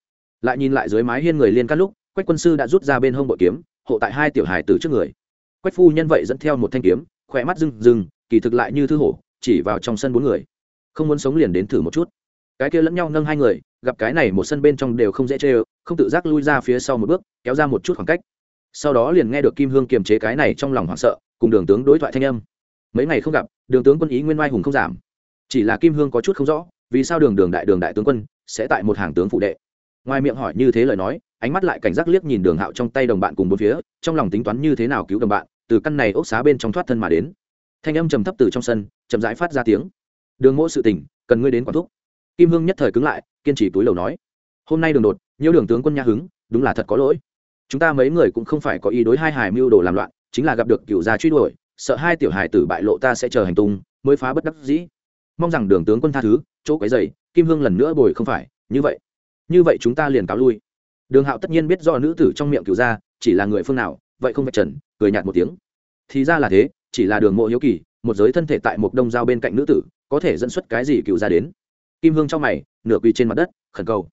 A: Lại nhìn lại dưới mái hiên người liên cắt lúc, quách quân sư đã rút ra bên hông bội kiếm, hộ tại hai tiểu hài tử trước người. Quách phu nhân vậy dẫn theo một thanh kiếm khỏe mắt rừng rừng kỳ thực lại như thư hổ, chỉ vào trong sân bốn người không muốn sống liền đến thử một chút. Cái kia lẫn nhau nâng hai người, gặp cái này một sân bên trong đều không dễ chê không tự giác lui ra phía sau một bước, kéo ra một chút khoảng cách. Sau đó liền nghe được kim hương kiềm chế cái này trong lòng hoảng sợ, cùng đường tướng đối thoại thanh âm. Mấy ngày không gặp, đường tướng quân ý nguyên mai hùng không giảm. Chỉ là kim hương có chút không rõ, vì sao đường đường đại đường đại tướng quân sẽ tại một hàng tướng phụ đệ. Ngoài miệng hỏi như thế lời nói, ánh mắt lại cảnh giác liếc nhìn đường hạo trong tay đồng bạn cùng bốn phía, trong lòng tính toán như thế nào cứu đồng bạn, từ căn này ốc xá bên trong thoát thân mà đến. Thanh âm trầm thấp từ trong sân, chậm rãi phát ra tiếng đường mỗ sự tình, cần ngươi đến quản thúc. Kim hương nhất thời cứng lại, kiên trì túi lầu nói, hôm nay đường đột, nhiều đường tướng quân nhà hứng, đúng là thật có lỗi. Chúng ta mấy người cũng không phải có ý đối hai hải mưu đồ làm loạn, chính là gặp được cựu gia truy đuổi, sợ hai tiểu hải tử bại lộ ta sẽ chờ hành tung, mới phá bất đắc dĩ. Mong rằng đường tướng quân tha thứ, chỗ cái dày kim hương lần nữa bồi không phải, như vậy. Như vậy chúng ta liền cáo lui. Đường hạo tất nhiên biết do nữ tử trong miệng cựu gia chỉ là người phương nào, vậy không phải trần, cười nhạt một tiếng. Thì ra là thế, chỉ là đường mộ hiếu kỳ, một giới thân thể tại một đông giao bên cạnh nữ tử có thể dẫn xuất cái gì cựu ra đến. Kim hương trong mày, nửa quỳ trên mặt đất, khẩn cầu.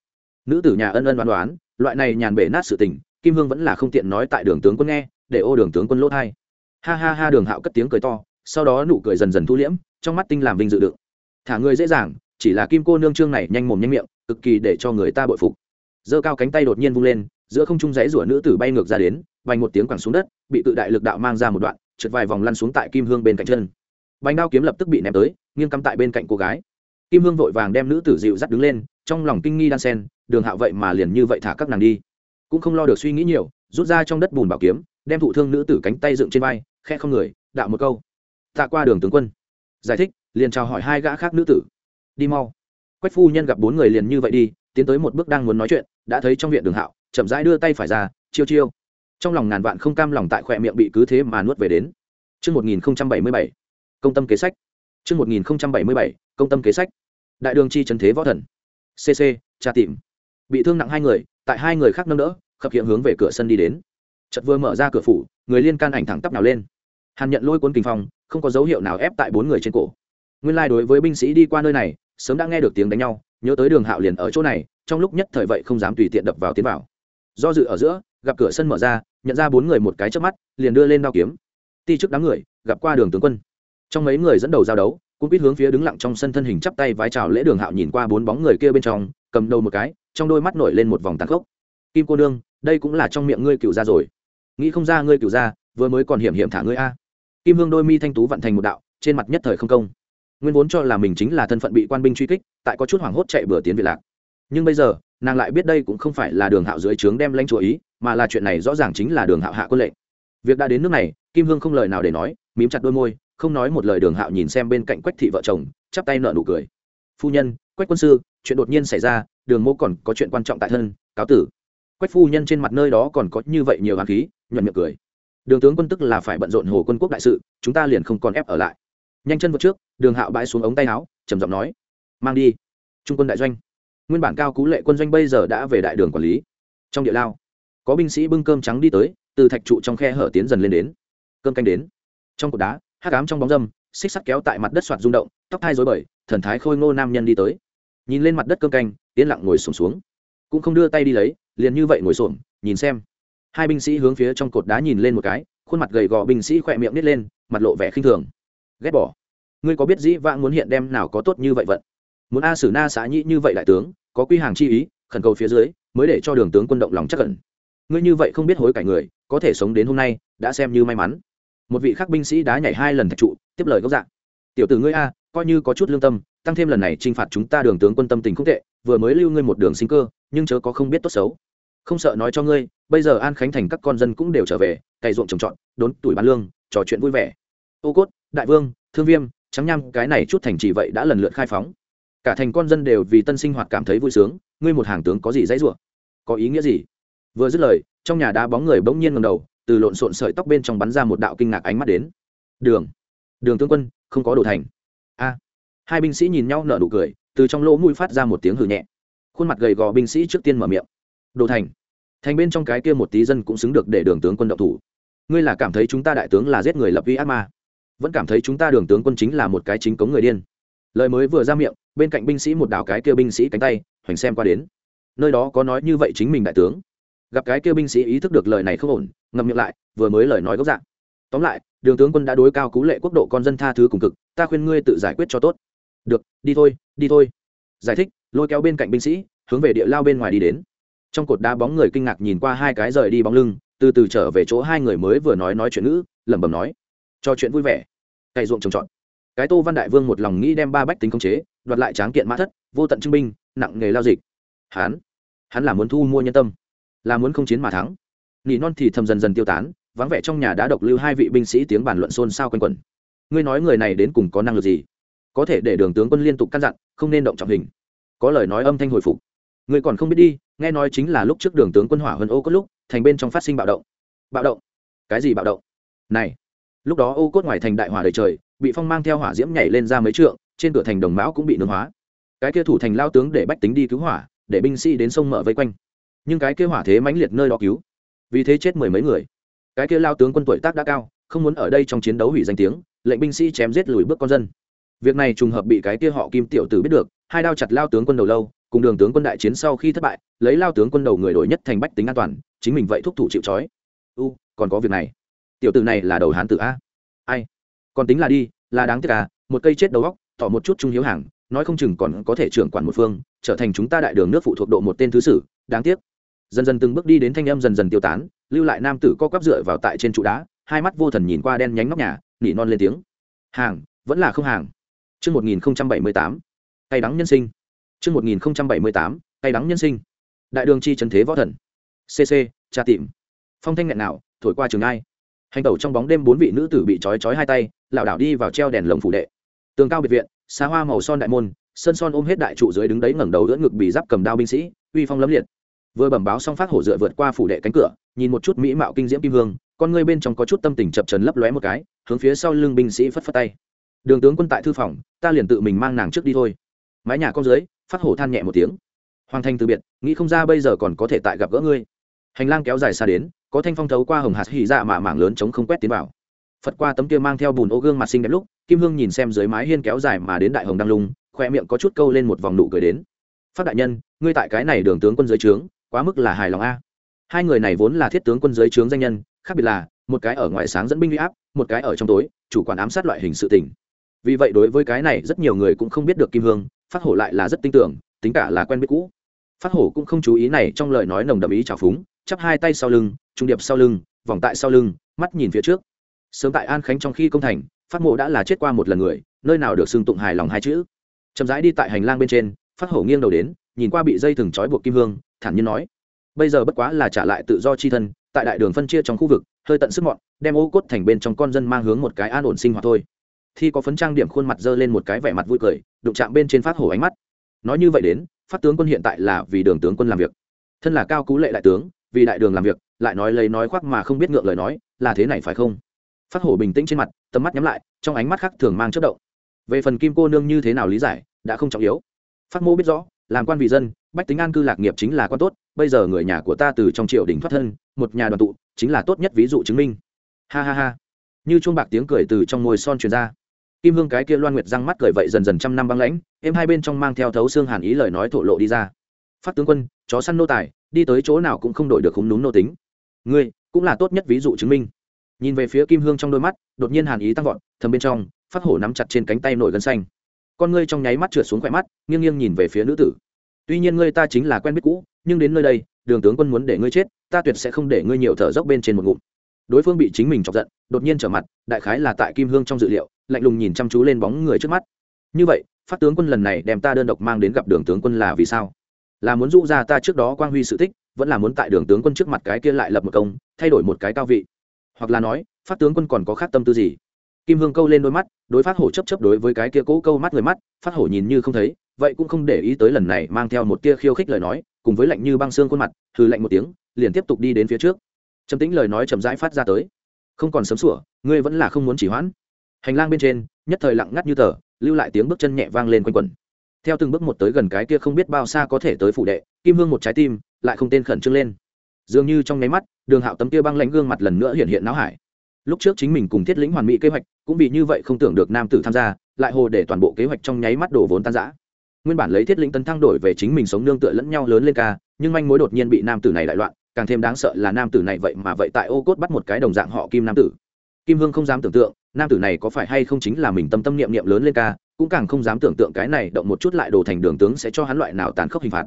A: Nữ tử nhà ân ân đoán đoán, loại này nhàn bể nát sự tình, kim hương vẫn là không tiện nói tại đường tướng quân nghe, để ô đường tướng quân lỗ thai. Ha ha ha, đường hạo cất tiếng cười to, sau đó nụ cười dần dần thu liễm, trong mắt tinh làm vinh dự đựng. Thả người dễ dàng, chỉ là kim cô nương trương này nhanh mồm nhanh miệng, cực kỳ để cho người ta bội phục. Giơ cao cánh tay đột nhiên vung lên, giữa không trung giấy rủa nữ tử bay ngược ra đến, vành một tiếng quẳng xuống đất, bị tự đại lực đạo mang ra một đoạn, trượt vài vòng lăn xuống tại kim hương bên cạnh chân bánh đao kiếm lập tức bị ném tới nghiêng cắm tại bên cạnh cô gái. Kim hương vội vàng đem nữ tử dịu dắt đứng lên trong lòng kinh nghi đan sen đường hạo vậy mà liền như vậy thả các nàng đi. Cũng không lo được suy nghĩ nhiều rút ra trong đất bùn bảo kiếm đem thụ thương nữ tử cánh tay dựng trên vai khe không người đạo một câu. Tạ qua đường tướng quân. Giải thích liền chào hỏi hai gã khác nữ tử. Đi mau. Quách phu nhân gặp bốn người liền như vậy đi tiến tới một bước đang muốn nói chuyện đã thấy trong viện đường hạo chậm rãi đưa tay phải ra chiêu chiêu. Trong lòng ngàn vạn không cam lòng tại khỏe miệng bị cứ thế mà nuốt về đến. Trước 1077, công tâm kế sách. Trước 1077, công tâm kế sách. Đại đường chi trấn thế võ thần. CC, tra tìm. Bị thương nặng hai người, tại hai người khác nâng đỡ, khập hiện hướng về cửa sân đi đến. Chợt vừa mở ra cửa phủ, người liên can ảnh thẳng tắp nào lên. Hàn nhận lôi cuốn kinh phòng, không có dấu hiệu nào ép tại bốn người trên cổ. Nguyên lai like đối với binh sĩ đi qua nơi này, sớm đã nghe được tiếng đánh nhau, nhớ tới đường Hạo liền ở chỗ này, trong lúc nhất thời vậy không dám tùy tiện đập vào tiến vào. Do dự ở giữa, gặp cửa sân mở ra, nhận ra bốn người một cái chớp mắt liền đưa lên đao kiếm ti trước đám người gặp qua đường tướng quân trong mấy người dẫn đầu giao đấu, cũng biết hướng phía đứng lặng trong sân thân hình chắp tay vái chào lễ đường hạo nhìn qua bốn bóng người kia bên trong, cầm đầu một cái, trong đôi mắt nổi lên một vòng tàn khốc. Kim cô nương, đây cũng là trong miệng ngươi cựu ra rồi. Nghĩ không ra ngươi cựu ra vừa mới còn hiểm hiểm thả ngươi a. Kim hương đôi mi thanh tú vận thành một đạo, trên mặt nhất thời không công. Nguyên vốn cho là mình chính là thân phận bị quan binh truy kích, tại có chút hoảng hốt chạy bừa tiến việt lạc. Nhưng bây giờ, nàng lại biết đây cũng không phải là đường hạo dưới trướng đem lãnh chúa ý, mà là chuyện này rõ ràng chính là đường hạo hạ quân lệnh. Việc đã đến nước này, kim hương không lời nào để nói, mím chặt đôi môi không nói một lời đường hạo nhìn xem bên cạnh quách thị vợ chồng, chắp tay nợ nụ cười. Phu nhân, quách quân sư, chuyện đột nhiên xảy ra, đường mô còn có chuyện quan trọng tại thân, cáo tử. Quách phu nhân trên mặt nơi đó còn có như vậy nhiều hàng khí, nhuận miệng cười. Đường tướng quân tức là phải bận rộn hồ quân quốc đại sự, chúng ta liền không còn ép ở lại. Nhanh chân vượt trước, đường hạo bãi xuống ống tay áo, trầm giọng nói. Mang đi, trung quân đại doanh. Nguyên bản cao cú lệ quân doanh bây giờ đã về đại đường quản lý. Trong địa lao, có binh sĩ bưng cơm trắng đi tới, từ thạch trụ trong khe hở tiến dần lên đến. Cơm canh đến. Trong cột đá hắc ám trong bóng dâm, xích sắt kéo tại mặt đất soạt rung động, tóc thai dối bời, thần thái khôi ngô nam nhân đi tới. Nhìn lên mặt đất cơm canh, yên lặng ngồi sổm xuống. Cũng không đưa tay đi lấy, liền như vậy ngồi sổm nhìn xem. Hai binh sĩ hướng phía trong cột đá nhìn lên một cái, khuôn mặt gầy gò binh sĩ khỏe miệng nít lên, mặt lộ vẻ khinh thường. Ghét bỏ. Ngươi có biết dĩ vãng muốn hiện đem nào có tốt như vậy vận? Muốn a sử na xã nhĩ như vậy đại tướng, có quy hàng chi ý, khẩn cầu phía dưới, mới để cho đường tướng quân động lòng chắc cẩn ngươi như vậy không biết hối cải người, có thể sống đến hôm nay, đã xem như may mắn một vị khắc binh sĩ đá nhảy hai lần thạch trụ, tiếp lời gốc dạng tiểu tử ngươi a, coi như có chút lương tâm, tăng thêm lần này t r i n h phạt chúng ta đường tướng quân tâm tình không tệ, vừa mới lưu ngươi một đường sinh cơ, nhưng chớ có không biết tốt xấu. Không sợ nói cho ngươi, bây giờ an khánh thành các con dân cũng đều trở về, cày ruộng trồng trọt, đốn tuổi bán lương, trò chuyện vui vẻ. Ô cốt, đại vương, thương viêm, trắng nham, cái này chút thành chỉ vậy đã lần lượt khai phóng. Cả thành con dân đều vì tân sinh hoạt cảm thấy vui sướng, ngươi một hàng tướng có gì dãy rủa? Có ý nghĩa gì? Vừa dứt lời, trong nhà đá bóng người bỗng nhiên ngầm đầu từ lộn xộn sợi tóc bên trong bắn ra một đạo kinh ngạc ánh mắt đến. Đường. Đường tướng quân, không có đồ thành. A. Hai binh sĩ nhìn nhau nở nụ cười, từ trong lỗ mũi phát ra một tiếng hừ nhẹ. Khuôn mặt gầy gò binh sĩ trước tiên mở miệng. Đồ thành. Thành bên trong cái kia một tí dân cũng xứng được để đường tướng quân động thủ. Ngươi là cảm thấy chúng ta đại tướng là giết người lập vi ác ma. Vẫn cảm thấy chúng ta đường tướng quân chính là một cái chính cống người điên. Lời mới vừa ra miệng, bên cạnh binh sĩ một đảo cái kia binh sĩ cánh tay, hoành xem qua đến. Nơi đó có nói như vậy chính mình đại tướng gặp cái kia binh sĩ ý thức được lời này không ổn, ngậm miệng lại, vừa mới lời nói gốc dạng. Tóm lại, đường tướng quân đã đối cao cú lệ quốc độ con dân tha thứ cùng cực, ta khuyên ngươi tự giải quyết cho tốt. Được, đi thôi đi thôi. Giải thích, lôi kéo bên cạnh binh sĩ, hướng về địa lao bên ngoài đi đến. Trong cột đá bóng người kinh ngạc nhìn qua hai cái rời đi bóng lưng, từ từ trở về chỗ hai người mới vừa nói nói chuyện ngữ, lẩm bẩm nói. Cho chuyện vui vẻ. Cày ruộng trồng trọt. Cái tô văn đại vương một lòng nghĩ đem ba bách tính công chế, đoạt lại tráng kiện mã thất, vô tận trưng binh, nặng nghề lao dịch. Hắn hắn là muốn thu mua nhân tâm là muốn không chiến mà thắng. Nỉ non thì thầm dần dần tiêu tán, vắng vẻ trong nhà đã độc lưu hai vị binh sĩ tiếng bàn luận xôn xao quanh quẩn. Ngươi nói người này đến cùng có năng lực gì? Có thể để đường tướng quân liên tục căn dặn, không nên động trọng hình. Có lời nói âm thanh hồi phục. Người còn không biết đi, nghe nói chính là lúc trước đường tướng quân hỏa hơn ô cốt lúc, thành bên trong phát sinh bạo động. Bạo động? Cái gì bạo động? Này, lúc đó ô cốt ngoài thành đại hỏa đầy trời, bị phong mang theo hỏa diễm nhảy lên ra mấy trượng, trên cửa thành đồng mão cũng bị nướng hóa. Cái kia thủ thành lao tướng để bách tính đi cứu hỏa, để binh sĩ đến sông mở vây quanh nhưng cái kia hỏa thế mãnh liệt nơi đó cứu. Vì thế chết mười mấy người. Cái kia lao tướng quân tuổi tác đã cao, không muốn ở đây trong chiến đấu hủy danh tiếng, lệnh binh sĩ chém giết lùi bước con dân. Việc này trùng hợp bị cái kia họ kim tiểu tử biết được, hai đao chặt lao tướng quân đầu lâu, cùng đường tướng quân đại chiến sau khi thất bại, lấy lao tướng quân đầu người đổi nhất thành bách tính an toàn, chính mình vậy thúc thủ chịu trói. U, còn có việc này. Tiểu tử này là đầu hán tử a. Ai? Còn tính là đi, là đáng tiếc à một cây chết đầu góc tỏ một chút trung hiếu hàng, nói không chừng còn có thể trưởng quản một phương, trở thành chúng ta đại đường nước phụ thuộc độ một tên thứ sử đáng tiếc dần dần từng bước đi đến thanh âm dần dần tiêu tán lưu lại nam tử co quắp dựa vào tại trên trụ đá hai mắt vô thần nhìn qua đen nhánh nóc nhà nỉ non lên tiếng hàng vẫn là không hàng Trước 1078, cay đắng nhân sinh. Trước 1078, cay đắng nhân sinh. Đại đường chi trần thế võ thần. CC, tra tìm. Phong thanh nghẹn nào, thổi qua trường ai. Hành tẩu trong bóng đêm bốn vị nữ tử bị trói trói hai tay, lảo đảo đi vào treo đèn lồng phủ đệ. Tường cao biệt viện, xa hoa màu son đại môn, sân son ôm hết đại trụ dưới đứng đấy ngẩng đầu đỡ ngực bị giáp cầm đao binh sĩ, uy phong lẫm liệt. Vừa bẩm báo xong phát hổ dựa vượt qua phủ đệ cánh cửa, nhìn một chút mỹ mạo kinh diễm kim hương, con ngươi bên trong có chút tâm tình chập trần lấp lóe một cái, hướng phía sau lưng binh sĩ phất phất tay. Đường tướng quân tại thư phòng ta liền tự mình mang nàng trước đi thôi. Mái nhà con dưới phát hổ than nhẹ một tiếng. Hoàng thành từ biệt nghĩ không ra bây giờ còn có thể tại gặp gỡ ngươi. Hành lang kéo dài xa đến có thanh phong thấu qua hồng hạt hỉ dạ mà mảng lớn chống không quét tiến vào. Phật qua tấm kia mang theo bùn ô gương mặt xinh đẹp lúc kim hương nhìn xem dưới mái hiên kéo dài mà đến đại hồng đăng lung khoe miệng có chút câu lên một vòng nụ cười đến. Phát đại nhân ngươi tại cái này đường tướng quân dưới trướng quá mức là hài lòng a. Hai người này vốn là thiết tướng quân dưới trướng danh nhân, khác biệt là, một cái ở ngoài sáng dẫn binh huy áp, một cái ở trong tối, chủ quản ám sát loại hình sự tình. Vì vậy đối với cái này rất nhiều người cũng không biết được kim hương, phát hổ lại là rất tin tưởng, tính cả là quen biết cũ. Phát hổ cũng không chú ý này trong lời nói nồng đậm ý trào phúng, chắp hai tay sau lưng, trung điệp sau lưng, vòng tại sau lưng, mắt nhìn phía trước. Sớm tại an khánh trong khi công thành, phát mộ đã là chết qua một lần người, nơi nào được xưng tụng hài lòng hai chữ. Chậm rãi đi tại hành lang bên trên, phát hổ nghiêng đầu đến, nhìn qua bị dây thừng trói buộc kim hương thản nhiên nói, bây giờ bất quá là trả lại tự do chi thân, tại đại đường phân chia trong khu vực, hơi tận sức mọn, đem ô cốt thành bên trong con dân mang hướng một cái an ổn sinh hoạt thôi. Thi có phấn trang điểm khuôn mặt dơ lên một cái vẻ mặt vui cười, đụng chạm bên trên phát hổ ánh mắt. Nói như vậy đến, phát tướng quân hiện tại là vì đường tướng quân làm việc. Thân là cao cú lệ đại tướng, vì đại đường làm việc, lại nói lấy nói khoác mà không biết ngượng lời nói, là thế này phải không? Phát hổ bình tĩnh trên mặt, tầm mắt nhắm lại, trong ánh mắt khác thường mang chất động. Về phần kim cô nương như thế nào lý giải, đã không trọng yếu. Phát mô biết rõ làm quan vì dân, bách tính an cư lạc nghiệp chính là quan tốt, bây giờ người nhà của ta từ trong triều đình thoát thân, một nhà đoàn tụ, chính là tốt nhất ví dụ chứng minh. Ha ha ha. Như chuông bạc tiếng cười từ trong môi son truyền ra. Kim hương cái kia loan nguyệt răng mắt cười vậy dần dần trăm năm băng lãnh em hai bên trong mang theo thấu xương hàn ý lời nói thổ lộ đi ra. Phát tướng quân, chó săn nô tài, đi tới chỗ nào cũng không đổi được khung núm nô tính. Ngươi, cũng là tốt nhất ví dụ chứng minh. Nhìn về phía kim hương trong đôi mắt, đột nhiên hàn ý tăng vọt, thầm bên trong, phát hổ nắm chặt trên cánh tay nổi gân xanh con ngươi trong nháy mắt trượt xuống khỏe mắt, nghiêng nghiêng nhìn về phía nữ tử. Tuy nhiên ngươi ta chính là quen biết cũ, nhưng đến nơi đây, đường tướng quân muốn để ngươi chết, ta tuyệt sẽ không để ngươi nhiều thở dốc bên trên một ngụm. Đối phương bị chính mình chọc giận, đột nhiên trở mặt, đại khái là tại kim hương trong dự liệu, lạnh lùng nhìn chăm chú lên bóng người trước mắt. Như vậy, phát tướng quân lần này đem ta đơn độc mang đến gặp đường tướng quân là vì sao? Là muốn dụ ra ta trước đó quang huy sự tích, vẫn là muốn tại đường tướng quân trước mặt cái kia lại lập một công, thay đổi một cái cao vị? Hoặc là nói, phát tướng quân còn có khác tâm tư gì? Kim hương câu lên đôi mắt, đối phát hổ chấp chấp đối với cái kia cố câu mắt người mắt, phát hổ nhìn như không thấy, vậy cũng không để ý tới lần này mang theo một tia khiêu khích lời nói, cùng với lạnh như băng xương khuôn mặt hư lạnh một tiếng, liền tiếp tục đi đến phía trước. Trầm tĩnh lời nói chậm rãi phát ra tới. Không còn sớm sủa, ngươi vẫn là không muốn chỉ hoãn. Hành lang bên trên, nhất thời lặng ngắt như tờ, lưu lại tiếng bước chân nhẹ vang lên quanh quẩn. Theo từng bước một tới gần cái kia không biết bao xa có thể tới phủ đệ, kim hương một trái tim, lại không tên khẩn trương lên. Dường như trong nháy mắt, đường hạo tấm kia băng lãnh gương mặt lần nữa hiện hiện não hải. Lúc trước chính mình cùng thiết lĩnh hoàn mỹ kế hoạch cũng vì như vậy không tưởng được nam tử tham gia, lại hồ để toàn bộ kế hoạch trong nháy mắt đổ vốn tan giã nguyên bản lấy thiết lĩnh tấn thăng đổi về chính mình sống nương tựa lẫn nhau lớn lên ca, nhưng manh mối đột nhiên bị nam tử này đại loạn, càng thêm đáng sợ là nam tử này vậy mà vậy tại ô cốt bắt một cái đồng dạng họ kim nam tử. Kim hương không dám tưởng tượng, nam tử này có phải hay không chính là mình tâm tâm niệm niệm lớn lên ca, cũng càng không dám tưởng tượng cái này động một chút lại đổ thành đường tướng sẽ cho hắn loại nào tàn khốc hình phạt.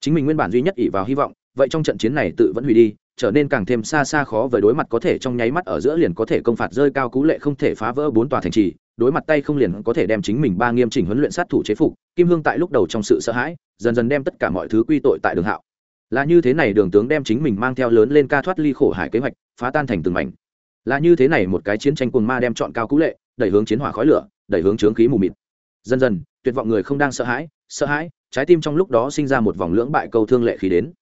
A: Chính mình nguyên bản duy nhất ỷ vào hy vọng, vậy trong trận chiến này tự vẫn hủy đi trở nên càng thêm xa xa khó với đối mặt có thể trong nháy mắt ở giữa liền có thể công phạt rơi cao cú lệ không thể phá vỡ bốn tòa thành trì, đối mặt tay không liền có thể đem chính mình ba nghiêm chỉnh huấn luyện sát thủ chế phục, kim hương tại lúc đầu trong sự sợ hãi, dần dần đem tất cả mọi thứ quy tội tại đường hạo. Là như thế này, đường tướng đem chính mình mang theo lớn lên ca thoát ly khổ hải kế hoạch, phá tan thành từng mảnh. Là như thế này, một cái chiến tranh cuồng ma đem chọn cao cú lệ, đẩy hướng chiến hỏa khói lửa, đẩy hướng trướng khí mù mịt. Dần dần, tuyệt vọng người không đang sợ hãi sợ hãi, trái tim trong lúc đó sinh ra một vòng lưỡng bại câu thương lệ khí đến.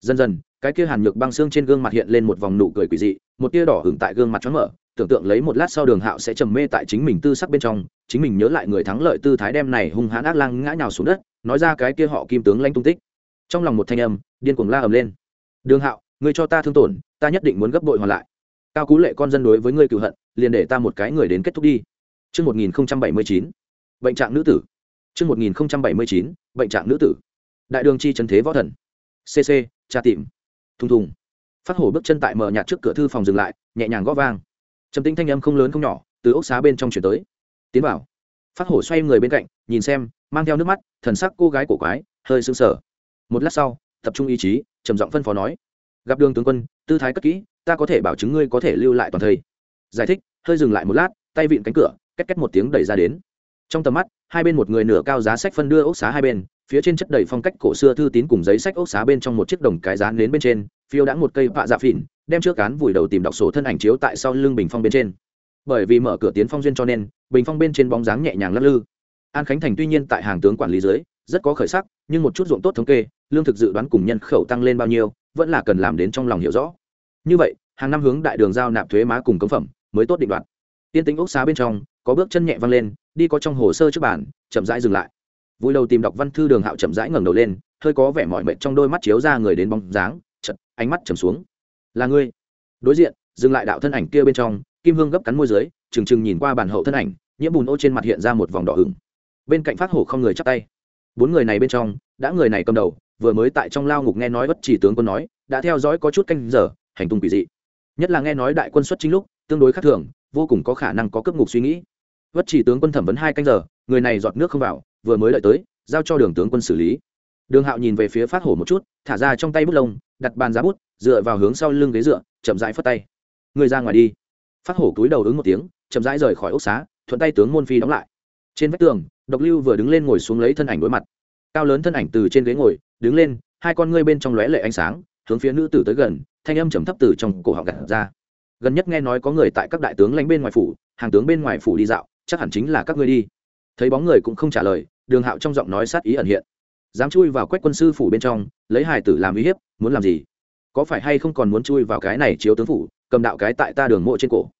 A: Dần dần cái kia hàn nhược băng xương trên gương mặt hiện lên một vòng nụ cười quỷ dị một tia đỏ hửng tại gương mặt chóng mở tưởng tượng lấy một lát sau đường hạo sẽ trầm mê tại chính mình tư sắc bên trong chính mình nhớ lại người thắng lợi tư thái đem này hung hãn ác lang ngã nhào xuống đất nói ra cái kia họ kim tướng lanh tung tích trong lòng một thanh âm điên cuồng la ầm lên đường hạo người cho ta thương tổn ta nhất định muốn gấp bội hoàn lại cao cú lệ con dân đối với ngươi cựu hận liền để ta một cái người đến kết thúc đi Trước 1079, bệnh trạng nữ tử. Trước 1079, bệnh trạng nữ tử. Đại đường chi trần thế võ thần. CC, tra tìm. Thùng thùng. Phát hổ bước chân tại mở nhạt trước cửa thư phòng dừng lại, nhẹ nhàng gõ vang. Trầm tĩnh thanh âm không lớn không nhỏ, từ ốc xá bên trong chuyển tới. Tiến vào. Phát hổ xoay người bên cạnh, nhìn xem, mang theo nước mắt, thần sắc cô gái cổ quái, hơi sưng sờ. Một lát sau, tập trung ý chí, trầm giọng phân phó nói: gặp đường tướng quân tư thái cất kỹ ta có thể bảo chứng ngươi có thể lưu lại toàn thây giải thích hơi dừng lại một lát tay vịn cánh cửa két két một tiếng đẩy ra đến trong tầm mắt hai bên một người nửa cao giá sách phân đưa ốc xá hai bên phía trên chất đầy phong cách cổ xưa thư tín cùng giấy sách ốc xá bên trong một chiếc đồng cái giá nến bên trên, phiêu đã một cây vạ dạ phỉn, đem trước cán vùi đầu tìm đọc sổ thân ảnh chiếu tại sau lưng bình phong bên trên. Bởi vì mở cửa tiến phong duyên cho nên, bình phong bên trên bóng dáng nhẹ nhàng lắc lư. An khánh thành tuy nhiên tại hàng tướng quản lý dưới, rất có khởi sắc, nhưng một chút ruộng tốt thống kê, lương thực dự đoán cùng nhân khẩu tăng lên bao nhiêu, vẫn là cần làm đến trong lòng hiểu rõ. Như vậy, hàng năm hướng đại đường giao nạp thuế má cùng cống phẩm, mới tốt định đoạt. Tiên tính ốc xá bên trong, có bước chân nhẹ văng lên, đi có trong hồ sơ trước bản chậm rãi dừng lại vui đầu tìm đọc văn thư đường hạo chậm rãi ngẩng đầu lên, hơi có vẻ mỏi mệt trong đôi mắt chiếu ra người đến bóng dáng chật ánh mắt chầm xuống. Là ngươi. Đối diện, dừng lại đạo thân ảnh kia bên trong, kim hương gấp cắn môi dưới, trừng trừng nhìn qua bàn hậu thân ảnh, nhiễm bùn ô trên mặt hiện ra một vòng đỏ hửng bên cạnh phát hổ không người chắp tay. Bốn người này bên trong, đã người này cầm đầu, vừa mới tại trong lao ngục nghe nói bất chỉ tướng quân nói, đã theo dõi có chút canh giờ, hành tung quỷ dị. Nhất là nghe nói đại quân xuất chính lúc, tương đối khác thường, vô cùng có khả năng có cấp ngục suy nghĩ. Vất chỉ tướng quân thẩm vấn hai canh giờ, người này giọt nước không vào, vừa mới đợi tới, giao cho đường tướng quân xử lý. Đường hạo nhìn về phía phát hổ một chút, thả ra trong tay bút lông, đặt bàn giá bút, dựa vào hướng sau lưng ghế dựa, chậm rãi phất tay. Người ra ngoài đi. Phát hổ cúi đầu ứng một tiếng, chậm rãi rời khỏi ốc xá, thuận tay tướng môn phi đóng lại. Trên vách tường, độc lưu vừa đứng lên ngồi xuống lấy thân ảnh đối mặt. Cao lớn thân ảnh từ trên ghế ngồi, đứng lên, hai con ngươi bên trong lóe lệ ánh sáng, hướng phía nữ tử tới gần, thanh âm trầm thấp từ trong cổ họng gạt ra. Gần nhất nghe nói có người tại các đại tướng lãnh bên ngoài phủ, hàng tướng bên ngoài phủ đi dạo chắc hẳn chính là các ngươi đi. Thấy bóng người cũng không trả lời, đường hạo trong giọng nói sát ý ẩn hiện. Dám chui vào quách quân sư phủ bên trong, lấy hải tử làm uy hiếp, muốn làm gì? Có phải hay không còn muốn chui vào cái này chiếu tướng phủ, cầm đạo cái tại ta đường mộ trên cổ?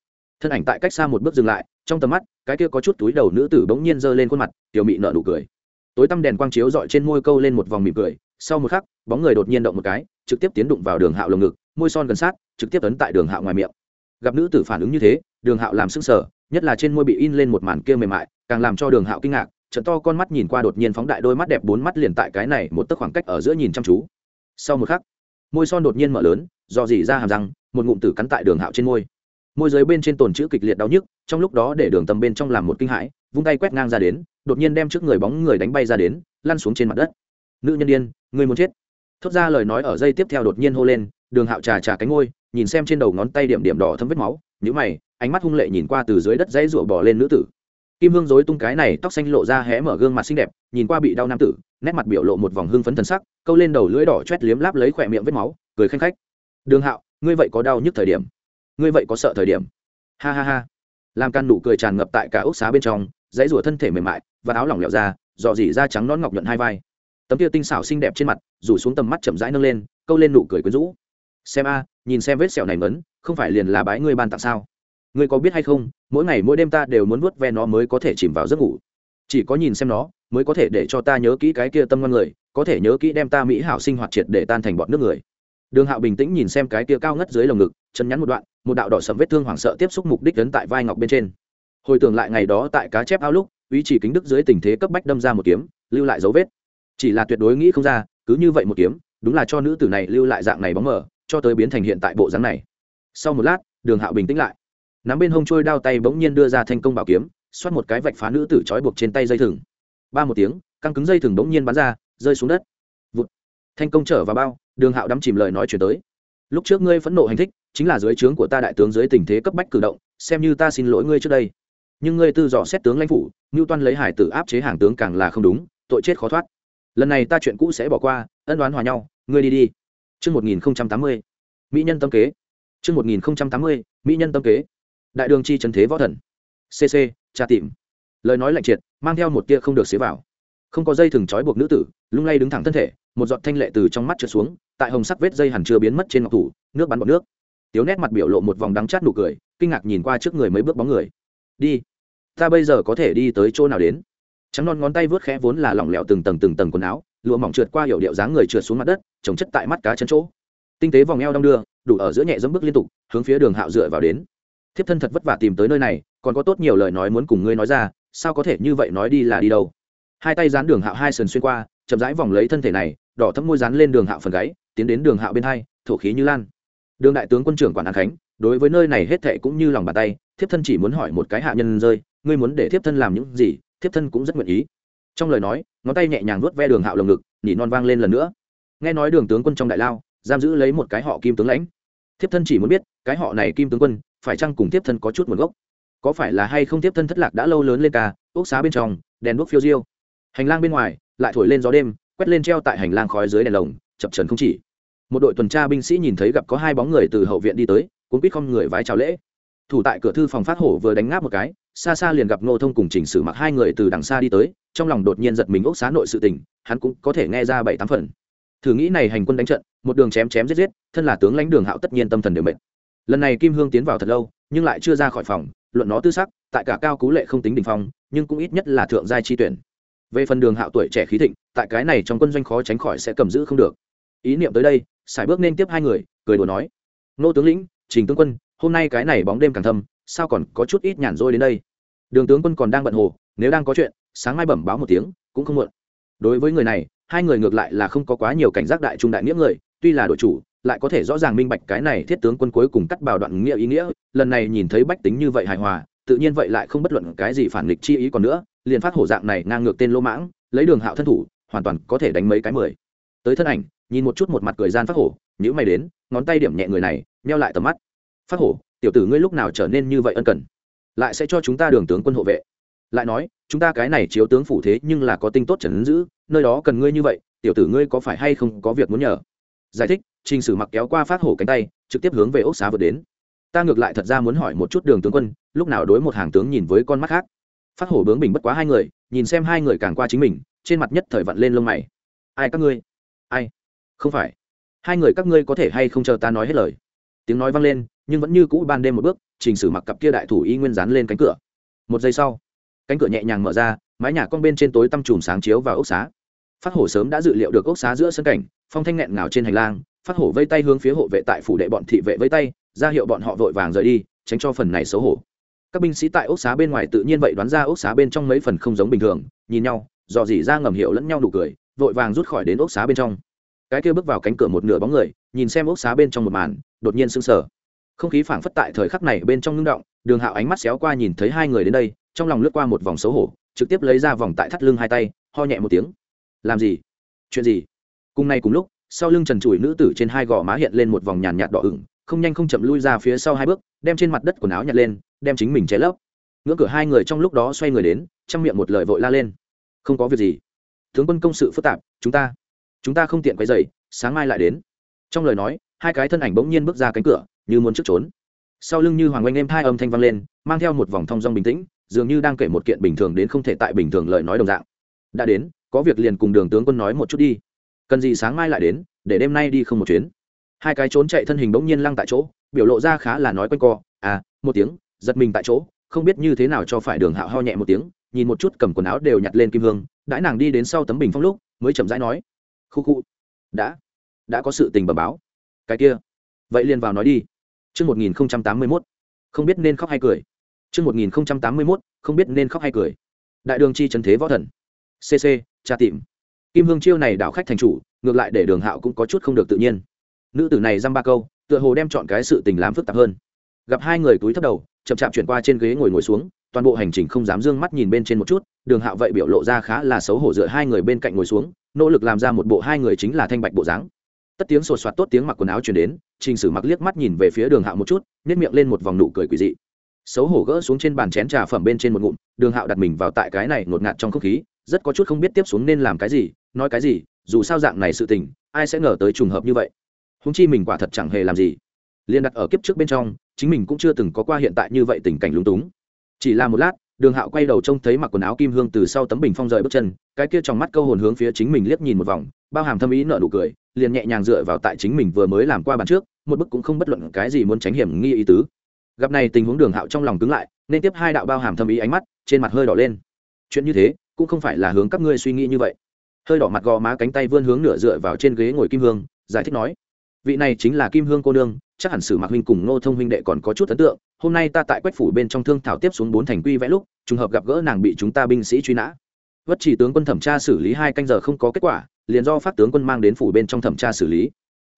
A: Thân ảnh tại cách xa một bước dừng lại, trong tầm mắt, cái kia có chút túi đầu nữ tử bỗng nhiên giơ lên khuôn mặt, tiểu mị nợ nụ cười. Tối tăm đèn quang chiếu dọi trên môi câu lên một vòng mỉm cười, sau một khắc, bóng người đột nhiên động một cái, trực tiếp tiến đụng vào đường hạo lồng ngực, môi son gần sát, trực tiếp ấn tại đường hạo ngoài miệng. Gặp nữ tử phản ứng như thế, đường hạo làm sưng sở nhất là trên môi bị in lên một màn kia mềm mại, càng làm cho đường hạo kinh ngạc trận to con mắt nhìn qua đột nhiên phóng đại đôi mắt đẹp bốn mắt liền tại cái này một tấc khoảng cách ở giữa nhìn chăm chú. Sau một khắc, môi son đột nhiên mở lớn, do dỉ ra hàm răng, một ngụm tử cắn tại đường hạo trên môi. Môi giới bên trên tồn chữ kịch liệt đau nhức, trong lúc đó để đường tầm bên trong làm một kinh hãi, vung tay quét ngang ra đến, đột nhiên đem trước người bóng người đánh bay ra đến, lăn xuống trên mặt đất. Nữ nhân đ i ê n người muốn chết. Thốt ra lời nói ở dây tiếp theo đột nhiên hô lên, đường hạo trà trà cánh ngôi nhìn xem trên đầu ngón tay điểm điểm đỏ thấm vết máu nhữ mày, ánh mắt hung lệ nhìn qua từ dưới đất dãy rụa bỏ lên nữ tử. Kim hương dối tung cái này, tóc xanh lộ ra hé mở gương mặt xinh đẹp, nhìn qua bị đau nam tử, nét mặt biểu lộ một vòng hương phấn thần sắc, câu lên đầu lưỡi đỏ chét liếm láp lấy khỏe miệng vết máu, cười khanh khách. Đường hạo, ngươi vậy có đau nhức thời điểm? Ngươi vậy có sợ thời điểm? Ha ha ha. Làm Can nụ cười tràn ngập tại cả ốc xá bên trong, dãy rủa thân thể mềm mại, và áo lỏng lẻo ra dọ dỉ da trắng nón ngọc nhuận hai vai. Tấm kia tinh xảo xinh đẹp trên mặt, rủ xuống tầm mắt chậm rãi nâng lên, câu lên nụ cười quyến rũ. Xem a, nhìn xem vết sẹo này mấn không phải liền là bái ngươi ban tặng sao? Ngươi có biết hay không, mỗi ngày mỗi đêm ta đều muốn vuốt ve nó mới có thể chìm vào giấc ngủ. Chỉ có nhìn xem nó, mới có thể để cho ta nhớ kỹ cái kia tâm ngon người, có thể nhớ kỹ đem ta mỹ hảo sinh hoạt triệt để tan thành bọn nước người. Đường hạo bình tĩnh nhìn xem cái kia cao ngất dưới lồng ngực, chân nhắn một đoạn, một đạo đỏ sầm vết thương hoảng sợ tiếp xúc mục đích lớn tại vai ngọc bên trên. Hồi tưởng lại ngày đó tại cá chép ao lúc, ý chỉ kính đức dưới tình thế cấp bách đâm ra một kiếm, lưu lại dấu vết. Chỉ là tuyệt đối nghĩ không ra, cứ như vậy một kiếm, đúng là cho nữ tử này lưu lại dạng này bóng mờ, cho tới biến thành hiện tại bộ dáng này sau một lát đường hạo bình tĩnh lại. Nắm bên hông trôi đao tay bỗng nhiên đưa ra thành công bảo kiếm xoát một cái vạch phá nữ tử trói buộc trên tay dây thừng. Ba một tiếng căng cứng dây thừng bỗng nhiên bắn ra rơi xuống đất. Vụt. Thành công trở vào bao đường hạo đắm chìm lời nói chuyển tới. Lúc trước ngươi phẫn nộ hành thích chính là dưới trướng của ta đại tướng dưới tình thế cấp bách cử động xem như ta xin lỗi ngươi trước đây. Nhưng ngươi tư dò xét tướng lãnh phủ ngưu toan lấy hải tử áp chế hàng tướng càng là không đúng tội chết khó thoát. Lần này ta chuyện cũ sẽ bỏ qua ân đoán hòa nhau ngươi đi đi. Trước 1080, Mỹ nhân tâm kế. Trước 1080, Mỹ nhân tâm kế. Đại đường chi trấn thế võ thần. CC, cha tìm. Lời nói lạnh triệt, mang theo một tia không được xế vào. không có dây thừng trói buộc nữ tử lung lay đứng thẳng thân thể một giọt thanh lệ từ trong mắt trượt xuống tại hồng sắc vết dây hẳn chưa biến mất trên ngọc thủ nước bắn bọt nước tiếu nét mặt biểu lộ một vòng đắng chát nụ cười kinh ngạc nhìn qua trước người mấy bước bóng người đi ta bây giờ có thể đi tới chỗ nào đến trắng non ngón tay vướt khẽ vốn là lỏng lẻo từng tầng từng tầng quần áo lụa mỏng trượt qua hiểu điệu dáng người trượt xuống mặt đất chồng chất tại mắt cá chân chỗ tinh tế vòng eo đong đưa đủ ở giữa nhẹ dẫm bước liên tục, hướng phía đường hạo dựa vào đến. Thiếp thân thật vất vả tìm tới nơi này, còn có tốt nhiều lời nói muốn cùng ngươi nói ra, sao có thể như vậy nói đi là đi đâu? Hai tay dán đường hạo hai sườn xuyên qua, chậm rãi vòng lấy thân thể này, đỏ thấm môi dán lên đường hạo phần gáy, tiến đến đường hạo bên hai, thổ khí như lan. Đường đại tướng quân trưởng quản an khánh, đối với nơi này hết thệ cũng như lòng bàn tay, thiếp thân chỉ muốn hỏi một cái hạ nhân rơi, ngươi muốn để thiếp thân làm những gì, thiếp thân cũng rất nguyện ý. Trong lời nói, ngón tay nhẹ nhàng nuốt ve đường hạo lồng ngực nhỉ non vang lên lần nữa. Nghe nói đường tướng quân trong đại lao giam giữ lấy một cái họ kim tướng lãnh. Thiếp thân chỉ muốn biết, cái họ này kim tướng quân, phải chăng cùng thiếp thân có chút nguồn gốc? Có phải là hay không thiếp thân thất lạc đã lâu lớn lên cả. ốc xá bên trong, đèn đuốc phiêu diêu. Hành lang bên ngoài, lại thổi lên gió đêm, quét lên treo tại hành lang khói dưới đèn lồng, chập trần không chỉ. Một đội tuần tra binh sĩ nhìn thấy gặp có hai bóng người từ hậu viện đi tới, cuốn quýt không người vái chào lễ. Thủ tại cửa thư phòng phát hổ vừa đánh ngáp một cái, xa xa liền gặp ngô thông cùng chỉnh sử mặc hai người từ đằng xa đi tới, trong lòng đột nhiên giật mình ốc xá nội sự tình, hắn cũng có thể nghe ra bảy tám phần thử nghĩ này hành quân đánh trận, một đường chém chém giết giết, thân là tướng lãnh đường hạo tất nhiên tâm thần đều mệt. Lần này kim hương tiến vào thật lâu, nhưng lại chưa ra khỏi phòng, luận nó tư sắc, tại cả cao cú lệ không tính đình phong, nhưng cũng ít nhất là thượng giai chi tuyển. Về phần đường hạo tuổi trẻ khí thịnh, tại cái này trong quân doanh khó tránh khỏi sẽ cầm giữ không được. Ý niệm tới đây, sải bước nên tiếp hai người, cười đùa nói, nô tướng lĩnh, trình tướng quân, hôm nay cái này bóng đêm càng thâm, sao còn có chút ít nhàn rỗi đến đây? Đường tướng quân còn đang bận hồ, nếu đang có chuyện, sáng mai bẩm báo một tiếng, cũng không muộn. Đối với người này hai người ngược lại là không có quá nhiều cảnh giác đại trung đại nghĩa người, tuy là đội chủ, lại có thể rõ ràng minh bạch cái này thiết tướng quân cuối cùng cắt bào đoạn nghĩa ý nghĩa, lần này nhìn thấy bách tính như vậy hài hòa, tự nhiên vậy lại không bất luận cái gì phản nghịch chi ý còn nữa, liền phát hổ dạng này ngang ngược tên lô mãng, lấy đường hạo thân thủ, hoàn toàn có thể đánh mấy cái mười. Tới thân ảnh, nhìn một chút một mặt cười gian phát hổ nhữ mày đến, ngón tay điểm nhẹ người này neo lại tầm mắt. Phát hổ, tiểu tử ngươi lúc nào trở nên như vậy ân cần? Lại sẽ cho chúng ta đường tướng quân hộ vệ. Lại nói, chúng ta cái này chiếu tướng phủ thế nhưng là có tinh tốt trần giữ nơi đó cần ngươi như vậy, tiểu tử ngươi có phải hay không có việc muốn nhờ? Giải thích, trình sử mặc kéo qua phát hổ cánh tay, trực tiếp hướng về ốc xá vượt đến. Ta ngược lại thật ra muốn hỏi một chút đường tướng quân, lúc nào đối một hàng tướng nhìn với con mắt khác? Phát hổ bướng bình bất quá hai người, nhìn xem hai người càng qua chính mình, trên mặt nhất thời vặn lên lông mày. Ai các ngươi? Ai? Không phải. Hai người các ngươi có thể hay không chờ ta nói hết lời? Tiếng nói vang lên, nhưng vẫn như cũ ban đêm một bước, trình sử mặc cặp kia đại thủ y nguyên dán lên cánh cửa. Một giây sau, cánh cửa nhẹ nhàng mở ra, mái nhà con bên trên tối tăm chùm sáng chiếu vào ốc xá phát hổ sớm đã dự liệu được ốc xá giữa sân cảnh, phong thanh nghẹn ngào trên hành lang, phát hổ vây tay hướng phía hộ vệ tại phủ đệ bọn thị vệ vây tay, ra hiệu bọn họ vội vàng rời đi, tránh cho phần này xấu hổ. Các binh sĩ tại ốc xá bên ngoài tự nhiên vậy đoán ra ốc xá bên trong mấy phần không giống bình thường, nhìn nhau, dò dỉ ra ngầm hiệu lẫn nhau nụ cười, vội vàng rút khỏi đến ốc xá bên trong. Cái kia bước vào cánh cửa một nửa bóng người, nhìn xem ốc xá bên trong một màn, đột nhiên sững sờ. Không khí phảng phất tại thời khắc này bên trong ngưng động, đường hạo ánh mắt xéo qua nhìn thấy hai người đến đây, trong lòng lướt qua một vòng xấu hổ, trực tiếp lấy ra vòng tại thắt lưng hai tay, ho nhẹ một tiếng làm gì? Chuyện gì? Cùng nay cùng lúc, sau lưng trần trụi nữ tử trên hai gò má hiện lên một vòng nhàn nhạt đỏ ửng, không nhanh không chậm lui ra phía sau hai bước, đem trên mặt đất quần áo nhặt lên, đem chính mình cháy lấp. Ngưỡng cửa hai người trong lúc đó xoay người đến, trong miệng một lời vội la lên. Không có việc gì. Tướng quân công sự phức tạp, chúng ta chúng ta không tiện quay dày sáng mai lại đến. Trong lời nói, hai cái thân ảnh bỗng nhiên bước ra cánh cửa, như muốn trước trốn. Sau lưng như hoàng oanh em hai âm thanh vang lên, mang theo một vòng thong dong bình tĩnh, dường như đang kể một kiện bình thường đến không thể tại bình thường lời nói đồng dạng. Đã đến có việc liền cùng đường tướng quân nói một chút đi cần gì sáng mai lại đến để đêm nay đi không một chuyến hai cái trốn chạy thân hình bỗng nhiên lăng tại chỗ biểu lộ ra khá là nói quanh co à một tiếng giật mình tại chỗ không biết như thế nào cho phải đường hạo ho nhẹ một tiếng nhìn một chút cầm quần áo đều nhặt lên kim hương đãi nàng đi đến sau tấm bình phong lúc mới chậm rãi nói khu khu đã đã có sự tình bẩm báo cái kia vậy liền vào nói đi Trước 1081, không biết nên khóc hay cười. Trước 1081, không biết nên khóc hay cười. Đại đường chi trấn thế võ thần. CC, tra tìm. Kim Hương chiêu này đảo khách thành chủ, ngược lại để Đường Hạo cũng có chút không được tự nhiên. Nữ tử này dăm ba câu, tựa hồ đem chọn cái sự tình làm phức tạp hơn. Gặp hai người túi thấp đầu, chậm chạp chuyển qua trên ghế ngồi ngồi xuống, toàn bộ hành trình không dám dương mắt nhìn bên trên một chút, Đường Hạo vậy biểu lộ ra khá là xấu hổ dựa hai người bên cạnh ngồi xuống, nỗ lực làm ra một bộ hai người chính là thanh bạch bộ dáng tất tiếng sột soạt tốt tiếng mặc quần áo chuyển đến trình sử mặc liếc mắt nhìn về phía đường hạo một chút nhét miệng lên một vòng nụ cười quỳ dị xấu hổ gỡ xuống trên bàn chén trà phẩm bên trên một ngụm đường hạo đặt mình vào tại cái này ngột ngạt trong không khí rất có chút không biết tiếp xuống nên làm cái gì, nói cái gì, dù sao dạng này sự tình, ai sẽ ngờ tới trùng hợp như vậy. Húng chi mình quả thật chẳng hề làm gì. Liên đặt ở kiếp trước bên trong, chính mình cũng chưa từng có qua hiện tại như vậy tình cảnh lúng túng. Chỉ là một lát, đường hạo quay đầu trông thấy mặc quần áo kim hương từ sau tấm bình phong rời bước chân, cái kia trong mắt câu hồn hướng phía chính mình liếc nhìn một vòng, bao hàm thâm ý nợ nụ cười, liền nhẹ nhàng dựa vào tại chính mình vừa mới làm qua bàn trước, một bức cũng không bất luận cái gì muốn tránh hiểm nghi ý tứ. Gặp này tình huống đường hạo trong lòng cứng lại, nên tiếp hai đạo bao hàm thâm ý ánh mắt, trên mặt hơi đỏ lên. Chuyện như thế cũng không phải là hướng các ngươi suy nghĩ như vậy. Hơi đỏ mặt gò má cánh tay vươn hướng nửa dựa vào trên ghế ngồi kim hương, giải thích nói, vị này chính là kim hương cô nương, chắc hẳn sử mạc huynh cùng ngô thông huynh đệ còn có chút ấn tượng. Hôm nay ta tại quách phủ bên trong thương thảo tiếp xuống bốn thành quy vẽ lúc, trùng hợp gặp gỡ nàng bị chúng ta binh sĩ truy nã. Vất chỉ tướng quân thẩm tra xử lý hai canh giờ không có kết quả, liền do phát tướng quân mang đến phủ bên trong thẩm tra xử lý.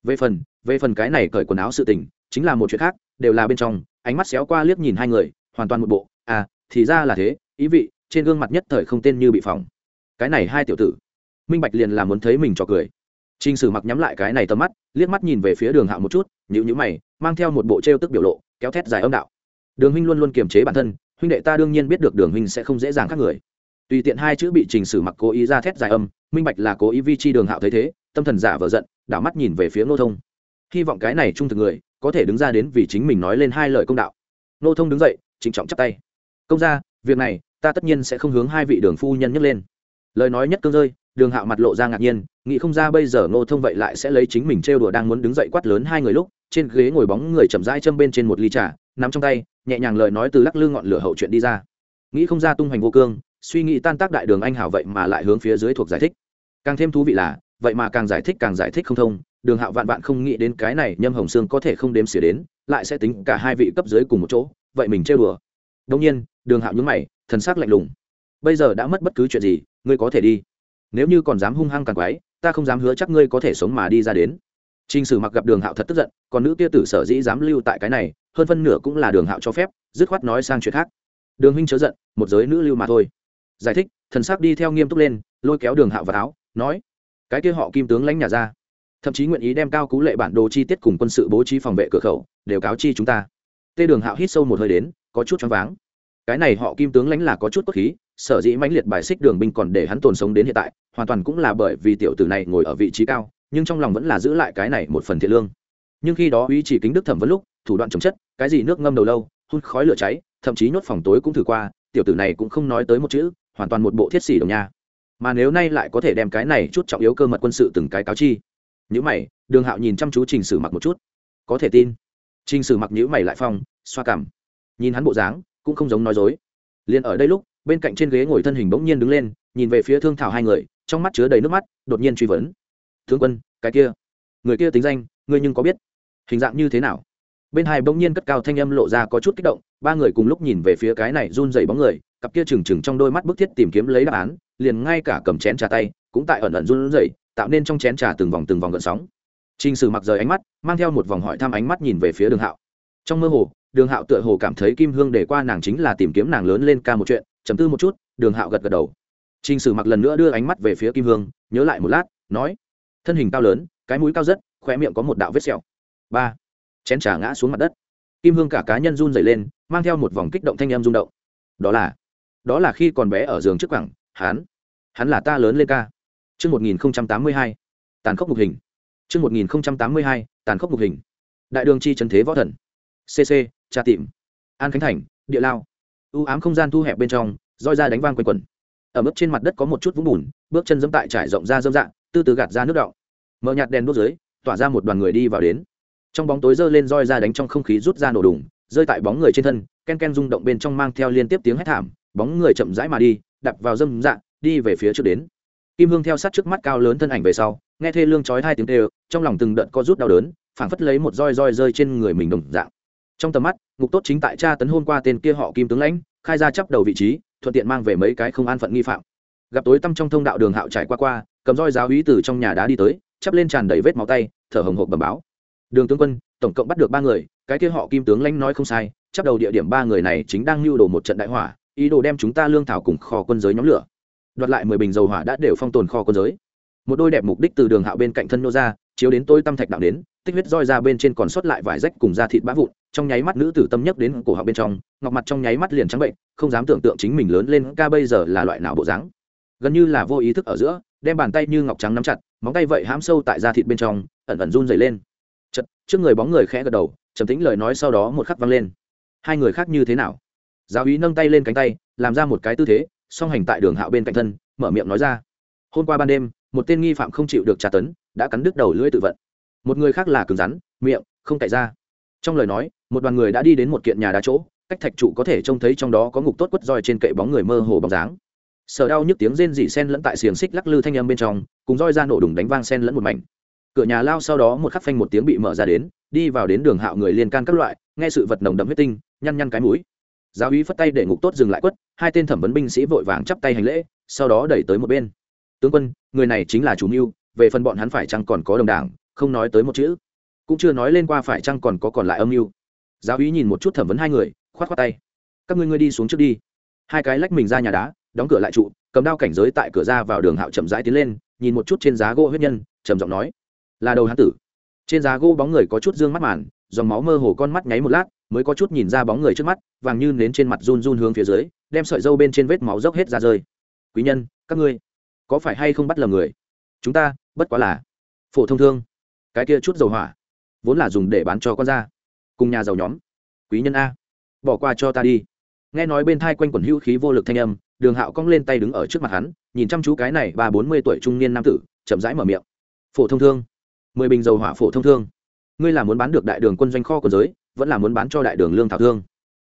A: Về phần về phần cái này cởi quần áo sự tình, chính là một chuyện khác, đều là bên trong, ánh mắt xéo qua liếc nhìn hai người, hoàn toàn một bộ. À thì ra là thế, ý vị trên gương mặt nhất thời không tên như bị phỏng. Cái này hai tiểu tử. Minh bạch liền là muốn thấy mình cho cười. T r ì n h sử mặc nhắm lại cái này tầm mắt, liếc mắt nhìn về phía đường hạo một chút nhữ nhữ mày, mang theo một bộ t r e o tức biểu lộ, kéo thét dài âm đạo. Đường huynh luôn luôn kiềm chế bản thân, huynh đệ ta đương nhiên biết được đường huynh sẽ không dễ dàng khác người. Tùy tiện hai chữ bị trình sử mặc cố ý ra thét dài âm, minh bạch là cố ý vi chi đường hạo thấy thế, tâm thần giả vờ giận, đảo mắt nhìn về phía ngô thông. Hy vọng cái này trung thực người, có thể đứng ra đến vì chính mình nói lên hai lời công đạo. Ngô thông đứng dậy, trịnh trọng chắp tay. Công ra việc này ta tất nhiên sẽ không hướng hai vị đường phu nhân nhấc lên. Lời nói nhất cương rơi, đường hạo mặt lộ ra ngạc nhiên, nghĩ không ra bây giờ ngô thông vậy lại sẽ lấy chính mình trêu đùa đang muốn đứng dậy quát lớn hai người lúc, trên ghế ngồi bóng người chậm rãi châm bên trên một ly trà, nắm trong tay, nhẹ nhàng lời nói từ lắc lư ngọn lửa hậu chuyện đi ra. Nghĩ không ra tung hoành vô cương, suy nghĩ tan tác đại đường anh hảo vậy mà lại hướng phía dưới thuộc giải thích. Càng thêm thú vị là, vậy mà càng giải thích càng giải thích không thông, đường hạo vạn vạn không nghĩ đến cái này nhâm hồng sương có thể không đếm xỉa đến, lại sẽ tính cả hai vị cấp dưới cùng một chỗ, vậy mình trêu đùa đông nhiên, đường hạo nhúng mày, thần sắc lạnh lùng. Bây giờ đã mất bất cứ chuyện gì, ngươi có thể đi. Nếu như còn dám hung hăng càng quái, ta không dám hứa chắc ngươi có thể sống mà đi ra đến. T r ì n h sử mặc gặp đường hạo thật tức giận, còn nữ kia tử sở dĩ dám lưu tại cái này, hơn phân nửa cũng là đường hạo cho phép, dứt khoát nói sang chuyện khác. Đường huynh chớ giận, một giới nữ lưu mà thôi. Giải thích, thần sắc đi theo nghiêm túc lên, lôi kéo đường hạo vào áo, nói, cái kia họ kim tướng lãnh nhà ra, thậm chí nguyện ý đem cao cú lệ bản đồ chi tiết cùng quân sự bố trí phòng vệ cửa khẩu, đều cáo chi chúng ta. Tê đường hạo hít sâu một hơi đến có chút choáng váng. Cái này họ kim tướng lãnh là có chút cốt khí, sở dĩ mãnh liệt bài xích đường binh còn để hắn tồn sống đến hiện tại, hoàn toàn cũng là bởi vì tiểu tử này ngồi ở vị trí cao, nhưng trong lòng vẫn là giữ lại cái này một phần thiện lương. Nhưng khi đó uy chỉ kính đức thẩm vấn lúc, thủ đoạn chống chất, cái gì nước ngâm đầu lâu, hun khói lửa cháy, thậm chí nhốt phòng tối cũng thử qua, tiểu tử này cũng không nói tới một chữ, hoàn toàn một bộ thiết xỉ đồng nha. Mà nếu nay lại có thể đem cái này chút trọng yếu cơ mật quân sự từng cái cáo chi. Nhữ mày, đường hạo nhìn chăm chú trình sử mặc một chút. Có thể tin. Trình sử mặc nhữ mày lại phong, xoa cảm nhìn hắn bộ dáng, cũng không giống nói dối. Liền ở đây lúc, bên cạnh trên ghế ngồi thân hình bỗng nhiên đứng lên, nhìn về phía thương thảo hai người, trong mắt chứa đầy nước mắt, đột nhiên truy vấn. Thương quân, cái kia, người kia tính danh, ngươi nhưng có biết? Hình dạng như thế nào? Bên hai bỗng nhiên cất cao thanh âm lộ ra có chút kích động, ba người cùng lúc nhìn về phía cái này run dày bóng người, cặp kia trừng trừng trong đôi mắt bức thiết tìm kiếm lấy đáp án, liền ngay cả cầm chén trà tay, cũng tại ẩn ẩn run rẩy, tạo nên trong chén trà từng vòng từng vòng gợn sóng. T r ì n h sử mặc rời ánh mắt, mang theo một vòng hỏi thăm ánh mắt nhìn về phía đường hạo. Trong mơ hồ đường hạo tựa hồ cảm thấy kim hương để qua nàng chính là tìm kiếm nàng lớn lên ca một chuyện chấm tư một chút, đường hạo gật gật đầu. T r ì n h sử mặc lần nữa đưa ánh mắt về phía kim hương, nhớ lại một lát, nói, thân hình cao lớn, cái mũi cao rất khoe miệng có một đạo vết sẹo. Ba, chén trà ngã xuống mặt đất. Kim hương cả cá nhân run dày lên, mang theo một vòng kích động thanh em rung động. Đó là đó là khi còn bé ở giường trước quẳng hắn hắn là ta lớn lên ca. Chương một nghìn tám mươi hai, tàn khốc mục hình. Chương một nghìn tám mươi hai, tàn khốc mục hình. Đại đường chi trần thế võ thần. Cc tra tìm. An khánh thành, địa lao. U ám không gian thu hẹp bên trong, roi ra đánh vang quanh quần ở mức trên mặt đất có một chút vũng bùn, bước chân dẫm tại trải rộng ra dâm dạng từ từ gạt ra nước đọng. Mở nhạt đèn đốt dưới, tỏa ra một đoàn người đi vào đến. Trong bóng tối giơ lên roi ra đánh trong không khí rút ra nổ đùng, rơi tại bóng người trên thân, ken ken rung động bên trong mang theo liên tiếp tiếng hét thảm, bóng người chậm rãi mà đi đập vào dâm dạng, đi về phía trước đến. Kim hương theo sát trước mắt cao lớn thân ảnh về sau, nghe thê lương chói hai tiếng tê trong lòng từng đợt co rút đau đớn, phảng phất lấy một roi roi rơi trên người mình đồng dạng trong tầm mắt, ngục tốt chính tại cha tấn hôn qua tên kia họ kim tướng lãnh, khai ra chấp đầu vị trí, thuận tiện mang về mấy cái không an phận nghi phạm. Gặp tối tăm trong thông đạo đường hạo trải qua qua, cầm roi giáo hí từ trong nhà đá đi tới, chắp lên tràn đầy vết máu tay, thở hồng hộp bầm báo. Đường tướng quân, tổng cộng bắt được ba người, cái kia họ kim tướng lãnh nói không sai chấp đầu địa điểm ba người này chính đang lưu đồ một trận đại hỏa, ý đồ đem chúng ta lương thảo cùng kho quân giới nhóm lửa. Đoạt lại mười bình dầu hỏa đã đều phong tồn kho quân giới. Một đôi đẹp mục đích từ đường hạo bên cạnh thân nô ra, chiếu đến tôi tâm thạch đạo đến tích huyết roi ra bên trên còn sót lại vải rách cùng da thịt bã vụn, trong nháy mắt nữ tử tâm nhấc đến cổ họng bên trong, ngọc mặt trong nháy mắt liền trắng bệnh, không dám tưởng tượng chính mình lớn lên ca bây giờ là loại nào bộ dáng. Gần như là vô ý thức ở giữa, đem bàn tay như ngọc trắng nắm chặt, móng tay vậy hãm sâu tại da thịt bên trong, ẩn ẩn run dày lên. Chật trước người bóng người khẽ gật đầu, trầm tĩnh lời nói sau đó một khắc vang lên. Hai người khác như thế nào? Giáo úy nâng tay lên cánh tay, làm ra một cái tư thế, song hành tại đường hạo bên cạnh thân, mở miệng nói ra. Hôm qua ban đêm, một tên nghi phạm không chịu được tra tấn, đã cắn đứt đầu lưỡi tự vận một người khác là cứng rắn, miệng, không cậy ra. Trong lời nói, một đoàn người đã đi đến một kiện nhà đá chỗ, cách thạch trụ có thể trông thấy trong đó có ngục tốt quất roi trên kệ bóng người mơ hồ bóng dáng. Sở đau nhức tiếng rên rỉ sen lẫn tại xiềng xích lắc lư thanh âm bên trong, cùng roi ra nổ đùng đánh vang sen lẫn một mảnh. Cửa nhà lao sau đó một khắc phanh một tiếng bị mở ra đến, đi vào đến đường hạo người liên can các loại, nghe sự vật nồng đậm huyết tinh, nhăn nhăn cái mũi. Giáo úy phất tay để ngục tốt dừng lại quất, hai tên thẩm vấn binh sĩ vội vàng chắp tay hành lễ, sau đó đẩy tới một bên. Tướng quân, người này chính là chủ mưu, về phần bọn hắn phải chăng còn có đồng đảng không nói tới một chữ. Cũng chưa nói lên qua phải chăng còn có còn lại âm mưu. Giáo úy nhìn một chút thẩm vấn hai người, khoát khoát tay. Các ngươi ngươi đi xuống trước đi. Hai cái lách mình ra nhà đá, đóng cửa lại trụ, cầm đao cảnh giới tại cửa ra vào đường hạo chậm rãi tiến lên, nhìn một chút trên giá gỗ huyết nhân, trầm giọng nói, là đầu hán tử. Trên giá gỗ bóng người có chút dương mắt màn, dòng máu mơ hồ con mắt nháy một lát, mới có chút nhìn ra bóng người trước mắt, vàng như nến trên mặt run run hướng phía dưới, đem sợi dâu bên trên vết máu dốc hết ra rơi. Quý nhân, các ngươi có phải hay không bắt lầm người? Chúng ta, bất quá là phổ thông thương cái kia chút dầu hỏa, vốn là dùng để bán cho con ra cùng nhà giàu nhóm. Quý nhân a, bỏ qua cho ta đi. Nghe nói bên thai quanh quần hữu khí vô lực thanh âm, đường hạo cong lên tay đứng ở trước mặt hắn, nhìn chăm chú cái này ba bốn mươi tuổi trung niên nam tử, chậm rãi mở miệng. Phổ thông thương, mười bình dầu hỏa phổ thông thương. Ngươi là muốn bán được đại đường quân doanh kho của giới, vẫn là muốn bán cho đại đường lương thảo thương?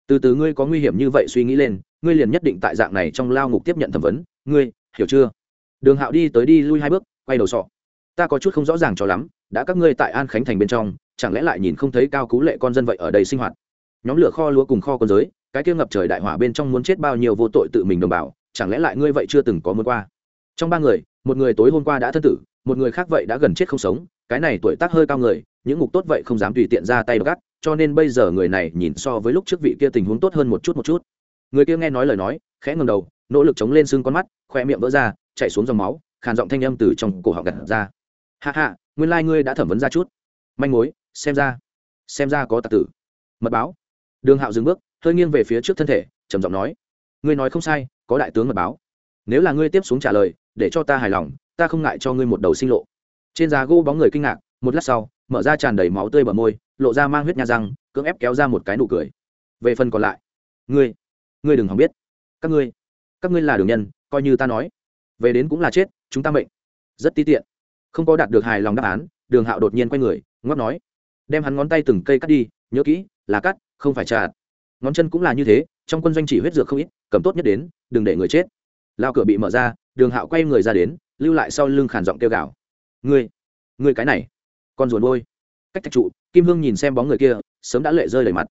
A: Từ từ ngươi có nguy hiểm như vậy suy nghĩ lên, ngươi liền nhất định tại dạng này trong lao ngục tiếp nhận thẩm vấn. Ngươi, hiểu chưa? Đường hạo đi tới đi lui hai bước, quay đầu sọ. Ta có chút không rõ ràng cho lắm đã các ngươi tại an khánh thành bên trong, chẳng lẽ lại nhìn không thấy cao cú lệ con dân vậy ở đây sinh hoạt? Nhóm lửa kho lúa cùng kho con giới, cái kia ngập trời đại hỏa bên trong muốn chết bao nhiêu vô tội tự mình đồng bào, chẳng lẽ lại ngươi vậy chưa từng có muốn qua? Trong ba người, một người tối hôm qua đã thân tử, một người khác vậy đã gần chết không sống, cái này tuổi tác hơi cao người, những ngục tốt vậy không dám tùy tiện ra tay gắt, cho nên bây giờ người này nhìn so với lúc trước vị kia tình huống tốt hơn một chút một chút. Người kia nghe nói lời nói, khẽ ngầm đầu, nỗ lực chống lên xương con mắt, khoe miệng vỡ ra chạy xuống dòng máu, khàn giọng thanh âm từ trong cổ họng gặt ra hạ hạ, nguyên lai、like、ngươi đã thẩm vấn ra chút. Manh mối, xem ra xem ra có tạc tử. Mật báo. Đường hạo dừng bước, hơi nghiêng về phía trước thân thể, trầm giọng nói. Ngươi nói không sai, có đại tướng mật báo. Nếu là ngươi tiếp xuống trả lời, để cho ta hài lòng, ta không ngại cho ngươi một đầu sinh lộ. Trên giá gỗ bóng người kinh ngạc, một lát sau, mở ra tràn đầy máu tươi bờ môi, lộ ra mang huyết nha răng, cưỡng ép kéo ra một cái nụ cười. Về phần còn lại, ngươi ngươi đừng hòng biết. Các ngươi các ngươi là đường nhân, coi như ta nói. Về đến cũng là chết, chúng ta mệnh. Rất tí tiện không có đạt được hài lòng đáp án, đường hạo đột nhiên quay người ngót nói, đem hắn ngón tay từng cây cắt đi, nhớ kỹ, là cắt, không phải trả ngón chân cũng là như thế, trong quân doanh chỉ huyết dược không ít, cầm tốt nhất đến, đừng để người chết. Lao cửa bị mở ra, đường hạo quay người ra đến, lưu lại sau lưng khản giọng kêu gào, ngươi ngươi cái này, con ruồn bôi cách thạch trụ, kim hương nhìn xem bóng người kia, sớm đã lệ rơi đầy mặt.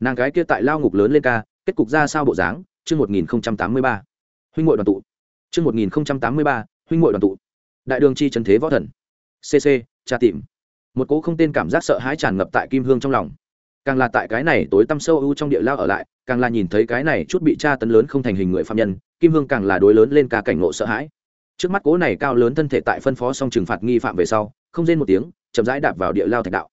A: Nàng gái kia tại lao ngục lớn lên ca, kết cục ra sao bộ dáng, chương một nghìn tám mươi ba. Huynh ngội đoàn tụ. Chương một nghìn tám mươi ba, huynh ngội đoàn tụ đại đường chi trần thế võ thần. Cc tra tìm. Một cố không tên cảm giác sợ hãi tràn ngập tại kim hương trong lòng. Càng là tại cái này tối tăm sâu ưu trong địa lao ở lại, càng là nhìn thấy cái này chút bị tra tấn lớn không thành hình người phạm nhân, kim hương càng là đối lớn lên ca cảnh ngộ sợ hãi. Trước mắt cố này cao lớn thân thể tại phân phó xong trừng phạt nghi phạm về sau, không rên một tiếng, chậm rãi đạp vào địa lao thạch đạo.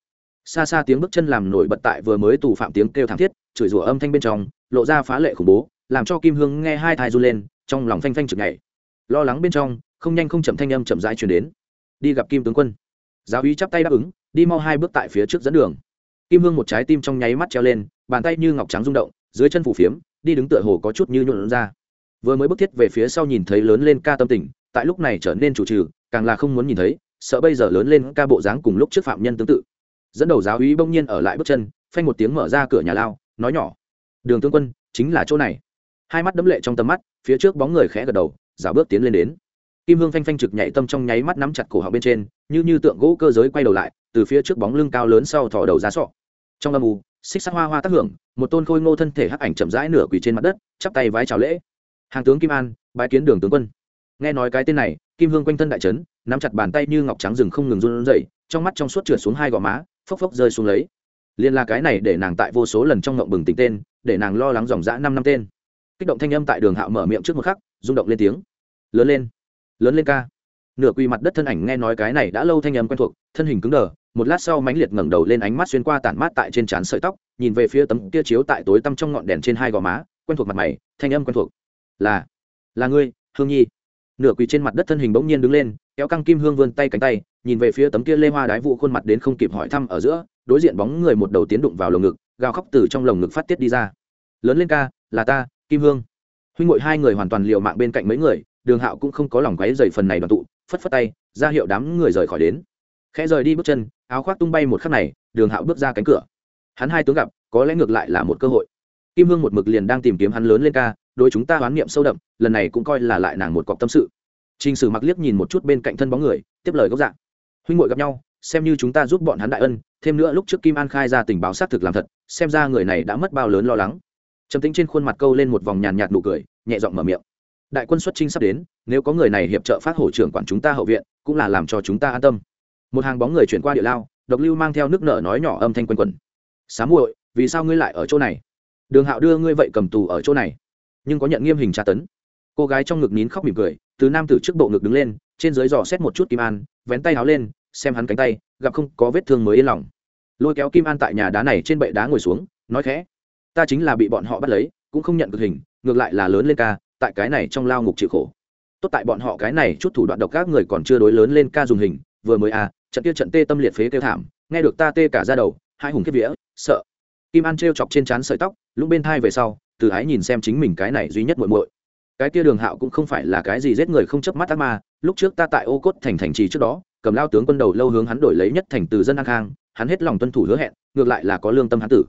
A: Xa xa tiếng bước chân làm nổi bật tại vừa mới tù phạm tiếng kêu thảm thiết, chửi rủa âm thanh bên trong, lộ ra phá lệ khủng bố, làm cho kim hương nghe hai thai run lên, trong lòng phanh phanh chực nhảy. Lo lắng bên trong không nhanh không chậm thanh âm chậm rãi chuyển đến. Đi gặp kim tướng quân. Giáo úy chắp tay đáp ứng, đi mau hai bước tại phía trước dẫn đường. Kim hương một trái tim trong nháy mắt treo lên, bàn tay như ngọc trắng rung động, dưới chân phủ phiếm, đi đứng tựa hồ có chút như nhuộn ra. Vừa mới bước thiết về phía sau nhìn thấy lớn lên ca tâm tình, tại lúc này trở nên chủ trừ, càng là không muốn nhìn thấy, sợ bây giờ lớn lên ca bộ dáng cùng lúc trước phạm nhân tương tự. Dẫn đầu giáo úy bỗng nhiên ở lại bước chân, phanh một tiếng mở ra cửa nhà lao, nói nhỏ, đường tướng quân, chính là chỗ này. Hai mắt đấm lệ trong tầm mắt, phía trước bóng người khẽ gật đầu giả bước tiến lên đến kim hương phanh phanh trực nhảy tâm trong nháy mắt nắm chặt cổ họng bên trên, như như tượng gỗ cơ giới quay đầu lại, từ phía trước bóng lưng cao lớn sau thò đầu ra sọ. Trong âm u, xích sắc hoa hoa tác hưởng, một tôn khôi ngô thân thể hắc ảnh chậm rãi nửa quỳ trên mặt đất, chắp tay vái chào lễ. Hàng tướng kim an, bái kiến đường tướng quân. Nghe nói cái tên này, kim hương quanh thân đại trấn nắm chặt bàn tay như ngọc trắng rừng không ngừng run rẩy, trong mắt trong suốt trượt xuống hai gò má, phốc phốc rơi xuống lấy. Liên là cái này để nàng tại vô số lần trong ngộng bừng tỉnh tên, để nàng lo lắng dòng dã năm năm tên. Kích động thanh âm tại đường hạo mở miệng trước một khắc, rung động lên tiếng. Lớn lên lớn lên ca. Nửa quỳ mặt đất thân ảnh nghe nói cái này đã lâu thanh âm quen thuộc, thân hình cứng đờ, một lát sau mãnh liệt ngẩng đầu lên ánh mắt xuyên qua tản mát tại trên trán sợi tóc, nhìn về phía tấm kia chiếu tại tối tăm trong ngọn đèn trên hai gò má, quen thuộc mặt mày, thanh âm quen thuộc. Là là ngươi, hương nhi. Nửa quỳ trên mặt đất thân hình bỗng nhiên đứng lên, kéo căng kim hương vươn tay cánh tay, nhìn về phía tấm kia lê hoa đái vụ khuôn mặt đến không kịp hỏi thăm ở giữa, đối diện bóng người một đầu tiến đụng vào lồng ngực, gào khóc từ trong lồng ngực phát tiết đi ra. Lớn lên ca, là ta, kim hương. Huynh ngội hai người hoàn toàn liệu mạng bên cạnh mấy người đường hạo cũng không có lòng quáy dày phần này đoàn tụ, phất phất tay, ra hiệu đám người rời khỏi đến. Khẽ rời đi bước chân, áo khoác tung bay một khắc này, đường hạo bước ra cánh cửa. Hắn hai tướng gặp, có lẽ ngược lại là một cơ hội. Kim hương một mực liền đang tìm kiếm hắn lớn lên ca đôi chúng ta hoán niệm sâu đậm, lần này cũng coi là lại nàng một cọc tâm sự. T r ì n h sử mặc liếc nhìn một chút bên cạnh thân bóng người, tiếp lời gốc dạng huynh ngội gặp nhau, xem như chúng ta giúp bọn hắn đại ân, thêm nữa lúc trước kim an khai ra tình báo xác thực làm thật, xem ra người này đã mất bao lớn lo lắng. Trầm tính trên khuôn mặt câu lên một vòng nhàn nhạt nụ cười, nhẹ giọng mở miệng đại quân xuất trinh sắp đến, nếu có người này hiệp trợ phát hổ trưởng quản chúng ta hậu viện, cũng là làm cho chúng ta an tâm. Một hàng bóng người chuyển qua địa lao, độc lưu mang theo nước nở nói nhỏ âm thanh quanh quẩn. Sám muội, vì sao ngươi lại ở chỗ này? Đường hạo đưa ngươi vậy cầm tù ở chỗ này. Nhưng có nhận nghiêm hình tra tấn. Cô gái trong ngực nín khóc mỉm cười, từ nam tử trước bộ ngực đứng lên, trên dưới dò xét một chút kim an, vén tay áo lên, xem hắn cánh tay, gặp không có vết thương mới yên lòng. Lôi kéo kim an tại nhà đá này trên bệ đá ngồi xuống, nói khẽ, ta chính là bị bọn họ bắt lấy, cũng không nhận cực hình, ngược lại là lớn lên ca tại cái này trong lao ngục chịu khổ. Tốt tại bọn họ cái này chút thủ đoạn độc các người còn chưa đối lớn lên ca dùng hình, vừa mới à trận kia trận tê tâm liệt phế kêu thảm, nghe được ta tê cả ra đầu, hai hùng kiếp vía, sợ. Kim an t chọc trên trán sợi tóc lúc bên thai về sau, từ ái nhìn xem chính mình cái này duy nhất muội muội. Cái kia đường hạo cũng không phải là cái gì giết người không chớp mắt ác ma, lúc trước ta tại ô cốt thành thành trì trước đó, cầm lao tướng quân đầu lâu hướng hắn đổi lấy nhất thành từ dân an khang, hắn hết lòng tuân thủ hứa hẹn, ngược lại là có lương tâm hắn tử.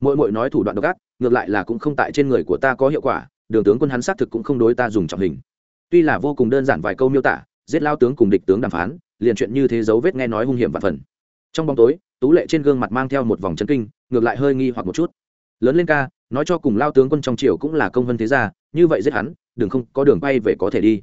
A: Mỗi mỗi nói thủ đoạn độc ác, ngược lại là cũng không tại trên người của ta có hiệu quả đường tướng quân hắn xác thực cũng không đối ta dùng trọng hình. Tuy là vô cùng đơn giản vài câu miêu tả, giết lao tướng cùng địch tướng đàm phán, liền chuyện như thế dấu vết nghe nói hung hiểm và phần. Trong bóng tối, tú lệ trên gương mặt mang theo một vòng chân kinh, ngược lại hơi nghi hoặc một chút. Lớn lên ca, nói cho cùng lao tướng quân trong triều cũng là công vân thế gia, như vậy giết hắn, đừng không có đường bay về có thể đi.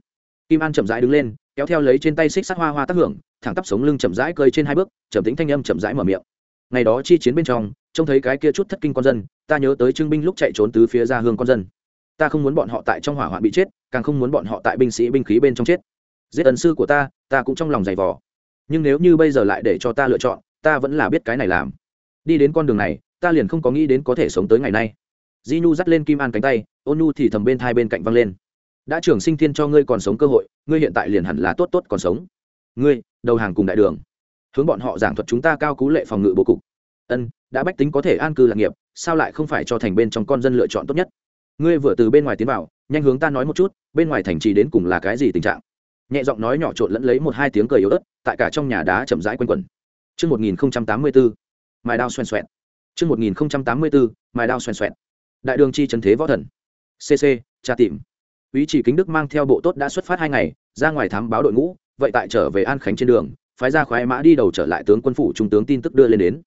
A: Kim an chậm rãi đứng lên, kéo theo lấy trên tay xích sắt hoa hoa tác hưởng, thẳng tắp sống lưng chậm rãi cơi trên hai bước chậm tính thanh âm chậm rãi mở miệng. Ngày đó chi chiến bên trong, trông thấy cái kia chút thất kinh con dân, ta nhớ tới trưng binh lúc chạy trốn từ phía ra hương con dân ta không muốn bọn họ tại trong hỏa hoạn bị chết, càng không muốn bọn họ tại binh sĩ binh khí bên trong chết. Giết ân sư của ta ta cũng trong lòng giày vò. Nhưng nếu như bây giờ lại để cho ta lựa chọn, ta vẫn là biết cái này làm. Đi đến con đường này, ta liền không có nghĩ đến có thể sống tới ngày nay. Di nhu dắt lên kim an cánh tay ôn nhu thì thầm bên thai bên cạnh văng lên. Đã trưởng sinh thiên cho ngươi còn sống cơ hội, ngươi hiện tại liền hẳn là tốt tốt còn sống. Ngươi, đầu hàng cùng đại đường. Hướng bọn họ giảng thuật chúng ta cao cú lệ phòng ngự bố cục. Ân, đã bách tính có thể an cư lạc nghiệp, sao lại không phải cho thành bên trong con dân lựa chọn tốt nhất? Ngươi vừa từ bên ngoài tiến vào nhanh hướng ta nói một chút bên ngoài thành trì đến cùng là cái gì tình trạng nhẹ giọng nói nhỏ trộn lẫn lấy một hai tiếng cười yếu ớt tại cả trong nhà đá chậm rãi quanh quẩn Trước 1084, mài đao xoèn xoẹt. Trước 1084, mài đao xoèn xoẹt. Đại đường chi trần thế võ thần. CC, tra tìm. Ý chỉ kính đức mang theo bộ tốt đã xuất phát hai ngày, ra ngoài thám báo đội ngũ, vậy tại trở về An Khánh trên đường, phái ra khoái mã đi đầu trở lại tướng quân phủ trung tướng tin tức đưa lên đến.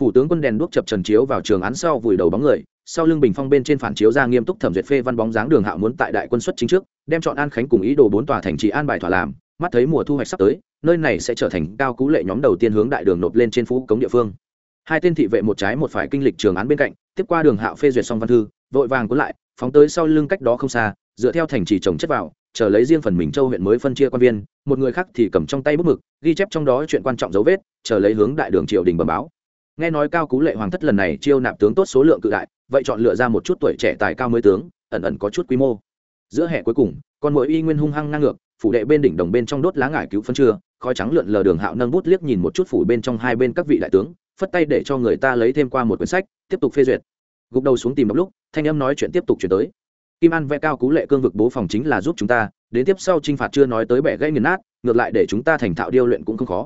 A: Phủ tướng quân đèn đuốc chập trần chiếu vào trường án sau vùi đầu bóng người, sau lưng bình phong bên trên phản chiếu ra nghiêm túc thẩm duyệt phê văn bóng dáng đường hạo muốn tại đại quân xuất chính trước, đem chọn An Khánh cùng ý đồ bốn tòa thành trì an bài thỏa làm, mắt thấy mùa thu hoạch sắp tới, nơi này sẽ trở thành cao cú lệ nhóm đầu tiên hướng đại đường nộp lên trên phú cống địa phương. Hai tên thị vệ một trái một phải kinh lịch trường án bên cạnh tiếp qua đường hạo phê duyệt xong văn thư vội vàng cuốn lại phóng tới sau lưng cách đó không xa dựa theo thành trì trồng chất vào chờ lấy riêng phần mình châu huyện mới phân chia quan viên một người khác thì cầm trong tay bút mực ghi chép trong đó chuyện quan trọng dấu vết chờ lấy hướng đại đường triều đình bẩm báo. Nghe nói cao cú lệ hoàng thất lần này chiêu nạp tướng tốt số lượng cự đại vậy chọn lựa ra một chút tuổi trẻ tài cao mới tướng, ẩn ẩn có chút quy mô. Giữa hệ cuối cùng, con mỗi y nguyên hung hăng ngang ngược, phủ đệ bên đỉnh đồng bên trong đốt lá ngải cứu phân chưa khói trắng lượn lờ đường hạo nâng bút liếc nhìn một chút phủ bên trong hai bên các vị đại tướng, phất tay để cho người ta lấy thêm qua một quyển sách, tiếp tục phê duyệt. Gục đầu xuống tìm một lúc, thanh âm nói chuyện tiếp tục chuyển tới. Kim an vẽ cao cú lệ cương vực bố phòng chính là giúp chúng ta, đến tiếp sau t r i n h phạt chưa nói tới bẻ gãy nghiền nát, ngược lại để chúng ta thành thạo điêu luyện cũng không khó.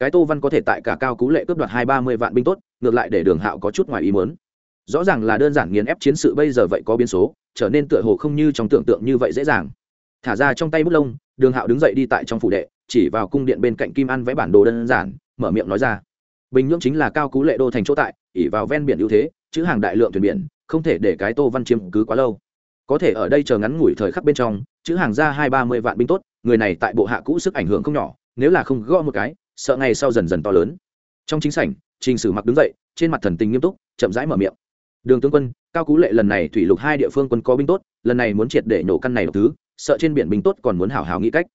A: Cái tô văn có thể tại cả cao cú lệ cướp đoạt hai ba mươi vạn binh tốt, ngược lại để đường hạo có chút ngoài ý mớn rõ ràng là đơn giản nghiền ép chiến sự bây giờ vậy có biến số, trở nên tựa hồ không như trong tưởng tượng như vậy dễ dàng. Thả ra trong tay bút lông, đường hạo đứng dậy đi tại trong phủ đệ, chỉ vào cung điện bên cạnh kim an vẽ bản đồ đơn giản, mở miệng nói ra. Bình nhưỡng chính là cao cú lệ đô thành chỗ tại ỉ vào ven biển ưu thế, chữ hàng đại lượng thuyền biển, không thể để cái tô văn chiếm cứ quá lâu. Có thể ở đây chờ ngắn ngủi thời khắc bên trong, chữ hàng ra hai ba mươi vạn binh tốt, người này tại bộ hạ cũ sức ảnh hưởng không nhỏ, nếu là không gõ một cái, sợ ngày sau dần dần to lớn. Trong chính sảnh, trình sử mặc đứng dậy, trên mặt thần tình nghiêm túc, chậm rãi mở miệng đường tướng quân, cao cú lệ lần này thủy lục hai địa phương quân có binh tốt, lần này muốn triệt để nổ căn này độc thứ, sợ trên biển binh tốt còn muốn hảo hảo nghĩ cách.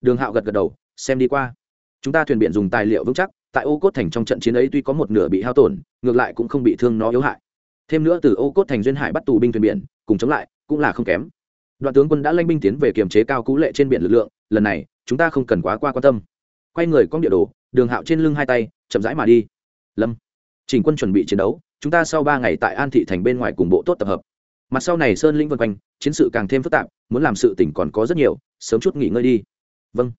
A: Đường hạo gật gật đầu, xem đi qua. Chúng ta thuyền biển dùng tài liệu vững chắc, tại ô cốt thành trong trận chiến ấy tuy có một nửa bị hao tổn, ngược lại cũng không bị thương nó yếu hại. Thêm nữa từ ô cốt thành duyên hải bắt tù binh thuyền biển, cùng chống lại, cũng là không kém. Đoạn tướng quân đã lanh binh tiến về kiềm chế cao cú lệ trên biển lực lượng, lần này, chúng ta không cần quá qua quan tâm. Quay người con địa đồ, đường hạo trên lưng hai tay, chậm rãi mà đi. Lâm. Chỉnh quân chuẩn bị chiến đấu chúng ta sau ba ngày tại an thị thành bên ngoài cùng bộ tốt tập hợp. Mặt sau này sơn lĩnh vân quanh, chiến sự càng thêm phức tạp, muốn làm sự tỉnh còn có rất nhiều, sớm chút nghỉ ngơi đi. Vâng.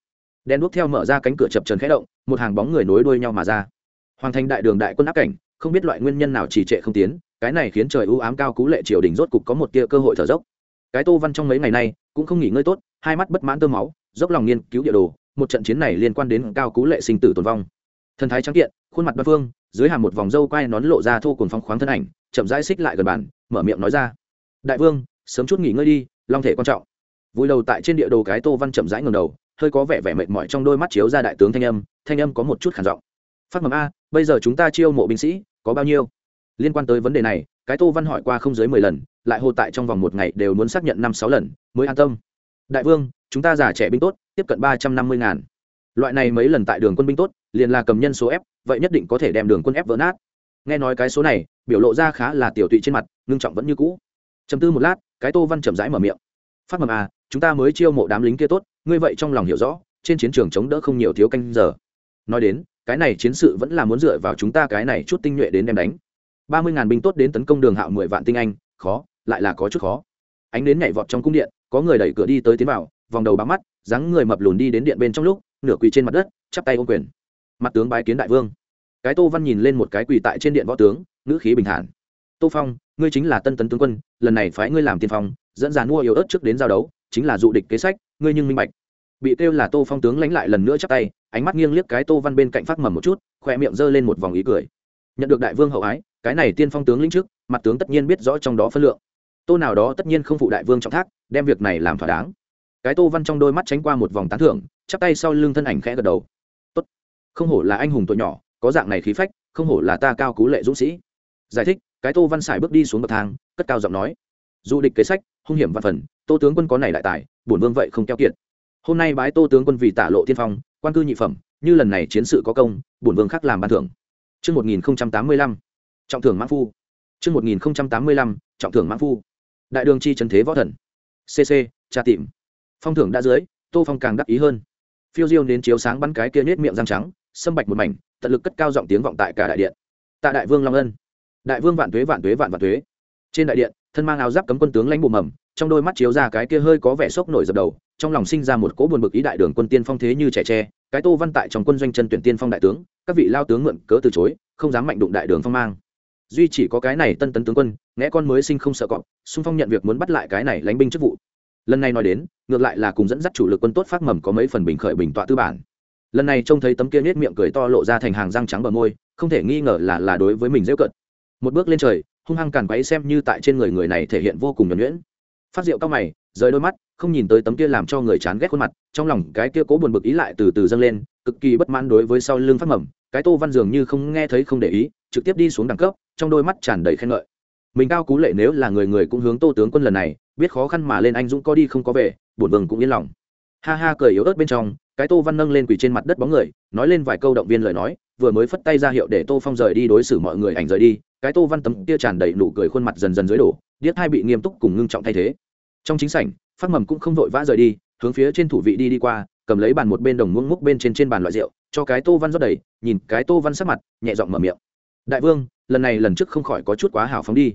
A: Đen đuốc theo mở ra cánh cửa chập trần khẽ động, một hàng bóng người nối đuôi nhau mà ra. Hoàng thành đại đường đại quân áp cảnh, không biết loại nguyên nhân nào trì trệ không tiến, cái này khiến trời ưu ám cao cú lệ triều đình rốt cục có một tia cơ hội thở dốc. Cái tô văn trong mấy ngày nay, cũng không nghỉ ngơi tốt, hai mắt bất mãn tơ máu, dốc lòng nghiên cứu địa đồ, một trận chiến này liên quan đến cao cú lệ sinh tử tồn vong. Thần thái trắng kiện, khuôn mặt đoan phương dưới hàm một vòng râu quai nón lộ ra thô cồn phong khoáng thân ảnh, chậm rãi xích lại gần bàn, mở miệng nói ra. Đại vương, sớm chút nghỉ ngơi đi, long thể quan trọng. Vui đầu tại trên địa đồ cái tô văn chậm rãi ngầm đầu, hơi có vẻ vẻ mệt mỏi trong đôi mắt chiếu ra đại tướng thanh âm thanh âm có một chút khản giọng. Phát mầm a, bây giờ chúng ta chiêu mộ binh sĩ, có bao nhiêu? Liên quan tới vấn đề này, cái tô văn hỏi qua không dưới mười lần, lại hồ tại trong vòng một ngày đều muốn xác nhận năm sáu lần, mới an tâm. Đại vương, chúng ta già trẻ binh tốt, tiếp cận ba trăm năm mươi ngàn loại này mấy lần tại đường quân binh tốt, liền là cầm nhân số ép, vậy nhất định có thể đem đường quân ép vỡ nát. Nghe nói cái số này, biểu lộ ra khá là tiểu tụy trên mặt, ngưng trọng vẫn như cũ. Chầm tư một lát, cái tô văn chậm rãi mở miệng. Phát mầm à chúng ta mới chiêu mộ đám lính kia tốt, ngươi vậy trong lòng hiểu rõ, trên chiến trường chống đỡ không nhiều thiếu canh giờ. Nói đến, cái này chiến sự vẫn là muốn dựa vào chúng ta cái này chút tinh nhuệ đến đem đánh. Ba mươi ngàn binh tốt đến tấn công đường hạo mười vạn tinh anh, khó, lại là có chút khó. Ánh đến nhảy vọt trong cung điện, có người đẩy cửa đi tới tiến vào, vòng đầu bám mắt, dáng người mập lùn đi đến điện bên trong lúc nửa quỳ trên mặt đất, chắp tay ôm quyền. Mặt tướng bái kiến đại vương. Cái tô văn nhìn lên một cái quỳ tại trên điện võ tướng, ngữ khí bình thản. Tô phong, ngươi chính là tân tấn tướng quân, lần này phái ngươi làm tiên phong, dẫn dàn mua yếu ớt trước đến giao đấu, chính là dụ địch kế sách, ngươi nhưng minh bạch. Bị kêu là tô phong tướng lánh lại lần nữa chắp tay, ánh mắt nghiêng liếc cái tô văn bên cạnh phát mầm một chút, khoe miệng giơ lên một vòng ý cười. Nhận được đại vương hậu ái, cái này tiên phong tướng lĩnh trước, mặt tướng tất nhiên biết rõ trong đó phân lượng. Tô nào đó tất nhiên không phụ đại vương trọng thác, đem việc này làm thỏa đáng. Cái tô văn trong đôi mắt tránh qua một vòng tán thưởng chắp tay sau lưng thân ảnh khẽ gật đầu tốt không hổ là anh hùng tuổi nhỏ có dạng này khí phách không hổ là ta cao cú lệ dũng sĩ giải thích cái tô văn sải bước đi xuống bậc thang cất cao giọng nói du địch kế sách hung hiểm văn phần tô tướng quân có này đại tài bổn vương vậy không keo kiệt hôm nay bái tô tướng quân vì tả lộ tiên phong quan cư nhị phẩm như lần này chiến sự có công bổn vương khác làm ban thưởng Trước 1085, trọng thưởng mã phu. Trước 1085, trọng thưởng mã phu. Đại đường chi trần thế võ thần. CC, tra tìm. Phong thưởng đã dưới, Tô Phong càng đắc ý hơn. Phiêu diêu đến chiếu sáng bắn cái kia nết miệng răng trắng, sâm bạch một mảnh, tận lực cất cao giọng tiếng vọng tại cả đại điện. Tạ đại vương Long Ân. Đại vương vạn tuế vạn tuế vạn vạn tuế. Trên đại điện, thân mang áo giáp cấm quân tướng lãnh bộ mầm, trong đôi mắt chiếu ra cái kia hơi có vẻ sốc nổi dập đầu trong lòng sinh ra một cỗ buồn bực ý đại đường quân tiên phong thế như trẻ tre cái tô văn tại trong quân doanh chân tuyển tiên phong đại tướng các vị lao tướng mượn cớ từ chối không dám mạnh đụng đại đường phong mang duy chỉ có cái này tân tấn tướng quân nghe con mới sinh không sợ cọp xung phong nhận việc muốn bắt lại cái này lánh binh chức vụ lần này nói đến, ngược lại là cùng dẫn dắt chủ lực quân tốt phát mầm có mấy phần bình khởi bình tọa tư bản. Lần này trông thấy tấm kia nết miệng cười to lộ ra thành hàng răng trắng bờ môi, không thể nghi ngờ là là đối với mình dễ cận một bước lên trời, hung hăng càn quấy xem như tại trên người người này thể hiện vô cùng nhuẩn nhuyễn. Phát rượu cao mày, rời đôi mắt, không nhìn tới tấm kia làm cho người chán ghét khuôn mặt, trong lòng cái kia cố buồn bực ý lại từ từ dâng lên, cực kỳ bất mãn đối với sau lưng phát mầm, cái tô văn dường như không nghe thấy không để ý, trực tiếp đi xuống đẳng cấp, trong đôi mắt tràn đầy khen ngợi. Mình cao cú lệ nếu là người người cũng hướng tô tướng quân lần này biết khó khăn mà lên anh dũng có đi không có về, bổn vương cũng yên lòng. Ha ha cười yếu ớt bên trong, cái tô văn nâng lên quỳ trên mặt đất bóng người, nói lên vài câu động viên lời nói, vừa mới phất tay ra hiệu để tô phong rời đi đối xử mọi người ảnh rời đi, cái tô văn tấm kia tràn đầy nụ cười khuôn mặt dần dần dưới đổ, điếc hai bị nghiêm túc cùng ngưng trọng thay thế. Trong chính sảnh, phát mầm cũng không vội vã rời đi, hướng phía trên thủ vị đi đi qua, cầm lấy bàn một bên đồng muỗng múc bên trên trên bàn loại rượu, cho cái tô văn rót đầy, nhìn cái tô văn sắc mặt, nhẹ giọng mở miệng. Đại vương, lần này lần trước không khỏi có chút quá hào phóng đi.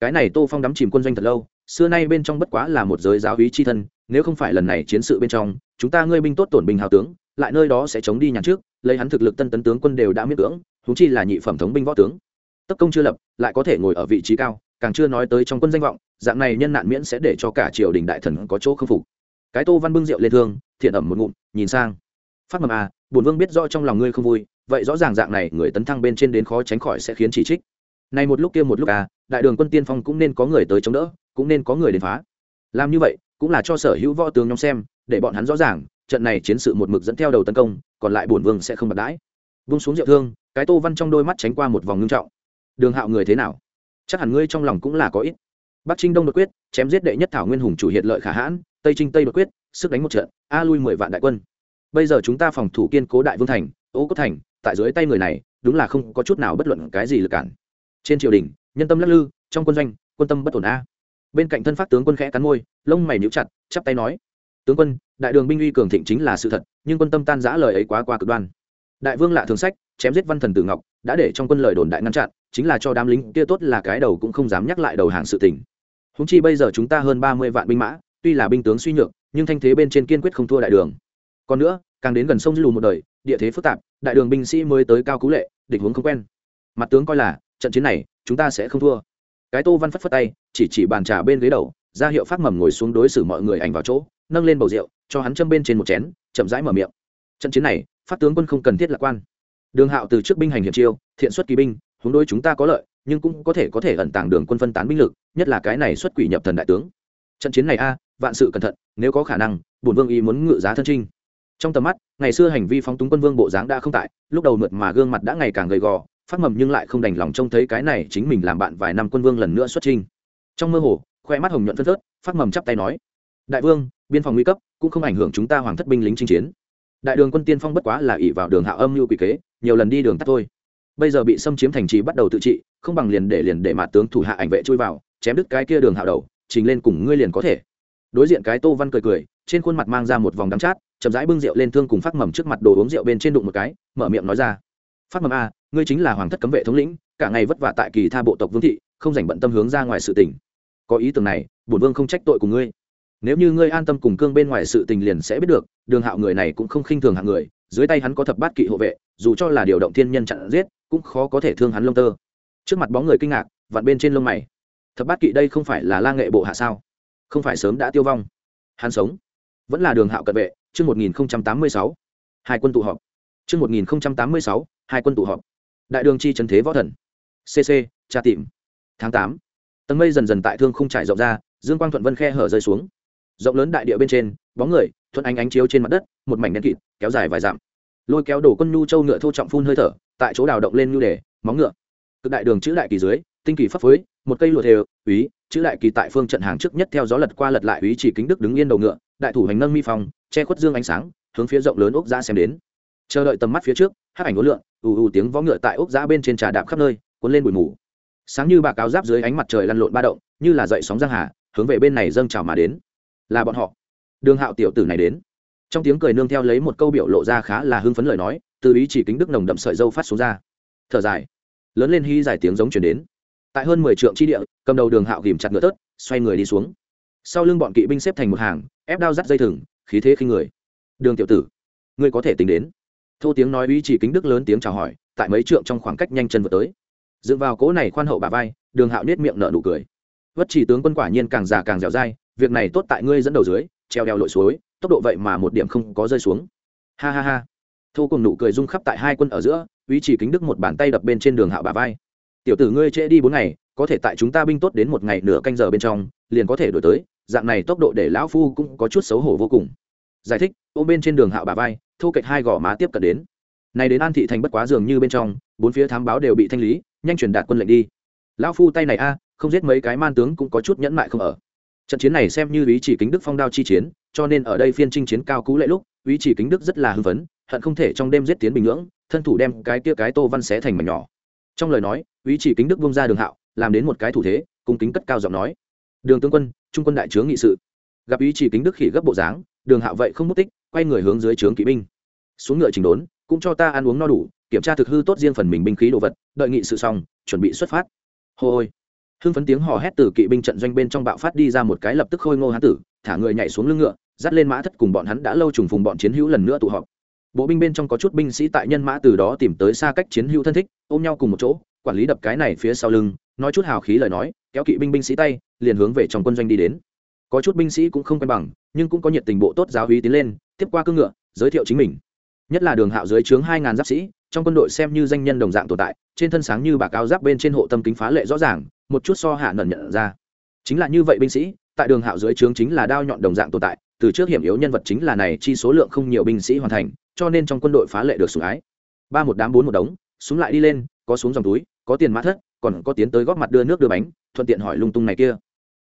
A: Cái này tô phong đắm chìm quân doanh thật lâu xưa nay bên trong bất quá là một giới giáo hí chi thân, nếu không phải lần này chiến sự bên trong, chúng ta ngươi binh tốt tổn bình hào tướng, lại nơi đó sẽ chống đi nhàn trước, lấy hắn thực lực tân tấn tướng quân đều đã miễn cưỡng thú chi là nhị phẩm thống binh võ tướng. Tất công chưa lập, lại có thể ngồi ở vị trí cao, càng chưa nói tới trong quân danh vọng, dạng này nhân nạn miễn sẽ để cho cả triều đình đại thần có chỗ khâm phục. Cái tô văn bưng rượu lên thương, thiện ẩm một ngụm, nhìn sang. Phát mầm à bổn vương biết rõ trong lòng ngươi không vui, vậy rõ ràng dạng này người tấn thăng bên trên đến khó tránh khỏi sẽ khiến chỉ trích. Này một lúc kia một lúc à đại đường quân tiên phong cũng nên có người tới chống đỡ cũng nên có người đến phá. Làm như vậy, cũng là cho sở hữu võ tướng nhóm xem, để bọn hắn rõ ràng, trận này chiến sự một mực dẫn theo đầu tấn công, còn lại bổn vương sẽ không bạc đãi. Vung xuống rượu thương, cái tô văn trong đôi mắt tránh qua một vòng ngưng trọng. Đường hạo người thế nào? Chắc hẳn ngươi trong lòng cũng là có ít. Bắc trinh đông đột quyết, chém giết đệ nhất thảo nguyên hùng chủ hiện lợi khả hãn, tây trinh tây đột quyết, sức đánh một trận, a lui mười vạn đại quân. Bây giờ chúng ta phòng thủ kiên cố đại vương thành, ô cốt thành, tại dưới tay người này, đúng là không có chút nào bất luận cái gì lực cản. Trên triều đình, nhân tâm lắc lư, trong quân doanh, quân tâm bất ổn a bên cạnh thân phát tướng quân khẽ cắn môi, lông mày níu chặt, chắp tay nói, tướng quân, đại đường binh uy cường thịnh chính là sự thật, nhưng quân tâm tan giã lời ấy quá qua cực đoan. Đại vương lạ thường sách, chém giết văn thần tử ngọc, đã để trong quân lời đồn đại ngăn chặn, chính là cho đám lính kia tốt là cái đầu cũng không dám nhắc lại đầu hàng sự tình. Húng chi bây giờ chúng ta hơn ba mươi vạn binh mã, tuy là binh tướng suy nhược, nhưng thanh thế bên trên kiên quyết không thua đại đường. Còn nữa, càng đến gần sông dư lù một đời, địa thế phức tạp, đại đường binh sĩ mới tới cao cú lệ, địch hướng không quen. Mặt tướng coi là, trận chiến này, chúng ta sẽ không thua cái tô văn phất phất tay, chỉ chỉ bàn trà bên ghế đầu, ra hiệu phát mầm ngồi xuống đối xử mọi người ảnh vào chỗ, nâng lên bầu rượu, cho hắn châm bên trên một chén, chậm rãi mở miệng. Trận chiến này, phát tướng quân không cần thiết lạc quan. Đường hạo từ trước binh hành hiểm chiêu, thiện xuất kỳ binh hướng đôi chúng ta có lợi, nhưng cũng có thể có thể ẩn tàng đường quân phân tán binh lực, nhất là cái này xuất quỷ nhập thần đại tướng. Trận chiến này a, vạn sự cẩn thận, nếu có khả năng, bổn vương ý muốn ngự giá thân trinh. Trong tầm mắt, ngày xưa hành vi phóng túng quân vương bộ dáng đã không tại, lúc đầu mượt mà gương mặt đã ngày càng gầy gò phát mầm nhưng lại không đành lòng trông thấy cái này chính mình làm bạn vài năm quân vương lần nữa xuất trinh trong mơ hồ, khoe mắt hồng nhuận phân phớt, phát mầm chắp tay nói, đại vương, biên phòng nguy cấp, cũng không ảnh hưởng chúng ta hoàng thất binh lính chinh chiến. Đại đường quân tiên phong bất quá là ỉ vào đường hạ âm mưu quỷ kế, nhiều lần đi đường tắt thôi. Bây giờ bị xâm chiếm thành trì bắt đầu tự trị, không bằng liền để liền để mặt tướng thủ hạ ảnh vệ chui vào, chém đứt cái kia đường hạo đầu, trình lên cùng ngươi liền có thể. Đối diện cái tô văn cười cười, trên khuôn mặt mang ra một vòng đắng chát, chậm rãi bưng rượu lên thương cùng phát mầm trước mặt đồ uống rượu bên trên đụng một cái, mở miệng nói ra phát mầm a, ngươi chính là hoàng thất cấm vệ thống lĩnh, cả ngày vất vả tại kỳ tha bộ tộc vương thị, không dành bận tâm hướng ra ngoài sự tình. Có ý tưởng này, bổn vương không trách tội của ngươi. Nếu như ngươi an tâm cùng cương bên ngoài sự tình liền sẽ biết được, đường hạo người này cũng không khinh thường hạng người, dưới tay hắn có thập bát kỵ hộ vệ, dù cho là điều động thiên nhân chặn giết, cũng khó có thể thương hắn lông tơ. Trước mặt bóng người kinh ngạc, vặn bên trên lông mày. Thập bát kỵ đây không phải là la nghệ bộ hạ sao? Không phải sớm đã tiêu vong. Hắn sống. Vẫn là đường hạo cận vệ, chương một nghìn tám mươi sáu. Hai quân tụ họp. Chương một nghìn tám mươi sáu hai quân tụ họp. Đại đường chi trần thế võ thần. Cc tra tìm. Tháng tám, tầng mây dần dần tại thương không trải rộng ra, dương quang thuận vân khe hở rơi xuống. Rộng lớn đại địa bên trên, bóng người, thuận ánh ánh chiếu trên mặt đất, một mảnh đen kịt, kéo dài vài dặm. Lôi kéo đổ quân nhu châu ngựa thô trọng phun hơi thở, tại chỗ đào động lên nhu đề, móng ngựa. Cực đại đường chữ đại kỳ dưới, tinh kỳ pháp phới một cây lụa thề, úy, chữ đại kỳ tại phương trận hàng trước nhất theo gió lật qua lật lại úy chỉ kính đức đứng yên đầu ngựa, đại thủ hành nâng mi phong, che khuất dương ánh sáng, hướng phía rộng lớn ốc ra xem đến chờ đợi tầm mắt phía trước hát ảnh ố lượn ù ù tiếng vó ngựa tại ốc giã bên trên trà đạp khắp nơi cuốn lên bụi mù sáng như bạc áo giáp dưới ánh mặt trời lăn lộn ba động như là dậy sóng giang hà hướng về bên này dâng trào mà đến là bọn họ đường hạo tiểu tử này đến trong tiếng cười nương theo lấy một câu biểu lộ ra khá là hưng phấn lời nói từ ý chỉ kính đức nồng đậm sợi dâu phát xuống ra thở dài lớn lên hy dài tiếng giống chuyển đến tại hơn mười trượng chi địa cầm đầu đường hạo ghìm chặt ngựa tớt xoay người đi xuống sau lưng bọn kỵ binh xếp thành một hàng ép đao dắt dây thừng khí thế khinh người đường tiểu tử ngươi có thể tính đến thô tiếng nói ý chỉ kính đức lớn tiếng chào hỏi, tại mấy trượng trong khoảng cách nhanh chân vượt tới. Dựa vào cỗ này khoan hậu bà vai, đường hạo nết miệng nở nụ cười. Vất chỉ tướng quân quả nhiên càng già càng dẻo dai, việc này tốt tại ngươi dẫn đầu dưới, treo đeo lội suối, tốc độ vậy mà một điểm không có rơi xuống. Ha ha ha. Thô cùng nụ cười rung khắp tại hai quân ở giữa, ý chỉ kính đức một bàn tay đập bên trên đường hạo bà vai. Tiểu tử ngươi trễ đi bốn ngày, có thể tại chúng ta binh tốt đến một ngày nửa canh giờ bên trong, liền có thể đổi tới, dạng này tốc độ để lão phu cũng có chút xấu hổ vô cùng. Giải thích, ôm bên trên đường hạo bà vai thô kệch hai gò má tiếp cận đến. Này đến an thị thành bất quá dường như bên trong, bốn phía thám báo đều bị thanh lý, nhanh truyền đạt quân lệnh đi. Lão phu tay này a, không giết mấy cái man tướng cũng có chút nhẫn mại không ở. Trận chiến này xem như ý chỉ kính đức phong đao chi chiến, cho nên ở đây phiên chinh chiến cao cú lệ lúc, ý chỉ kính đức rất là hưng phấn, hận không thể trong đêm giết tiến bình nhưỡng, thân thủ đem cái kia cái tô văn xé thành mảnh nhỏ. Trong lời nói, ý chỉ kính đức bông ra đường hạo, làm đến một cái thủ thế, cung kính cất cao giọng nói. Đường tướng quân, trung quân đại tướng nghị sự. Gặp ý chỉ kính đức khỉ gấp bộ dáng, đường hạo vậy không mất tích quay người hướng dưới trướng kỵ binh. Xuống ngựa trình đốn, cũng cho ta ăn uống no đủ, kiểm tra thực hư tốt riêng phần mình binh khí đồ vật, đợi nghị sự xong, chuẩn bị xuất phát. Hô ôi hưng phấn tiếng hò hét từ kỵ binh trận doanh bên trong bạo phát đi ra một cái lập tức khôi ngô hán tử, thả người nhảy xuống lưng ngựa, dắt lên mã thất cùng bọn hắn đã lâu trùng phùng bọn chiến hữu lần nữa tụ họp. Bộ binh bên trong có chút binh sĩ tại nhân mã từ đó tìm tới xa cách chiến hữu thân thích, ôm nhau cùng một chỗ, quản lý đập cái này phía sau lưng, nói chút hào khí lời nói, kéo kỵ binh binh sĩ tay, liền hướng về trong quân doanh đi đến. Có chút binh sĩ cũng không quen bằng, nhưng cũng có nhiệt tình bộ tốt giáo hí tiến lên tiếp qua cương ngựa, giới thiệu chính mình. Nhất là đường hạo dưới trướng hai ngàn giáp sĩ, trong quân đội xem như danh nhân đồng dạng tồn tại, trên thân sáng như bạc áo giáp bên trên hộ tâm kính phá lệ rõ ràng, một chút so hạ nần nhận ra. Chính là như vậy binh sĩ, tại đường hạo dưới trướng chính là đao nhọn đồng dạng tồn tại, từ trước hiểm yếu nhân vật chính là này, chi số lượng không nhiều binh sĩ hoàn thành, cho nên trong quân đội phá lệ được sủng ái. Ba một đám bốn một đống xuống lại đi lên, có xuống dòng túi, có tiền mã thất, còn có tiến tới góp mặt đưa nước đưa bánh, thuận tiện hỏi lung tung này kia.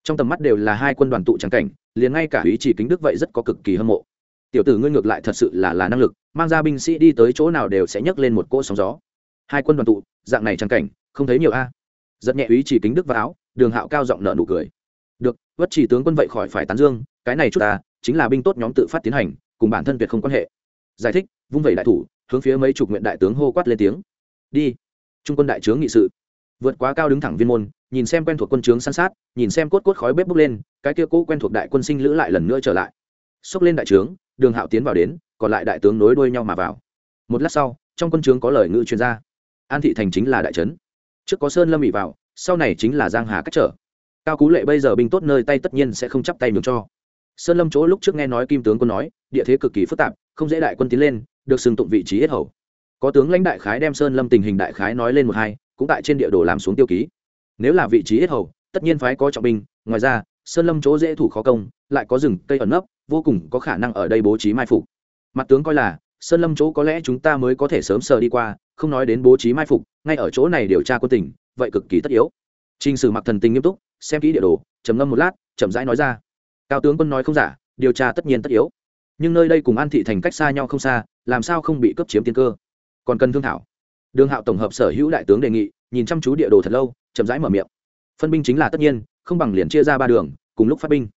A: Trong tầm mắt đều là hai quân đoàn tụ trắng cảnh, liền ngay cả ý chỉ kính đức vậy rất có cực kỳ hâm mộ tiểu tử ngươi ngược lại thật sự là là năng lực, mang ra binh sĩ đi tới chỗ nào đều sẽ nhấc lên một cỗ sóng gió. Hai quân đoàn tụ, dạng này trang cảnh, không thấy nhiều a. Rất nhẹ ý chỉ kính đức và áo, đường hạo cao giọng nợ nụ cười. Được, vất chỉ tướng quân vậy khỏi phải tán dương, cái này chút ta, chính là binh tốt nhóm tự phát tiến hành, cùng bản thân tuyệt không quan hệ. Giải thích, vung vẩy đại thủ, hướng phía mấy chục nguyện đại tướng hô quát lên tiếng. Đi. Trung quân đại trướng nghị sự. Vượt quá cao đứng thẳng viên môn, nhìn xem quen thuộc quân trướng săn sát, nhìn xem cốt cốt khói bếp bốc lên, cái kia cũ quen thuộc đại quân sinh lữ lại lần nữa trở lại. Xốc lên đại trướng đường hạo tiến vào đến, còn lại đại tướng nối đuôi nhau mà vào. Một lát sau, trong quân trướng có lời ngữ chuyên gia. An thị thành chính là đại trấn. Trước có sơn lâm bị vào, sau này chính là giang hà cách trở. Cao cú lệ bây giờ binh tốt nơi tay tất nhiên sẽ không chắp tay nhường cho. Sơn lâm chỗ lúc trước nghe nói kim tướng quân nói, địa thế cực kỳ phức tạp, không dễ đại quân tiến lên, được xưng tụng vị trí hết hầu. Có tướng lãnh đại khái đem sơn lâm tình hình đại khái nói lên một hai, cũng tại trên địa đồ làm xuống tiêu ký. Nếu là vị trí hết hầu, tất nhiên phái có trọng binh, ngoài ra, sơn lâm chỗ dễ thủ khó công, lại có rừng cây ẩn nấp vô cùng có khả năng ở đây bố trí mai phục mặt tướng coi là sơn lâm chỗ có lẽ chúng ta mới có thể sớm sờ đi qua không nói đến bố trí mai phục ngay ở chỗ này điều tra quân tình vậy cực kỳ tất yếu Trình Sử Mặc thần tình nghiêm túc, xem kỹ địa đồ, trầm ngâm một lát, chậm rãi nói ra. Cao tướng quân nói không giả, điều tra tất nhiên tất yếu. Nhưng nơi đây cùng An thị thành cách xa nhau không xa, làm sao không bị cướp chiếm tiên cơ? Còn cần thương thảo. Đường Hạo tổng hợp sở hữu đại tướng đề nghị, nhìn chăm chú địa đồ thật lâu, chậm rãi mở miệng. Phân binh chính là tất nhiên, không bằng liền chia ra ba đường, cùng lúc phát binh.